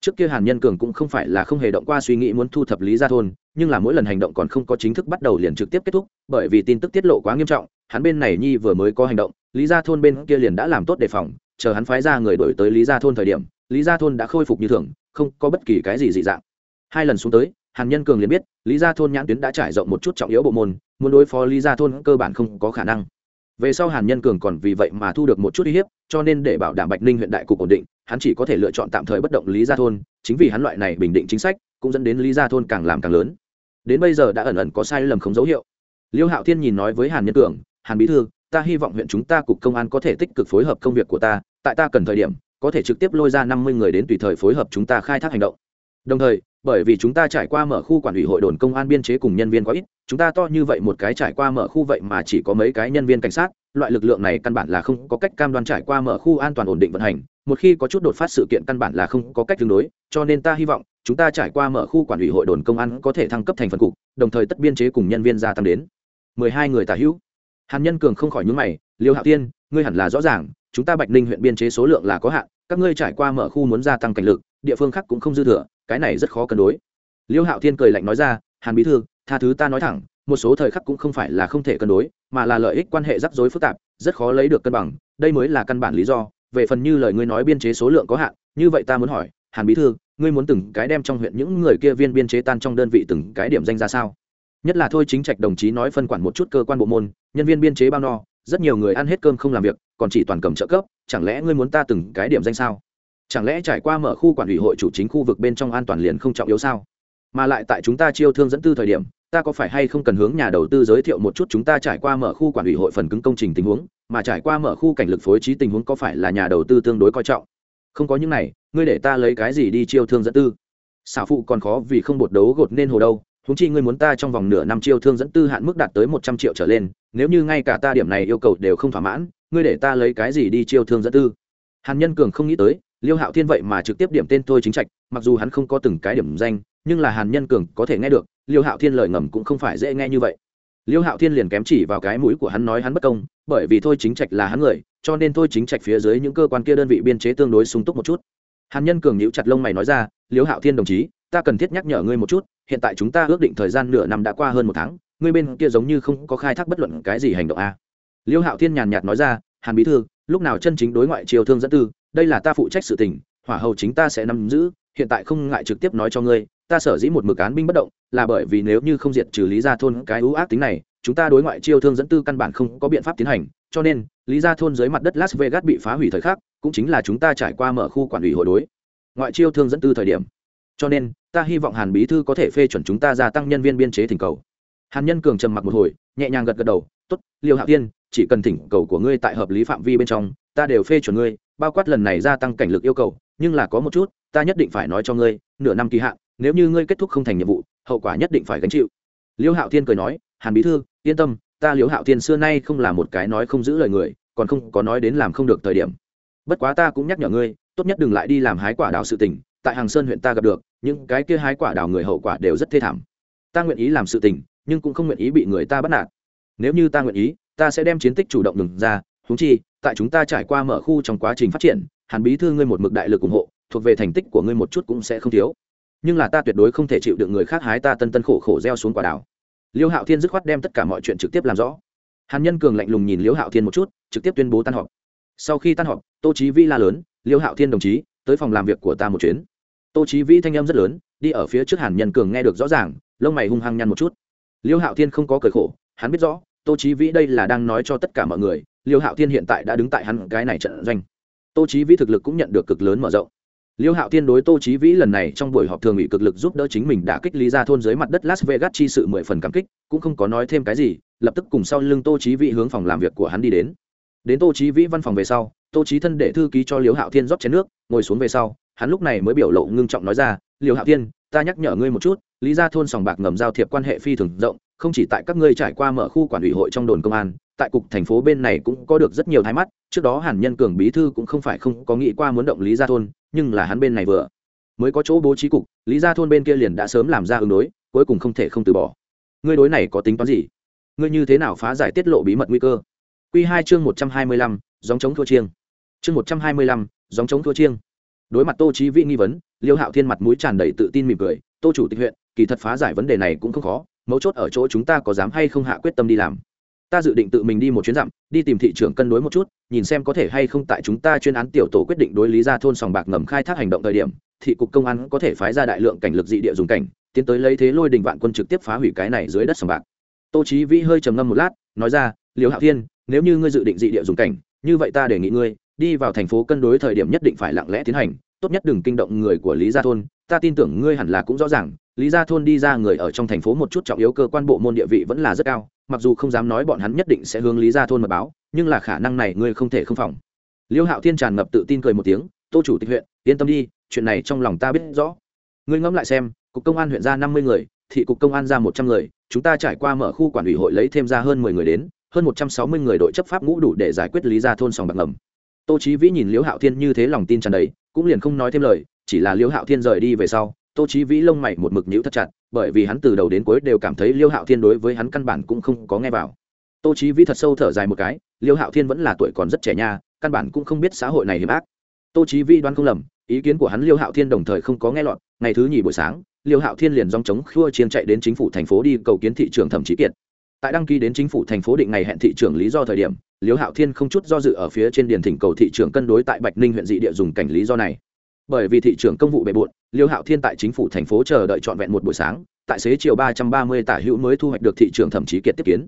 trước kia hàn nhân cường cũng không phải là không hề động qua suy nghĩ muốn thu thập lý gia thôn, nhưng là mỗi lần hành động còn không có chính thức bắt đầu liền trực tiếp kết thúc, bởi vì tin tức tiết lộ quá nghiêm trọng, hắn bên này nhi vừa mới có hành động, lý gia thôn bên kia liền đã làm tốt đề phòng, chờ hắn phái ra người đổi tới lý gia thôn thời điểm, lý gia thôn đã khôi phục như thường, không có bất kỳ cái gì dị dạng. Hai lần xuống tới, hàn nhân cường liền biết, lý gia thôn nhãn tuyến đã trải rộng một chút trọng yếu bộ môn, muốn đối phó lý gia thôn cơ bản không có khả năng về sau hàn nhân cường còn vì vậy mà thu được một chút uy hiếp, cho nên để bảo đảm bạch ninh huyện đại cục ổn định, hắn chỉ có thể lựa chọn tạm thời bất động lý gia thôn, chính vì hắn loại này bình định chính sách, cũng dẫn đến lý gia thôn càng làm càng lớn. Đến bây giờ đã ẩn ẩn có sai lầm không dấu hiệu. Liêu hạo thiên nhìn nói với hàn nhân cường, hàn bí thư, ta hy vọng huyện chúng ta cục công an có thể tích cực phối hợp công việc của ta, tại ta cần thời điểm, có thể trực tiếp lôi ra năm mươi người đến tùy thời phối hợp chúng ta khai thác hành động. Đồng thời, bởi vì chúng ta trải qua mở khu quản ủy hội đồn công an biên chế cùng nhân viên quá ít chúng ta to như vậy một cái trải qua mở khu vậy mà chỉ có mấy cái nhân viên cảnh sát, loại lực lượng này căn bản là không có cách cam đoan trải qua mở khu an toàn ổn định vận hành. Một khi có chút đột phát sự kiện căn bản là không có cách tương đối, cho nên ta hy vọng chúng ta trải qua mở khu quản ủy hội đồn công an có thể thăng cấp thành phần cục, đồng thời tất biên chế cùng nhân viên gia tăng đến. Mười hai người tả hữu. Hàn nhân cường không khỏi nhúng mày, liêu hạo tiên ngươi hẳn là rõ ràng, chúng ta bạch ninh huyện biên chế số lượng là có hạn, các ngươi trải qua mở khu muốn gia tăng cảnh lực, địa phương khác cũng không dư thừa, cái này rất khó cân đối. Liêu hạo thiên cười lạnh nói ra, hàn bí thư tha thứ ta nói thẳng, một số thời khắc cũng không phải là không thể cân đối, mà là lợi ích quan hệ rắc rối phức tạp, rất khó lấy được cân bằng, đây mới là căn bản lý do. Về phần như lời ngươi nói biên chế số lượng có hạn, như vậy ta muốn hỏi, hàn bí thư, ngươi muốn từng cái đem trong huyện những người kia viên biên chế tan trong đơn vị từng cái điểm danh ra sao? Nhất là thôi chính trạch đồng chí nói phân quản một chút cơ quan bộ môn, nhân viên biên chế bao no, rất nhiều người ăn hết cơm không làm việc, còn chỉ toàn cầm trợ cấp, chẳng lẽ ngươi muốn ta từng cái điểm danh sao? Chẳng lẽ trải qua mở khu quản ủy hội chủ chính khu vực bên trong an toàn liền không trọng yếu sao? Mà lại tại chúng ta chiêu thương dẫn tư thời điểm, ta có phải hay không cần hướng nhà đầu tư giới thiệu một chút chúng ta trải qua mở khu quản ủy hội phần cứng công trình tình huống, mà trải qua mở khu cảnh lực phối trí tình huống có phải là nhà đầu tư tương đối coi trọng? Không có những này, ngươi để ta lấy cái gì đi chiêu thương dẫn tư? Xảo phụ còn khó vì không bột đấu gột nên hồ đâu húng chi ngươi muốn ta trong vòng nửa năm chiêu thương dẫn tư hạn mức đạt tới một trăm triệu trở lên, nếu như ngay cả ta điểm này yêu cầu đều không thỏa mãn, ngươi để ta lấy cái gì đi chiêu thương dẫn tư? Hàn nhân cường không nghĩ tới, liêu hạo thiên vậy mà trực tiếp điểm tên thôi chính trạch, mặc dù hắn không có từng cái điểm danh nhưng là hàn nhân cường có thể nghe được, liêu hạo thiên lời ngầm cũng không phải dễ nghe như vậy liêu hạo thiên liền kém chỉ vào cái mũi của hắn nói hắn bất công, bởi vì thôi chính trạch là hắn người, cho nên thôi chính trạch phía dưới những cơ quan kia đơn vị biên chế tương đối sung túc một chút hàn nhân cường nhíu chặt lông mày nói ra, liêu hạo thiên đồng chí, ta cần thiết nhắc nhở ngươi một chút, hiện tại chúng ta ước định thời gian nửa năm đã qua hơn một tháng, ngươi bên kia giống như không có khai thác bất luận cái gì hành động a à. liêu hạo thiên nhàn nhạt nói ra, hàn bí thư, lúc nào chân chính đối ngoại triều thương dẫn tư, đây là ta phụ trách sự tình, hỏa hầu chính ta sẽ nắm giữ, hiện tại không ngại trực tiếp nói cho ngươi ta sở dĩ một mực án binh bất động, là bởi vì nếu như không diệt trừ lý gia thôn cái ưu ác tính này, chúng ta đối ngoại chiêu thương dẫn tư căn bản không có biện pháp tiến hành, cho nên, lý gia thôn dưới mặt đất las vegas bị phá hủy thời khắc, cũng chính là chúng ta trải qua mở khu quản ủy hội đối, ngoại chiêu thương dẫn tư thời điểm. Cho nên, ta hy vọng hàn bí thư có thể phê chuẩn chúng ta gia tăng nhân viên biên chế thỉnh cầu. Hàn nhân cường trầm mặc một hồi, nhẹ nhàng gật gật đầu t ố t liêu hạo tiên chỉ cần thỉnh cầu của ngươi tại hợp lý phạm vi bên trong, ta đều phê chuẩn ngươi, bao quát lần này gia tăng cảnh lực yêu cầu, nhưng là có một chút, ta nhất định phải nói cho ngươi, nửa năm kỳ hạn nếu như ngươi kết thúc không thành nhiệm vụ, hậu quả nhất định phải gánh chịu. Liêu hạo thiên cười nói, hàn bí thư, yên tâm, ta liêu hạo thiên xưa nay không là một cái nói không giữ lời người, còn không có nói đến làm không được thời điểm. Bất quá ta cũng nhắc nhở ngươi, tốt nhất đừng lại đi làm hái quả đào sự tình, tại hàng sơn huyện ta gặp được, những cái kia hái quả đào người hậu quả đều rất thê thảm. Ta nguyện ý làm sự tình, nhưng cũng không nguyện ý bị người ta bắt nạt. Nếu như ta nguyện ý, ta sẽ đem chiến tích chủ động đừng ra húng chi, tại chúng ta trải qua mở khu trong quá trình phát triển, hàn bí thư ngươi một mực đại lực ủng hộ, thuộc về thành tích của ngươi một chút cũng sẽ không thiếu nhưng là ta tuyệt đối không thể chịu được người khác hái ta tân tân khổ khổ gieo xuống quả đào. Liêu hạo thiên dứt khoát đem tất cả mọi chuyện trực tiếp làm rõ. Hàn nhân cường lạnh lùng nhìn liêu hạo thiên một chút, trực tiếp tuyên bố tan họp. Sau khi tan họp, tô chí vi la lớn, liêu hạo thiên đồng chí, tới phòng làm việc của ta một chuyến. Tô chí vi thanh âm rất lớn, đi ở phía trước hàn nhân cường nghe được rõ ràng, lông mày hung hăng nhăn một chút. Liêu hạo thiên không có cười khổ, hắn biết rõ, tô chí vĩ đây là đang nói cho tất cả mọi người, liêu hạo thiên hiện tại đã đứng tại hắn cái này trận doanh. Tô chí vĩ thực lực cũng nhận được cực lớn mở rộng liêu hạo thiên đối tô chí vĩ lần này trong buổi họp thường ủy cực lực giúp đỡ chính mình đã kích lý ra thôn dưới mặt đất las vegas chi sự mười phần cảm kích, cũng không có nói thêm cái gì, lập tức cùng sau lưng tô chí vĩ hướng phòng làm việc của hắn đi đến. Đến tô chí vĩ văn phòng về sau, tô chí thân để thư ký cho liêu hạo thiên rót chén nước, ngồi xuống về sau, hắn lúc này mới biểu lộ ngưng trọng nói ra, liêu hạo thiên, ta nhắc nhở ngươi một chút, lý ra thôn sòng bạc ngầm giao thiệp quan hệ phi thường rộng không chỉ tại các ngươi trải qua mở khu quản ủy hội trong đồn công an, tại cục thành phố bên này cũng có được rất nhiều thái mắt, trước đó hàn nhân cường bí thư cũng không phải không có nghĩ qua muốn động lý gia thôn, nhưng là hắn bên này vừa mới có chỗ bố trí cục, lý gia thôn bên kia liền đã sớm làm ra ứng đối, cuối cùng không thể không từ bỏ. Ngươi đối này có tính toán gì? Ngươi như thế nào phá giải tiết lộ bí mật nguy cơ? Q hai chương một trăm hai mươi lăm dòng chống thua chiêng. Chương một trăm hai mươi lăm dòng chống thua chiêng. Đối mặt tô trí vĩ nghi vấn, liêu hạo thiên mặt mũi tràn đầy tự tin mỉm cười, tô chủ tịch huyện, kỳ thật phá giải vấn đề này cũng không khó mấu chốt ở chỗ chúng ta có dám hay không hạ quyết tâm đi làm. Ta dự định tự mình đi một chuyến dặm, đi tìm thị trường cân đối một chút, nhìn xem có thể hay không tại chúng ta chuyên án tiểu tổ quyết định đối lý ra thôn sòng bạc ngầm khai thác hành động thời điểm, thị cục công an có thể phái ra đại lượng cảnh lực dị địa dùng cảnh, tiến tới lấy thế lôi đình vạn quân trực tiếp phá hủy cái này dưới đất sòng bạc. Tô chí vĩ hơi trầm ngâm một lát, nói ra liều hạo thiên, nếu như ngươi dự định dị địa dùng cảnh, như vậy ta đề nghị ngươi, đi vào thành phố cân đối thời điểm nhất định phải lặng lẽ tiến hành, tốt nhất đừng kinh động người của lý gia thôn, ta tin tưởng ngươi hẳn là cũng rõ ràng lý gia thôn đi ra người ở trong thành phố một chút trọng yếu cơ quan bộ môn địa vị vẫn là rất cao, mặc dù không dám nói bọn hắn nhất định sẽ hướng lý gia thôn mật báo, nhưng là khả năng này ngươi không thể không phòng. Liêu hạo thiên tràn ngập tự tin cười một tiếng, tô chủ tịch huyện, yên tâm đi, chuyện này trong lòng ta biết rõ. Ngươi ngẫm lại xem, cục công an huyện ra năm mươi người, thị cục công an ra một trăm người, chúng ta trải qua mở khu quản ủy hội lấy thêm ra hơn mười người đến, hơn một trăm sáu mươi người đội chấp pháp ngũ đủ để giải quyết lý gia thôn sòng bạc ngầm. Tô chí vĩ nhìn liễu hạo thiên như thế lòng tin tràn đầy, cũng liền không nói thêm lời, chỉ là liễu hạo thiên rời đi về sau tô chí vĩ lông mày một mực nhíu thật chặt, bởi vì hắn từ đầu đến cuối đều cảm thấy liêu hạo thiên đối với hắn căn bản cũng không có nghe vào. Tô chí vĩ thật sâu thở dài một cái, liêu hạo thiên vẫn là tuổi còn rất trẻ nha, căn bản cũng không biết xã hội này hiểm ác. Tô chí vĩ đoán không lầm, ý kiến của hắn liêu hạo thiên đồng thời không có nghe lọt, ngày thứ nhì buổi sáng, liêu hạo thiên liền dòng chống khua chiên chạy đến chính phủ thành phố đi cầu kiến thị trưởng thẩm chí kiệt. Tại đăng ký đến chính phủ thành phố định ngày hẹn thị trưởng lý do thời điểm, liêu hạo thiên không chút do dự ở phía trên điền thỉnh cầu thị trưởng cân đối tại bạch ninh huyện dị địa dùng cảnh lý do này bởi vì thị trưởng công vụ bề bộn, liêu hạo thiên tại chính phủ thành phố chờ đợi trọn vẹn một buổi sáng, tại xế chiều ba trăm ba mươi tả hữu mới thu hoạch được thị trường thẩm chí kiệt tiếp kiến.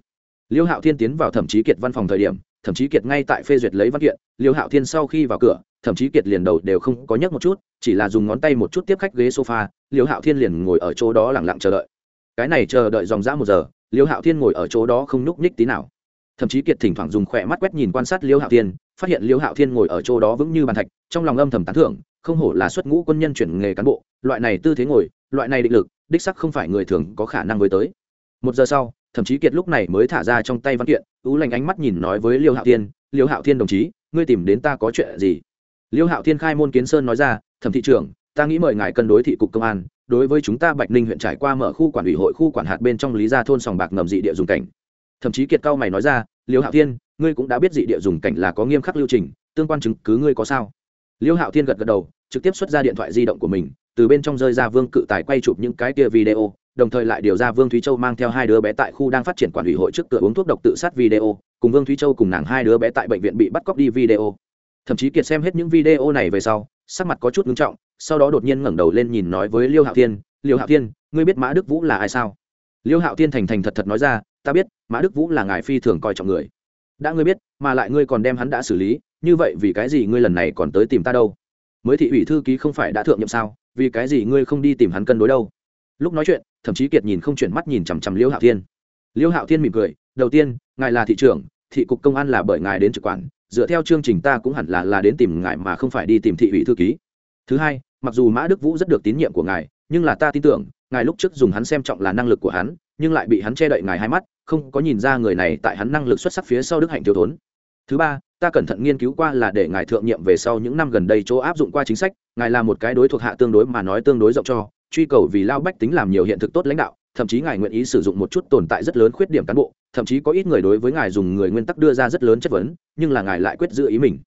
Liêu hạo thiên tiến vào thẩm chí kiệt văn phòng thời điểm thẩm chí kiệt ngay tại phê duyệt lấy văn kiện, liêu hạo thiên sau khi vào cửa thẩm chí kiệt liền đầu đều không có nhấc một chút, chỉ là dùng ngón tay một chút tiếp khách ghế sofa, liêu hạo thiên liền ngồi ở chỗ đó lặng lặng chờ đợi. Cái này chờ đợi dòng dã một giờ, liêu hạo thiên ngồi ở chỗ đó không nhúc nhích tí nào. Thậm chí kiệt thỉnh thoảng dùng khỏe mắt quét nhìn quan sát liêu hạo thiên, phát hiện liêu hạo thiên ngồi ở chỗ đó vững như bàn thạch, trong lòng âm thầm tán thưởng không hổ là xuất ngũ quân nhân chuyển nghề cán bộ, loại này tư thế ngồi, loại này định lực, đích sắc không phải người thường có khả năng với tới. Một giờ sau thậm chí kiệt lúc này mới thả ra trong tay văn kiện, ú lành ánh mắt nhìn nói với liêu hạo thiên, liêu hạo thiên đồng chí, ngươi tìm đến ta có chuyện gì? Liêu hạo thiên khai môn kiến sơn nói ra, thẩm thị trưởng, ta nghĩ mời ngài cân đối thị cục công an, đối với chúng ta bạch ninh huyện trải qua mở khu quản ủy hội khu quản hạt bên trong lý gia thôn sòng bạc ngầm dị địa dùng cảnh. Thậm chí kiệt cao mày nói ra, liêu hạo thiên, ngươi cũng đã biết dị địa dùng cảnh là có nghiêm khắc lưu trình, tương quan chứng cứ ngươi có sao? Liêu hạo thiên gật gật đầu, trực tiếp xuất ra điện thoại di động của mình, từ bên trong rơi ra vương cự tài quay chụp những cái kia video, đồng thời lại điều ra vương thúy châu mang theo hai đứa bé tại khu đang phát triển quản ủy hội trước cửa uống thuốc độc tự sát video, cùng vương thúy châu cùng nàng hai đứa bé tại bệnh viện bị bắt cóc đi video. Thậm chí kiệt xem hết những video này về sau, sắc mặt có chút ngưng trọng, sau đó đột nhiên ngẩng đầu lên nhìn nói với liêu hạo thiên, liêu hạo thiên, ngươi biết mã đức vũ là ai sao? Liêu hạo thiên thành thành thật thật nói ra, ta biết, mã đức vũ là ngài phi thường coi trọng người. Đã ngươi biết, mà lại ngươi còn đem hắn đã xử lý như vậy vì cái gì ngươi lần này còn tới tìm ta đâu? Mới thị ủy thư ký không phải đã thượng nhiệm sao, vì cái gì ngươi không đi tìm hắn cân đối đâu? Lúc nói chuyện, thậm chí kiệt nhìn không chuyển mắt nhìn chằm chằm liêu hạo thiên. Liêu hạo thiên mỉm cười, đầu tiên, ngài là thị trưởng, thị cục công an là bởi ngài đến trực quản, dựa theo chương trình ta cũng hẳn là là đến tìm ngài mà không phải đi tìm thị ủy thư ký. Thứ hai, mặc dù mã đức vũ rất được tín nhiệm của ngài, nhưng là ta tin tưởng, ngài lúc trước dùng hắn xem trọng là năng lực của hắn, nhưng lại bị hắn che đậy ngài hai mắt, không có nhìn ra người này tại hắn năng lực xuất sắc phía sau đức hạnh thiếu thốn. Thứ ba ta cẩn thận nghiên cứu qua là để ngài thượng nhiệm về sau những năm gần đây chỗ áp dụng qua chính sách, ngài là một cái đối thuộc hạ tương đối mà nói tương đối rộng cho, truy cầu vì lao bách tính làm nhiều hiện thực tốt lãnh đạo, thậm chí ngài nguyện ý sử dụng một chút tồn tại rất lớn khuyết điểm cán bộ, thậm chí có ít người đối với ngài dùng người nguyên tắc đưa ra rất lớn chất vấn, nhưng là ngài lại quyết giữ ý mình.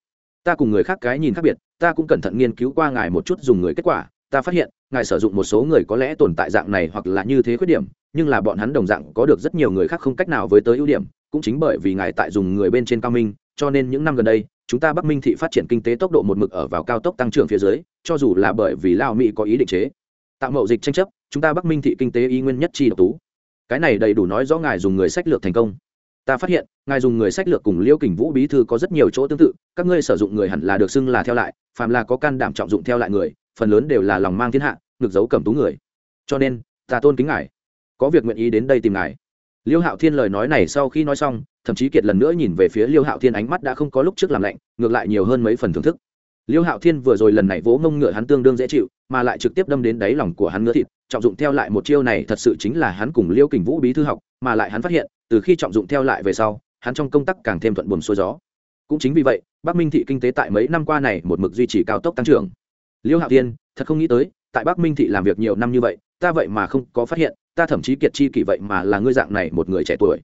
Ta cùng người khác cái nhìn khác biệt, ta cũng cẩn thận nghiên cứu qua ngài một chút dùng người kết quả, ta phát hiện, ngài sử dụng một số người có lẽ tồn tại dạng này hoặc là như thế khuyết điểm, nhưng là bọn hắn đồng dạng có được rất nhiều người khác không cách nào với tới ưu điểm, cũng chính bởi vì ngài tại dùng người bên trên cao minh cho nên những năm gần đây, chúng ta bắc minh thị phát triển kinh tế tốc độ một mực ở vào cao tốc tăng trưởng phía dưới, cho dù là bởi vì lao mỹ có ý định chế, tạo mậu dịch tranh chấp, chúng ta bắc minh thị kinh tế y nguyên nhất chi độc tú. Cái này đầy đủ nói rõ ngài dùng người sách lược thành công. Ta phát hiện, ngài dùng người sách lược cùng liêu kình vũ bí thư có rất nhiều chỗ tương tự, các ngươi sử dụng người hẳn là được xưng là theo lại, phàm là có can đảm trọng dụng theo lại người, phần lớn đều là lòng mang thiên hạ ngược dấu cầm tú người. Cho nên, ta tôn kính ngài. Có việc nguyện ý đến đây tìm ngài liêu hạo thiên lời nói này sau khi nói xong, thậm chí kiệt lần nữa nhìn về phía liêu hạo thiên ánh mắt đã không có lúc trước làm lạnh, ngược lại nhiều hơn mấy phần thưởng thức. Liêu hạo thiên vừa rồi lần này vỗ ngông ngựa hắn tương đương dễ chịu, mà lại trực tiếp đâm đến đáy lòng của hắn ngựa thịt, trọng dụng theo lại một chiêu này thật sự chính là hắn cùng liêu kình vũ bí thư học, mà lại hắn phát hiện, từ khi trọng dụng theo lại về sau, hắn trong công tác càng thêm thuận buồm xuôi gió. Cũng chính vì vậy, bắc minh thị kinh tế tại mấy năm qua này một mực duy trì cao tốc tăng trưởng. Liêu hạo thiên, thật không nghĩ tới, tại bắc minh thị làm việc nhiều năm như vậy, ta vậy mà không có phát hiện ta thậm chí kiệt chi kỷ vậy mà là ngươi dạng này một người trẻ tuổi.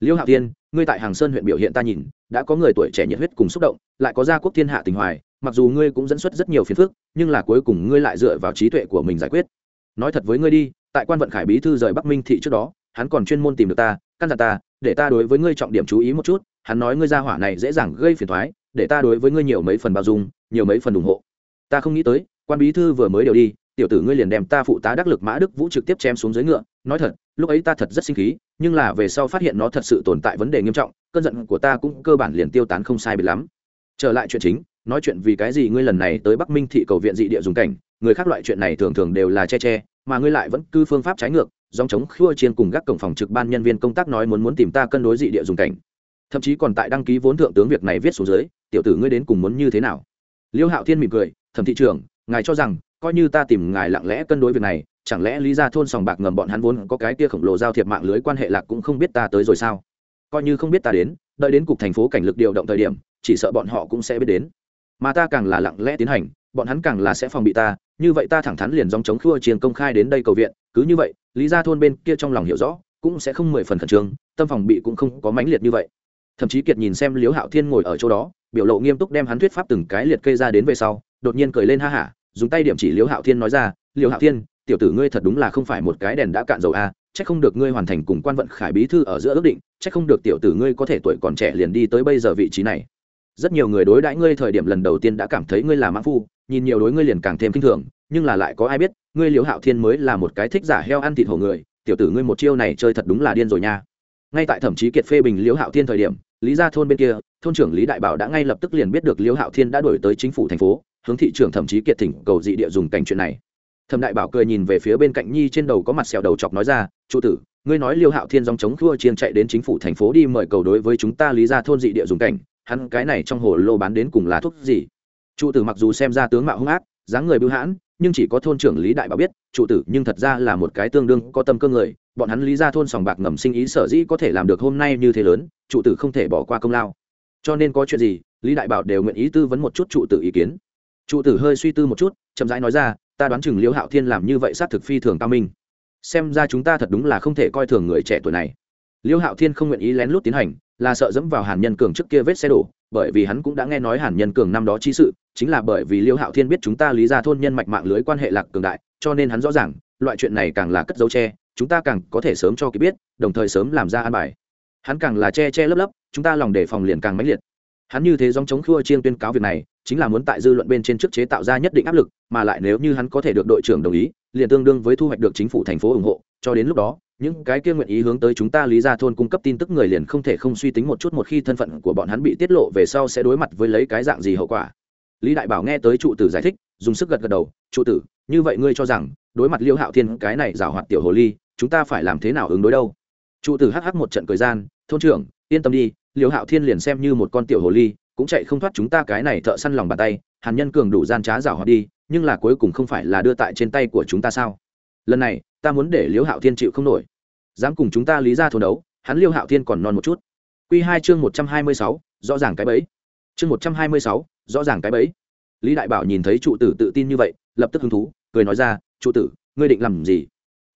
Liêu hạo thiên, ngươi tại hàng sơn huyện biểu hiện ta nhìn, đã có người tuổi trẻ nhiệt huyết cùng xúc động, lại có gia quốc thiên hạ tình hoài, mặc dù ngươi cũng dẫn xuất rất nhiều phiền phức, nhưng là cuối cùng ngươi lại dựa vào trí tuệ của mình giải quyết. Nói thật với ngươi đi, tại quan vận khải bí thư rời bắc minh thị trước đó, hắn còn chuyên môn tìm được ta, căn dặn ta, để ta đối với ngươi trọng điểm chú ý một chút, hắn nói ngươi ra hỏa này dễ dàng gây phiền thoái để ta đối với ngươi nhiều mấy phần bao dung, nhiều mấy phần ủng hộ. Ta không nghĩ tới, quan bí thư vừa mới đều đi tiểu tử ngươi liền đem ta phụ tá đắc lực mã đức vũ trực tiếp chém xuống dưới ngựa, nói thật, lúc ấy ta thật rất sinh khí, nhưng là về sau phát hiện nó thật sự tồn tại vấn đề nghiêm trọng, cơn giận của ta cũng cơ bản liền tiêu tán không sai biệt lắm. Trở lại chuyện chính, nói chuyện vì cái gì ngươi lần này tới bắc minh thị cầu viện dị địa dùng cảnh, người khác loại chuyện này thường thường đều là che che, mà ngươi lại vẫn cư phương pháp trái ngược dòng chống khua chiên cùng gác cổng phòng trực ban nhân viên công tác nói muốn muốn tìm ta cân đối dị địa dùng cảnh. Thậm chí còn tại đăng ký vốn thượng tướng việc này viết xuống dưới, tiểu tử ngươi đến cùng muốn như thế nào? Liêu hạo thiên mỉm cười, thẩm thị trưởng, ngài cho rằng coi như ta tìm ngài lặng lẽ cân đối việc này, chẳng lẽ lý ra thôn sòng bạc ngầm bọn hắn vốn có cái kia khổng lồ giao thiệp mạng lưới quan hệ lạc cũng không biết ta tới rồi sao? Coi như không biết ta đến, đợi đến cục thành phố cảnh lực điều động thời điểm, chỉ sợ bọn họ cũng sẽ biết đến. Mà ta càng là lặng lẽ tiến hành, bọn hắn càng là sẽ phòng bị ta, như vậy ta thẳng thắn liền dòng chống khua chiến công khai đến đây cầu viện, cứ như vậy, lý ra thôn bên kia trong lòng hiểu rõ, cũng sẽ không mười phần khẩn trương, tâm phòng bị cũng không có mãnh liệt như vậy. Thậm chí kiệt nhìn xem liếu hạo thiên ngồi ở chỗ đó, biểu lộ nghiêm túc đem hắn thuyết pháp từng cái liệt kê ra đến về sau, đột nhiên cười lên ha hả dùng tay điểm chỉ liễu hạo thiên nói ra, liễu hạo thiên, tiểu tử ngươi thật đúng là không phải một cái đèn đã cạn dầu a, chắc không được ngươi hoàn thành cùng quan vận khải bí thư ở giữa ước định, chắc không được tiểu tử ngươi có thể tuổi còn trẻ liền đi tới bây giờ vị trí này. Rất nhiều người đối đãi ngươi thời điểm lần đầu tiên đã cảm thấy ngươi là mãn phu, nhìn nhiều đối ngươi liền càng thêm kinh thường, nhưng là lại có ai biết, ngươi liễu hạo thiên mới là một cái thích giả heo ăn thịt hổ người, tiểu tử ngươi một chiêu này chơi thật đúng là điên rồi nha. Ngay tại thẩm chí kiệt phê bình liễu hạo thiên thời điểm, lý gia thôn bên kia, thôn trưởng lý đại bảo đã ngay lập tức liền biết được liễu hạo thiên đã đổi tới chính phủ thành phố hướng thị trưởng thậm chí kiệt thỉnh cầu dị địa dùng cảnh chuyện này. Thẩm đại bảo cười nhìn về phía bên cạnh nhi trên đầu có mặt sẹo đầu chọc nói ra trụ tử, ngươi nói liêu hạo thiên dòng chống khua chiên chạy đến chính phủ thành phố đi mời cầu đối với chúng ta lý ra thôn dị địa dùng cảnh, hắn cái này trong hồ lô bán đến cùng là thuốc gì? Trụ tử mặc dù xem ra tướng mạo hung ác, dáng người bưu hãn, nhưng chỉ có thôn trưởng lý đại bảo biết trụ tử, nhưng thật ra là một cái tương đương có tâm cơ người, bọn hắn lý ra thôn sòng bạc ngầm sinh ý sở dĩ có thể làm được hôm nay như thế lớn trụ tử không thể bỏ qua công lao. Cho nên có chuyện gì, lý đại bảo đều nguyện ý tư vấn một chút trụ tử ý kiến trụ tử hơi suy tư một chút, chậm rãi nói ra, ta đoán chừng liễu hạo thiên làm như vậy sát thực phi thường cao minh. Xem ra chúng ta thật đúng là không thể coi thường người trẻ tuổi này. Liễu hạo thiên không nguyện ý lén lút tiến hành, là sợ dẫm vào hàn nhân cường trước kia vết xe đổ, bởi vì hắn cũng đã nghe nói hàn nhân cường năm đó chi sự, chính là bởi vì liêu hạo thiên biết chúng ta lý ra thôn nhân mạch mạng lưới quan hệ lạc cường đại, cho nên hắn rõ ràng, loại chuyện này càng là cất dấu che, chúng ta càng có thể sớm cho kịp biết, đồng thời sớm làm ra an bài. Hắn càng là che che lấp lấp, chúng ta lòng đề phòng liền càng mãnh liệt hắn như thế dòng chống khua chiên tuyên cáo việc này, chính là muốn tại dư luận bên trên trước chế tạo ra nhất định áp lực, mà lại nếu như hắn có thể được đội trưởng đồng ý, liền tương đương với thu hoạch được chính phủ thành phố ủng hộ. Cho đến lúc đó, những cái kia nguyện ý hướng tới chúng ta lý ra thôn cung cấp tin tức người liền không thể không suy tính một chút một khi thân phận của bọn hắn bị tiết lộ về sau sẽ đối mặt với lấy cái dạng gì hậu quả. Lý đại bảo nghe tới trụ tử giải thích, dùng sức gật gật đầu, trụ tử, như vậy ngươi cho rằng, đối mặt liêu hạo thiên cái này giảo hoạt tiểu hồ ly, chúng ta phải làm thế nào ứng đối đâu? Trụ tử hh một trận cười gian, thôn trưởng, yên tâm đi liêu hạo thiên liền xem như một con tiểu hồ ly, cũng chạy không thoát chúng ta cái này thợ săn lòng bàn tay, hàn nhân cường đủ gian trá giảo hoạt đi, nhưng là cuối cùng không phải là đưa tại trên tay của chúng ta sao? Lần này, ta muốn để liêu hạo thiên chịu không nổi. Dám cùng chúng ta lý ra thôn đấu, hắn liêu hạo thiên còn non một chút. Q hai chương một trăm hai mươi sáu, rõ ràng cái bẫy. Chương một trăm hai mươi sáu, rõ ràng cái bẫy. Lý đại bảo nhìn thấy trụ tử tự tin như vậy, lập tức hứng thú, cười nói ra, trụ tử, ngươi định làm gì?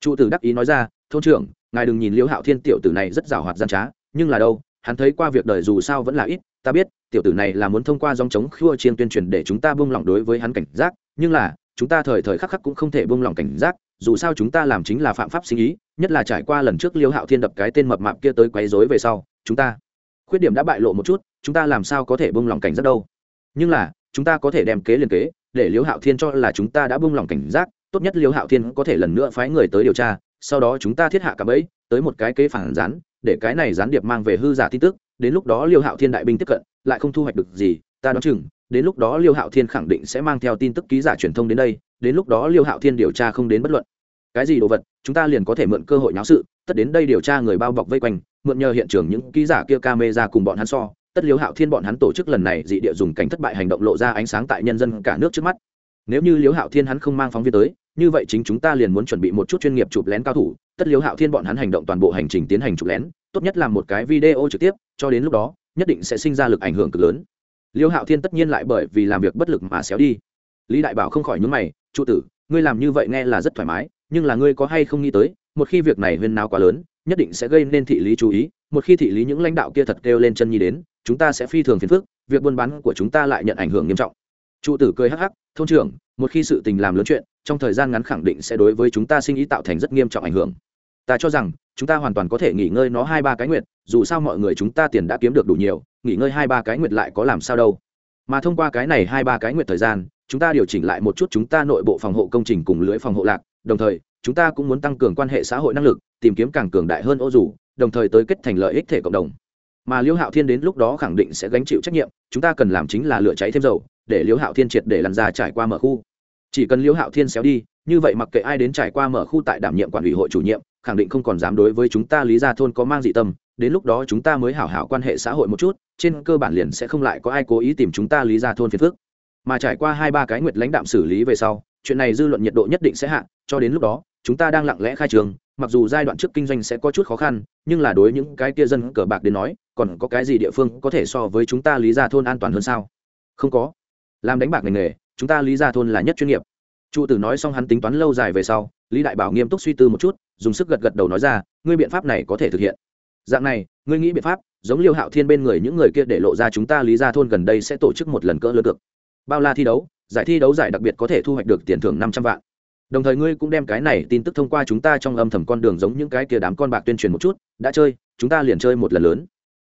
Trụ tử đắc ý nói ra, thôn trưởng, ngài đừng nhìn liêu hạo thiên tiểu tử này rất giảo hoạt gian trá, nhưng là đâu hắn thấy qua việc đời dù sao vẫn là ít, ta biết, tiểu tử này là muốn thông qua dòng chống khua chiên tuyên truyền để chúng ta buông lỏng đối với hắn cảnh giác, nhưng là, chúng ta thời thời khắc khắc cũng không thể buông lỏng cảnh giác, dù sao chúng ta làm chính là phạm pháp sinh ý, nhất là trải qua lần trước liêu hạo thiên đập cái tên mập mạp kia tới quấy rối về sau, chúng ta khuyết điểm đã bại lộ một chút, chúng ta làm sao có thể buông lỏng cảnh giác đâu. Nhưng là, chúng ta có thể đem kế liên kế, để liêu hạo thiên cho là chúng ta đã buông lỏng cảnh giác, tốt nhất liêu hạo thiên có thể lần nữa phái người tới điều tra, sau đó chúng ta thiết hạ cả bẫy, tới một cái kế phản gián để cái này gián điệp mang về hư giả tin tức, đến lúc đó liêu hạo thiên đại binh tiếp cận, lại không thu hoạch được gì, ta đoán chừng, đến lúc đó liêu hạo thiên khẳng định sẽ mang theo tin tức ký giả truyền thông đến đây, đến lúc đó liêu hạo thiên điều tra không đến bất luận. Cái gì đồ vật, chúng ta liền có thể mượn cơ hội nháo sự, tất đến đây điều tra người bao bọc vây quanh, mượn nhờ hiện trường những ký giả kia ca mê ra cùng bọn hắn so, tất liêu hạo thiên bọn hắn tổ chức lần này dị địa dùng cảnh thất bại hành động lộ ra ánh sáng tại nhân dân cả nước trước mắt nếu như liêu hạo thiên hắn không mang phóng viên tới, như vậy chính chúng ta liền muốn chuẩn bị một chút chuyên nghiệp chụp lén cao thủ, tất liêu hạo thiên bọn hắn hành động toàn bộ hành trình tiến hành chụp lén, tốt nhất là một cái video trực tiếp, cho đến lúc đó, nhất định sẽ sinh ra lực ảnh hưởng cực lớn. Liêu hạo thiên tất nhiên lại bởi vì làm việc bất lực mà xéo đi. Lý đại bảo không khỏi nhúng mày trụ tử, ngươi làm như vậy nghe là rất thoải mái, nhưng là ngươi có hay không nghĩ tới, một khi việc này huyên nào quá lớn, nhất định sẽ gây nên thị lý chú ý, một khi thị lý những lãnh đạo kia thật kêu lên chân nhi đến, chúng ta sẽ phi thường phiền phức, việc buôn bán của chúng ta lại nhận ảnh hưởng nghiêm trọng trụ tử cười hắc hắc, thôn trưởng, một khi sự tình làm lớn chuyện, trong thời gian ngắn khẳng định sẽ đối với chúng ta sinh ý tạo thành rất nghiêm trọng ảnh hưởng. Ta cho rằng, chúng ta hoàn toàn có thể nghỉ ngơi nó hai ba cái nguyệt, dù sao mọi người chúng ta tiền đã kiếm được đủ nhiều, nghỉ ngơi hai ba cái nguyệt lại có làm sao đâu. Mà thông qua cái này hai ba cái nguyệt thời gian, chúng ta điều chỉnh lại một chút chúng ta nội bộ phòng hộ công trình cùng lưới phòng hộ lạc, đồng thời, chúng ta cũng muốn tăng cường quan hệ xã hội năng lực, tìm kiếm càng cường đại hơn ô dù, đồng thời tới kết thành lợi ích thể cộng đồng. Mà Liêu hạo thiên đến lúc đó khẳng định sẽ gánh chịu trách nhiệm, chúng ta cần làm chính là lửa cháy thêm dầu để liễu hạo thiên triệt để lăn ra trải qua mở khu. Chỉ cần liễu hạo thiên xéo đi, như vậy mặc kệ ai đến trải qua mở khu tại đảm nhiệm quản ủy hội chủ nhiệm, khẳng định không còn dám đối với chúng ta lý gia thôn có mang dị tâm, đến lúc đó chúng ta mới hảo hảo quan hệ xã hội một chút, trên cơ bản liền sẽ không lại có ai cố ý tìm chúng ta lý gia thôn phiền phức. Mà trải qua hai ba cái nguyệt lãnh đạm xử lý về sau, chuyện này dư luận nhiệt độ nhất định sẽ hạ, cho đến lúc đó, chúng ta đang lặng lẽ khai trường, mặc dù giai đoạn trước kinh doanh sẽ có chút khó khăn, nhưng là đối những cái kia dân cờ bạc đến nói, còn có cái gì địa phương có thể so với chúng ta lý gia thôn an toàn hơn sao? Không có làm đánh bạc ngành nghề, chúng ta lý gia thôn là nhất chuyên nghiệp. Trụ tử nói xong hắn tính toán lâu dài về sau, lý đại bảo nghiêm túc suy tư một chút, dùng sức gật gật đầu nói ra, ngươi biện pháp này có thể thực hiện. Dạng này, ngươi nghĩ biện pháp, giống liêu hạo thiên bên người những người kia để lộ ra chúng ta lý gia thôn gần đây sẽ tổ chức một lần cỡ lớn được bao la thi đấu, giải thi đấu giải đặc biệt có thể thu hoạch được tiền thưởng năm trăm vạn. Đồng thời ngươi cũng đem cái này tin tức thông qua chúng ta trong âm thầm con đường giống những cái kia đám con bạc tuyên truyền một chút, đã chơi, chúng ta liền chơi một lần lớn.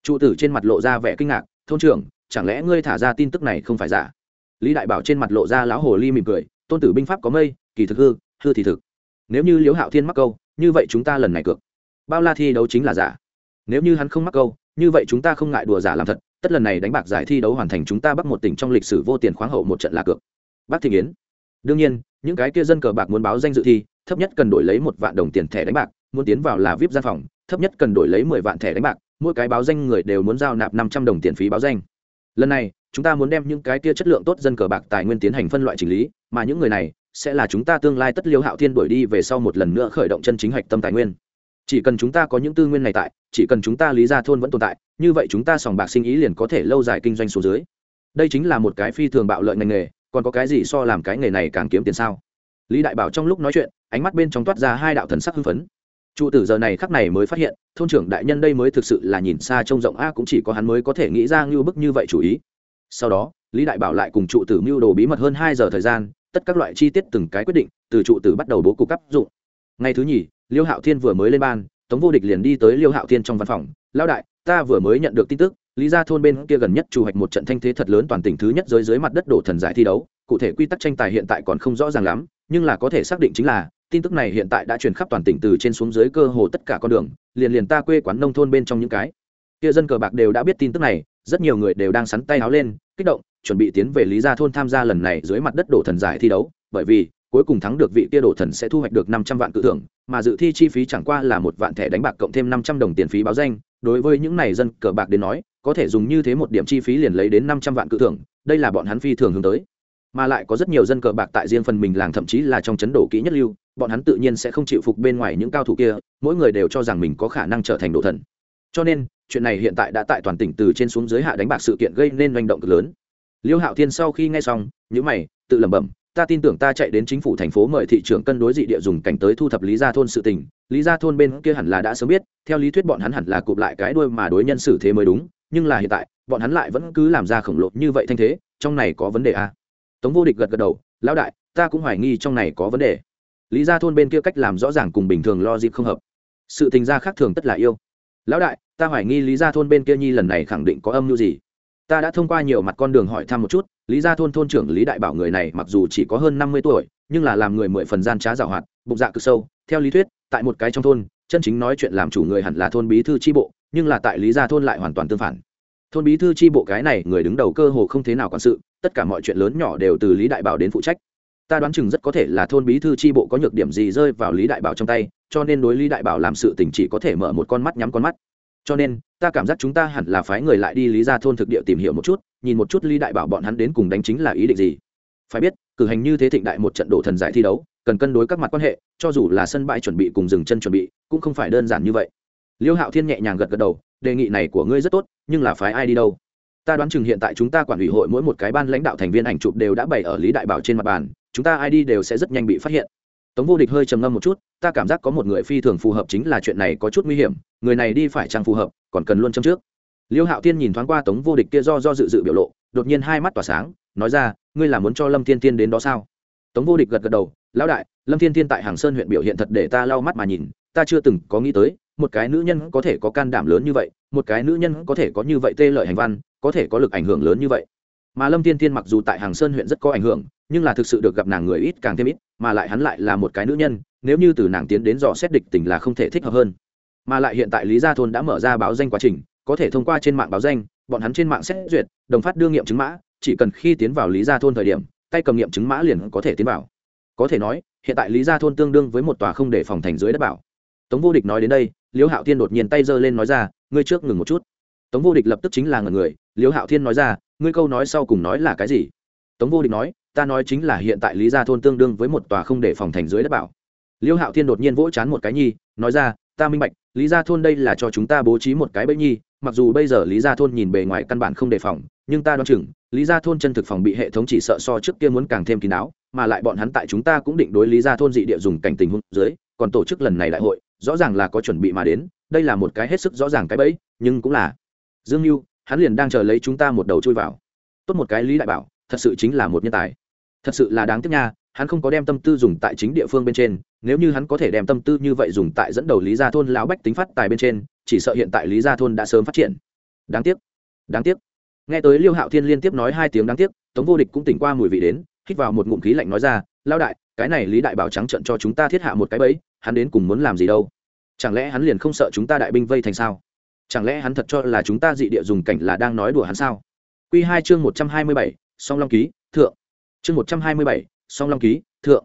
Trụ tử trên mặt lộ ra vẻ kinh ngạc, thôn trưởng, chẳng lẽ ngươi thả ra tin tức này không phải giả? Lý đại bảo trên mặt lộ ra lão hồ ly mỉm cười, tôn tử binh pháp có mây, kỳ thực hư hư thì thực. Nếu như liễu hạo thiên mắc câu, như vậy chúng ta lần này cược. Bao la thi đấu chính là giả. Nếu như hắn không mắc câu, như vậy chúng ta không ngại đùa giả làm thật, tất lần này đánh bạc giải thi đấu hoàn thành chúng ta bắt một tỉnh trong lịch sử vô tiền khoáng hậu một trận là cược. Bác thị yến. Đương nhiên, những cái kia dân cờ bạc muốn báo danh dự thi, thấp nhất cần đổi lấy một vạn đồng tiền thẻ đánh bạc, muốn tiến vào là vip gian phòng, thấp nhất cần đổi lấy mười vạn thẻ đánh bạc, mỗi cái báo danh người đều muốn giao nạp năm trăm đồng tiền phí báo danh lần này, chúng ta muốn đem những cái kia chất lượng tốt dân cờ bạc tài nguyên tiến hành phân loại chỉnh lý, mà những người này sẽ là chúng ta tương lai tất liêu hạo thiên đuổi đi về sau một lần nữa khởi động chân chính hạch tâm tài nguyên. Chỉ cần chúng ta có những tư nguyên này tại, chỉ cần chúng ta lý ra thôn vẫn tồn tại, như vậy chúng ta sòng bạc sinh ý liền có thể lâu dài kinh doanh số dưới. Đây chính là một cái phi thường bạo lợi ngành nghề, còn có cái gì so làm cái nghề này càng kiếm tiền sao? Lý đại bảo trong lúc nói chuyện, ánh mắt bên trong toát ra hai đạo thần sắc hưng phấn trụ tử giờ này khắc này mới phát hiện, thôn trưởng đại nhân đây mới thực sự là nhìn xa trông rộng, a, cũng chỉ có hắn mới có thể nghĩ ra ngưu bức như vậy chủ ý. Sau đó, lý đại bảo lại cùng trụ tử mưu đồ bí mật hơn hai giờ thời gian, tất các loại chi tiết từng cái quyết định, từ trụ tử bắt đầu bố cục áp dụng. Ngày thứ nhì, liêu hạo thiên vừa mới lên ban, tống vô địch liền đi tới liêu hạo thiên trong văn phòng. Lao đại, ta vừa mới nhận được tin tức, lý gia thôn bên kia gần nhất trù hoạch một trận thanh thế thật lớn toàn tỉnh thứ nhất dưới dưới mặt đất đổ thần giải thi đấu, cụ thể quy tắc tranh tài hiện tại còn không rõ ràng lắm, nhưng là có thể xác định chính là tin tức này hiện tại đã truyền khắp toàn tỉnh từ trên xuống dưới cơ hồ tất cả con đường, liền liền ta quê quán nông thôn bên trong những cái. Kia dân cờ bạc đều đã biết tin tức này, rất nhiều người đều đang sắn tay áo lên, kích động, chuẩn bị tiến về lý gia thôn tham gia lần này dưới mặt đất đổ thần giải thi đấu, bởi vì, cuối cùng thắng được vị kia đổ thần sẽ thu hoạch được năm trăm vạn cự thưởng, mà dự thi chi phí chẳng qua là một vạn thẻ đánh bạc cộng thêm năm trăm đồng tiền phí báo danh. Đối với những này dân cờ bạc đến nói, có thể dùng như thế một điểm chi phí liền lấy đến năm trăm vạn cự thưởng, đây là bọn hắn phi thường hướng tới mà lại có rất nhiều dân cờ bạc tại riêng phần mình làng, thậm chí là trong chấn đổ kỹ nhất lưu, bọn hắn tự nhiên sẽ không chịu phục bên ngoài những cao thủ kia, mỗi người đều cho rằng mình có khả năng trở thành đồ thần. Cho nên, chuyện này hiện tại đã tại toàn tỉnh từ trên xuống dưới hạ đánh bạc sự kiện gây nên manh động cực lớn. Liêu hạo thiên sau khi nghe xong nhữ mày, tự lẩm bẩm, ta tin tưởng ta chạy đến chính phủ thành phố mời thị trưởng cân đối dị địa dùng cảnh tới thu thập lý gia thôn sự tình. Lý gia thôn bên kia hẳn là đã sớm biết, theo lý thuyết bọn hắn hẳn là cụp lại cái đuôi mà đối nhân xử thế mới đúng, nhưng là hiện tại, bọn hắn lại vẫn cứ làm ra khổng lồ như vậy thanh thế, trong này có vấn đề à? Tống vô địch gật gật đầu, lão đại, ta cũng hoài nghi trong này có vấn đề. Lý ra thôn bên kia cách làm rõ ràng cùng bình thường lo dịp không hợp. Sự tình gia khác thường tất là yêu. Lão đại, ta hoài nghi lý ra thôn bên kia nhi lần này khẳng định có âm mưu gì? Ta đã thông qua nhiều mặt con đường hỏi thăm một chút, lý ra thôn thôn trưởng lý đại bảo người này mặc dù chỉ có hơn năm mươi tuổi, nhưng là làm người mười phần gian trá giảo hoạt, bụng dạ cực sâu. Theo lý thuyết, tại một cái trong thôn, chân chính nói chuyện làm chủ người hẳn là thôn bí thư tri bộ, nhưng là tại lý gia thôn lại hoàn toàn tương phản. Thôn bí thư tri bộ cái này, người đứng đầu cơ hồ không thế nào quản sự tất cả mọi chuyện lớn nhỏ đều từ lý đại bảo đến phụ trách. Ta đoán chừng rất có thể là thôn bí thư tri bộ có nhược điểm gì rơi vào lý đại bảo trong tay, cho nên đối lý đại bảo làm sự tình chỉ có thể mở một con mắt nhắm con mắt. Cho nên, ta cảm giác chúng ta hẳn là phái người lại đi lý ra thôn thực địa tìm hiểu một chút, nhìn một chút lý đại bảo bọn hắn đến cùng đánh chính là ý định gì. Phải biết, cử hành như thế thịnh đại một trận đổ thần giải thi đấu, cần cân đối các mặt quan hệ, cho dù là sân bãi chuẩn bị cùng dừng chân chuẩn bị, cũng không phải đơn giản như vậy. Liêu hạo thiên nhẹ nhàng gật gật đầu, đề nghị này của ngươi rất tốt, nhưng là phái ai đi đâu? Ta đoán chừng hiện tại chúng ta quản ủy hội mỗi một cái ban lãnh đạo thành viên ảnh chụp đều đã bày ở lý đại bảo trên mặt bàn, chúng ta ai đi đều sẽ rất nhanh bị phát hiện. Tống vô địch hơi trầm ngâm một chút, ta cảm giác có một người phi thường phù hợp chính là chuyện này có chút nguy hiểm, người này đi phải chăng phù hợp, còn cần luôn châm trước. Liêu hạo tiên nhìn thoáng qua tống vô địch kia do do dự dự biểu lộ, đột nhiên hai mắt tỏa sáng, nói ra, ngươi là muốn cho lâm thiên tiên đến đó sao? Tống vô địch gật gật đầu, lão đại, lâm thiên tiên tại hàng sơn huyện biểu hiện thật để ta lau mắt mà nhìn, ta chưa từng có nghĩ tới, một cái nữ nhân có thể có can đảm lớn như vậy, một cái nữ nhân có thể có như vậy tê lợi hành văn có thể có lực ảnh hưởng lớn như vậy. Mà lâm thiên tiên mặc dù tại hàng sơn huyện rất có ảnh hưởng, nhưng là thực sự được gặp nàng người ít càng thêm ít, mà lại hắn lại là một cái nữ nhân, nếu như từ nàng tiến đến dò xét địch tình là không thể thích hợp hơn. Mà lại hiện tại lý gia thôn đã mở ra báo danh quá trình, có thể thông qua trên mạng báo danh, bọn hắn trên mạng xét duyệt, đồng phát đương nghiệm chứng mã, chỉ cần khi tiến vào lý gia thôn thời điểm, tay cầm nghiệm chứng mã liền có thể tiến vào. Có thể nói, hiện tại lý gia thôn tương đương với một tòa không để phòng thành dưới đất bảo. Tống vô địch nói đến đây, liễu hạo thiên đột nhiên tay giơ lên nói ra, ngươi trước ngừng một chút tống vô địch lập tức chính là ngần người, Liêu hạo thiên nói ra, ngươi câu nói sau cùng nói là cái gì? Tống vô địch nói, ta nói chính là hiện tại lý gia thôn tương đương với một tòa không để phòng thành dưới đất bảo. Liêu hạo thiên đột nhiên vỗ chán một cái nhi, nói ra, ta minh bạch, lý gia thôn đây là cho chúng ta bố trí một cái bẫy nhi, mặc dù bây giờ lý gia thôn nhìn bề ngoài căn bản không đề phòng, nhưng ta đoán chừng, lý gia thôn chân thực phòng bị hệ thống chỉ sợ so trước kia muốn càng thêm kín đáo, mà lại bọn hắn tại chúng ta cũng định đối lý gia thôn dị địa dùng cảnh tình huống dưới, còn tổ chức lần này đại hội, rõ ràng là có chuẩn bị mà đến, đây là một cái hết sức rõ ràng cái bẫy, nhưng cũng là dương mưu hắn liền đang chờ lấy chúng ta một đầu chui vào. Tốt một cái lý đại bảo, thật sự chính là một nhân tài. Thật sự là đáng tiếc nha, hắn không có đem tâm tư dùng tại chính địa phương bên trên, nếu như hắn có thể đem tâm tư như vậy dùng tại dẫn đầu lý gia thôn lão bách tính phát tài bên trên, chỉ sợ hiện tại lý gia thôn đã sớm phát triển. Đáng tiếc đáng tiếc. Nghe tới liêu hạo thiên liên tiếp nói hai tiếng đáng tiếc, tống vô địch cũng tỉnh qua mùi vị đến, hít vào một ngụm khí lạnh nói ra lao đại, cái này lý đại bảo trắng trận cho chúng ta thiết hạ một cái bẫy, hắn đến cùng muốn làm gì đâu? Chẳng lẽ hắn liền không sợ chúng ta đại binh vây thành sao? Chẳng lẽ hắn thật cho là chúng ta dị địa dùng cảnh là đang nói đùa hắn sao? Q hai chương một trăm hai mươi bảy, song long ký, thượng. Chương một trăm hai mươi bảy, song long ký, thượng.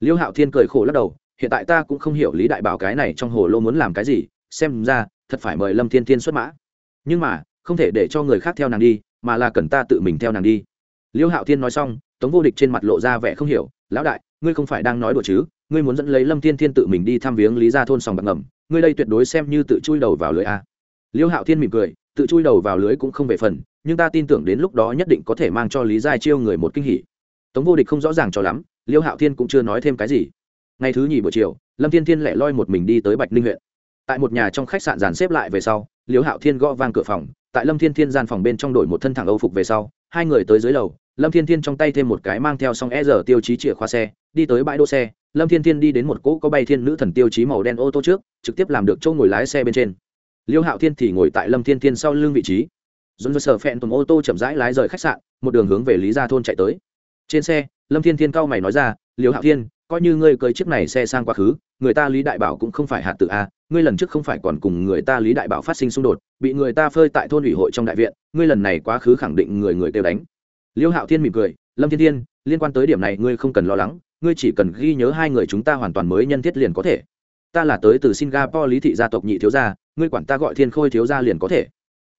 Liêu hạo thiên cười khổ lắc đầu, hiện tại ta cũng không hiểu lý đại bảo cái này trong hồ lô muốn làm cái gì, xem ra, thật phải mời lâm thiên thiên xuất mã. Nhưng mà, không thể để cho người khác theo nàng đi, mà là cần ta tự mình theo nàng đi. Liêu hạo thiên nói xong, tống vô địch trên mặt lộ ra vẻ không hiểu, lão đại, ngươi không phải đang nói đùa chứ? Ngươi muốn dẫn lấy lâm thiên thiên tự mình đi thăm viếng lý gia thôn sòng bạc ngầm, ngươi đây tuyệt đối xem như tự chui đầu vào lưới a liêu hạo thiên mỉm cười, tự chui đầu vào lưới cũng không về phần, nhưng ta tin tưởng đến lúc đó nhất định có thể mang cho lý Giai chiêu người một kinh hỉ. Tống vô địch không rõ ràng cho lắm, liêu hạo thiên cũng chưa nói thêm cái gì. Ngày thứ nhì buổi chiều, lâm thiên thiên lẻ loi một mình đi tới bạch ninh huyện. Tại một nhà trong khách sạn dàn xếp lại về sau, liêu hạo thiên gõ vang cửa phòng, tại lâm thiên thiên gian phòng bên trong đổi một thân thẳng âu phục về sau, hai người tới dưới lầu, lâm thiên thiên trong tay thêm một cái mang theo xong e giờ tiêu chí chìa khóa xe, đi tới bãi đỗ xe, lâm thiên thiên đi đến một cỗ có bay thiên nữ thần tiêu chí màu đen ô tô trước, trực tiếp làm được chỗ ngồi lái xe bên trên liêu hạo thiên thì ngồi tại lâm thiên thiên sau lưng vị trí. Dồn dơ sở phẹn tùng ô tô chậm rãi lái rời khách sạn, một đường hướng về lý gia thôn chạy tới. Trên xe, lâm thiên thiên cao mày nói ra, liêu hạo thiên, coi như ngươi cưới chiếc này xe sang quá khứ, người ta lý đại bảo cũng không phải hạt tự a, ngươi lần trước không phải còn cùng người ta lý đại bảo phát sinh xung đột, bị người ta phơi tại thôn ủy hội trong đại viện, ngươi lần này quá khứ khẳng định người người đều đánh. Liêu hạo thiên mỉm cười, lâm thiên thiên, liên quan tới điểm này ngươi không cần lo lắng, ngươi chỉ cần ghi nhớ hai người chúng ta hoàn toàn mới nhân thiết liền có thể. Ta là tới từ singapore lý thị gia tộc nhị thiếu gia ngươi quản ta gọi thiên khôi thiếu gia liền có thể.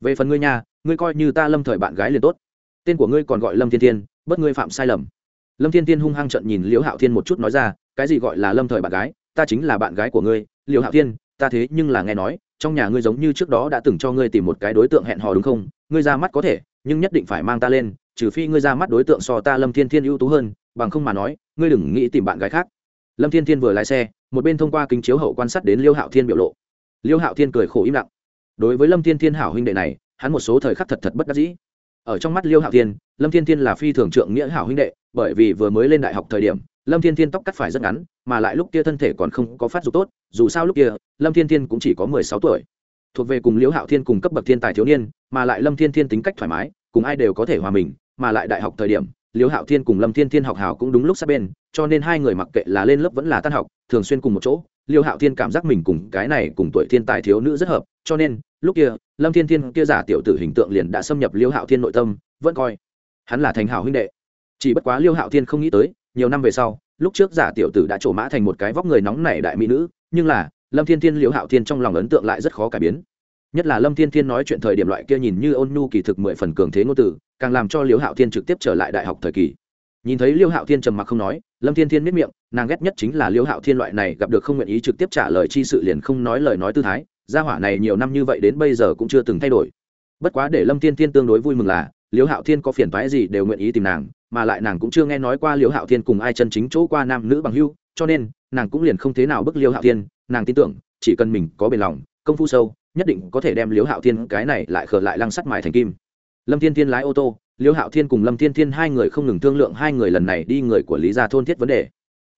Về phần ngươi nha, ngươi coi như ta lâm thời bạn gái liền tốt. Tên của ngươi còn gọi lâm thiên thiên, bất ngươi phạm sai lầm. Lâm thiên thiên hung hăng trận nhìn liễu hạo thiên một chút nói ra, cái gì gọi là lâm thời bạn gái, ta chính là bạn gái của ngươi, liễu hạo thiên, ta thế nhưng là nghe nói, trong nhà ngươi giống như trước đó đã từng cho ngươi tìm một cái đối tượng hẹn hò đúng không? Ngươi ra mắt có thể, nhưng nhất định phải mang ta lên, trừ phi ngươi ra mắt đối tượng so ta lâm thiên thiên ưu tú hơn, bằng không mà nói, ngươi đừng nghĩ tìm bạn gái khác. Lâm thiên thiên vừa lái xe, một bên thông qua kính chiếu hậu quan sát đến liêu hạo thiên biểu lộ liêu hạo thiên cười khổ im lặng. Đối với lâm thiên thiên hảo huynh đệ này, hắn một số thời khắc thật thật bất đắc dĩ. Ở trong mắt liêu hạo thiên, lâm thiên thiên là phi thường trượng nghĩa hảo huynh đệ, bởi vì vừa mới lên đại học thời điểm, lâm thiên thiên tóc cắt phải rất ngắn, mà lại lúc kia thân thể còn không có phát dục tốt, dù sao lúc kia, lâm thiên thiên cũng chỉ có mười sáu tuổi. Thuộc về cùng liễu hạo thiên cùng cấp bậc thiên tài thiếu niên, mà lại lâm thiên thiên tính cách thoải mái, cùng ai đều có thể hòa mình, mà lại đại học thời điểm liễu hạo thiên cùng lâm thiên thiên học hào cũng đúng lúc sát bên, cho nên hai người mặc kệ là lên lớp vẫn là tan học thường xuyên cùng một chỗ liêu hạo thiên cảm giác mình cùng cái này cùng tuổi thiên tài thiếu nữ rất hợp cho nên lúc kia lâm thiên thiên kia giả tiểu tử hình tượng liền đã xâm nhập liêu hạo thiên nội tâm vẫn coi hắn là thành hảo huynh đệ. Chỉ bất quá liêu hạo thiên không nghĩ tới nhiều năm về sau lúc trước giả tiểu tử đã trổ mã thành một cái vóc người nóng nảy đại mỹ nữ nhưng là lâm thiên thiên liêu hạo thiên trong lòng ấn tượng lại rất khó cải biến. Nhất là lâm thiên thiên nói chuyện thời điểm loại kia nhìn như ôn nhu kỳ thực mười phần cường thế ngôn tử, càng làm cho liêu hạo thiên trực tiếp trở lại đại học thời kỳ nhìn thấy liêu hạo thiên trầm mặc không nói, lâm thiên thiên miết miệng, nàng ghét nhất chính là liêu hạo thiên loại này gặp được không nguyện ý trực tiếp trả lời chi sự liền không nói lời nói tư thái, gia hỏa này nhiều năm như vậy đến bây giờ cũng chưa từng thay đổi. Bất quá để lâm thiên thiên tương đối vui mừng là, liêu hạo thiên có phiền toái gì đều nguyện ý tìm nàng, mà lại nàng cũng chưa nghe nói qua liêu hạo thiên cùng ai chân chính chỗ qua nam nữ bằng hưu cho nên, nàng cũng liền không thế nào bức liêu hạo thiên, nàng tin tưởng, chỉ cần mình có bền lòng, công phu sâu, nhất định có thể đem liêu hạo thiên cái này lại khờ lại lăng sắt mài thành kim. Lâm thiên thiên lái ô tô Liêu hạo thiên cùng lâm thiên thiên hai người không ngừng thương lượng hai người lần này đi người của lý gia thôn thiết vấn đề.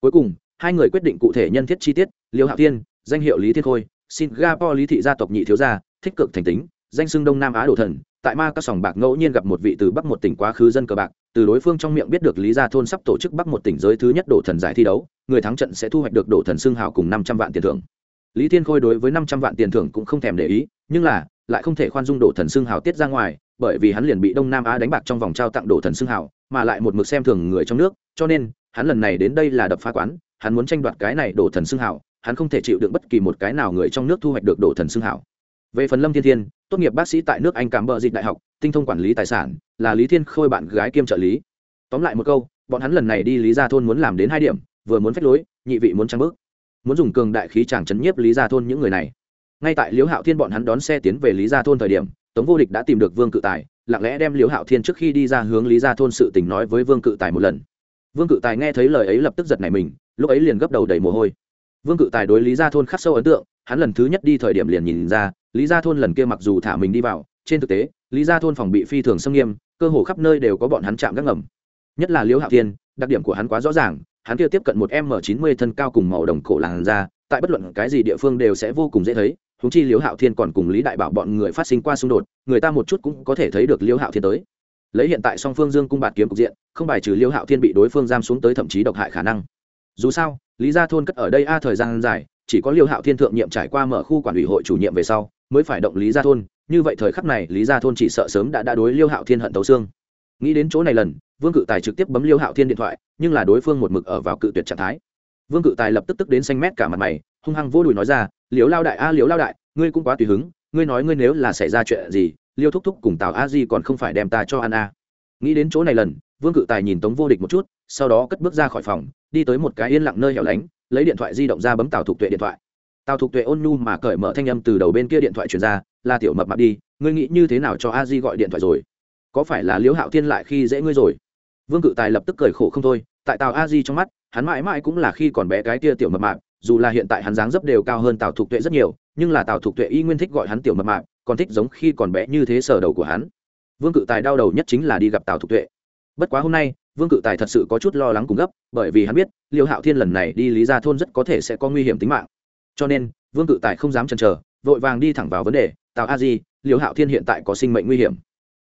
Cuối cùng, hai người quyết định cụ thể nhân thiết chi tiết, Liêu hạo thiên, danh hiệu lý thiên khôi, singapore lý thị gia tộc nhị thiếu gia, thích cực thành tính, danh xưng đông nam á đồ thần. Tại ma các sòng bạc ngẫu nhiên gặp một vị từ bắc một tỉnh quá khứ dân cờ bạc, từ đối phương trong miệng biết được lý gia thôn sắp tổ chức bắc một tỉnh giới thứ nhất đổ thần giải thi đấu, người thắng trận sẽ thu hoạch được đổ thần xưng hào cùng năm trăm vạn tiền thưởng. Lý thiên khôi đối với năm trăm vạn tiền thưởng cũng không thèm để ý, nhưng là, lại không thể khoan dung đổ thần xưng hào tiết ra ngoài bởi vì hắn liền bị đông nam á đánh bạc trong vòng trao tặng đổ thần xưng hào, mà lại một mực xem thường người trong nước, cho nên, hắn lần này đến đây là đập phá quán, hắn muốn tranh đoạt cái này đổ thần xưng hào, hắn không thể chịu đựng bất kỳ một cái nào người trong nước thu hoạch được đổ thần xưng hào. Về phần lâm thiên thiên, tốt nghiệp bác sĩ tại nước anh cảm bờ dịch đại học, tinh thông quản lý tài sản, là lý thiên khôi bạn gái kiêm trợ lý. Tóm lại một câu, bọn hắn lần này đi lý gia thôn muốn làm đến hai điểm, vừa muốn phách lối, nhị vị muốn trăng bước. Muốn dùng cường đại khí chàng chấn nhiếp lý gia thôn những người này. Ngay tại liễu hạo thiên bọn hắn đón xe tiến về lý gia thôn thời điểm tống vô địch đã tìm được vương cự tài, lặng lẽ đem liễu hạo thiên trước khi đi ra hướng lý gia thôn sự tình nói với vương cự tài một lần. Vương cự tài nghe thấy lời ấy lập tức giật nảy mình, lúc ấy liền gấp đầu đầy mồ hôi. Vương cự tài đối lý gia thôn khắc sâu ấn tượng, hắn lần thứ nhất đi thời điểm liền nhìn ra, lý gia thôn lần kia mặc dù thả mình đi vào, trên thực tế, lý gia thôn phòng bị phi thường xâm nghiêm, cơ hồ khắp nơi đều có bọn hắn chạm gác ngầm. Nhất là liễu hạo thiên, đặc điểm của hắn quá rõ ràng, hắn kia tiếp cận một m chín mươi thân cao cùng màu đồng cổ làn da, tại bất luận cái gì địa phương đều sẽ vô cùng dễ thấy húng chi liễu hạo thiên còn cùng lý đại bảo bọn người phát sinh qua xung đột, người ta một chút cũng có thể thấy được liễu hạo thiên tới. Lấy hiện tại song phương dương cung bạt kiếm cục diện, không bài trừ liễu hạo thiên bị đối phương giam xuống tới thậm chí độc hại khả năng. Dù sao, lý gia thôn cất ở đây a thời gian dài, chỉ có liễu hạo thiên thượng nhiệm trải qua mở khu quản ủy hội chủ nhiệm về sau, mới phải động lý gia thôn, như vậy thời khắc này lý gia thôn chỉ sợ sớm đã đã đối liêu hạo thiên hận tấu xương. Nghĩ đến chỗ này lần, vương cự tài trực tiếp bấm liêu hạo thiên điện thoại, nhưng là đối phương một mực ở vào cự tuyệt trạng thái vương cự tài lập tức tức đến xanh mét cả mặt mày, hung hăng vô đùi nói ra liếu lao đại, a liếu lao đại, ngươi cũng quá tùy hứng, ngươi nói ngươi nếu là xảy ra chuyện gì, liêu thúc thúc cùng tào a di còn không phải đem ta cho ăn a nghĩ đến chỗ này lần, vương cự tài nhìn tống vô địch một chút, sau đó cất bước ra khỏi phòng, đi tới một cái yên lặng nơi hẻo lánh, lấy điện thoại di động ra bấm tào thục tuệ điện thoại. Tào thục tuệ ôn nhu mà cởi mở thanh âm từ đầu bên kia điện thoại truyền ra là tiểu mập mạp đi, ngươi nghĩ như thế nào cho a di gọi điện thoại rồi? Có phải là liễu hạo thiên lại khi dễ ngươi rồi? Vương cự tài lập tức cười khổ không thôi, tại tào a di trong mắt hắn mãi mãi cũng là khi còn bé cái tia tiểu mập mạp, dù là hiện tại hắn dáng dấp đều cao hơn tào thục tuệ rất nhiều, nhưng là tào thục tuệ y nguyên thích gọi hắn tiểu mập mạp, còn thích giống khi còn bé như thế sở đầu của hắn. Vương cự tài đau đầu nhất chính là đi gặp tào thục tuệ. Bất quá hôm nay, vương cự tài thật sự có chút lo lắng cùng gấp, bởi vì hắn biết, liêu hạo thiên lần này đi lý ra thôn rất có thể sẽ có nguy hiểm tính mạng. Cho nên, vương cự tài không dám chần chờ, vội vàng đi thẳng vào vấn đề, tào a di, liêu hạo thiên hiện tại có sinh mệnh nguy hiểm?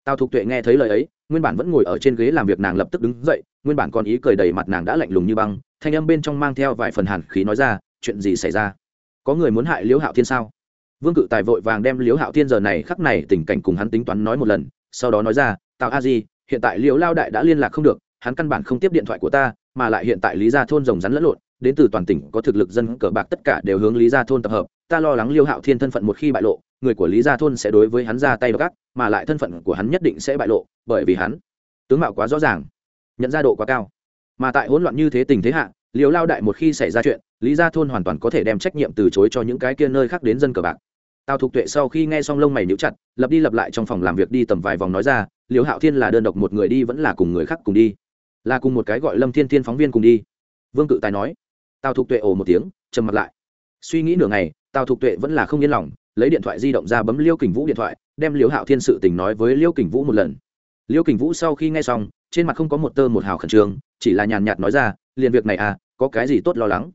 Tào thục tuệ nghe thấy lời ấy nguyên bản vẫn ngồi ở trên ghế làm việc nàng lập tức đứng dậy, nguyên bản còn ý cười đầy mặt nàng đã lạnh lùng như băng, thanh âm bên trong mang theo vài phần hàn khí nói ra, chuyện gì xảy ra? Có người muốn hại liễu hạo thiên sao? Vương cự tài vội vàng đem liễu hạo thiên giờ này khắc này tình cảnh cùng hắn tính toán nói một lần, sau đó nói ra, tào a di, hiện tại liễu lao đại đã liên lạc không được, hắn căn bản không tiếp điện thoại của ta, mà lại hiện tại lý gia thôn rồng rắn lẫn lộn, đến từ toàn tỉnh có thực lực dân cờ bạc tất cả đều hướng lý gia thôn tập hợp ta lo lắng liêu hạo thiên thân phận một khi bại lộ, người của lý gia thôn sẽ đối với hắn ra tay gác mà lại thân phận của hắn nhất định sẽ bại lộ, bởi vì hắn tướng mạo quá rõ ràng, nhận ra độ quá cao. Mà tại hỗn loạn như thế tình thế hạ liều lao đại một khi xảy ra chuyện, lý gia thôn hoàn toàn có thể đem trách nhiệm từ chối cho những cái kia nơi khác đến dân cờ bạc. Tào thục tuệ sau khi nghe xong lông mày níu chặt, lập đi lập lại trong phòng làm việc đi tầm vài vòng nói ra liều hạo thiên là đơn độc một người đi, vẫn là cùng người khác cùng đi, là cùng một cái gọi lâm thiên thiên phóng viên cùng đi. Vương cự tài nói. Tào thục tuệ ồ một tiếng, trầm mặt lại. Suy nghĩ nửa ngày tào thục tuệ vẫn là không yên lòng, lấy điện thoại di động ra bấm liêu kình vũ điện thoại, đem liêu hạo thiên sự tình nói với liêu kình vũ một lần. Liêu kình vũ sau khi nghe xong, trên mặt không có một tơ một hào khẩn trương, chỉ là nhàn nhạt nói ra, liền việc này à có cái gì tốt lo lắng?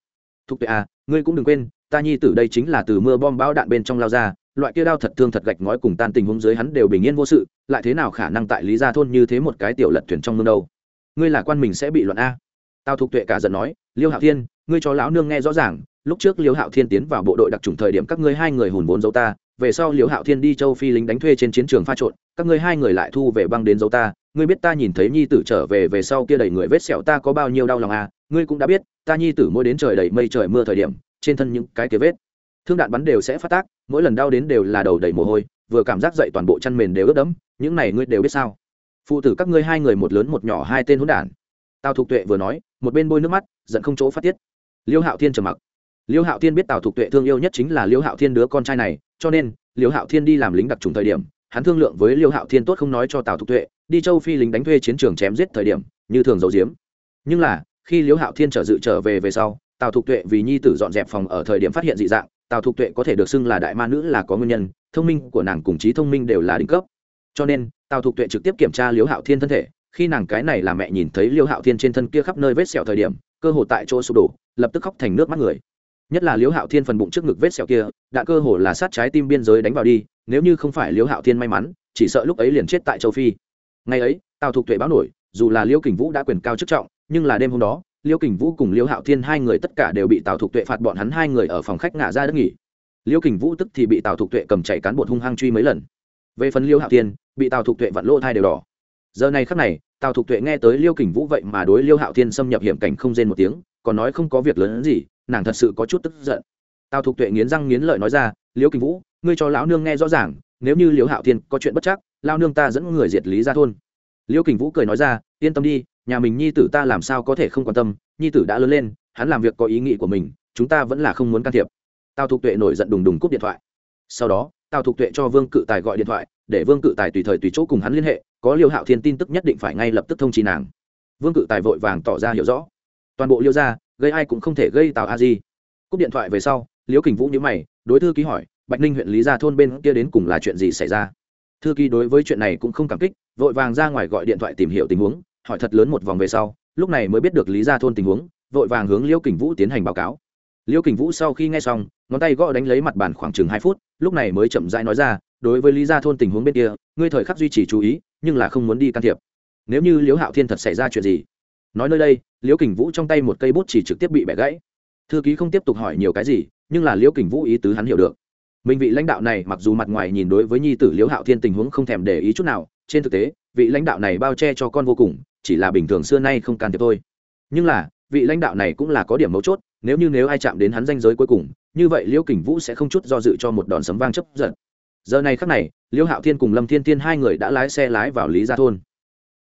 Thục tuệ à ngươi cũng đừng quên, ta nhi tử đây chính là từ mưa bom bão đạn bên trong lao ra, loại kia đao thật thương thật gạch ngói cùng tan tình huống dưới hắn đều bình yên vô sự, lại thế nào khả năng tại lý gia thôn như thế một cái tiểu lật thuyền trong mương đâu? Ngươi là quan mình sẽ bị luận a. Tao thục tuệ cả giận nói liêu hạo thiên, ngươi cho lão nương nghe rõ ràng, lúc trước liêu hạo thiên tiến vào bộ đội đặc trùng thời điểm các ngươi hai người hùn vốn dấu ta, về sau liêu hạo thiên đi châu phi lính đánh thuê trên chiến trường pha trộn, các ngươi hai người lại thu về băng đến dấu ta, ngươi biết ta nhìn thấy nhi tử trở về về sau kia đầy người vết sẹo ta có bao nhiêu đau lòng à ngươi cũng đã biết, ta nhi tử mỗi đến trời đầy mây trời mưa thời điểm, trên thân những cái kia vết, thương đạn bắn đều sẽ phát tác, mỗi lần đau đến đều là đầu đầy mồ hôi, vừa cảm giác dậy toàn bộ chăn mền đều ướt đẫm, những này ngươi đều biết sao? Phụ tử các ngươi hai người một lớn một nhỏ hai tên hỗn đản. Tào thục tuệ vừa nói một bên bôi nước mắt, giận không chỗ phát tiết. Liêu hạo thiên trầm mặc. Liêu hạo thiên biết tào thục tuệ thương yêu nhất chính là liêu hạo thiên đứa con trai này, cho nên, liêu hạo thiên đi làm lính đặc trùng thời điểm, hắn thương lượng với liêu hạo thiên tốt không nói cho tào thục tuệ, đi châu phi lính đánh thuê chiến trường chém giết thời điểm, như thường giấu diếm. Nhưng là, khi liêu hạo thiên trở dự trở về về sau, tào thục tuệ vì nhi tử dọn dẹp phòng ở thời điểm phát hiện dị dạng, tào thục tuệ có thể được xưng là đại ma nữ là có nguyên nhân, thông minh của nàng cùng trí thông minh đều là đỉnh cấp. Cho nên, tào thục tuệ trực tiếp kiểm tra liêu hạo thiên thân thể khi nàng cái này là mẹ nhìn thấy liêu hạo thiên trên thân kia khắp nơi vết sẹo thời điểm, cơ hồ tại chỗ sụp đổ, lập tức khóc thành nước mắt người. Nhất là liêu hạo thiên phần bụng trước ngực vết sẹo kia, đã cơ hồ là sát trái tim biên giới đánh vào đi, nếu như không phải liêu hạo thiên may mắn, chỉ sợ lúc ấy liền chết tại châu phi. Ngày ấy, tào thục tuệ báo nổi, dù là liêu kình vũ đã quyền cao chức trọng, nhưng là đêm hôm đó, liêu kình vũ cùng liêu hạo thiên hai người tất cả đều bị tào thục tuệ phạt bọn hắn hai người ở phòng khách ngả ra đất nghỉ. Liêu kình vũ tức thì bị tào thục tuệ cầm chạy cán bột hung hăng truy mấy lần. Về phần liêu hạo thiên, bị tào thục tuệ vặn lỗ thai đều đỏ. Giờ này khắc này tào thục tuệ nghe tới liêu kình vũ vậy mà đối liêu hạo thiên xâm nhập hiểm cảnh không rên một tiếng, còn nói không có việc lớn gì, nàng thật sự có chút tức giận. Tào thục tuệ nghiến răng nghiến lợi nói ra, liêu kình vũ, ngươi cho lão nương nghe rõ ràng, nếu như liêu hạo thiên có chuyện bất chắc lao nương ta dẫn người diệt lý ra thôn. Liêu kình vũ cười nói ra, yên tâm đi, nhà mình nhi tử ta làm sao có thể không quan tâm, nhi tử đã lớn lên, hắn làm việc có ý nghĩ của mình, chúng ta vẫn là không muốn can thiệp. Tào thục tuệ nổi giận đùng đùng cúp điện thoại. Sau đó, tào thục tuệ cho vương cự tài gọi điện thoại, để vương cự tài tùy thời tùy chỗ cùng hắn liên hệ có liêu hạo thiên tin tức nhất định phải ngay lập tức thông trì nàng. Vương cự tài vội vàng tỏ ra hiểu rõ. Toàn bộ liêu ra gây ai cũng không thể gây tào a di. Cúp điện thoại về sau liễu kình vũ nhớ mày, đối thư ký hỏi, bạch ninh huyện lý gia thôn bên kia đến cùng là chuyện gì xảy ra? Thư ký đối với chuyện này cũng không cảm kích, vội vàng ra ngoài gọi điện thoại tìm hiểu tình huống, hỏi thật lớn một vòng về sau, lúc này mới biết được lý gia thôn tình huống, vội vàng hướng liễu kình vũ tiến hành báo cáo. Liễu kình vũ sau khi nghe xong, ngón tay gõ đánh lấy mặt bàn khoảng chừng hai phút, lúc này mới chậm rãi nói ra, đối với lý gia thôn tình huống bên kia, ngươi thời khắc duy trì chú ý nhưng là không muốn đi can thiệp. Nếu như liễu hạo thiên thật xảy ra chuyện gì? Nói nơi đây, liễu kình vũ trong tay một cây bút chỉ trực tiếp bị bẻ gãy. Thư ký không tiếp tục hỏi nhiều cái gì, nhưng là liễu kình vũ ý tứ hắn hiểu được. Mình vị lãnh đạo này mặc dù mặt ngoài nhìn đối với nhi tử liễu hạo thiên tình huống không thèm để ý chút nào, trên thực tế, vị lãnh đạo này bao che cho con vô cùng, chỉ là bình thường xưa nay không can thiệp thôi. Nhưng là, vị lãnh đạo này cũng là có điểm mấu chốt, nếu như nếu ai chạm đến hắn danh giới cuối cùng, như vậy liễu kình vũ sẽ không chút do dự cho một đòn sấm vang chấp giận giờ này khắc này liễu hạo thiên cùng lâm thiên thiên hai người đã lái xe lái vào lý gia thôn.